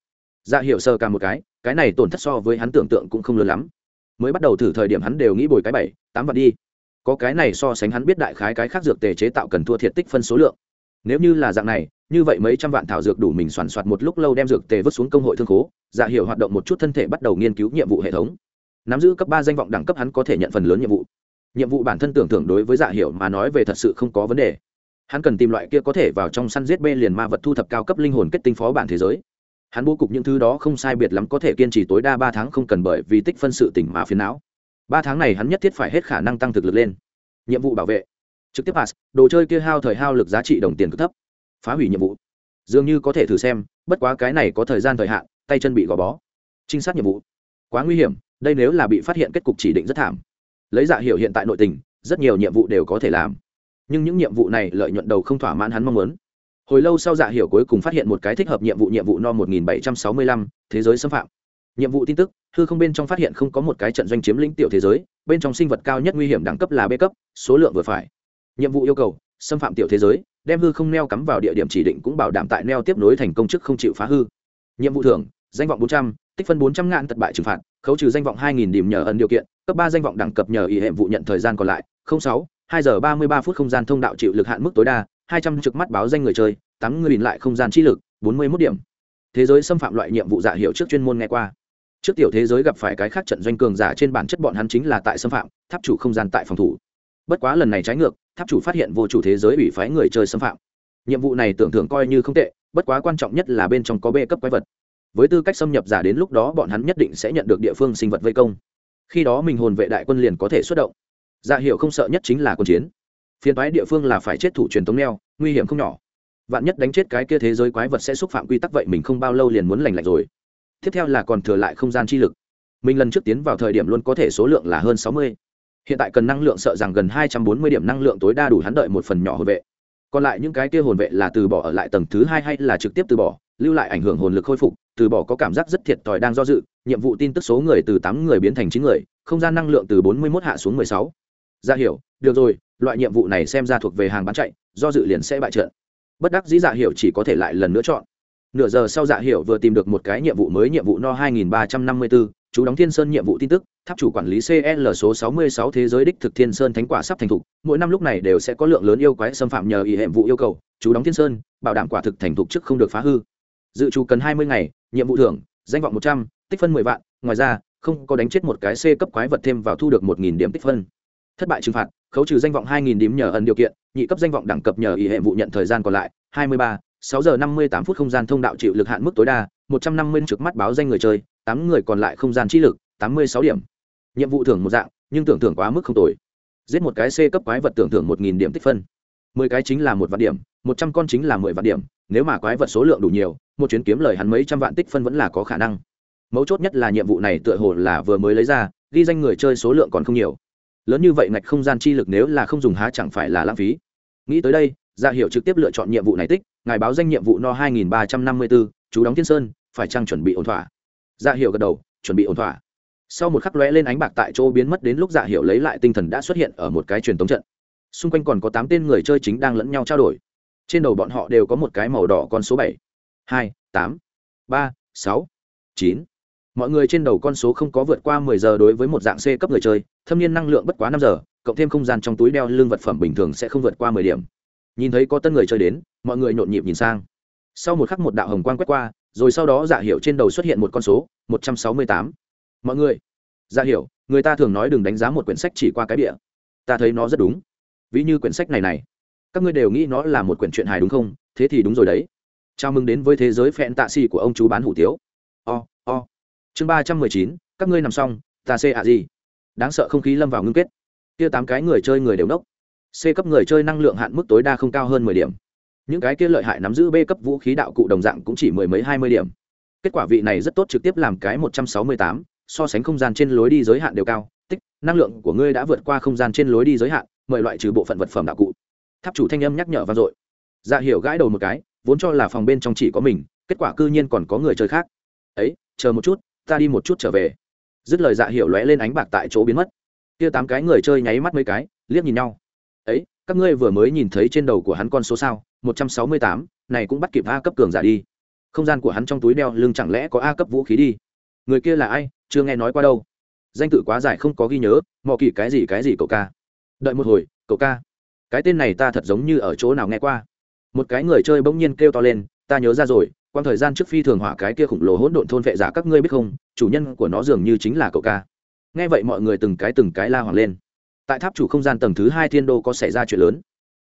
Dạ hiệu sơ cả một cái cái này tổn thất so với hắn tưởng tượng cũng không lớn lắm mới bắt đầu thử thời điểm hắn đều nghĩ bồi cái bảy, tám vạn đi. Có cái này so sánh hắn biết đại khái cái khác dược tề chế tạo cần thua thiệt tích phân số lượng. Nếu như là dạng này, như vậy mấy trăm vạn thảo dược đủ mình soàn soạt một lúc lâu đem dược tề vứt xuống công hội thương khố dạ hiệu hoạt động một chút thân thể bắt đầu nghiên cứu nhiệm vụ hệ thống. Nắm giữ cấp ba danh vọng đẳng cấp hắn có thể nhận phần lớn nhiệm vụ. Nhiệm vụ bản thân tưởng thưởng đối với dạ hiệu mà nói về thật sự không có vấn đề. Hắn cần tìm loại kia có thể vào trong săn giết bê liền ma vật thu thập cao cấp linh hồn kết tinh phó bản thế giới hắn bố cục những thứ đó không sai biệt lắm có thể kiên trì tối đa ba tháng không cần bởi vì tích phân sự tỉnh mà phiền não. Ba tháng này hắn nhất thiết phải hết khả năng tăng thực lực lên. Nhiệm vụ bảo vệ. Trực tiếp pass, đồ chơi kia hao thời hao lực giá trị đồng tiền cực thấp. Phá hủy nhiệm vụ. Dường như có thể thử xem, bất quá cái này có thời gian thời hạn, tay chân bị gò bó. Trinh sát nhiệm vụ. Quá nguy hiểm, đây nếu là bị phát hiện kết cục chỉ định rất thảm. Lấy dạ hiểu hiện tại nội tình, rất nhiều nhiệm vụ đều có thể làm. Nhưng những nhiệm vụ này lợi nhuận đầu không thỏa mãn hắn mong muốn hồi lâu sau dạ hiểu cuối cùng phát hiện một cái thích hợp nhiệm vụ nhiệm vụ no 1765, thế giới xâm phạm. Nhiệm vụ tin tức hư không bên trong phát hiện không có một cái trận doanh chiếm lĩnh tiểu thế giới bên trong sinh vật cao nhất nguy hiểm đẳng cấp là b cấp số lượng vừa phải. Nhiệm vụ yêu cầu xâm phạm tiểu thế giới đem hư không neo cắm vào địa điểm chỉ định cũng bảo đảm tại neo tiếp nối thành công chức không chịu phá hư. Nhiệm vụ thưởng danh vọng 400, tích phân 400 ngàn tật bại trừng phạt khấu trừ danh vọng 2.000 điểm nhờ ẩn điều kiện cấp ba danh vọng đẳng cấp nhờ ý hệ vụ nhận thời gian còn lại 06, 2 giờ 33 phút không gian thông đạo chịu lực hạn mức tối đa 200 trực mắt báo danh người chơi, tám người lại không gian chi lực 41 điểm. Thế giới xâm phạm loại nhiệm vụ dạ giả hiệu trước chuyên môn nghe qua. Trước tiểu thế giới gặp phải cái khác trận doanh cường giả trên bản chất bọn hắn chính là tại xâm phạm, tháp chủ không gian tại phòng thủ. Bất quá lần này trái ngược, tháp chủ phát hiện vô chủ thế giới ủy phái người chơi xâm phạm. Nhiệm vụ này tưởng tượng coi như không tệ, bất quá quan trọng nhất là bên trong có bê cấp quái vật. Với tư cách xâm nhập giả đến lúc đó bọn hắn nhất định sẽ nhận được địa phương sinh vật vây công. Khi đó mình hồn vệ đại quân liền có thể xuất động. Dạ hiệu không sợ nhất chính là quân chiến phiền toái địa phương là phải chết thủ truyền tống neo, nguy hiểm không nhỏ. Vạn nhất đánh chết cái kia thế giới quái vật sẽ xúc phạm quy tắc vậy mình không bao lâu liền muốn lành lạnh rồi. Tiếp theo là còn thừa lại không gian chi lực. Mình lần trước tiến vào thời điểm luôn có thể số lượng là hơn sáu mươi. Hiện tại cần năng lượng sợ rằng gần hai trăm bốn mươi điểm năng lượng tối đa đủ hắn đợi một phần nhỏ hồn vệ. Còn lại những cái kia hồn vệ là từ bỏ ở lại tầng thứ hai hay là trực tiếp từ bỏ, lưu lại ảnh hưởng hồn lực khôi phục, từ bỏ có cảm giác rất thiệt thòi đang do dự, nhiệm vụ tin tức số người từ tám người biến thành chín người, không gian năng lượng từ bốn mươi mốt hạ xuống mười sáu. Ra hiểu, được rồi loại nhiệm vụ này xem ra thuộc về hàng bán chạy do dự liền sẽ bại trận. Bất đắc dĩ dạ hiểu chỉ có thể lại lần nữa chọn. Nửa giờ sau dạ hiểu vừa tìm được một cái nhiệm vụ mới nhiệm vụ no 2354, chú đóng thiên sơn nhiệm vụ tin tức tháp chủ quản lý cl số 66 thế giới đích thực thiên sơn thánh quả sắp thành thục mỗi năm lúc này đều sẽ có lượng lớn yêu quái xâm phạm nhờ ý hệ vụ yêu cầu chú đóng thiên sơn bảo đảm quả thực thành thục trước không được phá hư. Dự trù cần 20 ngày nhiệm vụ thưởng danh vọng 100, tích phân 10 vạn ngoài ra không có đánh chết một cái c cấp quái vật thêm vào thu được 1.000 điểm tích phân. Thất bại trừng phạt khấu trừ danh vọng 2.000 điểm nhờ ẩn điều kiện nhị cấp danh vọng đẳng cấp nhờ ý hệ vụ nhận thời gian còn lại 23, 6 giờ 58 phút không gian thông đạo chịu lực hạn mức tối đa 150 trực mắt báo danh người chơi tám người còn lại không gian trí lực 86 điểm. Nhiệm vụ thưởng một dạng nhưng tưởng thưởng quá mức không tồi. Giết một cái c cấp quái vật tưởng thưởng 1.000 điểm tích phân. 10 cái chính là một vạn điểm 100 con chính là 10 vạn điểm nếu mà quái vật số lượng đủ nhiều một chuyến kiếm lời hắn mấy trăm vạn tích phân vẫn là có khả năng. Mấu chốt nhất là nhiệm vụ này tựa hồ là vừa mới lấy ra ghi danh người chơi số lượng còn không nhiều lớn như vậy ngạch không gian chi lực nếu là không dùng há chẳng phải là lãng phí. Nghĩ tới đây dạ hiệu trực tiếp lựa chọn nhiệm vụ này tích, ngài báo danh nhiệm vụ no hai nghìn ba trăm năm mươi bốn chú đóng thiên sơn, phải chăng chuẩn bị ổn thỏa? Dạ hiệu gật đầu, chuẩn bị ổn thỏa. Sau một khắc lóe lên ánh bạc tại chỗ biến mất đến lúc dạ hiệu lấy lại tinh thần đã xuất hiện ở một cái truyền tống trận. Xung quanh còn có tám tên người chơi chính đang lẫn nhau trao đổi. Trên đầu bọn họ đều có một cái màu đỏ con số bảy, hai, tám, ba, sáu, chín. Mọi người trên đầu con số không có vượt qua mười giờ đối với một dạng c cấp người chơi thâm niên năng lượng bất quá năm giờ, cộng thêm không gian trong túi đeo lương vật phẩm bình thường sẽ không vượt qua mười điểm. Nhìn thấy có tân người chơi đến, mọi người nhộn nhịp nhìn sang. Sau một khắc một đạo hồng quang quét qua, rồi sau đó dạ giả hiệu trên đầu xuất hiện một con số, một trăm sáu mươi tám. Mọi người dạ giả hiệu người ta thường nói đừng đánh giá một quyển sách chỉ qua cái địa ta thấy nó rất đúng. Ví như quyển sách này này. Các ngươi đều nghĩ nó là một quyển truyện hài đúng không? Thế thì đúng rồi đấy. Chào mừng đến với thế giới phẹn tạ xì của ông chú bán hủ tiếu. O o. Chương ba trăm mười chín, các ngươi nằm xong, ta xê ạ gì? Đáng sợ không khí lâm vào ngưng kết. Kia tám cái người chơi người đều nốc. C cấp người chơi năng lượng hạn mức tối đa không cao hơn mười điểm. Những cái kia lợi hại nắm giữ b cấp vũ khí đạo cụ đồng dạng cũng chỉ mười mấy hai mươi điểm. Kết quả vị này rất tốt trực tiếp làm cái một trăm sáu mươi tám, so sánh không gian trên lối đi giới hạn đều cao. Tích, năng lượng của ngươi đã vượt qua không gian trên lối đi giới hạn, mời loại trừ bộ phận vật phẩm đạo cụ. Tháp chủ thanh âm nhắc nhở vang dội. Dạ hiểu gãi đầu một cái, vốn cho là phòng bên trong chỉ có mình, kết quả cư nhiên còn có người chơi khác. Ấy, chờ một chút, ta đi một chút trở về dứt lời dạ hiểu lóe lên ánh bạc tại chỗ biến mất. Kia tám cái người chơi nháy mắt mấy cái, liếc nhìn nhau. Ấy, các ngươi vừa mới nhìn thấy trên đầu của hắn con số sao? Một trăm sáu mươi tám, này cũng bắt kịp a cấp cường giả đi. Không gian của hắn trong túi đeo lưng chẳng lẽ có a cấp vũ khí đi? Người kia là ai? Chưa nghe nói qua đâu. Danh tự quá dài không có ghi nhớ, mò kỳ cái gì cái gì cậu ca. Đợi một hồi, cậu ca. Cái tên này ta thật giống như ở chỗ nào nghe qua. Một cái người chơi bỗng nhiên kêu to lên, ta nhớ ra rồi quan thời gian trước phi thường hỏa cái kia khủng lồ hỗn độn thôn vệ giả các ngươi biết không? Chủ nhân của nó dường như chính là cậu ca. Nghe vậy mọi người từng cái từng cái la hoàng lên. Tại tháp chủ không gian tầng thứ hai thiên đô có xảy ra chuyện lớn.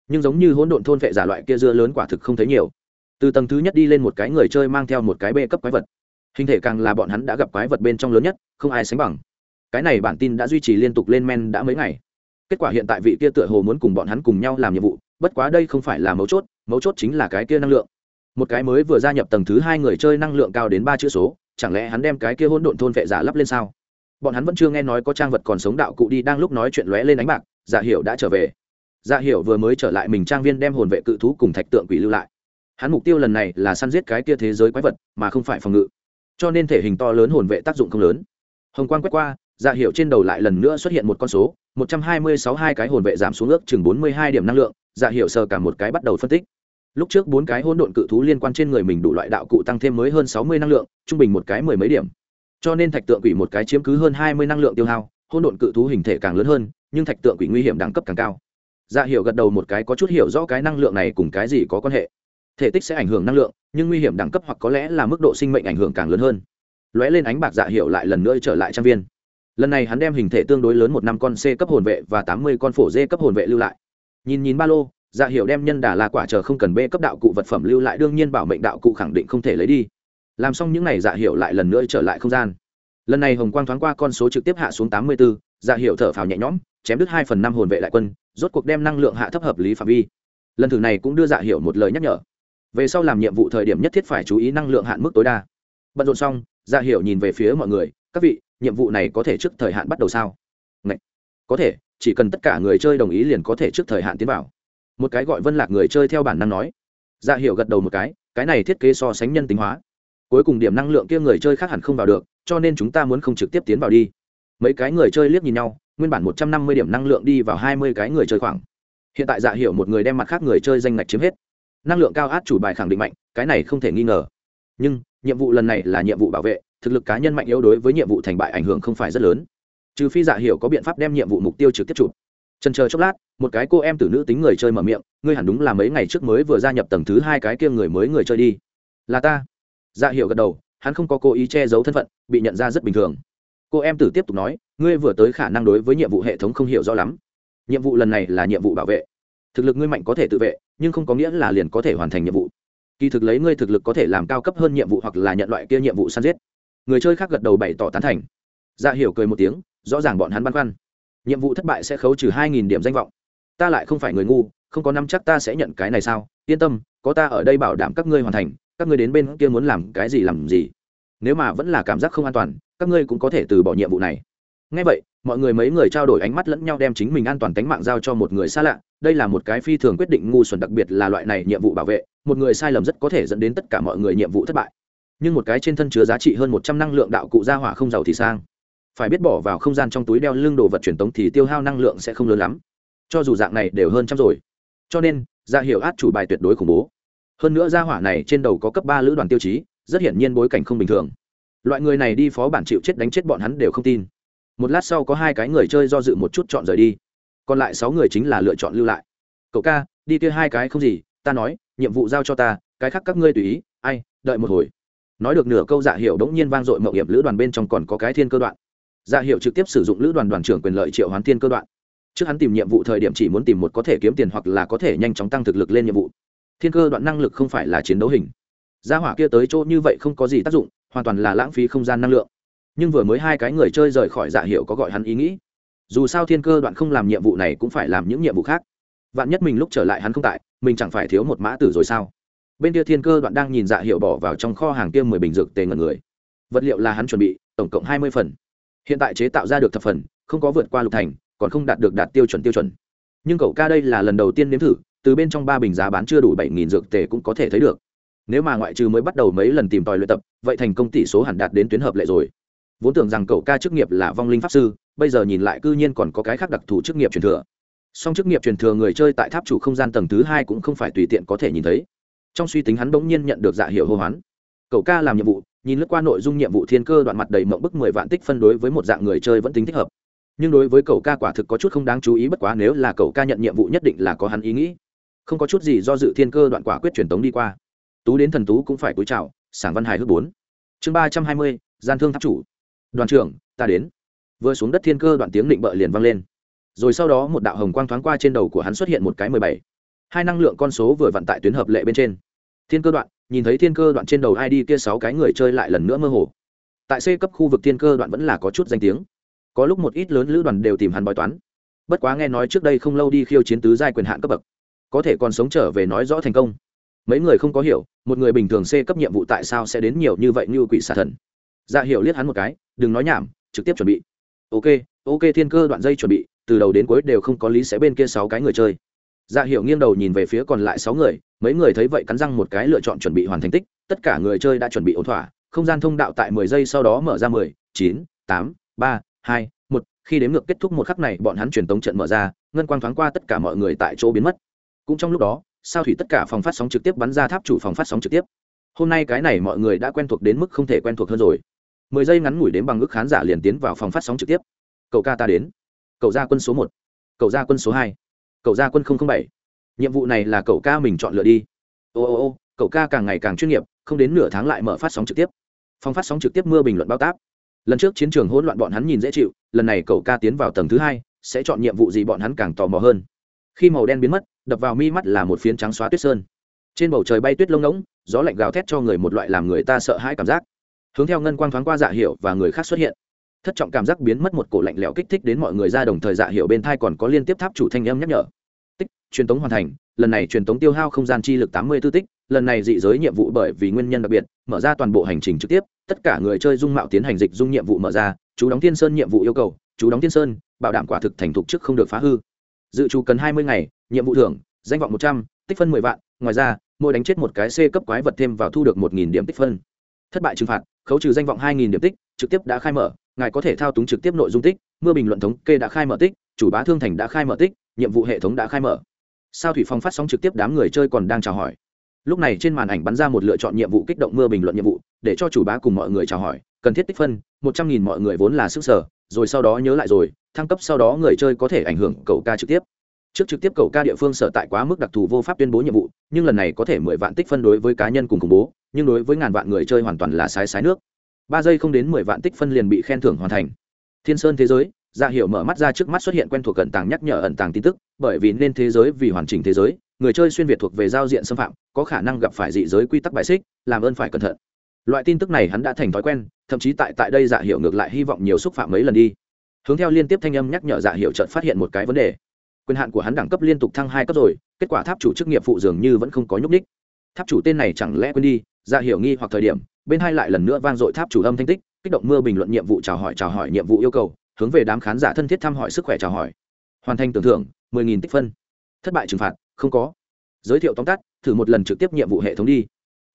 Nhưng giống như hỗn độn thôn vệ giả loại kia dưa lớn quả thực không thấy nhiều. Từ tầng thứ nhất đi lên một cái người chơi mang theo một cái bê cấp quái vật. Hình thể càng là bọn hắn đã gặp quái vật bên trong lớn nhất, không ai sánh bằng. Cái này bản tin đã duy trì liên tục lên men đã mấy ngày. Kết quả hiện tại vị kia tựa hồ muốn cùng bọn hắn cùng nhau làm nhiệm vụ, bất quá đây không phải là mấu chốt mấu chốt chính là cái kia năng lượng. Một cái mới vừa gia nhập tầng thứ hai người chơi năng lượng cao đến ba chữ số chẳng lẽ hắn đem cái kia hỗn độn thôn vệ giả lắp lên sao? Bọn hắn vẫn chưa nghe nói có trang vật còn sống đạo cụ đi đang lúc nói chuyện lóe lên ánh bạc dạ hiểu đã trở về. Dạ hiểu vừa mới trở lại mình trang viên đem hồn vệ cự thú cùng thạch tượng quỷ lưu lại. Hắn mục tiêu lần này là săn giết cái kia thế giới quái vật, mà không phải phòng ngự. Cho nên thể hình to lớn hồn vệ tác dụng không lớn. Hồng quang quét qua dạ hiểu trên đầu lại lần nữa xuất hiện một con số, một trăm hai mươi sáu hai cái hồn vệ giảm xuống ước chừng bốn mươi hai điểm năng lượng dạ hiểu sờ cả một cái bắt đầu phân tích lúc trước bốn cái hỗn độn cự thú liên quan trên người mình đủ loại đạo cụ tăng thêm mới hơn sáu mươi năng lượng, trung bình một cái mười mấy điểm. Cho nên thạch tượng quỷ một cái chiếm cứ hơn hai mươi năng lượng tiêu hao, hỗn độn cự thú hình thể càng lớn hơn, nhưng thạch tượng quỷ nguy hiểm đẳng cấp càng cao. Dạ hiểu gật đầu một cái có chút hiểu rõ cái năng lượng này cùng cái gì có quan hệ. Thể tích sẽ ảnh hưởng năng lượng, nhưng nguy hiểm đẳng cấp hoặc có lẽ là mức độ sinh mệnh ảnh hưởng càng lớn hơn. Lóe lên ánh bạc dạ hiệu lại lần nữa trở lại trang viên. Lần này hắn đem hình thể tương đối lớn một năm con c cấp hồn vệ và tám mươi con phổ d cấp hồn vệ lưu lại. Nhìn nhìn ba lô dạ hiệu đem nhân đà là quả chờ không cần bê cấp đạo cụ vật phẩm lưu lại, đương nhiên bảo mệnh đạo cụ khẳng định không thể lấy đi. Làm xong những n à y dạ hiệu lại lần nữa trở lại không gian. Lần này hồng quang thoáng qua con số trực tiếp hạ xuống tám mươi b ố dạ hiệu thở phào nhẹ nhõm, chém đứt hai phần năm hồn vệ lại quân, rốt cuộc đem năng lượng hạ thấp hợp lý phạm vi. Lần thử này cũng đưa dạ hiệu một lời nhắc nhở. Về sau làm nhiệm vụ thời điểm nhất thiết phải chú ý năng lượng hạn mức tối đa. Bận rộn xong dạ hiệu nhìn về phía mọi người, các vị, nhiệm vụ này có thể trước thời hạn bắt đầu sao? Ngậy! có thể, chỉ cần tất cả người chơi đồng ý liền có thể trước thời hạn tiến vào một cái gọi vân lạc người chơi theo bản năng nói. Dạ hiệu gật đầu một cái cái này thiết kế so sánh nhân tính hóa. Cuối cùng điểm năng lượng kia người chơi khác hẳn không vào được, cho nên chúng ta muốn không trực tiếp tiến vào đi. Mấy cái người chơi liếc nhìn nhau, nguyên bản một trăm năm mươi điểm năng lượng đi vào hai mươi cái người chơi khoảng. Hiện tại dạ hiệu một người đem mặt khác người chơi danh ngạch chiếm hết. Năng lượng cao át chủ bài khẳng định mạnh, cái này không thể nghi ngờ. Nhưng, nhiệm vụ lần này là nhiệm vụ bảo vệ, thực lực cá nhân mạnh yếu đối với nhiệm vụ thành bại ảnh hưởng không phải rất lớn. Trừ phi dạ hiệu có biện pháp đem nhiệm vụ mục tiêu trực tiếp chụp trần chờ chốc lát, một cái cô em tử nữ tính người chơi mở miệng, ngươi hẳn đúng là mấy ngày trước mới vừa gia nhập tầng thứ hai cái kia người mới người chơi đi. Là ta. Dạ hiệu gật đầu, hắn không có cố ý che giấu thân phận, bị nhận ra rất bình thường. Cô em tử tiếp tục nói, ngươi vừa tới khả năng đối với nhiệm vụ hệ thống không hiểu rõ lắm. Nhiệm vụ lần này là nhiệm vụ bảo vệ. Thực lực ngươi mạnh có thể tự vệ, nhưng không có nghĩa là liền có thể hoàn thành nhiệm vụ. Kỳ thực lấy ngươi thực lực có thể làm cao cấp hơn nhiệm vụ hoặc là nhận loại kia nhiệm vụ săn giết. Người chơi khác gật đầu bày tỏ tán thành. Dạ hiểu cười một tiếng, rõ ràng bọn hắn băn khoăn nhiệm vụ thất bại sẽ khấu trừ hai nghìn điểm danh vọng. Ta lại không phải người ngu, không có năm chắc ta sẽ nhận cái này sao? Yên tâm, có ta ở đây bảo đảm các ngươi hoàn thành, các ngươi đến bên kia muốn làm cái gì làm gì. Nếu mà vẫn là cảm giác không an toàn, các ngươi cũng có thể từ bỏ nhiệm vụ này. Ngay vậy, mọi người mấy người trao đổi ánh mắt lẫn nhau đem chính mình an toàn tính mạng giao cho một người xa lạ. Đây là một cái phi thường quyết định ngu xuẩn đặc biệt là loại này nhiệm vụ bảo vệ, một người sai lầm rất có thể dẫn đến tất cả mọi người nhiệm vụ thất bại. Nhưng một cái trên thân chứa giá trị hơn một trăm năng lượng đạo cụ gia hỏa không giàu thì sang phải biết bỏ vào không gian trong túi đeo lưng đồ vật truyền tống thì tiêu hao năng lượng sẽ không lớn lắm. Cho dù dạng này đều hơn trăm rồi. Cho nên dạ ra hiệu át chủ bài tuyệt đối khủng bố. Hơn nữa gia hỏa này trên đầu có cấp ba lữ đoàn tiêu chí, rất hiển nhiên bối cảnh không bình thường. Loại người này đi phó bản chịu chết đánh chết bọn hắn đều không tin. Một lát sau có hai cái người chơi do dự một chút chọn rời đi. Còn lại sáu người chính là lựa chọn lưu lại. Cậu ca, đi kia hai cái không gì, ta nói, nhiệm vụ giao cho ta, cái khác các ngươi tùy ý, ai, đợi một hồi. Nói được nửa câu dạ hiệu đống nhiên vang dội mậu hiểm lữ đoàn bên trong còn có cái thiên cơ đoạn dạ hiệu trực tiếp sử dụng lữ đoàn đoàn trưởng quyền lợi triệu hoán thiên cơ đoạn. Trước hắn tìm nhiệm vụ thời điểm chỉ muốn tìm một có thể kiếm tiền hoặc là có thể nhanh chóng tăng thực lực lên nhiệm vụ. Thiên cơ đoạn năng lực không phải là chiến đấu hình. Gia hỏa kia tới chỗ như vậy không có gì tác dụng, hoàn toàn là lãng phí không gian năng lượng. Nhưng vừa mới hai cái người chơi rời khỏi dạ hiệu có gọi hắn ý nghĩ. Dù sao thiên cơ đoạn không làm nhiệm vụ này cũng phải làm những nhiệm vụ khác. Vạn nhất mình lúc trở lại hắn không tại, mình chẳng phải thiếu một mã tử rồi sao? Bên kia thiên cơ đoạn đang nhìn dạ hiệu bỏ vào trong kho hàng kia mười bình dược tề ngần người. Vật liệu là hắn chuẩn bị, tổng cộng hai mươi phần hiện tại chế tạo ra được thập phần, không có vượt qua lục thành, còn không đạt được đạt tiêu chuẩn tiêu chuẩn. Nhưng cậu ca đây là lần đầu tiên nếm thử, từ bên trong ba bình giá bán chưa đủ bảy nghìn dược tề cũng có thể thấy được. Nếu mà ngoại trừ mới bắt đầu mấy lần tìm tòi luyện tập, vậy thành công tỷ số hẳn đạt đến tuyến hợp lệ rồi. Vốn tưởng rằng cậu ca chức nghiệp là vong linh pháp sư, bây giờ nhìn lại cư nhiên còn có cái khác đặc thù chức nghiệp truyền thừa. Song chức nghiệp truyền thừa người chơi tại tháp chủ không gian tầng thứ hai cũng không phải tùy tiện có thể nhìn thấy. Trong suy tính hắn bỗng nhiên nhận được dạ hiệu hô hoán. Cậu ca làm nhiệm vụ nhìn lướt qua nội dung nhiệm vụ thiên cơ đoạn mặt đầy mộng bức mười vạn tích phân đối với một dạng người chơi vẫn tính thích hợp. Nhưng đối với cậu ca quả thực có chút không đáng chú ý bất quá nếu là cậu ca nhận nhiệm vụ nhất định là có hắn ý nghĩ. Không có chút gì do dự thiên cơ đoạn quả quyết truyền tống đi qua. Tú đến thần tú cũng phải cúi chào, sảng văn hài hước bốn. Chương ba trăm hai mươi, gian thương tháp chủ. Đoàn trưởng, ta đến. Vừa xuống đất thiên cơ đoạn tiếng định bợ liền vang lên. Rồi sau đó một đạo hồng quang thoáng qua trên đầu của hắn xuất hiện một cái mười bảy. Hai năng lượng con số vừa vận tại tuyến hợp lệ bên trên. Thiên cơ đoạn nhìn thấy thiên cơ đoạn trên đầu id kia sáu cái người chơi lại lần nữa mơ hồ. Tại c cấp khu vực thiên cơ đoạn vẫn là có chút danh tiếng. Có lúc một ít lớn lữ đoàn đều tìm hắn bói toán. Bất quá nghe nói trước đây không lâu đi khiêu chiến tứ giai quyền hạn cấp bậc, có thể còn sống trở về nói rõ thành công. Mấy người không có hiểu, một người bình thường c cấp nhiệm vụ tại sao sẽ đến nhiều như vậy như quỷ xà thần. Dạ hiểu liếc hắn một cái, đừng nói nhảm, trực tiếp chuẩn bị. Ok ok, thiên cơ đoạn dây chuẩn bị, từ đầu đến cuối đều không có lý sẽ bên kia sáu cái người chơi dạ hiểu nghiêng đầu nhìn về phía còn lại sáu người, mấy người thấy vậy cắn răng một cái lựa chọn chuẩn bị hoàn thành tích, tất cả người chơi đã chuẩn bị ổn thỏa, không gian thông đạo tại mười giây sau đó mở ra mười, chín, tám, ba, hai, một, khi đếm ngược kết thúc một khắc này bọn hắn truyền tống trận mở ra, ngân quang thoáng qua tất cả mọi người tại chỗ biến mất. Cũng trong lúc đó, sao thủy tất cả phòng phát sóng trực tiếp bắn ra tháp chủ phòng phát sóng trực tiếp. Hôm nay cái này mọi người đã quen thuộc đến mức không thể quen thuộc hơn rồi. Mười giây ngắn ngủi đến bằng ước khán giả liền tiến vào phòng phát sóng trực tiếp. Cậu ca ta đến. Cậu gia quân số một. Cậu gia quân số hai cậu gia quân bảy. Nhiệm vụ này là cậu ca mình chọn lựa đi. Ô ô ô, cậu ca càng ngày càng chuyên nghiệp, không đến nửa tháng lại mở phát sóng trực tiếp. Phong phát sóng trực tiếp mưa bình luận bao táp. Lần trước chiến trường hỗn loạn bọn hắn nhìn dễ chịu, lần này cậu ca tiến vào tầng thứ hai, sẽ chọn nhiệm vụ gì bọn hắn càng tò mò hơn. Khi màu đen biến mất, đập vào mi mắt là một phiến trắng xóa tuyết sơn. Trên bầu trời bay tuyết lông ngỗng, gió lạnh gào thét cho người một loại làm người ta sợ hãi cảm giác. Hướng theo ngân quang thoáng qua dạ hiệu và người khác xuất hiện thất trọng cảm giác biến mất một cổ lạnh lẽo kích thích đến mọi người ra đồng thời dạ hiệu bên thai còn có liên tiếp tháp chủ thanh âm nhắc nhở. Tích, truyền tống hoàn thành, lần này truyền tống tiêu hao không gian chi lực tám mươi tư tích, lần này dị giới nhiệm vụ bởi vì nguyên nhân đặc biệt, mở ra toàn bộ hành trình trực tiếp, tất cả người chơi dung mạo tiến hành dịch dung nhiệm vụ mở ra, chú đóng thiên sơn nhiệm vụ yêu cầu, chú đóng thiên sơn, bảo đảm quả thực thành thục trước không được phá hư. Dự trù cần hai mươi ngày, nhiệm vụ thưởng, danh vọng một trăm, tích phân mười vạn, ngoài ra, mỗi đánh chết một cái c cấp quái vật thêm vào thu được một nghìn điểm tích phân. Thất bại trừng phạt, khấu trừ danh vọng hai nghìn điểm tích, trực tiếp đã khai mở ngài có thể thao túng trực tiếp nội dung tích, mưa bình luận thống kê đã khai mở tích, chủ bá thương thành đã khai mở tích, nhiệm vụ hệ thống đã khai mở. Sao thủy phong phát sóng trực tiếp đám người chơi còn đang chào hỏi. Lúc này trên màn ảnh bắn ra một lựa chọn nhiệm vụ kích động mưa bình luận nhiệm vụ, để cho chủ bá cùng mọi người chào hỏi, cần thiết tích phân, một trăm nghìn mọi người vốn là sức sở, rồi sau đó nhớ lại rồi, thăng cấp sau đó người chơi có thể ảnh hưởng cầu ca trực tiếp. Trước trực tiếp cầu ca địa phương sở tại quá mức đặc thù vô pháp tuyên bố nhiệm vụ, nhưng lần này có thể mười vạn tích phân đối với cá nhân cùng khủng bố, nhưng đối với ngàn vạn người chơi hoàn toàn là sái sái nước ba giây không đến mười vạn tích phân liền bị khen thưởng hoàn thành. Thiên sơn thế giới dạ hiệu mở mắt ra trước mắt xuất hiện quen thuộc cận tàng nhắc nhở ẩn tàng tin tức, bởi vì nên thế giới vì hoàn chỉnh thế giới, người chơi xuyên việt thuộc về giao diện xâm phạm, có khả năng gặp phải dị giới quy tắc bài xích, làm ơn phải cẩn thận. Loại tin tức này hắn đã thành thói quen, thậm chí tại tại đây dạ hiệu ngược lại hy vọng nhiều xúc phạm mấy lần đi. Hướng theo liên tiếp thanh âm nhắc nhở dạ hiệu chợt phát hiện một cái vấn đề. Quyền hạn của hắn đẳng cấp liên tục thăng hai cấp rồi, kết quả tháp chủ chức nghiệp phụ dường như vẫn không có nhúc ních tháp chủ tên này chẳng lẽ quên đi dạ hiệu nghi hoặc thời điểm, bên hai lại lần nữa vang dội tháp chủ âm thanh tích, kích động mưa bình luận nhiệm vụ chào hỏi chào hỏi nhiệm vụ yêu cầu, hướng về đám khán giả thân thiết thăm hỏi sức khỏe chào hỏi. Hoàn thành tưởng thưởng, mười nghìn tích phân. Thất bại trừng phạt, không có. Giới thiệu tóm tắt, thử một lần trực tiếp nhiệm vụ hệ thống đi.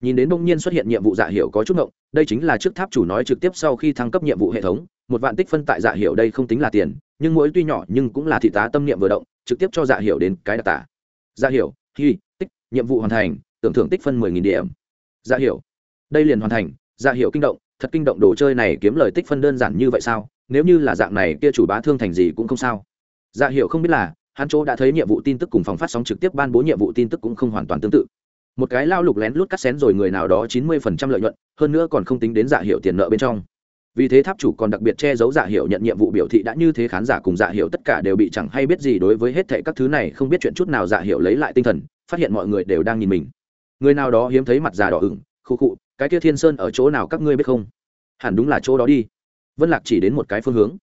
Nhìn đến bỗng nhiên xuất hiện nhiệm vụ dạ hiệu có chút ngộng, đây chính là trước tháp chủ nói trực tiếp sau khi thăng cấp nhiệm vụ hệ thống, một vạn tích phân tại dạ hiệu đây không tính là tiền, nhưng mỗi tuy nhỏ nhưng cũng là thị tá tâm niệm vừa động, trực tiếp cho dạ hiệu đến cái đặc tả. Dạ hiệu hi, tích, nhiệm vụ hoàn thành tưởng thưởng tích phân mười nghìn điểm. Dạ hiệu đây liền hoàn thành. Dạ hiệu kinh động. Thật kinh động đồ chơi này kiếm lời tích phân đơn giản như vậy sao? Nếu như là dạng này, kia chủ bá thương thành gì cũng không sao. Dạ hiệu không biết là, hắn chỗ đã thấy nhiệm vụ tin tức cùng phòng phát sóng trực tiếp ban bố nhiệm vụ tin tức cũng không hoàn toàn tương tự. Một cái lao lục lén lút cắt xén rồi người nào đó chín mươi phần trăm lợi nhuận, hơn nữa còn không tính đến dạ hiệu tiền nợ bên trong. Vì thế tháp chủ còn đặc biệt che giấu dạ hiệu nhận nhiệm vụ biểu thị đã như thế khán giả cùng dạ hiệu tất cả đều bị chẳng hay biết gì đối với hết thệ các thứ này, không biết chuyện chút nào dạ hiệu lấy lại tinh thần, phát hiện mọi người đều đang nhìn mình người nào đó hiếm thấy mặt già đỏ ửng khu khụ, cái kia thiên sơn ở chỗ nào các ngươi biết không? Hẳn đúng là chỗ đó đi. Vân lạc chỉ đến một cái phương hướng.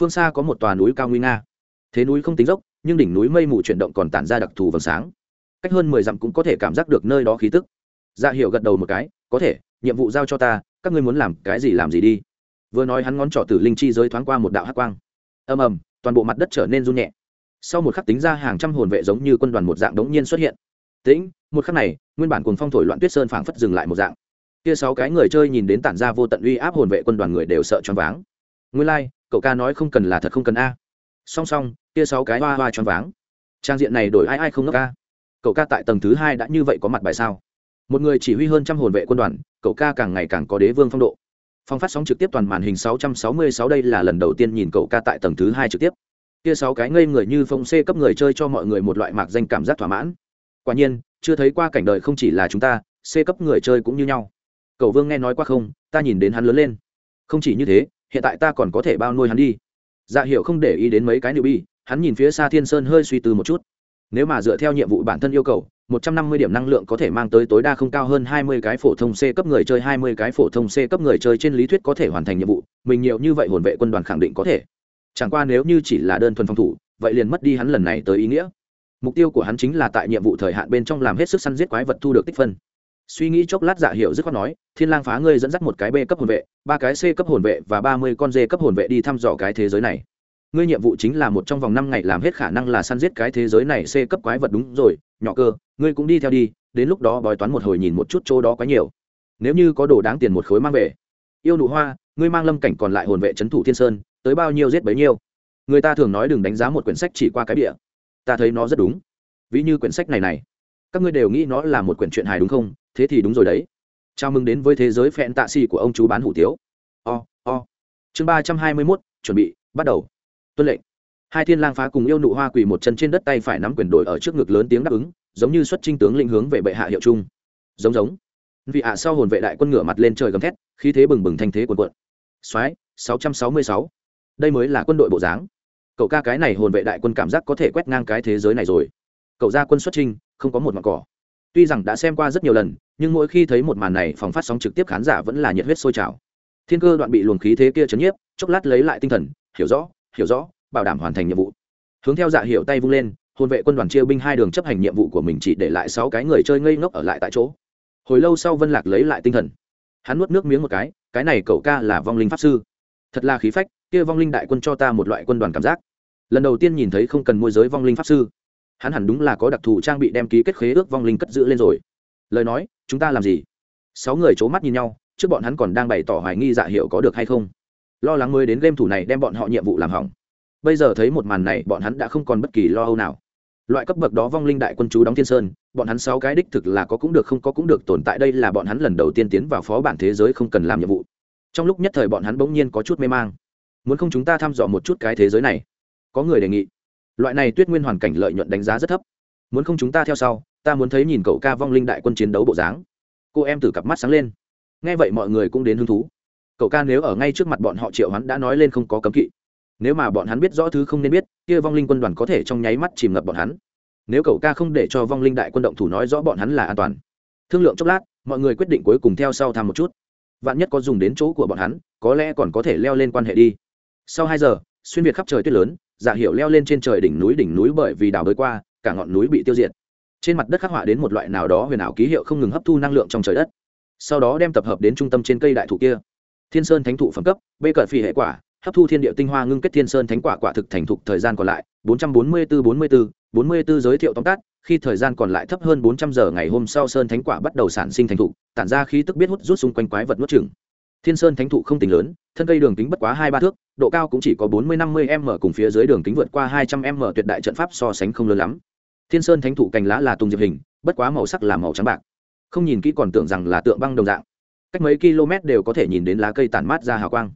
Phương xa có một tòa núi cao nguy nga. Thế núi không tính dốc, nhưng đỉnh núi mây mù chuyển động còn tản ra đặc thù vầng sáng. Cách hơn mười dặm cũng có thể cảm giác được nơi đó khí tức. Dạ hiệu gật đầu một cái, có thể, nhiệm vụ giao cho ta, các ngươi muốn làm cái gì làm gì đi. Vừa nói hắn ngón trỏ tử linh chi giới thoáng qua một đạo hát quang. Ầm ầm, toàn bộ mặt đất trở nên run nhẹ. Sau một khắc tính ra hàng trăm hồn vệ giống như quân đoàn một dạng đống nhiên xuất hiện. Tĩnh một khắc này nguyên bản cuồng phong thổi loạn tuyết sơn phảng phất dừng lại một dạng. Kia sáu cái người chơi nhìn đến tản ra vô tận uy áp hồn vệ quân đoàn người đều sợ choáng váng. Nguyên lai、like, cậu ca nói không cần là thật không cần a. À. Song song kia sáu cái hoa hoa choáng váng. Trang diện này đổi ai ai không ngốc ca à? cậu ca tại tầng thứ hai đã như vậy có mặt bài sao? Một người chỉ huy hơn trăm hồn vệ quân đoàn cậu ca càng ngày càng có đế vương phong độ. Phong phát sóng trực tiếp toàn màn hình 666 đây là lần đầu tiên nhìn cậu ca tại tầng thứ hai trực tiếp. Kia sáu cái ngây người như phong xê cấp người chơi cho mọi người một loại mạc danh cảm giác thỏa mãn. Quả nhiên chưa thấy qua cảnh đời không chỉ là chúng ta c cấp người chơi cũng như nhau cầu vương nghe nói qua không ta nhìn đến hắn lớn lên không chỉ như thế hiện tại ta còn có thể bao nuôi hắn đi dạ hiệu không để ý đến mấy cái nữ bi hắn nhìn phía xa thiên sơn hơi suy tư một chút nếu mà dựa theo nhiệm vụ bản thân yêu cầu một trăm năm mươi điểm năng lượng có thể mang tới tối đa không cao hơn hai mươi cái phổ thông C cấp người chơi hai mươi cái phổ thông C cấp người chơi trên lý thuyết có thể hoàn thành nhiệm vụ, mình nhiều như vậy hồn vệ quân đoàn khẳng định có thể. Chẳng qua nếu như chỉ là đơn thuần phòng thủ, vậy liền mất đi hắn lần này tới ý nghĩa. Mục tiêu của hắn chính là tại nhiệm vụ thời hạn bên trong làm hết sức săn giết quái vật thu được tích phân. Suy nghĩ chốc lát Dạ hiệu dứt khoát nói, Thiên Lang phá ngươi dẫn dắt một cái B cấp hồn vệ, ba cái C cấp hồn vệ và ba mươi con D cấp hồn vệ đi thăm dò cái thế giới này. Ngươi nhiệm vụ chính là một trong vòng năm ngày làm hết khả năng là săn giết cái thế giới này c cấp quái vật đúng rồi nhỏ cơ ngươi cũng đi theo đi đến lúc đó bói toán một hồi nhìn một chút chỗ đó quá nhiều. Nếu như có đồ đáng tiền một khối mang về. Yêu nụ hoa ngươi mang lâm cảnh còn lại hồn vệ c h ấ n thủ thiên sơn tới bao nhiêu giết bấy nhiêu. Người ta thường nói đừng đánh giá một quyển sách chỉ qua cái địa ta thấy nó rất đúng. Ví như quyển sách này này. Các ngươi đều nghĩ nó là một quyển truyện hài đúng không? Thế thì đúng rồi đấy. Chào mừng đến với thế giới phẹn tạ xì của ông chú bán hủ tiếu. O、oh, o、oh. chương ba trăm hai mươi mốt chuẩn bị bắt đầu. Tuân lệnh. Hai thiên lang phá cùng yêu nụ hoa quỳ một chân trên đất tay phải nắm quyền đổi ở trước ngực lớn tiếng đáp ứng giống như xuất trinh tướng lĩnh hướng về bệ hạ hiệu trung. Giống giống. Vị hạ sau hồn vệ đại quân ngửa mặt lên trời gầm thét khí thế bừng bừng thanh thế quần quận soái sáu trăm sáu mươi sáu. Đây mới là quân đội bộ dáng cậu ca cái này hồn vệ đại quân cảm giác có thể quét ngang cái thế giới này rồi. Cậu ra quân xuất trinh không có một mặt cỏ. Tuy rằng đã xem qua rất nhiều lần, nhưng mỗi khi thấy một màn này, phòng phát sóng trực tiếp khán giả vẫn là nhiệt huyết sôi trào. Thiên cơ đoạn bị luồng khí thế kia chấn nhiếp, chốc lát lấy lại tinh thần, hiểu rõ hiểu rõ, bảo đảm hoàn thành nhiệm vụ. Hướng theo dạ hiệu tay vung lên, hồn vệ quân đoàn chia binh hai đường chấp hành nhiệm vụ của mình chỉ để lại sáu cái người chơi ngây ngốc ở lại tại chỗ. Hồi lâu sau vân lạc lấy lại tinh thần. Hắn nuốt nước miếng một cái cái này cậu ca là vong linh pháp sư. Thật là khí phách kia vong linh đại quân cho ta một loại quân đoàn cảm giác. Lần đầu tiên nhìn thấy không cần môi giới vong linh pháp sư. Hắn hẳn đúng là có đặc thù trang bị đem ký kết khế ước vong linh cất giữ lên rồi. Lời nói, chúng ta làm gì? Sáu người c h ố mắt nhìn nhau, trước bọn hắn còn đang bày tỏ hoài nghi dạ hiệu có được hay không. Lo lắng mới đến game thủ này đem bọn họ nhiệm vụ làm hỏng. Bây giờ thấy một màn này, bọn hắn đã không còn bất kỳ lo âu nào. Loại cấp bậc đó vong linh đại quân chú đóng thiên sơn, bọn hắn sáu cái đích thực là có cũng được không có cũng được tồn tại đây là bọn hắn lần đầu tiên tiến vào phó bản thế giới không cần làm nhiệm vụ. Trong lúc nhất thời bọn hắn bỗng nhiên có chút mê mang muốn không chúng ta thăm dò một chút cái thế giới này? Có người đề nghị. Loại này tuyết nguyên hoàn cảnh lợi nhuận đánh giá rất thấp. Muốn không chúng ta theo sau, ta muốn thấy nhìn cậu ca vong linh đại quân chiến đấu bộ dáng. Cô em từ cặp mắt sáng lên. Nghe vậy mọi người cũng đến hứng thú. Cậu ca nếu ở ngay trước mặt bọn họ triệu hắn đã nói lên không có cấm kỵ. Nếu mà bọn hắn biết rõ thứ không nên biết, kia vong linh quân đoàn có thể trong nháy mắt chìm ngập bọn hắn. Nếu cậu ca không để cho vong linh đại quân động thủ nói rõ bọn hắn là an toàn. Thương lượng chốc lát, mọi người quyết định cuối cùng theo sau tham một chút. Vạn nhất có dùng đến chỗ của bọn hắn, có lẽ còn có thể leo lên quan hệ đi sau hai giờ, xuyên việt khắp trời tuyết lớn dạ giả hiệu leo lên trên trời đỉnh núi đỉnh núi bởi vì đào bới qua, cả ngọn núi bị tiêu diệt. Trên mặt đất khắc họa đến một loại nào đó huyền ảo ký hiệu không ngừng hấp thu năng lượng trong trời đất. Sau đó đem tập hợp đến trung tâm trên cây đại thụ kia. Thiên sơn thánh thụ phẩm cấp, bê cận phi hệ quả, hấp thu thiên địa tinh hoa ngưng kết thiên sơn thánh quả quả thực thành thục thời gian còn lại, bốn trăm bốn mươi bốn bốn mươi bốn bốn mươi bốn giới thiệu tóm tắt, khi thời gian còn lại thấp hơn bốn trăm giờ ngày hôm sau sơn thánh quả bắt đầu sản sinh thành thụ tản ra khí tức biết hút rút xung quanh quái vật nuốt chừng thiên sơn thánh thụ không tính lớn, thân cây đường kính bất quá hai ba thước độ cao cũng chỉ có bốn mươi năm mươi m cùng phía dưới đường kính vượt qua hai trăm m tuyệt đại trận pháp so sánh không lớn lắm. Thiên sơn thánh thụ cành lá là tùng diệp hình, bất quá màu sắc là màu trắng bạc. Không nhìn kỹ còn tưởng rằng là tượng băng đồng dạng. Cách mấy km đều có thể nhìn đến lá cây tản mát ra hào quang.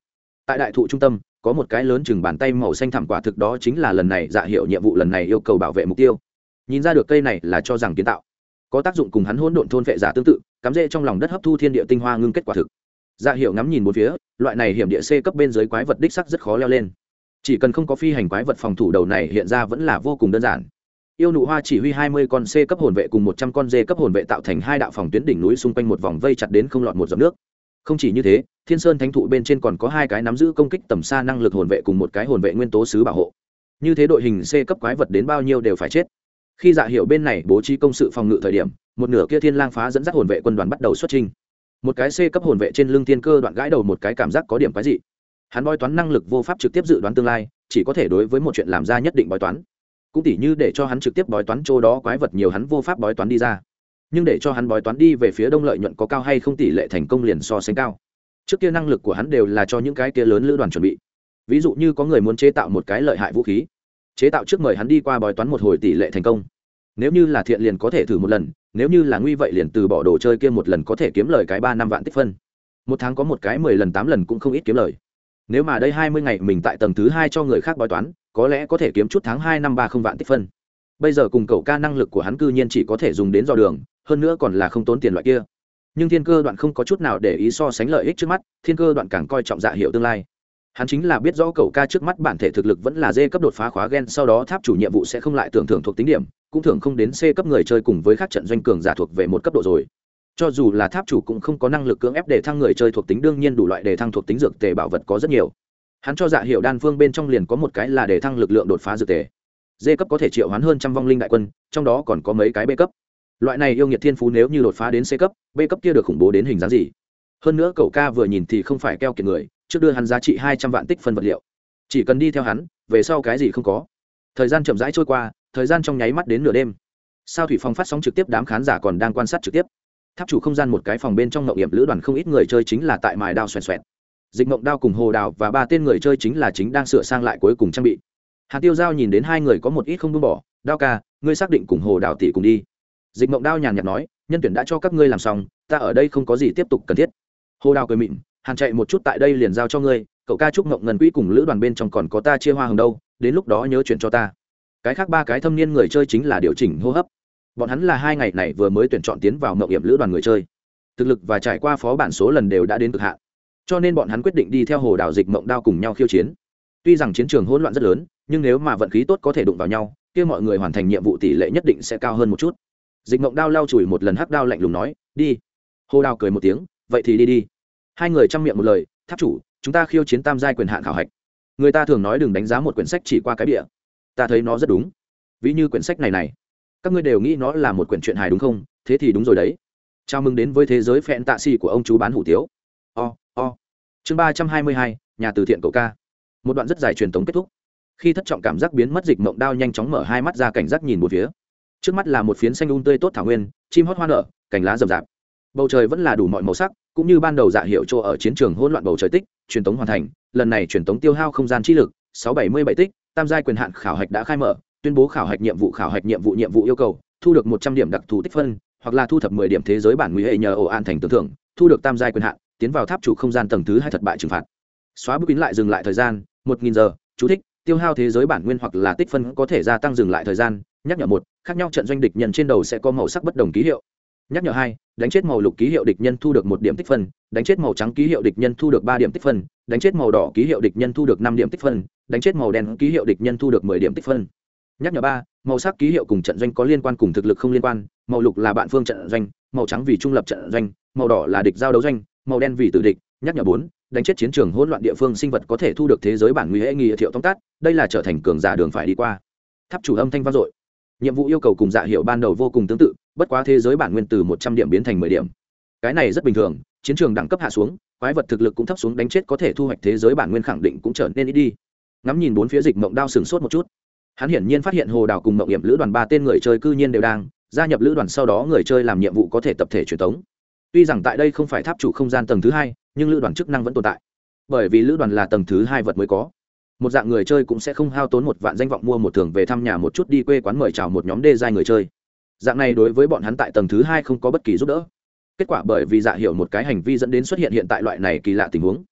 Tại đại thụ trung tâm, có một cái lớn chừng bàn tay màu xanh thẳm quả thực đó chính là lần này dạ hiệu nhiệm vụ lần này yêu cầu bảo vệ mục tiêu. Nhìn ra được cây này là cho rằng kiến tạo. Có tác dụng cùng hắn hỗn độn thôn vệ giả tương tự, cắm rễ trong lòng đất hấp thu thiên địa tinh hoa ngưng kết quả thực dạ hiệu ngắm nhìn một phía, loại này hiểm địa c cấp bên dưới quái vật đích sắc rất khó leo lên. Chỉ cần không có phi hành quái vật phòng thủ đầu này hiện ra vẫn là vô cùng đơn giản. Yêu nụ hoa chỉ huy hai mươi con c cấp hồn vệ cùng một trăm con d cấp hồn vệ tạo thành hai đạo phòng tuyến đỉnh núi xung quanh một vòng vây chặt đến không lọt một giọt nước. Không chỉ như thế, thiên sơn thánh thụ bên trên còn có hai cái nắm giữ công kích tầm xa năng lực hồn vệ cùng một cái hồn vệ nguyên tố sứ bảo hộ. Như thế đội hình c cấp quái vật đến bao nhiêu đều phải chết. Khi dạ hiệu bên này bố trí công sự phòng ngự thời điểm, một nửa kia thiên lang phá dẫn dắt hồn vệ quân đoàn bắt đầu xuất trình một cái c cấp hồn vệ trên lưng tiên cơ đoạn gãi đầu một cái cảm giác có điểm cái gì hắn bói toán năng lực vô pháp trực tiếp dự đoán tương lai, chỉ có thể đối với một chuyện làm ra nhất định bói toán. Cũng tỉ như để cho hắn trực tiếp bói toán chỗ đó quái vật nhiều hắn vô pháp bói toán đi ra. Nhưng để cho hắn bói toán đi về phía đông lợi nhuận có cao hay không tỷ lệ thành công liền so sánh cao. Trước kia năng lực của hắn đều là cho những cái kia lớn lữ đoàn chuẩn bị. Ví dụ như có người muốn chế tạo một cái lợi hại vũ khí. Chế tạo trước mời hắn đi qua bói toán một hồi tỷ lệ thành công nếu như là thiện liền có thể thử một lần, nếu như là nguy vậy liền từ bỏ đồ chơi kia một lần có thể kiếm lời cái ba năm vạn tích phân. Một tháng có một cái mười lần tám lần cũng không ít kiếm lời. Nếu mà đây hai mươi ngày mình tại tầng thứ hai cho người khác bói toán, có lẽ có thể kiếm chút tháng hai năm ba không vạn tích phân. Bây giờ cùng cậu ca năng lực của hắn cư nhiên chỉ có thể dùng đến dò đường, hơn nữa còn là không tốn tiền loại kia. Nhưng thiên cơ đoạn không có chút nào để ý so sánh lợi ích trước mắt, thiên cơ đoạn càng coi trọng dạ hiệu tương lai hắn chính là biết rõ cậu ca trước mắt bản thể thực lực vẫn là dê cấp đột phá khóa gen, sau đó tháp chủ nhiệm vụ sẽ không lại tưởng thưởng thuộc tính điểm, cũng thường không đến c cấp người chơi cùng với các trận doanh cường giả thuộc về một cấp độ rồi. Cho dù là tháp chủ cũng không có năng lực cưỡng ép để thăng người chơi thuộc tính, đương nhiên đủ loại để thăng thuộc tính dược tề bảo vật có rất nhiều. Hắn cho dạ hiệu đan phương bên trong liền có một cái là để thăng lực lượng đột phá dược tề. D cấp có thể triệu hoán hơn trăm vong linh đại quân, trong đó còn có mấy cái b cấp. Loại này yêu nhiệt thiên phú nếu như đột phá đến c cấp, b cấp kia được khủng bố đến hình dáng gì? Hơn nữa cậu ca vừa nhìn thì không phải keo kiệt người trước đưa hắn giá trị hai trăm vạn tích phân vật liệu. Chỉ cần đi theo hắn, về sau cái gì không có. Thời gian chậm rãi trôi qua, thời gian trong nháy mắt đến nửa đêm. Sao thủy phong phát sóng trực tiếp, đám khán giả còn đang quan sát trực tiếp. Tháp chủ không gian một cái phòng bên trong ngậu nghiệm lữ đoàn không ít người chơi chính là tại mài đao xoẹt xoẹt. Dịch mộng đao cùng hồ đào và ba tên người chơi chính là chính đang sửa sang lại cuối cùng trang bị. Hạt tiêu giao nhìn đến hai người có một ít không buông bỏ. Đao ca, ngươi xác định cùng hồ đào tỷ cùng đi. Dịch mộng đao nhàn nhạt nói, nhân tuyển đã cho các ngươi làm xong, ta ở đây không có gì tiếp tục cần thiết. Hồ đào cười mịn hàn chạy một chút tại đây liền giao cho ngươi, cậu ca chúc mộng ngân quỹ cùng lữ đoàn bên trong còn có ta chia hoa hồng đâu, đến lúc đó nhớ chuyện cho ta. Cái khác ba cái thâm niên người chơi chính là điều chỉnh hô hấp. Bọn hắn là hai ngày này vừa mới tuyển chọn tiến vào mộng hiểm lữ đoàn người chơi. Thực lực và trải qua phó bản số lần đều đã đến cực hạn. Cho nên bọn hắn quyết định đi theo hồ đảo dịch mộng đao cùng nhau khiêu chiến. Tuy rằng chiến trường hỗn loạn rất lớn, nhưng nếu mà vận khí tốt có thể đụng vào nhau, kia mọi người hoàn thành nhiệm vụ tỷ lệ nhất định sẽ cao hơn một chút. Dịch mộng đao lau chùi một lần hắc đao lạnh lùng nói, đi. Hồ đào cười một tiếng, vậy thì đi đi hai người chăm miệng một lời, tháp chủ, chúng ta khiêu chiến tam giai quyền hạn khảo hạch. Người ta thường nói đừng đánh giá một quyển sách chỉ qua cái địa ta thấy nó rất đúng. Ví như quyển sách này này, các ngươi đều nghĩ nó là một quyển truyện hài đúng không? Thế thì đúng rồi đấy. Chào mừng đến với thế giới phẹn tạ xì của ông chú bán hủ tiếu. O o. Chương ba trăm hai mươi hai, nhà từ thiện cậu ca. Một đoạn rất dài truyền thống kết thúc. Khi thất trọng cảm giác biến mất, dịch mộng đao nhanh chóng mở hai mắt ra cảnh giác nhìn một phía. Trước mắt là một phiến xanh un um tươi tốt thảo nguyên, chim hót hoa nở, cành lá rậm rạp. Bầu trời vẫn là đủ mọi màu sắc cũng như ban đầu dạ hiệu chỗ ở chiến trường hỗn loạn bầu trời tích, truyền tống hoàn thành, lần này truyền tống tiêu hao không gian chi lực, sáu bảy mươi bảy tích, tam giai quyền hạn khảo hạch đã khai mở, tuyên bố khảo hạch nhiệm vụ khảo hạch nhiệm vụ nhiệm vụ yêu cầu, thu được một trăm điểm đặc thù tích phân, hoặc là thu thập mười điểm thế giới bản nguy hệ nhờ ổ an thành tưởng thưởng, thu được tam giai quyền hạn, tiến vào tháp chủ không gian tầng thứ hai thất bại trừng phạt. Xóa bước kín lại dừng lại thời gian, một nghìn giờ, chú thích, tiêu hao thế giới bản nguyên hoặc là tích phân có thể gia tăng dừng lại thời gian, nhắc nhở một, khác nhau trận doanh địch nhận trên đầu sẽ có màu sắc bất đồng ký hiệu nhắc nhở hai, đánh chết màu lục ký hiệu địch nhân thu được một điểm tích phân, đánh chết màu trắng ký hiệu địch nhân thu được ba điểm tích phân, đánh chết màu đỏ ký hiệu địch nhân thu được năm điểm tích phân, đánh chết màu đen ký hiệu địch nhân thu được mười điểm tích phân. Nhắc nhở ba, màu sắc ký hiệu cùng trận doanh có liên quan cùng thực lực không liên quan, màu lục là bạn phương trận doanh, màu trắng vì trung lập trận doanh, màu đỏ là địch giao đấu doanh, màu đen vì tử địch. Nhắc nhở bốn, đánh chết chiến trường hỗn loạn địa phương sinh vật có thể thu được thế giới bản nguy hệ nghi thiệu tóm tát đây là trở thành cường giả đường phải đi qua. Tháp chủ âm thanh vang dội nhiệm vụ yêu cầu cùng dạ hiệu ban đầu vô cùng tương tự, bất quá thế giới bản nguyên từ một trăm điểm biến thành mười điểm. Cái này rất bình thường, chiến trường đẳng cấp hạ xuống, quái vật thực lực cũng thấp xuống đánh chết có thể thu hoạch thế giới bản nguyên khẳng định cũng trở nên ít đi. Ngắm nhìn bốn phía dịch mộng đao sừng sốt một chút. Hắn hiển nhiên phát hiện hồ đào cùng mộng hiểm lữ đoàn ba tên người chơi cư nhiên đều đang gia nhập lữ đoàn sau đó người chơi làm nhiệm vụ có thể tập thể truyền thống. Tuy rằng tại đây không phải tháp chủ không gian tầng thứ hai, nhưng lữ đoàn chức năng vẫn tồn tại. Bởi vì lữ đoàn là tầng thứ hai vật mới có một dạng người chơi cũng sẽ không hao tốn một vạn danh vọng mua một thường về thăm nhà một chút đi quê quán mời chào một nhóm đê giai người chơi. Dạng này đối với bọn hắn tại tầng thứ hai không có bất kỳ giúp đỡ. Kết quả bởi vì dạ hiểu một cái hành vi dẫn đến xuất hiện hiện tại loại này kỳ lạ tình huống.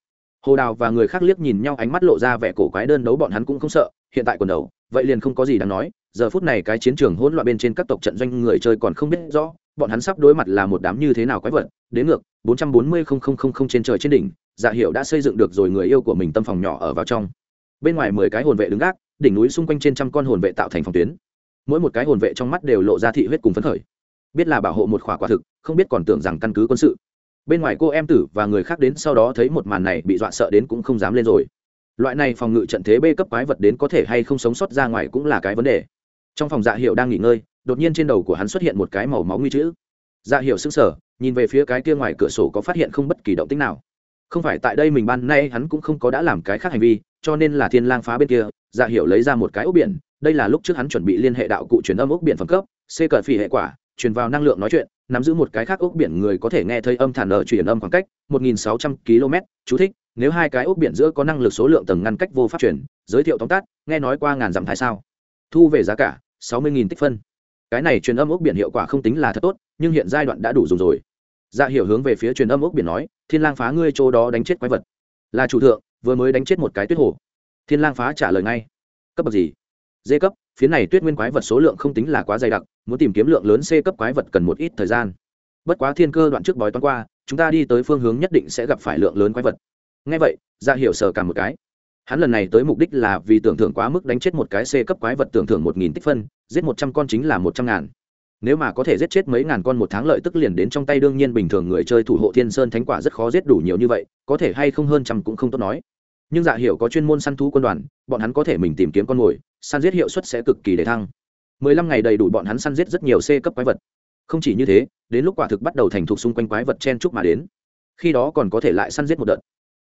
Hồ đào và người khác liếc nhìn nhau, ánh mắt lộ ra vẻ cổ quái đơn đấu bọn hắn cũng không sợ, hiện tại quần đầu, vậy liền không có gì đáng nói, giờ phút này cái chiến trường hỗn loạn bên trên các tộc trận doanh người chơi còn không biết rõ, bọn hắn sắp đối mặt là một đám như thế nào quái vật, đến ngược, bốn trăm bốn mươi trên trời trên đỉnh dạ hiệu đã xây dựng được rồi người yêu của mình tâm phòng nhỏ ở vào trong bên ngoài mười cái hồn vệ đứng gác, đỉnh núi xung quanh trên trăm con hồn vệ tạo thành phòng tuyến. Mỗi một cái hồn vệ trong mắt đều lộ ra thị huyết cùng phấn khởi. Biết là bảo hộ một khỏa quả thực, không biết còn tưởng rằng căn cứ quân sự. Bên ngoài cô em tử và người khác đến sau đó thấy một màn này bị dọa sợ đến cũng không dám lên rồi. Loại này phòng ngự trận thế b cấp quái vật đến có thể hay không sống sót ra ngoài cũng là cái vấn đề. Trong phòng dạ hiệu đang nghỉ ngơi, đột nhiên trên đầu của hắn xuất hiện một cái màu máu nguy chữ. Dạ hiệu sững sờ, nhìn về phía cái kia ngoài cửa sổ có phát hiện không bất kỳ động tích nào không phải tại đây mình ban nay hắn cũng không có đã làm cái khác hành vi, cho nên là thiên lang phá bên kia dạ hiệu lấy ra một cái ốc biển, đây là lúc trước hắn chuẩn bị liên hệ đạo cụ truyền âm ốc biển phẩm cấp, c cờ phỉ hệ quả, truyền vào năng lượng nói chuyện, nắm giữ một cái khác ốc biển người có thể nghe thấy âm thản ở truyền âm khoảng cách 1.600 km, chú thích, nếu hai cái ốc biển giữa có năng lực số lượng tầng ngăn cách vô pháp truyền, giới thiệu tóm tắt, nghe nói qua ngàn dặm thái sao. Thu về giá cả 60.000 tích phân. Cái này truyền âm ốc biển hiệu quả không tính là thật tốt, nhưng hiện giai đoạn đã đủ dùng rồi dạ hiểu hướng về phía truyền âm ốc biển nói, thiên lang phá ngươi chỗ đó đánh chết quái vật. Là chủ thượng, vừa mới đánh chết một cái tuyết hổ thiên lang phá trả lời ngay. Cấp bậc gì? D cấp phía này tuyết nguyên quái vật số lượng không tính là quá dày đặc, muốn tìm kiếm lượng lớn c cấp quái vật cần một ít thời gian. Bất quá thiên cơ đoạn trước bói toán qua, chúng ta đi tới phương hướng nhất định sẽ gặp phải lượng lớn quái vật. Ngay vậy ra dạ hiểu sở cả một cái. Hắn lần này tới mục đích là vì tưởng thưởng quá mức đánh chết một cái c cấp quái vật tưởng thưởng một nghìn tích phân, giết một trăm con chính là một trăm ngàn nếu mà có thể giết chết mấy ngàn con một tháng lợi tức liền đến trong tay đương nhiên bình thường người chơi thủ hộ thiên sơn thánh quả rất khó giết đủ nhiều như vậy, có thể hay không hơn trăm cũng không tốt nói. Nhưng dạ hiểu có chuyên môn săn thú quân đoàn, bọn hắn có thể mình tìm kiếm con mồi, săn giết hiệu suất sẽ cực kỳ để thăng. Mười lăm ngày đầy đủ bọn hắn săn giết rất nhiều c cấp quái vật. Không chỉ như thế, đến lúc quả thực bắt đầu thành thục xung quanh quái vật chen chúc mà đến. Khi đó còn có thể lại săn giết một đợt.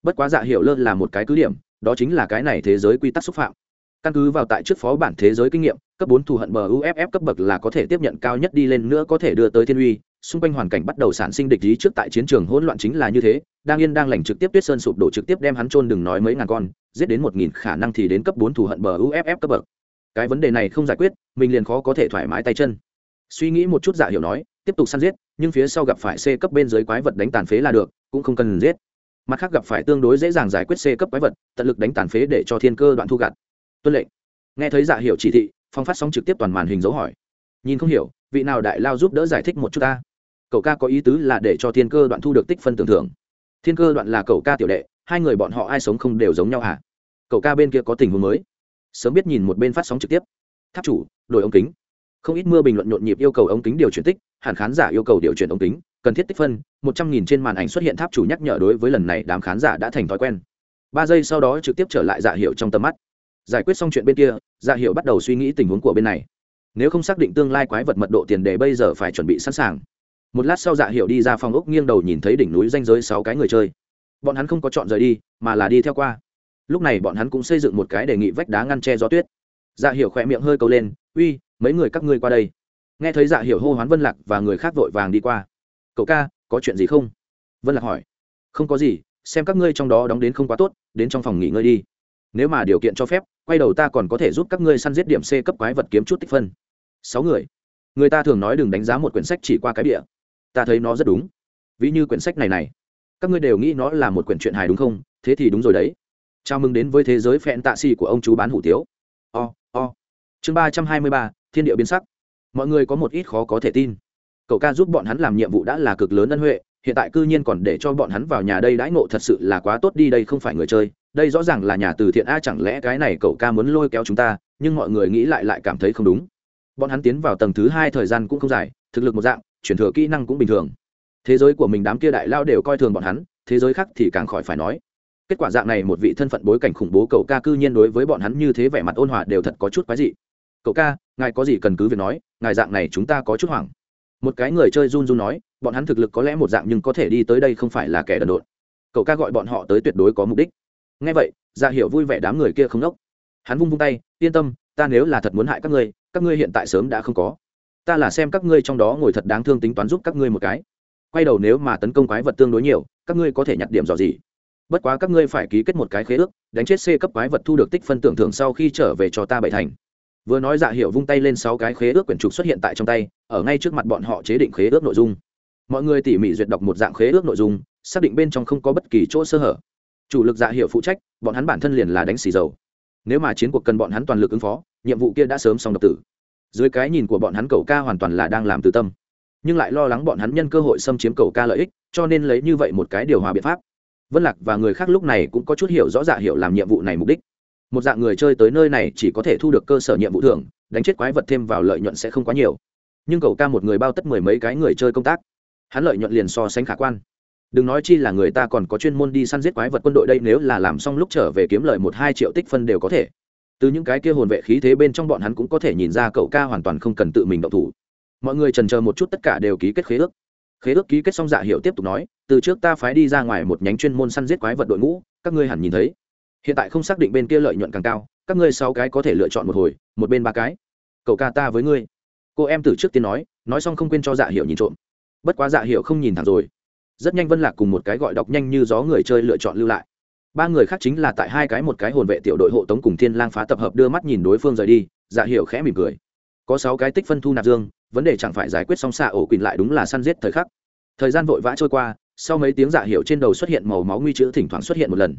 Bất quá dạ hiểu lơ là một cái cứ điểm, đó chính là cái này thế giới quy tắc xúc phạm. Căn cứ vào tại trước phó bản thế giới kinh nghiệm cấp bốn thù hận bờ uff cấp bậc là có thể tiếp nhận cao nhất đi lên nữa có thể đưa tới thiên uy. Xung quanh hoàn cảnh bắt đầu sản sinh địch ý trước tại chiến trường hỗn loạn chính là như thế. Đang yên đang lành trực tiếp tuyết sơn sụp đổ trực tiếp đem hắn trôn đừng nói mấy ngàn con, giết đến một nghìn khả năng thì đến cấp bốn thù hận bờ uff cấp bậc. Cái vấn đề này không giải quyết, mình liền khó có thể thoải mái tay chân. Suy nghĩ một chút dạ hiểu nói, tiếp tục săn giết, nhưng phía sau gặp phải c cấp bên dưới quái vật đánh tàn phế là được, cũng không cần giết. Mặt khác gặp phải tương đối dễ dàng giải quyết c cấp quái vật, tận lực đánh tàn phế để cho thiên cơ đoạn thu gặt. Tuân lệnh. Nghe thấy dạ hiểu chỉ thị phong phát sóng trực tiếp toàn màn hình dấu hỏi. Nhìn không hiểu, vị nào đại lao giúp đỡ giải thích một chút ta? Cậu ca có ý tứ là để cho thiên cơ đoạn thu được tích phân tưởng thưởng. Thiên cơ đoạn là cậu ca tiểu đệ, hai người bọn họ ai sống không đều giống nhau hả? Cậu ca bên kia có tình huống mới. Sớm biết nhìn một bên phát sóng trực tiếp. Tháp chủ, đổi ống kính. Không ít mưa bình luận nhộn nhịp yêu cầu ống kính điều chuyển tích, hẳn khán giả yêu cầu điều chuyển ống kính, cần thiết tích phân, một trăm nghìn trên màn ảnh xuất hiện tháp chủ nhắc nhở đối với lần này đám khán giả đã thành thói quen. Ba giây sau đó trực tiếp trở lại dạ hiệu trong tầm mắt giải quyết xong chuyện bên kia dạ hiệu bắt đầu suy nghĩ tình huống của bên này. Nếu không xác định tương lai quái vật mật độ tiền đề bây giờ phải chuẩn bị sẵn sàng. Một lát sau dạ hiệu đi ra phòng ốc nghiêng đầu nhìn thấy đỉnh núi danh giới sáu cái người chơi. Bọn hắn không có chọn rời đi, mà là đi theo qua. Lúc này bọn hắn cũng xây dựng một cái đề nghị vách đá ngăn che gió tuyết. Dạ hiệu khỏe miệng hơi câu lên, uy, mấy người các ngươi qua đây? Nghe thấy dạ hiệu hô hoán vân lạc và người khác vội vàng đi qua. Cậu ca, có chuyện gì không? Vân lạc hỏi. Không có gì, xem các ngươi trong đó đóng đến không quá tốt, đến trong phòng nghỉ ngơi đi. Nếu mà điều kiện cho phép quay đầu ta còn có thể giúp các ngươi săn giết điểm c cấp quái vật kiếm chút tích phân. Sáu người. Người ta thường nói đừng đánh giá một quyển sách chỉ qua cái địa ta thấy nó rất đúng. Ví như quyển sách này này. Các ngươi đều nghĩ nó là một quyển truyện hài đúng không? Thế thì đúng rồi đấy. Chào mừng đến với thế giới phẹn tạ xì của ông chú bán hủ tiếu. O oh, chương ba trăm hai mươi ba thiên địa biến sắc. Mọi người có một ít khó có thể tin. Cậu ca giúp bọn hắn làm nhiệm vụ đã là cực lớn ân huệ hiện tại cư nhiên còn để cho bọn hắn vào nhà đây đãi ngộ thật sự là quá tốt đi đây không phải người chơi đây rõ ràng là nhà từ thiện a, chẳng lẽ cái này cậu ca muốn lôi kéo chúng ta, nhưng mọi người nghĩ lại lại cảm thấy không đúng. Bọn hắn tiến vào tầng thứ hai thời gian cũng không dài, thực lực một dạng chuyển thừa kỹ năng cũng bình thường. Thế giới của mình đám kia đại lao đều coi thường bọn hắn, thế giới khác thì càng khỏi phải nói. Kết quả dạng này một vị thân phận bối cảnh khủng bố cậu ca cư nhiên đối với bọn hắn như thế vẻ mặt ôn hòa đều thật có chút quái dị. Cậu ca, ngài có gì cần cứ việc nói, ngài dạng này chúng ta có chút hoảng. Một cái người chơi run run nói, bọn hắn thực lực có lẽ một dạng nhưng có thể đi tới đây không phải là kẻ đần độn. Cậu ca gọi bọn họ tới tuyệt đối có mục đích nghe vậy ra hiểu vui vẻ đám người kia không đốc hắn vung vung tay, yên tâm, ta nếu là thật muốn hại các ngươi các ngươi hiện tại sớm đã không có. Ta là xem các ngươi trong đó ngồi thật đáng thương tính toán giúp các ngươi một cái. Quay đầu nếu mà tấn công quái vật tương đối nhiều, các ngươi có thể nhặt điểm dò gì? Bất quá các ngươi phải ký kết một cái khế ước, đánh chết c cấp quái vật thu được tích phân tưởng thưởng sau khi trở về cho ta bảy thành. Vừa nói dạ hiệu vung tay lên sáu cái khế ước quyển trục xuất hiện tại trong tay, ở ngay trước mặt bọn họ chế định khế ước nội dung. Mọi người tỉ mỉ duyệt đọc một dạng khế ước nội dung, xác định bên trong không có bất kỳ chỗ sơ hở chủ lực dạ hiệu phụ trách, bọn hắn bản thân liền là đánh xì dầu. Nếu mà chiến cuộc cần bọn hắn toàn lực ứng phó, nhiệm vụ kia đã sớm xong độc tử. Dưới cái nhìn của bọn hắn cầu ca hoàn toàn là đang làm từ tâm. Nhưng lại lo lắng bọn hắn nhân cơ hội xâm chiếm cầu ca lợi ích, cho nên lấy như vậy một cái điều hòa biện pháp. Vân lạc và người khác lúc này cũng có chút hiểu rõ dạ hiệu làm nhiệm vụ này mục đích. Một dạng người chơi tới nơi này chỉ có thể thu được cơ sở nhiệm vụ thưởng, đánh chết quái vật thêm vào lợi nhuận sẽ không quá nhiều. Nhưng cầu ca một người bao tất mười mấy cái người chơi công tác. Hắn lợi nhuận liền so sánh khả quan đừng nói chi là người ta còn có chuyên môn đi săn giết quái vật quân đội đây, nếu là làm xong lúc trở về kiếm lợi một hai triệu tích phân đều có thể. Từ những cái kia hồn vệ khí thế bên trong bọn hắn cũng có thể nhìn ra cậu ca hoàn toàn không cần tự mình động thủ. Mọi người trần chờ một chút tất cả đều ký kết khế ước. Khế ước ký kết xong dạ hiệu tiếp tục nói, từ trước ta phái đi ra ngoài một nhánh chuyên môn săn giết quái vật đội ngũ, các ngươi hẳn nhìn thấy. Hiện tại không xác định bên kia lợi nhuận càng cao, các ngươi sáu cái có thể lựa chọn một hồi, một bên ba cái. Cậu ca ta với ngươi. Cô em từ trước tiên nói nói xong không quên cho dạ hiệu nhìn trộm. Bất quá dạ hiệu không nhìn thẳng rồi rất nhanh vân lạc cùng một cái gọi đọc nhanh như gió người chơi lựa chọn lưu lại. Ba người khác chính là tại hai cái một cái hồn vệ tiểu đội hộ tống cùng thiên lang phá tập hợp đưa mắt nhìn đối phương rời đi dạ hiệu khẽ mỉm cười. Có sáu cái tích phân thu nạp dương, vấn đề chẳng phải giải quyết xong xạ ổ quỳnh lại đúng là săn giết thời khắc. Thời gian vội vã trôi qua, sau mấy tiếng dạ hiệu trên đầu xuất hiện màu máu nguy chữ thỉnh thoảng xuất hiện một lần.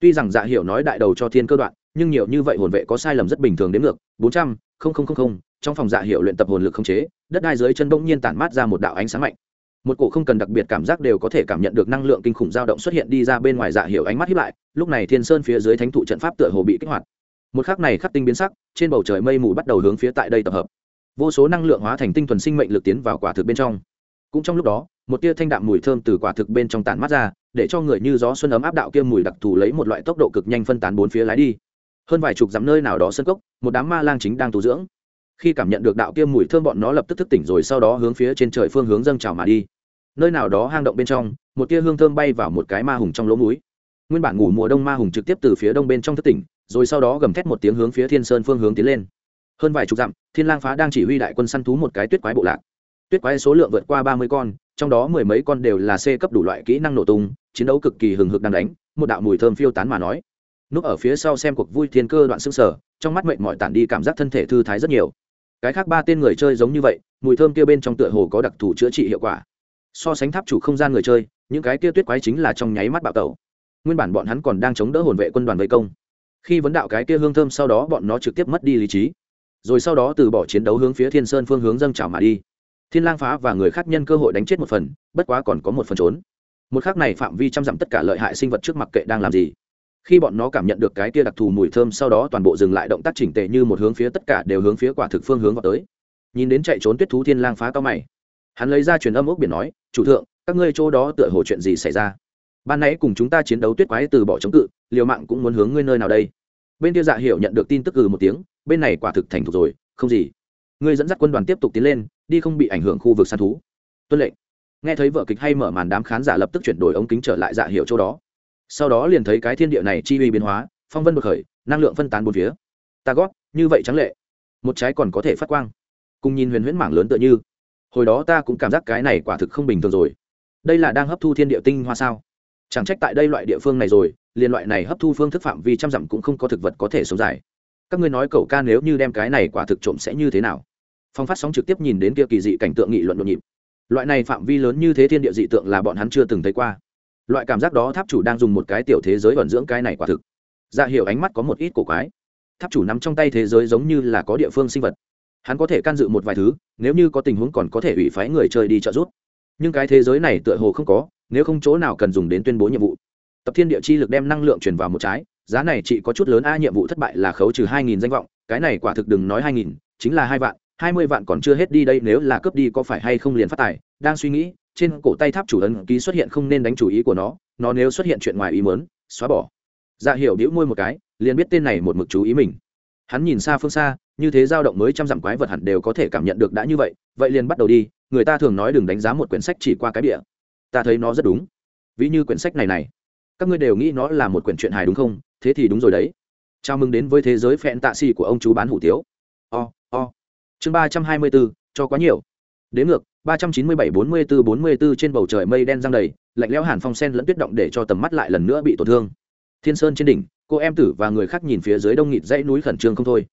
Tuy rằng dạ hiệu nói đại đầu cho thiên cơ đoạn, nhưng nhiều như vậy hồn vệ có sai lầm rất bình thường đến ngược, bốn trăm linh trong phòng dạ hiệu luyện tập hồn lực không chế, đất đai dưới chân bỗng nhiên tản mát ra một đạo ánh sáng mạnh một cổ không cần đặc biệt cảm giác đều có thể cảm nhận được năng lượng kinh khủng dao động xuất hiện đi ra bên ngoài dạ hiệu ánh mắt hiếp lại, lúc này thiên sơn phía dưới thánh thụ trận pháp tựa hồ bị kích hoạt. Một khắc này khắc tinh biến sắc, trên bầu trời mây mù bắt đầu hướng phía tại đây tập hợp. Vô số năng lượng hóa thành tinh thuần sinh mệnh lực tiến vào quả thực bên trong. Cũng trong lúc đó, một tia thanh đạm mùi thơm từ quả thực bên trong tản mắt ra, để cho người như gió xuân ấm áp đạo kia mùi đặc thù lấy một loại tốc độ cực nhanh phân tán bốn phía lái đi. Hơn vài chục dặm nơi nào đó sân cốc, một đám ma lang chính đang tu dưỡng khi cảm nhận được đạo kia mùi thơm bọn nó lập tức thức tỉnh rồi sau đó hướng phía trên trời phương hướng dâng trào mà đi. Nơi nào đó hang động bên trong, một tia hương thơm bay vào một cái ma hùng trong lỗ mũi. Nguyên bản ngủ mùa đông ma hùng trực tiếp từ phía đông bên trong thất tỉnh, rồi sau đó gầm thét một tiếng hướng phía thiên sơn phương hướng tiến lên. Hơn vài chục dặm, thiên lang phá đang chỉ huy đại quân săn thú một cái tuyết quái bộ lạc. Tuyết quái số lượng vượt qua ba mươi con, trong đó mười mấy con đều là c cấp đủ loại kỹ năng nổ tung, chiến đấu cực kỳ hừng hực đang đánh, một đạo mùi thơm phiêu tán mà nói. Núp ở phía sau xem cuộc vui thiên cơ đoạn xương sở trong mắt mệnh mọi tản đi cảm giác thân thể thư thái rất nhiều cái khác ba tên người chơi giống như vậy, mùi thơm kia bên trong tựa hồ có đặc thù chữa trị hiệu quả. So sánh tháp chủ không gian người chơi, những cái kia tuyết quái chính là trong nháy mắt bạo tẩu. Nguyên bản bọn hắn còn đang chống đỡ hồn vệ quân đoàn vây công. Khi vấn đạo cái kia hương thơm sau đó, bọn nó trực tiếp mất đi lý trí. Rồi sau đó từ bỏ chiến đấu hướng phía thiên sơn phương hướng dâng trào mà đi. Thiên lang phá và người khác nhân cơ hội đánh chết một phần, bất quá còn có một phần trốn. Một khắc này phạm vi trăm dặm tất cả lợi hại sinh vật trước mặt kệ đang làm gì? Khi bọn nó cảm nhận được cái kia đặc thù mùi thơm sau đó toàn bộ dừng lại động tác chỉnh tề như một hướng phía tất cả đều hướng phía quả thực phương hướng vào tới. Nhìn đến chạy trốn tuyết thú thiên lang phá cao mày, hắn lấy ra truyền âm ốc biển nói, chủ thượng, các ngươi chỗ đó tựa hồ chuyện gì xảy ra? Ban nãy cùng chúng ta chiến đấu tuyết quái từ bỏ chống cự, liều mạng cũng muốn hướng ngươi nơi nào đây? Bên kia dạ hiệu nhận được tin tức cừ một tiếng, bên này quả thực thành thục rồi, không gì. Ngươi dẫn dắt quân đoàn tiếp tục tiến lên, đi không bị ảnh hưởng khu vực săn thú. Tuân lệnh. Nghe thấy vợ kịch hay mở màn đám khán giả lập tức chuyển đổi ống kính trở lại dạ hiệu chỗ đó sau đó liền thấy cái thiên địa này chi uy biến hóa, phong vân bực khởi, năng lượng phân tán bốn phía. Ta gót, như vậy trắng lệ. Một trái còn có thể phát quang. Cùng nhìn huyền huyễn mảng lớn tựa như. Hồi đó ta cũng cảm giác cái này quả thực không bình thường rồi. Đây là đang hấp thu thiên địa tinh hoa sao? Chẳng trách tại đây loại địa phương này rồi liên loại này hấp thu phương thức phạm vi trăm dặm cũng không có thực vật có thể sống dài. Các ngươi nói cậu ca nếu như đem cái này quả thực trộm sẽ như thế nào? Phong phát sóng trực tiếp nhìn đến kia kỳ dị cảnh tượng nghị luận nhộn nhịp. Loại này phạm vi lớn như thế thiên địa dị tượng là bọn hắn chưa từng thấy qua loại cảm giác đó tháp chủ đang dùng một cái tiểu thế giới vận dưỡng cái này quả thực. Ra dạ hiệu ánh mắt có một ít cổ quái. Tháp chủ nắm trong tay thế giới giống như là có địa phương sinh vật. Hắn có thể can dự một vài thứ, nếu như có tình huống còn có thể ủy phái người chơi đi trợ giúp. Nhưng cái thế giới này tựa hồ không có, nếu không chỗ nào cần dùng đến tuyên bố nhiệm vụ. Tập thiên địa chi lực đem năng lượng chuyển vào một trái, giá này chỉ có chút lớn a, nhiệm vụ thất bại là khấu trừ hai nghìn danh vọng, cái này quả thực đừng nói hai nghìn, chính là hai vạn, hai mươi vạn còn chưa hết đi đây, nếu là cướp đi có phải hay không liền phát tài, đang suy nghĩ trên cổ tay tháp chủ ấn ký xuất hiện không nên đánh chủ ý của nó nó nếu xuất hiện chuyện ngoài ý mớn xóa bỏ. Dạ hiểu đĩu môi một cái liền biết tên này một mực chú ý mình. Hắn nhìn xa phương xa như thế dao động mới trăm dặm quái vật hẳn đều có thể cảm nhận được đã như vậy vậy liền bắt đầu đi người ta thường nói đừng đánh giá một quyển sách chỉ qua cái địa ta thấy nó rất đúng. Ví như quyển sách này này. Các ngươi đều nghĩ nó là một quyển truyện hài đúng không? Thế thì đúng rồi đấy. Chào mừng đến với thế giới phẹn tạ xì của ông chú bán hủ tiếu. O、oh, o、oh. chương ba trăm hai mươi bốn cho quá nhiều đến ngược, ba trăm chín mươi bảy bốn mươi bốn bốn mươi bốn trên bầu trời mây đen giăng đầy, lạnh lẽo hàn phong sen lẫn tuyết động để cho tầm mắt lại lần nữa bị tổn thương. Thiên sơn trên đỉnh, cô em tử và người khác nhìn phía dưới đông nghịt dãy núi khẩn trương không thôi.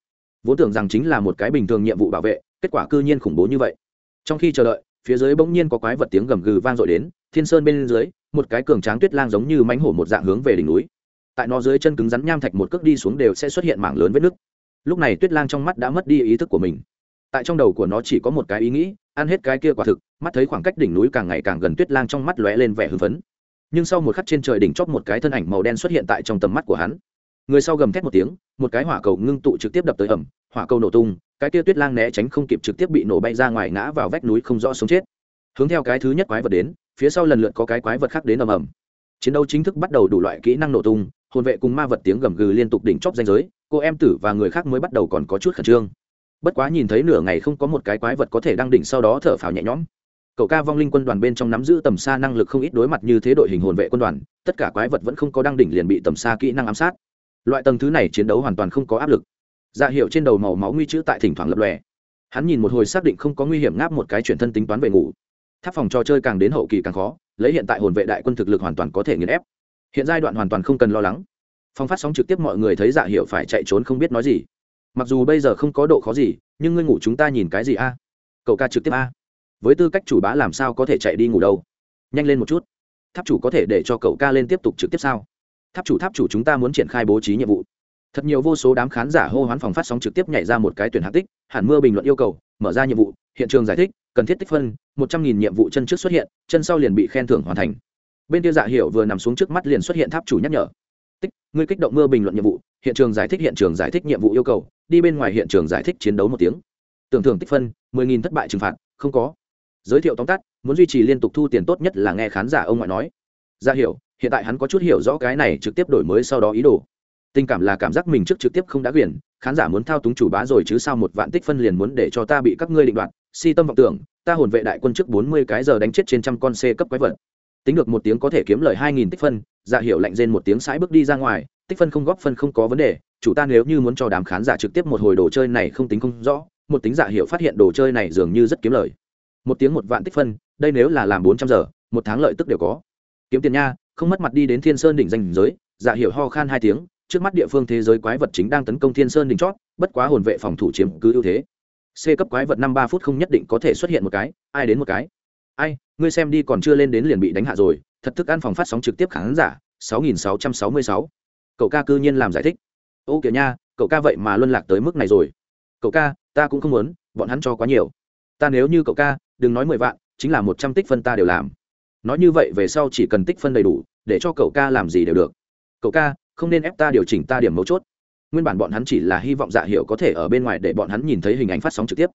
Vốn tưởng rằng chính là một cái bình thường nhiệm vụ bảo vệ, kết quả cư nhiên khủng bố như vậy. Trong khi chờ đợi, phía dưới bỗng nhiên có quái vật tiếng gầm gừ vang dội đến, thiên sơn bên dưới, một cái cường tráng tuyết lang giống như mánh hổ một dạng hướng về đỉnh núi. Tại nó dưới chân cứng rắn nham thạch một cước đi xuống đều sẽ xuất hiện mảng lớn vết nứt. Lúc này tuyết lang trong mắt đã mất đi ý thức của mình. Tại trong đầu của nó chỉ có một cái ý nghĩ ăn hết cái kia quả thực, mắt thấy khoảng cách đỉnh núi càng ngày càng gần tuyết lang trong mắt lóe lên vẻ hưng phấn. Nhưng sau một khắc trên trời đỉnh chóp một cái thân ảnh màu đen xuất hiện tại trong tầm mắt của hắn. Người sau gầm thét một tiếng, một cái hỏa cầu ngưng tụ trực tiếp đập tới ẩm, hỏa cầu nổ tung, cái kia tuyết lang né tránh không kịp trực tiếp bị nổ bay ra ngoài ngã vào vách núi không rõ sống chết. Hướng theo cái thứ nhất quái vật đến, phía sau lần lượt có cái quái vật khác đến ầm ầm. Chiến đấu chính thức bắt đầu đủ loại kỹ năng nổ tung, hồn vệ cùng ma vật tiếng gầm gừ liên tục đỉnh chóp danh giới, cô em tử và người khác mới bắt đầu còn có chút khẩn trương bất quá nhìn thấy nửa ngày không có một cái quái vật có thể đăng đỉnh sau đó thở phào nhẹ nhõm. Cậu ca vong linh quân đoàn bên trong nắm giữ tầm xa năng lực không ít đối mặt như thế đội hình hồn vệ quân đoàn, tất cả quái vật vẫn không có đăng đỉnh liền bị tầm xa kỹ năng ám sát. Loại tầng thứ này chiến đấu hoàn toàn không có áp lực. Dạ hiệu trên đầu màu máu nguy chữ tại thỉnh thoảng lập lòe. Hắn nhìn một hồi xác định không có nguy hiểm ngáp một cái chuyển thân tính toán về ngủ. Tháp phòng trò chơi càng đến hậu kỳ càng khó, lấy hiện tại hồn vệ đại quân thực lực hoàn toàn có thể nghiền ép. Hiện giai đoạn hoàn toàn không cần lo lắng. Phong phát sóng trực tiếp mọi người thấy dạ hiệu phải chạy trốn không biết nói gì mặc dù bây giờ không có độ khó gì, nhưng ngươi ngủ chúng ta nhìn cái gì a? Cậu ca trực tiếp a. Với tư cách chủ bá làm sao có thể chạy đi ngủ đâu? Nhanh lên một chút. Tháp chủ có thể để cho cậu ca lên tiếp tục trực tiếp sao? Tháp chủ tháp chủ chúng ta muốn triển khai bố trí nhiệm vụ. Thật nhiều vô số đám khán giả hô hoán phòng phát sóng trực tiếp nhảy ra một cái tuyển hạng tích, hẳn mưa bình luận yêu cầu, mở ra nhiệm vụ, hiện trường giải thích, cần thiết tích phân, một trăm nghìn nhiệm vụ chân trước xuất hiện, chân sau liền bị khen thưởng hoàn thành. Bên kia dạ hiểu vừa nằm xuống trước mắt liền xuất hiện tháp chủ nhắc nhở tích, ngươi kích động mưa bình luận nhiệm vụ, hiện trường giải thích hiện trường giải thích nhiệm vụ yêu cầu, đi bên ngoài hiện trường giải thích chiến đấu một tiếng. Tưởng thưởng tích phân, mười nghìn thất bại trừng phạt, không có. Giới thiệu tóm tắt, muốn duy trì liên tục thu tiền tốt nhất là nghe khán giả ông ngoại nói. Ra hiểu, hiện tại hắn có chút hiểu rõ cái này trực tiếp đổi mới sau đó ý đồ. Tình cảm là cảm giác mình trước trực tiếp không đã quyền, khán giả muốn thao túng chủ bá rồi chứ sao một vạn tích phân liền muốn để cho ta bị các ngươi định đoạt. Si tâm vọng tưởng, ta hồn vệ đại quân trước bốn mươi cái giờ đánh chết trên trăm con c cấp quái vật. Tính được một tiếng có thể kiếm lời hai nghìn tích phân dạ hiệu lạnh rên một tiếng sãi bước đi ra ngoài, tích phân không góp phân không có vấn đề, chủ ta nếu như muốn cho đám khán giả trực tiếp một hồi đồ chơi này không tính không rõ, một tính dạ hiệu phát hiện đồ chơi này dường như rất kiếm lời. Một tiếng một vạn tích phân, đây nếu là làm bốn trăm giờ, một tháng lợi tức đều có. Kiếm tiền nha, không mất mặt đi đến thiên sơn đỉnh danh giới dạ hiệu ho khan hai tiếng, trước mắt địa phương thế giới quái vật chính đang tấn công thiên sơn đỉnh chót, bất quá hồn vệ phòng thủ chiếm cứ ưu thế. C cấp quái vật năm ba phút không nhất định có thể xuất hiện một cái, ai đến một cái? Ai, ngươi xem đi còn chưa lên đến liền bị đánh hạ rồi thật thức ăn phòng phát sóng trực tiếp khán giả, sáu nghìn sáu trăm sáu mươi sáu. Cậu ca cư nhiên làm giải thích. Ô kìa nha, cậu ca vậy mà luân lạc tới mức này rồi. Cậu ca, ta cũng không muốn, bọn hắn cho quá nhiều. Ta nếu như cậu ca, đừng nói mười vạn, chính là một trăm tích phân ta đều làm. Nói như vậy về sau chỉ cần tích phân đầy đủ, để cho cậu ca làm gì đều được. Cậu ca, không nên ép ta điều chỉnh ta điểm mấu chốt. Nguyên bản bọn hắn chỉ là hy vọng dạ hiệu có thể ở bên ngoài để bọn hắn nhìn thấy hình ảnh phát sóng trực tiếp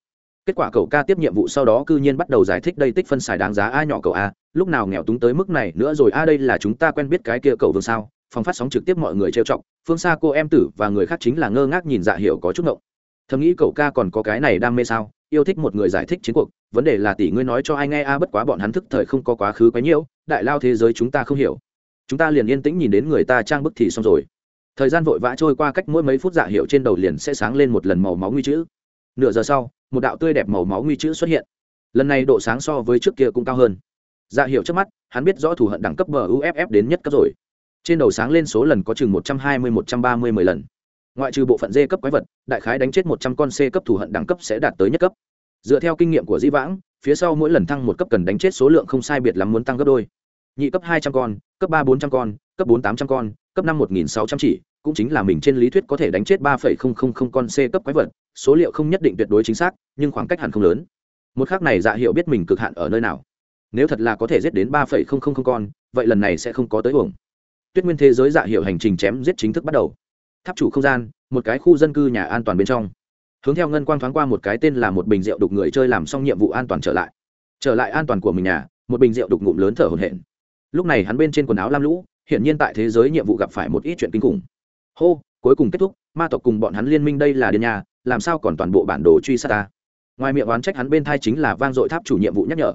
kết quả cậu ca tiếp nhiệm vụ sau đó cư nhiên bắt đầu giải thích đây tích phân xài đáng giá a nhỏ cậu a, lúc nào nghèo túng tới mức này nữa rồi a đây là chúng ta quen biết cái kia cậu vương sao? Phòng phát sóng trực tiếp mọi người trêu chọc, phương xa cô em tử và người khác chính là ngơ ngác nhìn dạ Hiểu có chút ngộng. Thầm nghĩ cậu ca còn có cái này đam mê sao? Yêu thích một người giải thích chiến cuộc, vấn đề là tỷ ngươi nói cho ai nghe a bất quá bọn hắn thức thời không có quá khứ quấy nhiễu đại lao thế giới chúng ta không hiểu. Chúng ta liền yên tĩnh nhìn đến người ta trang bức thì xong rồi. Thời gian vội vã trôi qua cách mỗi mấy phút dạ hiệu trên đầu liền sẽ sáng lên một lần màu máu nguy chữ. Nửa giờ sau một đạo tươi đẹp màu máu nguy chữ xuất hiện. Lần này độ sáng so với trước kia cũng cao hơn. Dạ hiệu trước mắt, hắn biết rõ thủ hận đẳng cấp bờ uff đến nhất cấp rồi. Trên đầu sáng lên số lần có chừng một trăm hai mươi, một trăm ba mươi mười lần. Ngoại trừ bộ phận d cấp quái vật, đại khái đánh chết một trăm con c cấp thủ hận đẳng cấp sẽ đạt tới nhất cấp. Dựa theo kinh nghiệm của dĩ vãng, phía sau mỗi lần thăng một cấp cần đánh chết số lượng không sai biệt lắm muốn tăng gấp đôi. Nhị cấp hai trăm con, cấp ba bốn trăm con, cấp bốn tám trăm con cấp năm một nghìn sáu trăm chỉ, cũng chính là mình trên lý thuyết có thể đánh chết ba phẩy không không không con c cấp quái vật, số liệu không nhất định tuyệt đối chính xác, nhưng khoảng cách hẳn không lớn. Một khác này dạ hiệu biết mình cực hạn ở nơi nào. Nếu thật là có thể giết đến ba phẩy không không không con, vậy lần này sẽ không có tới uổng. Tuyết nguyên thế giới dạ hiệu hành trình chém giết chính thức bắt đầu. Tháp chủ không gian, một cái khu dân cư nhà an toàn bên trong. Hướng theo ngân quang thoáng qua một cái tên là một bình rượu đục người chơi làm xong nhiệm vụ an toàn trở lại. Trở lại an toàn của mình nhà, một bình rượu đục ngụm lớn thở hổn hển. Lúc này hắn bên trên quần áo lam lũ hiển nhiên tại thế giới nhiệm vụ gặp phải một ít chuyện kinh khủng. Hô, cuối cùng kết thúc, ma tộc cùng bọn hắn liên minh đây là điên nhà làm sao còn toàn bộ bản đồ truy sát ta? Ngoài miệng oán trách hắn bên thai chính là vang dội tháp chủ nhiệm vụ nhắc nhở.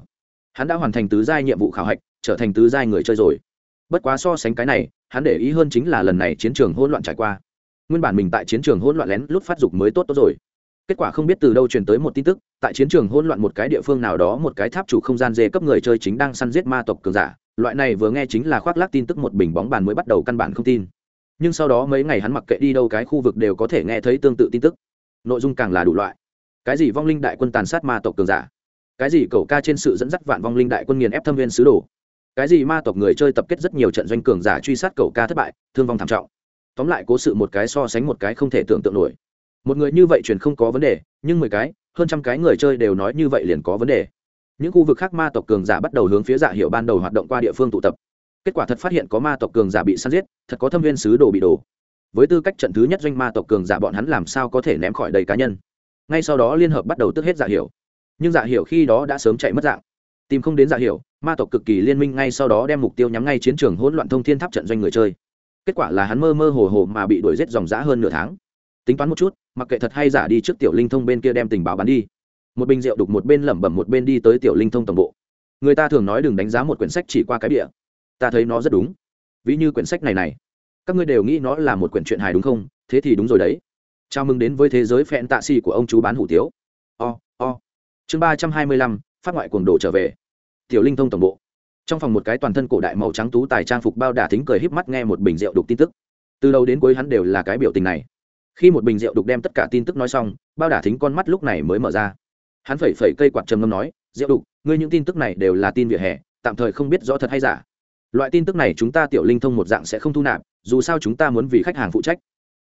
Hắn đã hoàn thành tứ giai nhiệm vụ khảo hạch, trở thành tứ giai người chơi rồi. Bất quá so sánh cái này, hắn để ý hơn chính là lần này chiến trường hỗn loạn trải qua. Nguyên bản mình tại chiến trường hỗn loạn lén lút phát dục mới tốt tốt rồi. Kết quả không biết từ đâu truyền tới một tin tức, tại chiến trường hỗn loạn một cái địa phương nào đó một cái tháp chủ không gian dê cấp người chơi chính đang săn giết ma tộc cường giả loại này vừa nghe chính là khoác lác tin tức một bình bóng bàn mới bắt đầu căn bản không tin. Nhưng sau đó mấy ngày hắn mặc kệ đi đâu cái khu vực đều có thể nghe thấy tương tự tin tức. Nội dung càng là đủ loại. Cái gì vong linh đại quân tàn sát ma tộc cường giả? Cái gì cầu ca trên sự dẫn dắt vạn vong linh đại quân nghiền ép thâm viên sứ đồ? Cái gì ma tộc người chơi tập kết rất nhiều trận doanh cường giả truy sát cầu ca thất bại, thương vong thảm trọng? Tóm lại cố sự một cái so sánh một cái không thể tưởng tượng nổi. Một người như vậy truyền không có vấn đề, nhưng mười cái, hơn trăm cái người chơi đều nói như vậy liền có vấn đề những khu vực khác ma tộc cường giả bắt đầu hướng phía dạ hiệu ban đầu hoạt động qua địa phương tụ tập. Kết quả thật phát hiện có ma tộc cường giả bị săn giết, thật có thâm viên sứ đồ bị đổ. Với tư cách trận thứ nhất doanh ma tộc cường giả bọn hắn làm sao có thể ném khỏi đầy cá nhân? Ngay sau đó liên hợp bắt đầu tức hết dạ hiệu nhưng dạ hiệu khi đó đã sớm chạy mất dạng. Tìm không đến dạ hiệu ma tộc cực kỳ liên minh ngay sau đó đem mục tiêu nhắm ngay chiến trường hỗn loạn thông thiên tháp trận doanh người chơi. Kết quả là hắn mơ mơ hồ hồ mà bị đuổi giết dòng dã hơn nửa tháng. Tính toán một chút, mặc kệ thật hay giả đi trước tiểu linh thông bên kia đem tình báo bán đi một bình rượu đục một bên lẩm bẩm một bên đi tới tiểu linh thông tổng bộ. Người ta thường nói đừng đánh giá một quyển sách chỉ qua cái bìa. Ta thấy nó rất đúng. Ví như quyển sách này này. Các ngươi đều nghĩ nó là một quyển truyện hài đúng không? Thế thì đúng rồi đấy. Chào mừng đến với thế giới phẹn tạ xì của ông chú bán hủ tiếu. O o. Chương ba trăm hai mươi lăm phát ngoại cuồng đồ trở về. Tiểu linh thông tổng bộ. Trong phòng một cái toàn thân cổ đại màu trắng tú tài trang phục bao đả thính cười híp mắt nghe một bình rượu đục tin tức. Từ đầu đến cuối hắn đều là cái biểu tình này. Khi một bình rượu đục đem tất cả tin tức nói xong, bao đả thính con mắt lúc này mới mở ra hắn phẩy phẩy cây quạt trầm ngâm nói, diệu đục, ngươi những tin tức này đều là tin vỉa hè, tạm thời không biết rõ thật hay giả. Loại tin tức này chúng ta tiểu linh thông một dạng sẽ không thu nạp, dù sao chúng ta muốn vì khách hàng phụ trách.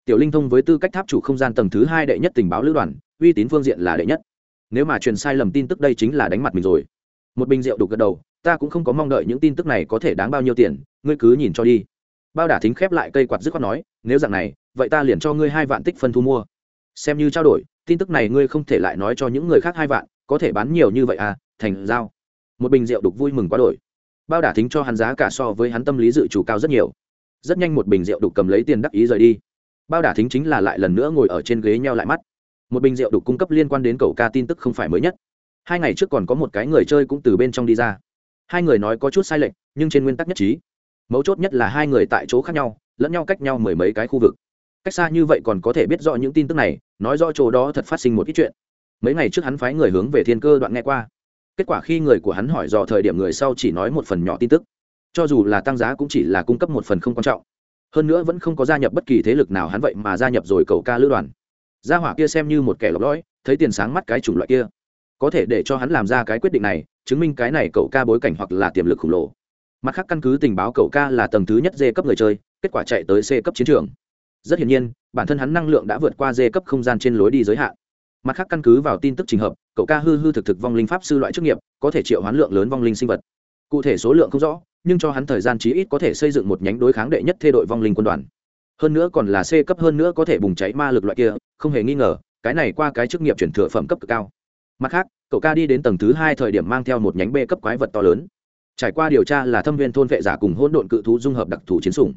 Tiểu linh thông với tư cách tháp chủ không gian tầng thứ hai đệ nhất tình báo lữ đoàn, uy tín phương diện là đệ nhất. Nếu mà truyền sai lầm tin tức đây chính là đánh mặt mình rồi. Một bình rượu đục gật đầu, ta cũng không có mong đợi những tin tức này có thể đáng bao nhiêu tiền, ngươi cứ nhìn cho đi. Bao đả thính khép lại cây quạt dứt khoát nói, nếu dạng này, vậy ta liền cho ngươi hai vạn tích phân thu mua. Xem như trao đổi tin tức này ngươi không thể lại nói cho những người khác hai vạn, có thể bán nhiều như vậy à thành giao. Một bình rượu đục vui mừng quá đổi. Bao đả thính cho hắn giá cả so với hắn tâm lý dự chủ cao rất nhiều. Rất nhanh một bình rượu đục cầm lấy tiền đắc ý rời đi. Bao đả thính chính là lại lần nữa ngồi ở trên ghế nheo lại mắt. Một bình rượu đục cung cấp liên quan đến cậu ca tin tức không phải mới nhất. Hai ngày trước còn có một cái người chơi cũng từ bên trong đi ra. Hai người nói có chút sai lệch, nhưng trên nguyên tắc nhất trí. Mấu chốt nhất là hai người tại chỗ khác nhau, lẫn nhau cách nhau mười mấy cái khu vực cách xa như vậy còn có thể biết rõ những tin tức này, nói rõ chỗ đó thật phát sinh một ít chuyện. Mấy ngày trước hắn phái người hướng về thiên cơ đoạn nghe qua. Kết quả khi người của hắn hỏi dò thời điểm người sau chỉ nói một phần nhỏ tin tức. Cho dù là tăng giá cũng chỉ là cung cấp một phần không quan trọng. Hơn nữa vẫn không có gia nhập bất kỳ thế lực nào hắn vậy mà gia nhập rồi cầu ca lữ đoàn. Gia hỏa kia xem như một kẻ lọc lõi, thấy tiền sáng mắt cái chủng loại kia. Có thể để cho hắn làm ra cái quyết định này, chứng minh cái này cậu ca bối cảnh hoặc là tiềm lực khổng lồ. Mặt khác căn cứ tình báo cậu ca là tầng thứ nhất d cấp người chơi, kết quả chạy tới c cấp chiến trường rất hiển nhiên, bản thân hắn năng lượng đã vượt qua d cấp không gian trên lối đi giới hạn. Mặt khác căn cứ vào tin tức trình hợp, cậu ca hư hư thực thực vong linh pháp sư loại chức nghiệp, có thể triệu hoán lượng lớn vong linh sinh vật. Cụ thể số lượng không rõ, nhưng cho hắn thời gian chí ít có thể xây dựng một nhánh đối kháng đệ nhất thê đội vong linh quân đoàn. Hơn nữa còn là c cấp, hơn nữa có thể bùng cháy ma lực loại kia, không hề nghi ngờ, cái này qua cái chức nghiệp chuyển thừa phẩm cấp cực cao. Mặt khác, cậu ca đi đến tầng thứ hai thời điểm mang theo một nhánh b cấp quái vật to lớn. Trải qua điều tra là thâm viên thôn vệ giả cùng hỗn độn cự thú dung hợp đặc thù chiến sủng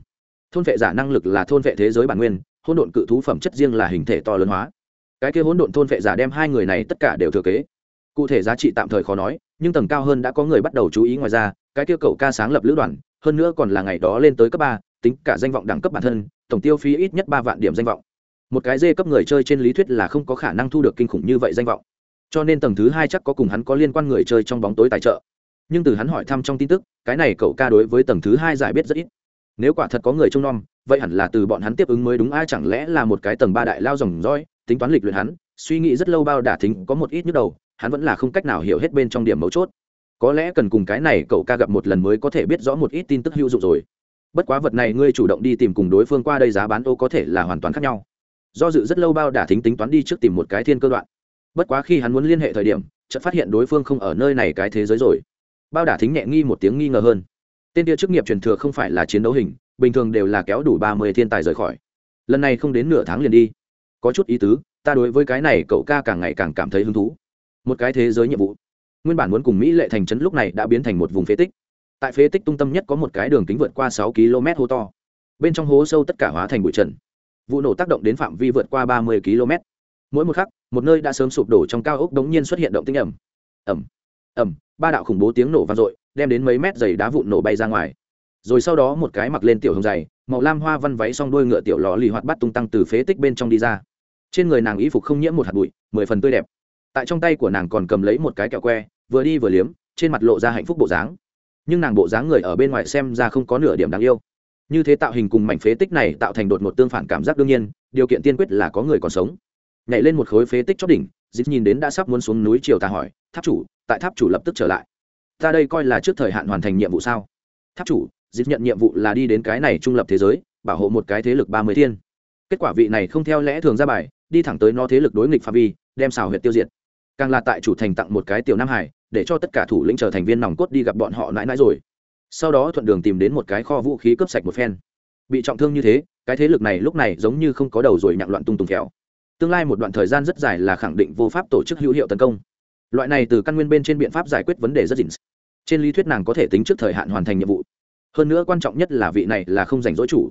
thôn vệ giả năng lực là thôn vệ thế giới bản nguyên, hỗn độn cự thú phẩm chất riêng là hình thể to lớn hóa. Cái kia hỗn độn thôn vệ giả đem hai người này tất cả đều thừa kế. Cụ thể giá trị tạm thời khó nói, nhưng tầng cao hơn đã có người bắt đầu chú ý ngoài ra, cái kia cậu ca sáng lập lữ đoàn, hơn nữa còn là ngày đó lên tới cấp ba, tính cả danh vọng đẳng cấp bản thân, tổng tiêu phí ít nhất ba vạn điểm danh vọng. Một cái dê cấp người chơi trên lý thuyết là không có khả năng thu được kinh khủng như vậy danh vọng. Cho nên tầng thứ hai chắc có cùng hắn có liên quan người chơi trong bóng tối tài trợ. Nhưng từ hắn hỏi thăm trong tin tức, cái này cậu ca đối với tầng thứ hai giải biết rất ít nếu quả thật có người trông nom, vậy hẳn là từ bọn hắn tiếp ứng mới đúng. Ai chẳng lẽ là một cái tầng ba đại lao dòng roi tính toán lịch luyện hắn, suy nghĩ rất lâu bao đả thính có một ít nhức đầu, hắn vẫn là không cách nào hiểu hết bên trong điểm mấu chốt. Có lẽ cần cùng cái này cậu ca gặp một lần mới có thể biết rõ một ít tin tức hữu dụng rồi. Bất quá vật này ngươi chủ động đi tìm cùng đối phương qua đây giá bán ô có thể là hoàn toàn khác nhau. Do dự rất lâu bao đả thính tính toán đi trước tìm một cái thiên cơ đoạn. Bất quá khi hắn muốn liên hệ thời điểm, chợt phát hiện đối phương không ở nơi này cái thế giới rồi. Bao đả thính nhẹ nghi một tiếng nghi ngờ hơn tên kia chức nghiệp truyền thừa không phải là chiến đấu hình, bình thường đều là kéo đủ ba mươi thiên tài rời khỏi. Lần này không đến nửa tháng liền đi. Có chút ý tứ, ta đối với cái này cậu ca càng ngày càng cảm thấy hứng thú. Một cái thế giới nhiệm vụ. Nguyên bản muốn cùng mỹ lệ thành trấn lúc này đã biến thành một vùng phế tích. Tại phế tích trung tâm nhất có một cái đường kính vượt qua sáu km hố to. Bên trong hố sâu tất cả hóa thành bụi trần. Vụ nổ tác động đến phạm vi vượt qua ba mươi km. Mỗi một khắc, một nơi đã sớm sụp đổ trong cao ốc đống nhiên xuất hiện động tinh ẩm ẩm ẩm ba đạo khủng bố tiếng nổ vang dội, đem đến mấy mét dày đá vụn nổ bay ra ngoài. Rồi sau đó một cái mặc lên tiểu hồng dày màu lam hoa văn váy xong đuôi ngựa tiểu lò lì hoạt bắt tung tăng từ phế tích bên trong đi ra. Trên người nàng y phục không nhiễm một hạt bụi, mười phần tươi đẹp. Tại trong tay của nàng còn cầm lấy một cái kẹo que, vừa đi vừa liếm, trên mặt lộ ra hạnh phúc bộ dáng. Nhưng nàng bộ dáng người ở bên ngoài xem ra không có nửa điểm đáng yêu. Như thế tạo hình cùng mảnh phế tích này tạo thành đột một tương phản cảm giác đương nhiên, điều kiện tiên quyết là có người còn sống. Nhảy lên một khối phế tích chót đỉnh dịp nhìn đến đã sắp muốn xuống núi triều ta hỏi, tháp chủ, tại tháp chủ lập tức trở lại. Ta đây coi là trước thời hạn hoàn thành nhiệm vụ sao? Tháp chủ dịp nhận nhiệm vụ là đi đến cái này trung lập thế giới, bảo hộ một cái thế lực ba mươi thiên. Kết quả vị này không theo lẽ thường ra bài, đi thẳng tới nó thế lực đối nghịch phạm vi, đem xào huyệt tiêu diệt. Càng là tại chủ thành tặng một cái tiểu nam hải, để cho tất cả thủ lĩnh trở thành viên nòng cốt đi gặp bọn họ nãi nãi rồi. Sau đó thuận đường tìm đến một cái kho vũ khí cướp sạch một phen. Bị trọng thương như thế, cái thế lực này lúc này giống như không có đầu rồi nhặng loạn tung tung khéo tương lai một đoạn thời gian rất dài là khẳng định vô pháp tổ chức hữu hiệu tấn công. Loại này từ căn nguyên bên trên biện pháp giải quyết vấn đề rất dình trên lý thuyết nàng có thể tính trước thời hạn hoàn thành nhiệm vụ. Hơn nữa quan trọng nhất là vị này là không giành dối chủ.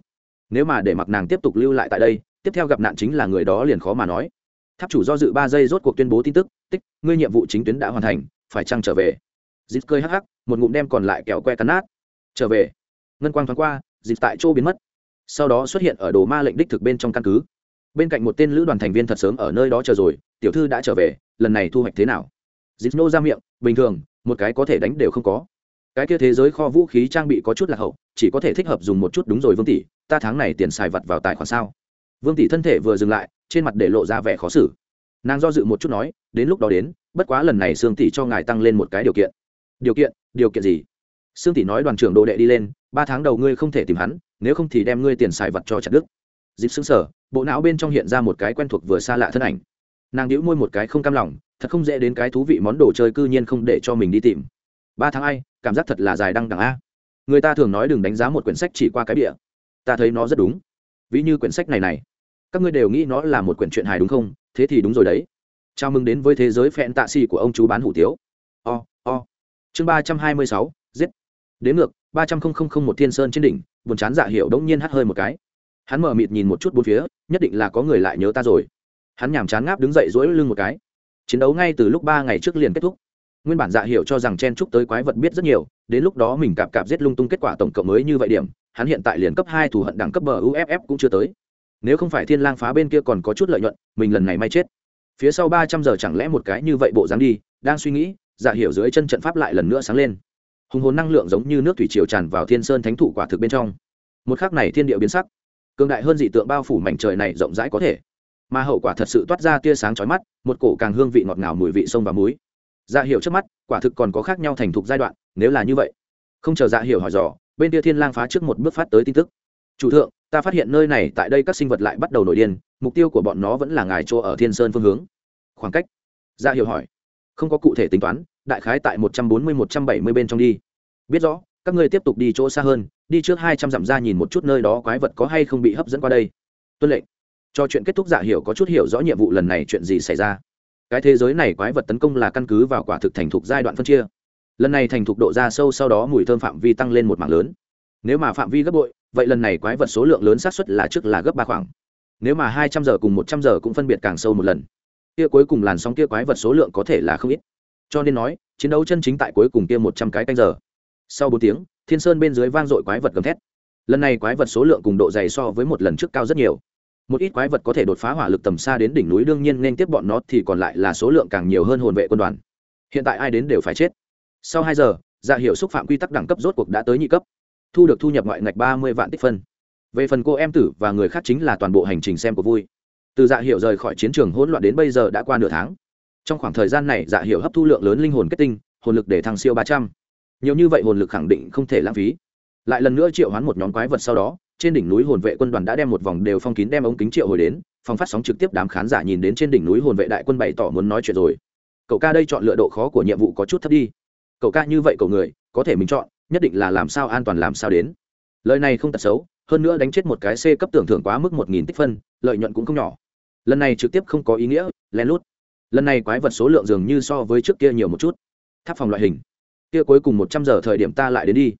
Nếu mà để mặc nàng tiếp tục lưu lại tại đây, tiếp theo gặp nạn chính là người đó liền khó mà nói. Tháp chủ do dự ba giây rốt cuộc tuyên bố tin tức, tích, ngươi nhiệm vụ chính tuyến đã hoàn thành, phải chăng trở về? Dịp cơi hắc hắc, một ngụm đem còn lại kẹo que cắn nát. Trở về. Ngân quang thoáng qua dịp tại chỗ biến mất. Sau đó xuất hiện ở đồ ma lệnh đích thực bên trong căn cứ bên cạnh một tên lữ đoàn thành viên thật sớm ở nơi đó chờ rồi, tiểu thư đã trở về, lần này thu hoạch thế nào? Dịp nô ra miệng, bình thường, một cái có thể đánh đều không có. Cái kia thế giới kho vũ khí trang bị có chút lạc hậu, chỉ có thể thích hợp dùng một chút đúng rồi vương tỷ, ta tháng này tiền xài vặt vào tài khoản sao? Vương tỷ thân thể vừa dừng lại, trên mặt để lộ ra vẻ khó xử. Nàng do dự một chút nói, đến lúc đó đến, bất quá lần này sương tỷ cho ngài tăng lên một cái điều kiện. Điều kiện? Điều kiện gì? Sương tỷ nói đoàn trưởng đồ đệ đi lên, ba tháng đầu ngươi không thể tìm hắn, nếu không thì đem ngươi tiền xài vật cho chặt đức dịp xứng sở bộ não bên trong hiện ra một cái quen thuộc vừa xa lạ thân ảnh. Nàng đĩu môi một cái không cam lòng, thật không dễ đến cái thú vị món đồ chơi cư nhiên không để cho mình đi tìm. Ba tháng ai, cảm giác thật là dài đăng đẳng a. Người ta thường nói đừng đánh giá một quyển sách chỉ qua cái bìa. Ta thấy nó rất đúng. Ví như quyển sách này này. Các ngươi đều nghĩ nó là một quyển truyện hài đúng không? Thế thì đúng rồi đấy. Chào mừng đến với thế giới phẹn tạ xì của ông chú bán hủ tiếu. O o. Chương ba trăm hai mươi sáu, giết. Đến ngược, ba trăm linh một thiên sơn trên đỉnh, buồn chán dạ hiệu đống nhiên hắt hơi một cái hắn mở mịt nhìn một chút bốn phía, nhất định là có người lại nhớ ta rồi. Hắn nhàm chán ngáp đứng dậy dỗi lưng một cái. Chiến đấu ngay từ lúc ba ngày trước liền kết thúc. Nguyên bản dạ hiểu cho rằng chen trúc tới quái vật biết rất nhiều, đến lúc đó mình cạp cạp giết lung tung kết quả tổng cộng mới như vậy điểm, hắn hiện tại liền cấp hai thù hận đẳng cấp bờ uff cũng chưa tới. Nếu không phải thiên lang phá bên kia còn có chút lợi nhuận, mình lần này may chết. Phía sau ba trăm giờ chẳng lẽ một cái như vậy bộ dáng đi, đang suy nghĩ dạ hiểu dưới chân trận pháp lại lần nữa sáng lên. Hùng hồn năng lượng giống như nước thủy triều tràn vào thiên sơn thánh thụ quả thực bên trong. Một khắc này thiên địa biến sắc cường đại hơn dị tượng bao phủ mảnh trời này rộng rãi có thể. Mà hậu quả thật sự toát ra tia sáng chói mắt, một cổ càng hương vị ngọt ngào mùi vị sông và muối. Dạ hiểu trước mắt, quả thực còn có khác nhau thành thục giai đoạn, nếu là như vậy. Không chờ dạ hiểu hỏi dò, bên tia thiên lang phá trước một bước phát tới tin tức. Chủ thượng, ta phát hiện nơi này tại đây các sinh vật lại bắt đầu nổi điên, mục tiêu của bọn nó vẫn là ngài chỗ ở thiên sơn phương hướng. Khoảng cách. Dạ hiểu hỏi. Không có cụ thể tính toán, đại khái tại một trăm bốn mươi, một trăm bảy mươi bên trong đi. Biết rõ các ngươi tiếp tục đi chỗ xa hơn, đi trước hai trăm dặm ra nhìn một chút nơi đó quái vật có hay không bị hấp dẫn qua đây. Tuân lệnh. Cho chuyện kết thúc giả hiểu có chút hiểu rõ nhiệm vụ lần này chuyện gì xảy ra. Cái thế giới này quái vật tấn công là căn cứ vào quả thực thành thục giai đoạn phân chia. Lần này thành thục độ ra sâu sau đó mùi thơm phạm vi tăng lên một mảng lớn. Nếu mà phạm vi gấp bội, vậy lần này quái vật số lượng lớn xác suất là trước là gấp ba khoảng. Nếu mà hai trăm giờ cùng một trăm giờ cũng phân biệt càng sâu một lần, kia cuối cùng làn sóng kia quái vật số lượng có thể là không ít. Cho nên nói, chiến đấu chân chính tại cuối cùng kia một trăm cái canh giờ sau bốn tiếng, thiên sơn bên dưới vang dội quái vật gầm thét. Lần này quái vật số lượng cùng độ dày so với một lần trước cao rất nhiều. Một ít quái vật có thể đột phá hỏa lực tầm xa đến đỉnh núi đương nhiên nên tiếp bọn nó thì còn lại là số lượng càng nhiều hơn hồn vệ quân đoàn. Hiện tại ai đến đều phải chết. Sau hai giờ dạ hiệu xúc phạm quy tắc đẳng cấp rốt cuộc đã tới nhị cấp. Thu được thu nhập ngoại ngạch ba mươi vạn tích phân. Về phần cô em tử và người khác chính là toàn bộ hành trình xem của vui. Từ dạ hiệu rời khỏi chiến trường hỗn loạn đến bây giờ đã qua nửa tháng. Trong khoảng thời gian này dạ hiệu hấp thu lượng lớn linh hồn kết tinh, hồn lực để thăng siêu ba trăm nhiều như vậy hồn lực khẳng định không thể lãng phí. Lại lần nữa triệu hoán một nhóm quái vật sau đó, trên đỉnh núi hồn vệ quân đoàn đã đem một vòng đều phong kín đem ống kính triệu hồi đến, phòng phát sóng trực tiếp đám khán giả nhìn đến trên đỉnh núi hồn vệ đại quân bày tỏ muốn nói chuyện rồi. Cậu ca đây chọn lựa độ khó của nhiệm vụ có chút thấp đi. Cậu ca như vậy cậu người, có thể mình chọn, nhất định là làm sao an toàn làm sao đến. Lời này không tật xấu, hơn nữa đánh chết một cái c cấp tưởng thưởng quá mức một nghìn tích phân, lợi nhuận cũng không nhỏ. Lần này trực tiếp không có ý nghĩa, lén lút. Lần này quái vật số lượng dường như so với trước kia nhiều một chút. Tháp phòng loại hình kia cuối cùng một trăm giờ thời điểm ta lại đến đi.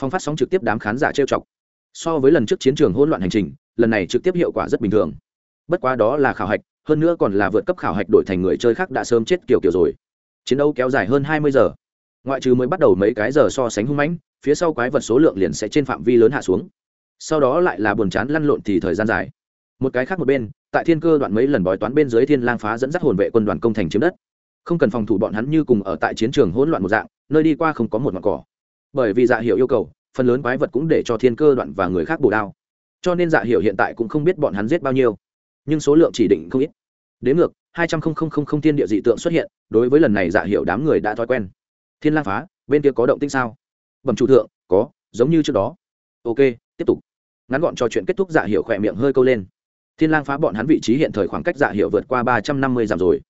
Phong phát sóng trực tiếp đám khán giả trêu chọc. So với lần trước chiến trường hỗn loạn hành trình, lần này trực tiếp hiệu quả rất bình thường. Bất quá đó là khảo hạch, hơn nữa còn là vượt cấp khảo hạch đổi thành người chơi khác đã sớm chết kiểu kiểu rồi. Chiến đấu kéo dài hơn hai mươi giờ. Ngoại trừ mới bắt đầu mấy cái giờ so sánh hung mãnh, phía sau quái vật số lượng liền sẽ trên phạm vi lớn hạ xuống. Sau đó lại là buồn chán lăn lộn thì thời gian dài. Một cái khác một bên, tại thiên cơ đoạn mấy lần bói toán bên dưới thiên lang phá dẫn dắt hồn vệ quân đoàn công thành chiếm đất không cần phòng thủ bọn hắn như cùng ở tại chiến trường hỗn loạn một dạng, nơi đi qua không có một mặt cỏ. Bởi vì dạ hiệu yêu cầu, phần lớn quái vật cũng để cho thiên cơ đoạn và người khác bổ đao. Cho nên dạ hiệu hiện tại cũng không biết bọn hắn giết bao nhiêu. Nhưng số lượng chỉ định không ít. Đến ngược, hai trăm linh thiên địa dị tượng xuất hiện, đối với lần này dạ hiệu đám người đã thói quen. Thiên lang phá, bên kia có động tinh sao? Bẩm chủ thượng, có, giống như trước đó. Ok, tiếp tục. Ngắn gọn trò chuyện kết thúc dạ hiệu khỏe miệng hơi câu lên. Thiên lang phá bọn hắn vị trí hiện thời khoảng cách dạ hiệu vượt qua ba trăm năm mươi dặm rồi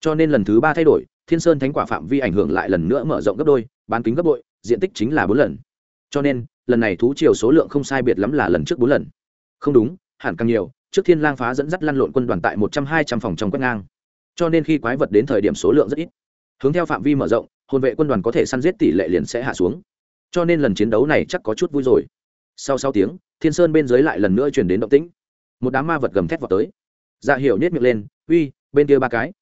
cho nên lần thứ ba thay đổi, thiên sơn thánh quả phạm vi ảnh hưởng lại lần nữa mở rộng gấp đôi, bán kính gấp bội, diện tích chính là bốn lần. Cho nên, lần này thú triều số lượng không sai biệt lắm là lần trước bốn lần. Không đúng, hẳn càng nhiều, trước thiên lang phá dẫn dắt lăn lộn quân đoàn tại một trăm hai trăm phòng trong quét ngang. Cho nên khi quái vật đến thời điểm số lượng rất ít. Hướng theo phạm vi mở rộng, hồn vệ quân đoàn có thể săn giết tỷ lệ liền sẽ hạ xuống. Cho nên lần chiến đấu này chắc có chút vui rồi. Sau sáu tiếng, thiên sơn bên dưới lại lần nữa chuyển đến động tĩnh. Một đám ma vật gầm thét vào tới. Dạ hiểu nhét miệng lên, uy, bên kia ba cái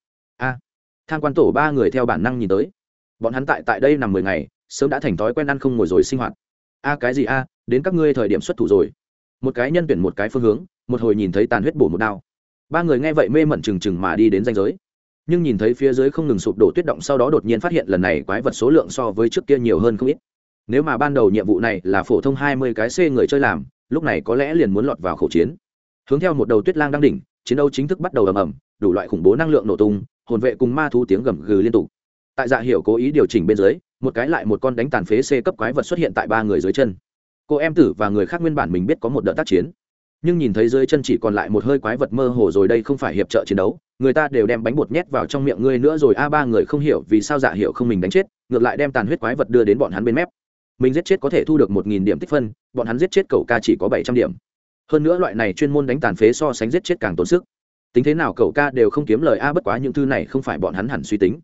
tham quan tổ ba người theo bản năng nhìn tới. Bọn hắn tại tại đây nằm mười ngày, sớm đã thành thói quen ăn không ngồi rồi sinh hoạt. A, cái gì a? Đến các ngươi thời điểm xuất thủ rồi. Một cái nhân tuyển, một cái phương hướng, một hồi nhìn thấy tàn huyết bổ một đao. Ba người nghe vậy mê mẩn trừng trừng mà đi đến danh giới. Nhưng nhìn thấy phía dưới không ngừng sụp đổ tuyết động, sau đó đột nhiên phát hiện lần này quái vật số lượng so với trước kia nhiều hơn không ít. Nếu mà ban đầu nhiệm vụ này là phổ thông hai mươi cái c người chơi làm, lúc này có lẽ liền muốn lọt vào khẩu chiến. Hướng theo một đầu tuyết lang đang đỉnh, chiến đấu chính thức bắt đầu ầm ầm, đủ loại khủng bố năng lượng nổ tung hồn vệ cùng ma thú tiếng gầm gừ liên tục. Tại dạ hiệu cố ý điều chỉnh bên dưới, một cái lại một con đánh tàn phế c cấp quái vật xuất hiện tại ba người dưới chân. Cô em tử và người khác nguyên bản mình biết có một đợt tác chiến, nhưng nhìn thấy dưới chân chỉ còn lại một hơi quái vật mơ hồ rồi đây không phải hiệp trợ chiến đấu, người ta đều đem bánh bột nhét vào trong miệng ngươi nữa rồi. A, ba người không hiểu vì sao dạ hiệu không mình đánh chết, ngược lại đem tàn huyết quái vật đưa đến bọn hắn bên mép. Mình giết chết có thể thu được một nghìn điểm tích phân, bọn hắn giết chết cậu ca chỉ có bảy trăm điểm. Hơn nữa loại này chuyên môn đánh tàn phế so sánh giết chết càng tốn sức tính thế nào cậu ca đều không kiếm lời a, bất quá những thư này không phải bọn hắn hẳn suy tính.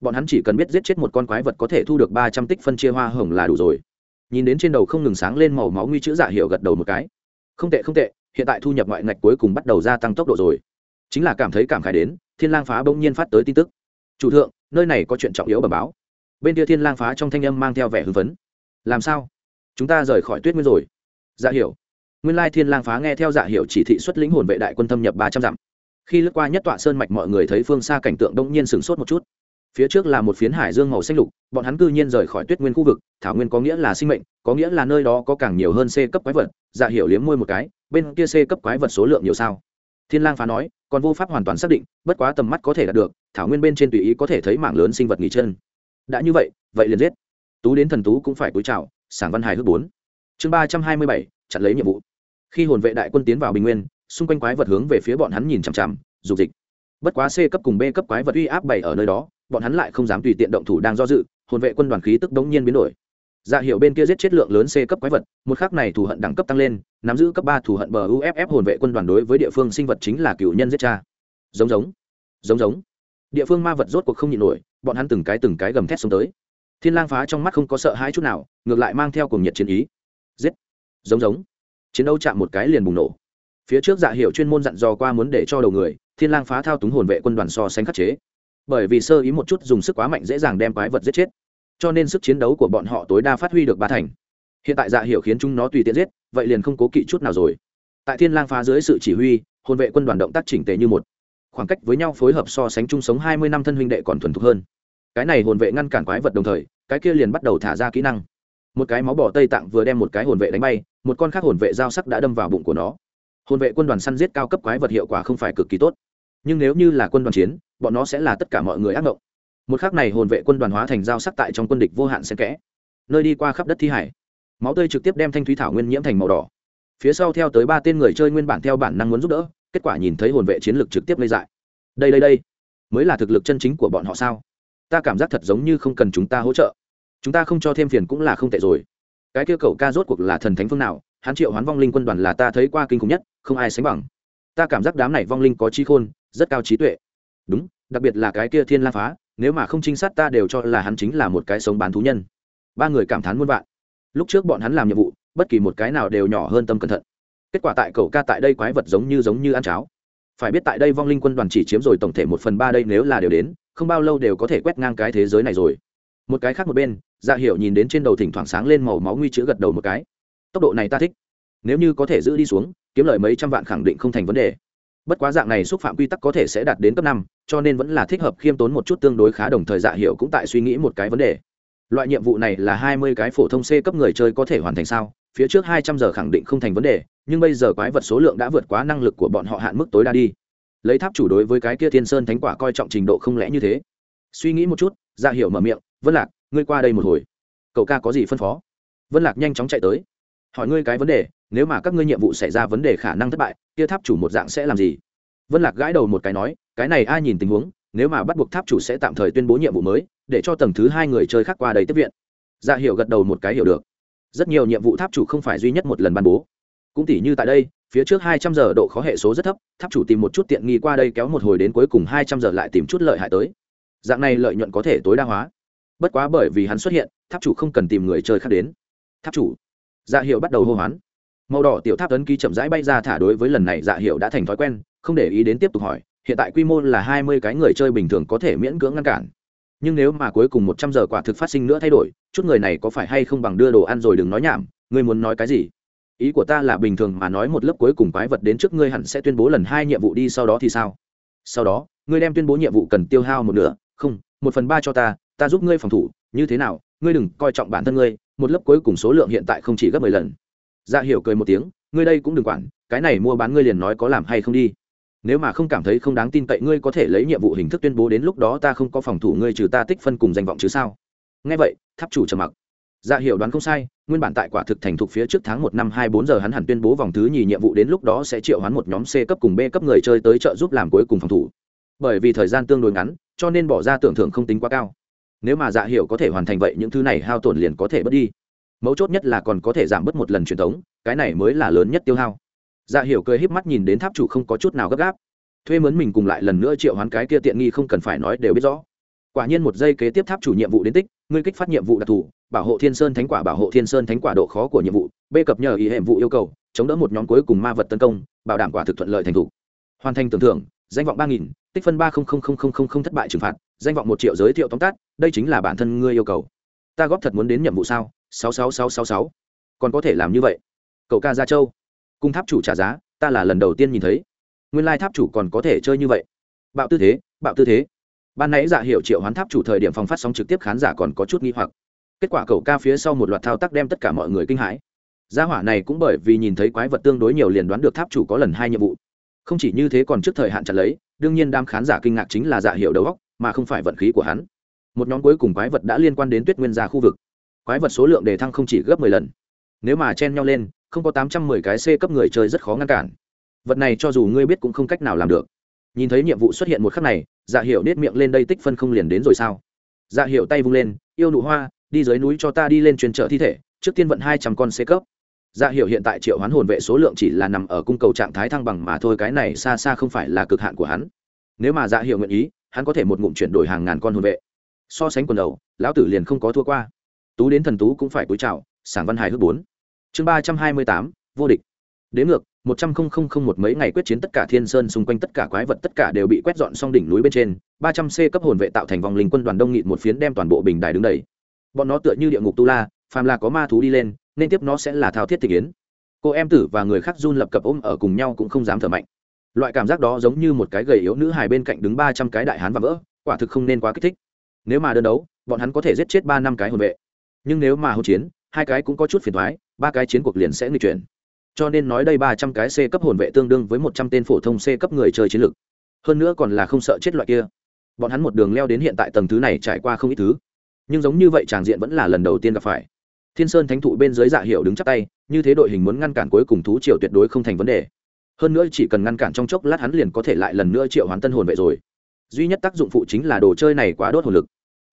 Bọn hắn chỉ cần biết giết chết một con quái vật có thể thu được ba trăm tích phân chia hoa hồng là đủ rồi. Nhìn đến trên đầu không ngừng sáng lên màu máu nguy chữ giả hiệu gật đầu một cái. Không tệ không tệ, hiện tại thu nhập ngoại ngạch cuối cùng bắt đầu gia tăng tốc độ rồi. Chính là cảm thấy cảm khải đến, thiên lang phá bỗng nhiên phát tới tin tức. Chủ thượng, nơi này có chuyện trọng yếu bẩm báo. Bên kia thiên lang phá trong thanh âm mang theo vẻ hưng phấn. Làm sao? Chúng ta rời khỏi tuyết nguyên rồi. Dạ hiểu. Nguyên lai thiên lang phá nghe theo dạ hiểu chỉ thị xuất lĩnh hồn vệ đại quân thâm nhập ba trăm dặm khi lướt qua nhất tọa sơn mạch mọi người thấy phương xa cảnh tượng đông nhiên sửng sốt một chút. Phía trước là một phiến hải dương màu xanh lục, bọn hắn cư nhiên rời khỏi tuyết nguyên khu vực, thảo nguyên có nghĩa là sinh mệnh, có nghĩa là nơi đó có càng nhiều hơn c cấp quái vật dạ hiểu liếm môi một cái, bên kia c cấp quái vật số lượng nhiều sao? Thiên lang phá nói, còn vô pháp hoàn toàn xác định, bất quá tầm mắt có thể đạt được, thảo nguyên bên trên tùy ý có thể thấy mảng lớn sinh vật nghỉ chân. Đã như vậy vậy liền giết. Tú đến thần tú cũng phải cúi chào, sảng văn hài hước bốn. Chương ba trăm hai mươi bảy, chặn lấy nhiệm vụ. Khi hồn vệ đại quân tiến vào bình nguyên xung quanh quái vật hướng về phía bọn hắn nhìn chằm chằm, dục dịch. Bất quá c cấp cùng b cấp quái vật uy áp bày ở nơi đó, bọn hắn lại không dám tùy tiện động thủ đang do dự, hồn vệ quân đoàn khí tức đống nhiên biến đổi. Dạ hiệu bên kia giết chết lượng lớn c cấp quái vật, một khắc này thù hận đẳng cấp tăng lên, nắm giữ cấp ba thù hận bờ uff hồn vệ quân đoàn đối với địa phương sinh vật chính là cựu nhân giết cha. Giống giống giống giống. Địa phương ma vật rốt cuộc không nhịn nổi, bọn hắn từng cái từng cái gầm thét xuống tới. Thiên lang phá trong mắt không có sợ hãi chút nào, ngược lại mang theo cùng nhiệt chiến ý. Giết. Giống giống. Chiến đấu chạm một cái liền bùng nổ phía trước dạ hiệu chuyên môn dặn dò qua muốn để cho đầu người, thiên lang phá thao túng hồn vệ quân đoàn so sánh khắc chế. Bởi vì sơ ý một chút dùng sức quá mạnh dễ dàng đem quái vật giết chết. Cho nên sức chiến đấu của bọn họ tối đa phát huy được ba thành. Hiện tại dạ hiệu khiến chúng nó tùy tiện giết, vậy liền không cố kỵ chút nào rồi. Tại thiên lang phá dưới sự chỉ huy, hồn vệ quân đoàn động tác chỉnh tề như một. Khoảng cách với nhau phối hợp so sánh chung sống hai mươi năm thân huynh đệ còn thuần thục hơn. Cái này hồn vệ ngăn cản quái vật đồng thời, cái kia liền bắt đầu thả ra kỹ năng. Một cái máu bỏ tây tạng vừa đem một cái hồn vệ đánh bay, một con khác hồn vệ dao sắc đã đâm vào bụng của nó hồn vệ quân đoàn săn giết cao cấp quái vật hiệu quả không phải cực kỳ tốt. Nhưng nếu như là quân đoàn chiến, bọn nó sẽ là tất cả mọi người ác mộng một khác này hồn vệ quân đoàn hóa thành dao sắc tại trong quân địch vô hạn xen kẽ. Nơi đi qua khắp đất thi hải, máu tươi trực tiếp đem thanh thúy thảo nguyên nhiễm thành màu đỏ. Phía sau theo tới ba tên người chơi nguyên bản theo bản năng muốn giúp đỡ, kết quả nhìn thấy hồn vệ chiến lược trực tiếp lây dại. Đây đây đây, mới là thực lực chân chính của bọn họ sao? Ta cảm giác thật giống như không cần chúng ta hỗ trợ. Chúng ta không cho thêm phiền cũng là không tệ rồi. Cái kia cậu ca rốt cuộc là thần thánh phương nào? Hắn triệu hoán vong linh quân đoàn là ta thấy qua kinh khủng nhất, không ai sánh bằng. Ta cảm giác đám này vong linh có trí khôn, rất cao trí tuệ. Đúng, đặc biệt là cái kia thiên la phá, nếu mà không trinh sát ta đều cho là hắn chính là một cái sống bán thú nhân. Ba người cảm thán muôn vạn. Lúc trước bọn hắn làm nhiệm vụ, bất kỳ một cái nào đều nhỏ hơn tâm cẩn thận. Kết quả tại cậu ca tại đây quái vật giống như giống như ăn cháo. Phải biết tại đây vong linh quân đoàn chỉ chiếm rồi tổng thể một phần ba đây nếu là đều đến, không bao lâu đều có thể quét ngang cái thế giới này rồi. Một cái khác một bên dạ hiểu nhìn đến trên đầu thỉnh thoảng sáng lên màu máu nguy chữ gật đầu một cái tốc độ này ta thích. Nếu như có thể giữ đi xuống, kiếm lời mấy trăm vạn khẳng định không thành vấn đề. Bất quá dạng này xúc phạm quy tắc có thể sẽ đạt đến cấp năm, cho nên vẫn là thích hợp khiêm tốn một chút tương đối khá đồng thời dạ hiệu cũng tại suy nghĩ một cái vấn đề. Loại nhiệm vụ này là hai mươi cái phổ thông c cấp người chơi có thể hoàn thành sao? Phía trước hai trăm giờ khẳng định không thành vấn đề, nhưng bây giờ quái vật số lượng đã vượt quá năng lực của bọn họ hạn mức tối đa đi. Lấy tháp chủ đối với cái kia thiên sơn thánh quả coi trọng trình độ không lẽ như thế? Suy nghĩ một chút dạ hiệu mở miệng, vân lạc, ngươi qua đây một hồi. Cậu ca có gì phân phó? Vân lạc nhanh chóng chạy tới hỏi ngươi cái vấn đề, nếu mà các ngươi nhiệm vụ xảy ra vấn đề khả năng thất bại, kia tháp chủ một dạng sẽ làm gì? Vân lạc gãi đầu một cái nói, cái này ai nhìn tình huống, nếu mà bắt buộc tháp chủ sẽ tạm thời tuyên bố nhiệm vụ mới, để cho tầng thứ hai người chơi khác qua đây tiếp viện. Dạ hiểu gật đầu một cái hiểu được. Rất nhiều nhiệm vụ tháp chủ không phải duy nhất một lần ban bố. Cũng tỉ như tại đây, phía trước hai trăm giờ độ khó hệ số rất thấp, tháp chủ tìm một chút tiện nghi qua đây kéo một hồi đến cuối cùng hai trăm giờ lại tìm chút lợi hại tới. Dạng này lợi nhuận có thể tối đa hóa. Bất quá bởi vì hắn xuất hiện, tháp chủ không cần tìm người chơi khác đến. Tháp chủ dạ hiệu bắt đầu hô hoán. Màu đỏ tiểu tháp ấn ký chậm rãi bay ra thả đối với lần này dạ hiệu đã thành thói quen, không để ý đến tiếp tục hỏi, hiện tại quy mô là hai mươi cái người chơi bình thường có thể miễn cưỡng ngăn cản. Nhưng nếu mà cuối cùng một trăm giờ quả thực phát sinh nữa thay đổi, chút người này có phải hay không bằng đưa đồ ăn rồi đừng nói nhảm, ngươi muốn nói cái gì? Ý của ta là bình thường mà nói một lớp cuối cùng quái vật đến trước ngươi hẳn sẽ tuyên bố lần hai nhiệm vụ đi, sau đó thì sao? Sau đó, ngươi đem tuyên bố nhiệm vụ cần tiêu hao một nửa, không, một phần ba cho ta ta giúp ngươi phòng thủ, như thế nào? Ngươi đừng coi trọng bản thân ngươi một lớp cuối cùng số lượng hiện tại không chỉ gấp mười lần. Dạ hiểu cười một tiếng, ngươi đây cũng đừng quản, cái này mua bán ngươi liền nói có làm hay không đi. Nếu mà không cảm thấy không đáng tin cậy, ngươi có thể lấy nhiệm vụ hình thức tuyên bố đến lúc đó ta không có phòng thủ ngươi trừ ta tích phân cùng danh vọng chứ sao? Nghe vậy, tháp chủ trầm mặc. Dạ hiểu đoán không sai, nguyên bản tại quả thực thành thuộc phía trước tháng một năm hai bốn giờ hắn hẳn tuyên bố vòng thứ nhì nhiệm vụ đến lúc đó sẽ triệu hoán một nhóm c cấp cùng b cấp người chơi tới trợ giúp làm cuối cùng phòng thủ. Bởi vì thời gian tương đối ngắn, cho nên bỏ ra tưởng thưởng không tính quá cao nếu mà dạ hiểu có thể hoàn thành vậy những thứ này hao tổn liền có thể bớt đi. Mấu chốt nhất là còn có thể giảm bớt một lần truyền thống, cái này mới là lớn nhất tiêu hao. Dạ hiểu cười híp mắt nhìn đến tháp chủ không có chút nào gấp gáp. Thuê mướn mình cùng lại lần nữa triệu hoán cái kia tiện nghi không cần phải nói đều biết rõ. Quả nhiên một giây kế tiếp tháp chủ nhiệm vụ đến tích, ngươi kích phát nhiệm vụ đặc thù, bảo hộ thiên sơn thánh quả, bảo hộ thiên sơn thánh quả độ khó của nhiệm vụ, b cập nhờ ý hệ vụ yêu cầu, chống đỡ một nhóm cuối cùng ma vật tấn công, bảo đảm quả thực thuận lợi thành thủ. Hoàn thành tưởng thưởng, danh vọng ba nghìn, tích phân ba thất bại trừng phạt danh vọng một triệu giới thiệu tóm tắt, đây chính là bản thân ngươi yêu cầu. Ta góp thật muốn đến nhiệm vụ sao? Sáu sáu sáu sáu sáu. Còn có thể làm như vậy? Cậu ca gia châu. Cung tháp chủ trả giá, ta là lần đầu tiên nhìn thấy. Nguyên lai tháp chủ còn có thể chơi như vậy. Bạo tư thế, bạo tư thế. Ban nãy dạ hiệu triệu hoán tháp chủ thời điểm phòng phát sóng trực tiếp khán giả còn có chút nghi hoặc. Kết quả cậu ca phía sau một loạt thao tác đem tất cả mọi người kinh hãi. Gia hỏa này cũng bởi vì nhìn thấy quái vật tương đối nhiều liền đoán được tháp chủ có lần hai nhiệm vụ. Không chỉ như thế còn trước thời hạn chặt lấy, đương nhiên đám khán giả kinh ngạc chính là dạ hiệu đầu góc mà không phải vận khí của hắn. Một nhóm cuối cùng quái vật đã liên quan đến tuyết nguyên gia khu vực. Quái vật số lượng đề thăng không chỉ gấp mười lần. Nếu mà chen nhau lên, không có tám trăm mười cái c cấp người chơi rất khó ngăn cản. Vật này cho dù ngươi biết cũng không cách nào làm được. Nhìn thấy nhiệm vụ xuất hiện một khắc này dạ hiệu nết miệng lên đây tích phân không liền đến rồi sao? Dạ hiệu tay vung lên, yêu nụ hoa, đi dưới núi cho ta đi lên truyền trợ thi thể, trước tiên vận hai trăm con c cấp. Dạ hiệu hiện tại triệu hoán hồn vệ số lượng chỉ là nằm ở cung cầu trạng thái thăng bằng mà thôi, cái này xa xa không phải là cực hạn của hắn. Nếu mà dạ hiệu nguyện ý hắn có thể một ngụm chuyển đổi hàng ngàn con hồn vệ. So sánh quần đầu, lão tử liền không có thua qua. Tú đến thần tú cũng phải cúi chào, sảng văn hài hước bốn. Chương ba trăm hai mươi tám, vô địch. Đến ngược, một trăm không không không một mấy ngày quyết chiến tất cả thiên sơn xung quanh tất cả quái vật tất cả đều bị quét dọn xong đỉnh núi bên trên, ba trăm c cấp hồn vệ tạo thành vòng linh quân đoàn đông nghịt một phiến đem toàn bộ bình đài đứng đầy. Bọn nó tựa như địa ngục tu la, phàm là có ma thú đi lên, nên tiếp nó sẽ là thao thiết thị kiến. Cô em tử và người khác run lập cập ôm ở cùng nhau cũng không dám thở mạnh loại cảm giác đó giống như một cái gầy yếu nữ hài bên cạnh đứng ba trăm cái đại hán và vỡ, quả thực không nên quá kích thích. Nếu mà đơn đấu, bọn hắn có thể giết chết ba năm cái hồn vệ. Nhưng nếu mà hậu chiến, hai cái cũng có chút phiền thoái ba cái chiến cuộc liền sẽ nghi chuyển. Cho nên nói đây ba trăm cái c cấp hồn vệ tương đương với một trăm tên phổ thông c cấp người chơi chiến lược. Hơn nữa còn là không sợ chết loại kia. Bọn hắn một đường leo đến hiện tại tầng thứ này trải qua không ít thứ. Nhưng giống như vậy tràng diện vẫn là lần đầu tiên gặp phải. Thiên sơn thánh thụ bên dưới dạ hiệu đứng chắc tay, như thế đội hình muốn ngăn cản cuối cùng thú triều tuyệt đối không thành vấn đề hơn nữa chỉ cần ngăn cản trong chốc lát hắn liền có thể lại lần nữa triệu hoán tân hồn vệ rồi. Duy nhất tác dụng phụ chính là đồ chơi này quá đốt hồn lực.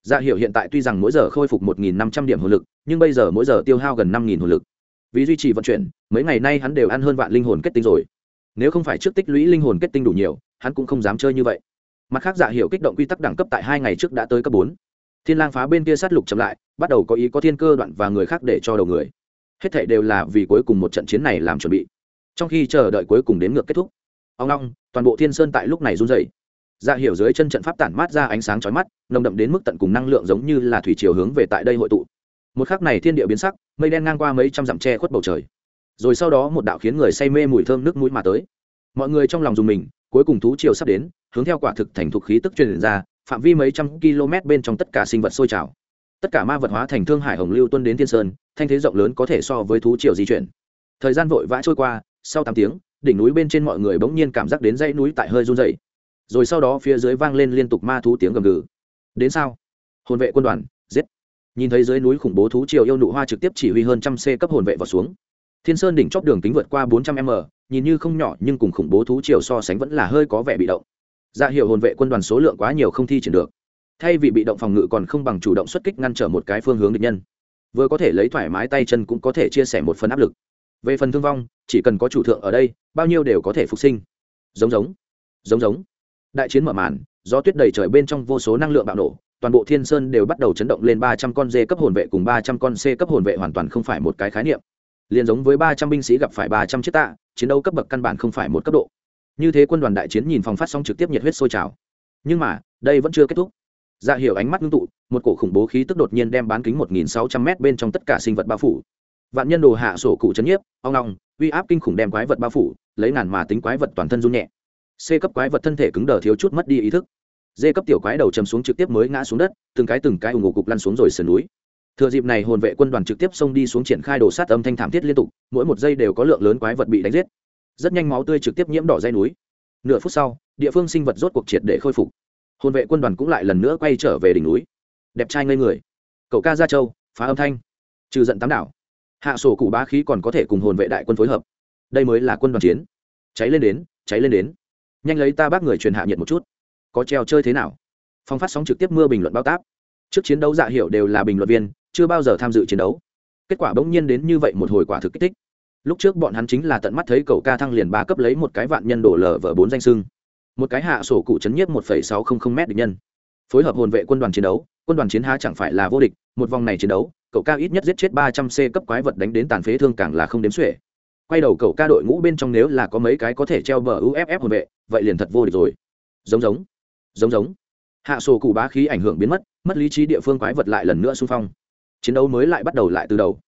Dạ hiệu hiện tại tuy rằng mỗi giờ khôi phục một nghìn năm trăm điểm hồn lực, nhưng bây giờ mỗi giờ tiêu hao gần năm nghìn hồn lực. Vì duy trì vận chuyển, mấy ngày nay hắn đều ăn hơn vạn linh hồn kết tinh rồi. Nếu không phải trước tích lũy linh hồn kết tinh đủ nhiều, hắn cũng không dám chơi như vậy. Mặt khác dạ hiệu kích động quy tắc đẳng cấp tại hai ngày trước đã tới cấp bốn. Thiên lang phá bên kia sát lục chậm lại, bắt đầu có ý có thiên cơ đoạn và người khác để cho đầu người. Hết thảy đều là vì cuối cùng một trận chiến này làm chuẩn bị trong khi chờ đợi cuối cùng đến ngược kết thúc ông long toàn bộ thiên sơn tại lúc này run rẩy. Dạ hiểu dưới chân trận pháp tản mát ra ánh sáng chói mắt, nồng đậm đến mức tận cùng năng lượng giống như là thủy chiều hướng về tại đây hội tụ. Một khắc này thiên địa biến sắc, mây đen ngang qua mấy trăm dặm tre khuất bầu trời. Rồi sau đó một đạo khiến người say mê mùi thơm nước mũi mà tới. Mọi người trong lòng dùng mình, cuối cùng thú chiều sắp đến, hướng theo quả thực thành thục khí tức truyền ra, phạm vi mấy trăm km bên trong tất cả sinh vật sôi trào. Tất cả ma vật hóa thành thương hải hồng lưu tuân đến thiên sơn, thanh thế rộng lớn có thể so với thú triều di chuyển. Thời gian vội vã trôi qua sau tám tiếng, đỉnh núi bên trên mọi người bỗng nhiên cảm giác đến dãy núi tại hơi run dày rồi sau đó phía dưới vang lên liên tục ma thú tiếng gầm gừ. Đến sao? Hồn vệ quân đoàn, giết. Nhìn thấy dưới núi khủng bố thú triều yêu nụ hoa trực tiếp chỉ huy hơn trăm c cấp hồn vệ vào xuống. Thiên sơn đỉnh chóp đường kính vượt qua bốn trăm m, nhìn như không nhỏ nhưng cùng khủng bố thú triều so sánh vẫn là hơi có vẻ bị động. Ra hiệu hồn vệ quân đoàn số lượng quá nhiều không thi triển được. Thay vì bị động phòng ngự còn không bằng chủ động xuất kích ngăn trở một cái phương hướng địch nhân. Vừa có thể lấy thoải mái tay chân cũng có thể chia sẻ một phần áp lực về phần thương vong, chỉ cần có chủ thượng ở đây, bao nhiêu đều có thể phục sinh. Giống giống giống giống. Đại chiến mở màn, gió tuyết đầy trời bên trong vô số năng lượng bạo nổ, toàn bộ thiên sơn đều bắt đầu chấn động lên ba trăm con d cấp hồn vệ cùng ba trăm con c cấp hồn vệ hoàn toàn không phải một cái khái niệm. Liền giống với ba trăm binh sĩ gặp phải ba trăm chiếc tạ, chiến đấu cấp bậc căn bản không phải một cấp độ. Như thế quân đoàn đại chiến nhìn phòng phát sóng trực tiếp nhiệt huyết sôi trào. Nhưng mà, đây vẫn chưa kết thúc. Dạ hiểu ánh mắt ngưng tụ, một cổ khủng bố khí tức đột nhiên đem bán kính một nghìn sáu trăm m bên trong tất cả sinh vật bao phủ vạn nhân đồ hạ sổ cụ chấn nhiếp, ong long uy áp kinh khủng đem quái vật bao phủ, lấy ngàn mà tính quái vật toàn thân run nhẹ. C cấp quái vật thân thể cứng đờ thiếu chút mất đi ý thức. D cấp tiểu quái đầu chầm xuống trực tiếp mới ngã xuống đất, từng cái từng cái ủng hộ cục lăn xuống rồi sườn núi. Thừa dịp này hồn vệ quân đoàn trực tiếp xông đi xuống triển khai đồ sát âm thanh thảm thiết liên tục, mỗi một giây đều có lượng lớn quái vật bị đánh giết. Rất nhanh máu tươi trực tiếp nhiễm đỏ dây núi. Nửa phút sau, địa phương sinh vật rốt cuộc triệt để khôi phục. Hồn vệ quân đoàn cũng lại lần nữa quay trở về đỉnh núi. Đẹp trai ngây người. Cậu ca gia châu, phá âm thanh. Trừ giận tám đảo hạ sổ cụ bá khí còn có thể cùng hồn vệ đại quân phối hợp. Đây mới là quân đoàn chiến. Cháy lên đến, cháy lên đến. Nhanh lấy ta bác người truyền hạ nhiệt một chút. Có treo chơi thế nào? Phong phát sóng trực tiếp mưa bình luận bao táp. Trước chiến đấu dạ hiệu đều là bình luận viên, chưa bao giờ tham dự chiến đấu. Kết quả bỗng nhiên đến như vậy một hồi quả thực kích thích. Lúc trước bọn hắn chính là tận mắt thấy cậu ca thăng liền ba cấp lấy một cái vạn nhân đổ lở vở bốn danh sưng. Một cái hạ sổ cụ chấn nhiếp một phẩy sáu không không m địch nhân. Phối hợp hồn vệ quân đoàn chiến đấu, quân đoàn chiến há chẳng phải là vô địch, một vòng này chiến đấu cậu ca ít nhất giết chết ba trăm c cấp quái vật đánh đến tàn phế thương càng là không đếm xuể. Quay đầu cậu ca đội ngũ bên trong nếu là có mấy cái có thể treo bờ uff hồn vệ, vậy liền thật vô địch rồi. Giống giống giống giống. Hạ sổ cụ bá khí ảnh hưởng biến mất mất lý trí địa phương quái vật lại lần nữa xung phong. Chiến đấu mới lại bắt đầu lại từ đầu.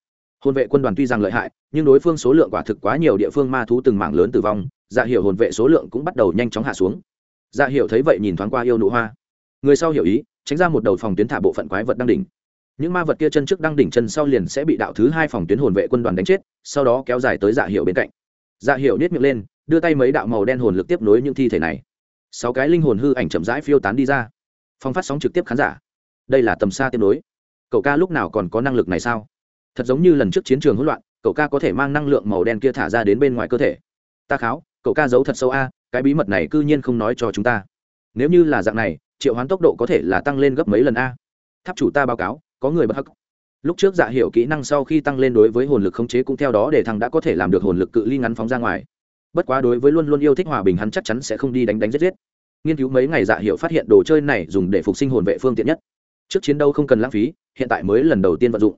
Hồn vệ quân đoàn tuy rằng lợi hại, nhưng đối phương số lượng quả thực quá nhiều địa phương ma thú từng mảng lớn tử vong dạ hiệu hồn vệ số lượng cũng bắt đầu nhanh chóng hạ xuống. Dạ hiệu thấy vậy nhìn thoáng qua yêu nụ hoa. Người sau hiểu ý, tránh ra một đầu phòng tuyến thả bộ phận quái vật đang đỉnh những ma vật kia chân trước đang đỉnh chân sau liền sẽ bị đạo thứ hai phòng tuyến hồn vệ quân đoàn đánh chết, sau đó kéo dài tới dạ hiệu bên cạnh. Dạ hiệu nết miệng lên, đưa tay mấy đạo màu đen hồn lực tiếp nối những thi thể này. Sáu cái linh hồn hư ảnh chậm rãi phiêu tán đi ra. Phong phát sóng trực tiếp khán giả. Đây là tầm xa tiếp nối. Cậu ca lúc nào còn có năng lực này sao? Thật giống như lần trước chiến trường hỗn loạn, cậu ca có thể mang năng lượng màu đen kia thả ra đến bên ngoài cơ thể. Ta kháo, cậu ca giấu thật sâu a, cái bí mật này c ư nhiên không nói cho chúng ta. Nếu như là dạng này, triệu hoán tốc độ có thể là tăng lên gấp mấy lần a. Tháp chủ ta báo cáo có người bất hắc. Lúc trước dạ hiệu kỹ năng sau khi tăng lên đối với hồn lực khống chế cũng theo đó để thằng đã có thể làm được hồn lực cự ly ngắn phóng ra ngoài. Bất quá đối với luôn luôn yêu thích hòa bình hắn chắc chắn sẽ không đi đánh đánh giết giết. Nghiên cứu mấy ngày dạ hiệu phát hiện đồ chơi này dùng để phục sinh hồn vệ phương tiện nhất. Trước chiến đấu không cần lãng phí, hiện tại mới lần đầu tiên vận dụng.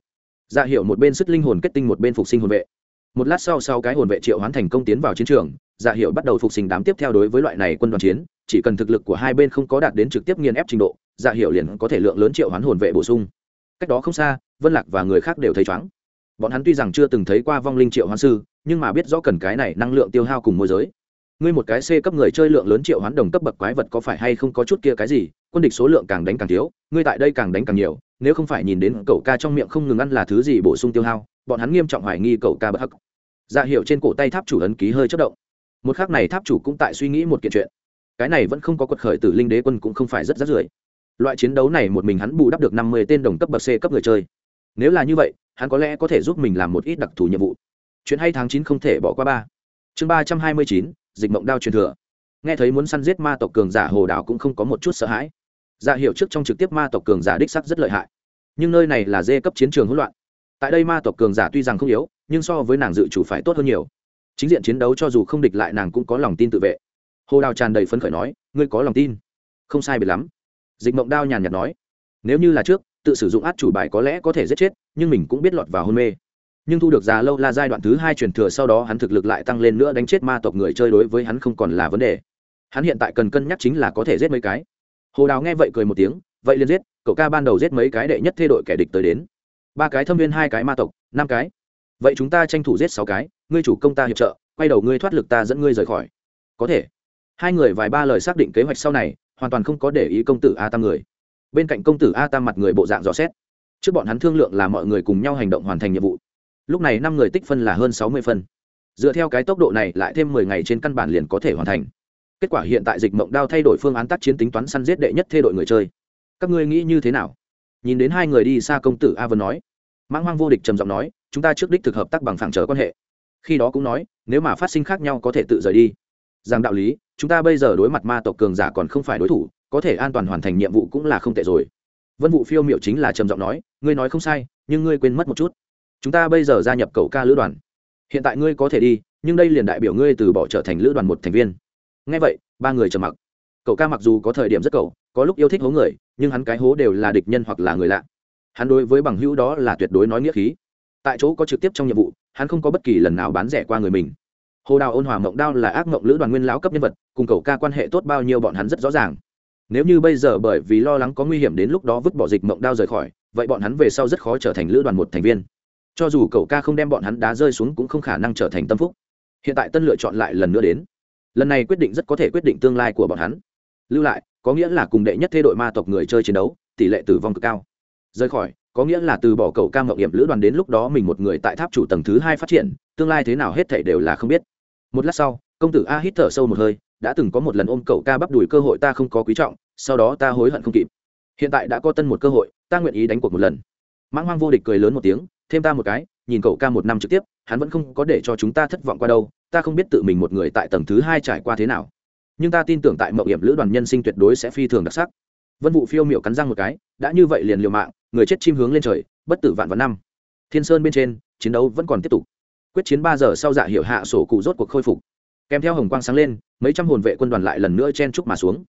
Dạ hiệu một bên sức linh hồn kết tinh một bên phục sinh hồn vệ. Một lát sau sau cái hồn vệ triệu hoán thành công tiến vào chiến trường dạ hiệu bắt đầu phục sinh đám tiếp theo đối với loại này quân đoàn chiến, chỉ cần thực lực của hai bên không có đạt đến trực tiếp nghiền ép trình độ dạ hiệu liền có thể lượng lớn triệu hoán hồn vệ bổ sung cách đó không xa, vân lạc và người khác đều thấy chóng. Bọn hắn tuy rằng chưa từng thấy qua vong linh triệu hoán sư, nhưng mà biết rõ cần cái này năng lượng tiêu hao cùng môi giới. Ngươi một cái c cấp người chơi lượng lớn triệu hoán đồng cấp bậc quái vật có phải hay không có chút kia cái gì? Quân địch số lượng càng đánh càng thiếu, ngươi tại đây càng đánh càng nhiều, nếu không phải nhìn đến cậu ca trong miệng không ngừng ăn là thứ gì bổ sung tiêu hao, bọn hắn nghiêm trọng hoài nghi cậu ca bất hắc. Dạ hiệu trên cổ tay tháp chủ ấn ký hơi chất động. Một khác này tháp chủ cũng tại suy nghĩ một kiện chuyện. Cái này vẫn không có quật khởi từ linh đế quân cũng không phải rất rất rưởi loại chiến đấu này một mình hắn bù đắp được năm mươi tên đồng cấp bậc c cấp người chơi. Nếu là như vậy, hắn có lẽ có thể giúp mình làm một ít đặc thù nhiệm vụ. Chuyện hay tháng chín không thể bỏ qua ba. Chương ba trăm hai mươi chín, dịch mộng đao truyền thừa. Nghe thấy muốn săn giết ma tộc cường giả hồ Đào cũng không có một chút sợ hãi. Dạ hiệu trước trong trực tiếp ma tộc cường giả đích sắc rất lợi hại. Nhưng nơi này là dê cấp chiến trường hỗn loạn. Tại đây ma tộc cường giả tuy rằng không yếu, nhưng so với nàng dự chủ phải tốt hơn nhiều. Chính diện chiến đấu cho dù không địch lại nàng cũng có lòng tin tự vệ. Hồ đào tràn đầy phấn khởi nói, ngươi có lòng tin? Không sai biệt lắm dịch mộng đao nhàn nhạt nói, nếu như là trước, tự sử dụng át chủ bài có lẽ có thể giết chết, nhưng mình cũng biết lọt vào hôn mê. Nhưng thu được già lâu là giai đoạn thứ hai truyền thừa sau đó hắn thực lực lại tăng lên nữa đánh chết ma tộc người chơi đối với hắn không còn là vấn đề. Hắn hiện tại cần cân nhắc chính là có thể giết mấy cái. Hồ đào nghe vậy cười một tiếng, vậy liền giết, cậu ca ban đầu giết mấy cái đệ nhất thê đội kẻ địch tới đến. Ba cái thâm viên, hai cái ma tộc, năm cái. Vậy chúng ta tranh thủ giết sáu cái, ngươi chủ công ta hiệp trợ, quay đầu ngươi thoát lực ta dẫn ngươi rời khỏi. Có thể. Hai người vài ba lời xác định kế hoạch sau này hoàn toàn không có để ý công tử a tam người. Bên cạnh công tử a tam mặt người bộ dạng rõ xét. Trước bọn hắn thương lượng là mọi người cùng nhau hành động hoàn thành nhiệm vụ. Lúc này năm người tích phân là hơn sáu mươi phân. Dựa theo cái tốc độ này lại thêm mười ngày trên căn bản liền có thể hoàn thành. Kết quả hiện tại dịch mộng đao thay đổi phương án tác chiến tính toán săn giết đệ nhất thê đội người chơi. Các ngươi nghĩ như thế nào? Nhìn đến hai người đi xa công tử a vân nói. Mãng hoang vô địch trầm giọng nói, chúng ta trước đích thực hợp tác bằng phẳng trở quan hệ. Khi đó cũng nói, nếu mà phát sinh khác nhau có thể tự rời đi. Rằng đạo lý chúng ta bây giờ đối mặt ma tộc cường giả còn không phải đối thủ, có thể an toàn hoàn thành nhiệm vụ cũng là không tệ rồi. Vân vụ phiêu miệu chính là trầm giọng nói, ngươi nói không sai, nhưng ngươi quên mất một chút. Chúng ta bây giờ gia nhập cầu ca lữ đoàn. Hiện tại ngươi có thể đi, nhưng đây liền đại biểu ngươi từ bỏ trở thành lữ đoàn một thành viên. Ngay vậy, ba người trầm mặc. Cậu ca mặc dù có thời điểm rất cậu, có lúc yêu thích hố người, nhưng hắn cái hố đều là địch nhân hoặc là người lạ. Hắn đối với bằng hữu đó là tuyệt đối nói nghĩa khí. Tại chỗ có trực tiếp trong nhiệm vụ, hắn không có bất kỳ lần nào bán rẻ qua người mình hồ đào ôn hòa mộng đao là ác mộng lữ đoàn nguyên lão cấp nhân vật, cùng cầu ca quan hệ tốt bao nhiêu bọn hắn rất rõ ràng. Nếu như bây giờ bởi vì lo lắng có nguy hiểm đến lúc đó vứt bỏ dịch mộng đao rời khỏi, vậy bọn hắn về sau rất khó trở thành lữ đoàn một thành viên. Cho dù cậu ca không đem bọn hắn đá rơi xuống cũng không khả năng trở thành tâm phúc. Hiện tại tân lựa chọn lại lần nữa đến. Lần này quyết định rất có thể quyết định tương lai của bọn hắn. Lưu lại, có nghĩa là cùng đệ nhất thế đội ma tộc người chơi chiến đấu, tỷ lệ tử vong cực cao. Rời khỏi, có nghĩa là từ bỏ cậu ca mậu hiểm lữ đoàn đến lúc đó mình một người tại tháp chủ tầng thứ hai phát triển, tương lai thế nào hết thể đều là không biết một lát sau, công tử a hít thở sâu một hơi, đã từng có một lần ôm cậu ca bắp đùi cơ hội ta không có quý trọng, sau đó ta hối hận không kịp. Hiện tại đã có tân một cơ hội, ta nguyện ý đánh cuộc một lần. Mãng hoang vô địch cười lớn một tiếng, thêm ta một cái, nhìn cậu ca một năm trực tiếp, hắn vẫn không có để cho chúng ta thất vọng qua đâu, ta không biết tự mình một người tại tầng thứ hai trải qua thế nào. Nhưng ta tin tưởng tại mậu hiểm lữ đoàn nhân sinh tuyệt đối sẽ phi thường đặc sắc. Vân vụ phiêu miệu cắn răng một cái, đã như vậy liền liều mạng, người chết chim hướng lên trời, bất tử vạn vạn năm. Thiên sơn bên trên, chiến đấu vẫn còn tiếp tục quyết chiến ba giờ sau dạ hiệu hạ sổ cụ rốt cuộc khôi phục. Kèm theo hồng quang sáng lên, mấy trăm hồn vệ quân đoàn lại lần nữa chen trúc mà xuống.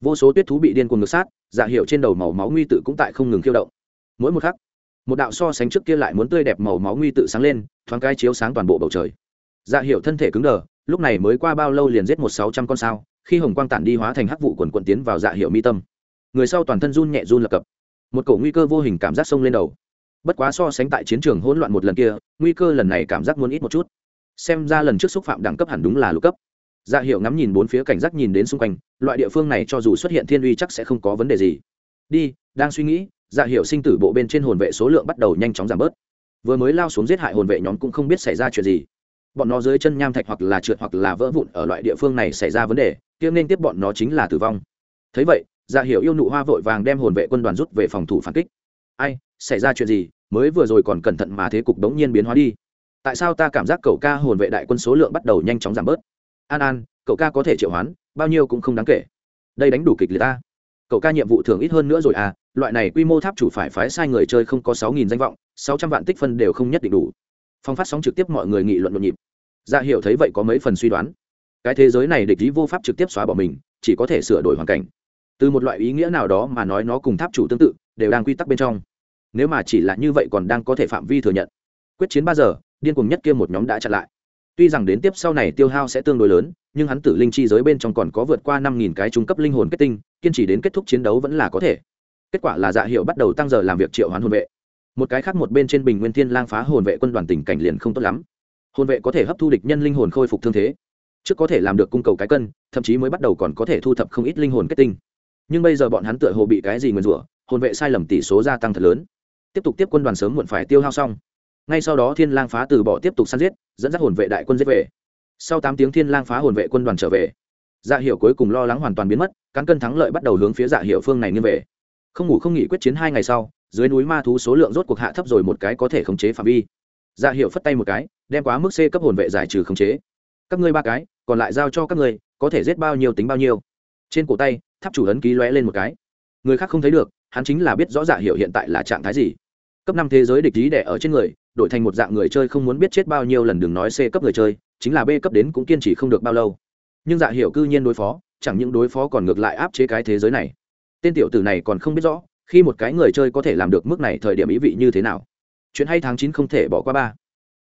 Vô số tuyết thú bị điên cuồng ngược sát dạ hiệu trên đầu màu máu nguy tự cũng tại không ngừng khiêu động. Mỗi một khắc, một đạo so sánh trước kia lại muốn tươi đẹp màu máu nguy tự sáng lên, thoáng cái chiếu sáng toàn bộ bầu trời. Dạ hiệu thân thể cứng đờ, lúc này mới qua bao lâu liền giết một sáu trăm con sao, khi hồng quang tản đi hóa thành hắc vụ quần quần tiến vào dạ hiệu mi tâm. Người sau toàn thân run nhẹ run lập cập. Một cổ nguy cơ vô hình cảm giác sông lên đầu bất quá so sánh tại chiến trường hỗn loạn một lần kia, nguy cơ lần này cảm giác muốn ít một chút. Xem ra lần trước xúc phạm đẳng cấp hẳn đúng là lục cấp. Dạ hiệu ngắm nhìn bốn phía cảnh giác nhìn đến xung quanh, loại địa phương này cho dù xuất hiện thiên uy chắc sẽ không có vấn đề gì. Đi, đang suy nghĩ dạ hiệu sinh tử bộ bên trên hồn vệ số lượng bắt đầu nhanh chóng giảm bớt. Vừa mới lao xuống giết hại hồn vệ nhóm cũng không biết xảy ra chuyện gì. Bọn nó dưới chân nham thạch hoặc là trượt hoặc là vỡ vụn ở loại địa phương này xảy ra vấn đề, kia nên tiếp bọn nó chính là tử vong. Thấy vậy dạ Hiệu yêu nụ hoa vội vàng đem hồn vệ quân đoàn rút về phòng thủ phản kích ai, xảy ra chuyện gì, mới vừa rồi còn cẩn thận mà thế cục đống nhiên biến hóa đi. Tại sao ta cảm giác cậu ca hồn vệ đại quân số lượng bắt đầu nhanh chóng giảm bớt? An an, cậu ca có thể triệu hoán, bao nhiêu cũng không đáng kể. Đây đánh đủ kịch liệt ta. Cậu ca nhiệm vụ thường ít hơn nữa rồi à loại này quy mô tháp chủ phải phái sai người chơi không có sáu nghìn danh vọng, sáu trăm vạn tích phân đều không nhất định đủ. Phong phát sóng trực tiếp mọi người nghị luận nhộn nhịp. Dạ hiểu thấy vậy có mấy phần suy đoán. Cái thế giới này địch ý vô pháp trực tiếp xóa bỏ mình, chỉ có thể sửa đổi hoàn cảnh từ một loại ý nghĩa nào đó mà nói nó cùng tháp chủ tương tự, đều đang quy tắc bên trong. Nếu mà chỉ là như vậy còn đang có thể phạm vi thừa nhận. Quyết chiến ba giờ, điên cuồng nhất kia một nhóm đã chặn lại. Tuy rằng đến tiếp sau này tiêu hao sẽ tương đối lớn, nhưng hắn tử linh chi giới bên trong còn có vượt qua năm nghìn cái trung cấp linh hồn kết tinh, kiên trì đến kết thúc chiến đấu vẫn là có thể. Kết quả là dạ hiệu bắt đầu tăng giờ làm việc triệu hoán hồn vệ. Một cái khác một bên trên bình nguyên thiên lang phá hồn vệ quân đoàn tình cảnh liền không tốt lắm. Hồn vệ có thể hấp thu địch nhân linh hồn khôi phục thương thế. Trước có thể làm được cung cầu cái cân, thậm chí mới bắt đầu còn có thể thu thập không ít linh hồn kết tinh nhưng bây giờ bọn hắn tựa hồ bị cái gì nguyền rủa, hồn vệ sai lầm tỷ số gia tăng thật lớn. Tiếp tục tiếp quân đoàn sớm muộn phải tiêu hao xong. Ngay sau đó thiên lang phá từ bỏ tiếp tục săn giết, dẫn dắt hồn vệ đại quân giết về. Sau tám tiếng thiên lang phá hồn vệ quân đoàn trở về dạ hiệu cuối cùng lo lắng hoàn toàn biến mất, cán cân thắng lợi bắt đầu hướng phía dạ hiệu phương này nghiêng về. Không ngủ không nghỉ quyết chiến hai ngày sau, dưới núi ma thú số lượng rốt cuộc hạ thấp rồi một cái có thể khống chế phạm vi. Dạ hiệu phất tay một cái, đem quá mức c cấp hồn vệ giải trừ khống chế. Các ngươi ba cái, còn lại giao cho các ngươi, có thể giết bao nhiêu tính bao nhiêu trên cổ tay, tháp chủ ấn ký lóe lên một cái. Người khác không thấy được, hắn chính là biết rõ dạ hiệu hiện tại là trạng thái gì. Cấp năm thế giới địch lý đẻ ở trên người, đổi thành một dạng người chơi không muốn biết chết bao nhiêu lần đừng nói c cấp người chơi, chính là b cấp đến cũng kiên trì không được bao lâu. Nhưng dạ hiệu cư nhiên đối phó, chẳng những đối phó còn ngược lại áp chế cái thế giới này. Tên tiểu tử này còn không biết rõ, khi một cái người chơi có thể làm được mức này thời điểm ý vị như thế nào. Chuyện hay tháng chín không thể bỏ qua ba.